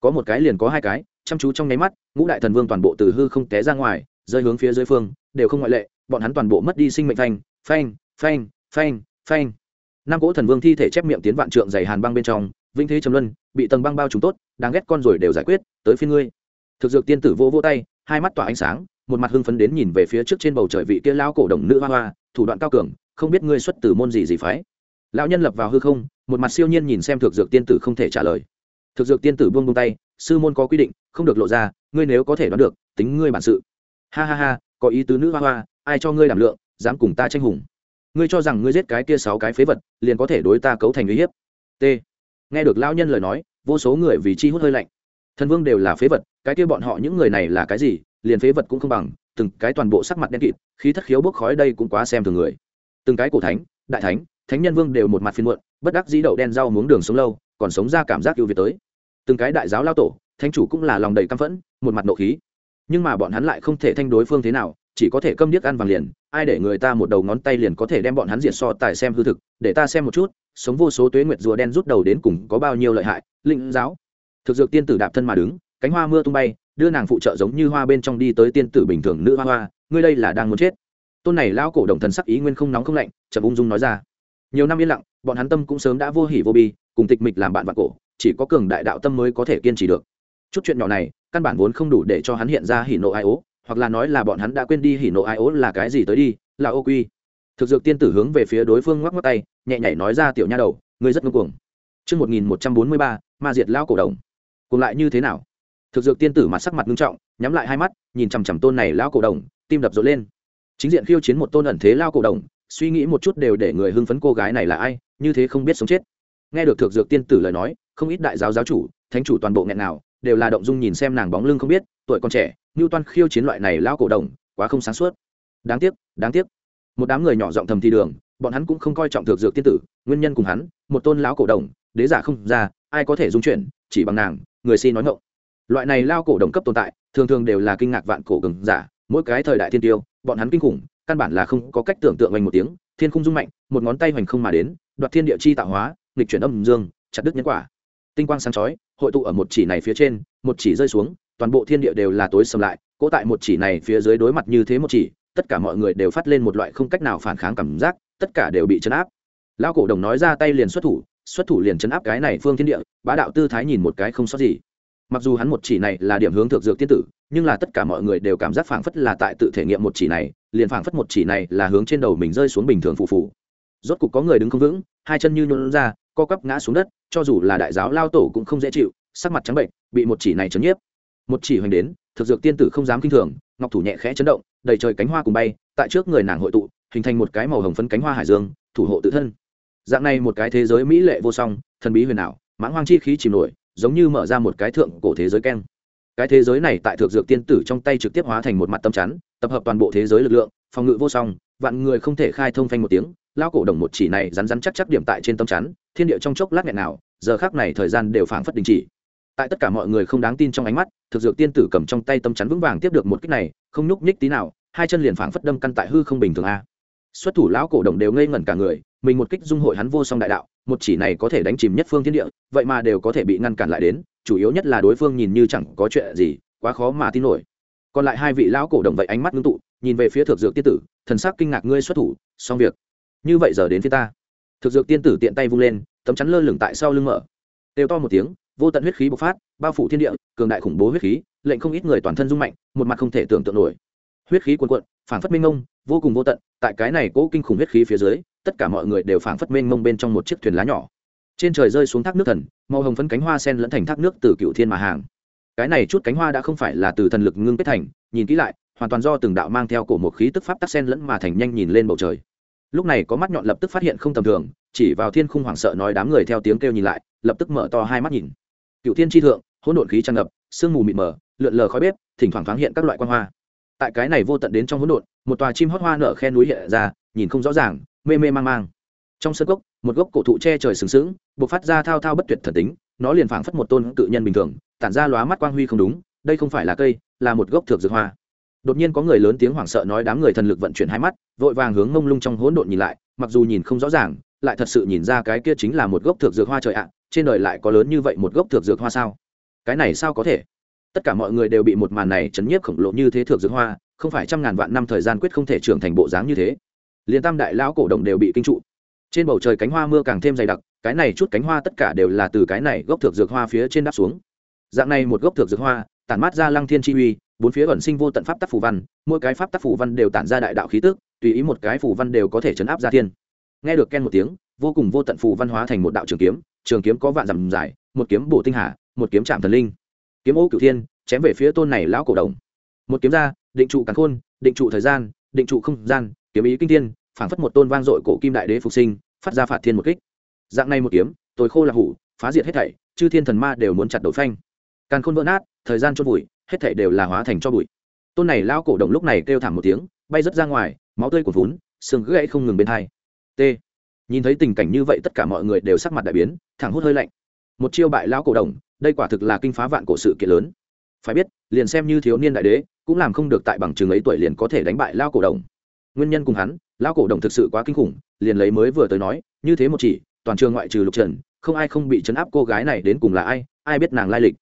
[SPEAKER 1] Có một cái liền có hai cái, chăm chú trong nháy mắt, ngũ đại thần vương toàn bộ từ hư không té ra ngoài, rơi hướng phía dưới phương, đều không ngoại lệ, bọn hắn toàn bộ mất đi sinh mệnh phanh phanh phanh phanh phanh. Năm cỗ thần vương thi thể chép miệng tiến vạn trượng dày hàn băng bên trong vinh thế trầm luân, bị tầng băng bao trùm tốt, đáng ghét con rồi đều giải quyết, tới phiên ngươi. Thực dược tiên tử vô vô tay, hai mắt tỏa ánh sáng, một mặt hưng phấn đến nhìn về phía trước trên bầu trời vị kia lao cổ đồng nữ hoa hoa, thủ đoạn cao cường, không biết ngươi xuất từ môn gì gì phái. Lão nhân lập vào hư không, một mặt siêu nhiên nhìn xem thực dược tiên tử không thể trả lời. Thực dược tiên tử buông buông tay, sư môn có quy định, không được lộ ra, ngươi nếu có thể đoán được, tính ngươi bản sự. Ha ha ha, có ý tứ nữ hoa hoa, ai cho ngươi đảm lượng, dám cùng ta tranh hùng ngươi cho rằng ngươi giết cái kia sáu cái phế vật, liền có thể đối ta cấu thành uy hiếp? T. Nghe được lao nhân lời nói, vô số người vì chi hút hơi lạnh. Thần vương đều là phế vật, cái kia bọn họ những người này là cái gì, liền phế vật cũng không bằng, từng cái toàn bộ sắc mặt đen kịt, khí thất khiếu bốc khói đây cũng quá xem thường người. Từng cái cổ thánh, đại thánh thánh nhân vương đều một mặt phiên muộn, bất đắc dĩ đậu đen rau muống đường sống lâu, còn sống ra cảm giác ưu việt tới. Từng cái đại giáo lao tổ, thánh chủ cũng là lòng đầy căm phẫn, một mặt nộ khí. Nhưng mà bọn hắn lại không thể thanh đối phương thế nào chỉ có thể câm điếc ăn vàng liền, ai để người ta một đầu ngón tay liền có thể đem bọn hắn diệt so tài xem hư thực, để ta xem một chút, sống vô số tuế nguyệt rùa đen rút đầu đến cùng có bao nhiêu lợi hại, linh giáo. Thực dược tiên tử đạp thân mà đứng, cánh hoa mưa tung bay, đưa nàng phụ trợ giống như hoa bên trong đi tới tiên tử bình thường nữ hoa hoa, ngươi đây là đang muốn chết. Tôn này lão cổ đồng thần sắc ý nguyên không nóng không lạnh, chậm ung dung nói ra. Nhiều năm yên lặng, bọn hắn tâm cũng sớm đã vô hỉ vô bi, cùng tịch mịch làm bạn vạn cổ, chỉ có cường đại đạo tâm mới có thể kiên trì được. Chút chuyện nhỏ này, căn bản vốn không đủ để cho hắn hiện ra hỉ nộ ai ố hoặc là nói là bọn hắn đã quên đi hỉ nộ ai ố là cái gì tới đi là ô quy thực dược tiên tử hướng về phía đối phương ngoắc ngoắc tay nhẹ nhảy nói ra tiểu nha đầu ngươi rất ngưng cuồng Trước 1143, ma diệt lao cổ đồng. Cùng lại như thế nào? Thực dược tiên tử mặt sắc mặt nghiêm trọng, nhắm lại hai mắt, nhìn chằm chằm tôn này lao cổ đồng, tim đập rộn lên. Chính diện khiêu chiến một tôn ẩn thế lao cổ đồng, suy nghĩ một chút đều để người hưng phấn cô gái này là ai, như thế không biết sống chết. Nghe được thực dược tiên tử lời nói, không ít đại giáo giáo chủ, thánh chủ toàn bộ nghẹn nào, đều là động dung nhìn xem nàng bóng lưng không biết, tuổi còn trẻ như toan khiêu chiến loại này lao cổ đồng, quá không sáng suốt. Đáng tiếc đáng tiếc. Một đám người nhỏ giọng thầm thì đường, bọn hắn cũng không coi trọng thực dược tiên tử, nguyên nhân cùng hắn, một tôn lão cổ đồng, đế giả không ra, ai có thể dung chuyển, chỉ bằng nàng, người xin nói ngộng loại này lao cổ đồng cấp tồn tại, thường thường đều là kinh ngạc vạn cổ gừng giả, mỗi cái thời đại thiên tiêu, bọn hắn kinh khủng, căn bản là không có cách tưởng tượng hoành một tiếng, thiên khung dung mạnh, một ngón tay hoành không mà đến, đoạt thiên địa chi tạo hóa, nghịch chuyển âm dương, chặt đứt nhân quả. Tinh quang sáng chói, hội tụ ở một chỉ này phía trên, một chỉ rơi xuống toàn bộ thiên địa đều là tối sầm lại, cỗ tại một chỉ này phía dưới đối mặt như thế một chỉ, tất cả mọi người đều phát lên một loại không cách nào phản kháng cảm giác, tất cả đều bị chấn áp. Lão cổ đồng nói ra tay liền xuất thủ xuất thủ liền chấn áp cái này phương thiên địa, bá đạo tư thái nhìn một cái không sót gì. Mặc dù hắn một chỉ này là điểm hướng thực dược tiên tử, nhưng là tất cả mọi người đều cảm giác phảng phất là tại tự thể nghiệm một chỉ này, liền phảng phất một chỉ này là hướng trên đầu mình rơi xuống bình thường phù phù. Rốt cục có người đứng không vững, hai chân như nhuộn ra, co quắp ngã xuống đất, cho dù là đại giáo lao tổ cũng không dễ chịu, sắc mặt trắng bệnh bị một chỉ này chấn nhiếp một chỉ hoành đến, thực dược tiên tử không dám kinh thường, ngọc thủ nhẹ khẽ chấn động, đầy trời cánh hoa cùng bay, tại trước người nàng hội tụ, hình thành một cái màu hồng phấn cánh hoa hải dương, thủ hộ tự thân. Dạng này một cái thế giới mỹ lệ vô song, thần bí huyền ảo, mãng hoang chi khí chìm nổi, giống như mở ra một cái thượng cổ thế giới keng. Cái thế giới này tại thượng dược tiên tử trong tay trực tiếp hóa thành một mặt tâm chắn, tập hợp toàn bộ thế giới lực lượng, phòng ngự vô song, vạn người không thể khai thông phanh một tiếng lao cổ đồng một chỉ này rắn rắn chắc chắc điểm tại trên tâm chắn, thiên địa trong chốc lát nghẹn nào, giờ khác này thời gian đều phảng phất đình chỉ tại tất cả mọi người không đáng tin trong ánh mắt, thực dược tiên tử cầm trong tay tâm chắn vững vàng tiếp được một kích này, không nhúc nhích tí nào, hai chân liền phảng phất đâm căn tại hư không bình thường a. Xuất thủ lão cổ đồng đều ngây ngẩn cả người, mình một kích dung hội hắn vô song đại đạo, một chỉ này có thể đánh chìm nhất phương thiên địa, vậy mà đều có thể bị ngăn cản lại đến, chủ yếu nhất là đối phương nhìn như chẳng có chuyện gì, quá khó mà tin nổi. Còn lại hai vị lão cổ đồng vậy ánh mắt ngưng tụ, nhìn về phía thực dược tiên tử, thần sắc kinh ngạc ngươi xuất thủ, xong việc. Như vậy giờ đến phía ta. Thực dược tiên tử tiện tay vung lên, tấm chắn lơ lửng tại sau lưng mở. Đều to một tiếng vô tận huyết khí bộc phát, bao phủ thiên địa, cường đại khủng bố huyết khí, lệnh không ít người toàn thân rung mạnh, một mặt không thể tưởng tượng nổi. Huyết khí cuồn cuộn, phảng phất minh ngông vô cùng vô tận, tại cái này cố kinh khủng huyết khí phía dưới, tất cả mọi người đều phảng phất minh ngông bên trong một chiếc thuyền lá nhỏ. Trên trời rơi xuống thác nước thần, màu hồng phấn cánh hoa sen lẫn thành thác nước từ cựu thiên mà hàng. Cái này chút cánh hoa đã không phải là từ thần lực ngưng kết thành, nhìn kỹ lại, hoàn toàn do từng đạo mang theo cổ một khí tức pháp tắc sen lẫn mà thành nhanh nhìn lên bầu trời. Lúc này có mắt nhọn lập tức phát hiện không tầm thường, chỉ vào thiên khung hoảng sợ nói đám người theo tiếng kêu nhìn lại, lập tức mở to hai mắt nhìn cựu thiên tri thượng, hỗn độn khí tràn ngập, sương mù mịt mờ, lượn lờ khói bếp, thỉnh thoảng thoáng hiện các loại quan hoa. Tại cái này vô tận đến trong hỗn độn, một tòa chim hót hoa nở khe núi hiện ra, nhìn không rõ ràng, mê mê mang mang. Trong sân gốc, một gốc cổ thụ che trời sừng sững b ộ c phát ra thao thao bất tuyệt thần tính, nó liền phảng phất một tôn tự nhân bình thường, tản ra lóa mắt quang huy không đúng, đây không phải là cây, là một gốc thược dược hoa. Đột nhiên có người lớn tiếng hoảng sợ nói đám người thần lực vận chuyển hai mắt, vội vàng hướng mông lung trong hỗn độn nhìn lại, mặc dù nhìn không rõ ràng lại thật sự nhìn ra cái kia chính là một gốc thược dược hoa trời ạ, trên đời lại có lớn như vậy một gốc thược dược hoa sao? Cái này sao có thể? Tất cả mọi người đều bị một màn này chấn nhiếp khổng lồ như thế thược dược hoa, không phải trăm ngàn vạn năm thời gian quyết không thể trưởng thành bộ dáng như thế. Liền tam đại lão cổ đồng đều bị kinh trụ. Trên bầu trời cánh hoa mưa càng thêm dày đặc, cái này chút cánh hoa tất cả đều là từ cái này gốc thược dược hoa phía trên đáp xuống. Dạng này một gốc thược dược hoa, tản mát ra lăng thiên chi uy, bốn phía ẩn sinh vô tận pháp tác phủ văn, mỗi cái pháp tác phủ văn đều tản ra đại đạo khí tức, tùy ý một cái phủ văn đều có thể chấn áp ra thiên nghe được ken một tiếng, vô cùng vô tận phù văn hóa thành một đạo trường kiếm trường kiếm có vạn dặm dài, một kiếm bổ tinh hà, một kiếm chạm thần linh. Kiếm ô cửu thiên, chém về phía tôn này lão cổ đồng. Một kiếm ra, định trụ càn khôn, định trụ thời gian, định trụ không gian, kiếm ý kinh thiên, phảng phất một tôn vang dội cổ kim đại đế phục sinh, phát ra phạt thiên một kích. Dạng này một kiếm, tôi khô là hủ, phá diệt hết thảy, chư thiên thần ma đều muốn chặt đầu phanh. Càn khôn vỡ nát, thời gian chôn bụi hết thảy đều là hóa thành cho bụi. Tôn này lão cổ đồng lúc này kêu thảm một tiếng, bay rất ra ngoài, máu tươi của vốn xương gãy không ngừng bên hai t. Nhìn thấy tình cảnh như vậy tất cả mọi người đều sắc mặt đại biến, thẳng hút hơi lạnh. Một chiêu bại lão cổ đồng, đây quả thực là kinh phá vạn cổ sự kiện lớn. Phải biết, liền xem như thiếu niên đại đế, cũng làm không được tại bằng chừng ấy tuổi liền có thể đánh bại lao cổ đồng. Nguyên nhân cùng hắn lao cổ đồng thực sự quá kinh khủng, liền lấy mới vừa tới nói, như thế một chỉ, toàn trường ngoại trừ lục trần, không ai không bị chấn áp cô gái này đến cùng là ai ai biết nàng lai lịch.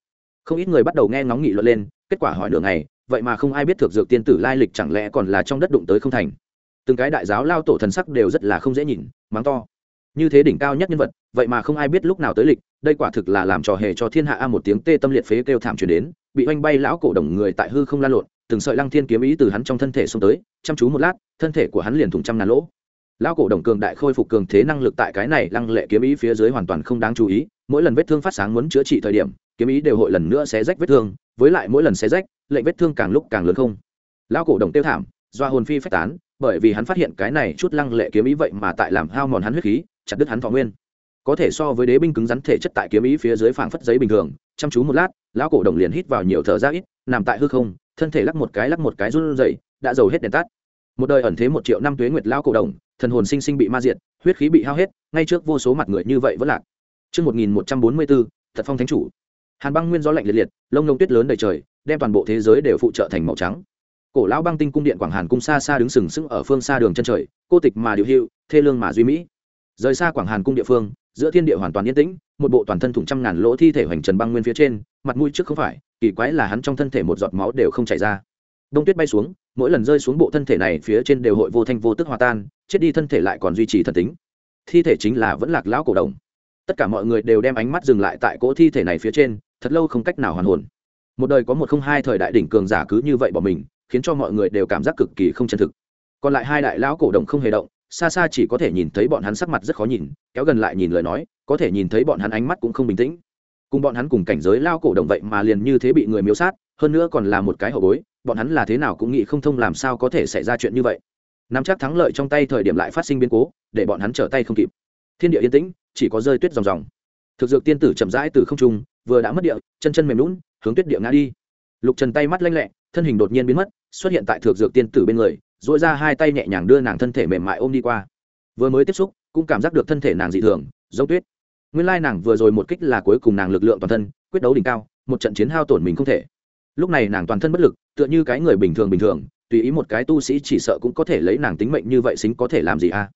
[SPEAKER 1] Không ít người bắt đầu nghe ngóng nghị luận lên, kết quả hỏi nửa ngày, vậy mà không ai biết thực dược tiên tử lai lịch chẳng lẽ còn là trong đất đụng tới không thành từng cái đại giáo lao tổ thần sắc đều rất là không dễ nhìn, mắng to. Như thế đỉnh cao nhất nhân vật, vậy mà không ai biết lúc nào tới lịch, đây quả thực là làm trò hề cho thiên hạ a một tiếng tê tâm liệt phế kêu thảm truyền đến, bị oanh bay lão cổ đồng người tại hư không lan lộn, từng sợi lăng thiên kiếm ý từ hắn trong thân thể xông tới, chăm chú một lát, thân thể của hắn liền thủng trăm ngàn lỗ. Lão cổ đồng cường đại khôi phục cường thế năng lực tại cái này lăng lệ kiếm ý phía dưới hoàn toàn không đáng chú ý, mỗi lần vết thương phát sáng muốn chữa trị thời điểm, kiếm ý đều hội lần nữa xé rách vết thương, với lại mỗi lần xé rách, lệnh vết thương càng lúc càng lớn không. Lão cổ đồng tiêu thảm do hồn phi phách tán bởi vì hắn phát hiện cái này chút lăng lệ kiếm ý vậy mà tại làm hao mòn hắn huyết khí chặt đứt hắn thọ nguyên có thể so với đế binh cứng rắn thể chất tại kiếm ý phía dưới phảng phất giấy bình thường chăm chú một lát lão cổ đồng liền hít vào nhiều thở ra ít nằm tại hư không thân thể lắc một cái lắc một cái run rẩy đã dầu hết đèn tắt một đời ẩn thế một triệu năm tuế nguyệt lão cổ đồng thần hồn sinh sinh bị ma diệt huyết khí bị hao hết ngay trước vô số mặt người như vậy vẫn lạc Trước 1144, thật phong thánh chủ. Hàn băng nguyên gió lạnh liệt liệt, lông lông tuyết lớn đầy trời, đem toàn bộ thế giới đều phụ trợ thành màu trắng. Cổ lão băng tinh cung điện Quảng Hàn cung xa xa đứng sừng sững ở phương xa đường chân trời, cô tịch mà điều hữu, thê lương mà duy mỹ. Rời xa Quảng Hàn cung địa phương, giữa thiên địa hoàn toàn yên tĩnh, một bộ toàn thân thủng trăm ngàn lỗ thi thể hoành trần băng nguyên phía trên, mặt mũi trước không phải, kỳ quái là hắn trong thân thể một giọt máu đều không chảy ra. Đông tuyết bay xuống, mỗi lần rơi xuống bộ thân thể này phía trên đều hội vô thanh vô tức hòa tan, chết đi thân thể lại còn duy trì thần tính. Thi thể chính là vẫn lạc lão cổ đồng tất cả mọi người đều đem ánh mắt dừng lại tại cỗ thi thể này phía trên thật lâu không cách nào hoàn hồn một đời có một không hai thời đại đỉnh cường giả cứ như vậy bỏ mình khiến cho mọi người đều cảm giác cực kỳ không chân thực. Còn lại hai đại lão cổ đồng không hề động, xa xa chỉ có thể nhìn thấy bọn hắn sắc mặt rất khó nhìn, kéo gần lại nhìn lời nói, có thể nhìn thấy bọn hắn ánh mắt cũng không bình tĩnh. Cùng bọn hắn cùng cảnh giới lao cổ đồng vậy mà liền như thế bị người miếu sát, hơn nữa còn là một cái hậu bối, bọn hắn là thế nào cũng nghĩ không thông làm sao có thể xảy ra chuyện như vậy. Nắm chắc thắng lợi trong tay thời điểm lại phát sinh biến cố, để bọn hắn trở tay không kịp. Thiên địa yên tĩnh, chỉ có rơi tuyết ròng ròng. Thực dược tiên tử chậm rãi từ không trung, vừa đã mất địa, chân chân mềm lún hướng tuyết địa ngã đi lục trần tay mắt lanh lẹ, thân hình đột nhiên biến mất, xuất hiện tại thượng dược tiên tử bên người dội ra hai tay nhẹ nhàng đưa nàng thân thể mềm mại ôm đi qua. Vừa mới tiếp xúc, cũng cảm giác được thân thể nàng dị thường, giống tuyết. Nguyên lai nàng vừa rồi một kích là cuối cùng nàng lực lượng toàn thân, quyết đấu đỉnh cao, một trận chiến hao tổn mình không thể. Lúc này nàng toàn thân bất lực, tựa như cái người bình thường bình thường, tùy ý một cái tu sĩ chỉ sợ cũng có thể lấy nàng tính mệnh như vậy xính có thể làm gì a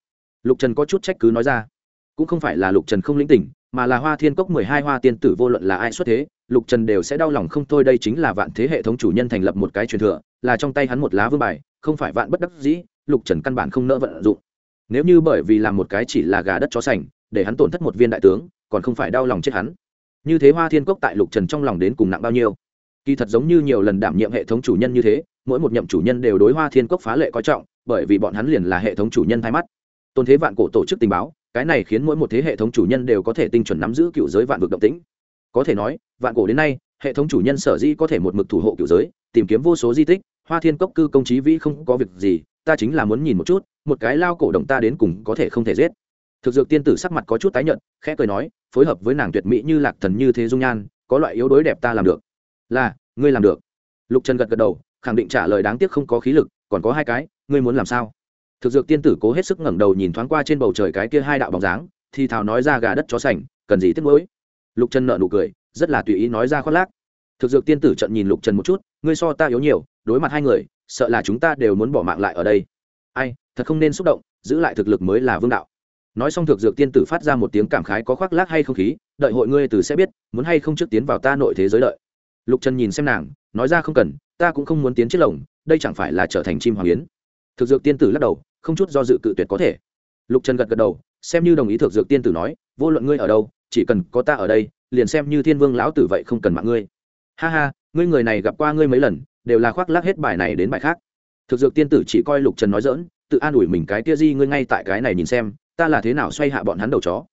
[SPEAKER 1] lục trần có chút trách cứ nói ra. Cũng không phải là lục trần không lĩnh tỉnh mà là hoa thiên cốc mười hai hoa tiên tử vô luận là ai xuất thế, lục trần đều sẽ đau lòng không thôi. Đây chính là vạn thế hệ thống chủ nhân thành lập một cái truyền thừa, là trong tay hắn một lá vương bài, không phải vạn bất đắc dĩ, lục trần căn bản không nỡ vận dụng. Nếu như bởi vì làm một cái chỉ là gà đất chó sành, để hắn tổn thất một viên đại tướng, còn không phải đau lòng chết hắn. Như thế hoa thiên cốc tại lục trần trong lòng đến cùng nặng bao nhiêu? Kỳ thật giống như nhiều lần đảm nhiệm hệ thống chủ nhân như thế, mỗi một nhậm chủ nhân đều đối hoa thiên cốc phá lệ coi trọng, bởi vì bọn hắn liền là hệ thống chủ nhân thay mắt. Tôn thế vạn cổ tổ chức tình báo cái này khiến mỗi một thế hệ thống chủ nhân đều có thể tinh chuẩn nắm giữ cựu giới vạn vực động tĩnh. Có thể nói, vạn cổ đến nay, hệ thống chủ nhân sở dĩ có thể một mực thủ hộ cựu giới, tìm kiếm vô số di tích, hoa thiên cốc cư công trí vĩ không có việc gì, ta chính là muốn nhìn một chút, một cái lao cổ động ta đến cùng có thể không thể giết. Thực dược tiên tử sắc mặt có chút tái nhợt, khẽ cười nói, phối hợp với nàng tuyệt mỹ như lạc thần như thế dung nhan, có loại yếu đối đẹp ta làm được. Là, ngươi làm được. Lục trần gật gật đầu, khẳng định trả lời đáng tiếc không có khí lực, còn có hai cái, ngươi muốn làm sao? Thực dược tiên tử cố hết sức ngẩng đầu nhìn thoáng qua trên bầu trời cái kia hai đạo bóng dáng, thì thào nói ra gà đất chó sành, cần gì tiếc nuối? Lục trần nợ nụ cười, rất là tùy ý nói ra khoác lác. Thực dược tiên tử trận nhìn lục trần một chút, ngươi so ta yếu nhiều, đối mặt hai người, sợ là chúng ta đều muốn bỏ mạng lại ở đây. Ai, thật không nên xúc động, giữ lại thực lực mới là vương đạo. Nói xong thực dược tiên tử phát ra một tiếng cảm khái có khoác lác hay không khí, đợi hội ngươi từ sẽ biết, muốn hay không trước tiến vào ta nội thế giới đợi. Lục trần nhìn xem nàng, nói ra không cần, ta cũng không muốn tiến chiếc lồng, đây chẳng phải là trở thành chim hoàng yến thực dược tiên tử lắc đầu, không chút do dự cự tuyệt có thể. Lục trần gật gật đầu, xem như đồng ý thực dược tiên tử nói, vô luận ngươi ở đâu, chỉ cần có ta ở đây, liền xem như thiên vương lão tử vậy không cần mạng ngươi. Ha ha, ngươi người này gặp qua ngươi mấy lần, đều là khoác lác hết bài này đến bài khác. Thực dược tiên tử chỉ coi lục trần nói dỡn tự an ủi mình cái tia di ngươi ngay tại cái này nhìn xem, ta là thế nào xoay hạ bọn hắn đầu chó.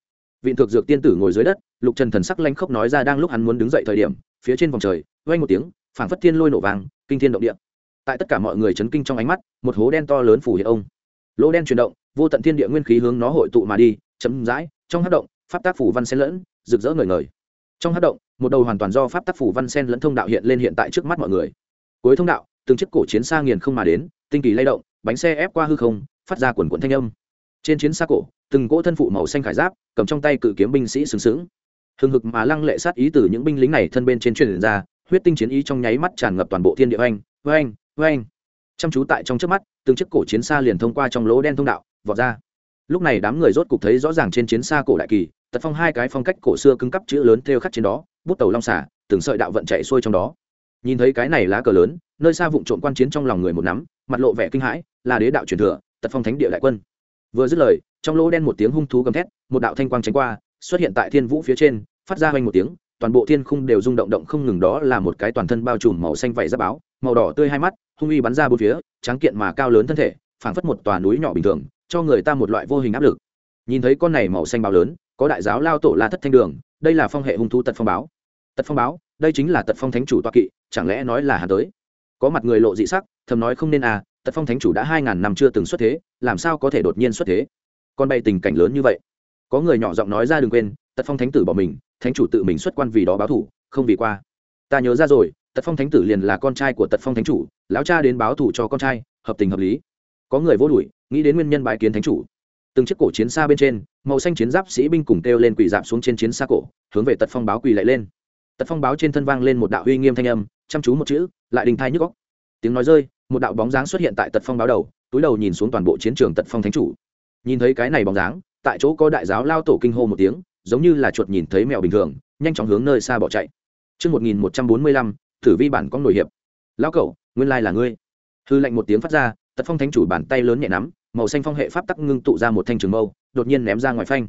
[SPEAKER 1] Vị thực dược tiên tử ngồi dưới đất, lục trần thần sắc lanh khốc nói ra đang lúc hắn muốn đứng dậy thời điểm, phía trên vòng trời vây một tiếng, phảng phất thiên lôi nổ vàng kinh thiên động địa tại tất cả mọi người chấn kinh trong ánh mắt, một hố đen to lớn phủ hiện ông. Lỗ đen chuyển động, vô tận thiên địa nguyên khí hướng nó hội tụ mà đi chấm dãi trong hát động, pháp tác phủ văn sen lẫn, rực rỡ ngời ngời. Trong hát động, một đầu hoàn toàn do pháp tác phủ văn sen lẫn thông đạo hiện lên hiện tại trước mắt mọi người. Cuối thông đạo, từng chiếc cổ chiến xa nghiền không mà đến, tinh kỳ lay động, bánh xe ép qua hư không, phát ra quần quận thanh âm. Trên chiến xa cổ, từng cỗ thân phụ màu xanh khải giáp, cầm trong tay cự kiếm binh sĩ sướng sướng. hừng hực mà lăng lệ sát ý từ những binh lính này thân bên trên truyền ra, huyết tinh chiến ý trong nháy mắt tràn ngập toàn bộ thiên địa oanh oanh oanh chăm chú tại trong trước mắt, từng chiếc cổ chiến xa liền thông qua trong lỗ đen thông đạo, vọt ra. Lúc này đám người rốt cục thấy rõ ràng trên chiến xa cổ đại kỳ, tật phong hai cái phong cách cổ xưa cứng cắp chữ lớn theo khắc trên đó, bút tàu long xả từng sợi đạo vận chạy xuôi trong đó. Nhìn thấy cái này lá cờ lớn, nơi xa vụn trộm quan chiến trong lòng người một nắm, mặt lộ vẻ kinh hãi, là đế đạo truyền thừa, tật phong thánh địa đại quân. Vừa dứt lời, trong lỗ đen một tiếng hung thú gầm thét, một đạo thanh quang tránh qua, xuất hiện tại thiên vũ phía trên, phát ra hoành một tiếng toàn bộ thiên khung đều rung động động không ngừng đó là một cái toàn thân bao trùm màu xanh vảy giáp báo, màu đỏ tươi hai mắt, hung uy bắn ra bốn phía, tráng kiện mà cao lớn thân thể, phảng phất một tòa núi nhỏ bình thường, cho người ta một loại vô hình áp lực. Nhìn thấy con này màu xanh báo lớn, có đại giáo lao tổ la thất thanh đường, đây là phong hệ hung thú tật phong báo. Tật phong báo, đây chính là tật phong thánh chủ toa kỵ, chẳng lẽ nói là hà tới? Có mặt người lộ dị sắc, thầm nói không nên à tật phong thánh chủ đã hai ngàn năm chưa từng xuất thế, làm sao có thể đột nhiên xuất thế? Con bay tình cảnh lớn như vậy. Có người nhỏ giọng nói ra đừng quên, tật phong thánh tử bỏ mình thánh chủ tự mình xuất quan vì đó báo thủ, không vì qua. Ta nhớ ra rồi, tật phong thánh tử liền là con trai của tật phong thánh chủ, lão cha đến báo thủ cho con trai, hợp tình hợp lý. Có người vô đuổi, nghĩ đến nguyên nhân bãi kiến thánh chủ. Từng chiếc cổ chiến xa bên trên, màu xanh chiến giáp sĩ binh cùng kêu lên quỳ dạp xuống trên chiến xa cổ, hướng về tật phong báo quỳ lại lên. Tật phong báo trên thân vang lên một đạo uy nghiêm thanh âm, chăm chú một chữ, lại đình thai nhức góc tiếng nói rơi, một đạo bóng dáng xuất hiện tại tật phong báo đầu, túi đầu nhìn xuống toàn bộ chiến trường tật phong thánh chủ. Nhìn thấy cái này bóng dáng, tại chỗ có đại giáo lao tổ kinh hô một tiếng giống như là chuột nhìn thấy mèo bình thường nhanh chóng hướng nơi xa bỏ chạy Trước 1145, thử vi bản có nổi hiệp. Lão cẩu, nguyên lai là ngươi. Hư lệnh một tiếng phát ra, tật phong thánh chủ bàn tay lớn nhẹ nắm, màu xanh phong hệ pháp tắc ngưng tụ ra một thanh trường mâu, đột nhiên ném ra ngoài phanh.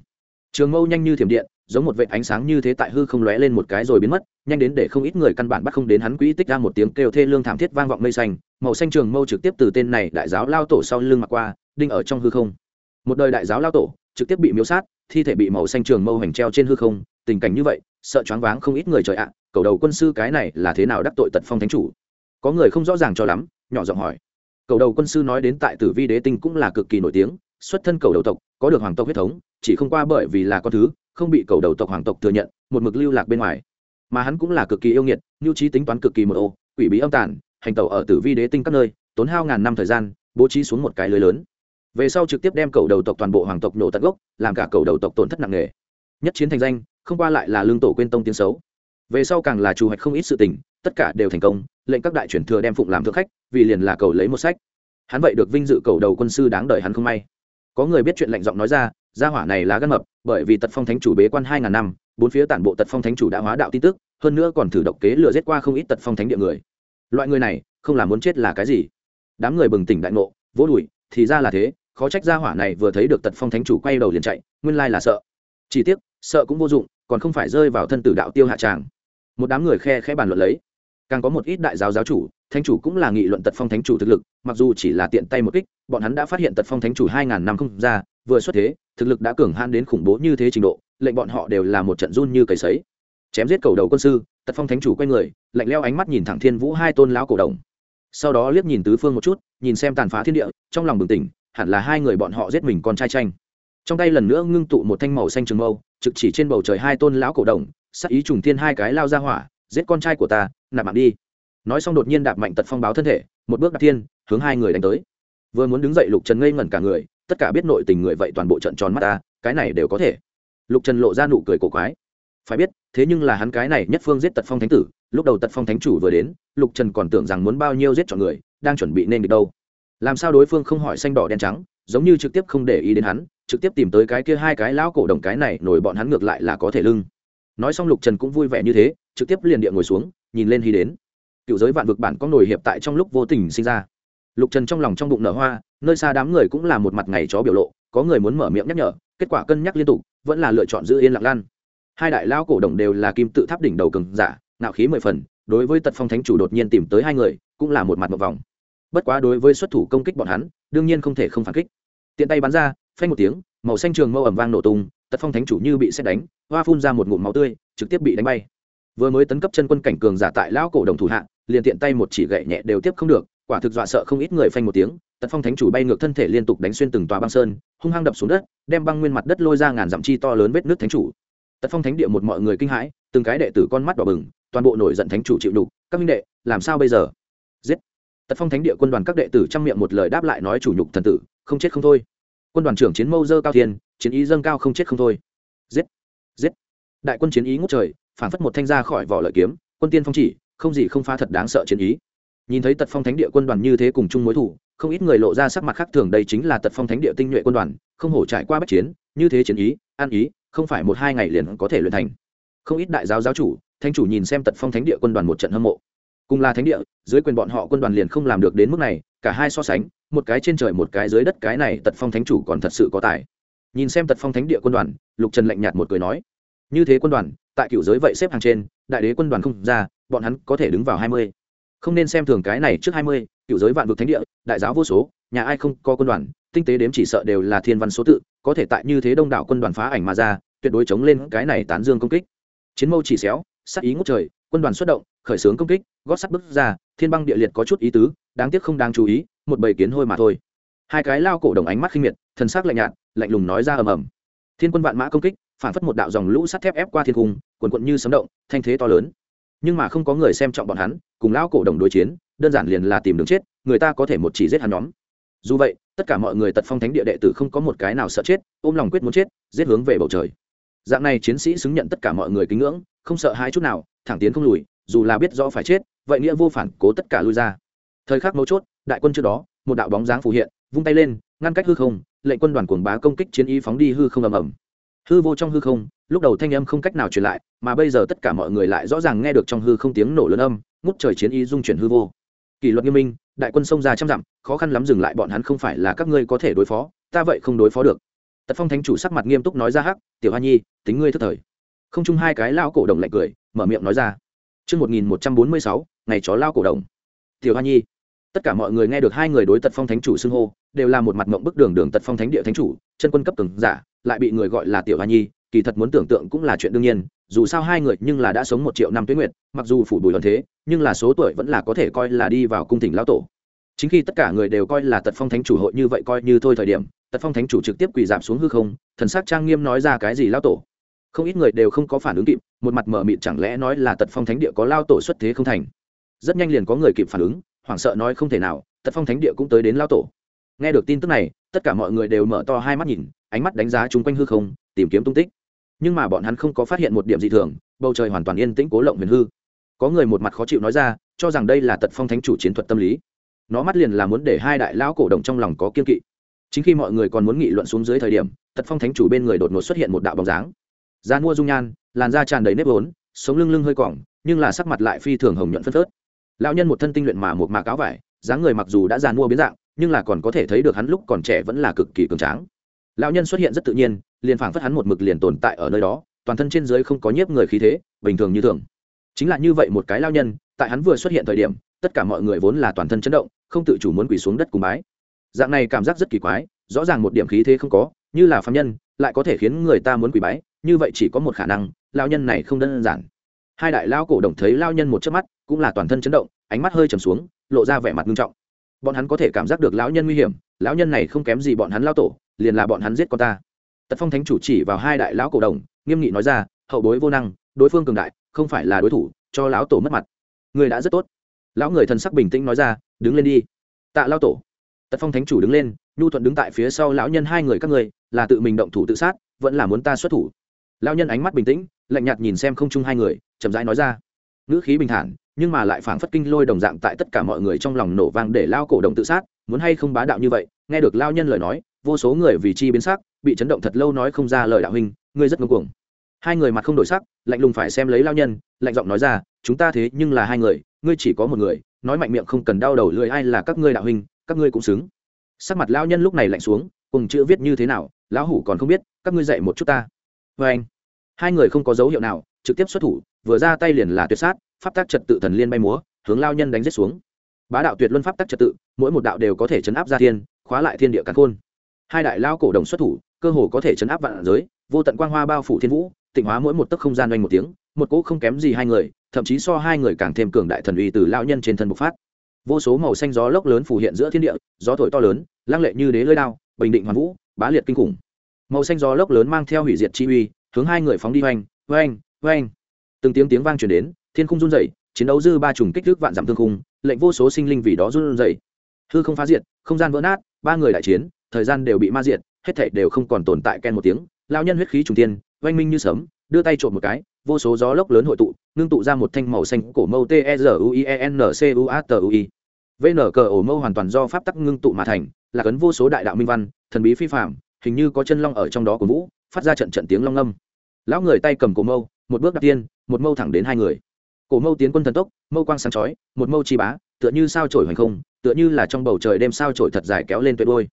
[SPEAKER 1] Trường mâu nhanh như thiểm điện, giống một vệt ánh sáng như thế tại hư không lóe lên một cái rồi biến mất, nhanh đến để không ít người căn bản bắt không đến hắn quỹ tích ra một tiếng kêu thê lương thảm thiết vang vọng mây xanh, màu xanh trường mâu trực tiếp từ tên này đại giáo lao tổ sau lưng mà qua, đinh ở trong hư không. Một đời đại giáo lao tổ, trực tiếp bị miếu sát, thi thể bị màu xanh trường mâu hành treo trên hư không, tình cảnh như vậy, sợ choáng váng không ít người trời ạ, cầu đầu quân sư cái này là thế nào đắc tội tật phong thánh chủ? Có người không rõ ràng cho lắm, nhỏ giọng hỏi. Cầu đầu quân sư nói đến tại Tử Vi Đế Tinh cũng là cực kỳ nổi tiếng, xuất thân cầu đầu tộc, có được hoàng tộc huyết thống, chỉ không qua bởi vì là con thứ, không bị cầu đầu tộc hoàng tộc thừa nhận một mực lưu lạc bên ngoài mà hắn cũng là cực kỳ yêu nghiệt nhu trí tính toán cực kỳ một ô quỷ bí âm tàn hành tẩu ở tử vi đế tinh các nơi tốn hao ngàn năm thời gian bố trí xuống một cái lưới lớn về sau trực tiếp đem cầu đầu tộc toàn bộ hoàng tộc nổ tận gốc, làm cả cầu đầu tộc tổn thất nặng nề. Nhất chiến thành danh, không qua lại là lương tổ quên tông tiếng xấu. Về sau càng là trù hoạch không ít sự tình, tất cả đều thành công, lệnh các đại truyền thừa đem phụng làm thượng khách, vì liền là cầu lấy một sách. Hắn vậy được vinh dự cầu đầu quân sư đáng đợi hắn không may. Có người biết chuyện lạnh giọng nói ra, gia hỏa này là gân mập, bởi vì tật phong thánh chủ bế quan hai ngàn năm, bốn phía tản bộ tật phong thánh chủ đã hóa đạo tin tức, hơn nữa còn thử độc kế lừa giết qua không ít tật phong thánh địa người. Loại người này, không làm muốn chết là cái gì? Đám người bừng tỉnh đại ngộ, vỗ đùi, thì ra là thế khó trách gia hỏa này vừa thấy được tật phong thánh chủ quay đầu liền chạy, nguyên lai là sợ. Chỉ tiếc, sợ cũng vô dụng, còn không phải rơi vào thân tử đạo tiêu hạ tràng. Một đám người khe khẽ bàn luận lấy. Càng có một ít đại giáo giáo chủ, thánh chủ cũng là nghị luận tật phong thánh chủ thực lực, mặc dù chỉ là tiện tay một kích, bọn hắn đã phát hiện tật phong thánh chủ hai ngàn năm không ra, vừa xuất thế, thực lực đã cường han đến khủng bố như thế trình độ, lệnh bọn họ đều là một trận run như cầy sấy. Chém giết cầu đầu quân sư, tật phong thánh chủ quay người, lạnh leo ánh mắt nhìn thẳng thiên vũ hai tôn lão cổ đồng. Sau đó liếc nhìn tứ phương một chút, nhìn xem tàn phá thiên địa, trong lòng bừng tỉnh hẳn là hai người bọn họ giết mình con trai tranh trong tay lần nữa ngưng tụ một thanh màu xanh trường mâu, trực chỉ trên bầu trời hai tôn lão cổ đồng sắc ý trùng thiên hai cái lao ra hỏa, giết con trai của ta, nạp mạng đi. Nói xong đột nhiên đạp mạnh tật phong báo thân thể, một bước đạp thiên, hướng hai người đánh tới. Vừa muốn đứng dậy lục trần ngây ngẩn cả người, tất cả biết nội tình người vậy toàn bộ trận tròn mắt ta, cái này đều có thể. Lục trần lộ ra nụ cười cổ quái. Phải biết, thế nhưng là hắn cái này nhất phương giết tật phong thánh tử, lúc đầu tật phong thánh chủ vừa đến, lục trần còn tưởng rằng muốn bao nhiêu giết chọn người, đang chuẩn bị nên được đâu làm sao đối phương không hỏi xanh đỏ đen trắng, giống như trực tiếp không để ý đến hắn, trực tiếp tìm tới cái kia hai cái lão cổ đồng cái này, nổi bọn hắn ngược lại là có thể lưng. Nói xong lục trần cũng vui vẻ như thế, trực tiếp liền địa ngồi xuống, nhìn lên hy đến. Cựu giới vạn vực bản có nổi hiệp tại trong lúc vô tình sinh ra. Lục trần trong lòng trong bụng nở hoa, nơi xa đám người cũng là một mặt ngày chó biểu lộ, có người muốn mở miệng nhắc nhở, kết quả cân nhắc liên tục, vẫn là lựa chọn giữ yên lặng lan hai đại lão cổ đồng đều là kim tự tháp đỉnh đầu cường giả nạo khí mười phần, đối với tật phong thánh chủ đột nhiên tìm tới hai người, cũng là một mặt một vòng bất quá đối với xuất thủ công kích bọn hắn, đương nhiên không thể không phản kích. Tiện tay bắn ra, phanh một tiếng, màu xanh trường mâu ẩm vang nổ tung, tật phong thánh chủ như bị xét đánh, hoa phun ra một ngụm máu tươi, trực tiếp bị đánh bay. Vừa mới tấn cấp chân quân cảnh cường giả tại lão cổ đồng thủ hạ, liền tiện tay một chỉ gậy nhẹ đều tiếp không được, quả thực dọa sợ không ít người phanh một tiếng, tật phong thánh chủ bay ngược thân thể liên tục đánh xuyên từng tòa băng sơn, hung hăng đập xuống đất, đem băng nguyên mặt đất lôi ra ngàn dặm chi to lớn vết nước thánh chủ. Tật phong thánh địa một mọi người kinh hãi, từng cái đệ tử con mắt đỏ bừng, toàn bộ nổi giận thánh chủ chịu đục, các minh đệ, làm sao bây giờ? Tật phong thánh địa quân đoàn các đệ tử trong miệng một lời đáp lại nói chủ nhục thần tử, không chết không thôi. Quân đoàn trưởng chiến mâu dơ cao thiên, chiến ý dâng cao không chết không thôi. Giết giết. Đại quân chiến ý ngút trời, phản phất một thanh ra khỏi vỏ lợi kiếm, quân tiên phong chỉ, không gì không phá thật đáng sợ chiến ý. Nhìn thấy tật phong thánh địa quân đoàn như thế cùng chung mối thủ, không ít người lộ ra sắc mặt khác thường đây chính là tật phong thánh địa tinh nhuệ quân đoàn, không hổ trải qua bất chiến, như thế chiến ý, an ý, không phải một hai ngày liền có thể luyện thành. Không ít đại giáo giáo chủ, thanh chủ nhìn xem tật phong thánh địa quân đoàn một trận hâm mộ cùng là thánh địa, dưới quyền bọn họ quân đoàn liền không làm được đến mức này, cả hai so sánh, một cái trên trời một cái dưới đất, cái này tật phong thánh chủ còn thật sự có tài. Nhìn xem tật phong thánh địa quân đoàn, lục trần lạnh nhạt một cười nói, như thế quân đoàn, tại cựu giới vậy xếp hàng trên, đại đế quân đoàn không ra, bọn hắn có thể đứng vào hai mươi. Không nên xem thường cái này trước hai mươi, cựu giới vạn vực thánh địa, đại giáo vô số, nhà ai không có quân đoàn, tinh tế đếm chỉ sợ đều là thiên văn số tự, có thể tại như thế đông đảo quân đoàn phá ảnh mà ra, tuyệt đối chống lên cái này tán dương công kích. Chiến mâu chỉ xéo sắc ý ngút trời quân đoàn xuất động, khởi xướng công kích, gót sắt bước ra, thiên băng địa liệt có chút ý tứ, đáng tiếc không đáng chú ý, một bầy kiến hôi mà thôi. Hai cái lao cổ đồng ánh mắt khinh miệt, thần sắc lạnh nhạt, lạnh lùng nói ra ầm ầm. Thiên quân vạn mã công kích, phản phất một đạo dòng lũ sắt thép ép qua thiên cung quần quận như sấm động, thanh thế to lớn. Nhưng mà không có người xem trọng bọn hắn, cùng lão cổ đồng đối chiến, đơn giản liền là tìm đường chết, người ta có thể một chỉ giết hắn nhóm. Dù vậy, tất cả mọi người tật phong thánh địa đệ tử không có một cái nào sợ chết, ôm lòng quyết muốn chết, giết hướng về bầu trời. Dạng này chiến sĩ xứng nhận tất cả mọi người kính ngưỡng không sợ hai chút nào, thẳng tiến không lùi, dù là biết rõ phải chết, vậy nghĩa vô phản, cố tất cả lui ra. Thời khắc mấu chốt, đại quân trước đó, một đạo bóng dáng phù hiện, vung tay lên, ngăn cách hư không, lệnh quân đoàn cuồng bá công kích chiến y phóng đi hư không ầm ầm. Hư vô trong hư không, lúc đầu thanh âm không cách nào truyền lại, mà bây giờ tất cả mọi người lại rõ ràng nghe được trong hư không tiếng nổ lớn âm, ngút trời chiến y dung chuyển hư vô. Kỷ luật nghiêm minh, đại quân xông ra trăm dặm, khó khăn lắm dừng lại bọn hắn không phải là các ngươi có thể đối phó, ta vậy không đối phó được. Tật phong thánh chủ sắc mặt nghiêm túc nói ra hắc, tiểu hoa nhi, tính ngươi thức thời không chung hai cái lao cổ đồng lạnh cười mở miệng nói ra Trước 1146, ngày chó lao cổ đồng. Tiểu Hoa Nhi. Tất cả mọi người nghe được hai người đối tật phong thánh chủ xưng hô, đều là một mặt mộng bức đường đường tật phong thánh địa thánh chủ, chân quân cấp từng giả, lại bị người gọi là Tiểu Hoa Nhi, kỳ thật muốn tưởng tượng cũng là chuyện đương nhiên, dù sao hai người nhưng là đã sống một triệu năm tuế nguyệt, mặc dù phủ bùi lần thế, nhưng là số tuổi vẫn là có thể coi là đi vào cung thỉnh lão tổ. Chính khi tất cả người đều coi là tật phong thánh chủ hội như vậy coi như thôi thời điểm, tật phong thánh chủ trực tiếp quỳ giảm xuống hư không, thần sắc trang nghiêm nói ra cái gì lão tổ không ít người đều không có phản ứng kịp, một mặt mở mịt chẳng lẽ nói là tật phong thánh địa có lao tổ xuất thế không thành? Rất nhanh liền có người kịp phản ứng, hoảng sợ nói không thể nào, tật phong thánh địa cũng tới đến lao tổ. Nghe được tin tức này, tất cả mọi người đều mở to hai mắt nhìn, ánh mắt đánh giá chung quanh hư không, tìm kiếm tung tích. Nhưng mà bọn hắn không có phát hiện một điểm gì thường, bầu trời hoàn toàn yên tĩnh cố lộng huyền hư. Có người một mặt khó chịu nói ra, cho rằng đây là tật phong thánh chủ chiến thuật tâm lý. Nó mắt liền là muốn để hai đại lão cổ động trong lòng có kiên kỵ. Chính khi mọi người còn muốn nghị luận xuống dưới thời điểm, tật phong thánh chủ bên người đột ngột xuất hiện một đạo bóng dáng da mua dung nhan, làn da tràn đầy nếp vốn, sống lưng lưng hơi cỏng, nhưng là sắc mặt lại phi thường hồng nhuận phân phớt. Lão nhân một thân tinh luyện mà một mạc áo vải, dáng người mặc dù đã già mua biến dạng, nhưng là còn có thể thấy được hắn lúc còn trẻ vẫn là cực kỳ cường tráng. Lão nhân xuất hiện rất tự nhiên, liền phảng phất hắn một mực liền tồn tại ở nơi đó, toàn thân trên dưới không có nhiếp người khí thế, bình thường như thường. Chính là như vậy một cái lao nhân, tại hắn vừa xuất hiện thời điểm, tất cả mọi người vốn là toàn thân chấn động, không tự chủ muốn quỳ xuống đất cùng bái. Dạng này cảm giác rất kỳ quái, rõ ràng một điểm khí thế không có, như là phạm nhân, lại có thể khiến người ta muốn quỳ bái như vậy chỉ có một khả năng lao nhân này không đơn giản. Hai đại lao cổ đồng thấy lao nhân một chớp mắt, cũng là toàn thân chấn động, ánh mắt hơi trầm xuống, lộ ra vẻ mặt nghiêm trọng. Bọn hắn có thể cảm giác được lão nhân nguy hiểm, lão nhân này không kém gì bọn hắn lao tổ, liền là bọn hắn giết con ta. Tật phong thánh chủ chỉ vào hai đại lão cổ đồng, nghiêm nghị nói ra, hậu bối vô năng, đối phương cường đại, không phải là đối thủ, cho lão tổ mất mặt. Người đã rất tốt. Lão người thần sắc bình tĩnh nói ra, đứng lên đi. Tạ lao tổ. Tật phong thánh chủ đứng lên, nhu thuận đứng tại phía sau lão nhân hai người các người, là tự mình động thủ tự sát, vẫn là muốn ta xuất thủ lao nhân ánh mắt bình tĩnh, lạnh nhạt nhìn xem không chung hai người, chậm rãi nói ra. Ngữ khí bình thản, nhưng mà lại phảng phất kinh lôi đồng dạng tại tất cả mọi người trong lòng nổ vang để lao cổ đồng tự sát, muốn hay không bá đạo như vậy, nghe được lao nhân lời nói, vô số người vì chi biến sắc, bị chấn động thật lâu nói không ra lời đạo huynh ngươi rất ngưng cuồng. Hai người mặt không đổi sắc, lạnh lùng phải xem lấy lao nhân, lạnh giọng nói ra, chúng ta thế nhưng là hai người, ngươi chỉ có một người, nói mạnh miệng không cần đau đầu lười ai là các ngươi đạo huynh các ngươi cũng xứng. Sắc mặt lao nhân lúc này lạnh xuống, cùng chữ viết như thế nào, lão hủ còn không biết, các ngươi dạy một chút ta vê anh, hai người không có dấu hiệu nào, trực tiếp xuất thủ, vừa ra tay liền là tuyệt sát, pháp tác trật tự thần liên bay múa, hướng lao nhân đánh giết xuống. Bá đạo tuyệt luân pháp tác trật tự, mỗi một đạo đều có thể chấn áp ra thiên, khóa lại thiên địa cắn khôn. Hai đại lao cổ đồng xuất thủ, cơ hồ có thể chấn áp vạn giới, vô tận quang hoa bao phủ thiên vũ, tịnh hóa mỗi một tấc không gian oanh một tiếng, một cỗ không kém gì hai người, thậm chí so hai người càng thêm cường đại thần uy từ lao nhân trên thân bộc phát. Vô số màu xanh gió lốc lớn phủ hiện giữa thiên địa, gió thổi to lớn, lăng lệ như đế lơi đao, bình định hoàn vũ, bá liệt kinh khủng màu xanh gió lốc lớn mang theo hủy diệt chi uy, hướng hai người phóng đi oanh oanh oanh. Từng tiếng tiếng vang truyền đến, thiên khung run rẩy, chiến đấu dư ba trùng kích thước vạn giảm thương khung, lệnh vô số sinh linh vì đó run rẩy. Hư không phá diệt, không gian vỡ nát, ba người đại chiến, thời gian đều bị ma diệt, hết thảy đều không còn tồn tại ken một tiếng. Lao nhân huyết khí trùng tiên oanh minh như sấm, đưa tay trộm một cái, vô số gió lốc lớn hội tụ, ngưng tụ ra một thanh màu xanh cổ mâu t e r u i e n c u a t u i. Vn cờ ổ mâu hoàn toàn do pháp tắc ngưng tụ mà thành, là cấn vô số đại đạo minh văn, thần bí phi phạm hình như có chân long ở trong đó của vũ, phát ra trận trận tiếng long âm lão người tay cầm cổ mâu, một bước đặt tiên, một mâu thẳng đến hai người. Cổ mâu tiến quân thần tốc, mâu quang sáng chói, một mâu chi bá, tựa như sao trổi hoành không, tựa như là trong bầu trời đêm sao trổi thật dài kéo lên tuyệt đôi.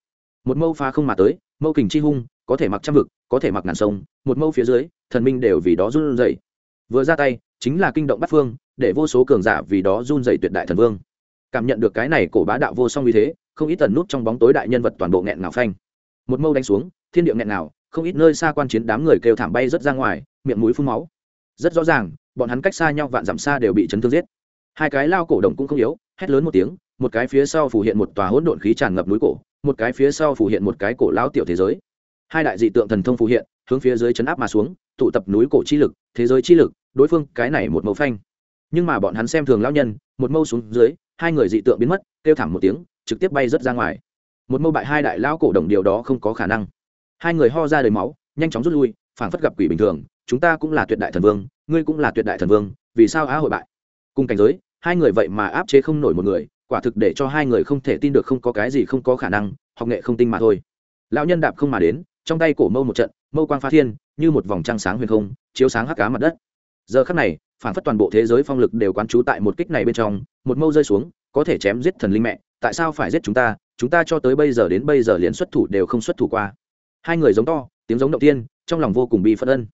[SPEAKER 1] Một mâu phá không mà tới, mâu kình chi hung, có thể mặc trăm vực, có thể mặc ngàn sông, một mâu phía dưới, thần minh đều vì đó run rẩy. Vừa ra tay, chính là kinh động bắt phương, để vô số cường giả vì đó run rẩy tuyệt đại thần vương. Cảm nhận được cái này cổ bá đạo vô song như thế, không ít tần nút trong bóng tối đại nhân vật toàn bộ nghẹn ngào phanh một mâu đánh xuống thiên địa nghẹn nào, không ít nơi xa quan chiến đám người kêu thảm bay rất ra ngoài miệng mũi phun máu. Rất rõ ràng bọn hắn cách xa nhau vạn dặm xa đều bị chấn thương giết. Hai cái lao cổ đồng cũng không yếu hét lớn một tiếng một cái phía sau phủ hiện một tòa hỗn độn khí tràn ngập núi cổ một cái phía sau phủ hiện một cái cổ lao tiểu thế giới. Hai đại dị tượng thần thông phủ hiện hướng phía dưới chấn áp mà xuống tụ tập núi cổ chi lực thế giới chi lực đối phương cái này một mẫu phanh. Nhưng mà bọn hắn xem thường lao nhân một mâu xuống dưới hai người dị tượng biến mất kêu thảm một tiếng trực tiếp bay rớt ra ngoài một mâu bại hai đại lão cổ đồng điều đó không có khả năng. Hai người ho ra đầy máu, nhanh chóng rút lui, phảng phất gặp quỷ bình thường, chúng ta cũng là tuyệt đại thần vương, ngươi cũng là tuyệt đại thần vương, vì sao á hội bại? Cùng cảnh giới, hai người vậy mà áp chế không nổi một người, quả thực để cho hai người không thể tin được không có cái gì không có khả năng, học nghệ không tinh mà thôi. Lão nhân đạp không mà đến, trong tay cổ mâu một trận, mâu quang phá thiên, như một vòng trăng sáng huyền không, chiếu sáng hắc cá mặt đất. Giờ khắc này phản phất toàn bộ thế giới phong lực đều quán trú tại một kích này bên trong, một mâu rơi xuống, có thể chém giết thần linh mẹ, tại sao phải giết chúng ta chúng ta cho tới bây giờ đến bây giờ liền xuất thủ đều không xuất thủ qua. Hai người giống to, tiếng giống động tiên, trong lòng vô cùng bị phân ân.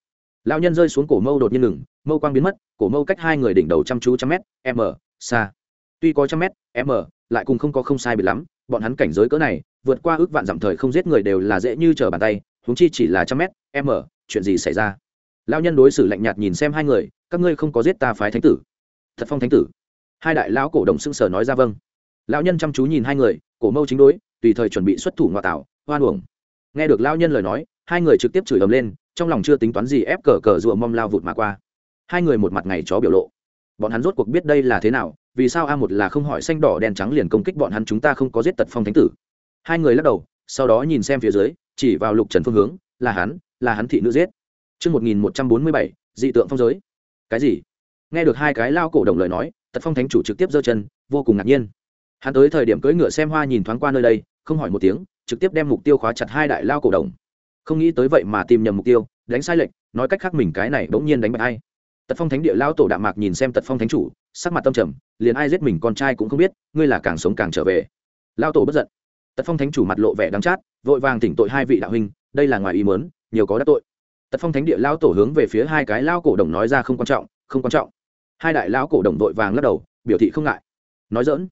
[SPEAKER 1] Lão nhân rơi xuống cổ mâu đột nhiên ngừng, mâu quang biến mất, cổ mâu cách hai người đỉnh đầu chăm chú trăm mét, m, xa. Tuy có trăm mét, m, lại cùng không có không sai bị lắm, bọn hắn cảnh giới cỡ này, vượt qua ước vạn dặm thời không giết người đều là dễ như trở bàn tay húng chi chỉ là trăm mét, m, chuyện gì xảy ra? Lão nhân đối xử lạnh nhạt nhìn xem hai người, các ngươi không có giết ta phái thánh tử. Thật phong thánh tử. Hai đại lão cổ đồng xưng sở nói ra vâng lão nhân chăm chú nhìn hai người cổ mâu chính đối tùy thời chuẩn bị xuất thủ ngoại tạo hoan uổng nghe được lão nhân lời nói hai người trực tiếp chửi ầm lên trong lòng chưa tính toán gì ép cờ cờ rùa mom lao vụt mà qua hai người một mặt ngày chó biểu lộ bọn hắn rốt cuộc biết đây là thế nào vì sao a một là không hỏi xanh đỏ đen trắng liền công kích bọn hắn chúng ta không có giết tật phong thánh tử hai người lắc đầu sau đó nhìn xem phía dưới chỉ vào lục trần phương hướng là hắn là hắn thị nữ giết Trước 1147, dị tượng phong giới. Cái gì? Nghe được hai cái lao cổ đồng lời nói, Tật Phong Thánh chủ trực tiếp giơ chân, vô cùng ngạc nhiên. Hắn tới thời điểm cưỡi ngựa xem hoa nhìn thoáng qua nơi đây, không hỏi một tiếng, trực tiếp đem mục tiêu khóa chặt hai đại lao cổ đồng. Không nghĩ tới vậy mà tìm nhầm mục tiêu, đánh sai lệnh, nói cách khác mình cái này bỗng nhiên đánh bại ai. Tật Phong Thánh địa lao tổ đạm mạc nhìn xem Tật Phong Thánh chủ, sắc mặt tâm trầm, liền ai giết mình con trai cũng không biết, ngươi là càng sống càng trở về. Lao tổ bất giận. Tật Phong Thánh chủ mặt lộ vẻ đắng chát, vội vàng tỉnh tội hai vị đạo huynh, đây là ngoài ý muốn, nhiều có đắc tội tật phong thánh địa lao tổ hướng về phía hai cái lao cổ đồng nói ra không quan trọng không quan trọng hai đại lao cổ đồng vội vàng lắc đầu biểu thị không ngại nói dỡn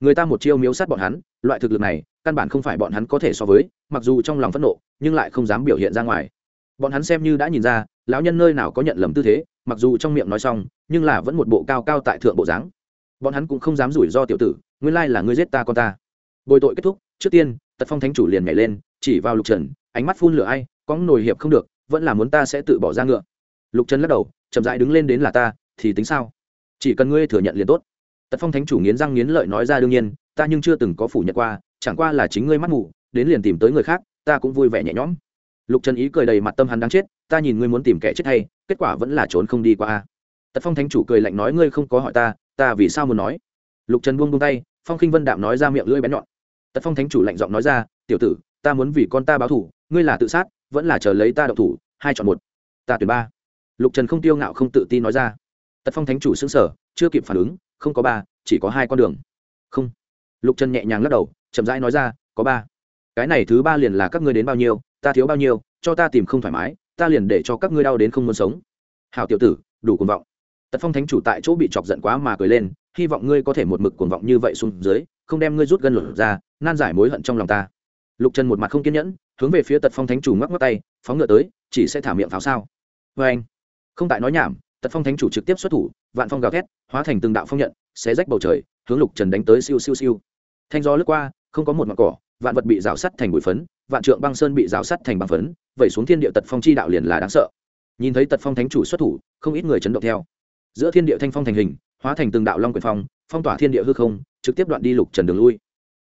[SPEAKER 1] người ta một chiêu miếu sát bọn hắn, loại thực lực này, căn bản không phải bọn hắn có thể so với, mặc dù trong lòng phẫn nộ, nhưng lại không dám biểu hiện ra ngoài. Bọn hắn xem như đã nhìn ra, lão nhân nơi nào có nhận lầm tư thế, mặc dù trong miệng nói xong, nhưng là vẫn một bộ cao cao tại thượng bộ dáng. Bọn hắn cũng không dám rủi ro tiểu tử, nguyên lai là ngươi giết ta con ta. Bồi tội kết thúc, trước tiên, tật phong thánh chủ liền nhảy lên, chỉ vào lục trần, ánh mắt phun lửa ai, có nổi hiệp không được, vẫn là muốn ta sẽ tự bỏ ra ngựa. Lục trần lắc đầu, chậm rãi đứng lên đến là ta, thì tính sao? Chỉ cần ngươi thừa nhận liền tốt tật phong thánh chủ nghiến răng nghiến lợi nói ra đương nhiên, ta nhưng chưa từng có phủ nhận qua, chẳng qua là chính ngươi mắt mù, đến liền tìm tới người khác, ta cũng vui vẻ nhẹ nhõm. Lục trần ý cười đầy mặt tâm hắn đáng chết, ta nhìn ngươi muốn tìm kẻ chết hay, kết quả vẫn là trốn không đi qua tật phong thánh chủ cười lạnh nói ngươi không có hỏi ta ta vì sao muốn nói? Lục trần buông buông tay, phong khinh vân đạm nói ra miệng lưỡi bén nhọn. Tật phong thánh chủ lạnh giọng nói ra, tiểu tử, ta muốn vì con ta báo thủ ngươi là tự sát, vẫn là chờ lấy ta đậu thủ, hai chọn một, ta tuyển ba. Lục trần không tiêu ngạo không tự tin nói ra. Tật phong thánh chủ xứng sở chưa kịp phản ứng không có ba, chỉ có hai con đường. Không. Lục trần nhẹ nhàng lắc đầu, chậm rãi nói ra, có ba. Cái này thứ ba liền là các ngươi đến bao nhiêu, ta thiếu bao nhiêu, cho ta tìm không thoải mái, ta liền để cho các ngươi đau đến không muốn sống. Hào tiểu tử, đủ cuồng vọng. Tật phong thánh chủ tại chỗ bị chọc giận quá mà cười lên, hy vọng ngươi có thể một mực cuồng vọng như vậy xuống dưới, không đem ngươi rút gân lửa ra, nan giải mối hận trong lòng ta. Lục trần một mặt không kiên nhẫn, hướng về phía tật phong thánh chủ ngoắc ngoắc tay, phóng ngựa tới, chỉ sẽ thả miệng pháo sao. Vê anh không tại nói nhảm tật phong thánh chủ trực tiếp xuất thủ, vạn phong gào thét, hóa thành từng đạo phong nhận, xé rách bầu trời, hướng lục trần đánh tới siêu siêu siêu. Thanh gió lướt qua, không có một mặt cỏ, vạn vật bị rào sắt thành bụi phấn, vạn trượng băng sơn bị rào sắt thành băng phấn, vẩy xuống thiên địa tật phong chi đạo liền là đáng sợ. Nhìn thấy tật phong thánh chủ xuất thủ, không ít người chấn động theo. Giữa thiên địa thanh phong thành hình, hóa thành từng đạo long quyền phong phong tỏa thiên địa hư không, trực tiếp đoạn đi lục trần đường lui.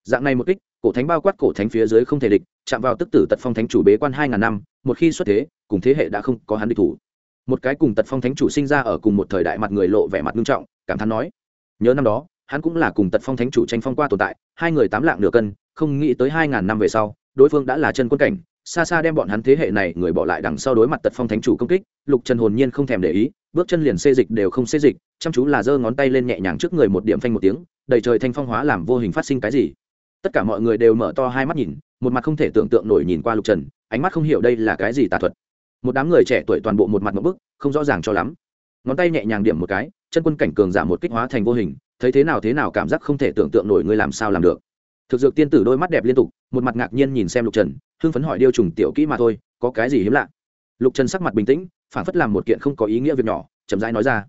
[SPEAKER 1] Dạng này một kích, cổ thánh bao quát cổ thánh phía dưới không thể địch, chạm vào tức tử tật phong thánh chủ bế quan hai ngàn năm, một khi xuất thế, cùng thế hệ đã không có hắn địch thủ một cái cùng tật phong thánh chủ sinh ra ở cùng một thời đại mặt người lộ vẻ mặt nghiêm trọng, cảm thán nói. Nhớ năm đó, hắn cũng là cùng tật phong thánh chủ tranh phong qua tồn tại, hai người tám lạng nửa cân, không nghĩ tới hai ngàn năm về sau, đối phương đã là chân quân cảnh, xa xa đem bọn hắn thế hệ này người bỏ lại đằng sau đối mặt tật phong thánh chủ công kích, lục trần hồn nhiên không thèm để ý, bước chân liền xê dịch đều không xê dịch, chăm chú là giơ ngón tay lên nhẹ nhàng trước người một điểm phanh một tiếng, đầy trời thanh phong hóa làm vô hình phát sinh cái gì. Tất cả mọi người đều mở to hai mắt nhìn, một mặt không thể tưởng tượng nổi nhìn qua lục trần, ánh mắt không hiểu đây là cái gì tà thuật một đám người trẻ tuổi toàn bộ một mặt một bức, không rõ ràng cho lắm. Ngón tay nhẹ nhàng điểm một cái, chân quân cảnh cường giảm một kích hóa thành vô hình, thấy thế nào thế nào cảm giác không thể tưởng tượng nổi ngươi làm sao làm được. Thực dược tiên tử đôi mắt đẹp liên tục, một mặt ngạc nhiên nhìn xem lục trần, hưng phấn hỏi điêu trùng tiểu kỹ mà thôi, có cái gì hiếm lạ? Lục trần sắc mặt bình tĩnh phản phất làm một kiện không có ý nghĩa việc nhỏ, chậm rãi nói ra.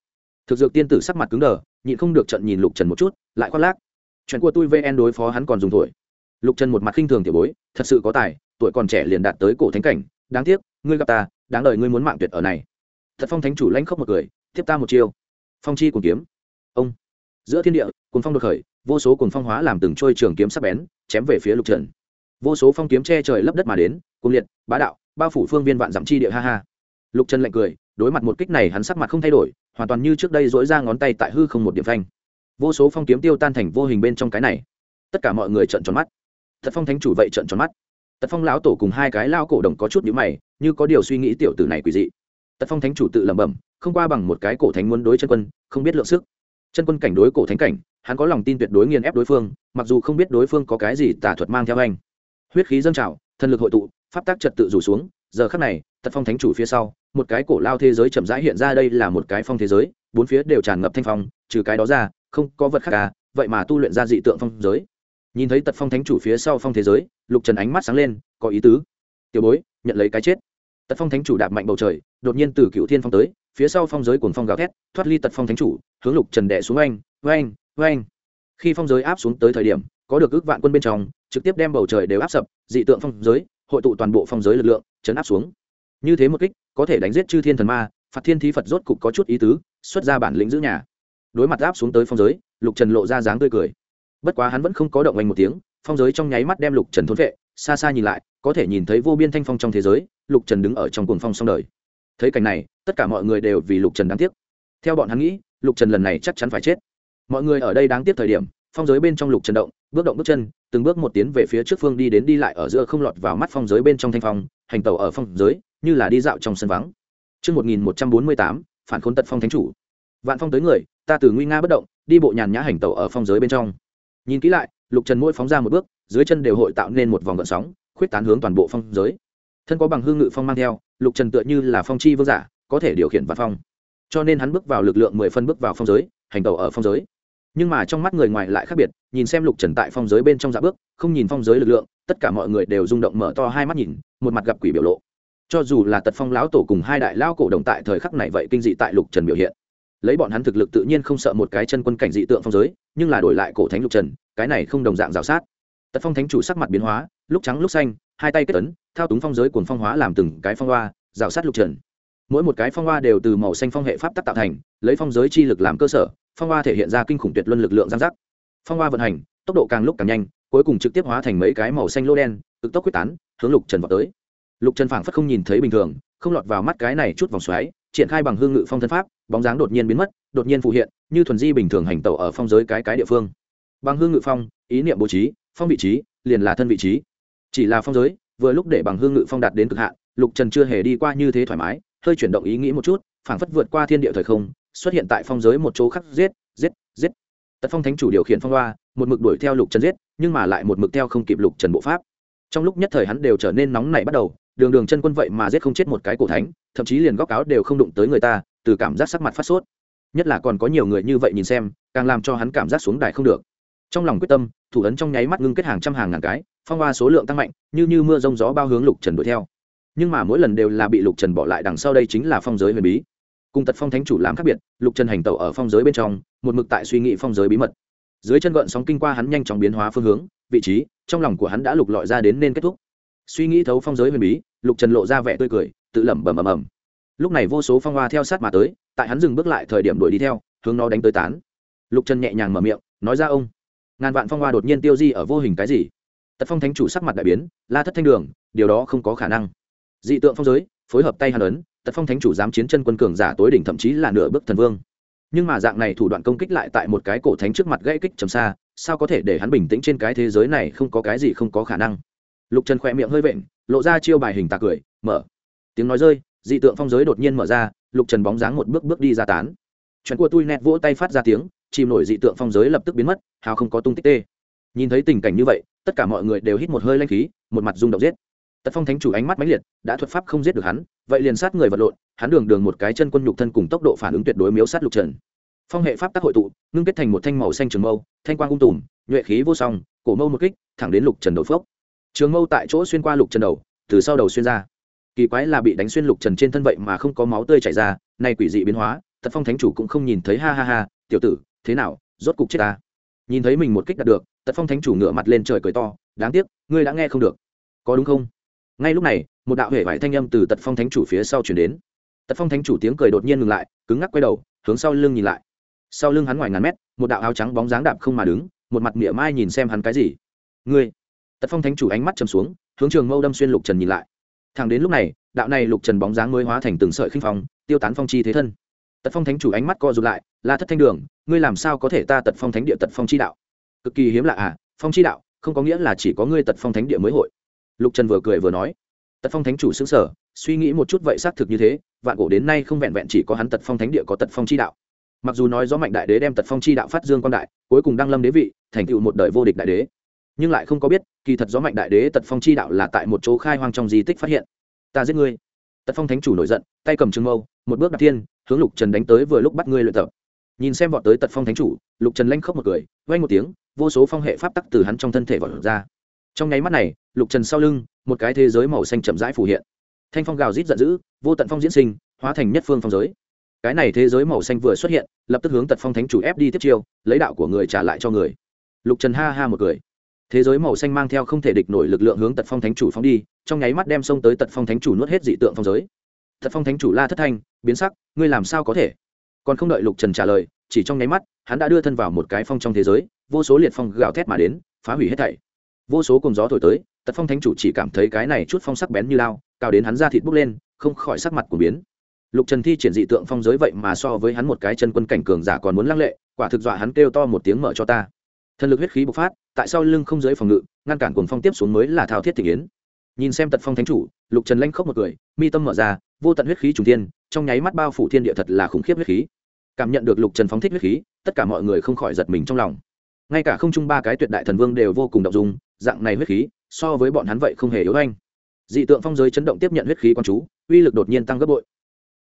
[SPEAKER 1] Thực dược tiên tử sắc mặt cứng đờ, nhịn không được trận nhìn lục trần một chút, lại khoác lác. Chuyện của tôi vn đối phó hắn còn dùng tuổi. Lục trần một mặt khinh thường tiểu bối, thật sự có tài, tuổi còn trẻ liền đạt tới cổ thánh cảnh, đáng tiếc, ngươi gặp ta đáng đời ngươi muốn mạng tuyệt ở này. Thật phong thánh chủ lãnh khóc một cười, tiếp ta một chiêu. Phong chi cùng kiếm. Ông. Giữa thiên địa, cuồng phong đột khởi, vô số cuồng phong hóa làm từng trôi trường kiếm sắc bén, chém về phía lục trần. Vô số phong kiếm che trời lấp đất mà đến cùng liệt, bá đạo, bao phủ phương viên vạn dặm chi địa, ha ha. Lục trần lạnh cười, đối mặt một kích này hắn sắc mặt không thay đổi, hoàn toàn như trước đây dỗi ra ngón tay tại hư không một điểm phanh. Vô số phong kiếm tiêu tan thành vô hình bên trong cái này. Tất cả mọi người trợn tròn mắt. Thật phong thánh chủ vậy trợn tròn mắt. Tật phong lão tổ cùng hai cái lao cổ đồng có chút nhữ mày như có điều suy nghĩ tiểu tử này quỷ dị. Tật phong thánh chủ tự lẩm bẩm, không qua bằng một cái cổ thánh muốn đối chân quân, không biết lượng sức. Chân quân cảnh đối cổ thánh cảnh, hắn có lòng tin tuyệt đối nghiền ép đối phương, mặc dù không biết đối phương có cái gì tả thuật mang theo anh. Huyết khí dâng trào, thần lực hội tụ, pháp tác trật tự rủ xuống, giờ khắc này, tật phong thánh chủ phía sau, một cái cổ lao thế giới chậm rãi hiện ra đây là một cái phong thế giới, bốn phía đều tràn ngập thanh phong, trừ cái đó ra, không có vật khác cả, vậy mà tu luyện ra dị tượng phong giới. Nhìn thấy tật phong thánh chủ phía sau phong thế giới, lục trần ánh mắt sáng lên, có ý tứ tiểu bối, nhận lấy cái chết. Tật phong thánh chủ đạp mạnh bầu trời, đột nhiên từ cựu thiên phong tới, phía sau phong giới cuồng phong gào thét, thoát ly tật phong thánh chủ, hướng lục trần đệ xuống oanh oanh oanh. Khi phong giới áp xuống tới thời điểm, có được ước vạn quân bên trong, trực tiếp đem bầu trời đều áp sập, dị tượng phong giới, hội tụ toàn bộ phong giới lực lượng, chấn áp xuống. Như thế một kích, có thể đánh giết chư thiên thần ma phạt thiên thí phật rốt cục có chút ý tứ, xuất ra bản lĩnh giữ nhà. Đối mặt áp xuống tới phong giới, lục trần lộ ra dáng tươi cười. Bất quá hắn vẫn không có động anh một tiếng, phong giới trong nháy mắt đem lục trần thốn vệ xa xa nhìn lại có thể nhìn thấy vô biên thanh phong trong thế giới lục trần đứng ở trong cuồng phong song đời thấy cảnh này tất cả mọi người đều vì lục trần đáng tiếc theo bọn hắn nghĩ lục trần lần này chắc chắn phải chết mọi người ở đây đáng tiếc thời điểm phong giới bên trong lục trần động bước động bước chân từng bước một tiến về phía trước phương đi đến đi lại ở giữa không lọt vào mắt phong giới bên trong thanh phong hành tàu ở phong giới như là đi dạo trong sân vắng Trước 1148, phản khốn tật phong thánh chủ. Vạn phong tới người, ta từ nguy nga bất động, đi bộ nhàn nhã hành tàu ở phong giới bên trong. Nhìn kỹ lại, lục trần mỗi phóng ra một bước, dưới chân đều hội tạo nên một vòng gợn sóng, khuyết tán hướng toàn bộ phong giới. Thân có bằng hương ngự phong mang theo, lục trần tựa như là phong chi vương giả, có thể điều khiển vạn phong. Cho nên hắn bước vào lực lượng mười phân bước vào phong giới, hành tàu ở phong giới. Nhưng mà trong mắt người ngoài lại khác biệt, nhìn xem lục trần tại phong giới bên trong dạ bước, không nhìn phong giới lực lượng, tất cả mọi người đều rung động mở to hai mắt nhìn, một mặt gặp quỷ biểu lộ cho dù là tật phong lão tổ cùng hai đại lão cổ đồng tại thời khắc này vậy kinh dị tại lục trần biểu hiện lấy bọn hắn thực lực tự nhiên không sợ một cái chân quân cảnh dị tượng phong giới nhưng là đổi lại cổ thánh lục trần cái này không đồng dạng rào sát. Tật phong thánh chủ sắc mặt biến hóa, lúc trắng lúc xanh, hai tay kết tấn thao túng phong giới cuồng phong hóa làm từng cái phong hoa, rào sát lục trần. Mỗi một cái phong hoa đều từ màu xanh phong hệ pháp tắc tạo thành, lấy phong giới chi lực làm cơ sở, phong hoa thể hiện ra kinh khủng tuyệt luân lực lượng giang giác. Phong hoa vận hành, tốc độ càng lúc càng nhanh, cuối cùng trực tiếp hóa thành mấy cái màu xanh lô đen, cực tốc quyết tán, hướng lục trần vào tới. Lục trần phảng phất không nhìn thấy bình thường, không lọt vào mắt cái này chút vòng xoáy, triển khai bằng hương ngự phong thân pháp, bóng dáng đột nhiên biến mất, đột nhiên phụ hiện, như thuần di bình thường hành tẩu ở phong giới cái cái địa phương bằng hương ngự phong ý niệm bố trí phong vị trí liền là thân vị trí. Chỉ là phong giới vừa lúc để bằng hương ngự phong đạt đến cực hạn lục trần chưa hề đi qua như thế thoải mái hơi chuyển động ý nghĩ một chút phảng phất vượt qua thiên địa thời không xuất hiện tại phong giới một chỗ khắc giết giết giết. Tật phong thánh chủ điều khiển phong loa, một mực đuổi theo lục trần giết nhưng mà lại một mực theo không kịp lục trần bộ pháp. Trong lúc nhất thời hắn đều trở nên nóng nảy bắt đầu đường đường chân quân vậy mà giết không chết một cái cổ thánh thậm chí liền góc áo đều không đụng tới người ta từ cảm giác sắc mặt phát sốt. Nhất là còn có nhiều người như vậy nhìn xem càng làm cho hắn cảm giác xuống đài không được trong lòng quyết tâm, thủ ấn trong nháy mắt ngưng kết hàng trăm hàng ngàn cái, phong hoa số lượng tăng mạnh, như như mưa rông gió bao hướng lục trần đuổi theo. Nhưng mà mỗi lần đều là bị lục trần bỏ lại đằng sau đây chính là phong giới huyền bí. Cùng tật phong thánh chủ làm khác biệt, lục trần hành tẩu ở phong giới bên trong, một mực tại suy nghĩ phong giới bí mật. Dưới chân gợn sóng kinh qua hắn nhanh chóng biến hóa phương hướng, vị trí, trong lòng của hắn đã lục lọi ra đến nên kết thúc. Suy nghĩ thấu phong giới huyền bí, lục trần lộ ra vẻ tươi cười, tự lẩm bẩm ầm ầm. Lúc này vô số phong hoa theo sát mà tới, tại hắn dừng bước lại thời điểm đuổi đi theo, hướng nó đánh tới tán. Lục trần nhẹ nhàng mở miệng, nói ra ông ngàn vạn phong hoa đột nhiên tiêu di ở vô hình cái gì? Tật phong thánh chủ sắc mặt đại biến, la thất thanh đường, điều đó không có khả năng. Dị tượng phong giới, phối hợp tay hàn ấn, tật phong thánh chủ dám chiến chân quân cường giả tối đỉnh thậm chí là nửa bước thần vương. Nhưng mà dạng này thủ đoạn công kích lại tại một cái cổ thánh trước mặt gãy kích trầm xa, sao có thể để hắn bình tĩnh trên cái thế giới này không có cái gì không có khả năng? Lục trần khỏe miệng hơi vện, lộ ra chiêu bài hình tạc cười, mở. Tiếng nói rơi, dị tượng phong giới đột nhiên mở ra, lục trần bóng dáng một bước bước đi ra tán. Chuyện của tôi nẹt vỗ tay phát ra tiếng chìm nổi dị tượng phong giới lập tức biến mất, hào không có tung tích tê. Nhìn thấy tình cảnh như vậy, tất cả mọi người đều hít một hơi lanh khí, một mặt rung động giết. Tật phong thánh chủ ánh mắt mãnh liệt, đã thuật pháp không giết được hắn, vậy liền sát người vật lộn, hắn đường đường một cái chân quân nhục thân cùng tốc độ phản ứng tuyệt đối miếu sát lục trần. Phong hệ pháp tác hội tụ, ngưng kết thành một thanh màu xanh trường mâu, thanh quang ung tùm, nhuệ khí vô song, cổ mâu một kích, thẳng đến lục trần đội phốc. Trường mâu tại chỗ xuyên qua lục trần đầu, từ sau đầu xuyên ra. Kỳ quái là bị đánh xuyên lục trần trên thân vậy mà không có máu tươi chảy ra, nay quỷ dị biến hóa, tật phong thánh chủ cũng không nhìn thấy, ha ha ha, tiểu tử thế nào, rốt cục chết ta. Nhìn thấy mình một kích đạt được, tật phong thánh chủ ngửa mặt lên trời cười to, đáng tiếc, ngươi đã nghe không được. Có đúng không? Ngay lúc này, một đạo hệ vải thanh âm từ tật phong thánh chủ phía sau chuyển đến. Tật phong thánh chủ tiếng cười đột nhiên ngừng lại, cứng ngắc quay đầu, hướng sau lưng nhìn lại. Sau lưng hắn ngoài ngàn mét, một đạo áo trắng bóng dáng đạp không mà đứng, một mặt mỉa mai nhìn xem hắn cái gì. Ngươi? Tật phong thánh chủ ánh mắt chầm xuống, hướng trường mâu đâm xuyên lục trần nhìn lại. Thẳng đến lúc này, đạo này lục trần bóng dáng mới hóa thành từng sợi khinh phong, tiêu tán phong chi thế thân. Tật phong thánh chủ ánh mắt co rụt lại la thất thanh đường, ngươi làm sao có thể ta tật phong thánh địa tật phong chi đạo? Cực kỳ hiếm lạ à phong chi đạo, không có nghĩa là chỉ có ngươi tật phong thánh địa mới hội. Lục trần vừa cười vừa nói, tật phong thánh chủ xứng sở, suy nghĩ một chút vậy xác thực như thế, vạn cổ đến nay không vẹn vẹn chỉ có hắn tật phong thánh địa có tật phong chi đạo. Mặc dù nói do mạnh đại đế đem tật phong chi đạo phát dương quan đại, cuối cùng đăng lâm đế vị, thành tựu một đời vô địch đại đế. Nhưng lại không có biết, kỳ thật do mạnh đại đế tật phong chi đạo là tại một chỗ khai hoang trong di tích phát hiện. Ta giết ngươi. Tật phong thánh chủ nổi giận, tay cầm trưng mâu, một bước đặt thiên, hướng lục trần đánh tới vừa lúc bắt ngươi luyện tập nhìn xem vọt tới tật phong thánh chủ, lục trần lanh khóc một cười vay một tiếng, vô số phong hệ pháp tắc từ hắn trong thân thể vọt ra. Trong nháy mắt này, lục trần sau lưng, một cái thế giới màu xanh chậm rãi phủ hiện. Thanh phong gào rít giận dữ, vô tận phong diễn sinh, hóa thành nhất phương phong giới. Cái này thế giới màu xanh vừa xuất hiện, lập tức hướng tật phong thánh chủ ép đi tiếp chiêu, lấy đạo của người trả lại cho người. Lục trần ha ha một cười. Thế giới màu xanh mang theo không thể địch nổi lực lượng hướng tật phong thánh chủ phóng đi, trong nháy mắt đem xông tới tật phong thánh chủ nuốt hết dị tượng phong giới. Tật phong thánh chủ la thất thanh, biến sắc, ngươi làm sao có thể? Còn không đợi lục trần trả lời, chỉ trong nháy mắt, hắn đã đưa thân vào một cái phong trong thế giới, vô số liệt phong gào thét mà đến, phá hủy hết thảy. Vô số cùng gió thổi tới, tật phong thánh chủ chỉ cảm thấy cái này chút phong sắc bén như lao, cao đến hắn ra thịt bốc lên, không khỏi sắc mặt của biến. Lục trần thi triển dị tượng phong giới vậy mà so với hắn một cái chân quân cảnh cường giả còn muốn lăng lệ, quả thực dọa hắn kêu to một tiếng mở cho ta. Thần lực huyết khí bộc phát, tại sao lưng không giới phòng ngự, ngăn cản cuồng phong tiếp xuống mới là thao thiết thị yến. Nhìn xem tật phong thánh chủ, lục trần lanh khóc một cười, mi tâm mở ra, vô tận huyết khí trùng tiên trong nháy mắt bao phủ thiên địa thật là khủng khiếp huyết khí. Cảm nhận được lục trần phóng thích huyết khí, tất cả mọi người không khỏi giật mình trong lòng. Ngay cả không chung ba cái tuyệt đại thần vương đều vô cùng đ ộ n g dung, dạng này huyết khí, so với bọn hắn vậy không hề yếu anh dị tượng phong giới chấn động tiếp nhận huyết khí quan chú, uy lực đột nhiên tăng gấp bội.